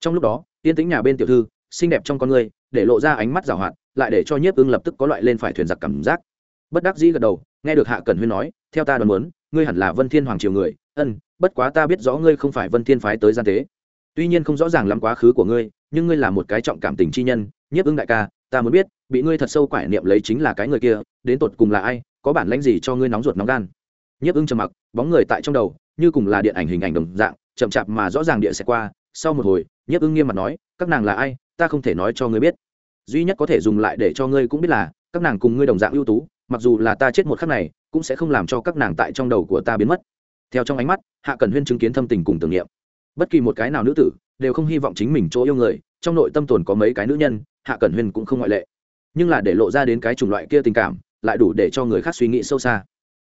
[SPEAKER 1] Trong lúc đó, yên tĩnh nhà bên tiểu thư, xinh đẹp trong con ngươi để lộ ra ánh mắt giảo hoạt, lại để cho nhiếp ưng lập tức có loại lên phải thuyền giặc cảm giác. Bất đắc dĩ gật đầu, nghe được hạ cẩn huyên nói, theo ta đoán muốn, ngươi hẳn là vân thiên hoàng triều người, ân, bất quá ta biết rõ ngươi không phải vân thiên phái tới gian tế. Tuy nhiên không rõ ràng lắm quá khứ của ngươi, nhưng ngươi là một cái trọng cảm tình chi nhân, nhiếp ưng đại ca, ta muốn biết, bị ngươi thật sâu quải niệm lấy chính là cái người kia, đến tột cùng là ai, có bản lãnh gì cho ngươi nóng ruột nóng gan? Nhiếp ưng trầm mặc, bóng người tại trong đầu, như cùng là điện ảnh hình ảnh đồng dạng, chậm chạp mà rõ ràng địa sẽ qua. Sau một hồi, nhiếp ưng nghiêm mặt nói, các nàng là ai, ta không thể nói cho ngươi biết duy nhất có thể dùng lại để cho ngươi cũng biết là, các nàng cùng ngươi đồng dạng ưu tú, mặc dù là ta chết một khắc này, cũng sẽ không làm cho các nàng tại trong đầu của ta biến mất. Theo trong ánh mắt, hạ cần huyên chứng kiến thâm tình cùng tưởng niệm. Bất kỳ một cái nào nữ tử, đều không hy vọng chính mình chỗ yêu người, trong nội tâm tồn có mấy cái nữ nhân, hạ cần huyên cũng không ngoại lệ. Nhưng là để lộ ra đến cái chủng loại kia tình cảm, lại đủ để cho người khác suy nghĩ sâu xa.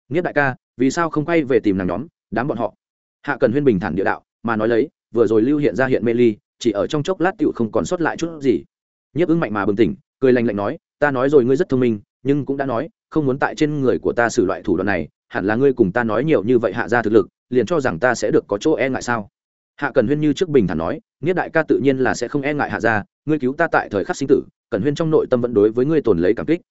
[SPEAKER 1] Nghĩa đại ca, vì sao không quay về tìm nàng nhóm, đám bọn họ? Hạ cần huyên bình thản địa đạo, mà nói lấy, vừa rồi lưu hiện ra hiện mê ly, chỉ ở trong chốc lát tựu không còn sót lại chút gì nhiếp ứng mạnh mà bừng tỉnh, cười lành lạnh nói, ta nói rồi ngươi rất thông minh, nhưng cũng đã nói, không muốn tại trên người của ta xử loại thủ đoạn này, hẳn là ngươi cùng ta nói nhiều như vậy hạ ra thực lực, liền cho rằng ta sẽ được có chỗ e ngại sao? Hạ cần huyên như trước bình thản nói nghĩa đại ca tự nhiên là sẽ không e ngại hạ ra ngươi cứu ta tại thời khắc sinh tử, cần huyên trong nội tâm vẫn đối với ngươi tồn lấy cảm kích.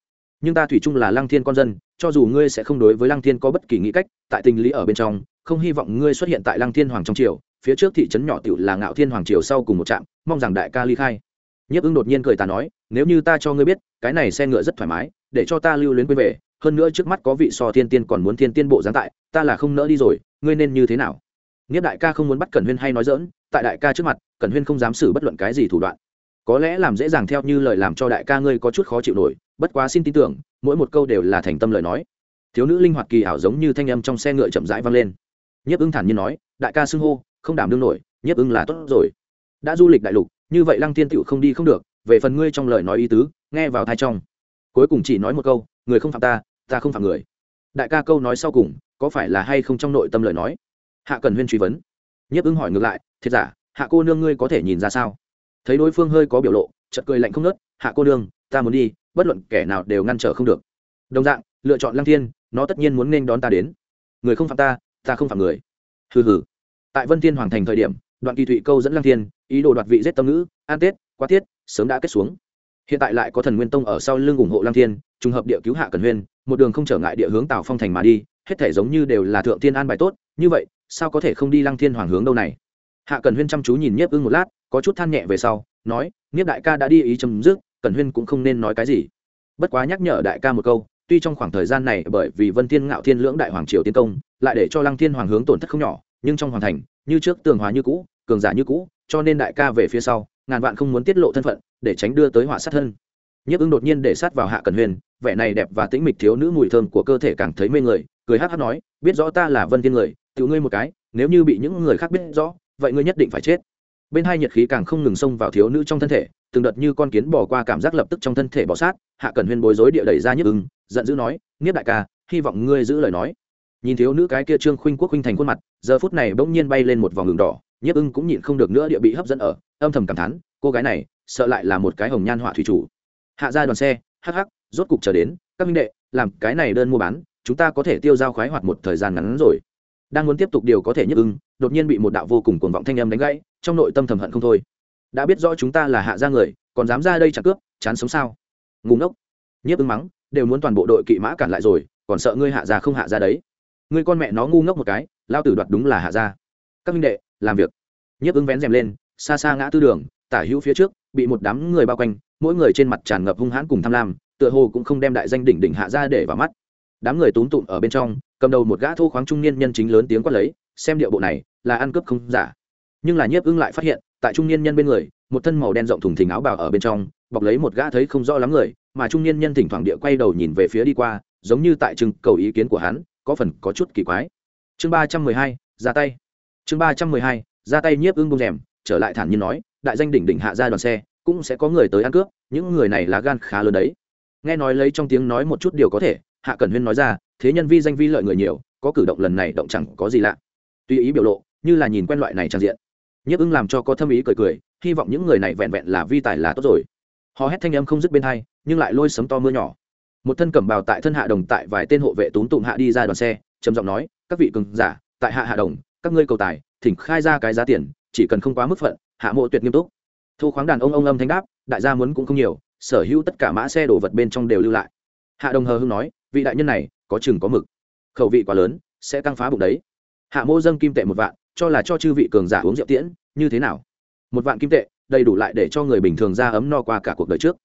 [SPEAKER 1] Nhưng ta thủy chung là lăng thiên con dân, cho dù ngươi sẽ không đối với lăng thiên có bất kỳ nghĩ cách, tại tình lý ở bên trong, không hy vọng ngươi xuất hiện tại lăng thiên hoàng trong triều, phía trước thị trấn nhỏ tựu là ngạo thiên hoàng triều sau cùng một trạm, mong rằng đại ca ly khai nhiếp ưng đột nhiên cười ta nói, nếu như ta cho ngươi biết, cái này xe ngựa rất thoải mái, để cho ta lưu luyến quên về, hơn nữa trước mắt có vị so thiên tiên còn muốn thiên tiên bộ giáng tại, ta là không nỡ đi rồi, ngươi nên như thế nào? Nghiếp đại ca không muốn bắt cẩn huyên hay nói dỡn tại đại ca trước mặt, cẩn huyên không dám xử bất luận cái gì thủ đoạn. Có lẽ làm dễ dàng theo như lời làm cho đại ca ngươi có chút khó chịu nổi, bất quá xin tin tưởng, mỗi một câu đều là thành tâm lời nói. Thiếu nữ linh hoạt kỳ ảo giống như thanh âm trong xe ngựa chậm rãi vang lên. Nhiếp ưng thản nhiên nói, đại ca xưng hô, không đảm đương nổi, nhiếp ưng là tốt rồi. Đã du lịch đại lục như vậy lăng tiên tựu không đi không được, về phần ngươi trong lời nói ý tứ, nghe vào thai trong. Cuối cùng chỉ nói một câu, người không phạm ta ta không phạm người. Đại ca câu nói sau cùng, có phải là hay không trong nội tâm lời nói? Hạ cần huyên truy vấn. Nhiếp ứng hỏi ngược lại, thiệt giả, hạ cô nương ngươi có thể nhìn ra sao? Thấy đối phương hơi có biểu lộ chật cười lạnh không nớt hạ cô nương, ta muốn đi, bất luận kẻ nào đều ngăn trở không được. Đồng dạng, lựa chọn lăng thiên, nó tất nhiên muốn nên đón ta đến. Người không phạm ta ta không phạm người. Hừ hừ. Tại vân thiên hoàng thành thời điểm đoạn kỳ thụy câu dẫn lăng thiên, ý đồ đoạt vị giết tâm ngữ, an tết, quá tiết, sớm đã kết xuống. Hiện tại lại có thần nguyên tông ở sau lưng ủng hộ lăng thiên, trùng hợp địa cứu hạ cần huyên, một đường không trở ngại địa hướng tào phong thành mà đi, hết thể giống như đều là thượng thiên an bài tốt, như vậy, sao có thể không đi lăng thiên hoàng hướng đâu này? Hạ cần huyên chăm chú nhìn nhiếp ưng một lát, có chút than nhẹ về sau, nói, nhiếp đại ca đã đi ý chấm dứt cần huyên cũng không nên nói cái gì. Bất quá nhắc nhở đại ca một câu, tuy trong khoảng thời gian này bởi vì vân thiên ngạo thiên lưỡng đại hoàng triều tiến công, lại để cho lăng thiên hoàng hướng tổn thất không nhỏ, nhưng trong hoàng thành như trước tường hòa như cũ, cường giả như cũ, cho nên đại ca về phía sau, ngàn vạn không muốn tiết lộ thân phận, để tránh đưa tới họa sát thân. Nhấp ứng đột nhiên để sát vào hạ cần huyền, vẻ này đẹp và tĩnh mịch thiếu nữ mùi thơm của cơ thể càng thấy mê người, cười hát hát nói, biết rõ ta là vân thiên người tự ngươi một cái, nếu như bị những người khác biết rõ, vậy ngươi nhất định phải chết. Bên hai nhiệt khí càng không ngừng xông vào thiếu nữ trong thân thể, từng đợt như con kiến bỏ qua cảm giác lập tức trong thân thể bỏ sát, hạ cần huyên bối rối địa đẩy ra nhức ứng, giận dữ nói nghiếp đại ca, hy vọng ngươi giữ lời nói nhìn thiếu nữ cái kia trương khuynh quốc khuynh thành khuôn mặt, giờ phút này bỗng nhiên bay lên một vòng đường đỏ, nhiếp ưng cũng nhịn không được nữa địa bị hấp dẫn ở, âm thầm cảm thán, cô gái này, sợ lại là một cái hồng nhan họa thủy chủ. Hạ ra đoàn xe, hắc hắc, rốt cục chờ đến, các minh đệ, làm cái này đơn mua bán, chúng ta có thể tiêu giao khoái hoạt một thời gian ngắn rồi. Đang muốn tiếp tục điều có thể nhiếp ưng, đột nhiên bị một đạo vô cùng cuồng vọng thanh âm đánh gãy, trong nội tâm thầm hận không thôi. Đã biết rõ chúng ta là hạ gia người, còn dám ra đây chặt cướp, chán sống sao? Ngủ ngốc. Nhiếp ưng mắng, đều muốn toàn bộ đội kỵ mã cản lại rồi, còn sợ ngươi hạ gia không hạ gia đấy ngươi con mẹ nó ngu ngốc một cái, lao tử đoạt đúng là hạ gia. Các minh đệ, làm việc. Nhiếp ứng vén rèm lên, xa xa ngã tư đường, tả hữu phía trước, bị một đám người bao quanh, mỗi người trên mặt tràn ngập hung hãn cùng tham lam, tựa hồ cũng không đem đại danh đỉnh đỉnh hạ ra để vào mắt. Đám người túm tụm ở bên trong, cầm đầu một gã thô khoáng trung niên nhân chính lớn tiếng quát lấy, xem điệu bộ này, là ăn cướp không giả. Nhưng là nhiếp ưng lại phát hiện, tại trung niên nhân bên người, một thân màu đen rộng thùng thình áo bào ở bên trong, bọc lấy một gã thấy không rõ lắm người, mà trung niên nhân thỉnh thoảng địa quay đầu nhìn về phía đi qua, giống như tại trưng cầu ý kiến của hắn có phần có chút kỳ quái. Chương ba trăm mười hai, ra tay. Chương ba trăm mười hai, ra tay nhiếp ưng bông rèm, trở lại thản nhiên nói, đại danh đỉnh đỉnh hạ ra đoàn xe, cũng sẽ có người tới ăn cướp, những người này là gan khá lớn đấy. Nghe nói lấy trong tiếng nói một chút điều có thể, hạ cẩn huyên nói ra, thế nhân vi danh vi lợi người nhiều, có cử động lần này động chẳng có gì lạ. Tuy ý biểu lộ, như là nhìn quen loại này trang diện. Nhiếp ưng làm cho có thâm ý cười cười, hy vọng những người này vẹn vẹn là vi tài là tốt rồi. Họ hét thanh âm không dứt bên hai, nhưng lại lôi sấm to mưa nhỏ một thân cẩm bào tại thân hạ đồng tại vài tên hộ vệ túm tụng hạ đi ra đoàn xe, trầm giọng nói, các vị cường giả, tại hạ hạ đồng, các ngươi cầu tài, thỉnh khai ra cái giá tiền, chỉ cần không quá mức phận, hạ mộ tuyệt nghiêm túc. Thu khoáng đàn ông ông âm thanh đáp, đại gia muốn cũng không nhiều, sở hữu tất cả mã xe đổ vật bên trong đều lưu lại. Hạ đồng hờ hưng nói, vị đại nhân này, có chừng có mực. Khẩu vị quá lớn, sẽ căng phá bụng đấy. Hạ mô dâng kim tệ một vạn, cho là cho chư vị cường giả uống rượu tiễn, như thế nào? Một vạn kim tệ, đầy đủ lại để cho người bình thường ra ấm no qua cả cuộc đời trước.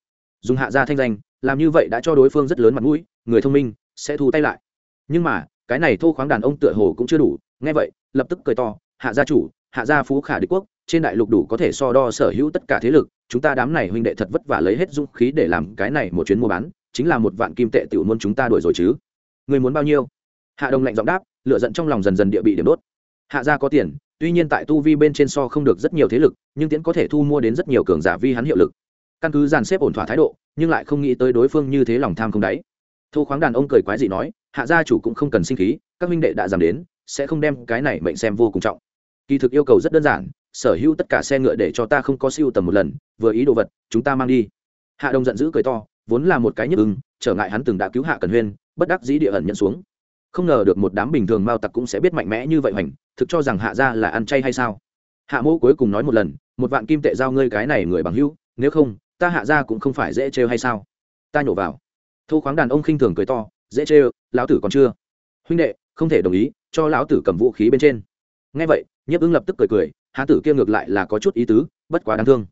[SPEAKER 1] Dùng hạ gia thanh danh làm như vậy đã cho đối phương rất lớn mặt mũi, người thông minh sẽ thu tay lại. Nhưng mà, cái này thô khoáng đàn ông tựa hồ cũng chưa đủ. Nghe vậy, lập tức cười to, hạ gia chủ, hạ gia phú khả đế quốc, trên đại lục đủ có thể so đo sở hữu tất cả thế lực, chúng ta đám này huynh đệ thật vất vả lấy hết dũng khí để làm cái này một chuyến mua bán, chính là một vạn kim tệ tiểu môn chúng ta đuổi rồi chứ. Người muốn bao nhiêu? Hạ đồng lạnh giọng đáp lựa giận trong lòng dần dần địa bị điểm đốt. Hạ gia có tiền, tuy nhiên tại tu vi bên trên so không được rất nhiều thế lực, nhưng tiến có thể thu mua đến rất nhiều cường giả vi hắn hiệu lực căn cứ dàn xếp ổn thỏa thái độ, nhưng lại không nghĩ tới đối phương như thế lòng tham không đáy. Thu khoáng đàn ông cười quái dị nói, hạ gia chủ cũng không cần sinh khí, các huynh đệ đã giảm đến, sẽ không đem cái này mệnh xem vô cùng trọng. Kỳ thực yêu cầu rất đơn giản, sở hữu tất cả xe ngựa để cho ta không có siêu tầm một lần, vừa ý đồ vật, chúng ta mang đi. Hạ đông giận dữ cười to, vốn là một cái nhức ưng, trở ngại hắn từng đã cứu hạ cần huyên, bất đắc dĩ địa ẩn nhận xuống. Không ngờ được một đám bình thường mao tặc cũng sẽ biết mạnh mẽ như vậy hoành, thực cho rằng hạ gia là ăn chay hay sao? Hạ mô cuối cùng nói một lần, một vạn kim tệ giao ngươi cái này người bằng hữu, nếu không ta hạ ra cũng không phải dễ trêu hay sao? Ta nhổ vào. Thu khoáng đàn ông khinh thường cười to, dễ trêu, lão tử còn chưa? Huynh đệ, không thể đồng ý, cho lão tử cầm vũ khí bên trên. Ngay vậy, nhiếp ưng lập tức cười cười hạ tử kia ngược lại là có chút ý tứ, bất quá đáng thương.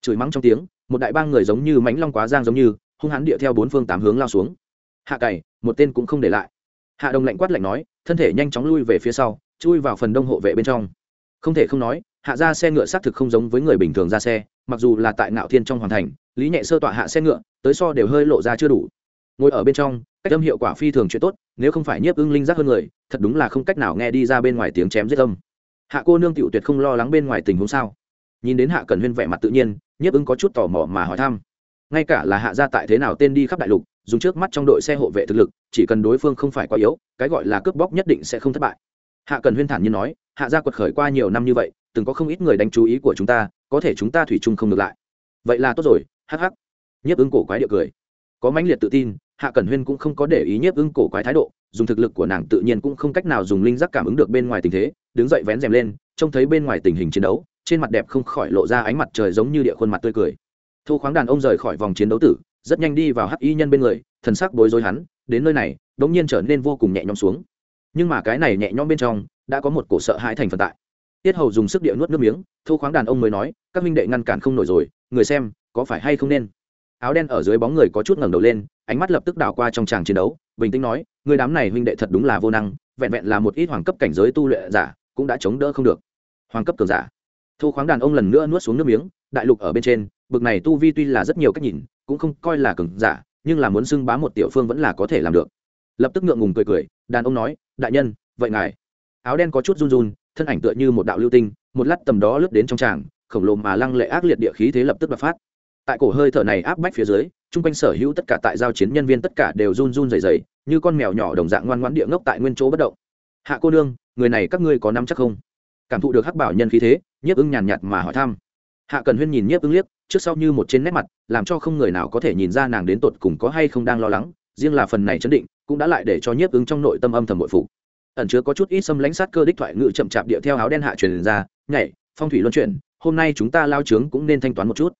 [SPEAKER 1] Chửi mắng trong tiếng, một đại bang người giống như mánh long quá giang giống như, hung hãn địa theo bốn phương tám hướng lao xuống. Hạ cày, một tên cũng không để lại. Hạ đồng lạnh quát lạnh nói, thân thể nhanh chóng lui về phía sau, chui vào phần đông hộ vệ bên trong. Không thể không nói, hạ ra xe ngựa xác thực không giống với người bình thường ra xe mặc dù là tại ngạo thiên trong hoàn thành, lý nhẹ sơ tọa hạ xe ngựa, tới so đều hơi lộ ra chưa đủ. Ngồi ở bên trong, cách âm hiệu quả phi thường chuyện tốt, nếu không phải nhiếp ưng linh giác hơn người, thật đúng là không cách nào nghe đi ra bên ngoài tiếng chém giết âm. Hạ cô nương tiểu tuyệt không lo lắng bên ngoài tình huống sao? Nhìn đến hạ cần huyên vẻ mặt tự nhiên, nhiếp ưng có chút tò mò mà hỏi thăm. Ngay cả là hạ gia tại thế nào tên đi khắp đại lục, dùng trước mắt trong đội xe hộ vệ thực lực, chỉ cần đối phương không phải quá yếu, cái gọi là cướp bóc nhất định sẽ không thất bại. Hạ cần huyên thản nhiên nói, hạ gia quật khởi qua nhiều năm như vậy từng có không ít người đánh chú ý của chúng ta, có thể chúng ta thủy chung không được lại. Vậy là tốt rồi, hắc hắc. Nhiếp ứng cổ quái địa cười. Có mãnh liệt tự tin, hạ cẩn huyên cũng không có để ý nhiếp ứng cổ quái thái độ, dùng thực lực của nàng tự nhiên cũng không cách nào dùng linh giác cảm ứng được bên ngoài tình thế, đứng dậy vén rèm lên, trông thấy bên ngoài tình hình chiến đấu, trên mặt đẹp không khỏi lộ ra ánh mặt trời giống như địa khuôn mặt tươi cười. Thu khoáng đàn ông rời khỏi vòng chiến đấu tử, rất nhanh đi vào hắc y nhân bên người, thần sắc bối rối hắn, đến nơi này, đống nhiên trở nên vô cùng nhẹ nhõm xuống. Nhưng mà cái này nhẹ nhõm bên trong, đã có một cổ sợ hãi thành phần tại tiết hầu dùng sức địa nuốt nước miếng thu khoáng đàn ông mới nói, các minh đệ ngăn cản không nổi rồi, người xem, có phải hay không nên? Áo đen ở dưới bóng người có chút ngẩng đầu lên, ánh mắt lập tức đảo qua trong tràng chiến đấu, bình tĩnh nói, người đám này huynh đệ thật đúng là vô năng, vẹn vẹn là một ít hoàng cấp cảnh giới tu luyện giả, cũng đã chống đỡ không được. Hoàng cấp cường giả. Thu khoáng đàn ông lần nữa nuốt xuống nước miếng, đại lục ở bên trên, bực này tu vi tuy là rất nhiều cách nhìn, cũng không coi là cường giả, nhưng là muốn xưng bá một tiểu phương vẫn là có thể làm được. Lập tức ngượng ngùng cười cười, đàn ông nói, đại nhân, vậy ngài. Áo đen có chút run run thân ảnh tựa như một đạo lưu tinh, một lát tầm đó lướt đến trong tràng, khổng lồ mà lăng lệ ác liệt địa khí thế lập tức bộc phát. Tại cổ hơi thở này áp bách phía dưới, chung quanh sở hữu tất cả tại giao chiến nhân viên tất cả đều run run rẩy rẩy, như con mèo nhỏ đồng dạng ngoan ngoãn địa ngốc tại nguyên chỗ bất động. Hạ cô nương, người này các ngươi có nắm chắc không? Cảm thụ được hắc bảo nhân khí thế, nhiếp ưng nhàn nhạt mà hỏi thăm. Hạ cần huyên nhìn nhiếp ưng liếc, trước sau như một trên nét mặt, làm cho không người nào có thể nhìn ra nàng đến tột cùng có hay không đang lo lắng, riêng là phần này chấn định, cũng đã lại để cho nhiếp ưng trong nội tâm âm thầm bội phục ẩn chứa có chút ít xâm lãnh sát cơ đích thoại ngự chậm chạp điệu theo áo đen hạ truyền ra, nhảy, phong thủy luân chuyển, hôm nay chúng ta lao trướng cũng nên thanh toán một chút.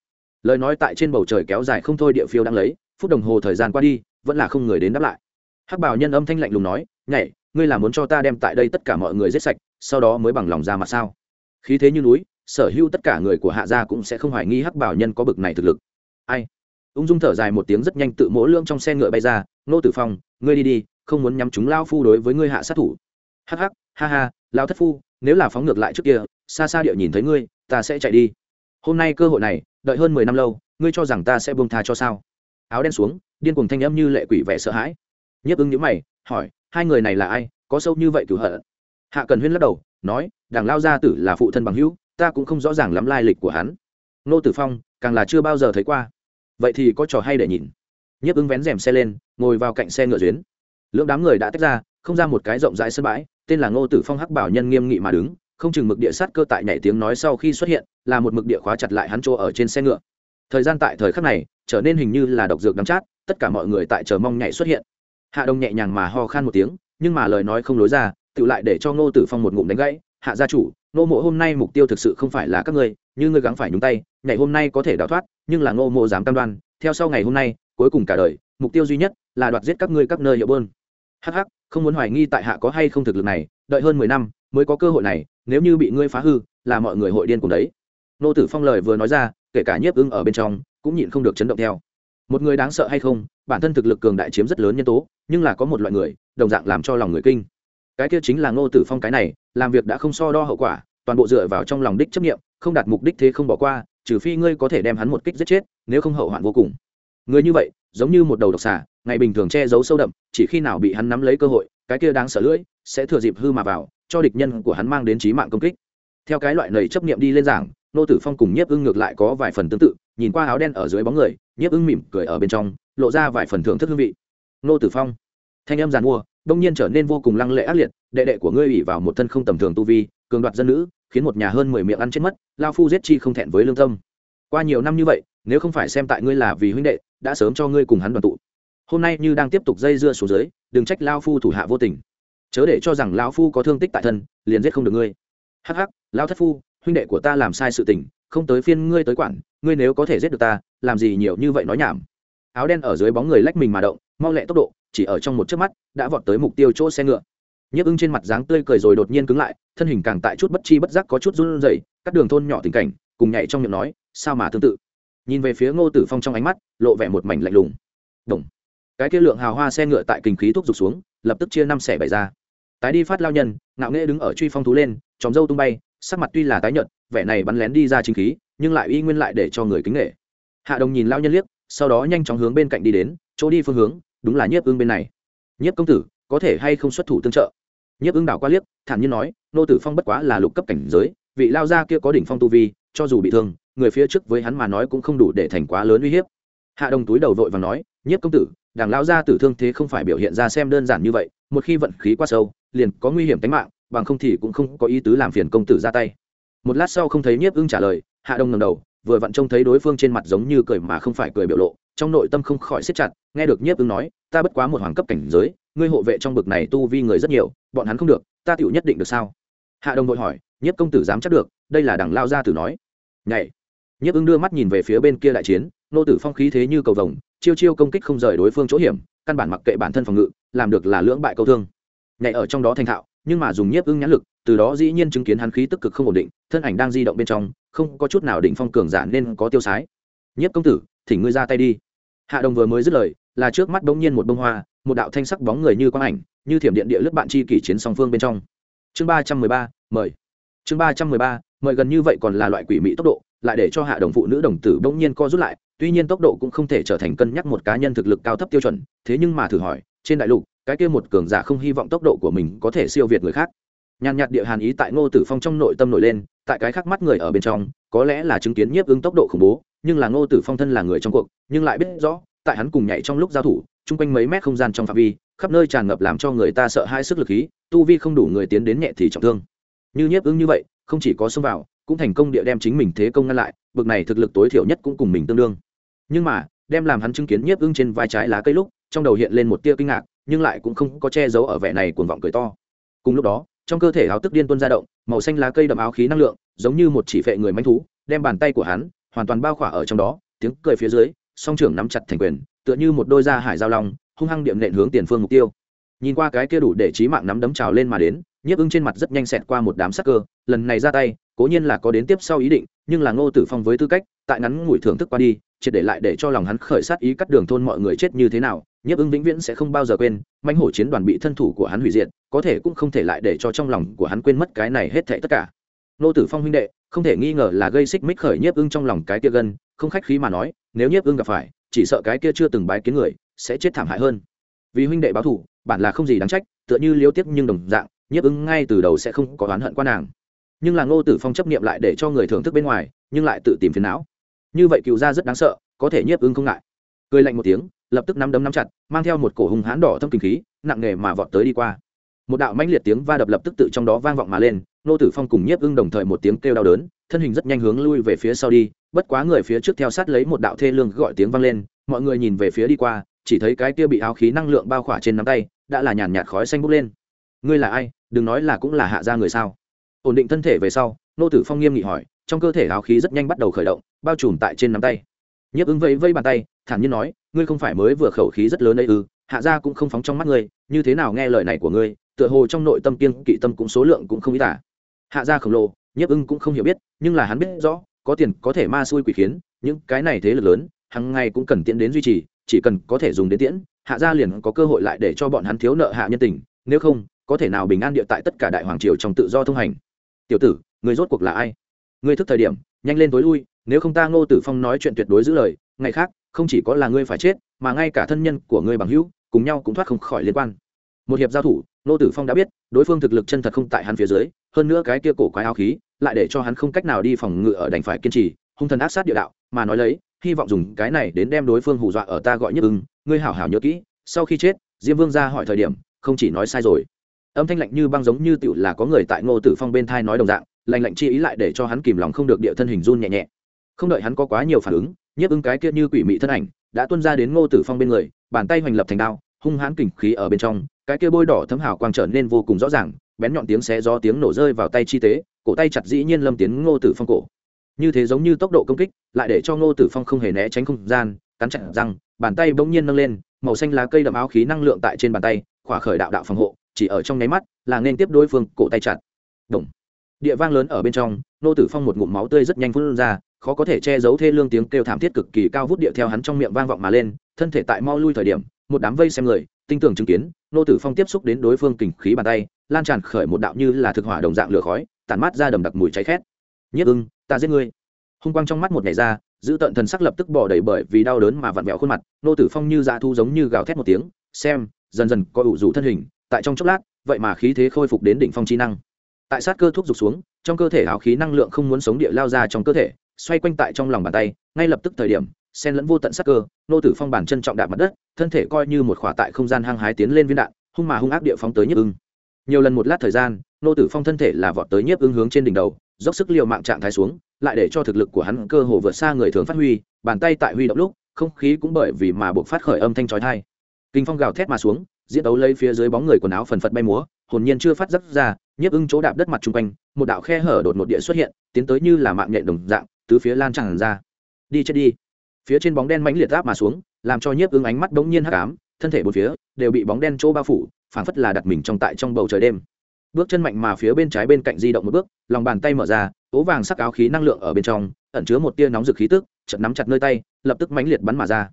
[SPEAKER 1] Lời nói tại trên bầu trời kéo dài không thôi địa phiêu đang lấy, phút đồng hồ thời gian qua đi, vẫn là không người đến đáp lại. Hắc bảo nhân âm thanh lạnh lùng nói, nhảy, ngươi là muốn cho ta đem tại đây tất cả mọi người giết sạch, sau đó mới bằng lòng ra mặt sao? Khí thế như núi, sở hữu tất cả người của hạ gia cũng sẽ không hoài nghi hắc bảo nhân có bực này thực lực. Ai? Ung dung thở dài một tiếng rất nhanh tự mỗ lương trong xe ngựa bay ra, nô tử phong, ngươi đi đi, không muốn nhắm chúng lao phu đối với ngươi hạ sát thủ hắc hắc, ha ha lao thất phu, nếu là phóng ngược lại trước kia, xa xa địa nhìn thấy ngươi, ta sẽ chạy đi. Hôm nay cơ hội này, đợi hơn mười năm lâu, ngươi cho rằng ta sẽ buông tha cho sao? Áo đen xuống, điên cuồng thanh âm như lệ quỷ vẻ sợ hãi. Nhấp ứng nhữ mày, hỏi, hai người này là ai, có sâu như vậy cửu hận? Hạ cần huyên lắc đầu, nói đảng lao gia tử là phụ thân bằng hữu, ta cũng không rõ ràng lắm lai lịch của hắn. Nô tử phong, càng là chưa bao giờ thấy qua. Vậy thì có trò hay để nhìn. Nhấp ứng vén rèm xe lên, ngồi vào cạnh xe ngựa duyến lưỡng đám người đã tách ra không ra một cái rộng rãi sân bãi, tên là ngô tử phong hắc bảo nhân nghiêm nghị mà đứng, không chừng mực địa sát cơ tại nhảy tiếng nói sau khi xuất hiện, là một mực địa khóa chặt lại hắn chỗ ở trên xe ngựa. Thời gian tại thời khắc này, trở nên hình như là độc dược đắm chát, tất cả mọi người tại chờ mong nhảy xuất hiện. Hạ đông nhẹ nhàng mà ho khan một tiếng, nhưng mà lời nói không lối ra tự lại để cho ngô tử phong một ngụm đánh gãy, hạ gia chủ, ngô mộ hôm nay mục tiêu thực sự không phải là các ngươi, như ngươi gắng phải nhúng tay, nhảy hôm nay có thể đào thoát, nhưng là ngô mộ dám cam đoan, theo sau ngày hôm nay, cuối cùng cả đời, mục tiêu duy nhất là đoạt giết các ngươi các nơi hiệu bơn hắc hắc không muốn hoài nghi tại hạ có hay không thực lực này, đợi hơn mười năm mới có cơ hội này, nếu như bị ngươi phá hư, là mọi người hội điên cùng đấy. Nô tử phong lời vừa nói ra, kể cả nhiếp ưng ở bên trong, cũng nhịn không được chấn động theo. Một người đáng sợ hay không, bản thân thực lực cường đại chiếm rất lớn nhân tố, nhưng là có một loại người, đồng dạng làm cho lòng người kinh. Cái kia chính là ngô tử phong cái này, làm việc đã không so đo hậu quả, toàn bộ dựa vào trong lòng đích chấp nghiệm không đạt mục đích thế không bỏ qua, trừ phi ngươi có thể đem hắn một kích giết chết, nếu không hậu hoạn vô cùng. Người như vậy, giống như một đầu độc xà ngày bình thường che giấu sâu đậm, chỉ khi nào bị hắn nắm lấy cơ hội, cái kia đáng sợ lưỡi sẽ thừa dịp hư mà vào, cho địch nhân của hắn mang đến trí mạng công kích. Theo cái loại nầy chấp niệm đi lên giảng, nô tử phong cùng nhiếp ưng ngược lại có vài phần tương tự, nhìn qua áo đen ở dưới bóng người, nhiếp ưng mỉm cười ở bên trong, lộ ra vài phần thưởng thức hương vị. Nô tử phong, thanh âm giàn mua, đông nhiên trở nên vô cùng lăng lệ ác liệt, đệ đệ của ngươi ủy vào một thân không tầm thường tu vi, cường đoạt dân nữ, khiến một nhà hơn mười miệng ăn chết mất, lao phu giết chi không thẹn với lương tâm. Qua nhiều năm như vậy, nếu không phải xem tại ngươi là vì huynh đệ, đã sớm cho ngươi cùng hắn đoàn tụ hôm nay như đang tiếp tục dây dưa xuống dưới, đừng trách lao phu thủ hạ vô tình. Chớ để cho rằng lao phu có thương tích tại thân, liền giết không được ngươi. Hắc hắc lao thất phu, huynh đệ của ta làm sai sự tình, không tới phiên ngươi tới quản, ngươi nếu có thể giết được ta, làm gì nhiều như vậy nói nhảm. Áo đen ở dưới bóng người lách mình mà động, mau lẹ tốc độ, chỉ ở trong một chớp mắt, đã vọt tới mục tiêu chỗ xe ngựa. Nhấp ưng trên mặt dáng tươi cười rồi đột nhiên cứng lại, thân hình càng tại chút bất chi bất giác có chút run rẩy, các đường thôn nhỏ tình cảnh, cùng nhảy trong miệng nói, sao mà tương tự. Nhìn về phía ngô tử phong trong ánh mắt, lộ vẻ một mảnh lạnh lùng. Đồng cái kia lượng hào hoa xe ngựa tại kinh khí thúc giục xuống, lập tức chia năm xẻ bảy ra. Tái đi phát lao nhân, ngạo nghễ đứng ở truy phong thú lên chòm dâu tung bay, sắc mặt tuy là tái nhợt, vẻ này bắn lén đi ra chính khí, nhưng lại uy nguyên lại để cho người kính nghệ hạ đồng nhìn lao nhân liếc, sau đó nhanh chóng hướng bên cạnh đi đến, chỗ đi phương hướng, đúng là nhiếp ương bên này. Nhiếp công tử, có thể hay không xuất thủ tương trợ? Nhiếp ương đảo qua liếc, thản nhiên nói, nô tử phong bất quá là lục cấp cảnh giới, vị lao gia kia có đỉnh phong tu vi, cho dù bị thương, người phía trước với hắn mà nói cũng không đủ để thành quá lớn uy hiếp hạ đồng túi đầu vội và nói, nhiếp công tử đảng lao gia tử thương thế không phải biểu hiện ra xem đơn giản như vậy, một khi vận khí quá sâu, liền có nguy hiểm tính mạng, bằng không thì cũng không có ý tứ làm phiền công tử ra tay. Một lát sau không thấy nhiếp ưng trả lời, hạ đông ngầm đầu, vừa vặn trông thấy đối phương trên mặt giống như cười mà không phải cười biểu lộ, trong nội tâm không khỏi siết chặt, nghe được nhiếp ưng nói, ta bất quá một hoàng cấp cảnh giới, ngươi hộ vệ trong bực này tu vi người rất nhiều, bọn hắn không được, ta tựu nhất định được sao? Hạ đông vội hỏi, nhiếp công tử dám chắc được, đây là đằng lao gia tử nói. Nhảy. Nhiếp ưng đưa mắt nhìn về phía bên kia đại chiến nô tử phong khí thế như cầu vồng, chiêu chiêu công kích không rời đối phương chỗ hiểm, căn bản mặc kệ bản thân phòng ngự, làm được là lưỡng bại câu thương. Nhảy ở trong đó thành thạo, nhưng mà dùng nhiếp ưng nhãn lực, từ đó dĩ nhiên chứng kiến hắn khí tức cực không ổn định, thân ảnh đang di động bên trong, không có chút nào định phong cường giả nên có tiêu sái. Nhiếp công tử, thỉnh ngươi ra tay đi. Hạ đồng vừa mới dứt lời, là trước mắt bỗng nhiên một bông hoa, một đạo thanh sắc bóng người như quang ảnh, như thiểm điện địa lướt bạn chi kỷ chiến song phương bên trong. Chương ba trăm mười ba, mời. Chương ba trăm mười ba, mời gần như vậy còn là loại quỷ mỹ tốc độ, lại để cho hạ đồng phụ nữ đồng tử bỗng nhiên co rút lại tuy nhiên tốc độ cũng không thể trở thành cân nhắc một cá nhân thực lực cao thấp tiêu chuẩn, thế nhưng mà thử hỏi, trên đại lục, cái kia một cường giả không hy vọng tốc độ của mình có thể siêu việt người khác. Nhàn nhạt địa hàn ý tại ngô tử phong trong nội tâm nổi lên, tại cái khác mắt người ở bên trong, có lẽ là chứng kiến nhiếp ứng tốc độ khủng bố, nhưng là ngô tử phong thân là người trong cuộc, nhưng lại biết rõ, tại hắn cùng nhảy trong lúc giao thủ, chung quanh mấy mét không gian trong phạm vi, khắp nơi tràn ngập làm cho người ta sợ hai sức lực khí, tu vi không đủ người tiến đến nhẹ thì trọng thương. Như nhiếp ứng như vậy, không chỉ có xông vào, cũng thành công địa đem chính mình thế công ngăn lại, bực này thực lực tối thiểu nhất cũng cùng mình tương đương nhưng mà, đem làm hắn chứng kiến nhiếp ưng trên vai trái lá cây lúc, trong đầu hiện lên một tia kinh ngạc, nhưng lại cũng không có che giấu ở vẻ này cuồng vọng cười to. Cùng lúc đó, trong cơ thể áo tức điên tuân ra động, màu xanh lá cây đậm áo khí năng lượng, giống như một chỉ phệ người manh thú, đem bàn tay của hắn hoàn toàn bao khỏa ở trong đó, tiếng cười phía dưới, song trưởng nắm chặt thành quyền, tựa như một đôi da hải giao long, hung hăng điểm nện hướng tiền phương mục tiêu. Nhìn qua cái kia đủ để trí mạng nắm đấm trào lên mà đến, nhiếp ưng trên mặt rất nhanh xẹt qua một đám sắc cơ, lần này ra tay, cố nhiên là có đến tiếp sau ý định, nhưng là ngô tử phong với tư cách, tại ngắn ngủi thưởng thức qua đi triệt để lại để cho lòng hắn khởi sát ý cắt đường thôn mọi người chết như thế nào, nhiếp ứng vĩnh viễn sẽ không bao giờ quên, mãnh hổ chiến đoàn bị thân thủ của hắn hủy diệt, có thể cũng không thể lại để cho trong lòng của hắn quên mất cái này hết thảy tất cả. Nô tử phong huynh đệ, không thể nghi ngờ là gây xích mích khởi nhiếp ưng trong lòng cái kia gân, không khách khí mà nói, nếu nhiếp ưng gặp phải, chỉ sợ cái kia chưa từng bái kiến người, sẽ chết thảm hại hơn. Vì huynh đệ báo thủ bản là không gì đáng trách, tựa như liêu tiếp nhưng đồng dạng, nhiếp ưng ngay từ đầu sẽ không có oán hận qua nàng. Nhưng là ngô tử phong chấp niệm lại để cho người thưởng thức bên ngoài, nhưng lại tự tìm phiền não như vậy cựu gia rất đáng sợ, có thể nhiếp ưng không ngại. Cười lạnh một tiếng, lập tức nắm đấm nắm chặt, mang theo một cổ hùng hán đỏ thâm kinh khí, nặng nề mà vọt tới đi qua. Một đạo mãnh liệt tiếng va đập lập tức tự trong đó vang vọng mà lên, nô tử phong cùng nhiếp ưng đồng thời một tiếng kêu đau đớn, thân hình rất nhanh hướng lui về phía sau đi, bất quá người phía trước theo sát lấy một đạo thê lương gọi tiếng vang lên, mọi người nhìn về phía đi qua, chỉ thấy cái kia bị áo khí năng lượng bao khỏa trên nắm tay, đã là nhàn nhạt khói xanh bốc lên. Ngươi là ai? Đừng nói là cũng là hạ gia người sao? Ổn định thân thể về sau, nô tử phong nghiêm nghị hỏi trong cơ thể áo khí rất nhanh bắt đầu khởi động, bao trùm tại trên nắm tay. Nhiếp ứng vẫy vây bàn tay, thản nhiên nói, ngươi không phải mới vừa khẩu khí rất lớn ấy ư? Hạ gia cũng không phóng trong mắt ngươi, như thế nào nghe lời này của ngươi, tựa hồ trong nội tâm kiên kỵ tâm cũng số lượng cũng không ít tả hạ gia khổng lồ, nhiếp ưng cũng không hiểu biết, nhưng là hắn biết rõ, có tiền, có thể ma xui quỷ khiến, những cái này thế lực lớn hàng ngày cũng cần tiễn đến duy trì, chỉ cần có thể dùng đến tiễn, hạ gia liền có cơ hội lại để cho bọn hắn thiếu nợ hạ nhân tình, nếu không, có thể nào bình an địa tại tất cả đại hoàng triều trong tự do thông hành. Tiểu tử người rốt cuộc là ai? Ngươi thức thời điểm, nhanh lên tối lui, nếu không ta ngô tử phong nói chuyện tuyệt đối giữ lời, ngày khác, không chỉ có là ngươi phải chết, mà ngay cả thân nhân của ngươi bằng hữu, cùng nhau cũng thoát không khỏi liên quan. Một hiệp giao thủ, ngô tử phong đã biết, đối phương thực lực chân thật không tại hắn phía dưới, hơn nữa cái kia cổ quái áo khí, lại để cho hắn không cách nào đi phòng ngự ở đành phải kiên trì, hung thần ác sát địa đạo, mà nói lấy, hy vọng dùng cái này đến đem đối phương hù dọa ở ta gọi nhất ưng, ngươi hảo hảo nhớ kỹ, sau khi chết, diêm vương ra hỏi thời điểm, không chỉ nói sai rồi. Âm thanh lạnh như băng giống như tựu là có người tại ngô tử phong bên thai nói đồng dạng lạnh lạnh chi ý lại để cho hắn kìm lòng không được địa thân hình run nhẹ nhẹ. Không đợi hắn có quá nhiều phản ứng, nhiếp ứng cái kia như quỷ mị thân ảnh đã tuân ra đến ngô tử phong bên người, bàn tay hoành lập thành đao, hung hãn kình khí ở bên trong, cái kia bôi đỏ thấm hào quang trở nên vô cùng rõ ràng, bén nhọn tiếng xé gió tiếng nổ rơi vào tay chi tế, cổ tay chặt dĩ nhiên lâm tiến ngô tử phong cổ. Như thế giống như tốc độ công kích, lại để cho ngô tử phong không hề né tránh không gian, cắn chặn răng, bàn tay bỗng nhiên nâng lên, màu xanh lá cây đậm áo khí năng lượng tại trên bàn tay, khỏa khởi đạo đạo phòng hộ, chỉ ở trong nháy mắt là nên tiếp đối phương, cổ tay chặt. Động địa vang lớn ở bên trong, nô tử phong một ngụm máu tươi rất nhanh phun ra, khó có thể che giấu thê lương tiếng kêu thảm thiết cực kỳ cao vút địa theo hắn trong miệng vang vọng mà lên, thân thể tại mau lui thời điểm, một đám vây xem người, tinh tưởng chứng kiến, nô tử phong tiếp xúc đến đối phương kình khí bàn tay, lan tràn khởi một đạo như là thực hỏa đồng dạng lửa khói, tản mát ra đầm đặc mùi cháy khét. Nhất ưng, ta giết ngươi. Hung quang trong mắt một ngày ra, giữ tận thần sắc lập tức bỏ đầy bởi vì đau đớn mà vặn vẹo khuôn mặt, nô tử phong như dạ thu giống như gào thét một tiếng, xem, dần dần có ủ rủ thân hình, tại trong chốc lát, vậy mà khí thế khôi phục đến đỉnh phong chi năng tại sát cơ thuốc rục xuống, trong cơ thể áo khí năng lượng không muốn sống địa lao ra trong cơ thể, xoay quanh tại trong lòng bàn tay, ngay lập tức thời điểm sen lẫn vô tận sát cơ, nô tử phong bàn chân trọng đạp mặt đất, thân thể coi như một khỏa tại không gian hăng hái tiến lên viên đạn, hung mà hung ác địa phóng tới nhiếp ưng. Nhiều lần một lát thời gian, nô tử phong thân thể là vọt tới nhiếp ưng hướng trên đỉnh đầu, dốc sức l i ề u mạng trạng thái xuống, lại để cho thực lực của hắn cơ hồ vượt xa người thường phát huy, bàn tay tại huy động lúc, không khí cũng bởi vì mà buộc phát khởi âm thanh trói thai kinh phong gào thét mà xuống, diễn đấu lấy phía dưới bóng người quần áo phần phật bay múa, hồn nhiên chưa phát giấc ra nhiếp ưng chỗ đạp đất mặt chung quanh, một đạo khe hở đột một địa xuất hiện, tiến tới như là mạng nhện đồng dạng tứ phía lan tràn ra. Đi chết đi. Phía trên bóng đen mãnh liệt áp mà xuống, làm cho nhiếp ưng ánh mắt đống nhiên hắc ám, thân thể bốn phía đều bị bóng đen chỗ bao phủ, phảng phất là đặt mình trong tại trong bầu trời đêm. Bước chân mạnh mà phía bên trái bên cạnh di động một bước, lòng bàn tay mở ra, ố vàng sắc áo khí năng lượng ở bên trong, ẩn chứa một tia nóng rực khí tức chật nắm chặt nơi tay, lập tức mãnh liệt bắn mà ra.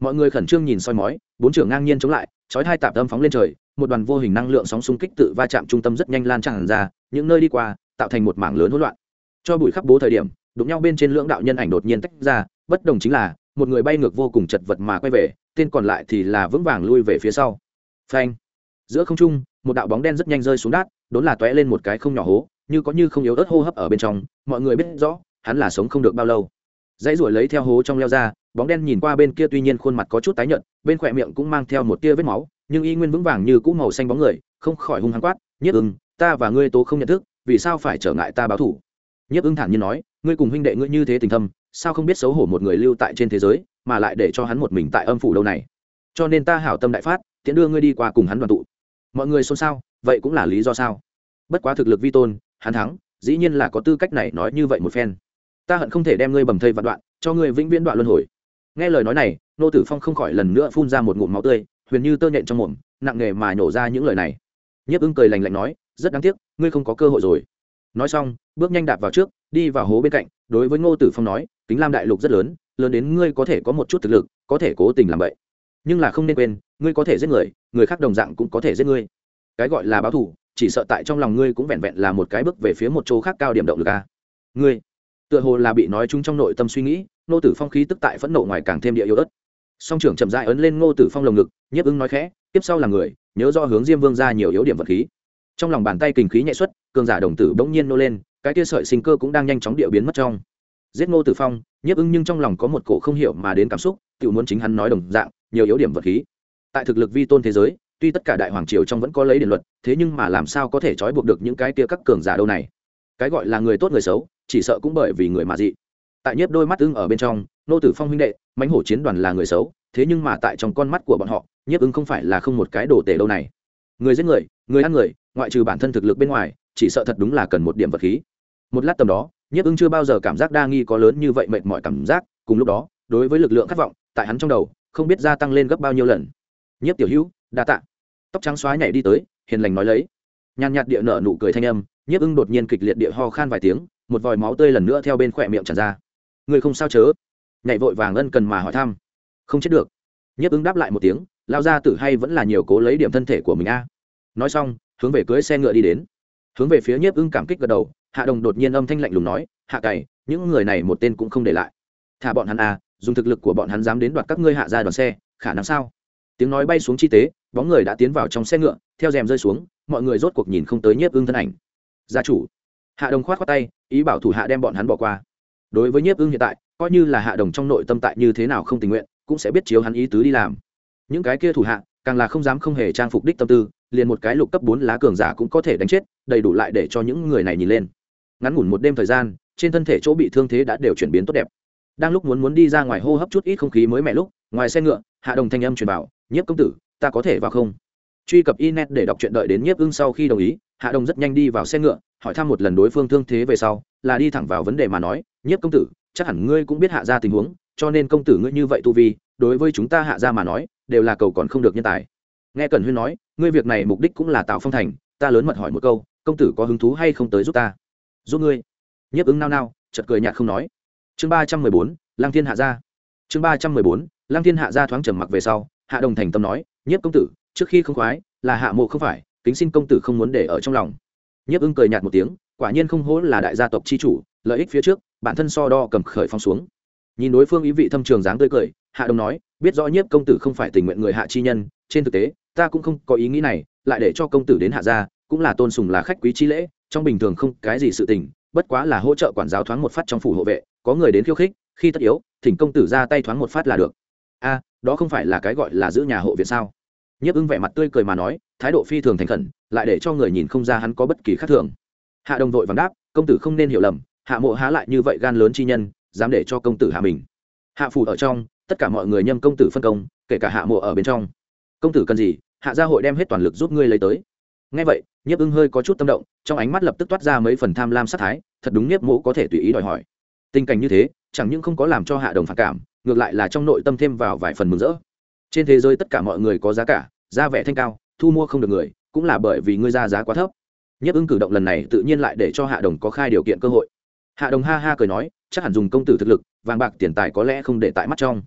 [SPEAKER 1] Mọi người khẩn trương nhìn soi mói, bốn trưởng ngang nhiên chống lại chói hai tạp âm phóng lên trời, một đoàn vô hình năng lượng sóng xung kích tự va chạm trung tâm rất nhanh lan tràn ra, những nơi đi qua, tạo thành một mảng lớn hỗn loạn. Cho bụi khắp bố thời điểm, đụng nhau bên trên lưỡng đạo nhân ảnh đột nhiên tách ra, bất đồng chính là, một người bay ngược vô cùng chật vật mà quay về, tên còn lại thì là vững vàng lui về phía sau. Phanh! Giữa không trung, một đạo bóng đen rất nhanh rơi xuống đát đốn là tóe lên một cái không nhỏ hố, như có như không yếu ớt hô hấp ở bên trong, mọi người biết rõ, hắn là sống không được bao lâu. Dãy ruổi lấy theo hố trong leo ra bóng đen nhìn qua bên kia tuy nhiên khuôn mặt có chút tái nhợt, bên khỏe miệng cũng mang theo một tia vết máu, nhưng y nguyên vững vàng như cũ màu xanh bóng người, không khỏi hung hăng quát nhiếp ưng, ta và ngươi tố không nhận thức, vì sao phải trở ngại ta báo thủ nhiếp ưng thản nhiên nói, ngươi cùng huynh đệ ngươi như thế tình thâm, sao không biết xấu hổ một người lưu tại trên thế giới, mà lại để cho hắn một mình tại âm phủ đâu này? Cho nên ta hảo tâm đại phát tiện đưa ngươi đi qua cùng hắn đoàn tụ. Mọi người xôn xao, vậy cũng là lý do sao? Bất quá thực lực vi tôn, hắn thắng, dĩ nhiên là có tư cách này nói như vậy một phen. Ta hận không thể đem ngươi bầm thây vạn đoạn, cho ngươi vĩnh viễn đoạn luân hồi nghe lời nói này, nô tử phong không khỏi lần nữa phun ra một ngụm máu tươi, huyền như tơ nhện trong mồm, nặng nề mà nhổ ra những lời này. Nhiếp ưng cười lành lạnh nói, rất đáng tiếc, ngươi không có cơ hội rồi. Nói xong, bước nhanh đạp vào trước, đi vào hố bên cạnh, đối với ngô tử phong nói, kính lam đại lục rất lớn lớn đến ngươi có thể có một chút thực lực, có thể cố tình làm vậy nhưng là không nên quên, ngươi có thể giết người người khác đồng dạng cũng có thể giết ngươi. Cái gọi là báo thù, chỉ sợ tại trong lòng ngươi cũng vẹn vẹn là một cái bước về phía một chỗ khác cao điểm động lực a. Ngươi, tựa hồ là bị nói chung trong nội tâm suy nghĩ ngô tử phong khí tức tại phẫn nộ ngoài càng thêm địa yếu ớt. Song trưởng chậm dại ấn lên ngô tử phong lồng ngực, nhiếp ứng nói khẽ, tiếp sau là người, nhớ do hướng diêm vương ra nhiều yếu điểm vật khí. Trong lòng bàn tay kinh khí nhẹ xuất, cường giả đồng tử bỗng nhiên nô lên, cái tia sợi sinh cơ cũng đang nhanh chóng địa biến mất trong. Giết ngô tử phong, nhiếp ứng nhưng trong lòng có một cổ không hiểu mà đến cảm xúc tự muốn chính hắn nói đồng dạng, nhiều yếu điểm vật khí. Tại thực lực vi tôn thế giới, tuy tất cả đại hoàng triều trong vẫn có lấy điện luật, thế nhưng mà làm sao có thể trói buộc được những cái kia các cường giả đâu này? Cái gọi là người tốt người xấu, chỉ sợ cũng bởi vì người mà dị tại nhiếp đôi mắt ưng ở bên trong, nô tử phong huynh đệ mánh hổ chiến đoàn là người xấu, thế nhưng mà tại trong con mắt của bọn họ, nhiếp ưng không phải là không một cái đồ tể đâu này. Người giết người người ăn người, ngoại trừ bản thân thực lực bên ngoài, chỉ sợ thật đúng là cần một điểm vật khí. Một lát tầm đó, nhiếp ưng chưa bao giờ cảm giác đa nghi có lớn như vậy mệt mỏi cảm giác, cùng lúc đó, đối với lực lượng khát vọng, tại hắn trong đầu, không biết gia tăng lên gấp bao nhiêu lần. Nhiếp tiểu hữu, đa tạ. Tóc trắng xóa nhảy đi tới, hiền lành nói lấy. Nhàn nhạt địa nở nụ cười thanh âm, nhiếp ưng đột nhiên kịch liệt địa ho khan vài tiếng, một vòi máu tươi lần nữa theo bên khỏe miệng tràn ra người không sao chớ? Nhảy vội vàng ân cần mà hỏi thăm. Không chết được. Nhiếp ứng đáp lại một tiếng, lao ra tử hay vẫn là nhiều cố lấy điểm thân thể của mình a. Nói xong, hướng về cưới xe ngựa đi đến. Hướng về phía nhiếp ưng cảm kích gật đầu, hạ đồng đột nhiên âm thanh lạnh lùng nói, hạ cày, những người này một tên cũng không để lại. Thả bọn hắn a, dùng thực lực của bọn hắn dám đến đoạt các ngươi hạ ra đoàn xe, khả năng sao? Tiếng nói bay xuống chi tế, bóng người đã tiến vào trong xe ngựa, theo rèm rơi xuống, mọi người rốt cuộc nhìn không tới nhiếp ưng thân ảnh. Gia chủ. Hạ đồng khoát khoát tay, ý bảo thủ hạ đem bọn hắn bỏ qua đối với nhiếp ưng hiện tại, coi như là hạ đồng trong nội tâm tại như thế nào không tình nguyện, cũng sẽ biết chiếu hắn ý tứ đi làm. Những cái kia thủ hạ, càng là không dám không hề trang phục đích tâm tư, liền một cái lục cấp bốn lá cường giả cũng có thể đánh chết, đầy đủ lại để cho những người này nhìn lên. Ngắn ngủn một đêm thời gian, trên thân thể chỗ bị thương thế đã đều chuyển biến tốt đẹp. Đang lúc muốn muốn đi ra ngoài hô hấp chút ít không khí mới mẻ lúc, ngoài xe ngựa, hạ đồng thanh âm truyền bảo, nhiếp công tử, ta có thể vào không? Truy cập internet để đọc truyện đợi đến nhiếp ưng sau khi đồng ý, hạ đồng rất nhanh đi vào xe ngựa, hỏi thăm một lần đối phương thương thế về sau, là đi thẳng vào vấn đề mà nói nhiếp công tử, chắc hẳn ngươi cũng biết hạ ra tình huống, cho nên công tử ngươi như vậy tu vi, đối với chúng ta hạ ra mà nói, đều là cầu còn không được nhân tài. Nghe cần huyên nói, ngươi việc này mục đích cũng là tạo phong thành, ta lớn mật hỏi một câu, công tử có hứng thú hay không tới giúp ta? Giúp ngươi? Nhiếp ứng nao nao, chợt cười nhạt không nói. Chương ba trăm mười bốn lang thiên hạ gia. Chương ba trăm mười bốn lang thiên hạ gia thoáng trầm mặc về sau, hạ đồng thành tâm nói, nhiếp công tử, trước khi không khoái, là hạ mộ không phải, kính xin công tử không muốn để ở trong lòng. Nhiếp ưng cười nhạt một tiếng, quả nhiên không hỗ là đại gia tộc chi chủ, lợi ích phía trước bản thân so đo cầm khởi phong xuống. Nhìn đối phương ý vị thâm trường dáng tươi cười, hạ đồng nói, biết rõ nhiếp công tử không phải tình nguyện người hạ chi nhân, trên thực tế, ta cũng không có ý nghĩ này, lại để cho công tử đến hạ gia, cũng là tôn sùng là khách quý chi lễ, trong bình thường không cái gì sự tình, bất quá là hỗ trợ quản giáo thoáng một phát trong phủ hộ vệ, có người đến khiêu khích, khi tất yếu, thỉnh công tử ra tay thoáng một phát là được. A, đó không phải là cái gọi là giữ nhà hộ viện sao? Nhiếp ưng vẻ mặt tươi cười mà nói, thái độ phi thường thành khẩn, lại để cho người nhìn không ra hắn có bất kỳ khác thường. Hạ đồng vội vàng đáp, công tử không nên hiểu lầm hạ mộ há lại như vậy gan lớn chi nhân, dám để cho công tử hạ mình. Hạ phủ ở trong, tất cả mọi người nhâm công tử phân công, kể cả hạ mộ ở bên trong. Công tử cần gì, hạ gia hội đem hết toàn lực giúp ngươi lấy tới. Ngay vậy, nhiếp ưng hơi có chút tâm động, trong ánh mắt lập tức toát ra mấy phần tham lam sát thái, thật đúng nhiếp mộ có thể tùy ý đòi hỏi. Tình cảnh như thế, chẳng những không có làm cho hạ đồng phản cảm, ngược lại là trong nội tâm thêm vào vài phần mừng rỡ. Trên thế giới tất cả mọi người có giá cả, giá vẻ thanh cao, thu mua không được người, cũng là bởi vì ngươi ra giá quá thấp. Nhiếp ưng cử động lần này tự nhiên lại để cho hạ đồng có khai điều kiện cơ hội hạ đồng ha ha cười nói, chắc hẳn dùng công tử thực lực, vàng bạc tiền tài có lẽ không để tại mắt trong.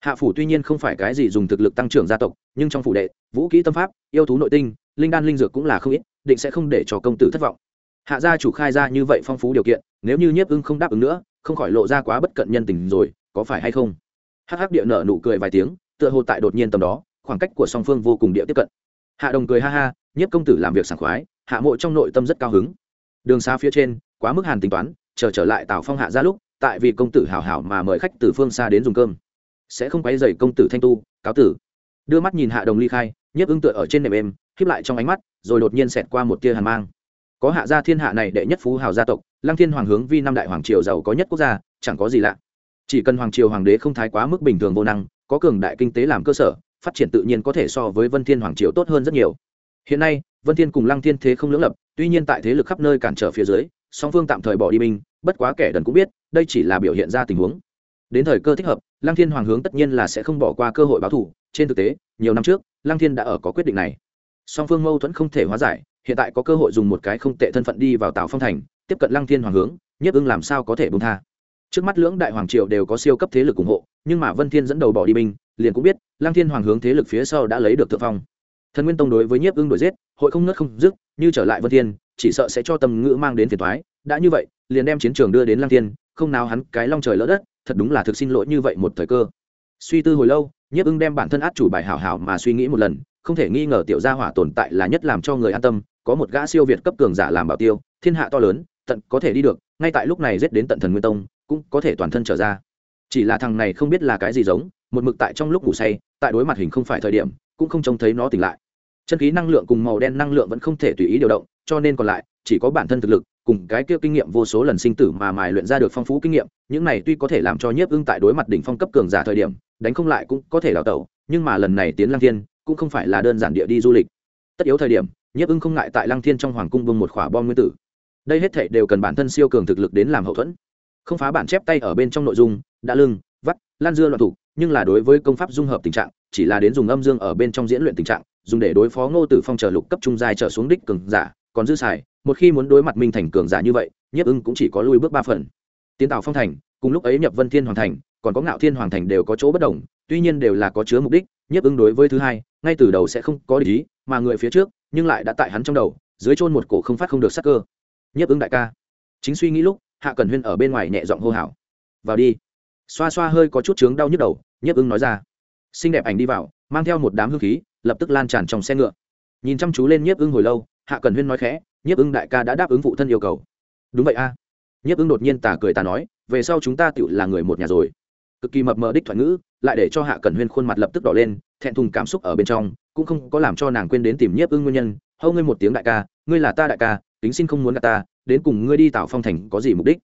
[SPEAKER 1] Hạ phủ tuy nhiên không phải cái gì dùng thực lực tăng trưởng gia tộc, nhưng trong phủ đệ, vũ kỹ tâm pháp, yêu thú nội tinh, linh đan linh dược cũng là không ít, định sẽ không để cho công tử thất vọng. Hạ gia chủ khai ra như vậy phong phú điều kiện, nếu như nhiếp ưng không đáp ứng nữa, không khỏi lộ ra quá bất cận nhân tình rồi, có phải hay không? Hắc hắc địa nở nụ cười vài tiếng, tựa hồ tại đột nhiên tầm đó, khoảng cách của song phương vô cùng địa tiếp cận. Hạ đồng cười ha ha, nhiếp công tử làm việc sảng khoái, hạ mộ trong nội tâm rất cao hứng. Đường xa phía trên, quá mức hàn tính toán chờ trở lại tào phong hạ ra lúc, tại vì công tử hảo hảo mà mời khách từ phương xa đến dùng cơm. Sẽ không quấy dày công tử thanh tu, cáo tử. Đưa mắt nhìn hạ đồng ly khai, nhiếp ưng tựa ở trên nệm êm khiếp lại trong ánh mắt, rồi đột nhiên xẹt qua một tia hàn mang. Có hạ gia thiên hạ này đệ nhất phú hào gia tộc, lăng thiên hoàng hướng vi năm đại hoàng triều giàu có nhất quốc gia, chẳng có gì lạ. Chỉ cần hoàng triều hoàng đế không thái quá mức bình thường vô năng, có cường đại kinh tế làm cơ sở, phát triển tự nhiên có thể so với vân thiên hoàng triều tốt hơn rất nhiều. Hiện nay, vân thiên cùng lăng thiên thế không lưỡng lập, tuy nhiên tại thế lực khắp nơi cản trở phía dưới song phương tạm thời bỏ đi binh, bất quá kẻ đần cũng biết, đây chỉ là biểu hiện ra tình huống. Đến thời cơ thích hợp, lăng thiên hoàng hướng tất nhiên là sẽ không bỏ qua cơ hội báo thù. Trên thực tế, nhiều năm trước, lăng thiên đã ở có quyết định này. Song phương mâu thuẫn không thể hóa giải, hiện tại có cơ hội dùng một cái không tệ thân phận đi vào tào phong thành, tiếp cận lăng thiên hoàng hướng, nhất ưng làm sao có thể bông tha? Trước mắt lưỡng đại hoàng triều đều có siêu cấp thế lực ủng hộ, nhưng mà vân thiên dẫn đầu bỏ đi binh, liền cũng biết, lăng thiên hoàng hướng thế lực phía sau đã lấy được thượng phong. Thần nguyên tông đối với nhiếp ưng đuổi giết, hội không nứt không dứt, như trở lại vân thiên chỉ sợ sẽ cho tâm ngữ mang đến phiền toái đã như vậy, liền đem chiến trường đưa đến lăng thiên, không nào hắn cái long trời lỡ đất, thật đúng là thực xin lỗi như vậy một thời cơ. Suy tư hồi lâu, nhiếp ưng đem bản thân át chủ bài hảo hảo mà suy nghĩ một lần, không thể nghi ngờ tiểu gia hỏa tồn tại là nhất làm cho người an tâm, có một gã siêu việt cấp cường giả làm bảo tiêu, thiên hạ to lớn, tận có thể đi được, ngay tại lúc này giết đến tận thần nguyên tông, cũng có thể toàn thân trở ra. Chỉ là thằng này không biết là cái gì giống, một mực tại trong lúc ngủ say, tại đối mặt hình không phải thời điểm, cũng không trông thấy nó tỉnh lại. Chân khí năng lượng cùng màu đen năng lượng vẫn không thể tùy ý điều động cho nên còn lại, chỉ có bản thân thực lực, cùng cái kia kinh nghiệm vô số lần sinh tử mà mài luyện ra được phong phú kinh nghiệm, những này tuy có thể làm cho nhiếp ưng tại đối mặt đỉnh phong cấp cường giả thời điểm, đánh không lại cũng có thể đào tẩu, nhưng mà lần này tiến lăng thiên, cũng không phải là đơn giản địa đi du lịch. Tất yếu thời điểm, nhiếp ưng không ngại tại lăng thiên trong hoàng cung vương một khỏa bom nguyên tử. Đây hết thể đều cần bản thân siêu cường thực lực đến làm hậu thuẫn. Không phá bản chép tay ở bên trong nội dung, đã lưng, vắt, lan dưa loạn thủ nhưng là đối với công pháp dung hợp tình trạng, chỉ là đến dùng âm dương ở bên trong diễn luyện tình trạng, dùng để đối phó ngô tử phong chờ lục cấp trung dài trở xuống đích cường giả còn dư xài, một khi muốn đối mặt minh thành cường giả như vậy, nhiếp ưng cũng chỉ có lui bước ba phần. Tiến tạo phong thành, cùng lúc ấy nhập vân thiên hoàng thành, còn có ngạo thiên hoàng thành đều có chỗ bất đồng, tuy nhiên đều là có chứa mục đích, nhiếp ưng đối với thứ hai, ngay từ đầu sẽ không có lý mà người phía trước, nhưng lại đã tại hắn trong đầu, dưới chôn một cổ không phát không được sắc cơ. Nhiếp ưng đại ca. Chính suy nghĩ lúc, hạ cần huyên ở bên ngoài nhẹ giọng hô hào. Vào đi. Xoa xoa hơi có chút chướng đau nhức đầu, nhiếp ưng nói ra. Xinh đẹp ảnh đi vào, mang theo một đám hương khí, lập tức lan tràn trong xe ngựa. Nhìn chăm chú lên nhiếp ưng hồi lâu hạ cần huyên nói khẽ, nhiếp ưng đại ca đã đáp ứng phụ thân yêu cầu. Đúng vậy a. À. nhiếp ưng đột nhiên tà cười tà nói, về sau chúng ta tự là người một nhà rồi. Cực kỳ mập mờ đích thoại ngữ, lại để cho hạ cần huyên khuôn mặt lập tức đỏ lên, thẹn thùng cảm xúc ở bên trong, cũng không có làm cho nàng quên đến tìm nhiếp ưng nguyên nhân. Hâu ngươi một tiếng đại ca, ngươi là ta đại ca tính xin không muốn gặp ta, đến cùng ngươi đi tạo phong thành có gì mục đích?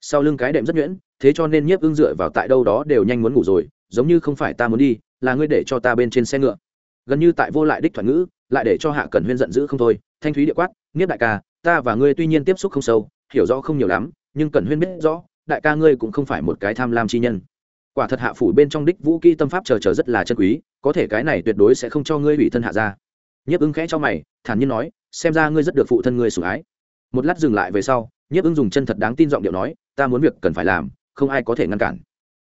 [SPEAKER 1] Sau lưng cái đệm rất nhuyễn, thế cho nên nhiếp ưng dựa vào tại đâu đó đều nhanh muốn ngủ rồi, giống như không phải ta muốn đi, là ngươi để cho ta bên trên xe ngựa gần như tại vô lại đích thoại ngữ, lại để cho hạ cẩn huyên giận dữ không thôi, thanh thúy địa quát, nghiếp đại ca, ta và ngươi tuy nhiên tiếp xúc không sâu, hiểu rõ không nhiều lắm, nhưng cẩn huyên biết rõ, đại ca ngươi cũng không phải một cái tham lam chi nhân. Quả thật hạ phủ bên trong đích vũ kỹ tâm pháp chờ chờ rất là chân quý, có thể cái này tuyệt đối sẽ không cho ngươi hủy thân hạ ra nhiếp ứng khẽ cho mày, thản nhiên nói, xem ra ngươi rất được phụ thân ngươi sủng ái. Một lát dừng lại về sau, nhiếp ứng dùng chân thật đáng tin giọng điệu nói, ta muốn việc cần phải làm, không ai có thể ngăn cản.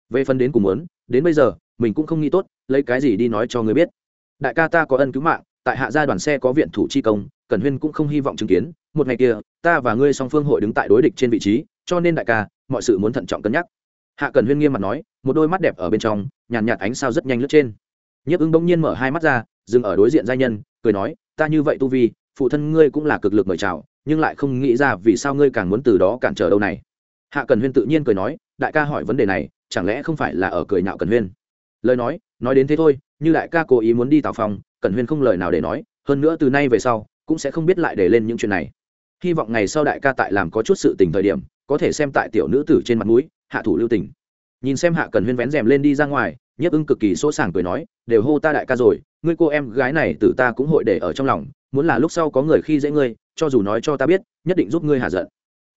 [SPEAKER 1] Về phần đến cùng muốn, đến bây giờ, mình cũng không nghĩ tốt, lấy cái gì đi nói cho ngươi biết đại ca ta có ân cứu mạng tại hạ gia đoàn xe có viện thủ chi công cần huyên cũng không hy vọng chứng kiến một ngày kia ta và ngươi song phương hội đứng tại đối địch trên vị trí cho nên đại ca mọi sự muốn thận trọng cân nhắc. Hạ cần huyên nghiêm mặt nói một đôi mắt đẹp ở bên trong nhàn nhạt, nhạt ánh sao rất nhanh lướt trên. Nhiếp ứng bỗng nhiên mở hai mắt ra dừng ở đối diện giai nhân cười nói ta như vậy tu vi phụ thân ngươi cũng là cực lực mời chào nhưng lại không nghĩ ra vì sao ngươi càng muốn từ đó cản trở đâu này. Hạ cần huyên tự nhiên cười nói đại ca hỏi vấn đề này chẳng lẽ không phải là ở cười nhạo cần huyên? Lời nói nói đến thế thôi như đại ca cố ý muốn đi tào phong, Cẩn huyên không lời nào để nói hơn nữa từ nay về sau cũng sẽ không biết lại để lên những chuyện này. Hy vọng ngày sau đại ca tại làm có chút sự tình thời điểm có thể xem tại tiểu nữ tử trên mặt mũi hạ thủ lưu tình. Nhìn xem hạ cần huyên vén rèm lên đi ra ngoài Nhấp ưng cực kỳ sỗ sàng cười nói đều hô ta đại ca rồi ngươi cô em gái này tử ta cũng hội để ở trong lòng muốn là lúc sau có người khi dễ ngươi cho dù nói cho ta biết nhất định giúp ngươi hạ giận.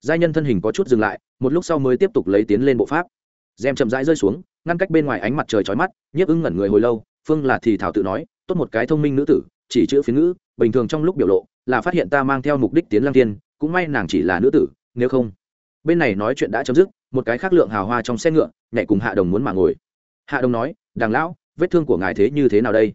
[SPEAKER 1] Giai nhân thân hình có chút dừng lại một lúc sau mới tiếp tục lấy tiến lên bộ pháp. Rèm chậm rãi rơi xuống ngăn cách bên ngoài ánh mặt trời chói mắt nhiếp ưng ngẩn người hồi lâu phương là thì thảo tự nói, tốt một cái thông minh nữ tử, chỉ chữ phiến ngữ, bình thường trong lúc biểu lộ, là phát hiện ta mang theo mục đích tiến lang tiên cũng may nàng chỉ là nữ tử, nếu không. Bên này nói chuyện đã chấm dứt, một cái khác lượng hào hoa trong xe ngựa, nhảy cùng hạ đồng muốn mà ngồi. Hạ đồng nói đằng lão, vết thương của ngài thế như thế nào đây?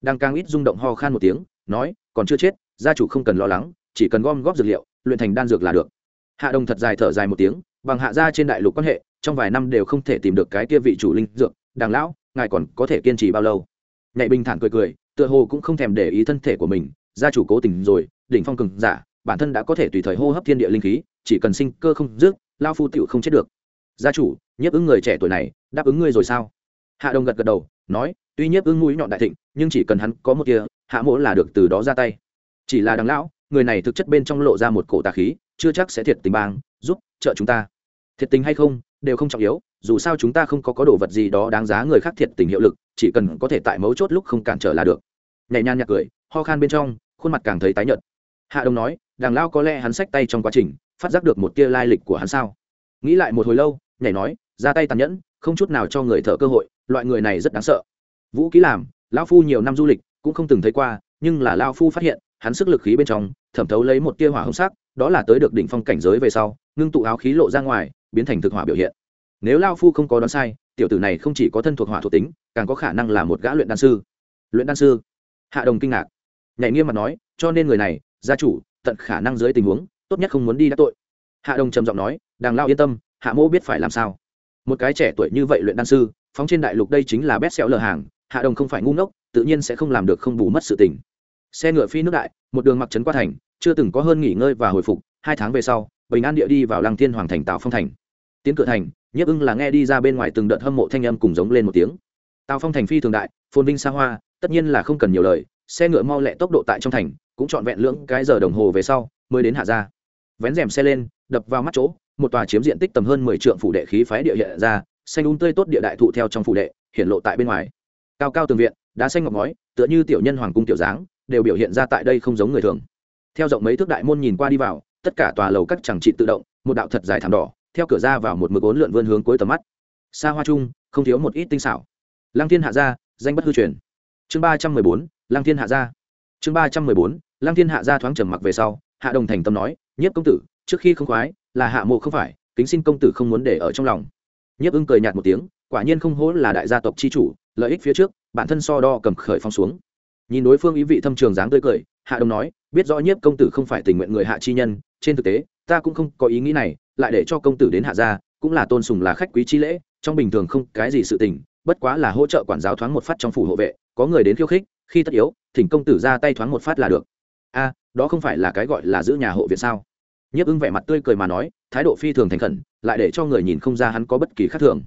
[SPEAKER 1] Đang càng ít rung động ho khan một tiếng, nói, còn chưa chết, gia chủ không cần lo lắng, chỉ cần gom góp dược liệu, luyện thành đan dược là được. Hạ đồng thật dài thở dài một tiếng, bằng hạ gia trên đại lục quan hệ, trong vài năm đều không thể tìm được cái kia vị chủ linh dược. Đằng lão, ngài còn có thể kiên trì bao lâu? Nhạy bình thản cười cười, tựa hồ cũng không thèm để ý thân thể của mình, gia chủ cố tình rồi, đỉnh phong cường giả, bản thân đã có thể tùy thời hô hấp thiên địa linh khí, chỉ cần sinh cơ không dứt lao phu tiểu không chết được. Gia chủ, nhiếp ứng người trẻ tuổi này, đáp ứng ngươi rồi sao? Hạ đồng gật gật đầu, nói, tuy nhiếp ứng mũi nhọn đại thịnh, nhưng chỉ cần hắn có một kia hạ mỗ là được từ đó ra tay. Chỉ là đằng lão, người này thực chất bên trong lộ ra một cổ tà khí, chưa chắc sẽ thiệt tình bang, giúp, trợ chúng ta. Thiệt tình hay không, đều không trọng yếu, dù sao chúng ta không có có đồ vật gì đó đáng giá người khác thiệt tình hiệu lực chỉ cần có thể tại mấu chốt lúc không cản trở là được. Nhẹ nhàng nhạc cười, ho khan bên trong, khuôn mặt càng thấy tái nhợt. Hạ đông nói, đằng lao có lẽ hắn xách tay trong quá trình, phát giác được một tia lai lịch của hắn sao? Nghĩ lại một hồi lâu, nhảy nói, ra tay tàn nhẫn, không chút nào cho người thợ cơ hội, loại người này rất đáng sợ. Vũ ký làm lão phu nhiều năm du lịch, cũng không từng thấy qua, nhưng là lao phu phát hiện, hắn sức lực khí bên trong, thẩm thấu lấy một tia hỏa hồng sắc, đó là tới được đỉnh phong cảnh giới về sau, ngưng tụ áo khí lộ ra ngoài, biến thành thực hỏa biểu hiện nếu lao phu không có đoán sai, tiểu tử này không chỉ có thân thuộc hỏa thuộc tính, càng có khả năng là một gã luyện đan sư. Luyện đan sư? Hạ đồng kinh ngạc. Nhảy nghiêm mặt nói, cho nên người này, gia chủ, tận khả năng dưới tình huống, tốt nhất không muốn đi đắc tội. Hạ đồng trầm giọng nói, đàng lao yên tâm, hạ mô biết phải làm sao. Một cái trẻ tuổi như vậy luyện đan sư, phóng trên đại lục đây chính là bét xẹo lờ hàng, hạ đồng không phải ngu ngốc, tự nhiên sẽ không làm được không bù mất sự tình. Xe ngựa phi nước đại, một đường mặc trấn qua thành, chưa từng có hơn nghỉ ngơi và hồi phục, hai tháng về sau, bình an địa đi vào làng thiên hoàng thành tào phong thành. Tiến cửa thành nhiếp ưng là nghe đi ra bên ngoài từng đợt hâm mộ thanh âm cùng giống lên một tiếng. Tào phong thành phi thường đại, phồn vinh xa hoa, tất nhiên là không cần nhiều lời, xe ngựa mau lẹ tốc độ tại trong thành, cũng trọn vẹn lưỡng cái giờ đồng hồ về sau, mới đến hạ ra vén rèm xe lên, đập vào mắt chỗ, một tòa chiếm diện tích tầm hơn mười trượng phủ đệ khí phái địa hiện ra, xanh un um tươi tốt địa đại thụ theo trong phủ đệ hiện lộ tại bên ngoài. Cao cao tường viện, đá xanh ngọc ngói, tựa như tiểu nhân hoàng cung tiểu dáng, đều biểu hiện ra tại đây không giống người thường. Theo rộng mấy thước đại môn nhìn qua đi vào, tất cả tòa lầu các chẳng trị tự động, một đạo thật dài thảm đỏ theo cửa ra vào một mực ốn lượn vươn hướng cuối tầm mắt. Xa hoa chung, không thiếu một ít tinh xảo. Lăng thiên hạ gia, danh bất hư truyền. Chương ba trăm mười bốn, lăng thiên hạ gia. Chương ba trăm mười bốn, lăng thiên hạ gia thoáng trầm mặc về sau, hạ đồng thành tâm nói, nhiếp công tử, trước khi không khoái, là hạ mộ không phải, kính xin công tử không muốn để ở trong lòng. Nhiếp ưng cười nhạt một tiếng, quả nhiên không hố là đại gia tộc c h i chủ, lợi ích phía trước, bản thân so đo cầm khởi phong xuống. Nhìn đối phương ý vị thâm trường dáng tươi cười, hạ đồng nói, biết rõ nhiếp công tử không phải tình nguyện người hạ chi nhân, trên thực tế ta cũng không có ý nghĩ này, lại để cho công tử đến hạ gia, cũng là tôn sùng là khách quý chi lễ, trong bình thường không cái gì sự tình, bất quá là hỗ trợ quản giáo thoáng một phát trong phủ hộ vệ, có người đến khiêu khích, khi tất yếu, thỉnh công tử ra tay thoáng một phát là được. A, đó không phải là cái gọi là giữ nhà hộ viện sao? Nhiếp ưng vẻ mặt tươi cười mà nói, thái độ phi thường thành khẩn, lại để cho người nhìn không ra hắn có bất kỳ khác thường.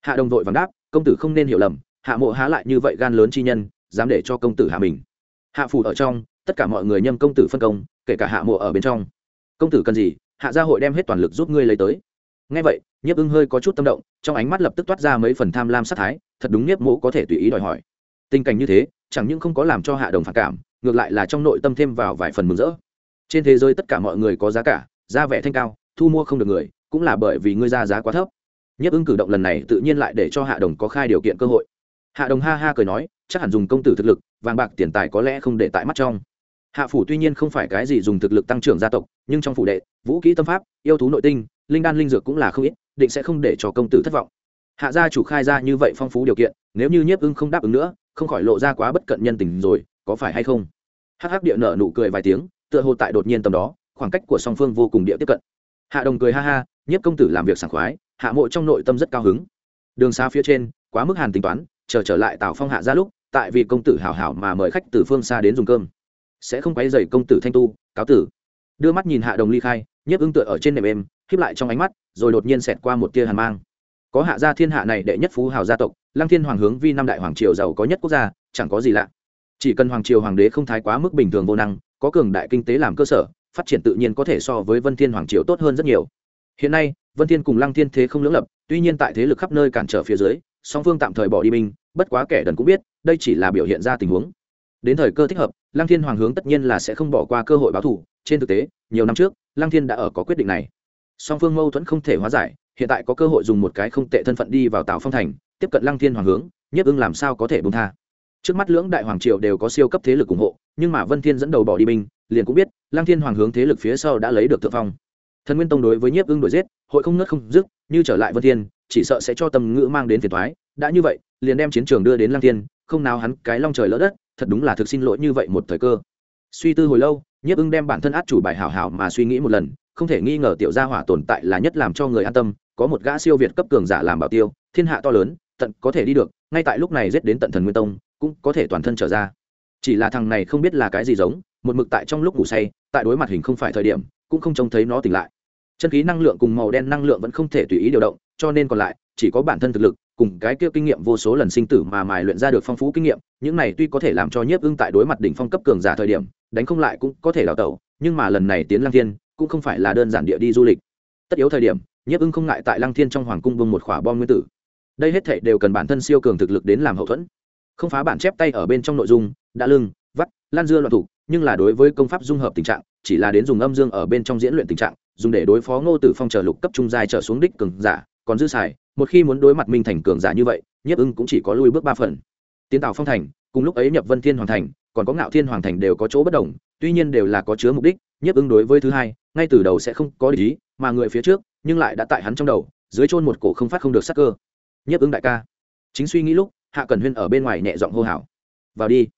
[SPEAKER 1] Hạ đồng vội vàng đáp, công tử không nên hiểu lầm, hạ mộ há lại như vậy gan lớn chi nhân, dám để cho công tử hạ mình. Hạ phủ ở trong, tất cả mọi người nhâm công tử phân công, kể cả hạ mộ ở bên trong. Công tử cần gì hạ gia hội đem hết toàn lực giúp ngươi lấy tới. Ngay vậy, nhiếp ưng hơi có chút tâm động, trong ánh mắt lập tức toát ra mấy phần tham lam sát thái, thật đúng nhiếp mộ có thể tùy ý đòi hỏi. Tình cảnh như thế, chẳng những không có làm cho hạ đồng phản cảm, ngược lại là trong nội tâm thêm vào vài phần mừng rỡ. Trên thế giới tất cả mọi người có giá cả, giá vẻ thanh cao, thu mua không được người, cũng là bởi vì ngươi ra giá quá thấp. Nhiếp ưng cử động lần này tự nhiên lại để cho hạ đồng có khai điều kiện cơ hội. Hạ đồng ha ha cười nói, chắc hẳn dùng công tử thực lực, vàng bạc tiền tài có lẽ không để tại mắt trong hạ phủ tuy nhiên không phải cái gì dùng thực lực tăng trưởng gia tộc, nhưng trong phủ đệ, vũ kỹ tâm pháp, yêu thú nội tinh, linh đan linh dược cũng là không ít, định sẽ không để cho công tử thất vọng. Hạ gia chủ khai ra như vậy phong phú điều kiện, nếu như nhiếp ưng không đáp ứng nữa, không khỏi lộ ra quá bất cận nhân tình rồi, có phải hay không? Hắc hắc địa nở nụ cười vài tiếng, tựa hồ tại đột nhiên tầm đó, khoảng cách của song phương vô cùng địa tiếp cận. Hạ đồng cười ha ha, nhiếp công tử làm việc sảng khoái, hạ mộ trong nội tâm rất cao hứng. Đường xa phía trên, quá mức hàn tính toán, chờ trở lại tào phong hạ ra lúc, tại vì công tử hảo hảo mà mời khách từ phương xa đến dùng cơm sẽ không quấy dày công tử thanh tu, cáo tử. Đưa mắt nhìn hạ đồng ly khai, nhiếp ưng tựa ở trên nệm êm khiếp lại trong ánh mắt, rồi đột nhiên xẹt qua một tia hàn mang. Có hạ gia thiên hạ này đệ nhất phú hào gia tộc, lăng thiên hoàng hướng vi năm đại hoàng triều giàu có nhất quốc gia, chẳng có gì lạ. Chỉ cần hoàng triều hoàng đế không thái quá mức bình thường vô năng, có cường đại kinh tế làm cơ sở, phát triển tự nhiên có thể so với vân thiên hoàng triều tốt hơn rất nhiều. Hiện nay, vân thiên cùng lăng thiên thế không lưỡng lập, tuy nhiên tại thế lực khắp nơi cản trở phía dưới, song phương tạm thời bỏ đi binh, bất quá kẻ đần cũng biết, đây chỉ là biểu hiện ra tình huống. Đến thời cơ thích hợp lăng thiên hoàng hướng tất nhiên là sẽ không bỏ qua cơ hội báo thù. Trên thực tế, nhiều năm trước, lăng thiên đã ở có quyết định này. Song phương mâu thuẫn không thể hóa giải, hiện tại có cơ hội dùng một cái không tệ thân phận đi vào tào phong thành, tiếp cận lăng thiên hoàng hướng nhiếp ưng làm sao có thể bông tha? Trước mắt lưỡng đại hoàng triều đều có siêu cấp thế lực ủng hộ, nhưng mà vân thiên dẫn đầu bỏ đi binh, liền cũng biết, lăng thiên hoàng hướng thế lực phía sau đã lấy được thượng phong. Thần nguyên tông đối với nhiếp ưng đổi giết, hội không nớt không dứt, như trở lại vân thiên, chỉ sợ sẽ cho tầm ngữ mang đến phiền toái. Đã như vậy, liền đem chiến trường đưa đến lăng thiên, không nào hắn cái long trời lỡ đất thật đúng là thực xin lỗi như vậy một thời cơ. Suy tư hồi lâu, nhiếp ưng đem bản thân át chủ bài hảo hảo mà suy nghĩ một lần, không thể nghi ngờ tiểu gia hỏa tồn tại là nhất làm cho người an tâm, có một gã siêu việt cấp cường giả làm bảo tiêu, thiên hạ to lớn, tận có thể đi được, ngay tại lúc này giết đến tận thần nguyên tông, cũng có thể toàn thân trở ra. Chỉ là thằng này không biết là cái gì giống, một mực tại trong lúc ngủ say, tại đối mặt hình không phải thời điểm, cũng không trông thấy nó tỉnh lại. Chân khí năng lượng cùng màu đen năng lượng vẫn không thể tùy ý điều động, cho nên còn lại, chỉ có bản thân thực lực cùng cái kia kinh nghiệm vô số lần sinh tử mà mài luyện ra được phong phú kinh nghiệm, những này tuy có thể làm cho nhiếp ưng tại đối mặt đỉnh phong cấp cường giả thời điểm, đánh không lại cũng có thể đào tẩu, nhưng mà lần này tiến lăng thiên, cũng không phải là đơn giản địa đi du lịch. Tất yếu thời điểm, nhiếp ưng không ngại tại lăng thiên trong hoàng cung bưng một khỏa bom nguyên tử. Đây hết thể đều cần bản thân siêu cường thực lực đến làm hậu thuẫn. Không phá bản chép tay ở bên trong nội dung, đã lưng, vắt, lan dưa loạn thủ, nhưng là đối với công pháp dung hợp tình trạng, chỉ là đến dùng âm dương ở bên trong diễn luyện tình trạng, dùng để đối phó ngô tử phong trở lục cấp trung giai trở xuống đích cường giả, còn dư xài một khi muốn đối mặt minh thành cường giả như vậy, nhiếp ưng cũng chỉ có lui bước ba phần. Tiến tào phong thành, cùng lúc ấy nhập vân thiên hoàng thành, còn có ngạo thiên hoàng thành đều có chỗ bất đồng, tuy nhiên đều là có chứa mục đích, nhiếp ưng đối với thứ hai, ngay từ đầu sẽ không có lý mà người phía trước, nhưng lại đã tại hắn trong đầu, dưới chôn một cổ không phát không được sắc cơ. Nhiếp ưng đại ca. Chính suy nghĩ lúc, hạ cần huyên ở bên ngoài nhẹ giọng hô hào. Vào đi.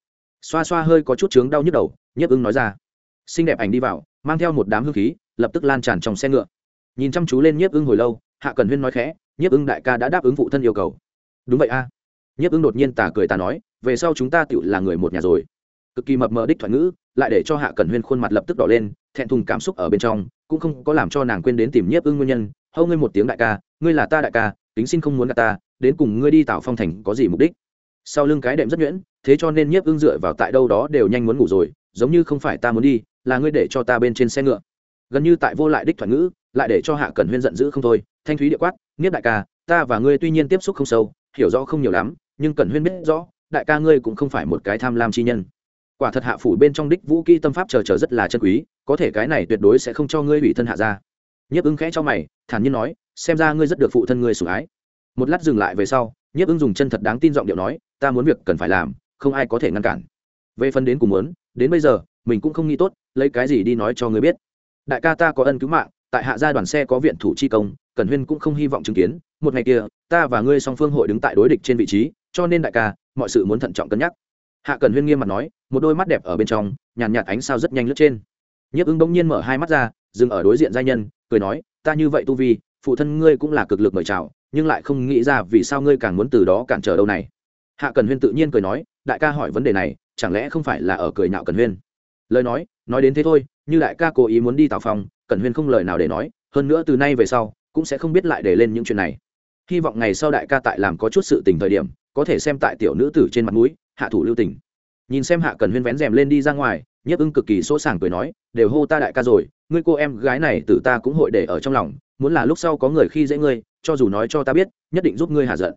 [SPEAKER 1] Xoa xoa hơi có chút chướng đau nhức đầu, nhiếp ưng nói ra. Xinh đẹp ảnh đi vào, mang theo một đám hương khí, lập tức lan tràn trong xe ngựa. Nhìn chăm chú lên nhiếp ưng hồi lâu, hạ cần huyên nói khẽ nhiếp ưng đại ca đã đáp ứng phụ thân yêu cầu. Đúng vậy a. À. nhiếp ưng đột nhiên tà cười tà nói, về sau chúng ta tự là người một nhà rồi. Cực kỳ mập mờ đích thoại ngữ, lại để cho hạ Cẩn huyên khuôn mặt lập tức đỏ lên, thẹn thùng cảm xúc ở bên trong, cũng không có làm cho nàng quên đến tìm nhiếp ưng nguyên nhân. Hâu ngươi một tiếng đại ca, ngươi là ta đại ca tính xin không muốn gặp ta, đến cùng ngươi đi tạo phong thành có gì mục đích? Sau lưng cái đệm rất nhuyễn, thế cho nên nhiếp ưng dựa vào tại đâu đó đều nhanh muốn ngủ rồi, giống như không phải ta muốn đi, là ngươi để cho ta bên trên xe ngựa. Gần như tại vô lại đích thoại ngữ, lại để cho hạ cẩn huyên giận dữ không thôi, thanh thúy địa quát nghiếp đại ca, ta và ngươi tuy nhiên tiếp xúc không sâu, hiểu rõ không nhiều lắm, nhưng cần huyên biết rõ, đại ca ngươi cũng không phải một cái tham lam chi nhân. Quả thật hạ phủ bên trong đích vũ kỹ tâm pháp chờ chờ rất là chân quý, có thể cái này tuyệt đối sẽ không cho ngươi ủy thân hạ ra nhiếp ứng khẽ cho mày, thản nhiên nói, xem ra ngươi rất được phụ thân ngươi sủng ái. Một lát dừng lại về sau nhiếp ứng dùng chân thật đáng tin giọng điệu nói, ta muốn việc cần phải làm, không ai có thể ngăn cản. Về phần đến cùng muốn, đến bây giờ, mình cũng không nghĩ tốt, lấy cái gì đi nói cho ngươi biết. Đại ca ta có ân cứu mạng tại hạ gia đoàn xe có viện thủ chi công cẩn huyên cũng không hy vọng chứng kiến một ngày kia ta và ngươi song phương hội đứng tại đối địch trên vị trí cho nên đại ca mọi sự muốn thận trọng cân nhắc. Hạ cẩn huyên nghiêm mặt nói một đôi mắt đẹp ở bên trong nhàn nhạt, ánh sao rất nhanh lướt trên. Nhiếp ứng bỗng nhiên mở hai mắt ra dừng ở đối diện giai nhân cười nói ta như vậy tu vi phụ thân ngươi cũng là cực lực mời chào nhưng lại không nghĩ ra vì sao ngươi càng muốn từ đó cản trở đâu này. Hạ cần huyên tự nhiên cười nói đại ca hỏi vấn đề này chẳng lẽ không phải là ở cười nhạo cần huyên? Lời nói nói đến thế thôi như đại ca cố ý muốn đi tào phòng Cẩn huyên không lời nào để nói, hơn nữa từ nay về sau, cũng sẽ không biết lại để lên những chuyện này. Hy vọng ngày sau đại ca tại làm có chút sự tình thời điểm, có thể xem tại tiểu nữ tử trên mặt mũi, hạ thủ lưu tình. Nhìn xem hạ cần huyên vén rèm lên đi ra ngoài, nhiếp ưng cực kỳ sỗ sàng cười nói, đều hô ta đại ca rồi, ngươi cô em gái này từ ta cũng hội để ở trong lòng, muốn là lúc sau có người khi dễ ngươi, cho dù nói cho ta biết, nhất định giúp ngươi hạ giận.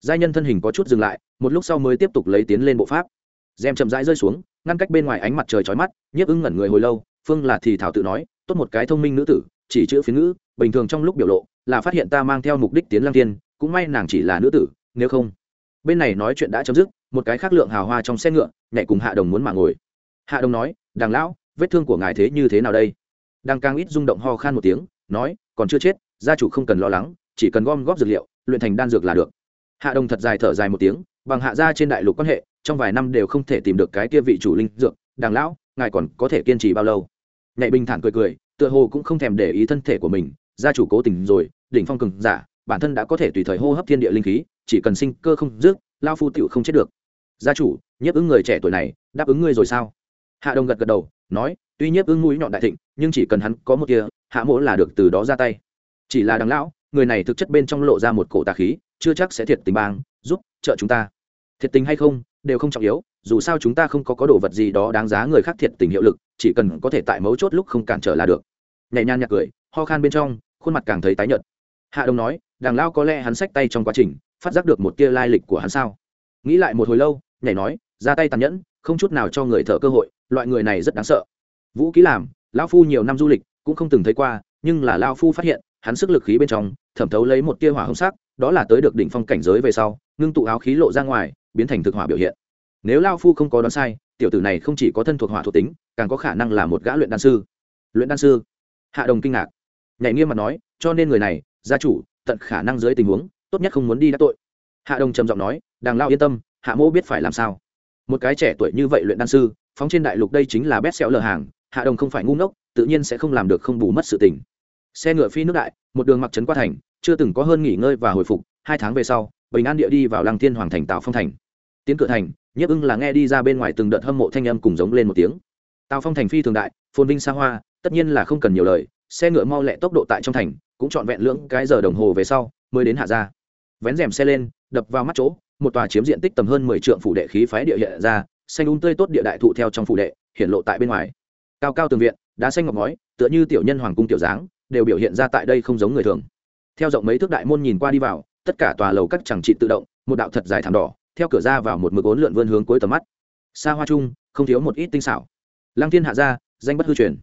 [SPEAKER 1] Giai nhân thân hình có chút dừng lại, một lúc sau mới tiếp tục lấy tiến lên bộ pháp. Rèm chậm rãi rơi xuống, ngăn cách bên ngoài ánh mặt trời chói mắt, nhiếp ưng ngẩn người hồi lâu, phương là thì thảo tự nói tốt một cái thông minh nữ tử, chỉ chữ phiến ngữ, bình thường trong lúc biểu lộ, là phát hiện ta mang theo mục đích tiến lang tiên cũng may nàng chỉ là nữ tử, nếu không. Bên này nói chuyện đã chấm dứt, một cái khác lượng hào hoa trong xe ngựa, nhảy cùng hạ đồng muốn mà ngồi. Hạ đồng nói, đằng lão, vết thương của ngài thế như thế nào đây? Đang càng ít rung động ho khan một tiếng, nói, còn chưa chết, gia chủ không cần lo lắng, chỉ cần gom góp dược liệu, luyện thành đan dược là được. Hạ đồng thật dài thở dài một tiếng, bằng hạ gia trên đại lục quan hệ, trong vài năm đều không thể tìm được cái kia vị chủ linh dược. Đằng lão, ngài còn có thể kiên trì bao lâu? Nhạy bình thản cười cười, tựa hồ cũng không thèm để ý thân thể của mình. Gia chủ cố tình rồi, đỉnh phong cường giả, bản thân đã có thể tùy thời hô hấp thiên địa linh khí, chỉ cần sinh cơ không dứt lao phu tựu không chết được. Gia chủ, nhiếp ứng người trẻ tuổi này, đáp ứng ngươi rồi sao? Hạ đồng gật gật đầu, nói, tuy nhiếp ứng mũi nhọn đại thịnh, nhưng chỉ cần hắn có một kia hạ mỗ là được từ đó ra tay. Chỉ là đằng lão, người này thực chất bên trong lộ ra một cổ tà khí, chưa chắc sẽ thiệt tình bang, giúp trợ chúng ta. Thiệt tình hay không, đều không trọng yếu dù sao chúng ta không có có đồ vật gì đó đáng giá người khác thiệt tình hiệu lực, chỉ cần có thể tại mấu chốt lúc không cản trở là được. Nhảy nhan nhạc cười, ho khan bên trong, khuôn mặt càng thấy tái nhợt. Hạ đông nói, đằng lao có lẽ hắn sách tay trong quá trình, phát giác được một tia lai lịch của hắn sao? Nghĩ lại một hồi lâu nhảy nói, ra tay tàn nhẫn, không chút nào cho người thợ cơ hội, loại người này rất đáng sợ. Vũ ký làm lao phu nhiều năm du lịch, cũng không từng thấy qua, nhưng là lao phu phát hiện, hắn sức lực khí bên trong, thẩm thấu lấy một tia hỏa hông sắc, đó là tới được đỉnh phong cảnh giới về sau, ngưng tụ áo khí lộ ra ngoài, biến thành thực hỏa biểu hiện nếu lao phu không có đoán sai, tiểu tử này không chỉ có thân thuộc hỏa thuộc tính, càng có khả năng là một gã luyện đan sư. Luyện đan sư? Hạ đồng kinh ngạc. Nhảy nghiêm mặt nói, cho nên người này, gia chủ, tận khả năng dưới tình huống, tốt nhất không muốn đi đắc tội. Hạ đồng trầm giọng nói, đàng lao yên tâm, hạ mô biết phải làm sao. Một cái trẻ tuổi như vậy luyện đan sư, phóng trên đại lục đây chính là bét xéo lờ hàng, hạ đồng không phải ngu ngốc, tự nhiên sẽ không làm được không bù mất sự tình. Xe ngựa phi nước đại, một đường mặc trấn qua thành, chưa từng có hơn nghỉ ngơi và hồi phục, hai tháng về sau, bình an địa đi vào lăng thiên hoàng thành tạo phong thành. Tiến cửa thành nhiếp ưng là nghe đi ra bên ngoài từng đợt hâm mộ thanh âm cùng giống lên một tiếng. Tào phong thành phi thường đại, phồn vinh xa hoa, tất nhiên là không cần nhiều lời, xe ngựa mau lẹ tốc độ tại trong thành, cũng trọn vẹn lưỡng cái giờ đồng hồ về sau, mới đến hạ ra vén rèm xe lên, đập vào mắt chỗ, một tòa chiếm diện tích tầm hơn mười trượng phủ đệ khí phái địa hiện ra, xanh un tươi tốt địa đại thụ theo trong phủ đệ, hiện lộ tại bên ngoài. Cao cao tường viện, đá xanh ngọc ngói, tựa như tiểu nhân hoàng cung tiểu dáng, đều biểu hiện ra tại đây không giống người thường. Theo rộng mấy thước đại môn nhìn qua đi vào, tất cả tòa lầu các chẳng trị tự động, một đạo thật dài thảm đỏ theo cửa ra vào một mực ốn lượn vươn hướng cuối tầm mắt. Xa hoa chung, không thiếu một ít tinh xảo. Lăng thiên hạ gia, danh bất hư truyền.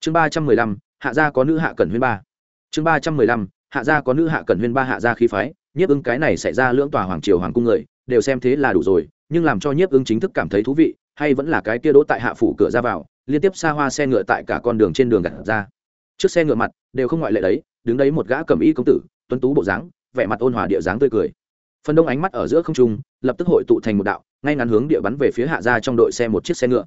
[SPEAKER 1] Chương ba trăm mười lăm, hạ gia có nữ hạ cẩn huyên ba. Chương ba trăm mười lăm, hạ gia có nữ hạ cẩn huyên ba hạ gia khí phái, nhiếp ứng cái này xảy ra lưỡng tòa hoàng triều hoàng cung người, đều xem thế là đủ rồi, nhưng làm cho nhiếp ứng chính thức cảm thấy thú vị, hay vẫn là cái kia đỗ tại hạ phủ cửa ra vào, liên tiếp xa hoa xe ngựa tại cả con đường trên đường gặt ra. Trước xe ngựa mặt, đều không ngoại lệ đấy, đứng đấy một gã cầm y công tử, tuấn tú bộ dáng, vẻ mặt ôn hòa địa dáng tươi cười. Phần đông ánh mắt ở giữa không trung lập tức hội tụ thành một đạo, ngay ngắn hướng địa bắn về phía hạ gia trong đội xe một chiếc xe ngựa.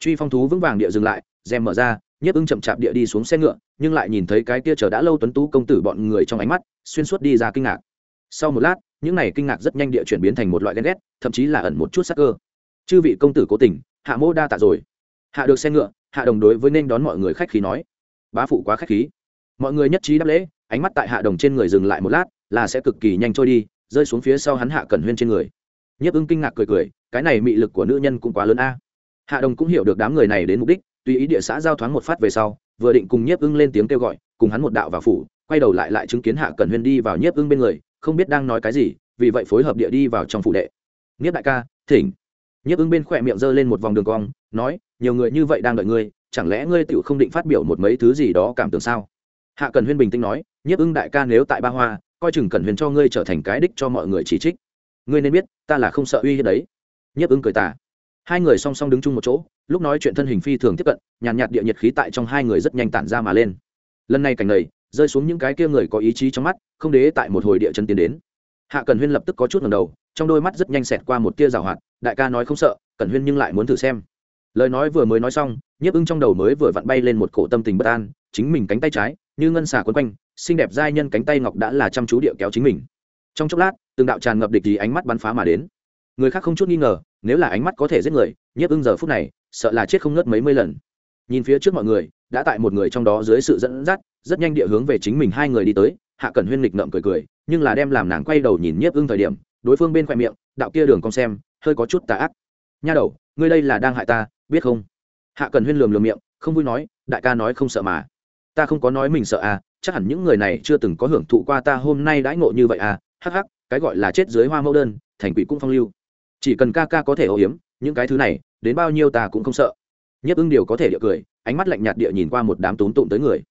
[SPEAKER 1] Truy phong thú vững vàng địa dừng lại, rèm mở ra, nhiếp ưng chậm chạp địa đi xuống xe ngựa, nhưng lại nhìn thấy cái kia chờ đã lâu tuấn tú công tử bọn người trong ánh mắt, xuyên suốt đi ra kinh ngạc. Sau một lát, những này kinh ngạc rất nhanh địa chuyển biến thành một loại ghen ghét, thậm chí là ẩn một chút sắc cơ. Chư vị công tử cố tình, hạ mô đa tạ rồi. Hạ được xe ngựa, hạ đồng đối với nên đón mọi người khách khí nói. Bá phụ quá khách khí. Mọi người nhất trí đáp lễ, ánh mắt tại hạ đồng trên người dừng lại một lát, là sẽ cực kỳ nhanh trôi đi, rơi xuống phía sau hắn hạ cẩn huyên trên người nhiếp ưng kinh ngạc cười cười, cái này mị lực của nữ nhân cũng quá lớn a. Hạ đồng cũng hiểu được đám người này đến mục đích, tùy ý địa xã giao thoáng một phát về sau, vừa định cùng nhiếp ưng lên tiếng kêu gọi, cùng hắn một đạo vào phủ, quay đầu lại lại chứng kiến hạ cẩn huyên đi vào nhiếp ưng bên người, không biết đang nói cái gì, vì vậy phối hợp địa đi vào trong phủ đệ. Nhiếp đại ca, thỉnh. Nhiếp ưng bên khỏe miệng giơ lên một vòng đường cong, nói, nhiều người như vậy đang đợi ngươi, chẳng lẽ ngươi tựu không định phát biểu một mấy thứ gì đó cảm tưởng sao? Hạ cần huyên bình tĩnh nói, nhiếp ưng đại ca nếu tại ba hoa, coi chừng cần huyền cho ngươi trở thành cái đích cho mọi người chỉ trích ngươi nên biết, ta là không sợ uy hiếp đấy. Nhiếp ứng cười tả hai người song song đứng chung một chỗ, lúc nói chuyện thân hình phi thường tiếp cận, nhàn nhạt địa nhiệt khí tại trong hai người rất nhanh tản ra mà lên. Lần này cảnh này, rơi xuống những cái kia người có ý chí trong mắt, không đế tại một hồi địa chân tiến đến. Hạ cần huyên lập tức có chút ngầm đầu, trong đôi mắt rất nhanh xẹt qua một tia rào hoạt, đại ca nói không sợ cần huyên nhưng lại muốn thử xem. Lời nói vừa mới nói xong, nhiếp ưng trong đầu mới vừa vặn bay lên một cổ tâm tình bất an, chính mình cánh tay trái, như ngân xà quấn quanh, xinh đẹp giai nhân cánh tay ngọc đã là chăm chú địa kéo chính mình trong chốc lát, từng đạo tràn ngập địch thì ánh mắt bắn phá mà đến. Người khác không chút nghi ngờ, nếu là ánh mắt có thể giết người, nhiếp ưng giờ phút này, sợ là chết không ngớt mấy mươi lần. Nhìn phía trước mọi người, đã tại một người trong đó dưới sự dẫn dắt, rất nhanh địa hướng về chính mình hai người đi tới, hạ cẩn huyên lịch ngậm cười cười, nhưng là đem làm nàng quay đầu nhìn nhiếp ưng thời điểm, đối phương bên khoe miệng, đạo kia đường con xem, hơi có chút tà ác. Nha đầu, ngươi đây là đang hại ta, biết không? Hạ cần huyên lườm lườm miệng, không vui nói, đại ca nói không sợ mà. Ta không có nói mình sợ à chắc hẳn những người này chưa từng có hưởng thụ qua ta hôm nay đãi ngộ như vậy à hắc hắc, cái gọi là chết dưới hoa mẫu đơn, thành quỷ cũng phong lưu. Chỉ cần ca ca có thể ô hiếm, những cái thứ này, đến bao nhiêu ta cũng không sợ. Nhất ưng điều có thể địa cười, ánh mắt lạnh nhạt địa nhìn qua một đám tốn tụng tới người.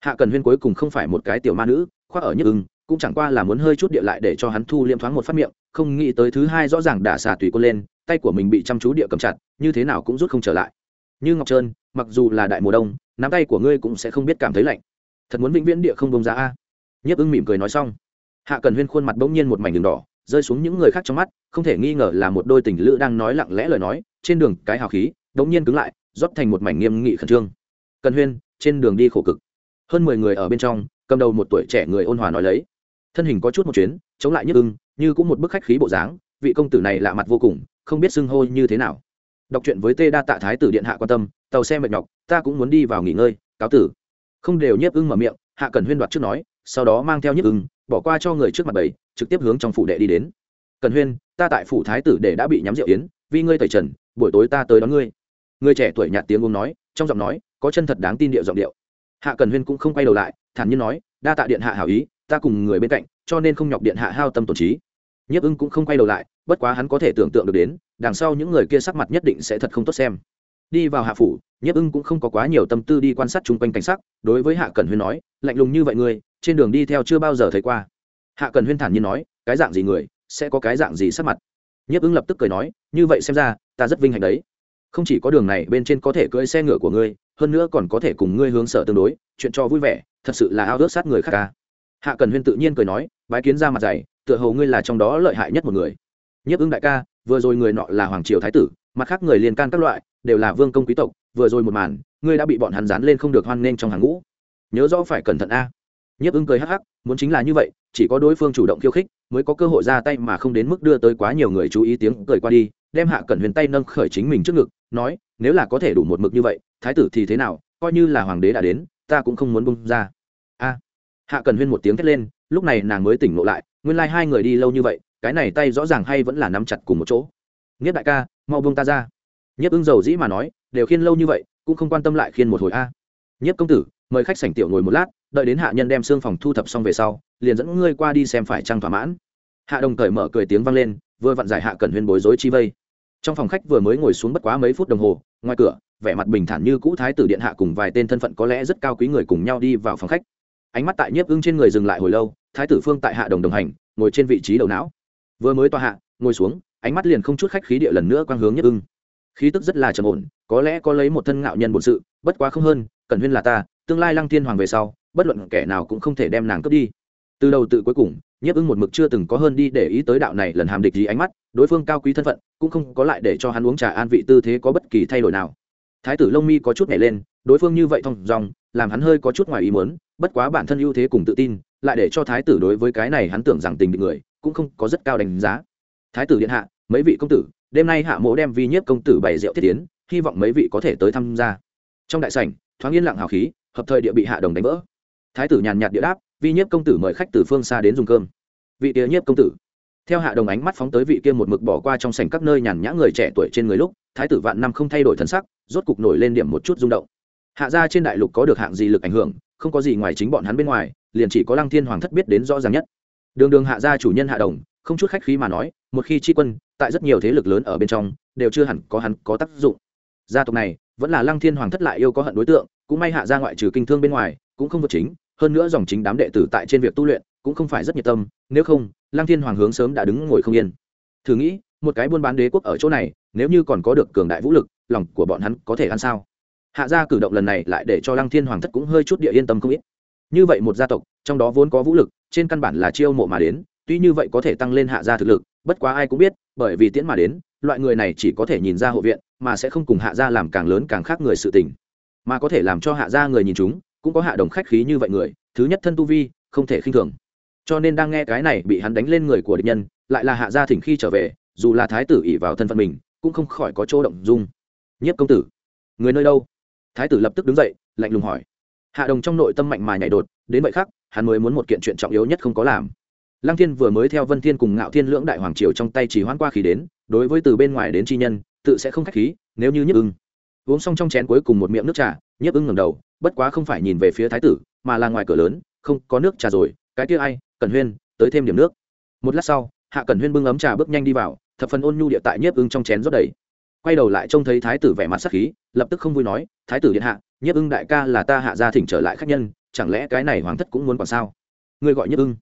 [SPEAKER 1] Hạ cần huyên cuối cùng không phải một cái tiểu ma nữ, khoác ở nhất ưng, cũng chẳng qua là muốn hơi chút địa lại để cho hắn thu liêm thoáng một phát miệng, không nghĩ tới thứ hai rõ ràng đả xà tùy cô lên, tay của mình bị chăm chú địa cầm chặt, như thế nào cũng rút không trở lại. Như ngọc trơn, mặc dù là đại mùa đông, nắm tay của ngươi cũng sẽ không biết cảm thấy lạnh. Thật muốn vĩnh viễn địa không bông ra a. Nhấp ưng mỉm cười nói xong hạ cần huyên khuôn mặt bỗng nhiên một mảnh đường đỏ, rơi xuống những người khác trong mắt, không thể nghi ngờ là một đôi tình lữ đang nói lặng lẽ lời nói, trên đường cái hào khí, bỗng nhiên cứng lại, rót thành một mảnh nghiêm nghị khẩn trương. Cần huyên, trên đường đi khổ cực. Hơn mười người ở bên trong, cầm đầu một tuổi trẻ người ôn hòa nói lấy. Thân hình có chút một chuyến, chống lại nhức ưng, như cũng một bức khách khí bộ dáng, vị công tử này lạ mặt vô cùng, không biết xưng hô như thế nào. Đọc truyện với tê đa tạ thái tử điện hạ quan tâm, tàu xe mệt nhọc, ta cũng muốn đi vào nghỉ ngơi, cáo tử. Không đều nhiếp ưng mở miệng, hạ cần huyên đoạt trước nói, sau đó mang theo nhiếp ưng bỏ qua cho người trước mặt bảy trực tiếp hướng trong phủ đệ đi đến. Cần huyên, ta tại phủ thái tử để đã bị nhắm rượu yến, vì ngươi tẩy trần, buổi tối ta tới đón ngươi. Người trẻ tuổi nhạt tiếng uống nói, trong giọng nói, có chân thật đáng tin điệu giọng điệu. Hạ cần huyên cũng không quay đầu lại, thản nhiên nói, đa tạ điện hạ hảo ý, ta cùng người bên cạnh, cho nên không nhọc điện hạ hao tâm tổn trí. Nhiếp ưng cũng không quay đầu lại, bất quá hắn có thể tưởng tượng được đến, đằng sau những người kia sắc mặt nhất định sẽ thật không tốt xem. Đi vào hạ phủ, nhiếp ưng cũng không có quá nhiều tâm tư đi quan sát chung quanh cảnh sắc, đối với hạ cần huyên nói, lạnh lùng như vậy ngươi trên đường đi theo chưa bao giờ thấy qua. Hạ cần huyên thản nhiên nói, cái dạng gì người, sẽ có cái dạng gì sắc mặt? Nhiếp ứng lập tức cười nói, như vậy xem ra, ta rất vinh hạnh đấy. Không chỉ có đường này, bên trên có thể cưỡi xe ngựa của ngươi, hơn nữa còn có thể cùng ngươi hướng sở tương đối, chuyện cho vui vẻ, thật sự là ao ước sát người khác ca. Hạ cần huyên tự nhiên cười nói, bái kiến ra mặt dày, tựa hồ ngươi là trong đó lợi hại nhất một người. Nhiếp ứng đại ca, vừa rồi người nọ là hoàng triều thái tử, mặt khác người liên can các loại, đều là vương công quý tộc, vừa rồi một màn, ngươi đã bị bọn hắn dán lên không được hoan nghênh trong hàng ngũ. Nhớ rõ phải cẩn thận a nhiếp ưng cười hắc hắc, muốn chính là như vậy, chỉ có đối phương chủ động khiêu khích, mới có cơ hội ra tay mà không đến mức đưa tới quá nhiều người chú ý tiếng cười qua đi, đem hạ cẩn huyền tay nâng khởi chính mình trước ngực, nói, nếu là có thể đủ một mực như vậy, thái tử thì thế nào, coi như là hoàng đế đã đến, ta cũng không muốn bung ra. A. Hạ cẩn huyên một tiếng thét lên, lúc này nàng mới tỉnh ngộ lại, nguyên lai、like、hai người đi lâu như vậy, cái này tay rõ ràng hay vẫn là nắm chặt cùng một chỗ. Nghiết đại ca, mau bung ta ra. Nhiếp ưng dầu dĩ mà nói, đều khiên lâu như vậy, cũng không quan tâm lại khiên một hồi a. à nhiếp công tử, mời khách sảnh tiểu ngồi một lát, đợi đến hạ nhân đem xương phòng thu thập xong về sau, liền dẫn ngươi qua đi xem phải trăng thỏa mãn. Hạ đồng cởi mở cười tiếng vang lên, vừa vặn giải hạ cần huyên bối rối chi vây. Trong phòng khách vừa mới ngồi xuống bất quá mấy phút đồng hồ, ngoài cửa, vẻ mặt bình thản như cũ thái tử điện hạ cùng vài tên thân phận có lẽ rất cao quý người cùng nhau đi vào phòng khách. Ánh mắt tại nhiếp ưng trên người dừng lại hồi lâu, thái tử phương tại hạ đồng đồng hành, ngồi trên vị trí đầu não. Vừa mới tòa hạ, ngồi xuống, ánh mắt liền không chút khách khí địa lần nữa quang hướng nhiếp ưng khí tức rất là trầm ổn, có lẽ có lấy một thân ngạo nhân bổn sự, bất quá không hơn cần huyên là ta, tương lai lăng thiên hoàng về sau, bất luận kẻ nào cũng không thể đem nàng cướp đi. Từ đầu tự cuối cùng, nhiếp ưng một mực chưa từng có hơn đi để ý tới đạo này lần hàm địch gì ánh mắt, đối phương cao quý thân phận, cũng không có lại để cho hắn uống trà an vị tư thế có bất kỳ thay đổi nào. Thái tử lông mi có chút nhảy lên, đối phương như vậy thong dòng làm hắn hơi có chút ngoài ý muốn, bất quá bản thân ưu thế cùng tự tin, lại để cho thái tử đối với cái này hắn tưởng rằng tình định người, cũng không có rất cao đánh giá. Thái tử điện hạ, mấy vị công tử đêm nay hạ mộ đem vi nhiếp công tử bày rượu thiết tiến, hy vọng mấy vị có thể tới tham gia. Trong đại sảnh, thoáng yên lặng hào khí, hợp thời địa bị hạ đồng đánh vỡ. Thái tử nhàn nhạt địa đáp, vi nhiếp công tử mời khách từ phương xa đến dùng cơm. Vị tía nhiếp công tử. Theo hạ đồng ánh mắt phóng tới vị kia một mực bỏ qua trong sảnh các nơi nhàn nhã người trẻ tuổi trên người lúc, thái tử vạn năm không thay đổi thân sắc, rốt cục nổi lên điểm một chút rung động. Hạ gia trên đại lục có được hạng gì lực ảnh hưởng, không có gì ngoài chính bọn hắn bên ngoài, liền chỉ có lăng thiên hoàng thất biết đến rõ ràng nhất. Đường đường hạ gia chủ nhân hạ đồng không chút khách khí mà nói, một khi tri quân, tại rất nhiều thế lực lớn ở bên trong, đều chưa hẳn có hắn có tác dụng. Gia tộc này, vẫn là lăng thiên hoàng thất lại yêu có hận đối tượng, cũng may hạ gia ngoại trừ kinh thương bên ngoài, cũng không vượt chính, hơn nữa dòng chính đám đệ tử tại trên việc tu luyện, cũng không phải rất nhiệt tâm, nếu không, lăng thiên hoàng hướng sớm đã đứng ngồi không yên. Thử nghĩ, một cái buôn bán đế quốc ở chỗ này, nếu như còn có được cường đại vũ lực, lòng của bọn hắn có thể ăn sao? Hạ gia cử động lần này lại để cho lăng thiên hoàng thất cũng hơi chút địa yên tâm không ít. Như vậy một gia tộc, trong đó vốn có vũ lực, trên căn bản là chiêu mộ mà đến tuy như vậy có thể tăng lên hạ gia thực lực, bất quá ai cũng biết, bởi vì tiễn mà đến, loại người này chỉ có thể nhìn ra hộ viện, mà sẽ không cùng hạ gia làm càng lớn càng khác người sự tình. Mà có thể làm cho hạ gia người nhìn chúng, cũng có hạ đồng khách khí như vậy người, thứ nhất thân tu vi, không thể khinh thường. Cho nên đang nghe cái này bị hắn đánh lên người của địch nhân, lại là hạ gia thỉnh khi trở về, dù là thái tử ỉ vào thân phận mình, cũng không khỏi có chỗ động dung. Nhất công tử, người nơi đâu? Thái tử lập tức đứng dậy, lạnh lùng hỏi. Hạ đồng trong nội tâm mạnh mà nhảy đột, đến vậy khác hắn mới muốn một kiện chuyện trọng yếu nhất không có làm lăng thiên vừa mới theo vân thiên cùng ngạo thiên lưỡng đại hoàng triều trong tay chỉ hoãn qua khí đến, đối với từ bên ngoài đến chi nhân, tự sẽ không khách khí, nếu như nhiếp ưng. Uống xong trong chén cuối cùng một miệng nước trà nhiếp ưng ngẩng đầu, bất quá không phải nhìn về phía thái tử, mà là ngoài cửa lớn, không có nước trà rồi, cái kia ai cần huyên, tới thêm điểm nước. Một lát sau, hạ cần huyên bưng ấm trà bước nhanh đi vào, thập phần ôn nhu địa tại nhiếp ưng trong chén rót đầy. Quay đầu lại trông thấy thái tử vẻ mặt sắc khí, lập tức không vui nói, thái tử điện hạ nhiếp ưng đại ca là ta hạ gia thỉnh trở lại khách nhân, chẳng lẽ cái này hoàng thất cũng muốn còn sao? Ngươi gọi nhiếp ưng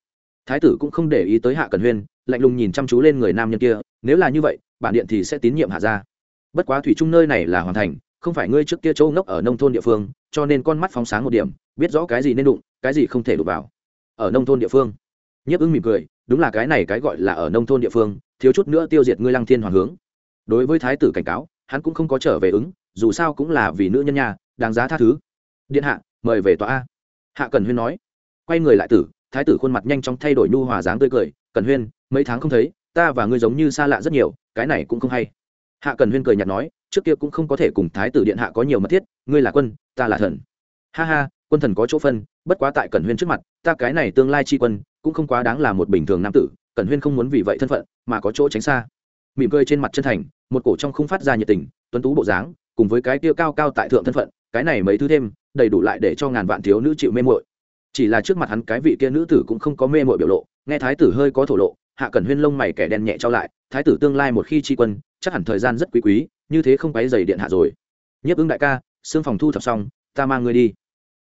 [SPEAKER 1] thái tử cũng không để ý tới hạ cần huyên, lạnh lùng nhìn chăm chú lên người nam nhân kia, nếu là như vậy, bản điện thì sẽ tín nhiệm hạ gia. Bất quá thủy trung nơi này là hoàn thành, không phải ngươi trước kia châu ngốc ở nông thôn địa phương, cho nên con mắt phóng sáng một điểm, biết rõ cái gì nên đụng, cái gì không thể đụng vào. Ở nông thôn địa phương. Nhiếp ứng mỉm cười, đúng là cái này cái gọi là ở nông thôn địa phương, thiếu chút nữa tiêu diệt ngươi lăng thiên hoàng hướng. Đối với thái tử cảnh cáo, hắn cũng không có trở về ứng, dù sao cũng là vì nữ nhân nhà, đáng giá tha thứ. Điện hạ, mời về tòa a. Hạ cần huyên nói. Quay người lại tử thái tử khuôn mặt nhanh chóng thay đổi nhu hòa dáng tươi cười, cần huyên, mấy tháng không thấy, ta và ngươi giống như xa lạ rất nhiều, cái này cũng không hay. Hạ cần huyên cười nhạt nói, trước kia cũng không có thể cùng thái tử điện hạ có nhiều mật thiết, ngươi là quân, ta là thần. Ha ha, quân thần có chỗ phân, bất quá tại cần huyên trước mặt, ta cái này tương lai tri quân, cũng không quá đáng là một bình thường nam tử, cần huyên không muốn vì vậy thân phận, mà có chỗ tránh xa. Mỉm cười trên mặt chân thành, một cổ trong không phát ra nhiệt tình, tuấn tú bộ dáng, cùng với cái tiêu cao cao tại thượng thân phận, cái này mấy thứ thêm, đầy đủ lại để cho ngàn vạn thiếu nữ chịu mê mội chỉ là trước mặt hắn cái vị kia nữ tử cũng không có mê mội biểu lộ, nghe thái tử hơi có thổ lộ, hạ cẩn huyên lông mày kẻ đen nhẹ trao lại, thái tử tương lai một khi tri quân, chắc hẳn thời gian rất quý quý, như thế không quáy dày điện hạ rồi. Nhấp ứng đại ca, xương phòng thu thập xong, ta mang ngươi đi.